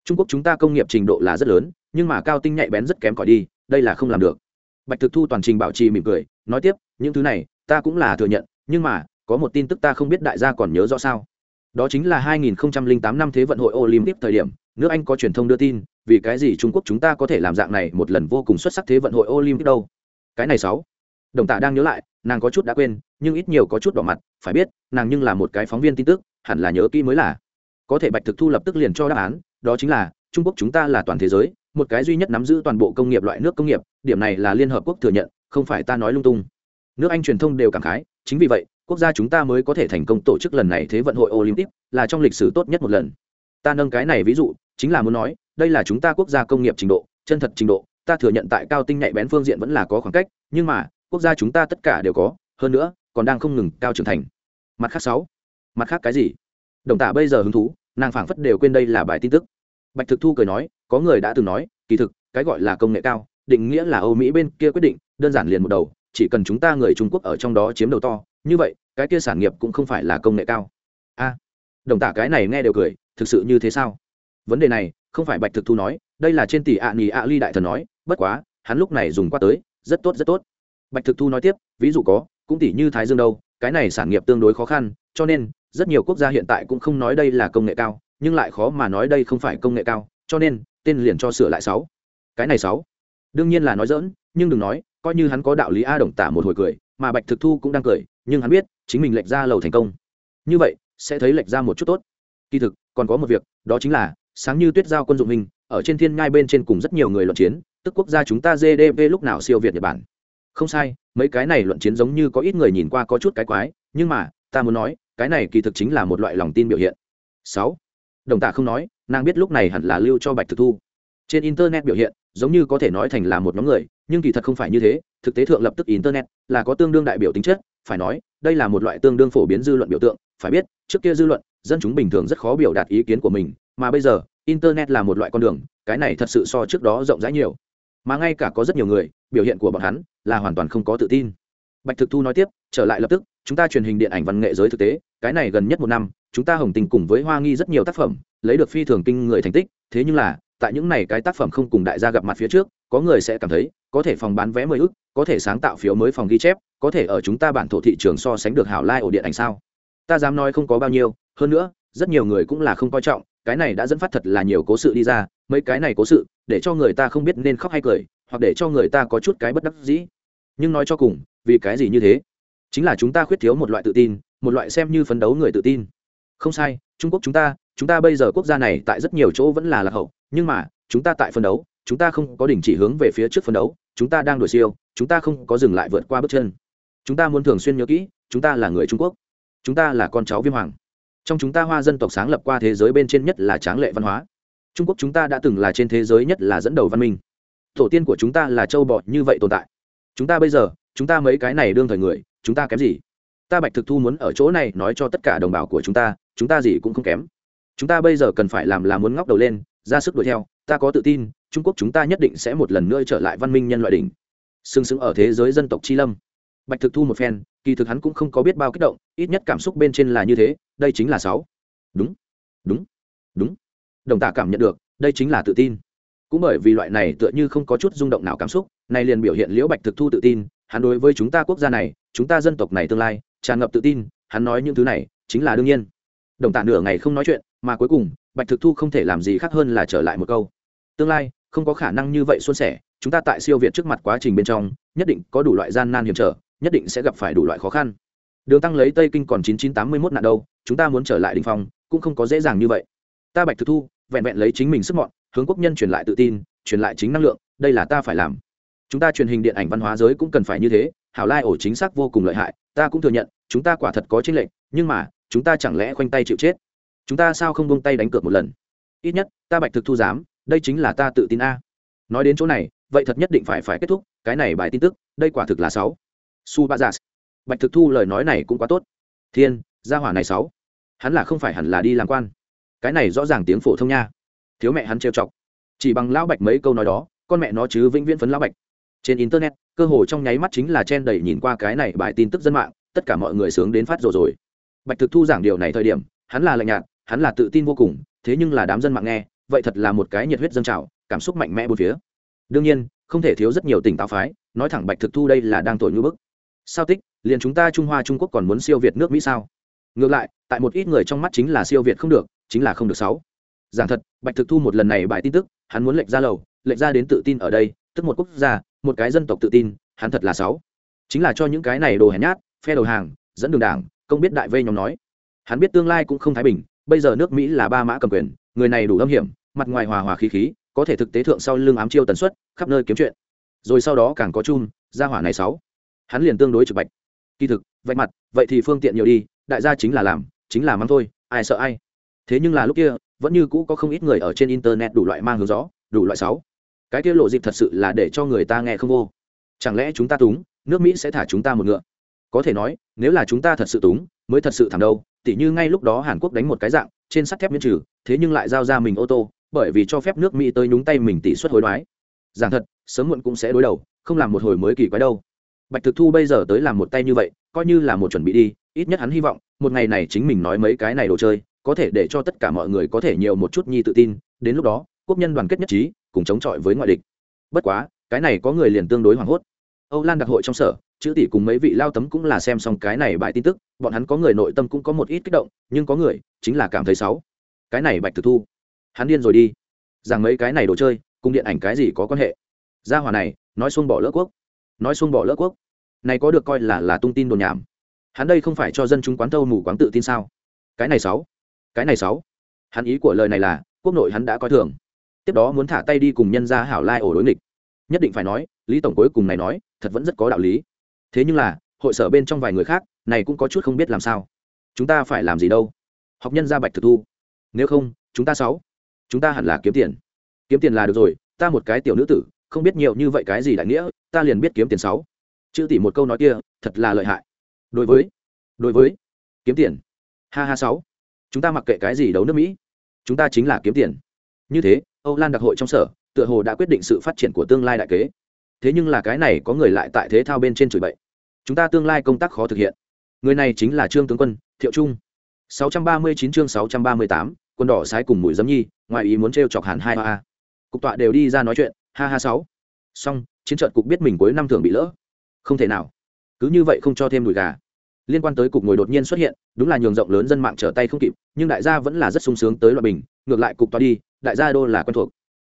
Trung quốc chúng ta công nghiệp trình độ là rất lớn, nhưng mà cao tinh nhạy bén rất kém cỏi đi, đây là không làm được. Bạch thực thu toàn trình bảo trì mỉm cười, nói tiếp, những thứ này, ta cũng là thừa nhận, nhưng mà, có một tin tức ta không biết đại gia còn nhớ rõ sao? Đó chính là 2008 năm thế vận hội olympic thời điểm, nước anh có truyền thông đưa tin, vì cái gì trung quốc chúng ta có thể làm dạng này một lần vô cùng xuất sắc thế vận hội olympic đâu? Cái này sáu. Đồng tạ đang nhớ lại, nàng có chút đã quên, nhưng ít nhiều có chút đỏ mặt, phải biết, nàng nhưng là một cái phóng viên tin tức, hẳn là nhớ kỹ mới là. Có thể bạch thực thu lập tức liền cho đáp án, đó chính là, trung quốc chúng ta là toàn thế giới, một cái duy nhất nắm giữ toàn bộ công nghiệp loại nước công nghiệp, điểm này là liên hợp quốc thừa nhận, không phải ta nói lung tung. Nước anh truyền thông đều cảm khái, chính vì vậy quốc gia chúng ta mới có thể thành công tổ chức lần này thế vận hội olympic, là trong lịch sử tốt nhất một lần. Ta nâng cái này ví dụ, chính là muốn nói, đây là chúng ta quốc gia công nghiệp trình độ, chân thật trình độ, ta thừa nhận tại cao tinh nhạy bén phương diện vẫn là có khoảng cách, nhưng mà, quốc gia chúng ta tất cả đều có, hơn nữa, còn đang không ngừng cao trưởng thành. Mặt khác sáu, mặt khác cái gì? Đồng tả bây giờ hứng thú, nàng phảng phất đều quên đây là bài tin tức. Bạch thực thu cười nói, có người đã từng nói, kỳ thực, cái gọi là công nghệ cao, định nghĩa là âu mỹ bên kia quyết định, đơn giản liền một đầu, chỉ cần chúng ta người trung quốc ở trong đó chiếm đầu to, như vậy cái kia sản nghiệp cũng không phải là công nghệ cao. A, đồng tả cái này nghe đều cười, thực sự như thế sao? Vấn đề này, không phải bạch thực thu nói, đây là trên tỷ ạ nghỉ ạ ly đại thần nói, bất quá, hắn lúc này dùng qua tới, rất tốt rất tốt. Bạch thực thu nói tiếp, ví dụ có, cũng tỷ như thái dương đâu, cái này sản nghiệp tương đối khó khăn, cho nên, rất nhiều quốc gia hiện tại cũng không nói đây là công nghệ cao, nhưng lại khó mà nói đây không phải công nghệ cao, cho nên, tên liền cho sửa lại sáu. Cái này sáu. Đương nhiên là nói dỡn nhưng đừng nói, coi như hắn có đạo lý a đồng tả một hồi cười, mà bạch thực thu cũng đang cười nhưng hắn biết chính mình lệch ra lầu thành công. Như vậy, sẽ thấy lệch ra một chút tốt. Kỳ thực, còn có một việc, đó chính là, sáng như tuyết giao quân dụng mình ở trên thiên ngai bên trên cùng rất nhiều người luận chiến, tức quốc gia chúng ta gdp lúc nào siêu việt nhật bản. Không sai, mấy cái này luận chiến giống như có ít người nhìn qua có chút cái quái, nhưng mà, ta muốn nói, cái này kỳ thực chính là một loại lòng tin biểu hiện. Sáu, đồng tạ không nói, nàng biết lúc này hẳn là lưu cho bạch thực thu. Trên internet biểu hiện, giống như có thể nói thành là một nhóm người, nhưng kỳ thật không phải như thế, thực tế thượng lập tức internet, là có tương đương đại biểu tính chất phải nói, đây là một loại tương đương phổ biến dư luận biểu tượng, phải biết, trước kia dư luận, dân chúng bình thường rất khó biểu đạt ý kiến của mình, mà bây giờ, internet là một loại con đường, cái này thật sự so trước đó rộng rãi nhiều. Mà ngay cả có rất nhiều người, biểu hiện của bọn hắn, là hoàn toàn không có tự tin. Bạch thực thu nói tiếp, trở lại lập tức, chúng ta truyền hình điện ảnh văn nghệ giới thực tế, cái này gần nhất một năm, chúng ta hồng tình cùng với hoa nghi rất nhiều tác phẩm, lấy được phi thường kinh người thành tích, thế nhưng là tại những này cái tác phẩm không cùng đại gia gặp mặt phía trước, có người sẽ cảm thấy, có thể phòng bán vé mười ức, có thể sáng tạo phiếu mới phòng ghi chép, có thể ở chúng ta bản thổ thị trường so sánh được hảo lai ổ điện ảnh sao? Ta dám nói không có bao nhiêu, hơn nữa, rất nhiều người cũng là không coi trọng, cái này đã dẫn phát thật là nhiều cố sự đi ra, mấy cái này cố sự, để cho người ta không biết nên khóc hay cười, hoặc để cho người ta có chút cái bất đắc dĩ. Nhưng nói cho cùng, vì cái gì như thế? Chính là chúng ta khuyết thiếu một loại tự tin, một loại xem như phấn đấu người tự tin. Không sai, trung quốc chúng ta chúng ta bây giờ quốc gia này tại rất nhiều chỗ vẫn là lạc hậu nhưng mà chúng ta tại phân đấu chúng ta không có đình chỉ hướng về phía trước phân đấu chúng ta đang đổi siêu chúng ta không có dừng lại vượt qua bước chân chúng ta muốn thường xuyên nhớ kỹ chúng ta là người trung quốc chúng ta là con cháu viêm hoàng trong chúng ta hoa dân tộc sáng lập qua thế giới bên trên nhất là tráng lệ văn hóa trung quốc chúng ta đã từng là trên thế giới nhất là dẫn đầu văn minh tổ tiên của chúng ta là châu bọ như vậy tồn tại chúng ta bây giờ chúng ta mấy cái này đương thời người chúng ta kém gì ta bạch thực thu muốn ở chỗ này nói cho tất cả đồng bào của chúng ta chúng ta gì cũng không kém chúng ta bây giờ cần phải làm là muốn ngóc đầu lên ra sức đuổi theo, ta có tự tin, trung quốc chúng ta nhất định sẽ một lần nữa trở lại văn minh nhân loại đỉnh. Sừng sững ở thế giới dân tộc chi lâm. Bạch thực thu một phen, kỳ thực hắn cũng không có biết bao kích động, ít nhất cảm xúc bên trên là như thế, đây chính là sáu. Đúng. Đúng. Đúng. Đồng tả cảm nhận được, đây chính là tự tin. Cũng bởi vì loại này tựa như không có chút rung động nào cảm xúc, này liền biểu hiện liễu bạch thực thu tự tin, hắn đối với chúng ta quốc gia này, chúng ta dân tộc này tương lai, tràn ngập tự tin, hắn nói những thứ này, chính là đương nhiên. Đồng tả nửa ngày không nói chuyện mà cuối cùng, bạch thực thu không thể làm gì khác hơn là trở lại một câu. Tương lai, không có khả năng như vậy suôn sẻ, chúng ta tại siêu việt trước mặt quá trình bên trong, nhất định có đủ loại gian nan hiểm trở, nhất định sẽ gặp phải đủ loại khó khăn. Đường tăng lấy tây kinh còn chín chín tám mươi mốt nạn đâu, chúng ta muốn trở lại đình phong, cũng không có dễ dàng như vậy. Ta bạch thực thu, vẹn vẹn lấy chính mình sức mọn, hướng quốc nhân truyền lại tự tin, truyền lại chính năng lượng, đây là ta phải làm. Chúng ta truyền hình điện ảnh văn hóa giới cũng cần phải như thế, hảo lai ổ chính xác vô cùng lợi hại, ta cũng thừa nhận, chúng ta quả thật có chính lệnh nhưng mà, chúng ta chẳng lẽ khoanh tay chịu chết? Chúng ta sao không buông tay đánh cược một lần? Ít nhất, ta bạch thực thu dám, đây chính là ta tự tin a. Nói đến chỗ này, vậy thật nhất định phải phải kết thúc, cái này bài tin tức, đây quả thực là sáu. Su ba giả bạch thực thu lời nói này cũng quá tốt. Thiên, gia hỏa này sáu. Hắn là không phải hẳn là đi làm quan. Cái này rõ ràng tiếng phổ thông nha. Thiếu mẹ hắn trêu chọc. Chỉ bằng lão bạch mấy câu nói đó, con mẹ nó chứ vĩnh viễn phấn lão bạch. Trên internet, cơ hồ trong nháy mắt chính là chen đầy nhìn qua cái này bài tin tức dân mạng, tất cả mọi người sướng đến phát rồi rồi. Bạch thực thu giảng điều này thời điểm, hắn là lạnh nhạt hắn là tự tin vô cùng, thế nhưng là đám dân mạng nghe, vậy thật là một cái nhiệt huyết dân trào, cảm xúc mạnh mẽ bốn phía. Đương nhiên, không thể thiếu rất nhiều tỉnh táo phái, nói thẳng bạch thực thu đây là đang tội ngữ bức. Sao tích, liền chúng ta trung hoa trung quốc còn muốn siêu việt nước mỹ sao? Ngược lại, tại một ít người trong mắt chính là siêu việt không được, chính là không được sáu. Giảng thật, bạch thực thu một lần này bài tin tức, hắn muốn lệch ra lầu, lệch ra đến tự tin ở đây, tức một quốc gia, một cái dân tộc tự tin, hắn thật là sáu. Chính là cho những cái này đồ hèn nhát, phe đầu hàng, dẫn đường đảng không biết đại vây nhóm nói. Hắn biết tương lai cũng không thái bình bây giờ nước mỹ là ba mã cầm quyền, người này đủ âm hiểm, mặt ngoài hòa hòa khí khí, có thể thực tế thượng sau lưng ám chiêu tần suất, khắp nơi kiếm chuyện. Rồi sau đó càng có chung gia hỏa này sáu. Hắn liền tương đối trực bạch. Kỳ thực, vạch mặt, vậy thì phương tiện nhiều đi, đại gia chính là làm, chính là mắng thôi, ai sợ ai. Thế nhưng là lúc kia, vẫn như cũ có không ít người ở trên internet đủ loại mang hướng rõ, đủ loại sáu. Cái kia lộ dịp thật sự là để cho người ta nghe không vô. Chẳng lẽ chúng ta túng, nước mỹ sẽ thả chúng ta một ngựa? Có thể nói, nếu là chúng ta thật sự túng, mới thật sự thảm đâu. Tỉ như ngay lúc đó hàn quốc đánh một cái dạng, trên sắt thép miễn trừ, thế nhưng lại giao ra mình ô tô, bởi vì cho phép nước mỹ tới nhúng tay mình tỷ suất hối đoái. Giảng thật, sớm muộn cũng sẽ đối đầu, không làm một hồi mới kỳ quái đâu. Bạch thực thu bây giờ tới làm một tay như vậy, coi như là một chuẩn bị đi, ít nhất hắn hy vọng, một ngày này chính mình nói mấy cái này đồ chơi, có thể để cho tất cả mọi người có thể nhiều một chút nhi tự tin. Đến lúc đó, quốc nhân đoàn kết nhất trí, cùng chống chọi với ngoại địch. Bất quá, cái này có người liền tương đối hoảng hốt âu lan đặc hội trong sở, chữ tỷ cùng mấy vị lao tấm cũng là xem xong cái này bài tin tức, bọn hắn có người nội tâm cũng có một ít kích động, nhưng có người chính là cảm thấy xấu. Cái này bạch thực thu, hắn điên rồi đi. Rằng mấy cái này đồ chơi, cùng điện ảnh cái gì có quan hệ? Gia hỏa này, nói xuông bỏ lỡ quốc. Nói xuông bỏ lỡ quốc. Này có được coi là là tung tin đồn nhảm. Hắn đây không phải cho dân chúng quán tâu mù quáng tự tin sao? Cái này sáu cái này sáu hắn ý của lời này là, quốc nội hắn đã coi thường. Tiếp đó muốn thả tay đi cùng nhân gia hảo lai ổ đối nghịch nhất định phải nói, lý tổng cuối cùng này nói, thật vẫn rất có đạo lý. Thế nhưng là, hội sở bên trong vài người khác, này cũng có chút không biết làm sao. Chúng ta phải làm gì đâu? Học nhân gia bạch thực thu. Nếu không, chúng ta sáu. Chúng ta hẳn là kiếm tiền. Kiếm tiền là được rồi, ta một cái tiểu nữ tử, không biết nhiều như vậy cái gì đại nghĩa, ta liền biết kiếm tiền sáu. Chữ tỷ một câu nói kia, thật là lợi hại. Đối với đối với, kiếm tiền. Ha ha sáu. Chúng ta mặc kệ cái gì đấu nước mỹ, chúng ta chính là kiếm tiền. Như thế, âu lan đặc hội trong sở tựa hồ đã quyết định sự phát triển của tương lai đại kế. Thế nhưng là cái này có người lại tại thế thao bên trên chửi bậy. Chúng ta tương lai công tác khó thực hiện. Người này chính là trương tướng quân thiệu trung. 639 chương 638, quân đỏ sái cùng mũi giấm nhi ngoài ý muốn t chọc hẳn hai a. Cục tọa đều đi ra nói chuyện ha ha sáu. Xong chiến trận cục biết mình cuối năm thường bị lỡ. Không thể nào. Cứ như vậy không cho thêm đùi gà. Liên quan tới cục ngồi đột nhiên xuất hiện đúng là nhường rộng lớn dân mạng trở tay không kịp nhưng đại gia vẫn là rất sung sướng tới loại bình ngược lại cục tọa đi đại gia đô là quen thuộc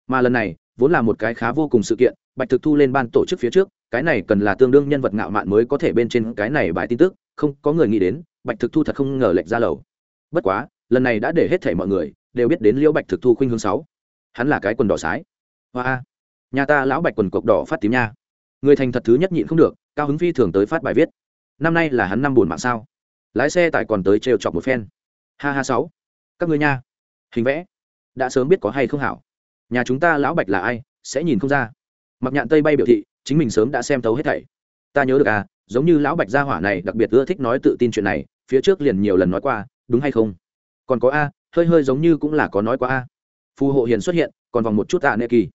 mà lần này, vốn là một cái khá vô cùng sự kiện, bạch thực thu lên ban tổ chức phía trước, cái này cần là tương đương nhân vật ngạo mạn mới có thể bên trên cái này bài tin tức, không, có người nghĩ đến, bạch thực thu thật không ngờ lệch ra lầu. Bất quá, lần này đã để hết thảy mọi người, đều biết đến liễu bạch thực thu khuynh hướng sáu. Hắn là cái quần đỏ sái. Hoa nhà ta lão bạch quần cộc đỏ phát tím nha. Người thành thật thứ nhất nhịn không được, cao hứng phi thường tới phát bài viết. Năm nay là hắn năm buồn mạng sao? Lái xe tại còn tới trêu chọc một phen. Ha ha sáu. Các người nha. Hình vẽ. Đã sớm biết có hay không hảo nhà chúng ta lão bạch là ai, sẽ nhìn không ra. Mặc nhạn tây bay biểu thị, chính mình sớm đã xem thấu hết thảy. Ta nhớ được à giống như lão bạch gia hỏa này đặc biệt ưa thích nói tự tin chuyện này, phía trước liền nhiều lần nói qua, đúng hay không? Còn có a, hơi hơi giống như cũng là có nói qua a. Phù hộ hiền xuất hiện, còn vòng một chút tạ nệ kỳ.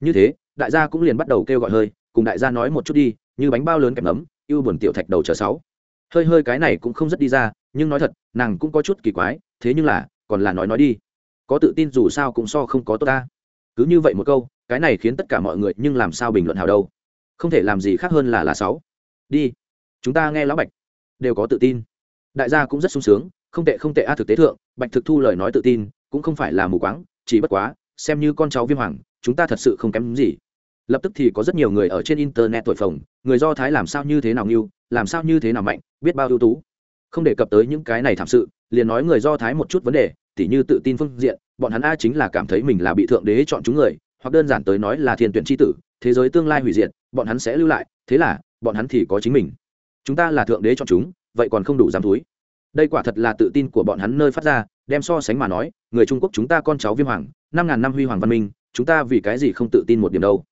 Như thế, đại gia cũng liền bắt đầu kêu gọi hơi, cùng đại gia nói một chút đi, như bánh bao lớn kẹp nấm, ưu buồn tiểu thạch đầu chờ sáu. Hơi hơi cái này cũng không rất đi ra, nhưng nói thật, nàng cũng có chút kỳ quái, thế nhưng là, còn là nói nói đi. Có tự tin dù sao cũng so không có tốt ta cứ như vậy một câu, cái này khiến tất cả mọi người nhưng làm sao bình luận hào đâu? Không thể làm gì khác hơn là là sáu. Đi, chúng ta nghe lão bạch. Đều có tự tin. Đại gia cũng rất sung sướng, không tệ không tệ a thực tế thượng, bạch thực thu lời nói tự tin, cũng không phải là mù quáng, chỉ bất quá, xem như con cháu viêm hoàng, chúng ta thật sự không kém gì. Lập tức thì có rất nhiều người ở trên internet thổi phồng, người do thái làm sao như thế nào nghiêu, làm sao như thế nào mạnh, biết bao ưu tú. Không đề cập tới những cái này thảm sự, liền nói người do thái một chút vấn đề tỉ như tự tin phương diện, bọn hắn a chính là cảm thấy mình là bị thượng đế chọn chúng người, hoặc đơn giản tới nói là thiên tuyển tri tử, thế giới tương lai hủy diệt, bọn hắn sẽ lưu lại, thế là, bọn hắn thì có chính mình. Chúng ta là thượng đế chọn chúng, vậy còn không đủ dám túi. Đây quả thật là tự tin của bọn hắn nơi phát ra, đem so sánh mà nói, người trung quốc chúng ta con cháu viêm hoàng, năm ngàn năm huy hoàng văn minh, chúng ta vì cái gì không tự tin một điểm đâu.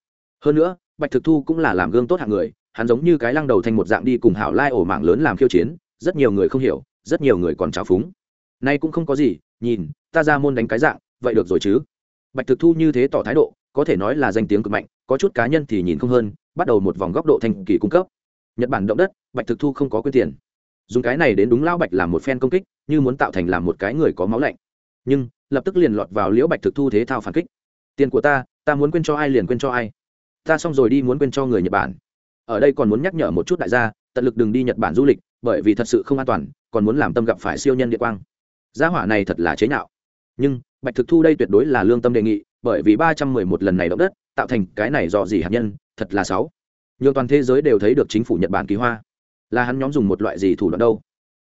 Hơn nữa, bạch thực thu cũng là làm gương tốt hạng người, hắn giống như cái lăng đầu thành một dạng đi cùng hảo lai ổ mạng lớn làm khiêu chiến, rất nhiều người không hiểu, rất nhiều người còn trào phúng. Nay cũng không có gì nhìn, ta ra môn đánh cái dạng, vậy được rồi chứ? Bạch thực thu như thế tỏ thái độ, có thể nói là danh tiếng cực mạnh, có chút cá nhân thì nhìn không hơn, bắt đầu một vòng góc độ thành kỳ cung cấp. Nhật bản động đất, bạch thực thu không có quyên tiền. Dùng cái này đến đúng lão bạch làm một phen công kích, như muốn tạo thành làm một cái người có máu lạnh. Nhưng, lập tức liền lọt vào liễu bạch thực thu thế thao phản kích. Tiền của ta ta muốn quên cho ai liền quên cho ai. Ta xong rồi đi muốn quên cho người nhật bản. Ở đây còn muốn nhắc nhở một chút đại gia, tận lực đừng đi nhật bản du lịch, bởi vì thật sự không an toàn, còn muốn làm tâm gặp phải siêu nhân địa quang gia hỏa này thật là chế nhạo. Nhưng, bạch thực thu đây tuyệt đối là lương tâm đề nghị, bởi vì ba trăm mười một lần này động đất, tạo thành cái này dò dỉ hạt nhân, thật là sáu nhiều toàn thế giới đều thấy được chính phủ nhật bản kỳ hoa. Là hắn nhóm dùng một loại gì thủ đoạn đâu?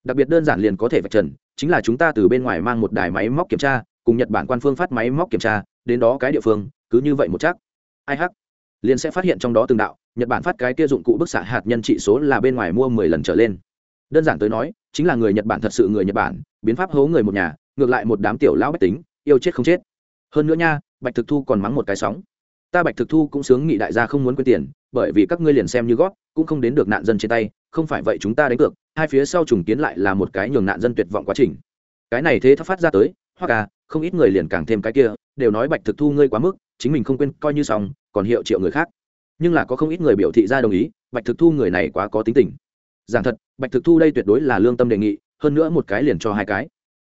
Đặc biệt đơn giản liền có thể vạch trần, chính là chúng ta từ bên ngoài mang một đài máy móc kiểm tra, cùng nhật bản quan phương phát máy móc kiểm tra, đến đó cái địa phương, cứ như vậy một chắc. Ai hắc? Liền sẽ phát hiện trong đó từng đạo, nhật bản phát cái kia dụng cụ bức xạ hạt nhân trị số là bên ngoài mua mười lần trở lên đơn giản tới nói, chính là người nhật bản thật sự người nhật bản, biến pháp hố người một nhà, ngược lại một đám tiểu lão bách tính, yêu chết không chết. Hơn nữa nha, bạch thực thu còn mắng một cái sóng. Ta bạch thực thu cũng sướng nghị đại gia không muốn quên tiền, bởi vì các ngươi liền xem như gót cũng không đến được nạn dân trên tay, không phải vậy chúng ta đánh cược, hai phía sau trùng kiến lại là một cái nhường nạn dân tuyệt vọng quá trình. Cái này thế thấp phát ra tới, hoặc à không ít người liền càng thêm cái kia, đều nói bạch thực thu ngươi quá mức, chính mình không quên, coi như xong, còn hiệu triệu người khác. Nhưng là có không ít người biểu thị ra đồng ý, bạch thực thu người này quá có tính tình giảng thật, bạch thực thu đây tuyệt đối là lương tâm đề nghị, hơn nữa một cái liền cho hai cái.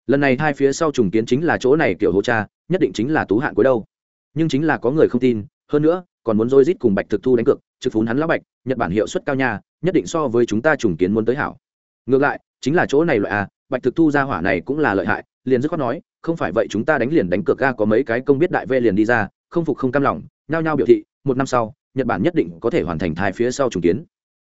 Lần này hai phía sau trùng kiến chính là chỗ này kiểu hô cha, nhất định chính là tú hạn cuối đâu. Nhưng chính là có người không tin, hơn nữa, còn muốn dôi rít cùng bạch thực thu đánh cược, trực phún hắn lão bạch, nhật bản hiệu suất cao nha, nhất định so với chúng ta trùng kiến muốn tới hảo. Ngược lại, chính là chỗ này loại à bạch thực thu ra hỏa này cũng là lợi hại, liền dứt khoát nói, không phải vậy chúng ta đánh liền đánh cược ga có mấy cái công biết đại vê liền đi ra, không phục không cam lòng, nhao nhao biểu thị, một năm sau, nhật bản nhất định có thể hoàn thành thai phía sau trùng kiến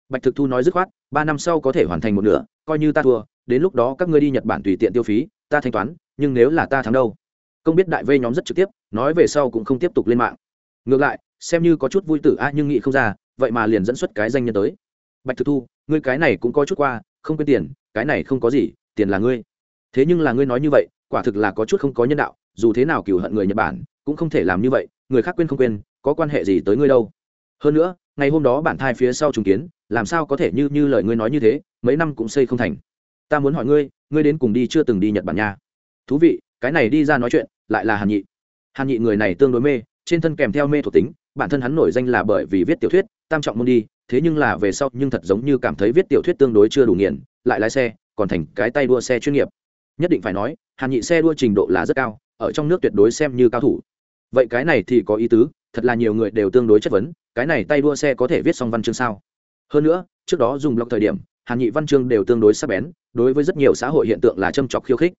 bạch thực thu nói dứt khoát, ba năm sau có thể hoàn thành một nửa, coi như ta thua, đến lúc đó các ngươi đi nhật bản tùy tiện tiêu phí, ta thanh toán, nhưng nếu là ta thắng đâu? Không biết đại vây nhóm rất trực tiếp, nói về sau cũng không tiếp tục lên mạng. Ngược lại, xem như có chút vui tử a, nhưng nghị không ra, vậy mà liền dẫn xuất cái danh nhân tới. Bạch thực thu, ngươi cái này cũng có chút qua, không quên tiền, cái này không có gì, tiền là ngươi. Thế nhưng là ngươi nói như vậy, quả thực là có chút không có nhân đạo, dù thế nào cửu hận người nhật bản, cũng không thể làm như vậy, người khác quên không quên, có quan hệ gì tới ngươi đâu? Hơn nữa, ngày hôm đó bản thai phía sau trùng kiến làm sao có thể như như lời ngươi nói như thế, mấy năm cũng xây không thành. Ta muốn hỏi ngươi ngươi đến cùng đi chưa từng đi nhật bản nha? Thú vị, cái này đi ra nói chuyện, lại là hàn nhị. Hàn nhị người này tương đối mê, trên thân kèm theo mê thuộc tính, bản thân hắn nổi danh là bởi vì viết tiểu thuyết, tam trọng môn đi, thế nhưng là về sau nhưng thật giống như cảm thấy viết tiểu thuyết tương đối chưa đủ nghiền, lại lái xe, còn thành cái tay đua xe chuyên nghiệp. Nhất định phải nói, hàn nhị xe đua trình độ là rất cao, ở trong nước tuyệt đối xem như cao thủ. Vậy cái này thì có ý tứ, thật là nhiều người đều tương đối chất vấn, cái này tay đua xe có thể viết xong văn chương sao? Hơn nữa, trước đó dùng blog thời điểm, hàn nhị văn chương đều tương đối sắc bén, đối với rất nhiều xã hội hiện tượng là châm chọc khiêu khích.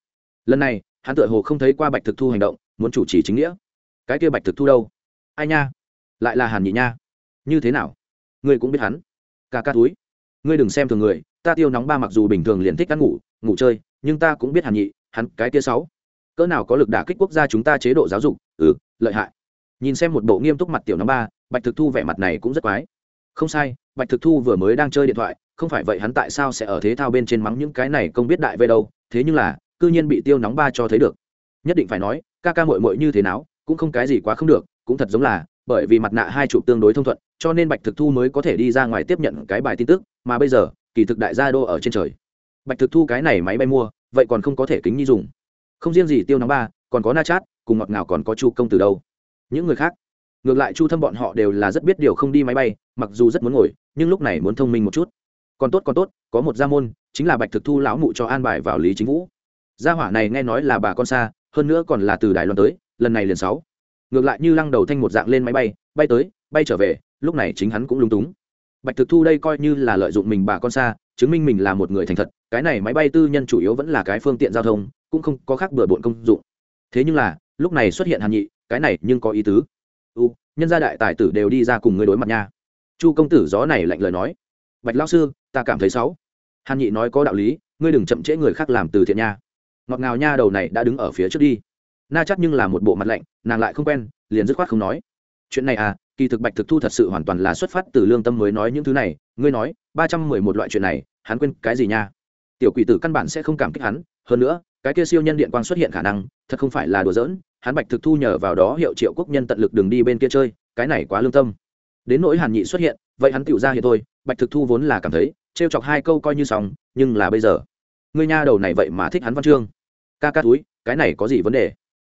Lần này, hắn tựa hồ không thấy qua bạch thực thu hành động, muốn chủ trì chính nghĩa. Cái kia bạch thực thu đâu? Ai nha? Lại là hàn nhị nha. Như thế nào? Ngươi cũng biết hắn. Ca ca túi. Ngươi đừng xem thường người, ta tiêu nóng ba mặc dù bình thường liền thích ăn ngủ ngủ chơi, nhưng ta cũng biết hàn nhị, hắn cái kia sáu. Cỡ nào có lực đả kích quốc gia chúng ta chế độ giáo dục ừ lợi hại. Nhìn xem một bộ nghiêm túc mặt tiểu nóng ba, bạch thực thu vẻ mặt này cũng rất quái không sai, bạch thực thu vừa mới đang chơi điện thoại, không phải vậy hắn tại sao sẽ ở thế thao bên trên mắng những cái này không biết đại về đâu, thế nhưng là, cư nhiên bị tiêu nóng ba cho thấy được. Nhất định phải nói, ca ca mội mội như thế nào, cũng không cái gì quá không được, cũng thật giống là, bởi vì mặt nạ hai chụp tương đối thông thuận, cho nên bạch thực thu mới có thể đi ra ngoài tiếp nhận cái bài tin tức, mà bây giờ, kỳ thực đại gia đô ở trên trời. Bạch thực thu cái này máy bay mua, vậy còn không có thể kính nhi dùng. Không riêng gì tiêu nóng ba, còn có na chát, cùng ngọt ngào còn có chu công từ đâu. Những người khác, ngược lại chu thâm bọn họ đều là rất biết điều không đi máy bay mặc dù rất muốn ngồi, nhưng lúc này muốn thông minh một chút. Còn tốt còn tốt, có một gia môn, chính là bạch thực thu lão mụ cho an bài vào lý chính vũ. Gia hỏa này nghe nói là bà con xa, hơn nữa còn là từ đài loan tới, lần này liền sáu. Ngược lại như lăng đầu thanh một dạng lên máy bay bay tới, bay trở về, lúc này chính hắn cũng lung túng. Bạch thực thu đây coi như là lợi dụng mình bà con xa, chứng minh mình là một người thành thật, cái này máy bay tư nhân chủ yếu vẫn là cái phương tiện giao thông, cũng không có khác bừa bộn công dụng. Thế nhưng là, lúc này xuất hiện hàn nhị, cái này nhưng có ý tứ. U, nhân gia đại tài tử đều đi ra cùng người đối mặt nha chu công tử gió này lạnh lời nói. Bạch lao sư, ta cảm thấy xấu. Hàn nhị nói có đạo lý, ngươi đừng chậm trễ người khác làm từ thiện nha. Ngọt ngào nha đầu này đã đứng ở phía trước đi. Na chắc nhưng là một bộ mặt lạnh, nàng lại không quen, liền dứt khoát không nói. Chuyện này à kỳ thực bạch thực thu thật sự hoàn toàn là xuất phát từ lương tâm mới nói những thứ này. Ngươi nói, ba trăm mười một loại chuyện này, hắn quên cái gì nha? Tiểu quỷ tử căn bản sẽ không cảm kích hắn. Hơn nữa, cái kia siêu nhân điện quang xuất hiện khả năng, thật không phải là đùa giỡn. Hắn bạch thực thu nhờ vào đó hiệu triệu quốc nhân tận lực đường đi bên kia chơi, cái này quá lương tâm đến nỗi hàn nhị xuất hiện, vậy hắn tựu ra hiện thôi, bạch thực thu vốn là cảm thấy, trêu chọc hai câu coi như xong, nhưng là bây giờ ngươi nha đầu này vậy mà thích hắn văn chương. Ca ca túi, cái này có gì vấn đề?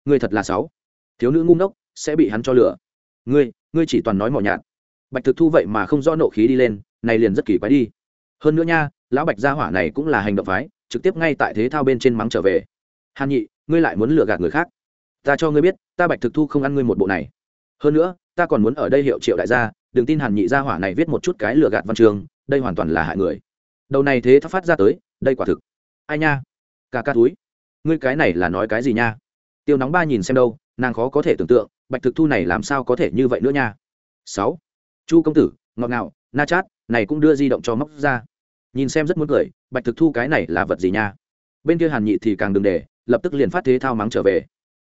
Ngươi thật là sáu thiếu nữ ngu ngốc, sẽ bị hắn cho lửa. Ngươi ngươi chỉ toàn nói mỏ nhạt. Bạch thực thu vậy mà không rõ nộ khí đi lên, này liền rất kỳ quái đi. Hơn nữa nha, lão bạch gia hỏa này cũng là hành động phái, trực tiếp ngay tại thế thao bên trên mắng trở về. Hàn nhị, ngươi lại muốn lừa gạt người khác. Ta cho ngươi biết, ta bạch thực thu không ăn ngươi một bộ này. Hơn nữa ta còn muốn ở đây hiệu triệu đại gia, đừng tin hàn nhị gia hỏa này viết một chút cái lừa gạt văn trường đây hoàn toàn là hại người. Đầu này thế thắp phát ra tới, đây quả thực. Ai nha? Ca ca túi. Ngươi cái này là nói cái gì nha? Tiêu nóng ba nhìn xem đâu, nàng khó có thể tưởng tượng, bạch thực thu này làm sao có thể như vậy nữa nha? Sáu. Chu công tử, ngọt ngào, na chát, này cũng đưa di động cho móc ra. Nhìn xem rất muốn cười, bạch thực thu cái này là vật gì nha? Bên kia hàn nhị thì càng đừng để, lập tức liền phát thế thao mắng trở về.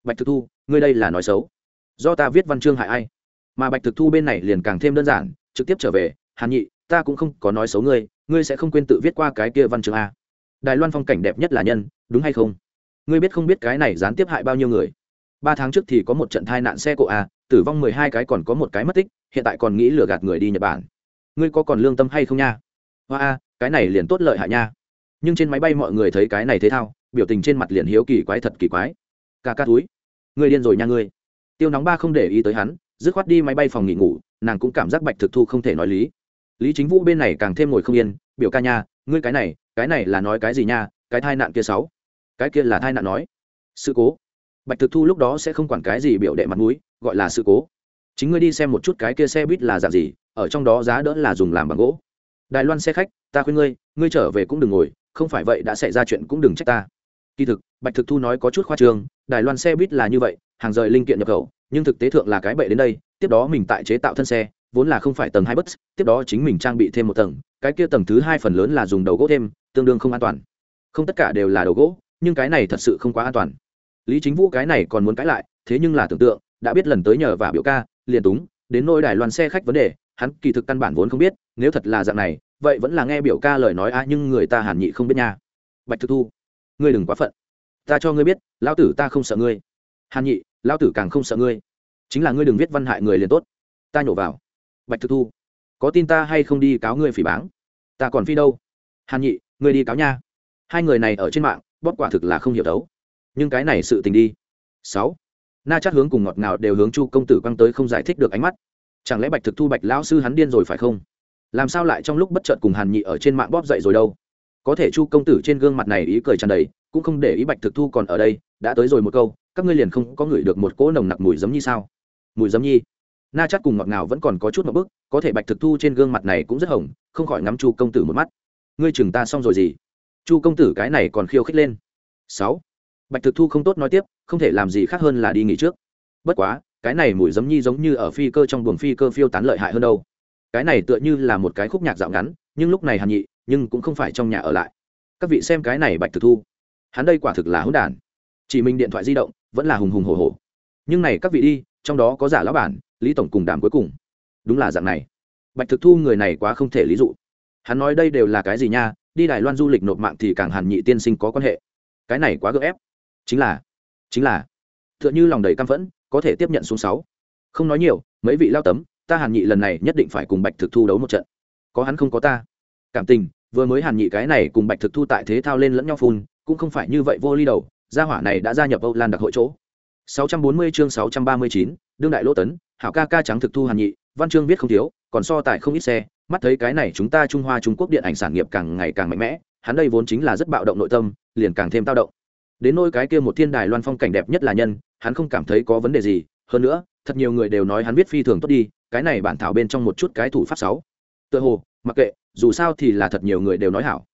Bạch thực thu, ngươi đây là nói xấu. Do ta viết văn chương hại ai? Mà bạch thực thu bên này liền càng thêm đơn giản, trực tiếp trở về, hàn nhị, ta cũng không có nói xấu ngươi ngươi sẽ không quên tự viết qua cái kia văn chương a. Đài loan phong cảnh đẹp nhất là nhân, đúng hay không? Ngươi biết không biết cái này gián tiếp hại bao nhiêu người? Ba tháng trước thì có một trận thai nạn xe cộ a, tử vong mười hai cái còn có một cái mất tích, hiện tại còn nghĩ lừa gạt người đi nhật bản. Ngươi có còn lương tâm hay không nha? Hoa a, cái này liền tốt lợi hại nha. Nhưng trên máy bay mọi người thấy cái này thế thao, biểu tình trên mặt liền hiếu kỳ quái thật kỳ quái. Ca ca túi, ngươi điên rồi nha ngươi. Tiêu nóng ba không để ý tới hắn dứt khoát đi máy bay phòng nghỉ ngủ, nàng cũng cảm giác bạch thực thu không thể nói lý. Lý chính vũ bên này càng thêm ngồi không yên, biểu ca nha, ngươi cái này cái này là nói cái gì nha, cái thai nạn kia sáu. Cái kia là thai nạn nói. Sự cố. Bạch thực thu lúc đó sẽ không quản cái gì biểu đệ mặt mũi, gọi là sự cố. Chính ngươi đi xem một chút cái kia xe buýt là dạng gì, ở trong đó giá đỡ là dùng làm bằng gỗ. Đài loan xe khách, ta khuyên ngươi ngươi trở về cũng đừng ngồi, không phải vậy đã xảy ra chuyện cũng đừng trách ta. Kỳ thực, bạch thực thu nói có chút khoa trương, đài loan xe buýt là như vậy, hàng rời linh kiện nhập khẩu nhưng thực tế thượng là cái bệ đến đây, tiếp đó mình tại chế tạo thân xe, vốn là không phải tầng hai bất tiếp đó chính mình trang bị thêm một tầng, cái kia tầng thứ hai phần lớn là dùng đầu gỗ thêm, tương đương không an toàn. Không tất cả đều là đầu gỗ, nhưng cái này thật sự không quá an toàn. Lý chính vũ cái này còn muốn cãi lại, thế nhưng là tưởng tượng, đã biết lần tới nhờ và biểu ca, liền túng, đến nôi đài loan xe khách vấn đề, hắn kỳ thực căn bản vốn không biết, nếu thật là dạng này, vậy vẫn là nghe biểu ca lời nói a nhưng người ta hàn nhị không biết nha. Bạch thực thu, ngươi đừng quá phận. Ta cho ngươi biết, lão tử ta không sợ ngươi. Hàn nhị lão tử càng không sợ ngươi. Chính là ngươi đừng viết văn hại người liền tốt. Ta nhổ vào. Bạch thực thu, có tin ta hay không đi cáo ngươi phỉ báng? Ta còn phi đâu? Hàn nhị, ngươi đi cáo nha. Hai người này ở trên mạng, bóp quả thực là không hiểu đấu. Nhưng cái này sự tình đi. Sáu, na chát hướng cùng ngọt ngào đều hướng chu công tử quăng tới không giải thích được ánh mắt. Chẳng lẽ bạch thực thu, bạch lão sư hắn điên rồi phải không? Làm sao lại trong lúc bất chợt cùng hàn nhị ở trên mạng bóp dậy rồi đâu? Có thể chu công tử trên gương mặt này ý cười tràn đầy cũng không để ý bạch thực thu còn ở đây, đã tới rồi một câu, các ngươi liền không có ngửi được một cỗ nồng nặc mùi giấm nhi sao? Mùi giấm nhi? Na chắc cùng ngọt ngào vẫn còn có chút một bức, có thể bạch thực thu trên gương mặt này cũng rất hồng, không khỏi ngắm chu công tử một mắt. Ngươi chừng ta xong rồi gì? Chu công tử cái này còn khiêu khích lên. Sáu. Bạch thực thu không tốt nói tiếp, không thể làm gì khác hơn là đi nghỉ trước. Bất quá, cái này mùi giấm nhi giống như ở phi cơ trong buồng phi cơ phiêu tán lợi hại hơn đâu. Cái này tựa như là một cái khúc nhạc dạo ngắn, nhưng lúc này hàn nhị, nhưng cũng không phải trong nhà ở lại. Các vị xem cái này bạch thực thu hắn đây quả thực là hỗn đản. Chỉ mình điện thoại di động vẫn là hùng hùng hổ hổ, nhưng này các vị đi trong đó có giả lão bản lý tổng cùng đàm cuối cùng. Đúng là dạng này. Bạch thực thu người này quá không thể lý dụ. Hắn nói đây đều là cái gì nha đi đài loan du lịch nộp mạng thì càng hàn nhị tiên sinh có quan hệ. Cái này quá gượng ép. Chính là chính là t h ư ợ n h ư lòng đầy căm phẫn có thể tiếp nhận xuống sáu. Không nói nhiều mấy vị lao tấm ta hàn nhị lần này nhất định phải cùng bạch thực thu đấu một trận. Có hắn không có ta. Cảm tình vừa mới hàn nhị cái này cùng bạch thực thu tại thế thao lên lẫn nhau phun cũng không phải như vậy vô ly đầu gia hỏa này đã gia nhập âu lan đặc hội chỗ. 640 chương 639, đương đại lỗ tấn hảo ca ca trắng thực thu hàn nhị văn chương viết không thiếu còn so tài không ít xe mắt thấy cái này chúng ta trung hoa trung quốc điện ảnh sản nghiệp càng ngày càng mạnh mẽ hắn đây vốn chính là rất bạo động nội tâm liền càng thêm tao động. Đến nôi cái kia một thiên đài loan phong cảnh đẹp nhất là nhân hắn không cảm thấy có vấn đề gì hơn nữa thật nhiều người đều nói hắn viết phi thường tốt đi cái này bản thảo bên trong một chút cái thủ pháp sáu. Tựa hồ mặc kệ dù sao thì là thật nhiều người đều nói hảo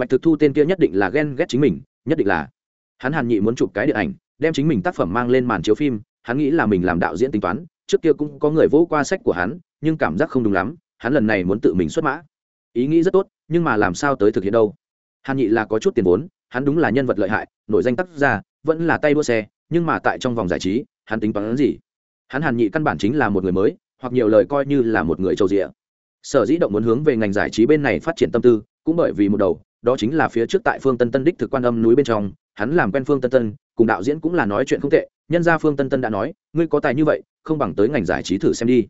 bạch thực thu tên kia nhất định là ghen ghét chính mình, nhất định là. Hắn hàn nhị muốn chụp cái điện ảnh, đem chính mình tác phẩm mang lên màn chiếu phim, hắn nghĩ là mình làm đạo diễn tính toán, trước kia cũng có người vỗ qua sách của hắn, nhưng cảm giác không đúng lắm, hắn lần này muốn tự mình xuất mã. Ý nghĩ rất tốt, nhưng mà làm sao tới thực hiện đâu? Hàn nhị là có chút tiền vốn, hắn đúng là nhân vật lợi hại, nổi danh tác gia vẫn là tay đua xe, nhưng mà tại trong vòng giải trí, hắn tính toán gì? Hắn hàn nhị căn bản chính là một người mới, hoặc nhiều lời coi như là một người châu rịa. Sở dĩ động muốn hướng về ngành giải trí bên này phát triển tâm tư, cũng bởi vì một đầu đó chính là phía trước tại phương tân tân đích thực quan âm núi bên trong, hắn làm quen phương tân tân, cùng đạo diễn cũng là nói chuyện không tệ, nhân gia phương tân tân đã nói, ngươi có tài như vậy, không bằng tới ngành giải trí thử xem đi.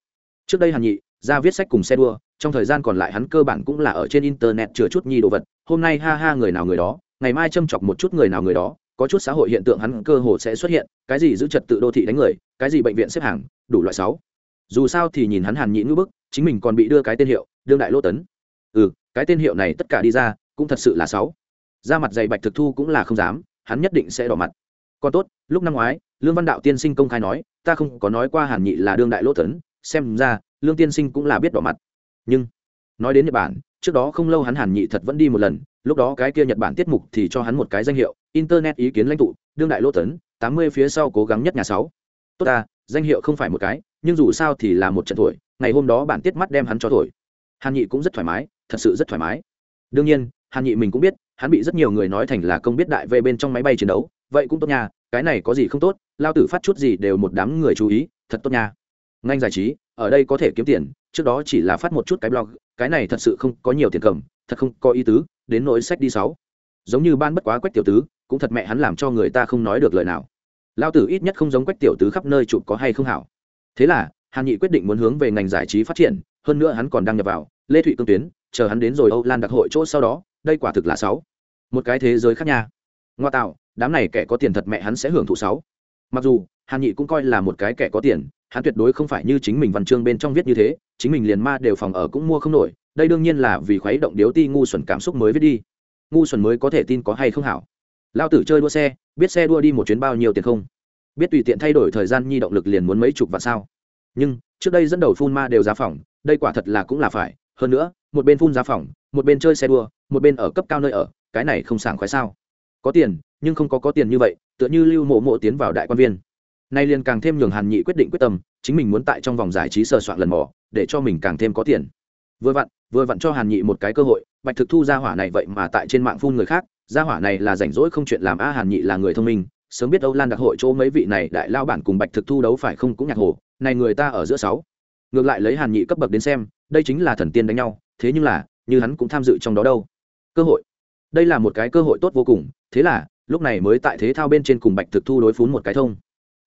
Trước đây hàn nhị, ra viết sách cùng xe đua, trong thời gian còn lại hắn cơ bản cũng là ở trên internet chừa chút nhi đồ vật, hôm nay ha ha người nào người đó, ngày mai châm chọc một chút người nào người đó, có chút xã hội hiện tượng hắn cơ hồ sẽ xuất hiện, cái gì giữ trật tự đô thị đánh người, cái gì bệnh viện xếp hàng, đủ loại sáu. Dù sao thì nhìn hắn hàn nhị ngữ bức, chính mình còn bị đưa cái tên hiệu, đương đại lô tấn. Ừ cái tên hiệu này tất cả đi ra cũng thật sự là sáu. Ra mặt dày bạch thực thu cũng là không dám, hắn nhất định sẽ đỏ mặt. Còn tốt, lúc năm ngoái, lương văn đạo tiên sinh công khai nói, ta không có nói qua hàn nhị là đương đại lỗ tấn xem ra, lương tiên sinh cũng là biết đỏ mặt. Nhưng, nói đến nhật bản, trước đó không lâu hắn hàn nhị thật vẫn đi một lần, lúc đó cái kia nhật bản tiết mục thì cho hắn một cái danh hiệu, internet ý kiến lãnh tụ, đương đại lỗ tấn tám mươi phía sau cố gắng nhất nhà sáu. Tốt ta, danh hiệu không phải một cái, nhưng dù sao thì là một trận thổi ngày hôm đó bản tiết mắt đem hắn cho thổi. Hàn nhị cũng rất thoải mái, thật sự rất thoải mái. Đương nhiên hàn nhị mình cũng biết, hắn bị rất nhiều người nói thành là công biết đại về bên trong máy bay chiến đấu, vậy cũng tốt nha, cái này có gì không tốt, lao tử phát chút gì đều một đám người chú ý, thật tốt nha. Ngành giải trí, ở đây có thể kiếm tiền, trước đó chỉ là phát một chút cái blog, cái này thật sự không có nhiều tiền cầm, thật không có ý tứ, đến nỗi sách đi sáu. Giống như ban bất quá quách tiểu tứ, cũng thật mẹ hắn làm cho người ta không nói được lời nào. Lao tử ít nhất không giống quách tiểu tứ khắp nơi chụp có hay không hảo. Thế là, hàn nhị quyết định muốn hướng về ngành giải trí phát triển, hơn nữa hắn còn đang nhập vào lê thụy cương tuyến, chờ hắn đến rồi âu lan đặc hội chỗ sau đó đây quả thực là sáu. Một cái thế giới khác nha. Ngoa tạo, đám này kẻ có tiền thật mẹ hắn sẽ hưởng thụ sáu. Mặc dù, hàn nhị cũng coi là một cái kẻ có tiền, hắn tuyệt đối không phải như chính mình văn chương bên trong viết như thế, chính mình liền ma đều phòng ở cũng mua không nổi, đây đương nhiên là vì khuấy động điếu ti ngu xuẩn cảm xúc mới viết đi. Ngu xuẩn mới có thể tin có hay không hảo. Lao tử chơi đua xe, biết xe đua đi một chuyến bao nhiêu tiền không? Biết tùy tiện thay đổi thời gian nhi động lực liền muốn mấy chục vạn sao? Nhưng, trước đây dẫn đầu phun ma đều giá phòng, đây quả thật là cũng là phải. Hơn nữa, một bên phun giá phòng một bên chơi xe đua, một bên ở cấp cao nơi ở, cái này không sảng khoái sao? Có tiền, nhưng không có có tiền như vậy, tựa như lưu mộ mộ tiến vào đại quan viên. Nay liền càng thêm nhường hàn nhị quyết định quyết tâm, chính mình muốn tại trong vòng giải trí sờ soạn lần mò, để cho mình càng thêm có tiền. Vừa vặn vừa vặn cho hàn nhị một cái cơ hội, bạch thực thu ra hỏa này vậy mà tại trên mạng phun người khác, ra hỏa này là rảnh rỗi không chuyện làm a, hàn nhị là người thông minh, sớm biết âu lan đặc hội chỗ mấy vị này đại lao bản cùng bạch thực thu đấu phải không cũng nhạc hồ, này người ta ở giữa sáu. Ngược lại lấy hàn nhị cấp bậc đến xem, đây chính là thần tiên đánh nhau, thế nhưng là như hắn cũng tham dự trong đó đâu. Cơ hội. Đây là một cái cơ hội tốt vô cùng, thế là, lúc này mới tại thế thao bên trên cùng bạch thực thu đối phún một cái thông.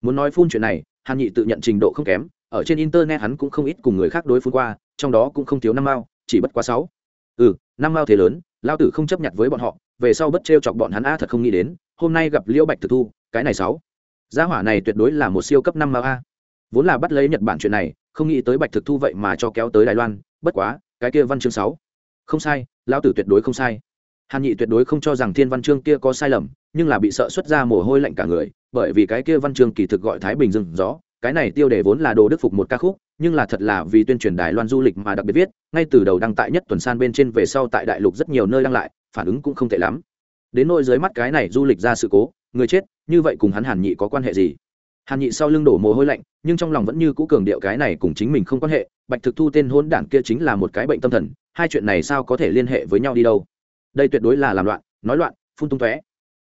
Muốn nói phun chuyện này, hàn nhị tự nhận trình độ không kém, ở trên internet hắn cũng không ít cùng người khác đối phun qua, trong đó cũng không thiếu năm mao, chỉ bất quá sáu. Ừ năm mao thế lớn, lao tử không chấp nhận với bọn họ, về sau bất t chọc bọn hắn a thật không nghĩ đến, hôm nay gặp liễu bạch thực thu, cái này sáu. Gia hỏa này tuyệt đối là một siêu cấp năm mao a. Vốn là bắt lấy nhật bản chuyện này, không nghĩ tới bạch thực thu vậy mà cho kéo tới đài loan, bất quá, cái kia văn chương sáu không sai Lão tử tuyệt đối không sai. Hàn nhị tuyệt đối không cho rằng thiên văn chương kia có sai lầm nhưng là bị sợ xuất ra mồ hôi lạnh cả người bởi vì cái kia văn chương kỳ thực gọi thái bình dừng rõ, cái này tiêu đề vốn là đồ đức phục một ca khúc nhưng là thật là vì tuyên truyền đài loan du lịch mà đặc biệt viết ngay từ đầu đăng tại nhất tuần san bên trên về sau tại đại lục rất nhiều nơi đăng lại phản ứng cũng không tệ lắm. Đến nỗi dưới mắt cái này du lịch ra sự cố người chết như vậy cùng hắn hàn nhị có quan hệ gì? Hàn nhị sau lưng đổ mồ hôi lạnh nhưng trong lòng vẫn như cũ cường điệu cái này cùng chính mình không quan hệ bạch thực thu tên hôn đảng kia chính là một cái bệnh tâm thần hai chuyện này sao có thể liên hệ với nhau đi đâu? Đây tuyệt đối là làm loạn, nói loạn, phun tung tóe.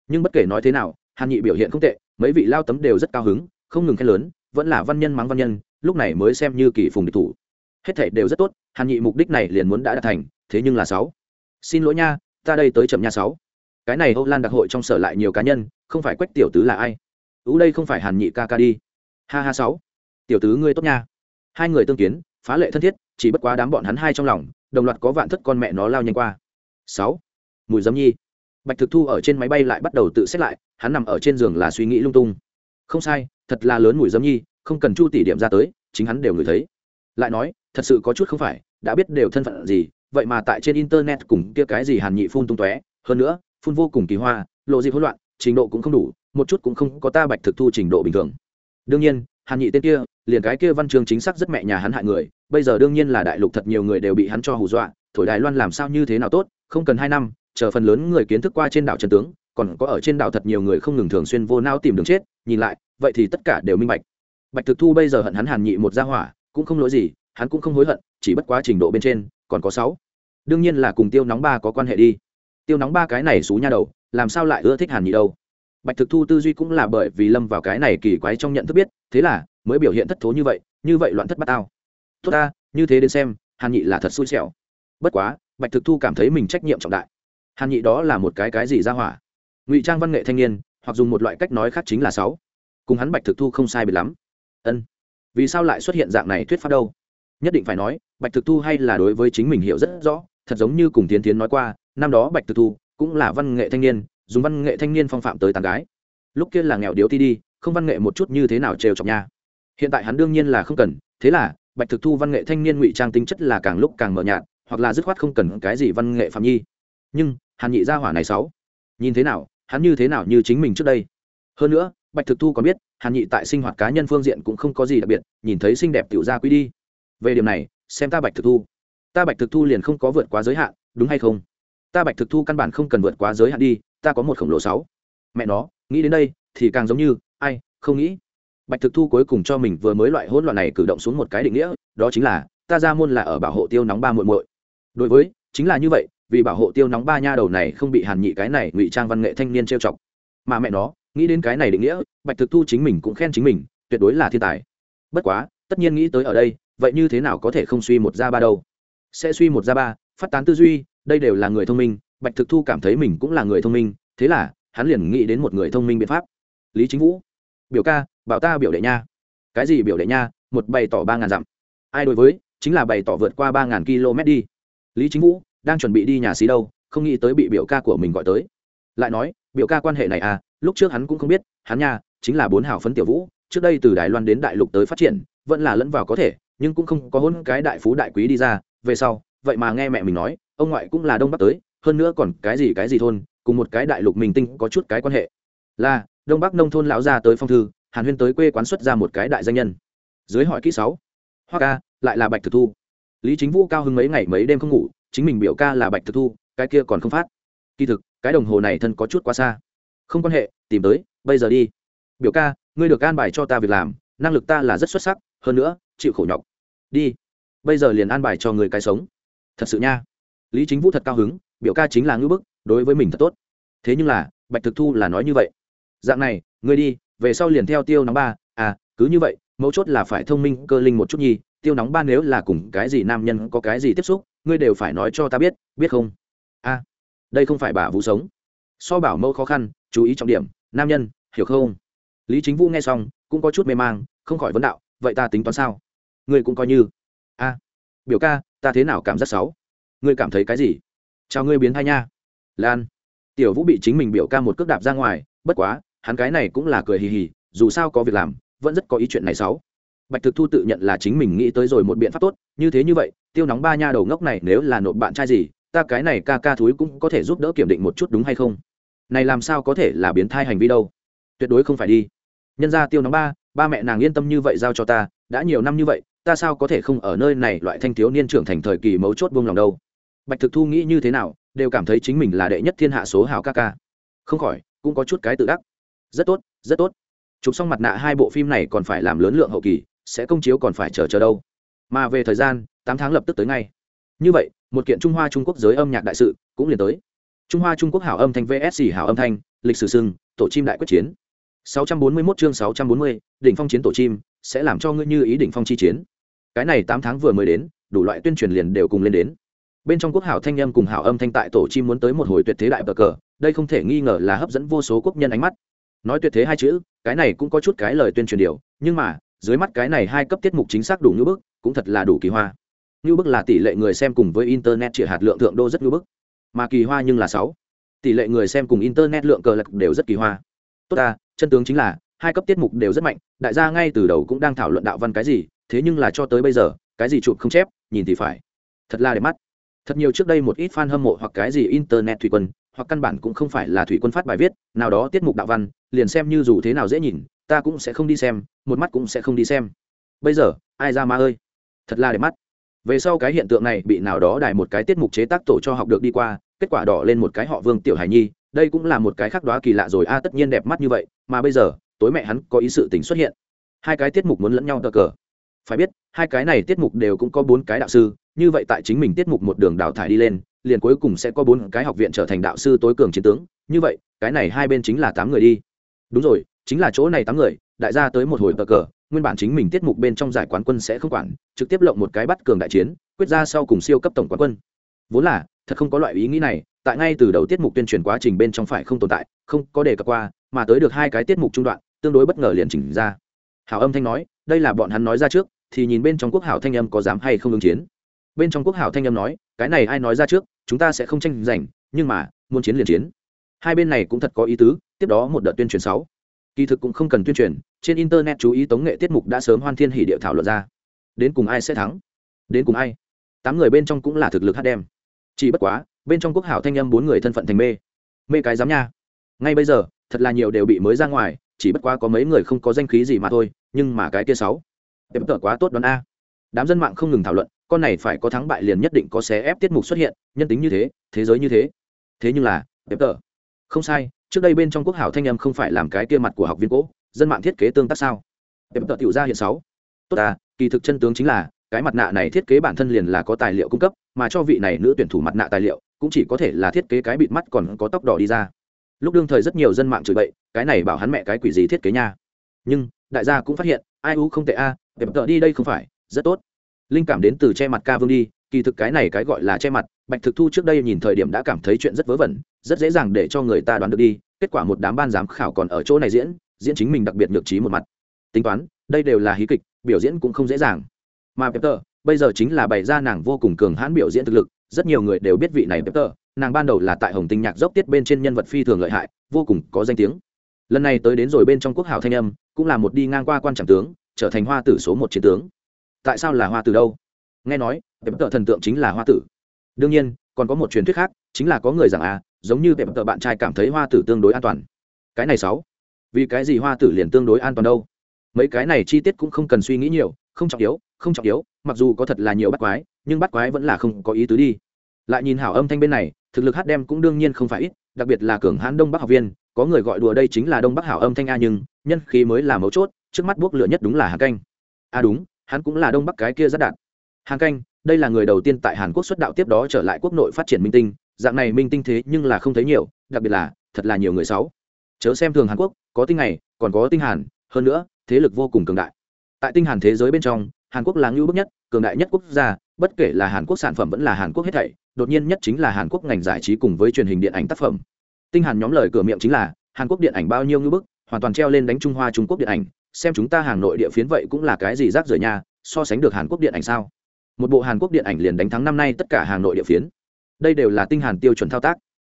Nhưng bất kể nói thế nào, hàn nhị biểu hiện không tệ, mấy vị lao tấm đều rất cao hứng, không ngừng khen lớn, vẫn là văn nhân mắng văn nhân, lúc này mới xem như kỳ phùng địch thủ. Hết thảy đều rất tốt, hàn nhị mục đích này liền muốn đã đạt thành, thế nhưng là sáu. Xin lỗi nha, ta đây tới chậm nha sáu. Cái này âu lan đặc hội trong sở lại nhiều cá nhân, không phải quách tiểu tứ là ai? Ú đây không phải hàn nhị ca ca đi. Ha ha sáu. Tiểu tứ ngươi tốt nha. Hai người tương kiến, phá lệ thân thiết, chỉ bất quá đám bọn hắn hai trong lòng đồng loạt có vạn thất con mẹ nó lao nhanh qua. Sáu. Mùi giấm nhi. Bạch thực thu ở trên máy bay lại bắt đầu tự xét lại, hắn nằm ở trên giường là suy nghĩ lung tung. Không sai, thật là lớn mùi giấm nhi, không cần chu tỷ điểm ra tới, chính hắn đều ngửi thấy. Lại nói, thật sự có chút không phải, đã biết đều thân phận gì, vậy mà tại trên internet cùng kia cái gì hàn nhị phun tung tóe, hơn nữa, phun vô cùng kỳ hoa, lộ dịp hỗn loạn, trình độ cũng không đủ, một chút cũng không có ta bạch thực thu trình độ bình thường. Đương nhiên, hàn nhị tên kia, liền cái kia văn chương chính xác rất mẹ nhà hắn hại người bây giờ đương nhiên là đại lục thật nhiều người đều bị hắn cho hù dọa, thổi đài loan làm sao như thế nào tốt, không cần hai năm, chờ phần lớn người kiến thức qua trên đảo trần tướng, còn có ở trên đảo thật nhiều người không ngừng thường xuyên vô nao tìm đường chết, nhìn lại, vậy thì tất cả đều minh bạch. Bạch thực thu bây giờ hận hắn hàn nhị một gia hỏa, cũng không lỗi gì, hắn cũng không hối hận, chỉ bất quá trình độ bên trên, còn có sáu. Đương nhiên là cùng tiêu nóng ba có quan hệ đi. Tiêu nóng ba cái này xú nha đầu, làm sao lại ưa thích hàn nhị đâu? Bạch thực thu tư duy cũng là bởi vì lâm vào cái này kỳ quái trong nhận thức biết, thế là mới biểu hiện thất thố như vậy như vậy loạn thất bát tao tốt ta, như thế đến xem, hàn nhị là thật xui xẻo. Bất quá, bạch thực thu cảm thấy mình trách nhiệm trọng đại. Hàn nhị đó là một cái cái gì ra hỏa? Ngụy trang văn nghệ thanh niên, hoặc dùng một loại cách nói khác chính là sáu. Cùng hắn bạch thực thu không sai biệt lắm. Ân. Vì sao lại xuất hiện dạng này thuyết pháp đâu? Nhất định phải nói, bạch thực thu hay là đối với chính mình hiểu rất rõ, thật giống như cùng tiến tiến nói qua, năm đó bạch thực thu cũng là văn nghệ thanh niên, dùng văn nghệ thanh niên phong phạm tới tàn gái. Lúc kia là nghèo điếu ti đi, không văn nghệ một chút như thế nào trêu chọc nha. Hiện tại hắn đương nhiên là không cần, thế là bạch thực thu văn nghệ thanh niên ngụy trang tính chất là càng lúc càng mờ nhạt, hoặc là dứt khoát không cần cái gì văn nghệ phạm nhi. Nhưng, hàn nhị gia hỏa này sáu nhìn thế nào, hắn như thế nào như chính mình trước đây. Hơn nữa, bạch thực thu còn biết, hàn nhị tại sinh hoạt cá nhân phương diện cũng không có gì đặc biệt, nhìn thấy xinh đẹp tiểu gia quý đi. Về điểm này, xem ta bạch thực thu. Ta bạch thực thu liền không có vượt quá giới hạn, đúng hay không? Ta bạch thực thu căn bản không cần vượt quá giới hạn đi, ta có một khổng lồ sáu. Mẹ nó, nghĩ đến đây, thì càng giống như, ai, không nghĩ bạch thực thu cuối cùng cho mình vừa mới loại hỗn loạn này cử động xuống một cái định nghĩa, đó chính là, ta ra môn là ở bảo hộ tiêu nóng ba muội muội. Đối với, chính là như vậy, vì bảo hộ tiêu nóng ba nha đầu này không bị hàn nhị cái này ngụy trang văn nghệ thanh niên trêu chọc. Mà mẹ nó, nghĩ đến cái này định nghĩa, bạch thực thu chính mình cũng khen chính mình, tuyệt đối là thiên tài. Bất quá, tất nhiên nghĩ tới ở đây, vậy như thế nào có thể không suy một ra ba đâu? Sẽ suy một ra ba, phát tán tư duy, đây đều là người thông minh, bạch thực thu cảm thấy mình cũng là người thông minh, thế là, hắn liền nghĩ đến một người thông minh biện pháp. Lý chính vũ biểu ca, bảo ta biểu đệ nha. Cái gì biểu đệ nha? Một bày tỏ ba ngàn dặm. Ai đối với, chính là bày tỏ vượt qua ba ngàn km đi. Lý chính vũ đang chuẩn bị đi nhà xí đâu, không nghĩ tới bị biểu ca của mình gọi tới. Lại nói, biểu ca quan hệ này à lúc trước hắn cũng không biết, hắn nha, chính là bốn hào phấn tiểu vũ, trước đây từ đài loan đến đại lục tới phát triển, vẫn là lẫn vào có thể, nhưng cũng không có hôn cái đại phú đại quý đi ra, về sau, vậy mà nghe mẹ mình nói, ông ngoại cũng là đông bắc tới, hơn nữa còn cái gì cái gì thôn, cùng một cái đại lục mình tinh có chút cái quan hệ. Là đông bắc nông thôn lão ra tới phong thư, hàn huyên tới quê quán xuất ra một cái đại danh nhân. Dưới hỏi kỹ sáu hoa ca, lại là bạch thực thu? Lý chính vũ cao hứng mấy ngày mấy đêm không ngủ, chính mình biểu ca là bạch thực thu, cái kia còn không phát. Kỳ thực, cái đồng hồ này thân có chút quá xa. Không quan hệ, tìm tới, bây giờ đi. Biểu ca, ngươi được an bài cho ta việc làm, năng lực ta là rất xuất sắc, hơn nữa, chịu khổ nhọc. Đi, bây giờ liền an bài cho người cái sống. Thật sự nha. Lý chính vũ thật cao hứng, biểu ca chính là ngữ bức, đối với mình thật tốt. Thế nhưng là, bạch thực thu là nói như vậy dạng này ngươi đi về sau liền theo tiêu nóng ba. À cứ như vậy mấu chốt là phải thông minh cơ linh một chút nhi tiêu nóng ba nếu là cùng cái gì nam nhân có cái gì tiếp xúc ngươi đều phải nói cho ta biết biết không? A à, đây không phải bà vũ sống. So bảo mẫu khó khăn chú ý trọng điểm nam nhân hiểu không? Lý chính vũ nghe xong cũng có chút mê mang không khỏi vấn đạo vậy ta tính toán sao? Ngươi cũng coi như. A biểu ca ta thế nào cảm giác xấu? Ngươi cảm thấy cái gì? Chào ngươi biến thai nha. Lan. Tiểu vũ bị chính mình biểu ca một cước đạp ra ngoài bất quá hắn cái này cũng là cười hì hì, dù sao có việc làm, vẫn rất có ý chuyện này xấu bạch thực thu tự nhận là chính mình nghĩ tới rồi một biện pháp tốt, như thế như vậy, tiêu nóng ba nha đầu ngốc này nếu là nộp bạn trai gì, ta cái này ca ca thúi cũng có thể giúp đỡ kiểm định một chút đúng hay không? Này làm sao có thể là biến thai hành vi đâu? Tuyệt đối không phải đi. Nhân ra tiêu nóng ba ba mẹ nàng yên tâm như vậy giao cho ta, đã nhiều năm như vậy, ta sao có thể không ở nơi này loại thanh thiếu niên trưởng thành thời kỳ mấu chốt buông lòng đâu? Bạch thực thu nghĩ như thế nào, đều cảm thấy chính mình là đệ nhất thiên hạ số hào ca ca. Không khỏi, cũng có chút cái tự đắc rất tốt rất tốt. Chụp xong mặt nạ hai bộ phim này còn phải làm lớn lượng hậu kỳ sẽ công chiếu còn phải chờ chờ đâu. Mà về thời gian tám tháng lập tức tới ngay. Như vậy một kiện trung hoa trung quốc giới âm nhạc đại sự cũng liền tới. Trung hoa trung quốc hảo âm thanh vsc hảo âm thanh lịch sử sưng tổ chim đại quyết chiến. 641 chương 640, đỉnh phong chiến tổ chim sẽ làm cho ngươi như ý đỉnh phong chi chiến. Cái này tám tháng vừa mới đến đủ loại tuyên truyền liền đều cùng lên đến. Bên trong quốc hảo thanh âm cùng hảo âm thanh tại tổ chim muốn tới một hồi tuyệt thế đại bờ cờ đây không thể nghi ngờ là hấp dẫn vô số quốc nhân ánh mắt nói tuyệt thế hai chữ, cái này cũng có chút cái lời tuyên truyền điều, nhưng mà, dưới mắt cái này hai cấp tiết mục chính xác đủ như bức, cũng thật là đủ kỳ hoa. Như bức là tỷ lệ người xem cùng với internet chỉ hạt lượng thượng đô rất như bức. Mà kỳ hoa nhưng là sáu. Tỷ lệ người xem cùng internet lượng cờ lạc đều rất kỳ hoa. Tốt ta, chân tướng chính là, hai cấp tiết mục đều rất mạnh, đại gia ngay từ đầu cũng đang thảo luận đạo văn cái gì, thế nhưng là cho tới bây giờ, cái gì chụp không chép, nhìn thì phải. Thật là đẹp mắt. Thật nhiều trước đây một ít fan hâm mộ hoặc cái gì internet thủy quân hoặc căn bản cũng không phải là thủy quân phát bài viết, nào đó tiết mục đạo văn, liền xem như dù thế nào dễ nhìn, ta cũng sẽ không đi xem, một mắt cũng sẽ không đi xem. Bây giờ, ai ra ma ơi? Thật là đẹp mắt. Về sau cái hiện tượng này bị nào đó đài một cái tiết mục chế tác tổ cho học được đi qua, kết quả đỏ lên một cái họ vương tiểu hải nhi, đây cũng là một cái khác đoá kỳ lạ rồi. A, tất nhiên đẹp mắt như vậy, mà bây giờ, tối mẹ hắn có ý sự tình xuất hiện. Hai cái tiết mục muốn lẫn nhau cờ cờ. Phải biết, hai cái này tiết mục đều cũng có bốn cái đạo sư, như vậy tại chính mình tiết mục một đường đào thải đi lên liền cuối cùng sẽ có bốn cái học viện trở thành đạo sư tối cường chiến tướng. Như vậy, cái này hai bên chính là tám người đi. Đúng rồi, chính là chỗ này tám người, đại gia tới một hồi bờ cờ, nguyên bản chính mình tiết mục bên trong giải quán quân sẽ không quản, trực tiếp lộng một cái bắt cường đại chiến, quyết ra sau cùng siêu cấp tổng quán quân. Vốn là, thật không có loại ý nghĩ này, tại ngay từ đầu tiết mục tuyên truyền quá trình bên trong phải không tồn tại, không có đề cập qua, mà tới được hai cái tiết mục trung đoạn, tương đối bất ngờ liền chỉnh ra. Hảo âm thanh nói, đây là bọn hắn nói ra trước, thì nhìn bên trong quốc hảo thanh âm có dám hay không ứng chiến. Bên trong quốc hảo thanh âm nói cái này ai nói ra trước, chúng ta sẽ không tranh giành, nhưng mà, muốn chiến liền chiến. Hai bên này cũng thật có ý tứ, tiếp đó một đợt tuyên truyền sáu. Kỳ thực cũng không cần tuyên truyền, trên internet chú ý tống nghệ tiết mục đã sớm hoan thiên hỉ điệu thảo luận ra. Đến cùng ai sẽ thắng? Đến cùng ai? Tám người bên trong cũng là thực lực hát đem. Chỉ bất quá, bên trong quốc hảo thanh âm bốn người thân phận thành mê. Mê cái dám nha. Ngay bây giờ, thật là nhiều đều bị mới ra ngoài, chỉ bất quá có mấy người không có danh khí gì mà thôi, nhưng mà cái kia sáu. Em tở quá tốt đón a. Đám dân mạng không ngừng thảo luận con này phải có thắng bại liền nhất định có xé ép tiết mục xuất hiện nhân tính như thế thế giới như thế. Thế nhưng là đẹp tờ. Không sai trước đây bên trong quốc hảo thanh âm không phải làm cái kia mặt của học viên cỗ dân mạng thiết kế tương tác sao? Đẹp tờ tiểu ra hiện sáu. Tốt à kỳ thực chân tướng chính là cái mặt nạ này thiết kế bản thân liền là có tài liệu cung cấp mà cho vị này nữ tuyển thủ mặt nạ tài liệu cũng chỉ có thể là thiết kế cái bịt mắt còn có tóc đỏ đi ra. Lúc đương thời rất nhiều dân mạng chửi bậy cái này bảo hắn mẹ cái quỷ gì thiết kế nha. Nhưng đại gia cũng phát hiện ai u không tệ a à, tờ đi đây không phải rất tốt linh cảm đến từ che mặt ca vương đi kỳ thực cái này cái gọi là che mặt bạch thực thu trước đây nhìn thời điểm đã cảm thấy chuyện rất vớ vẩn rất dễ dàng để cho người ta đoán được đi kết quả một đám ban giám khảo còn ở chỗ này diễn diễn chính mình đặc biệt nhược trí một mặt. Tính toán đây đều là hí kịch biểu diễn cũng không dễ dàng. Mà Peter, bây giờ chính là bày ra nàng vô cùng cường hãn biểu diễn thực lực rất nhiều người đều biết vị này Peter, nàng ban đầu là tại hồng tinh nhạc dốc tiết bên trên nhân vật phi thường lợi hại vô cùng có danh tiếng. Lần này tới đến rồi bên trong quốc hảo thanh âm cũng là một đi ngang qua quan trọng tướng trở thành hoa tử số một chiến tướng tại sao là hoa tử đâu? Nghe nói Peter thần tượng chính là hoa tử. Đương nhiên, còn có một truyền thuyết khác, chính là có người rằng à giống như Peter bạn trai cảm thấy hoa tử tương đối an toàn. Cái này sáu. Vì cái gì hoa tử liền tương đối an toàn đâu? Mấy cái này chi tiết cũng không cần suy nghĩ nhiều, không trọng yếu, không trọng yếu, mặc dù có thật là nhiều bắt quái, nhưng bắt quái vẫn là không có ý tứ đi. Lại nhìn hảo âm thanh bên này, thực lực hát đem cũng đương nhiên không phải ít, đặc biệt là cường hãn đông bắc học viên, có người gọi đùa đây chính là đông bắc hảo âm thanh a, nhưng nhân khí mới là mấu chốt, trước mắt buốc lửa nhất đúng là hà canh. A à đúng hắn cũng là đông bắc cái kia rất đạt. Hàn canh, đây là người đầu tiên tại hàn quốc xuất đạo tiếp đó trở lại quốc nội phát triển minh tinh, dạng này minh tinh thế nhưng là không thấy nhiều, đặc biệt là, thật là nhiều người sáu. Chớ xem thường hàn quốc, có tinh này, còn có tinh hàn, hơn nữa, thế lực vô cùng cường đại. Tại tinh hàn thế giới bên trong, hàn quốc là ngưu bức nhất, cường đại nhất quốc gia, bất kể là hàn quốc sản phẩm vẫn là hàn quốc hết thảy, đột nhiên nhất chính là hàn quốc ngành giải trí cùng với truyền hình điện ảnh tác phẩm. Tinh hàn nhóm lời cửa miệng chính là, hàn quốc điện ảnh bao nhiêu ngưu bức, hoàn toàn treo lên đánh trung hoa trung quốc điện ảnh xem chúng ta hàng nội địa phiến vậy cũng là cái gì rác rưởi nha, so sánh được hàn quốc điện ảnh sao? Một bộ hàn quốc điện ảnh liền đánh thắng năm nay tất cả hàng nội địa phiến. Đây đều là tinh hàn tiêu chuẩn thao tác.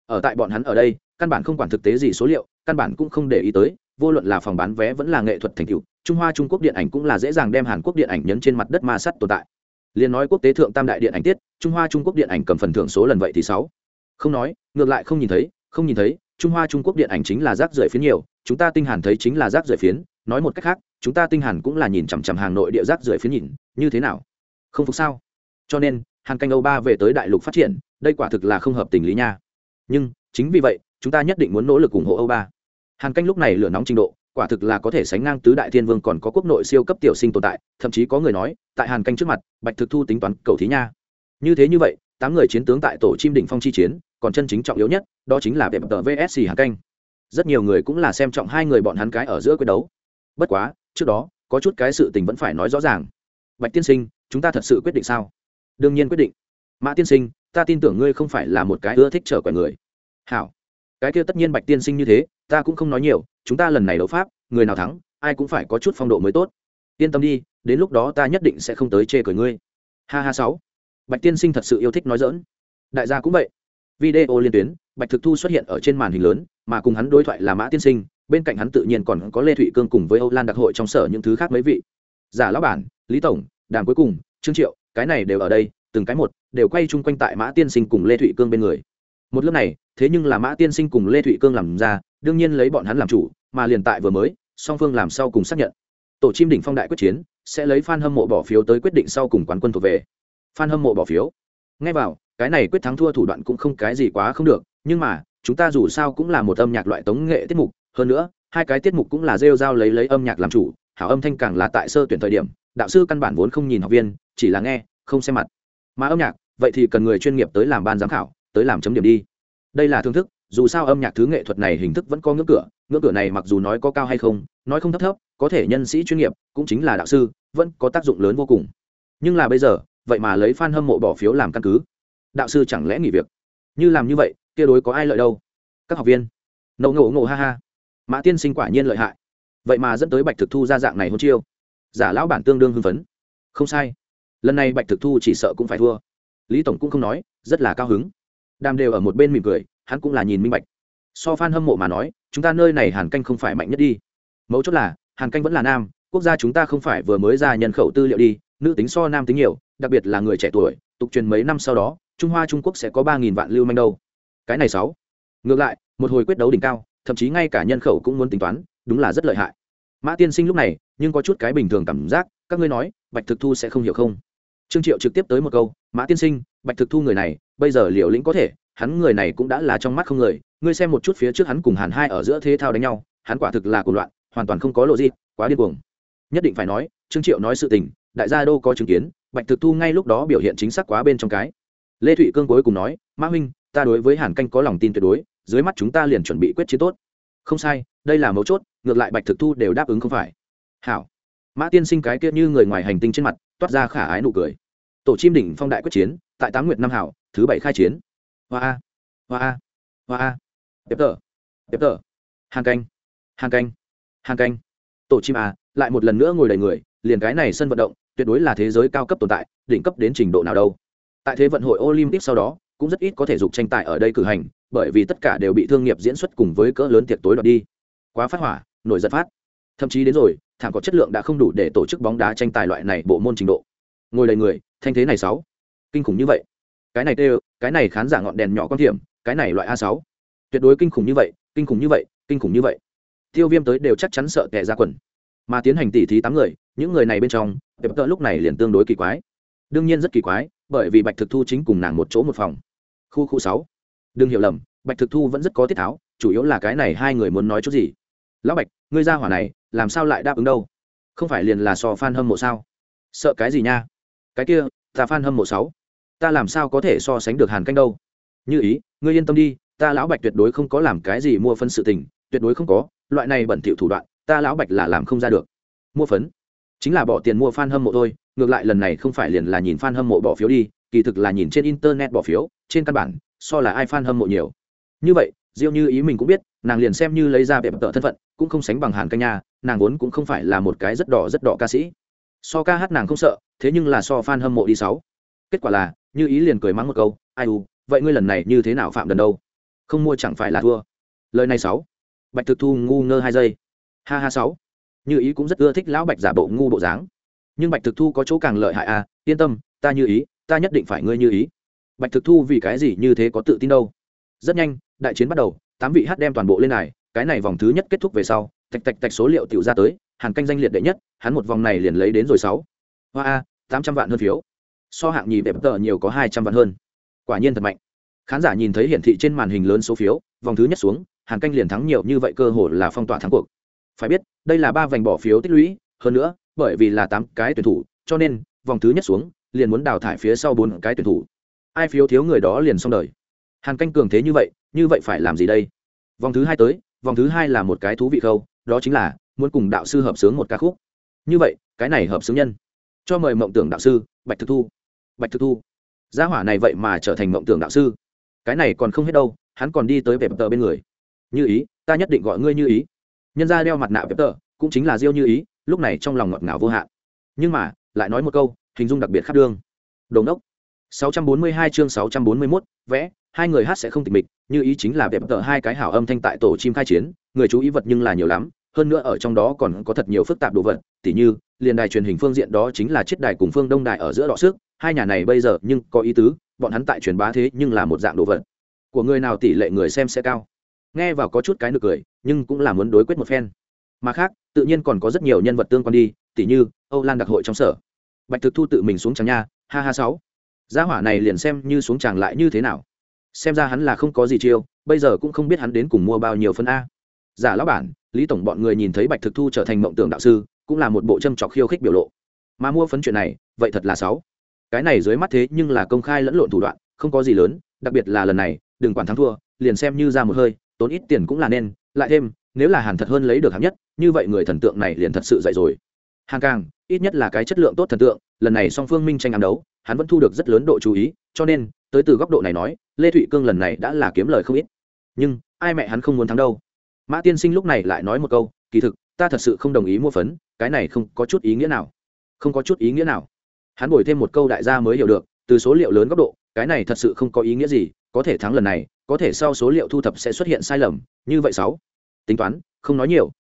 Ở tại bọn hắn ở đây, căn bản không quản thực tế gì số liệu, căn bản cũng không để ý tới, vô luận là phòng bán vé vẫn là nghệ thuật thành tựu, trung hoa trung quốc điện ảnh cũng là dễ dàng đem hàn quốc điện ảnh nhấn trên mặt đất ma sắt tồn tại. Liền nói quốc tế thượng tam đại điện ảnh tiết, trung hoa trung quốc điện ảnh cầm phần thưởng số lần vậy thì sáu. Không nói, ngược lại không nhìn thấy, không nhìn thấy, trung hoa trung quốc điện ảnh chính là rác rưởi phiến nhiều chúng ta tinh hàn thấy chính là rác rưởi phiến, nói một cách khác, chúng ta tinh hàn cũng là nhìn chằm chằm hàng nội địa rác rưởi phiến nhìn, như thế nào? Không phục sao? Cho nên, hàn canh âu ba về tới đại lục phát triển, đây quả thực là không hợp tình lý nha. Nhưng, chính vì vậy, chúng ta nhất định muốn nỗ lực ủng hộ âu ba. Hàn canh lúc này lửa nóng trình độ, quả thực là có thể sánh ngang tứ đại thiên vương còn có quốc nội siêu cấp tiểu sinh tồn tại, thậm chí có người nói, tại hàn canh trước mặt, bạch thực thu tính toán cầu thí nha. Như thế như vậy, tám người chiến tướng tại tổ chim đỉnh phong chi chiến, còn chân chính trọng yếu nhất, đó chính là đẹp tờ vsc hàn canh rất nhiều người cũng là xem trọng hai người bọn hắn cái ở giữa quyết đấu. Bất quá, trước đó, có chút cái sự tình vẫn phải nói rõ ràng. Bạch tiên sinh, chúng ta thật sự quyết định sao? Đương nhiên quyết định. Mã tiên sinh, ta tin tưởng ngươi không phải là một cái ưa thích trở quẻ người. Hảo. Cái kia tất nhiên bạch tiên sinh như thế, ta cũng không nói nhiều, chúng ta lần này đấu pháp, người nào thắng, ai cũng phải có chút phong độ mới tốt. Yên tâm đi, đến lúc đó ta nhất định sẽ không tới chê cười ngươi. Ha ha sáu. Bạch tiên sinh thật sự yêu thích nói dỡn đại gia cũng vậy video liên tuyến, bạch thực thu xuất hiện ở trên màn hình lớn, mà cùng hắn đối thoại là mã tiên sinh, bên cạnh hắn tự nhiên còn có lê thụy cương cùng với âu lan đặc hội trong sở những thứ khác mấy vị. Giả lão bản, lý tổng, đàm cuối cùng, trương triệu, cái này đều ở đây, từng cái một, đều quay chung quanh tại mã tiên sinh cùng lê thụy cương bên người. Một lớp này, thế nhưng là mã tiên sinh cùng lê thụy cương làm ra, đương nhiên lấy bọn hắn làm chủ, mà liền tại vừa mới, song phương làm sau cùng xác nhận. Tổ chim đỉnh phong đại quyết chiến, sẽ lấy f a n hâm mộ bỏ phiếu tới quyết định sau cùng quán quân thuộc về. F a n hâm mộ bỏ phiếu. Ngay vào cái này quyết thắng thua thủ đoạn cũng không cái gì quá không được, nhưng mà, chúng ta dù sao cũng là một âm nhạc loại tống nghệ tiết mục, hơn nữa, hai cái tiết mục cũng là rêu rao lấy lấy âm nhạc làm chủ, hảo âm thanh càng là tại sơ tuyển thời điểm, đạo sư căn bản vốn không nhìn học viên, chỉ là nghe, không xem mặt. Mà âm nhạc, vậy thì cần người chuyên nghiệp tới làm ban giám khảo, tới làm chấm điểm đi. Đây là thương thức, dù sao âm nhạc thứ nghệ thuật này hình thức vẫn có ngưỡng cửa ngưỡng cửa này mặc dù nói có cao hay không, nói không thấp thấp, có thể nhân sĩ chuyên nghiệp, cũng chính là đạo sư, vẫn có tác dụng lớn vô cùng. Nhưng là bây giờ, vậy mà lấy f a n hâm mộ bỏ phiếu làm căn cứ đạo sư chẳng lẽ nghỉ việc? Như làm như vậy, kia đối có ai lợi đâu? Các học viên. Nậu ngộ ngộ ha ha. Mã tiên sinh quả nhiên lợi hại. Vậy mà dẫn tới bạch thực thu ra dạng này hôn chiêu. Giả lão bản tương đương hưng phấn. Không sai. Lần này bạch thực thu chỉ sợ cũng phải thua. Lý tổng cũng không nói, rất là cao hứng. Đàm đều ở một bên mỉm cười, hắn cũng là nhìn minh bạch. So f a n hâm mộ mà nói, chúng ta nơi này hàn canh không phải mạnh nhất đi. Mấu chốt là, hàn canh vẫn là nam, quốc gia chúng ta không phải vừa mới ra nhân khẩu tư liệu đi, nữ tính so nam tính nhiều, đặc biệt là người trẻ tuổi, tục truyền mấy năm sau đó trung hoa trung quốc sẽ có ba nghìn vạn lưu manh đâu. Cái này sáu. Ngược lại, một hồi quyết đấu đỉnh cao, thậm chí ngay cả nhân khẩu cũng muốn tính toán, đúng là rất lợi hại. Mã tiên sinh lúc này, nhưng có chút cái bình thường cảm giác, các ngươi nói, bạch thực thu sẽ không hiểu không? Trương triệu trực tiếp tới một câu, mã tiên sinh, bạch thực thu người này, bây giờ liều lĩnh có thể, hắn người này cũng đã là trong mắt không người, ngươi xem một chút phía trước hắn cùng hàn hai ở giữa thế thao đánh nhau, hắn quả thực là cuộc loạn, hoàn toàn không có lộ gì, quá điên cuồng. Nhất định phải nói, trương triệu nói sự tình, đại gia đô có chứng kiến, bạch thực thu ngay lúc đó biểu hiện chính xác quá bên trong cái lê thụy cương cuối cùng nói mã huynh ta đối với hàn canh có lòng tin tuyệt đối dưới mắt chúng ta liền chuẩn bị quyết chiến tốt. Không sai đây là mấu chốt ngược lại bạch thực thu đều đáp ứng không phải. Hảo. Mã tiên sinh cái kia như người ngoài hành tinh trên mặt toát ra khả ái nụ cười. Tổ chim đỉnh phong đại quyết chiến tại tám nguyệt năm hảo thứ bảy khai chiến. Hoa a hoa a hoa a. Tiếp tờ tiếp tờ. Hàng canh hàng canh hàng canh. Tổ chim à, lại một lần nữa ngồi đầy người liền cái này sân vận động tuyệt đối là thế giới cao cấp tồn tại đỉnh cấp đến trình độ nào đâu tại thế vận hội olympic sau đó, cũng rất ít có thể dục tranh tài ở đây cử hành, bởi vì tất cả đều bị thương nghiệp diễn xuất cùng với cỡ lớn tiệc tối đoạt đi. Quá phát hỏa, nổi giận phát. Thậm chí đến rồi, thảm có chất lượng đã không đủ để tổ chức bóng đá tranh tài loại này bộ môn trình độ. Ngồi đầy người, thanh thế này sáu. Kinh khủng như vậy. Cái này tê cái này khán giả ngọn đèn nhỏ quan điểm, cái này loại a sáu. Tuyệt đối kinh khủng như vậy, kinh khủng như vậy, kinh khủng như vậy. Tiêu viêm tới đều chắc chắn sợ kẻ ra quần. Mà tiến hành tỉ thí tám người, những người này bên trong đẹp tợ lúc này liền tương đối kỳ quái. Đương nhiên rất kỳ quái bởi vì bạch thực thu chính cùng nàng một chỗ một phòng. Khu khu sáu. Đừng hiểu lầm, bạch thực thu vẫn rất có tiết tháo, chủ yếu là cái này hai người muốn nói chút gì. Lão bạch, ngươi ra hỏa này, làm sao lại đáp ứng đâu? Không phải liền là so f hâm mộ sao? Sợ cái gì nha? Cái kia, ta f hâm mộ sáu. Ta làm sao có thể so sánh được hàn canh đâu? Như ý, ngươi yên tâm đi, ta lão bạch tuyệt đối không có làm cái gì mua phân sự tình, tuyệt đối không có, loại này bẩn thỉu thủ đoạn, ta lão bạch là làm không ra được. Mua phấn chính là bỏ tiền mua f a n hâm mộ thôi, ngược lại lần này không phải liền là nhìn f a n hâm mộ bỏ phiếu đi, kỳ thực là nhìn trên internet bỏ phiếu, trên căn bản, so là ai f a n hâm mộ nhiều. Như vậy, diêu như ý mình cũng biết, nàng liền xem như lấy ra bẹp tợ thân phận, cũng không sánh bằng hàn canh nha, nàng vốn cũng không phải là một cái rất đỏ rất đỏ ca sĩ. So ca hát nàng không sợ, thế nhưng là so f a n hâm mộ đi sáu. Kết quả là, như ý liền cười mắng một câu, ai u, vậy ngươi lần này như thế nào phạm đần đâu? Không mua chẳng phải là thua. Lời này sáu. Bạch thực thu ngu ngơ hai giây. Ha ha sáu như ý cũng rất ưa thích lão bạch giả bộ ngu bộ dáng. Nhưng bạch thực thu có chỗ càng lợi hại à yên tâm, ta như ý, ta nhất định phải ngươi như ý. Bạch thực thu vì cái gì như thế có tự tin đâu? Rất nhanh, đại chiến bắt đầu, tám vị hát đem toàn bộ lên này cái này vòng thứ nhất kết thúc về sau, tạch tạch tạch số liệu tiểu ra tới hàng canh danh liệt đệ nhất, hắn một vòng này liền lấy đến rồi sáu. Hoa a, tám trăm vạn hơn phiếu. So hạng nhì đẹp tờ nhiều có hai trăm vạn hơn. Quả nhiên thật mạnh. Khán giả nhìn thấy hiển thị trên màn hình lớn số phiếu, vòng thứ nhất xuống hàng canh liền thắng nhiều như vậy cơ hội là phong tỏa thắng cuộc phải biết, đây là ba vành bỏ phiếu tích lũy, hơn nữa, bởi vì là tám cái tuyển thủ, cho nên, vòng thứ nhất xuống, liền muốn đào thải phía sau bốn cái tuyển thủ. Ai phiếu thiếu người đó liền xong đời. Hàn canh cường thế như vậy như vậy phải làm gì đây? Vòng thứ hai tới, vòng thứ hai là một cái thú vị khâu, đó chính là, muốn cùng đạo sư hợp sướng một ca khúc. Như vậy, cái này hợp sướng nhân. Cho mời mộng tưởng đạo sư, bạch thực thu. Bạch thực thu. Gia hỏa này vậy mà trở thành mộng tưởng đạo sư. Cái này còn không hết đâu, hắn còn đi tới vẹp tờ bên người. Như ý, ta nhất định gọi ngươi như ý nhân ra đeo mặt nạ vẹp tờ cũng chính là diêu như ý lúc này trong lòng ngọt ngào vô hạn. Nhưng mà lại nói một câu hình dung đặc biệt khắc đương. Đồn đốc 642 chương 641, vẽ hai người hát sẽ không tịch mịch như ý chính là vẹp tờ hai cái hảo âm thanh tại tổ chim khai chiến người chú ý vật nhưng là nhiều lắm hơn nữa ở trong đó còn có thật nhiều phức tạp đồ vật tỉ như liền đài truyền hình phương diện đó chính là chiết đài cùng phương đông đài ở giữa đọ sức hai nhà này bây giờ nhưng có ý tứ bọn hắn tại truyền bá thế nhưng là một dạng đồ vật. Của người nào tỷ lệ người xem sẽ cao? Nghe vào có chút cái nực cười, nhưng cũng là muốn đối quyết một phen. Mà khác, tự nhiên còn có rất nhiều nhân vật tương quan đi, tỉ như, âu lan đặc hội trong sở. Bạch thực thu tự mình xuống tràng nha, ha ha sáu. Gia hỏa này liền xem như xuống tràng lại như thế nào. Xem ra hắn là không có gì chiêu, bây giờ cũng không biết hắn đến cùng mua bao nhiêu phân a. Giả lão bản, lý tổng bọn người nhìn thấy bạch thực thu trở thành mộng tưởng đạo sư, cũng là một bộ châm trọc khiêu khích biểu lộ. Mà mua phấn chuyện này, vậy thật là sáu. Cái này dưới mắt thế nhưng là công khai lẫn lộn thủ đoạn, không có gì lớn, đặc biệt là lần này, đừng quản thắng thua, liền xem như ra một hơi tốn ít tiền cũng là nên, lại thêm, nếu là hàn thật hơn lấy được hạng nhất, như vậy người thần tượng này liền thật sự dạy rồi. Hàng càng, ít nhất là cái chất lượng tốt thần tượng, lần này song phương minh tranh ám đấu, hắn vẫn thu được rất lớn độ chú ý, cho nên, tới từ góc độ này nói, lê thụy cương lần này đã là kiếm lời không ít. Nhưng, ai mẹ hắn không muốn thắng đâu? Mã tiên sinh lúc này lại nói một câu, kỳ thực, ta thật sự không đồng ý mua phấn, cái này không có chút ý nghĩa nào. Không có chút ý nghĩa nào. Hắn bồi thêm một câu đại gia mới hiểu được, từ số liệu lớn góc độ, cái này thật sự không có ý nghĩa gì, có thể thắng lần này có thể sau số liệu thu thập sẽ xuất hiện sai lầm, như vậy sáu. Tính toán, không nói nhiều.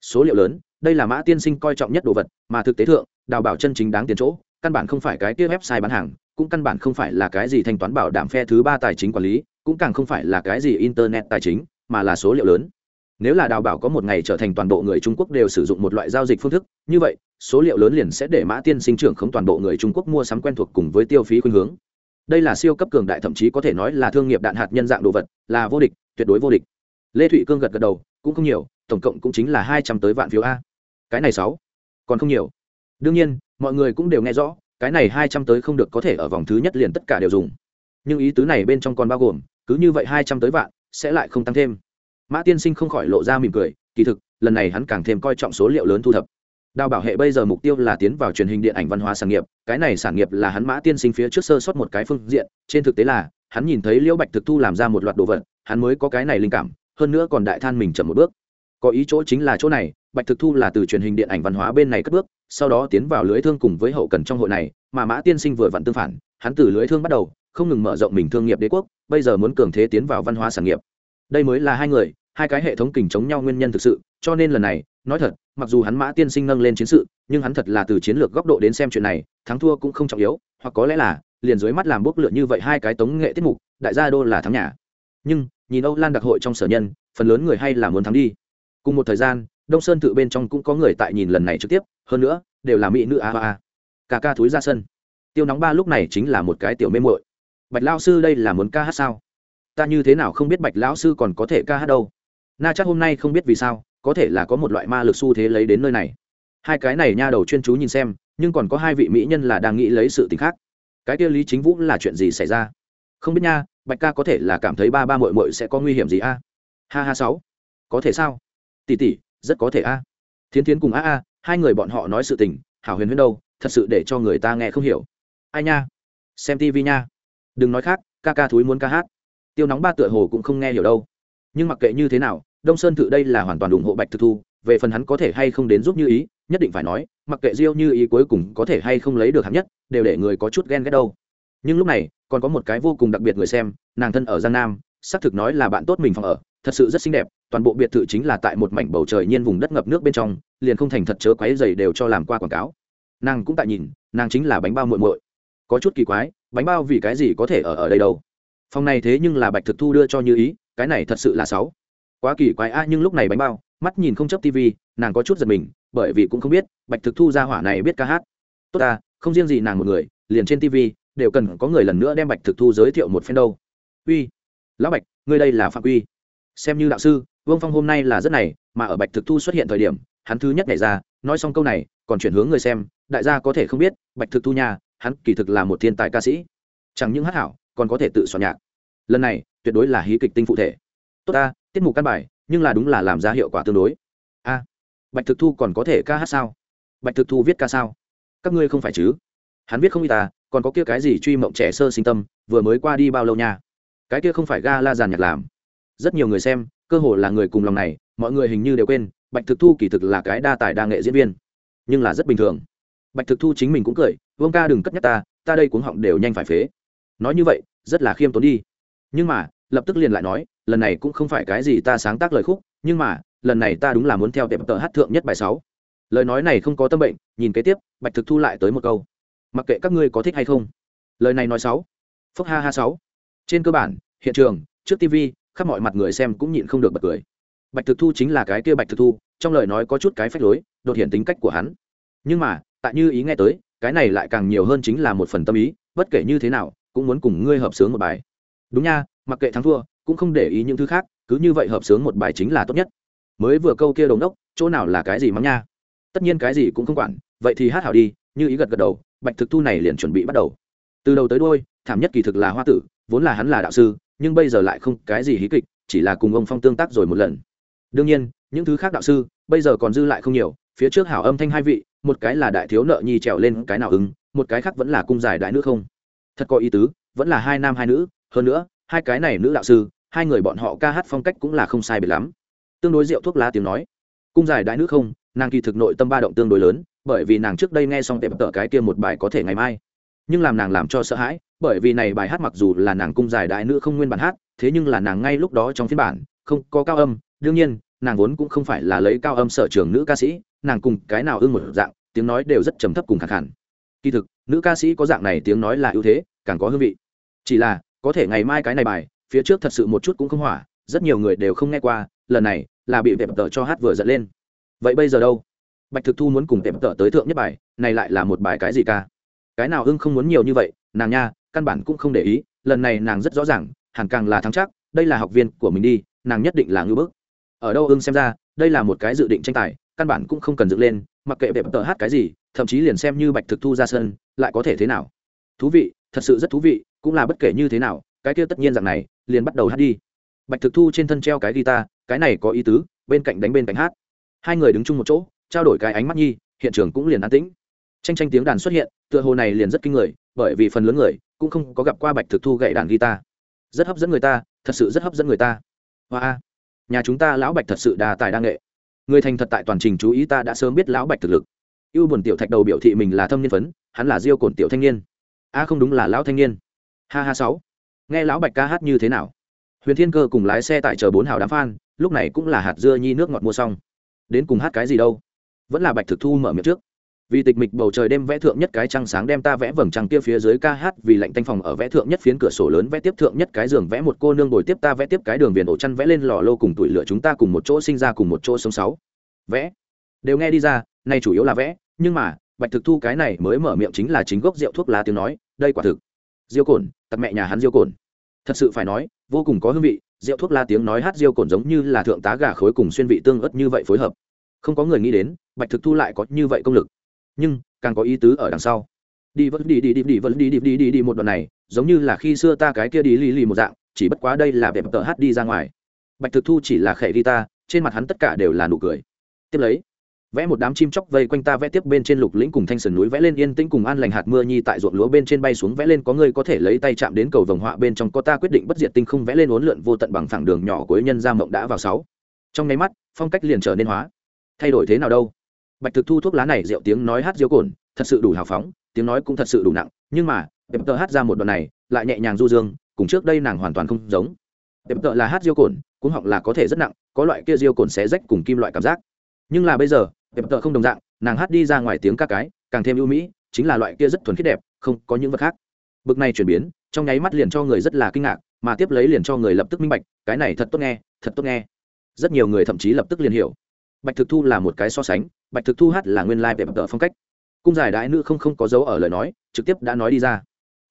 Số liệu lớn, đây là mã tiên sinh coi trọng nhất đồ vật, mà thực tế thượng, đào bảo chân chính đáng tiền chỗ, căn bản không phải cái kia website bán hàng, cũng căn bản không phải là cái gì thanh toán bảo đảm phe thứ ba tài chính quản lý, cũng càng không phải là cái gì internet tài chính, mà là số liệu lớn. Nếu là đào bảo có một ngày trở thành toàn bộ người trung quốc đều sử dụng một loại giao dịch phương thức, như vậy, số liệu lớn liền sẽ để mã tiên sinh trưởng không toàn bộ người trung quốc mua sắm quen thuộc cùng với tiêu phí khuynh hướng đây là siêu cấp cường đại, thậm chí có thể nói là thương nghiệp đạn hạt nhân dạng đồ vật, là vô địch, tuyệt đối vô địch. Lê thụy cương gật gật đầu, cũng không nhiều, tổng cộng cũng chính là hai trăm tới vạn phiếu a. Cái này sáu, còn không nhiều. Đương nhiên, mọi người cũng đều nghe rõ, cái này hai trăm tới không được có thể ở vòng thứ nhất liền tất cả đều dùng. Nhưng ý tứ này bên trong còn bao gồm, cứ như vậy hai trăm tới vạn, sẽ lại không tăng thêm. Mã tiên sinh không khỏi lộ ra mỉm cười, kỳ thực, lần này hắn càng thêm coi trọng số liệu lớn thu thập đào bảo hệ bây giờ mục tiêu là tiến vào truyền hình điện ảnh văn hóa sản nghiệp, cái này sản nghiệp là hắn mã tiên sinh phía trước sơ sót một cái phương diện, trên thực tế là, hắn nhìn thấy liễu bạch thực thu làm ra một loạt đồ vật, hắn mới có cái này linh cảm, hơn nữa còn đại than mình chậm một bước. Có ý chỗ chính là chỗ này, bạch thực thu là từ truyền hình điện ảnh văn hóa bên này cất bước, sau đó tiến vào lưới thương cùng với hậu cần trong hội này, mà mã tiên sinh vừa vặn tương phản, hắn từ lưới thương bắt đầu, không ngừng mở rộng mình thương nghiệp đế quốc, bây giờ muốn cường thế tiến vào văn hóa sản nghiệp. Đây mới là hai người, hai cái hệ thống kình chống nhau nguyên nhân thực sự, cho nên lần này nói thật, mặc dù hắn mã tiên sinh nâng lên chiến sự, nhưng hắn thật là từ chiến lược góc độ đến xem chuyện này, thắng thua cũng không trọng yếu, hoặc có lẽ là, liền dưới mắt làm bốc lựa như vậy hai cái tống nghệ tiết mục, đại gia đô là thắng nhà. Nhưng, nhìn âu lan đặc hội trong sở nhân, phần lớn người hay là muốn thắng đi. Cùng một thời gian, đông sơn tự bên trong cũng có người tại nhìn lần này trực tiếp, hơn nữa, đều là mỹ nữ a a ca ca thúi ra sân. Tiêu nóng ba lúc này chính là một cái tiểu mê muội. Bạch lao sư đây là muốn ca hát sao? Ta như thế nào không biết bạch lão sư còn có thể ca hát đâu? Na chắc hôm nay không biết vì sao có thể là có một loại ma lực xu thế lấy đến nơi này. Hai cái này nha đầu chuyên chú nhìn xem, nhưng còn có hai vị mỹ nhân là đang nghĩ lấy sự t ì n h khác. Cái kia lý chính vũ là chuyện gì xảy ra? Không biết nha, bạch ca có thể là cảm thấy ba ba mội mội sẽ có nguy hiểm gì a? Ha ha sáu. Có thể sao? Tỉ tỉ rất có thể a. Thiến thiến cùng a a, hai người bọn họ nói sự tình, hảo huyền huyền đâu, thật sự để cho người ta nghe không hiểu. Ai nha? Xem tv nha. Đừng nói khác, ca ca thúi muốn ca hát. Tiêu nóng ba tựa hồ cũng không nghe hiểu đâu. Nhưng mặc kệ như thế nào đông sơn tự đây là hoàn toàn ủng hộ bạch thực thu, về phần hắn có thể hay không đến giúp như ý, nhất định phải nói, mặc kệ diêu như ý cuối cùng có thể hay không lấy được hạng nhất, đều để người có chút ghen ghét đâu. Nhưng lúc này, còn có một cái vô cùng đặc biệt người xem, nàng thân ở giang nam, xác thực nói là bạn tốt mình phòng ở, thật sự rất xinh đẹp, toàn bộ biệt thự chính là tại một mảnh bầu trời nhiên vùng đất ngập nước bên trong, liền không thành thật chớ quáy dày đều cho làm qua quảng cáo. Nàng cũng tại nhìn, nàng chính là bánh bao muội muội. Có chút kỳ quái, bánh bao vì cái gì có thể ở ở đây đâu? Phòng này thế nhưng là bạch thực thu đưa cho như ý, cái này thật sự là sáu quá kỳ quái a, nhưng lúc này bánh bao, mắt nhìn không chấp tivi, nàng có chút giật mình, bởi vì cũng không biết, bạch thực thu ra hỏa này biết ca hát. Tốt ta, không riêng gì nàng một người, liền trên tv đều cần có người lần nữa đem bạch thực thu giới thiệu một phen đâu. Uy, lão bạch, ngươi đây là phạm uy xem như đạo sư, vương phong hôm nay là rất này, mà ở bạch thực thu xuất hiện thời điểm, hắn thứ nhất nhảy ra, nói xong câu này, còn chuyển hướng người xem, đại gia có thể không biết, bạch thực thu nhà hắn kỳ thực là một thiên tài ca sĩ. Chẳng những hát hảo, còn có thể tự soạn nhạc. Lần này, tuyệt đối là hí kịch tinh phụ thể. Tốt ta tiết mục căn bài, nhưng là đúng là làm ra hiệu quả tương đối. A, bạch thực thu còn có thể ca hát sao? Bạch thực thu viết ca sao? Các ngươi không phải chứ? Hắn viết không y ta à, còn có kia cái gì truy mộng trẻ sơ sinh tâm, vừa mới qua đi bao lâu nha? Cái kia không phải ga la giàn nhạc làm. Rất nhiều người xem, cơ hồ là người cùng lòng này, mọi người hình như đều quên, bạch thực thu kỳ thực là cái đa tài đa nghệ diễn viên. Nhưng là rất bình thường. Bạch thực thu chính mình cũng cười, vương ca đừng cất nhắc ta ta đây cuống họng đều nhanh phải phế. Nói như vậy, rất là khiêm tốn đi. Nhưng mà lập tức liền lại nói, lần này cũng không phải cái gì ta sáng tác lời khúc, nhưng mà, lần này ta đúng là muốn theo tiệm tờ hát thượng nhất bài sáu. Lời nói này không có tâm bệnh, nhìn kế tiếp, bạch thực thu lại tới một câu. Mặc kệ các ngươi có thích hay không. Lời này nói sáu. Phúc ha ha sáu. Trên cơ bản, hiện trường, trước tv khắp mọi mặt người xem cũng nhịn không được bật cười. Bạch thực thu chính là cái kia bạch thực thu, trong lời nói có chút cái phách lối, đột hiện tính cách của hắn. Nhưng mà, tại như ý nghe tới, cái này lại càng nhiều hơn chính là một phần tâm ý, bất kể như thế nào, cũng muốn cùng ngươi hợp sướng một bài. Đúng nha mặc kệ thắng thua, cũng không để ý những thứ khác, cứ như vậy hợp sướng một bài chính là tốt nhất. Mới vừa câu kia đồng đốc, chỗ nào là cái gì mắng nha? Tất nhiên cái gì cũng không quản, vậy thì hát hảo đi, như ý gật gật đầu, bạch thực thu này liền chuẩn bị bắt đầu. Từ đầu tới đôi thảm nhất kỳ thực là hoa tử, vốn là hắn là đạo sư, nhưng bây giờ lại không cái gì hí kịch, chỉ là cùng ông phong tương tác rồi một lần. Đương nhiên, những thứ khác đạo sư, bây giờ còn dư lại không nhiều, phía trước hảo âm thanh hai vị, một cái là đại thiếu nợ nhi trèo lên cái nào ứng, một cái khác vẫn là cung giải đại nữ không. Thật có ý tứ, vẫn là hai nam hai nữ, hơn nữa hai cái này nữ đạo sư, hai người bọn họ ca hát phong cách cũng là không sai biệt lắm. Tương đối rượu thuốc lá tiếng nói. Cung giải đại nữ không, nàng kỳ thực nội tâm ba động tương đối lớn, bởi vì nàng trước đây nghe xong tệp tở cái kia một bài có thể ngày mai. Nhưng làm nàng làm cho sợ hãi, bởi vì này bài hát mặc dù là nàng cung giải đại nữ không nguyên bản hát, thế nhưng là nàng ngay lúc đó trong phiên bản, không có cao âm, đương nhiên, nàng vốn cũng không phải là lấy cao âm sở trường nữ ca sĩ, nàng cùng cái nào ưng một dạng, tiếng nói đều rất trầm thấp cùng khẳng hẳn kỳ thực, nữ ca sĩ có dạng này tiếng nói là ưu thế, càng có hương vị. Chỉ là có thể ngày mai cái này bài, phía trước thật sự một chút cũng không hỏa, rất nhiều người đều không nghe qua, lần này là bị vẹp tợ cho hát vừa dẫn lên. Vậy bây giờ đâu? Bạch thực thu muốn cùng vẹp tợ tới thượng nhất bài, này lại là một bài cái gì ca? Cái nào hưng không muốn nhiều như vậy, nàng nha, căn bản cũng không để ý, lần này nàng rất rõ ràng, hẳn càng là thắng chắc, đây là học viên của mình đi, nàng nhất định là ngưỡng bức. Ở đâu ưng xem ra, đây là một cái dự định tranh tài, căn bản cũng không cần dựng lên, mặc kệ vẹp tợ hát cái gì, thậm chí liền xem như bạch thực thu ra sân, lại có thể thế nào? Thú vị, thật sự rất thú vị cũng là bất kể như thế nào, cái kia tất nhiên dạng này, liền bắt đầu hát đi. Bạch thực thu trên thân treo cái guitar, cái này có ý tứ, bên cạnh đánh bên cạnh hát. Hai người đứng chung một chỗ, trao đổi cái ánh mắt nhi, hiện trường cũng liền an tĩnh. Tranh tranh tiếng đàn xuất hiện, tựa hồ này liền rất kinh người, bởi vì phần lớn người cũng không có gặp qua bạch thực thu gậy đàn guitar. Rất hấp dẫn người ta, thật sự rất hấp dẫn người ta. Hoa nhà chúng ta lão bạch thật sự đa tài đa nghệ. Người thành thật tại toàn trình chú ý ta đã sớm biết lão bạch thực lực. Ưu buồn tiểu thạch đầu biểu thị mình là thâm niên phấn, hắn là diêu cồn tiểu thanh niên. A không đúng là lão thanh niên ha ha sáu. Nghe lão bạch ca hát như thế nào? Huyền thiên cơ cùng lái xe tại chờ bốn hào đám phan lúc này cũng là hạt dưa nhi nước ngọt mua xong. Đến cùng hát cái gì đâu? Vẫn là bạch thực thu mở miệng trước. Vì tịch mịch bầu trời đêm vẽ thượng nhất cái trăng sáng đem ta vẽ vầng trăng kia phía dưới ca hát, vì lạnh tanh phòng ở vẽ thượng nhất phiến cửa sổ lớn vẽ tiếp thượng nhất cái giường vẽ một cô nương ngồi tiếp ta vẽ tiếp cái đường viền ổ chăn vẽ lên lò lô cùng tuổi lửa chúng ta cùng một chỗ sinh ra cùng một chỗ sống sáu. Vẽ. Đều nghe đi ra nay chủ yếu là vẽ, nhưng mà, bạch thực thu cái này mới mở miệng chính là chính gốc rượu thuốc lá tiếng nói, đây quả thực diêu cồn, tặc mẹ nhà hắn diêu cồn. Thật sự phải nói, vô cùng có hương vị, rượu thuốc la tiếng nói hát diêu cồn giống như là thượng tá gà khối cùng xuyên vị tương ớt như vậy phối hợp. Không có người nghĩ đến, bạch thực thu lại có như vậy công lực. Nhưng, càng có ý tứ ở đằng sau. Đi vẫn đi đi đi đi, vẫn đi đi đi đi đi một đoạn này, giống như là khi xưa ta cái kia đi lì lì một dạng, chỉ bất quá đây là đẹp tờ hát đi ra ngoài. Bạch thực thu chỉ là khệ đi ta, trên mặt hắn tất cả đều là nụ cười. Tiếp lấy vẽ một đám chim chóc vây quanh ta vẽ tiếp bên trên lục lĩnh cùng thanh sườn núi vẽ lên yên tĩnh cùng an lành hạt mưa nhi tại ruộng lúa bên trên bay xuống vẽ lên. Có người có thể lấy tay chạm đến cầu vồng họa bên trong, có ta quyết định bất diệt tinh không vẽ lên uốn lượn vô tận bằng phẳng đường nhỏ cuối nhân ra mộng đã vào sáu. Trong nháy mắt, phong cách liền trở nên hóa. Thay đổi thế nào đâu? Bạch thực thu thuốc lá này rượu tiếng nói hát diêu cồn, thật sự đủ hào phóng, tiếng nói cũng thật sự đủ nặng, nhưng mà đẹp tờ hát ra một đoạn này, lại nhẹ nhàng du dương, cùng trước đây nàng hoàn toàn không giống. Đẹp tờ là hát diêu cồn cũng họng là có thể rất nặng, có loại kia diêu cồn xé rách cùng kim loại cảm giác. Nhưng là bây giờ đẹp tờ không đồng dạng, nàng hát đi ra ngoài tiếng ca cái, càng thêm ưu mỹ, chính là loại kia rất thuần khiết đẹp, không có những vật khác. Bực này chuyển biến, trong nháy mắt liền cho người rất là kinh ngạc, mà tiếp lấy liền cho người lập tức minh bạch, cái này thật tốt nghe, thật tốt nghe. Rất nhiều người thậm chí lập tức liền hiểu. Bạch thực thu là một cái so sánh, bạch thực thu hát là nguyên lai、like、đẹp tờ phong cách. Cung giải đại nữ không không có dấu ở lời nói, trực tiếp đã nói đi ra.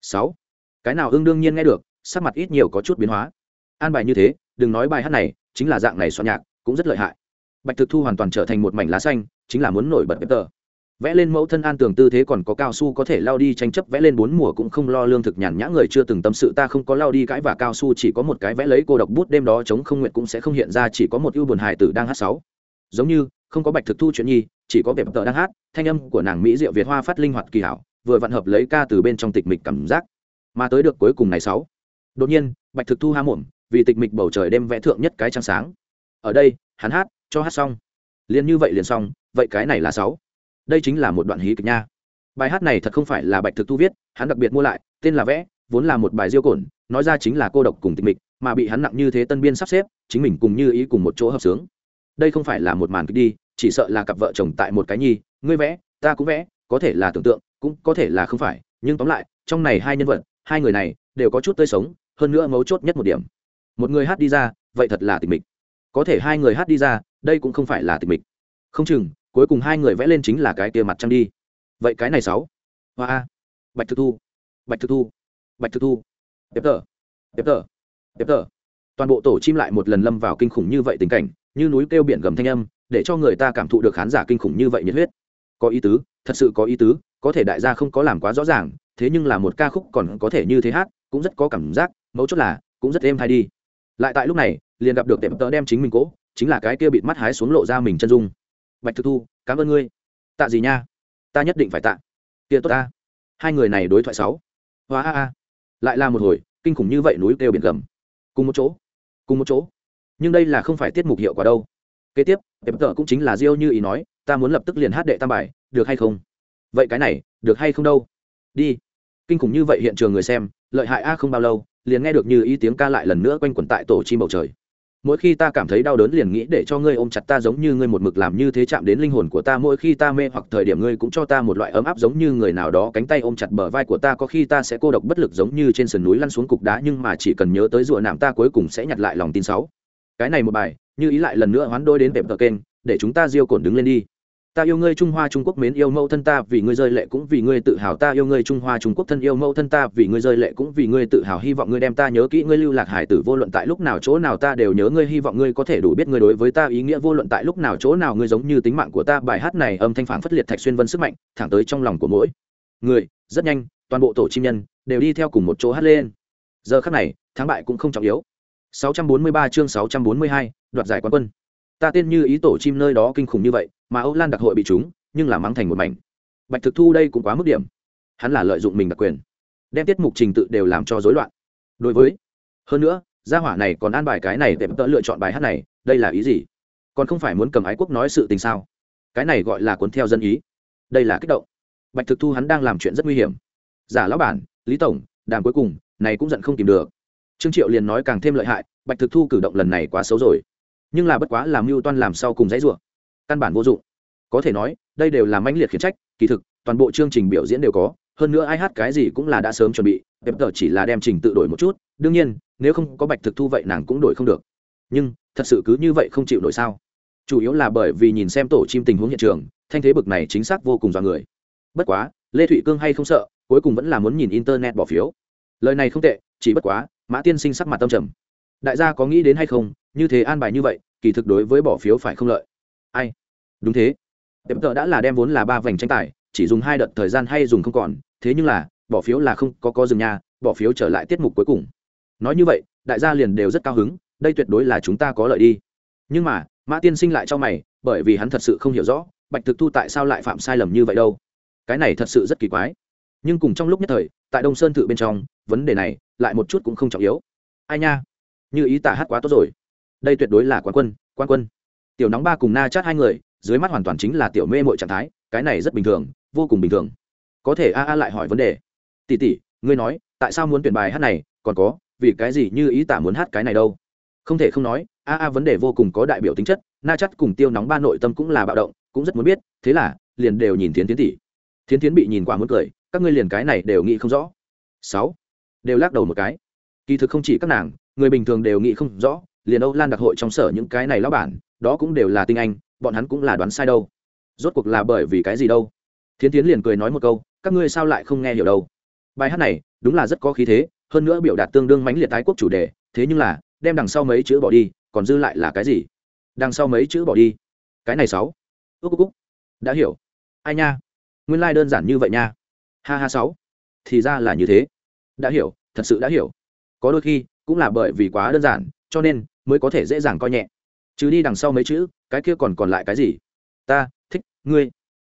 Sáu. Cái nào ương đương nhiên nghe được, sắc mặt ít nhiều có chút biến hóa. An bài như thế, đừng nói bài hát này, chính là dạng này soạn nhạc, cũng rất lợi hại bạch thực thu hoàn toàn trở thành một mảnh lá xanh, chính là muốn nổi bật bếp tờ. Vẽ lên mẫu thân an tường tư thế còn có cao su có thể lao đi tranh chấp, vẽ lên bốn mùa cũng không lo lương thực nhàn nhã người chưa từng tâm sự, ta không có lao đi cãi và cao su, chỉ có một cái vẽ lấy cô độc bút, đêm đó chống không nguyện cũng sẽ không hiện ra, chỉ có một ưu buồn hài tử đang hát sáu. Giống như, không có bạch thực thu chuyện nhi, chỉ có vẻ tờ đang hát, thanh âm của nàng mỹ diệu việt hoa phát linh hoạt kỳ hảo, vừa vặn hợp lấy ca từ bên trong tịch mịch cảm giác. Mà tới được cuối cùng này sáu. Đột nhiên, bạch thực thu ha muộn vì tịch mịch bầu trời đêm vẽ thượng nhất cái trăng sáng. Ở đây, hắn hát cho hát xong. Liền như vậy liền xong, vậy cái này là sáu. Đây chính là một đoạn hí kịch nha. Bài hát này thật không phải là bạch thực thu viết, hắn đặc biệt mua lại, tên là vẽ, vốn là một bài diêu cổn, nói ra chính là cô độc cùng tịch mịch, mà bị hắn nặng như thế tân biên sắp xếp, chính mình cùng như ý cùng một chỗ hợp sướng. Đây không phải là một màn kịch đi, chỉ sợ là cặp vợ chồng tại một cái nhi, ngươi vẽ, ta cũng vẽ, có thể là tưởng tượng, cũng có thể là không phải, nhưng tóm lại, trong này hai nhân vật, hai người này, đều có chút tươi sống, hơn nữa mấu chốt nhất một điểm. Một người hát đi ra, vậy thật là tịch mịch có thể hai người hát đi ra, đây cũng không phải là tịch mịch. Không chừng, cuối cùng hai người vẽ lên chính là cái tia mặt trăng đi. Vậy cái này sáu. Hoa a. Bạch thực thu. Bạch thực thu. Bạch thực thu. Đẹp tờ đẹp tờ đẹp tờ toàn bộ tổ chim lại một lần lâm vào kinh khủng như vậy tình cảnh, như núi kêu biển gầm thanh âm, để cho người ta cảm thụ được khán giả kinh khủng như vậy nhiệt huyết. Có ý tứ, thật sự có ý tứ, có thể đại gia không có làm quá rõ ràng, thế nhưng là một ca khúc còn có thể như thế hát, cũng rất có cảm giác, mấu chốt là, cũng rất êm hay đi. Lại tại lúc này liền gặp được tệm tớ đem chính mình cỗ chính là cái kia bịt mắt hái xuống lộ ra mình chân dung. Bạch thực thu, cảm ơn ngươi. Tạ gì nha? Ta nhất định phải tạ. Kia tốt ta. Hai người này đối thoại sáu. Hóa a a. Lại là một hồi, kinh khủng như vậy núi kêu biển gầm. Cùng một chỗ. Cùng một chỗ. Nhưng đây là không phải tiết mục hiệu quả đâu. Kế tiếp, tệp tợ cũng chính là diêu như ý nói, ta muốn lập tức liền hát đệ tam bài, được hay không? Vậy cái này, được hay không đâu? Đi. Kinh khủng như vậy hiện trường người xem, lợi hại a không bao lâu, liền nghe được như ý tiếng ca lại lần nữa quanh quẩn tại tổ chim bầu trời mỗi khi ta cảm thấy đau đớn liền nghĩ để cho ngươi ôm chặt ta giống như ngươi một mực làm như thế chạm đến linh hồn của ta. Mỗi khi ta mê hoặc thời điểm ngươi cũng cho ta một loại ấm áp giống như người nào đó cánh tay ôm chặt bờ vai của ta. Có khi ta sẽ cô độc bất lực giống như trên sườn núi lăn xuống cục đá, nhưng mà chỉ cần nhớ tới rùa nạm ta cuối cùng sẽ nhặt lại lòng tin sáu cái này một bài, như ý lại lần nữa hoán đôi đến vẹp tờ kênh để chúng ta diêu cổn đứng lên đi ta yêu ngươi trung hoa trung quốc mến yêu mẫu thân ta vì ngươi rơi lệ cũng vì ngươi tự hào. Ta yêu ngươi trung hoa trung quốc thân yêu mẫu thân ta vì ngươi rơi lệ cũng vì ngươi tự hào. Hy vọng ngươi đem ta nhớ kỹ ngươi lưu lạc hải tử vô luận tại lúc nào chỗ nào ta đều nhớ ngươi. Hy vọng ngươi có thể đủ biết ngươi đối với ta ý nghĩa vô luận tại lúc nào chỗ nào ngươi giống như tính mạng của ta. Bài hát này âm thanh phản phất liệt thạch xuyên vân sức mạnh thẳng tới trong lòng của mỗi người. Rất nhanh toàn bộ tổ chim nhân đều đi theo cùng một chỗ hát lên. Giờ khắc này thắng bại cũng không trọng yếu. 643 chương 642, đoạt giải quán quân ta tên như ý tổ chim nơi đó kinh khủng như vậy, mà âu lan đặc hội bị chúng, nhưng là mắng thành một mảnh. Bạch thực thu đây cũng quá mức điểm. Hắn là lợi dụng mình đặc quyền, đem tiết mục trình tự đều làm cho rối loạn. Đối với, hơn nữa, gia hỏa này còn an bài cái này để tớ lựa chọn bài hát này, đây là ý gì? Còn không phải muốn cầm ái quốc nói sự tình sao? Cái này gọi là cuốn theo dân ý. Đây là kích động. Bạch thực thu hắn đang làm chuyện rất nguy hiểm. Giả lão bản, lý tổng, đàm cuối cùng, này cũng giận không tìm được. Trương triệu liền nói càng thêm lợi hại, bạch thực thu cử động lần này quá xấu rồi nhưng là bất quá làm mưu toan làm sau cùng dãy rủa. Căn bản vô dụng. Có thể nói, đây đều là mãnh liệt khiển trách, kỳ thực, toàn bộ chương trình biểu diễn đều có, hơn nữa ai hát cái gì cũng là đã sớm chuẩn bị, đẹp tờ chỉ là đem trình tự đổi một chút, đương nhiên, nếu không có bạch thực thu vậy nàng cũng đổi không được. Nhưng, thật sự cứ như vậy không chịu nổi sao? Chủ yếu là bởi vì nhìn xem tổ chim tình huống hiện trường, thanh thế bực này chính xác vô cùng dọa người. Bất quá, lê thụy cương hay không sợ, cuối cùng vẫn là muốn nhìn internet bỏ phiếu. Lời này không tệ, chỉ bất quá, mã tiên sinh sắc mặt tâm trầm đại gia có nghĩ đến hay không? Như thế an bài như vậy, kỳ thực đối với bỏ phiếu phải không lợi. Ai? Đúng thế. Đẹp tợ đã là đem vốn là ba vành tranh tài, chỉ dùng hai đợt thời gian hay dùng không còn, thế nhưng là, bỏ phiếu là không có có dừng nhà, bỏ phiếu trở lại tiết mục cuối cùng. Nói như vậy, đại gia liền đều rất cao hứng, đây tuyệt đối là chúng ta có lợi đi. Nhưng mà, mã tiên sinh lại cho mày, bởi vì hắn thật sự không hiểu rõ, bạch thực thu tại sao lại phạm sai lầm như vậy đâu? Cái này thật sự rất kỳ quái. Nhưng cùng trong lúc nhất thời, tại đông sơn thự bên trong, vấn đề này, lại một chút cũng không trọng yếu. Ai nha? Như ý tả hát quá tốt rồi. Đây tuyệt đối là quán quân quan quân. Tiểu nóng ba cùng na chát hai người, dưới mắt hoàn toàn chính là tiểu mê mội trạng thái, cái này rất bình thường, vô cùng bình thường. Có thể a a lại hỏi vấn đề. Tỷ tỷ, ngươi nói, tại sao muốn tuyển bài hát này, còn có, vì cái gì như ý tả muốn hát cái này đâu? Không thể không nói, a a vấn đề vô cùng có đại biểu tính chất, na chắt cùng tiêu nóng ba nội tâm cũng là bạo động, cũng rất muốn biết, thế là, liền đều nhìn thiến tiến tỷ. Thiến tiến bị nhìn quả muốn cười, các ngươi liền cái này đều nghĩ không rõ. Sáu, đều lắc đầu một cái kỳ thực không chỉ các nàng, người bình thường đều nghĩ không rõ, liền âu lan đặc hội trong sở những cái này lão bản, đó cũng đều là tinh anh, bọn hắn cũng là đoán sai đâu. Rốt cuộc là bởi vì cái gì đâu? Thiến tiến liền cười nói một câu, các ngươi sao lại không nghe hiểu đâu? Bài hát này, đúng là rất có khí thế, hơn nữa biểu đạt tương đương mãnh liệt tái quốc chủ đề, thế nhưng là, đem đằng sau mấy chữ bỏ đi, còn dư lại là cái gì? Đằng sau mấy chữ bỏ đi. Cái này sáu. Ước cúc đã hiểu. Ai nha? Nguyên lai、like、đơn giản như vậy nha. Ha ha, sáu. Thì ra là như thế. Đã hiểu, thật sự đã hiểu có đôi khi cũng là bởi vì quá đơn giản, cho nên mới có thể dễ dàng coi nhẹ. Chứ đi đằng sau mấy chữ, cái kia còn còn lại cái gì? Ta, thích, ngươi.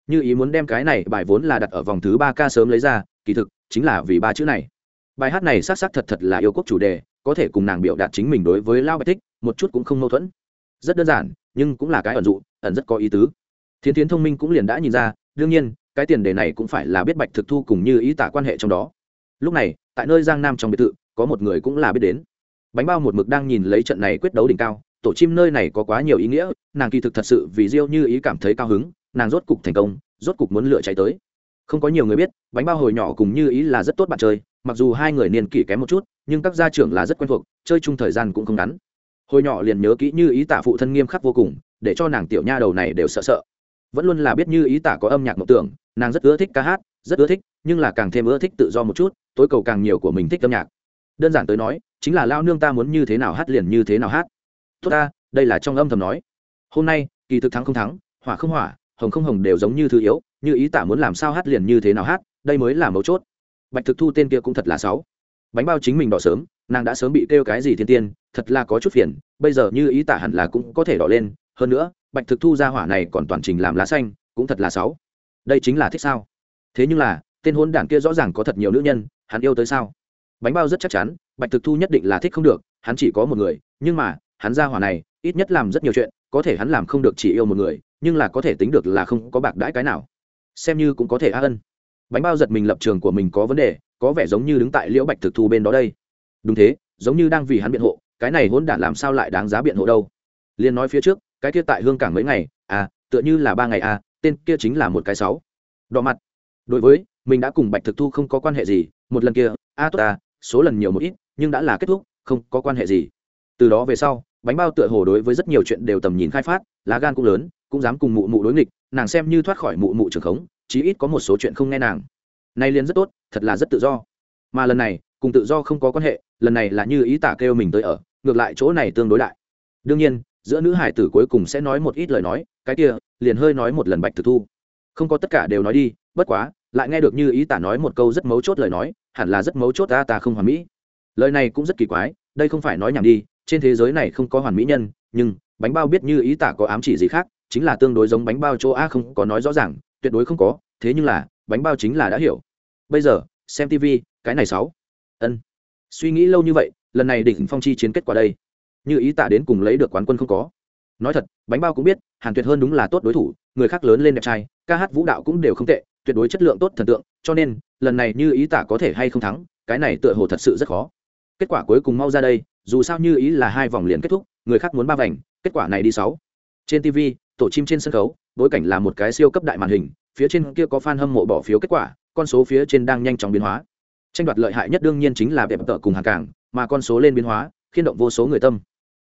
Như ý muốn đem cái này bài vốn là đặt ở vòng thứ ba ca sớm lấy ra, kỳ thực chính là vì ba chữ này. Bài hát này xác xác thật thật là yêu quốc chủ đề, có thể cùng nàng biểu đạt chính mình đối với lao bạch thích, một chút cũng không mâu thuẫn. Rất đơn giản, nhưng cũng là cái ẩn dụ, ẩn rất có ý tứ. Thiến tiến thông minh cũng liền đã nhìn ra, đương nhiên, cái tiền đề này cũng phải là biết bạch thực thu cùng như ý tả quan hệ trong đó. Lúc này, tại nơi giang nam trong biệt thự có một người cũng là biết đến. Bánh bao một mực đang nhìn lấy trận này quyết đấu đỉnh cao, tổ chim nơi này có quá nhiều ý nghĩa, nàng kỳ thực thật sự vì diêu như ý cảm thấy cao hứng, nàng rốt cục thành công, rốt cục muốn lựa cháy tới. Không có nhiều người biết, bánh bao hồi nhỏ cùng như ý là rất tốt bạn chơi, mặc dù hai người niên kỷ kém một chút, nhưng các gia trưởng là rất quen thuộc, chơi chung thời gian cũng không ngắn. Hồi nhỏ liền nhớ kỹ như ý tả phụ thân nghiêm khắc vô cùng, để cho nàng tiểu nha đầu này đều sợ sợ. Vẫn luôn là biết như ý tả có âm nhạc mộng tưởng, nàng rất ưa thích ca hát, rất ưa thích, nhưng là càng thêm ưa thích tự do một chút, tối cầu càng nhiều của mình thích âm nhạc đơn giản tới nói, chính là lao nương ta muốn như thế nào hát liền như thế nào hát. Tốt ta, đây là trong âm thầm nói. Hôm nay, kỳ thực thắng không thắng, hỏa không hỏa, hồng không hồng đều giống như thứ yếu, như ý tả muốn làm sao hát liền như thế nào hát, đây mới là mấu chốt. Bạch thực thu tên kia cũng thật là sáu. Bánh bao chính mình đỏ sớm, nàng đã sớm bị kêu cái gì thiên tiên, thật là có chút phiền, bây giờ như ý tả hẳn là cũng có thể đỏ lên. Hơn nữa, bạch thực thu ra hỏa này còn toàn trình làm lá xanh, cũng thật là sáu. Đây chính là thích sao? Thế nhưng là, tên hôn đảng kia rõ ràng có thật nhiều nữ nhân, hắn yêu tới sao? Bánh bao rất chắc chắn, bạch thực thu nhất định là thích không được, hắn chỉ có một người, nhưng mà, hắn ra hỏa này, ít nhất làm rất nhiều chuyện, có thể hắn làm không được chỉ yêu một người, nhưng là có thể tính được là không có bạc đãi cái nào. Xem như cũng có thể a ân. Bánh bao giật mình lập trường của mình có vấn đề, có vẻ giống như đứng tại liễu bạch thực thu bên đó đây. Đúng thế, giống như đang vì hắn biện hộ, cái này hỗn đản làm sao lại đáng giá biện hộ đâu? Liên nói phía trước, cái kia tại hương cảng mấy ngày à tựa như là ba ngày à tên kia chính là một cái sáu. Đỏ mặt. Đối với, mình đã cùng bạch thực thu không có quan hệ gì, một lần kia, a tốt à số lần nhiều một ít, nhưng đã là kết thúc, không có quan hệ gì. Từ đó về sau, bánh bao tựa hồ đối với rất nhiều chuyện đều tầm nhìn khai phát, lá gan cũng lớn, cũng dám cùng mụ mụ đối nghịch, nàng xem như thoát khỏi mụ mụ trường khống, chí ít có một số chuyện không nghe nàng. Nay liền rất tốt, thật là rất tự do. Mà lần này, cùng tự do không có quan hệ, lần này là như ý tả kêu mình tới ở, ngược lại chỗ này tương đối lại đương nhiên, giữa nữ hải tử cuối cùng sẽ nói một ít lời nói, cái kia, liền hơi nói một lần bạch thực thu. Không có tất cả đều nói đi, bất quá lại nghe được như ý tả nói một câu rất mấu chốt lời nói, hẳn là rất mấu chốt ta ta không hoàn mỹ. Lời này cũng rất kỳ quái, đây không phải nói nhảm đi, trên thế giới này không có hoàn mỹ nhân, nhưng bánh bao biết như ý tả có ám chỉ gì khác, chính là tương đối giống bánh bao chỗ a không có nói rõ ràng, tuyệt đối không có, thế nhưng là, bánh bao chính là đã hiểu. Bây giờ, xem tv cái này sáu. Ân. Suy nghĩ lâu như vậy, lần này đỉnh phong chi chiến kết quả đây. Như ý tả đến cùng lấy được quán quân không có. Nói thật, bánh bao cũng biết, hàn tuyệt hơn đúng là tốt đối thủ, người khác lớn lên đẹp trai, ca hát vũ đạo cũng đều không tệ tuyệt đối chất lượng tốt thần tượng, cho nên, lần này như ý tả có thể hay không thắng, cái này tựa hồ thật sự rất khó. Kết quả cuối cùng mau ra đây, dù sao như ý là hai vòng liền kết thúc, người khác muốn ba vành, kết quả này đi sáu. Trên tv tổ chim trên sân khấu, bối cảnh là một cái siêu cấp đại màn hình, phía trên kia có fan hâm mộ bỏ phiếu kết quả, con số phía trên đang nhanh chóng biến hóa. Tranh đoạt lợi hại nhất đương nhiên chính là đẹp tợ cùng hàng cảng, mà con số lên biến hóa khiên động vô số người tâm.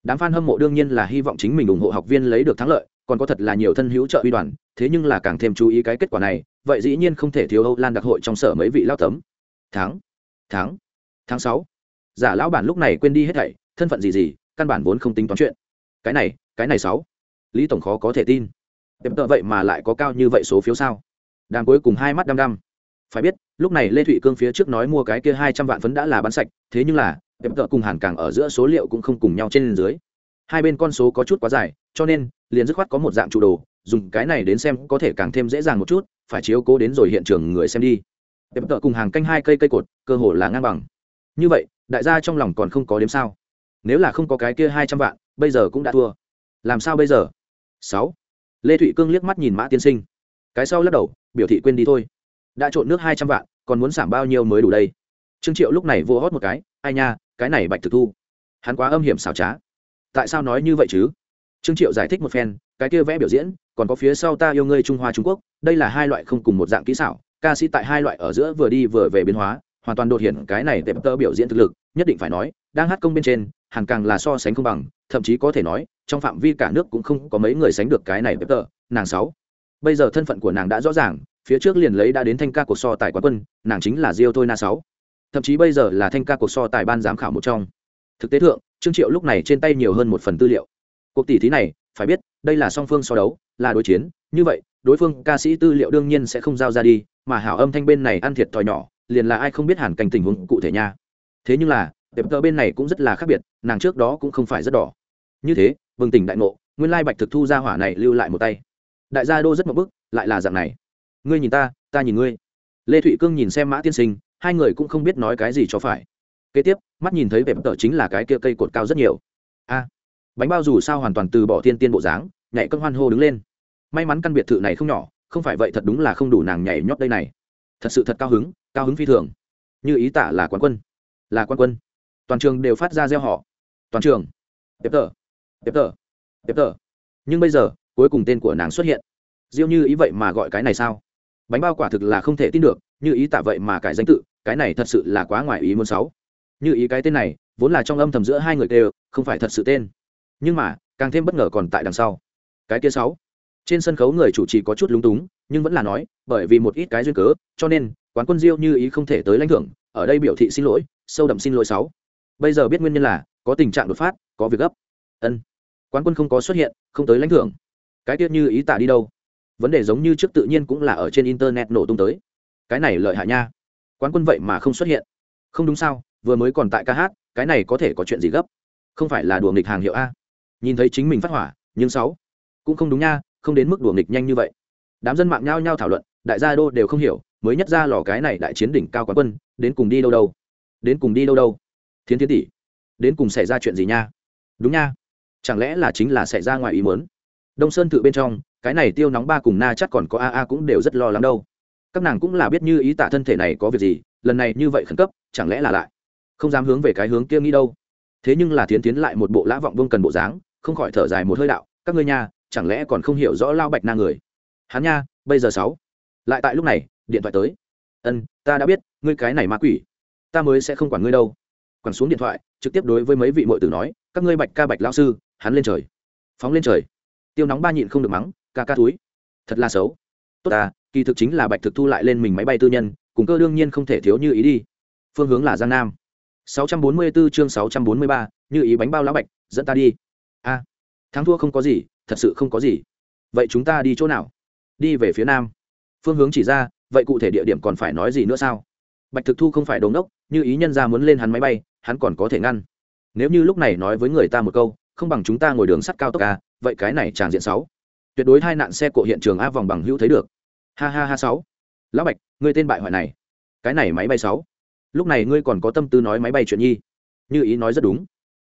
Đám fan hâm mộ đương nhiên là hy vọng chính mình ủng hộ học viên lấy được thắng lợi, còn có thật là nhiều thân hữu trợ uy đoàn, thế nhưng là càng thêm chú ý cái kết quả này vậy dĩ nhiên không thể thiếu âu lan đặc hội trong sở mấy vị lao tấm. Tháng tháng tháng sáu. Giả lão bản lúc này quên đi hết thảy, thân phận gì gì, căn bản vốn không tính toán chuyện. Cái này cái này sáu. Lý tổng khó có thể tin. Đẹp tợ vậy mà lại có cao như vậy số phiếu sao? Đàm cuối cùng hai mắt đăm đăm. Phải biết, lúc này lê thụy cương phía trước nói mua cái kia hai trăm vạn phấn đã là bán sạch, thế nhưng là đẹp tợ cùng hàn càng ở giữa số liệu cũng không cùng nhau trên dưới. Hai bên con số có chút quá dài, cho nên, liền dứt khoát có một dạng chủ đồ dùng cái này đến xem có thể càng thêm dễ dàng một chút, phải chiếu cố đến rồi hiện trường người xem đi. Đẹp tợ cùng hàng canh hai cây cây cột, cơ hồ là ngang bằng. Như vậy, đại gia trong lòng còn không có đếm sao. Nếu là không có cái kia hai trăm vạn, bây giờ cũng đã thua. Làm sao bây giờ? Sáu. Lê thụy cương liếc mắt nhìn mã tiên sinh. Cái sau lắc đầu, biểu thị quên đi thôi. Đã trộn nước hai trăm vạn, còn muốn giảm bao nhiêu mới đủ đây? Trương triệu lúc này vô hót một cái, ai nha, cái này bạch thực thu. Hắn quá âm hiểm xảo trá. Tại sao nói như vậy chứ? Trương triệu giải thích một phen, cái kia vẽ biểu diễn còn có phía sau ta yêu ngươi trung hoa trung quốc, đây là hai loại không cùng một dạng kỹ xảo, ca sĩ tại hai loại ở giữa vừa đi vừa về biến hóa, hoàn toàn đột hiện cái này tệp tơ biểu diễn thực lực, nhất định phải nói, đang hát công bên trên hàn càng là so sánh không bằng, thậm chí có thể nói, trong phạm vi cả nước cũng không có mấy người sánh được cái này tệp tơ nàng sáu. Bây giờ thân phận của nàng đã rõ ràng, phía trước liền lấy đã đến thanh ca cuộc so tài quán quân, nàng chính là diêu thôi na sáu. Thậm chí bây giờ là thanh ca cuộc so tài ban giám khảo một trong. Thực tế thượng, trương triệu lúc này trên tay nhiều hơn một phần tư liệu. Cuộc tỷ thí này phải biết, đây là song phương so đấu, là đối chiến. Như vậy, đối phương ca sĩ tư liệu đương nhiên sẽ không giao ra đi, mà hảo âm thanh bên này ăn thiệt thòi nhỏ, liền là ai không biết hẳn cảnh tình huống cụ thể nha. Thế nhưng là, đẹp tơ bên này cũng rất là khác biệt, nàng trước đó cũng không phải rất đỏ. Như thế, bừng tỉnh đại ngộ, nguyên lai bạch thực thu ra hỏa này lưu lại một tay. Đại gia đô rất một bức, lại là dạng này. Ngươi nhìn ta ta nhìn ngươi. Lê thụy cương nhìn xem mã tiên sinh, hai người cũng không biết nói cái gì cho phải. Kế tiếp, mắt nhìn thấy vẹp tợ chính là cái kia cây cột cao rất nhiều. A bánh bao dù sao hoàn toàn từ bỏ thiên tiên bộ dáng, nhảy cân hoan hô đứng lên. May mắn căn biệt thự này không nhỏ, không phải vậy thật đúng là không đủ nàng nhảy nhót đây này. Thật sự thật cao hứng cao hứng phi thường. Như ý tả là quán quân. Là quán quân. Toàn trường đều phát ra gieo họ toàn trường. Đẹp tờ đẹp tờ đẹp tờ nhưng bây giờ, cuối cùng tên của nàng xuất hiện. Diêu như ý vậy mà gọi cái này sao? Bánh bao quả thực là không thể tin được, như ý tả vậy mà cải danh tự, cái này thật sự là quá ngoài ý muốn sáu như ý cái tên này, vốn là trong âm thầm giữa hai người đều, không phải thật sự tên nhưng mà, càng thêm bất ngờ còn tại đằng sau. Cái kia sáu. Trên sân khấu người chủ trì có chút lúng túng, nhưng vẫn là nói, bởi vì một ít cái duyên cớ, cho nên, quán quân diêu như ý không thể tới lãnh thưởng, ở đây biểu thị xin lỗi, sâu đậm xin lỗi sáu. Bây giờ biết nguyên nhân là, có tình trạng đột phát, có việc gấp. Ân. Quán quân không có xuất hiện, không tới lãnh thưởng. Cái tiết như ý tả đi đâu? Vấn đề giống như trước tự nhiên cũng là ở trên internet nổ tung tới. Cái này lợi hại nha. Quán quân vậy mà không xuất hiện. Không đúng sao, vừa mới còn tại ca hát, cái này có thể có chuyện gì gấp? Không phải là đùa nghịch hàng hiệu a? Nhìn thấy chính mình phát hỏa, nhưng sáu cũng không đúng nha, không đến mức đùa nghịch nhanh như vậy. Đám dân mạng nhao nhao thảo luận, đại gia đô đều không hiểu, mới nhất ra lò cái này đại chiến đỉnh cao quán quân, đến cùng đi đâu đâu? Đến cùng đi đâu đâu? Thiến thiến tỷ, đến cùng xảy ra chuyện gì nha? Đúng nha, chẳng lẽ là chính là xảy ra ngoài ý muốn? Đông sơn tự bên trong, cái này tiêu nóng ba cùng na chắc còn có a a cũng đều rất lo lắng đâu. Các nàng cũng là biết như ý tạ thân thể này có việc gì, lần này như vậy khẩn cấp, chẳng lẽ là lại không dám hướng về cái hướng kia nghĩ đâu? Thế nhưng là thiến tiến lại một bộ lã vọng vương cần bộ dáng không khỏi thở dài một hơi đạo các ngươi nha chẳng lẽ còn không hiểu rõ lao bạch na người? Hắn nha bây giờ sáu. Lại tại lúc này điện thoại tới. Ân ta đã biết ngươi cái này ma quỷ. Ta mới sẽ không quản ngươi đâu. Quẳng xuống điện thoại trực tiếp đối với mấy vị mội tử nói các ngươi bạch ca bạch lao sư hắn lên trời. Phóng lên trời. Tiêu nóng ba nhịn không được mắng ca ca túi thật là xấu. Tốt à kỳ thực chính là bạch thực thu lại lên mình máy bay tư nhân cùng cơ đương nhiên không thể thiếu như ý đi. Phương hướng là giang nam. 644 chương 643, như ý bánh bao lá bạch dẫn ta đi a, thắng thua không có gì, thật sự không có gì. Vậy chúng ta đi chỗ nào? Đi về phía nam. Phương hướng chỉ ra, vậy cụ thể địa điểm còn phải nói gì nữa sao? Bạch thực thu không phải đống đốc, như ý nhân ra muốn lên hắn máy bay, hắn còn có thể ngăn. Nếu như lúc này nói với người ta một câu, không bằng chúng ta ngồi đường sắt cao tốc a, vậy cái này tràng diện sáu. Tuyệt đối hai nạn xe cộ hiện trường a vòng bằng hữu thấy được. Ha ha ha sáu. Lão bạch, ngươi tên bại hoại này. Cái này máy bay sáu. Lúc này ngươi còn có tâm tư nói máy bay chuyện nhi. Như ý nói rất đúng.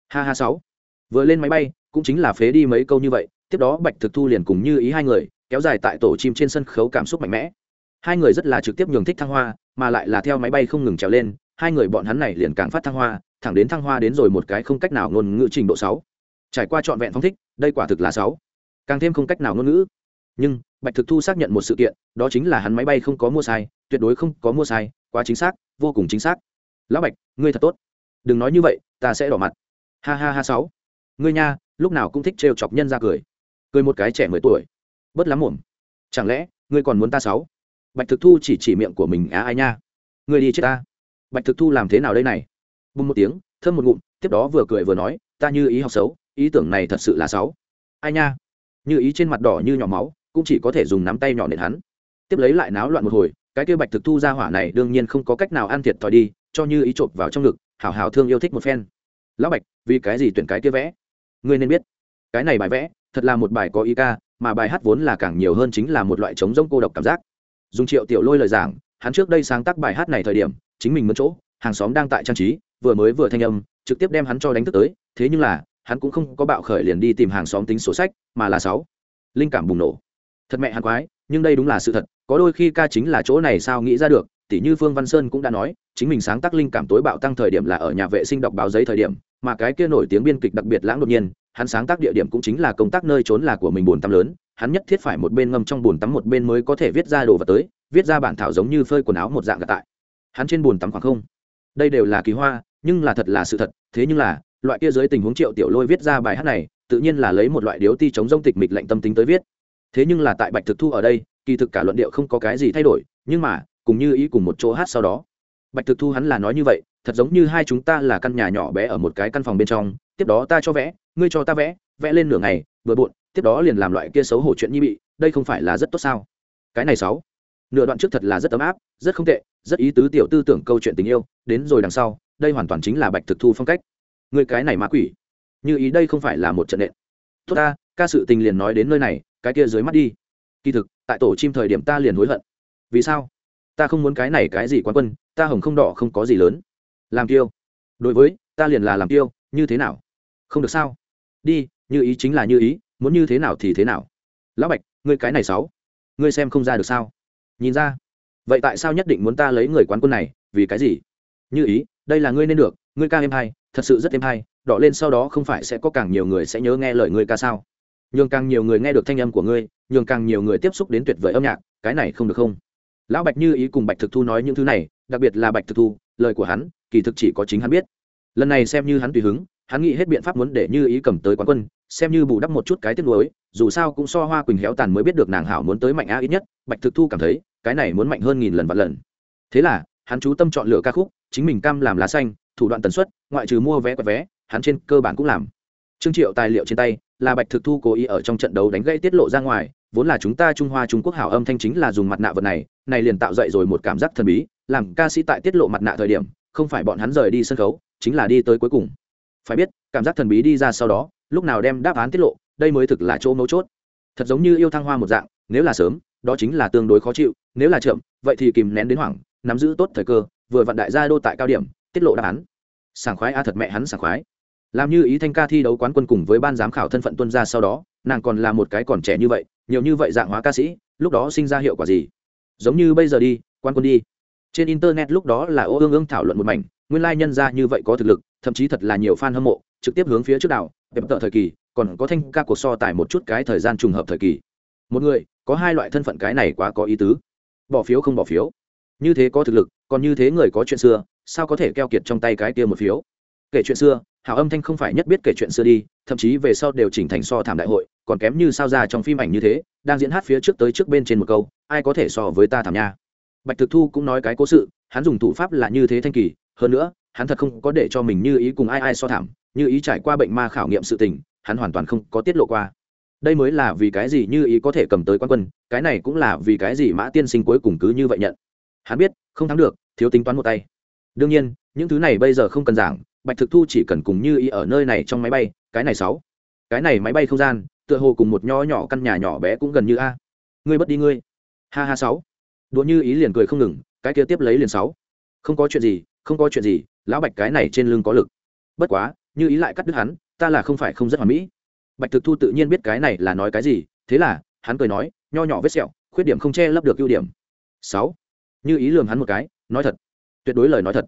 Ha ha sáu. Vừa lên máy bay cũng chính là phế đi mấy câu như vậy, tiếp đó bạch thực thu liền cùng như ý hai người, kéo dài tại tổ chim trên sân khấu cảm xúc mạnh mẽ. Hai người rất là trực tiếp nhường thích thăng hoa, mà lại là theo máy bay không ngừng trèo lên, hai người bọn hắn này liền càng phát thăng hoa, thẳng đến thăng hoa đến rồi một cái không cách nào ngôn ngữ trình độ sáu. Trải qua trọn vẹn phong thích, đây quả thực là sáu. Càng thêm không cách nào ngôn ngữ. Nhưng, bạch thực thu xác nhận một sự kiện, đó chính là hắn máy bay không có mua sai, tuyệt đối không có mua sai, quá chính xác, vô cùng chính xác. Lão bạch, ngươi thật tốt. Đừng nói như vậy, ta sẽ đỏ mặt. Ha ha ha sáu. Ngươi nha lúc nào cũng thích trêu chọc nhân ra cười. Cười một cái trẻ mười tuổi. Bớt lắm mồm chẳng lẽ, ngươi còn muốn ta sáu? Bạch thực thu chỉ chỉ miệng của mình, á, ai nha? Ngươi đi chết ta. Bạch thực thu làm thế nào đây này? Bùng một tiếng, thơm một ngụm, tiếp đó vừa cười vừa nói, ta như ý học xấu, ý tưởng này thật sự là xấu ai nha? Như ý trên mặt đỏ như nhỏ máu, cũng chỉ có thể dùng nắm tay nhỏ nện hắn. Tiếp lấy lại náo loạn một hồi, cái kia bạch thực thu ra hỏa này đương nhiên không có cách nào ăn thiệt thòi đi, cho như ý chộp vào trong ngực hảo hảo thương yêu thích một phen. Lão bạch, vì cái gì tuyển cái kia vẽ? Ngươi nên biết. Cái này bài vẽ, thật là một bài có ý ca, mà bài hát vốn là càng nhiều hơn chính là một loại chống rông cô độc cảm giác. Dùng triệu tiểu lôi lời giảng, hắn trước đây sáng tác bài hát này thời điểm, chính mình mất chỗ, hàng xóm đang tại trang trí, vừa mới vừa thanh âm, trực tiếp đem hắn cho đánh thức tới, thế nhưng là, hắn cũng không có bạo khởi liền đi tìm hàng xóm tính sổ sách, mà là sáu. Linh cảm bùng nổ. Thật mẹ hắn quái, nhưng đây đúng là sự thật, có đôi khi ca chính là chỗ này sao nghĩ ra được tỷ như phương văn sơn cũng đã nói, chính mình sáng tác linh cảm tối bạo tăng thời điểm là ở nhà vệ sinh đọc báo giấy thời điểm mà cái kia nổi tiếng biên kịch đặc biệt lãng đột nhiên, hắn sáng tác địa điểm cũng chính là công tác nơi trốn là của mình buồn tắm lớn, hắn nhất thiết phải một bên ngâm trong buồn tắm một bên mới có thể viết ra đồ vật tới, viết ra bản thảo giống như phơi quần áo một dạng gạt tại. Hắn trên buồn tắm khoảng không. Đây đều là kỳ hoa, nhưng là thật là sự thật, thế nhưng là, loại kia dưới tình huống triệu tiểu lôi viết ra bài hát này, tự nhiên là lấy một loại điếu ti chống rông tịch mịch lạnh tâm tính tới viết. Thế nhưng là tại bạch thực thu ở đây, kỳ thực cả luận điệu không có cái gì thay đổi, nhưng mà, cùng như ý cùng một chỗ hát sau đó. Bạch thực thu hắn là nói như vậy thật giống như hai chúng ta là căn nhà nhỏ bé ở một cái căn phòng bên trong, tiếp đó ta cho vẽ, ngươi cho ta vẽ vẽ lên nửa ngày, vừa bộn, tiếp đó liền làm loại kia xấu hổ chuyện như bị, đây không phải là rất tốt sao? Cái này sáu. Nửa đoạn trước thật là rất ấm áp, rất không tệ, rất ý tứ tiểu tư tưởng câu chuyện tình yêu, đến rồi đằng sau, đây hoàn toàn chính là bạch thực thu phong cách. Người cái này ma quỷ. Như ý đây không phải là một trận nện. Tốt ta, ca sự tình liền nói đến nơi này, cái kia dưới mắt đi. Kỳ thực, tại tổ chim thời điểm ta liền hối hận. Vì sao? Ta không muốn cái này cái gì quan quân, ta hồng không đỏ không có gì lớn làm tiêu. Đối với, ta liền là làm tiêu, như thế nào? Không được sao? Đi, như ý chính là như ý, muốn như thế nào thì thế nào. Lão bạch, ngươi cái này sáu ngươi xem không ra được sao? Nhìn ra. Vậy tại sao nhất định muốn ta lấy người quán quân này? Vì cái gì? Như ý, đây là ngươi nên được, ngươi ca em hay, thật sự rất em hay, đỏ lên sau đó không phải sẽ có càng nhiều người sẽ nhớ nghe lời ngươi ca sao? Nhường càng nhiều người nghe được thanh âm của ngươi, nhường càng nhiều người tiếp xúc đến tuyệt vời âm nhạc, cái này không được không? Lão bạch như ý cùng bạch thực thu nói những thứ này, đặc biệt là bạch thực thu, lời của hắn kỳ thực chỉ có chính hắn biết. Lần này xem như hắn tùy hứng, hắn nghĩ hết biện pháp muốn để như ý cầm tới quán quân, xem như bù đắp một chút cái tiếc nuối, dù sao cũng so hoa quỳnh héo tàn mới biết được nàng hảo muốn tới mạnh á ít nhất, bạch thực thu cảm thấy, cái này muốn mạnh hơn nghìn lần vạn lần. Thế là, hắn chú tâm chọn lựa ca khúc, chính mình cam làm lá xanh, thủ đoạn tần suất, ngoại trừ mua vé quẹt vé, hắn trên cơ bản cũng làm. Trương triệu tài liệu trên tay, là bạch thực thu cố ý ở trong trận đấu đánh gây tiết lộ ra ngoài, vốn là chúng ta trung hoa trung quốc hảo âm thanh chính là dùng mặt nạ vật này này liền tạo dậy rồi một cảm giác thần bí, làm ca sĩ tại tiết lộ mặt nạ thời điểm không phải bọn hắn rời đi sân khấu, chính là đi tới cuối cùng. Phải biết, cảm giác thần bí đi ra sau đó, lúc nào đem đáp án tiết lộ, đây mới thực là chỗ mấu chốt. Thật giống như yêu thăng hoa một dạng, nếu là sớm, đó chính là tương đối khó chịu, nếu là chậm, vậy thì kìm nén đến hoảng, nắm giữ tốt thời cơ, vừa vặn đại gia đô tại cao điểm, tiết lộ đáp án. Sảng khoái a thật mẹ hắn sảng khoái. Làm như ý thanh ca thi đấu quán quân cùng với ban giám khảo thân phận tuân ra sau đó, nàng còn là một cái còn trẻ như vậy, nhiều như vậy dạng hóa ca sĩ, lúc đó sinh ra hiệu quả gì? Giống như bây giờ đi quan quân đi trên internet lúc đó là ô ương ương thảo luận một mảnh, nguyên lai nhân ra như vậy có thực lực, thậm chí thật là nhiều fan hâm mộ, trực tiếp hướng phía trước đảo, đẹp tợ thời kỳ, còn có thanh ca cuộc so tài một chút cái thời gian trùng hợp thời kỳ. Một người, có hai loại thân phận cái này quá có ý tứ. Bỏ phiếu không bỏ phiếu. Như thế có thực lực, còn như thế người có chuyện xưa, sao có thể keo kiệt trong tay cái kia một phiếu? Kể chuyện xưa, hảo âm thanh không phải nhất biết kể chuyện xưa đi, thậm chí về sau đều chỉnh thành so thảm đại hội, còn kém như sao ra trong phim ảnh như thế, đang diễn hát phía trước tới trước bên trên một câu, ai có thể so với ta thảm nha? Bạch thực thu cũng nói cái cố sự, hắn dùng thủ pháp là như thế thanh kỳ, hơn nữa, hắn thật không có để cho mình như ý cùng ai ai so thảm, như ý trải qua bệnh ma khảo nghiệm sự tình, hắn hoàn toàn không có tiết lộ qua. Đây mới là vì cái gì như ý có thể cầm tới quan quân, cái này cũng là vì cái gì mã tiên sinh cuối cùng cứ như vậy nhận. Hắn biết, không thắng được, thiếu tính toán một tay. Đương nhiên, những thứ này bây giờ không cần giảng, bạch thực thu chỉ cần cùng như ý ở nơi này trong máy bay, cái này sáu. Cái này máy bay không gian, tựa hồ cùng một nho nhỏ căn nhà nhỏ bé cũng gần như a. Ngươi bất đi ngươi. Ha ha sáu đỗ như ý liền cười không ngừng, cái kia tiếp lấy liền sáu. Không có chuyện gì, không có chuyện gì, lão bạch cái này trên lưng có lực. Bất quá, như ý lại cắt đứt hắn, ta là không phải không rất hoàn mỹ. Bạch thực thu tự nhiên biết cái này là nói cái gì, thế là, hắn cười nói, nho nhỏ vết sẹo, khuyết điểm không che lấp được ưu điểm. Sáu. Như ý lường hắn một cái, nói thật. Tuyệt đối lời nói thật.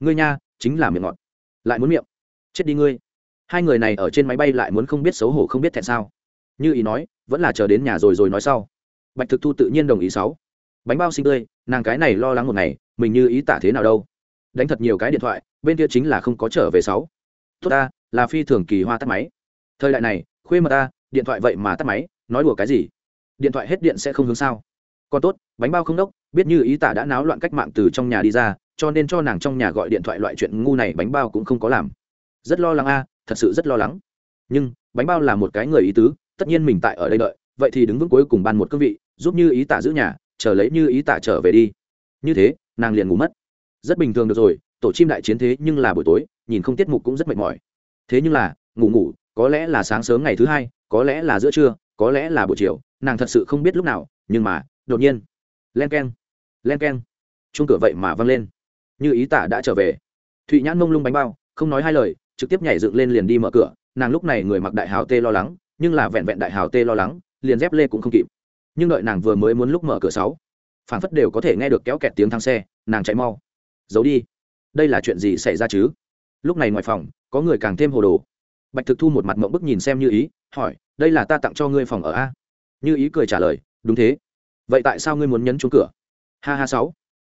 Ngươi nha, chính là miệng ngọt. Lại muốn miệng. Chết đi ngươi. Hai người này ở trên máy bay lại muốn không biết xấu hổ không biết thẹn sao. Như ý nói, vẫn là chờ đến nhà rồi rồi nói sau. Bạch thực thu tự nhiên đồng ý sáu bánh bao xinh tươi, nàng cái này lo lắng một ngày, mình như ý tả thế nào đâu. Đánh thật nhiều cái điện thoại, bên kia chính là không có trở về sáu. Tốt ta, là phi thường kỳ hoa tắt máy. Thời đại này khuê mật ta, điện thoại vậy mà tắt máy, nói đùa cái gì? Điện thoại hết điện sẽ không hướng sao? Còn tốt, bánh bao không đốc, biết như ý tả đã náo loạn cách mạng từ trong nhà đi ra, cho nên cho nàng trong nhà gọi điện thoại loại chuyện ngu này bánh bao cũng không có làm. Rất lo lắng a, thật sự rất lo lắng. Nhưng, bánh bao là một cái người ý tứ, tất nhiên mình tại ở đây đợi, vậy thì đứng vững cuối cùng ban một cương vị, giúp như ý tả giữ nhà chờ lấy như ý tạ trở về đi. Như thế, nàng liền ngủ mất. Rất bình thường được rồi, tổ chim đại chiến thế nhưng là buổi tối, nhìn không tiết mục cũng rất mệt mỏi. Thế nhưng là, ngủ ngủ, có lẽ là sáng sớm ngày thứ hai, có lẽ là giữa trưa, có lẽ là buổi chiều, nàng thật sự không biết lúc nào, nhưng mà, đột nhiên, len k e n len k e n chung cửa vậy mà văng lên. Như ý tả đã trở về. Thụy nhãn mông lung bánh bao, không nói hai lời, trực tiếp nhảy dựng lên liền đi mở cửa, nàng lúc này người mặc đại hào tê lo lắng, nhưng là vẹn vẹn đại hào tê lo lắng, liền dép lê cũng không kịp nhưng đợi nàng vừa mới muốn lúc mở cửa sáu phản phất đều có thể nghe được kéo kẹt tiếng thang xe, nàng chạy mau. Giấu đi. Đây là chuyện gì xảy ra chứ? Lúc này ngoài phòng, có người càng thêm hồ đồ. Bạch thực thu một mặt mộng bức nhìn xem như ý, hỏi, đây là ta tặng cho ngươi phòng ở a? Như ý cười trả lời, đúng thế. Vậy tại sao ngươi muốn nhấn chuông cửa? Ha ha, sáu.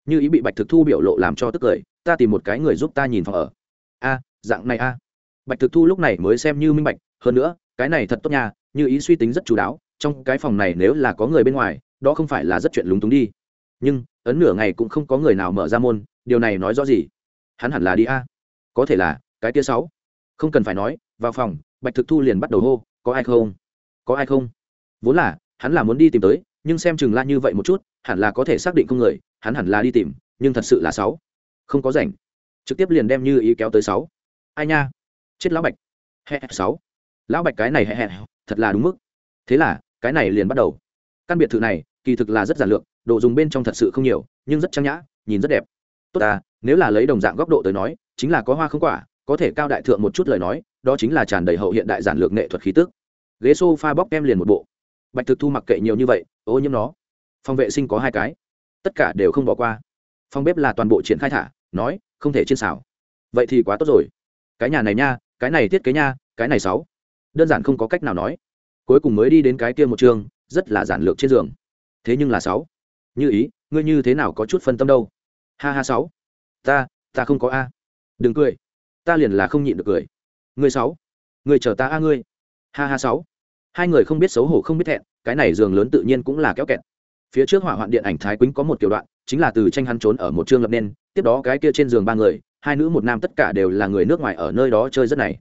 Như ý bị bạch thực thu biểu lộ làm cho tức cười, ta tìm một cái người giúp ta nhìn phòng ở. A, dạng này a. Bạch thực thu lúc này mới xem như minh bạch, hơn nữa, cái này thật tốt nha, như ý suy tính rất chú đáo trong cái phòng này nếu là có người bên ngoài, đó không phải là rất chuyện lúng túng đi. Nhưng, ấn nửa ngày cũng không có người nào mở ra môn, điều này nói rõ gì? Hắn hẳn là đi a. Có thể là, cái kia sáu. Không cần phải nói, vào phòng, bạch thực thu liền bắt đầu hô, có ai không? Có ai không? Vốn là, hắn là muốn đi tìm tới, nhưng xem chừng la như vậy một chút, hẳn là có thể xác định không người, hắn hẳn là đi tìm, nhưng thật sự là sáu. Không có rảnh. Trực tiếp liền đem như ý kéo tới sáu. Ai nha? Chết lão bạch. Hẹ, sáu. Lão bạch cái này hẹ hẹ, thật là đúng mức. Thế là cái này liền bắt đầu. Căn biệt thự này, kỳ thực là rất giản lược, đồ dùng bên trong thật sự không nhiều, nhưng rất trang nhã, nhìn rất đẹp. Tốt à nếu là lấy đồng dạng góc độ tới nói, chính là có hoa không quả, có thể cao đại thượng một chút lời nói, đó chính là tràn đầy hậu hiện đại giản lược nghệ thuật khí tức. Ghế s o f a bóc kem liền một bộ. Bạch thực thu mặc kệ nhiều như vậy, ô nhiễm nó. Phòng vệ sinh có hai cái. Tất cả đều không bỏ qua. Phòng bếp là toàn bộ triển khai thả, nói, không thể trên xào. Vậy thì quá tốt rồi. Cái nhà này nha, cái này thiết kế nha, cái này sáu. Đơn giản không có cách nào nói cuối cùng mới đi đến cái kia một trường, rất là giản lược trên giường. Thế nhưng là sáu. Như ý, ngươi như thế nào có chút phân tâm đâu? Ha ha sáu. Ta ta không có a. Đừng cười. Ta liền là không nhịn được cười. Ngươi sáu. Ngươi chờ ta a ngươi. Ha ha sáu. Hai người không biết xấu hổ không biết thẹn, cái này giường lớn tự nhiên cũng là kéo kẹt. Phía trước hỏa hoạn điện ảnh thái quýnh có một kiểu đoạn, chính là từ tranh hắn trốn ở một trường lập nên, tiếp đó cái kia trên giường ba người, hai nữ một nam tất cả đều là người nước ngoài ở nơi đó chơi rất này.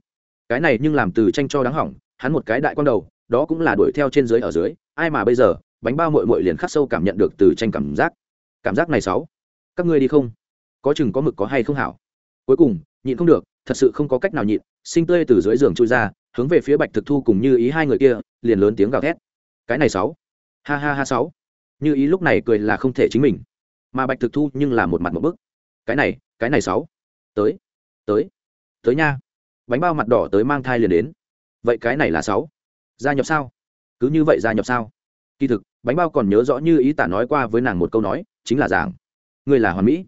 Cái này nhưng làm từ tranh cho đáng hỏng, hắn một cái đại quan đầu đó cũng là đuổi theo trên dưới ở dưới, ai mà bây giờ, bánh bao mội mội liền khắc sâu cảm nhận được từ tranh cảm giác. Cảm giác này sáu, các ngươi đi không? Có chừng có mực có hay không hảo? Cuối cùng, nhịn không được, thật sự không có cách nào nhịn, sinh tươi từ dưới giường trôi ra, hướng về phía bạch thực thu cùng như ý hai người kia, liền lớn tiếng gào thét. Cái này sáu, ha ha ha sáu. Như ý lúc này cười là không thể chính mình, mà bạch thực thu nhưng là một mặt một bức. Cái này cái này sáu. Tới tới tới nha. Bánh bao mặt đỏ tới mang thai liền đến. Vậy cái này là sáu gia nhập sao? Cứ như vậy gia nhập sao? Kỳ thực, bánh bao còn nhớ rõ như ý tả nói qua với nàng một câu nói, chính là giảng. Ngươi là hoàn mỹ.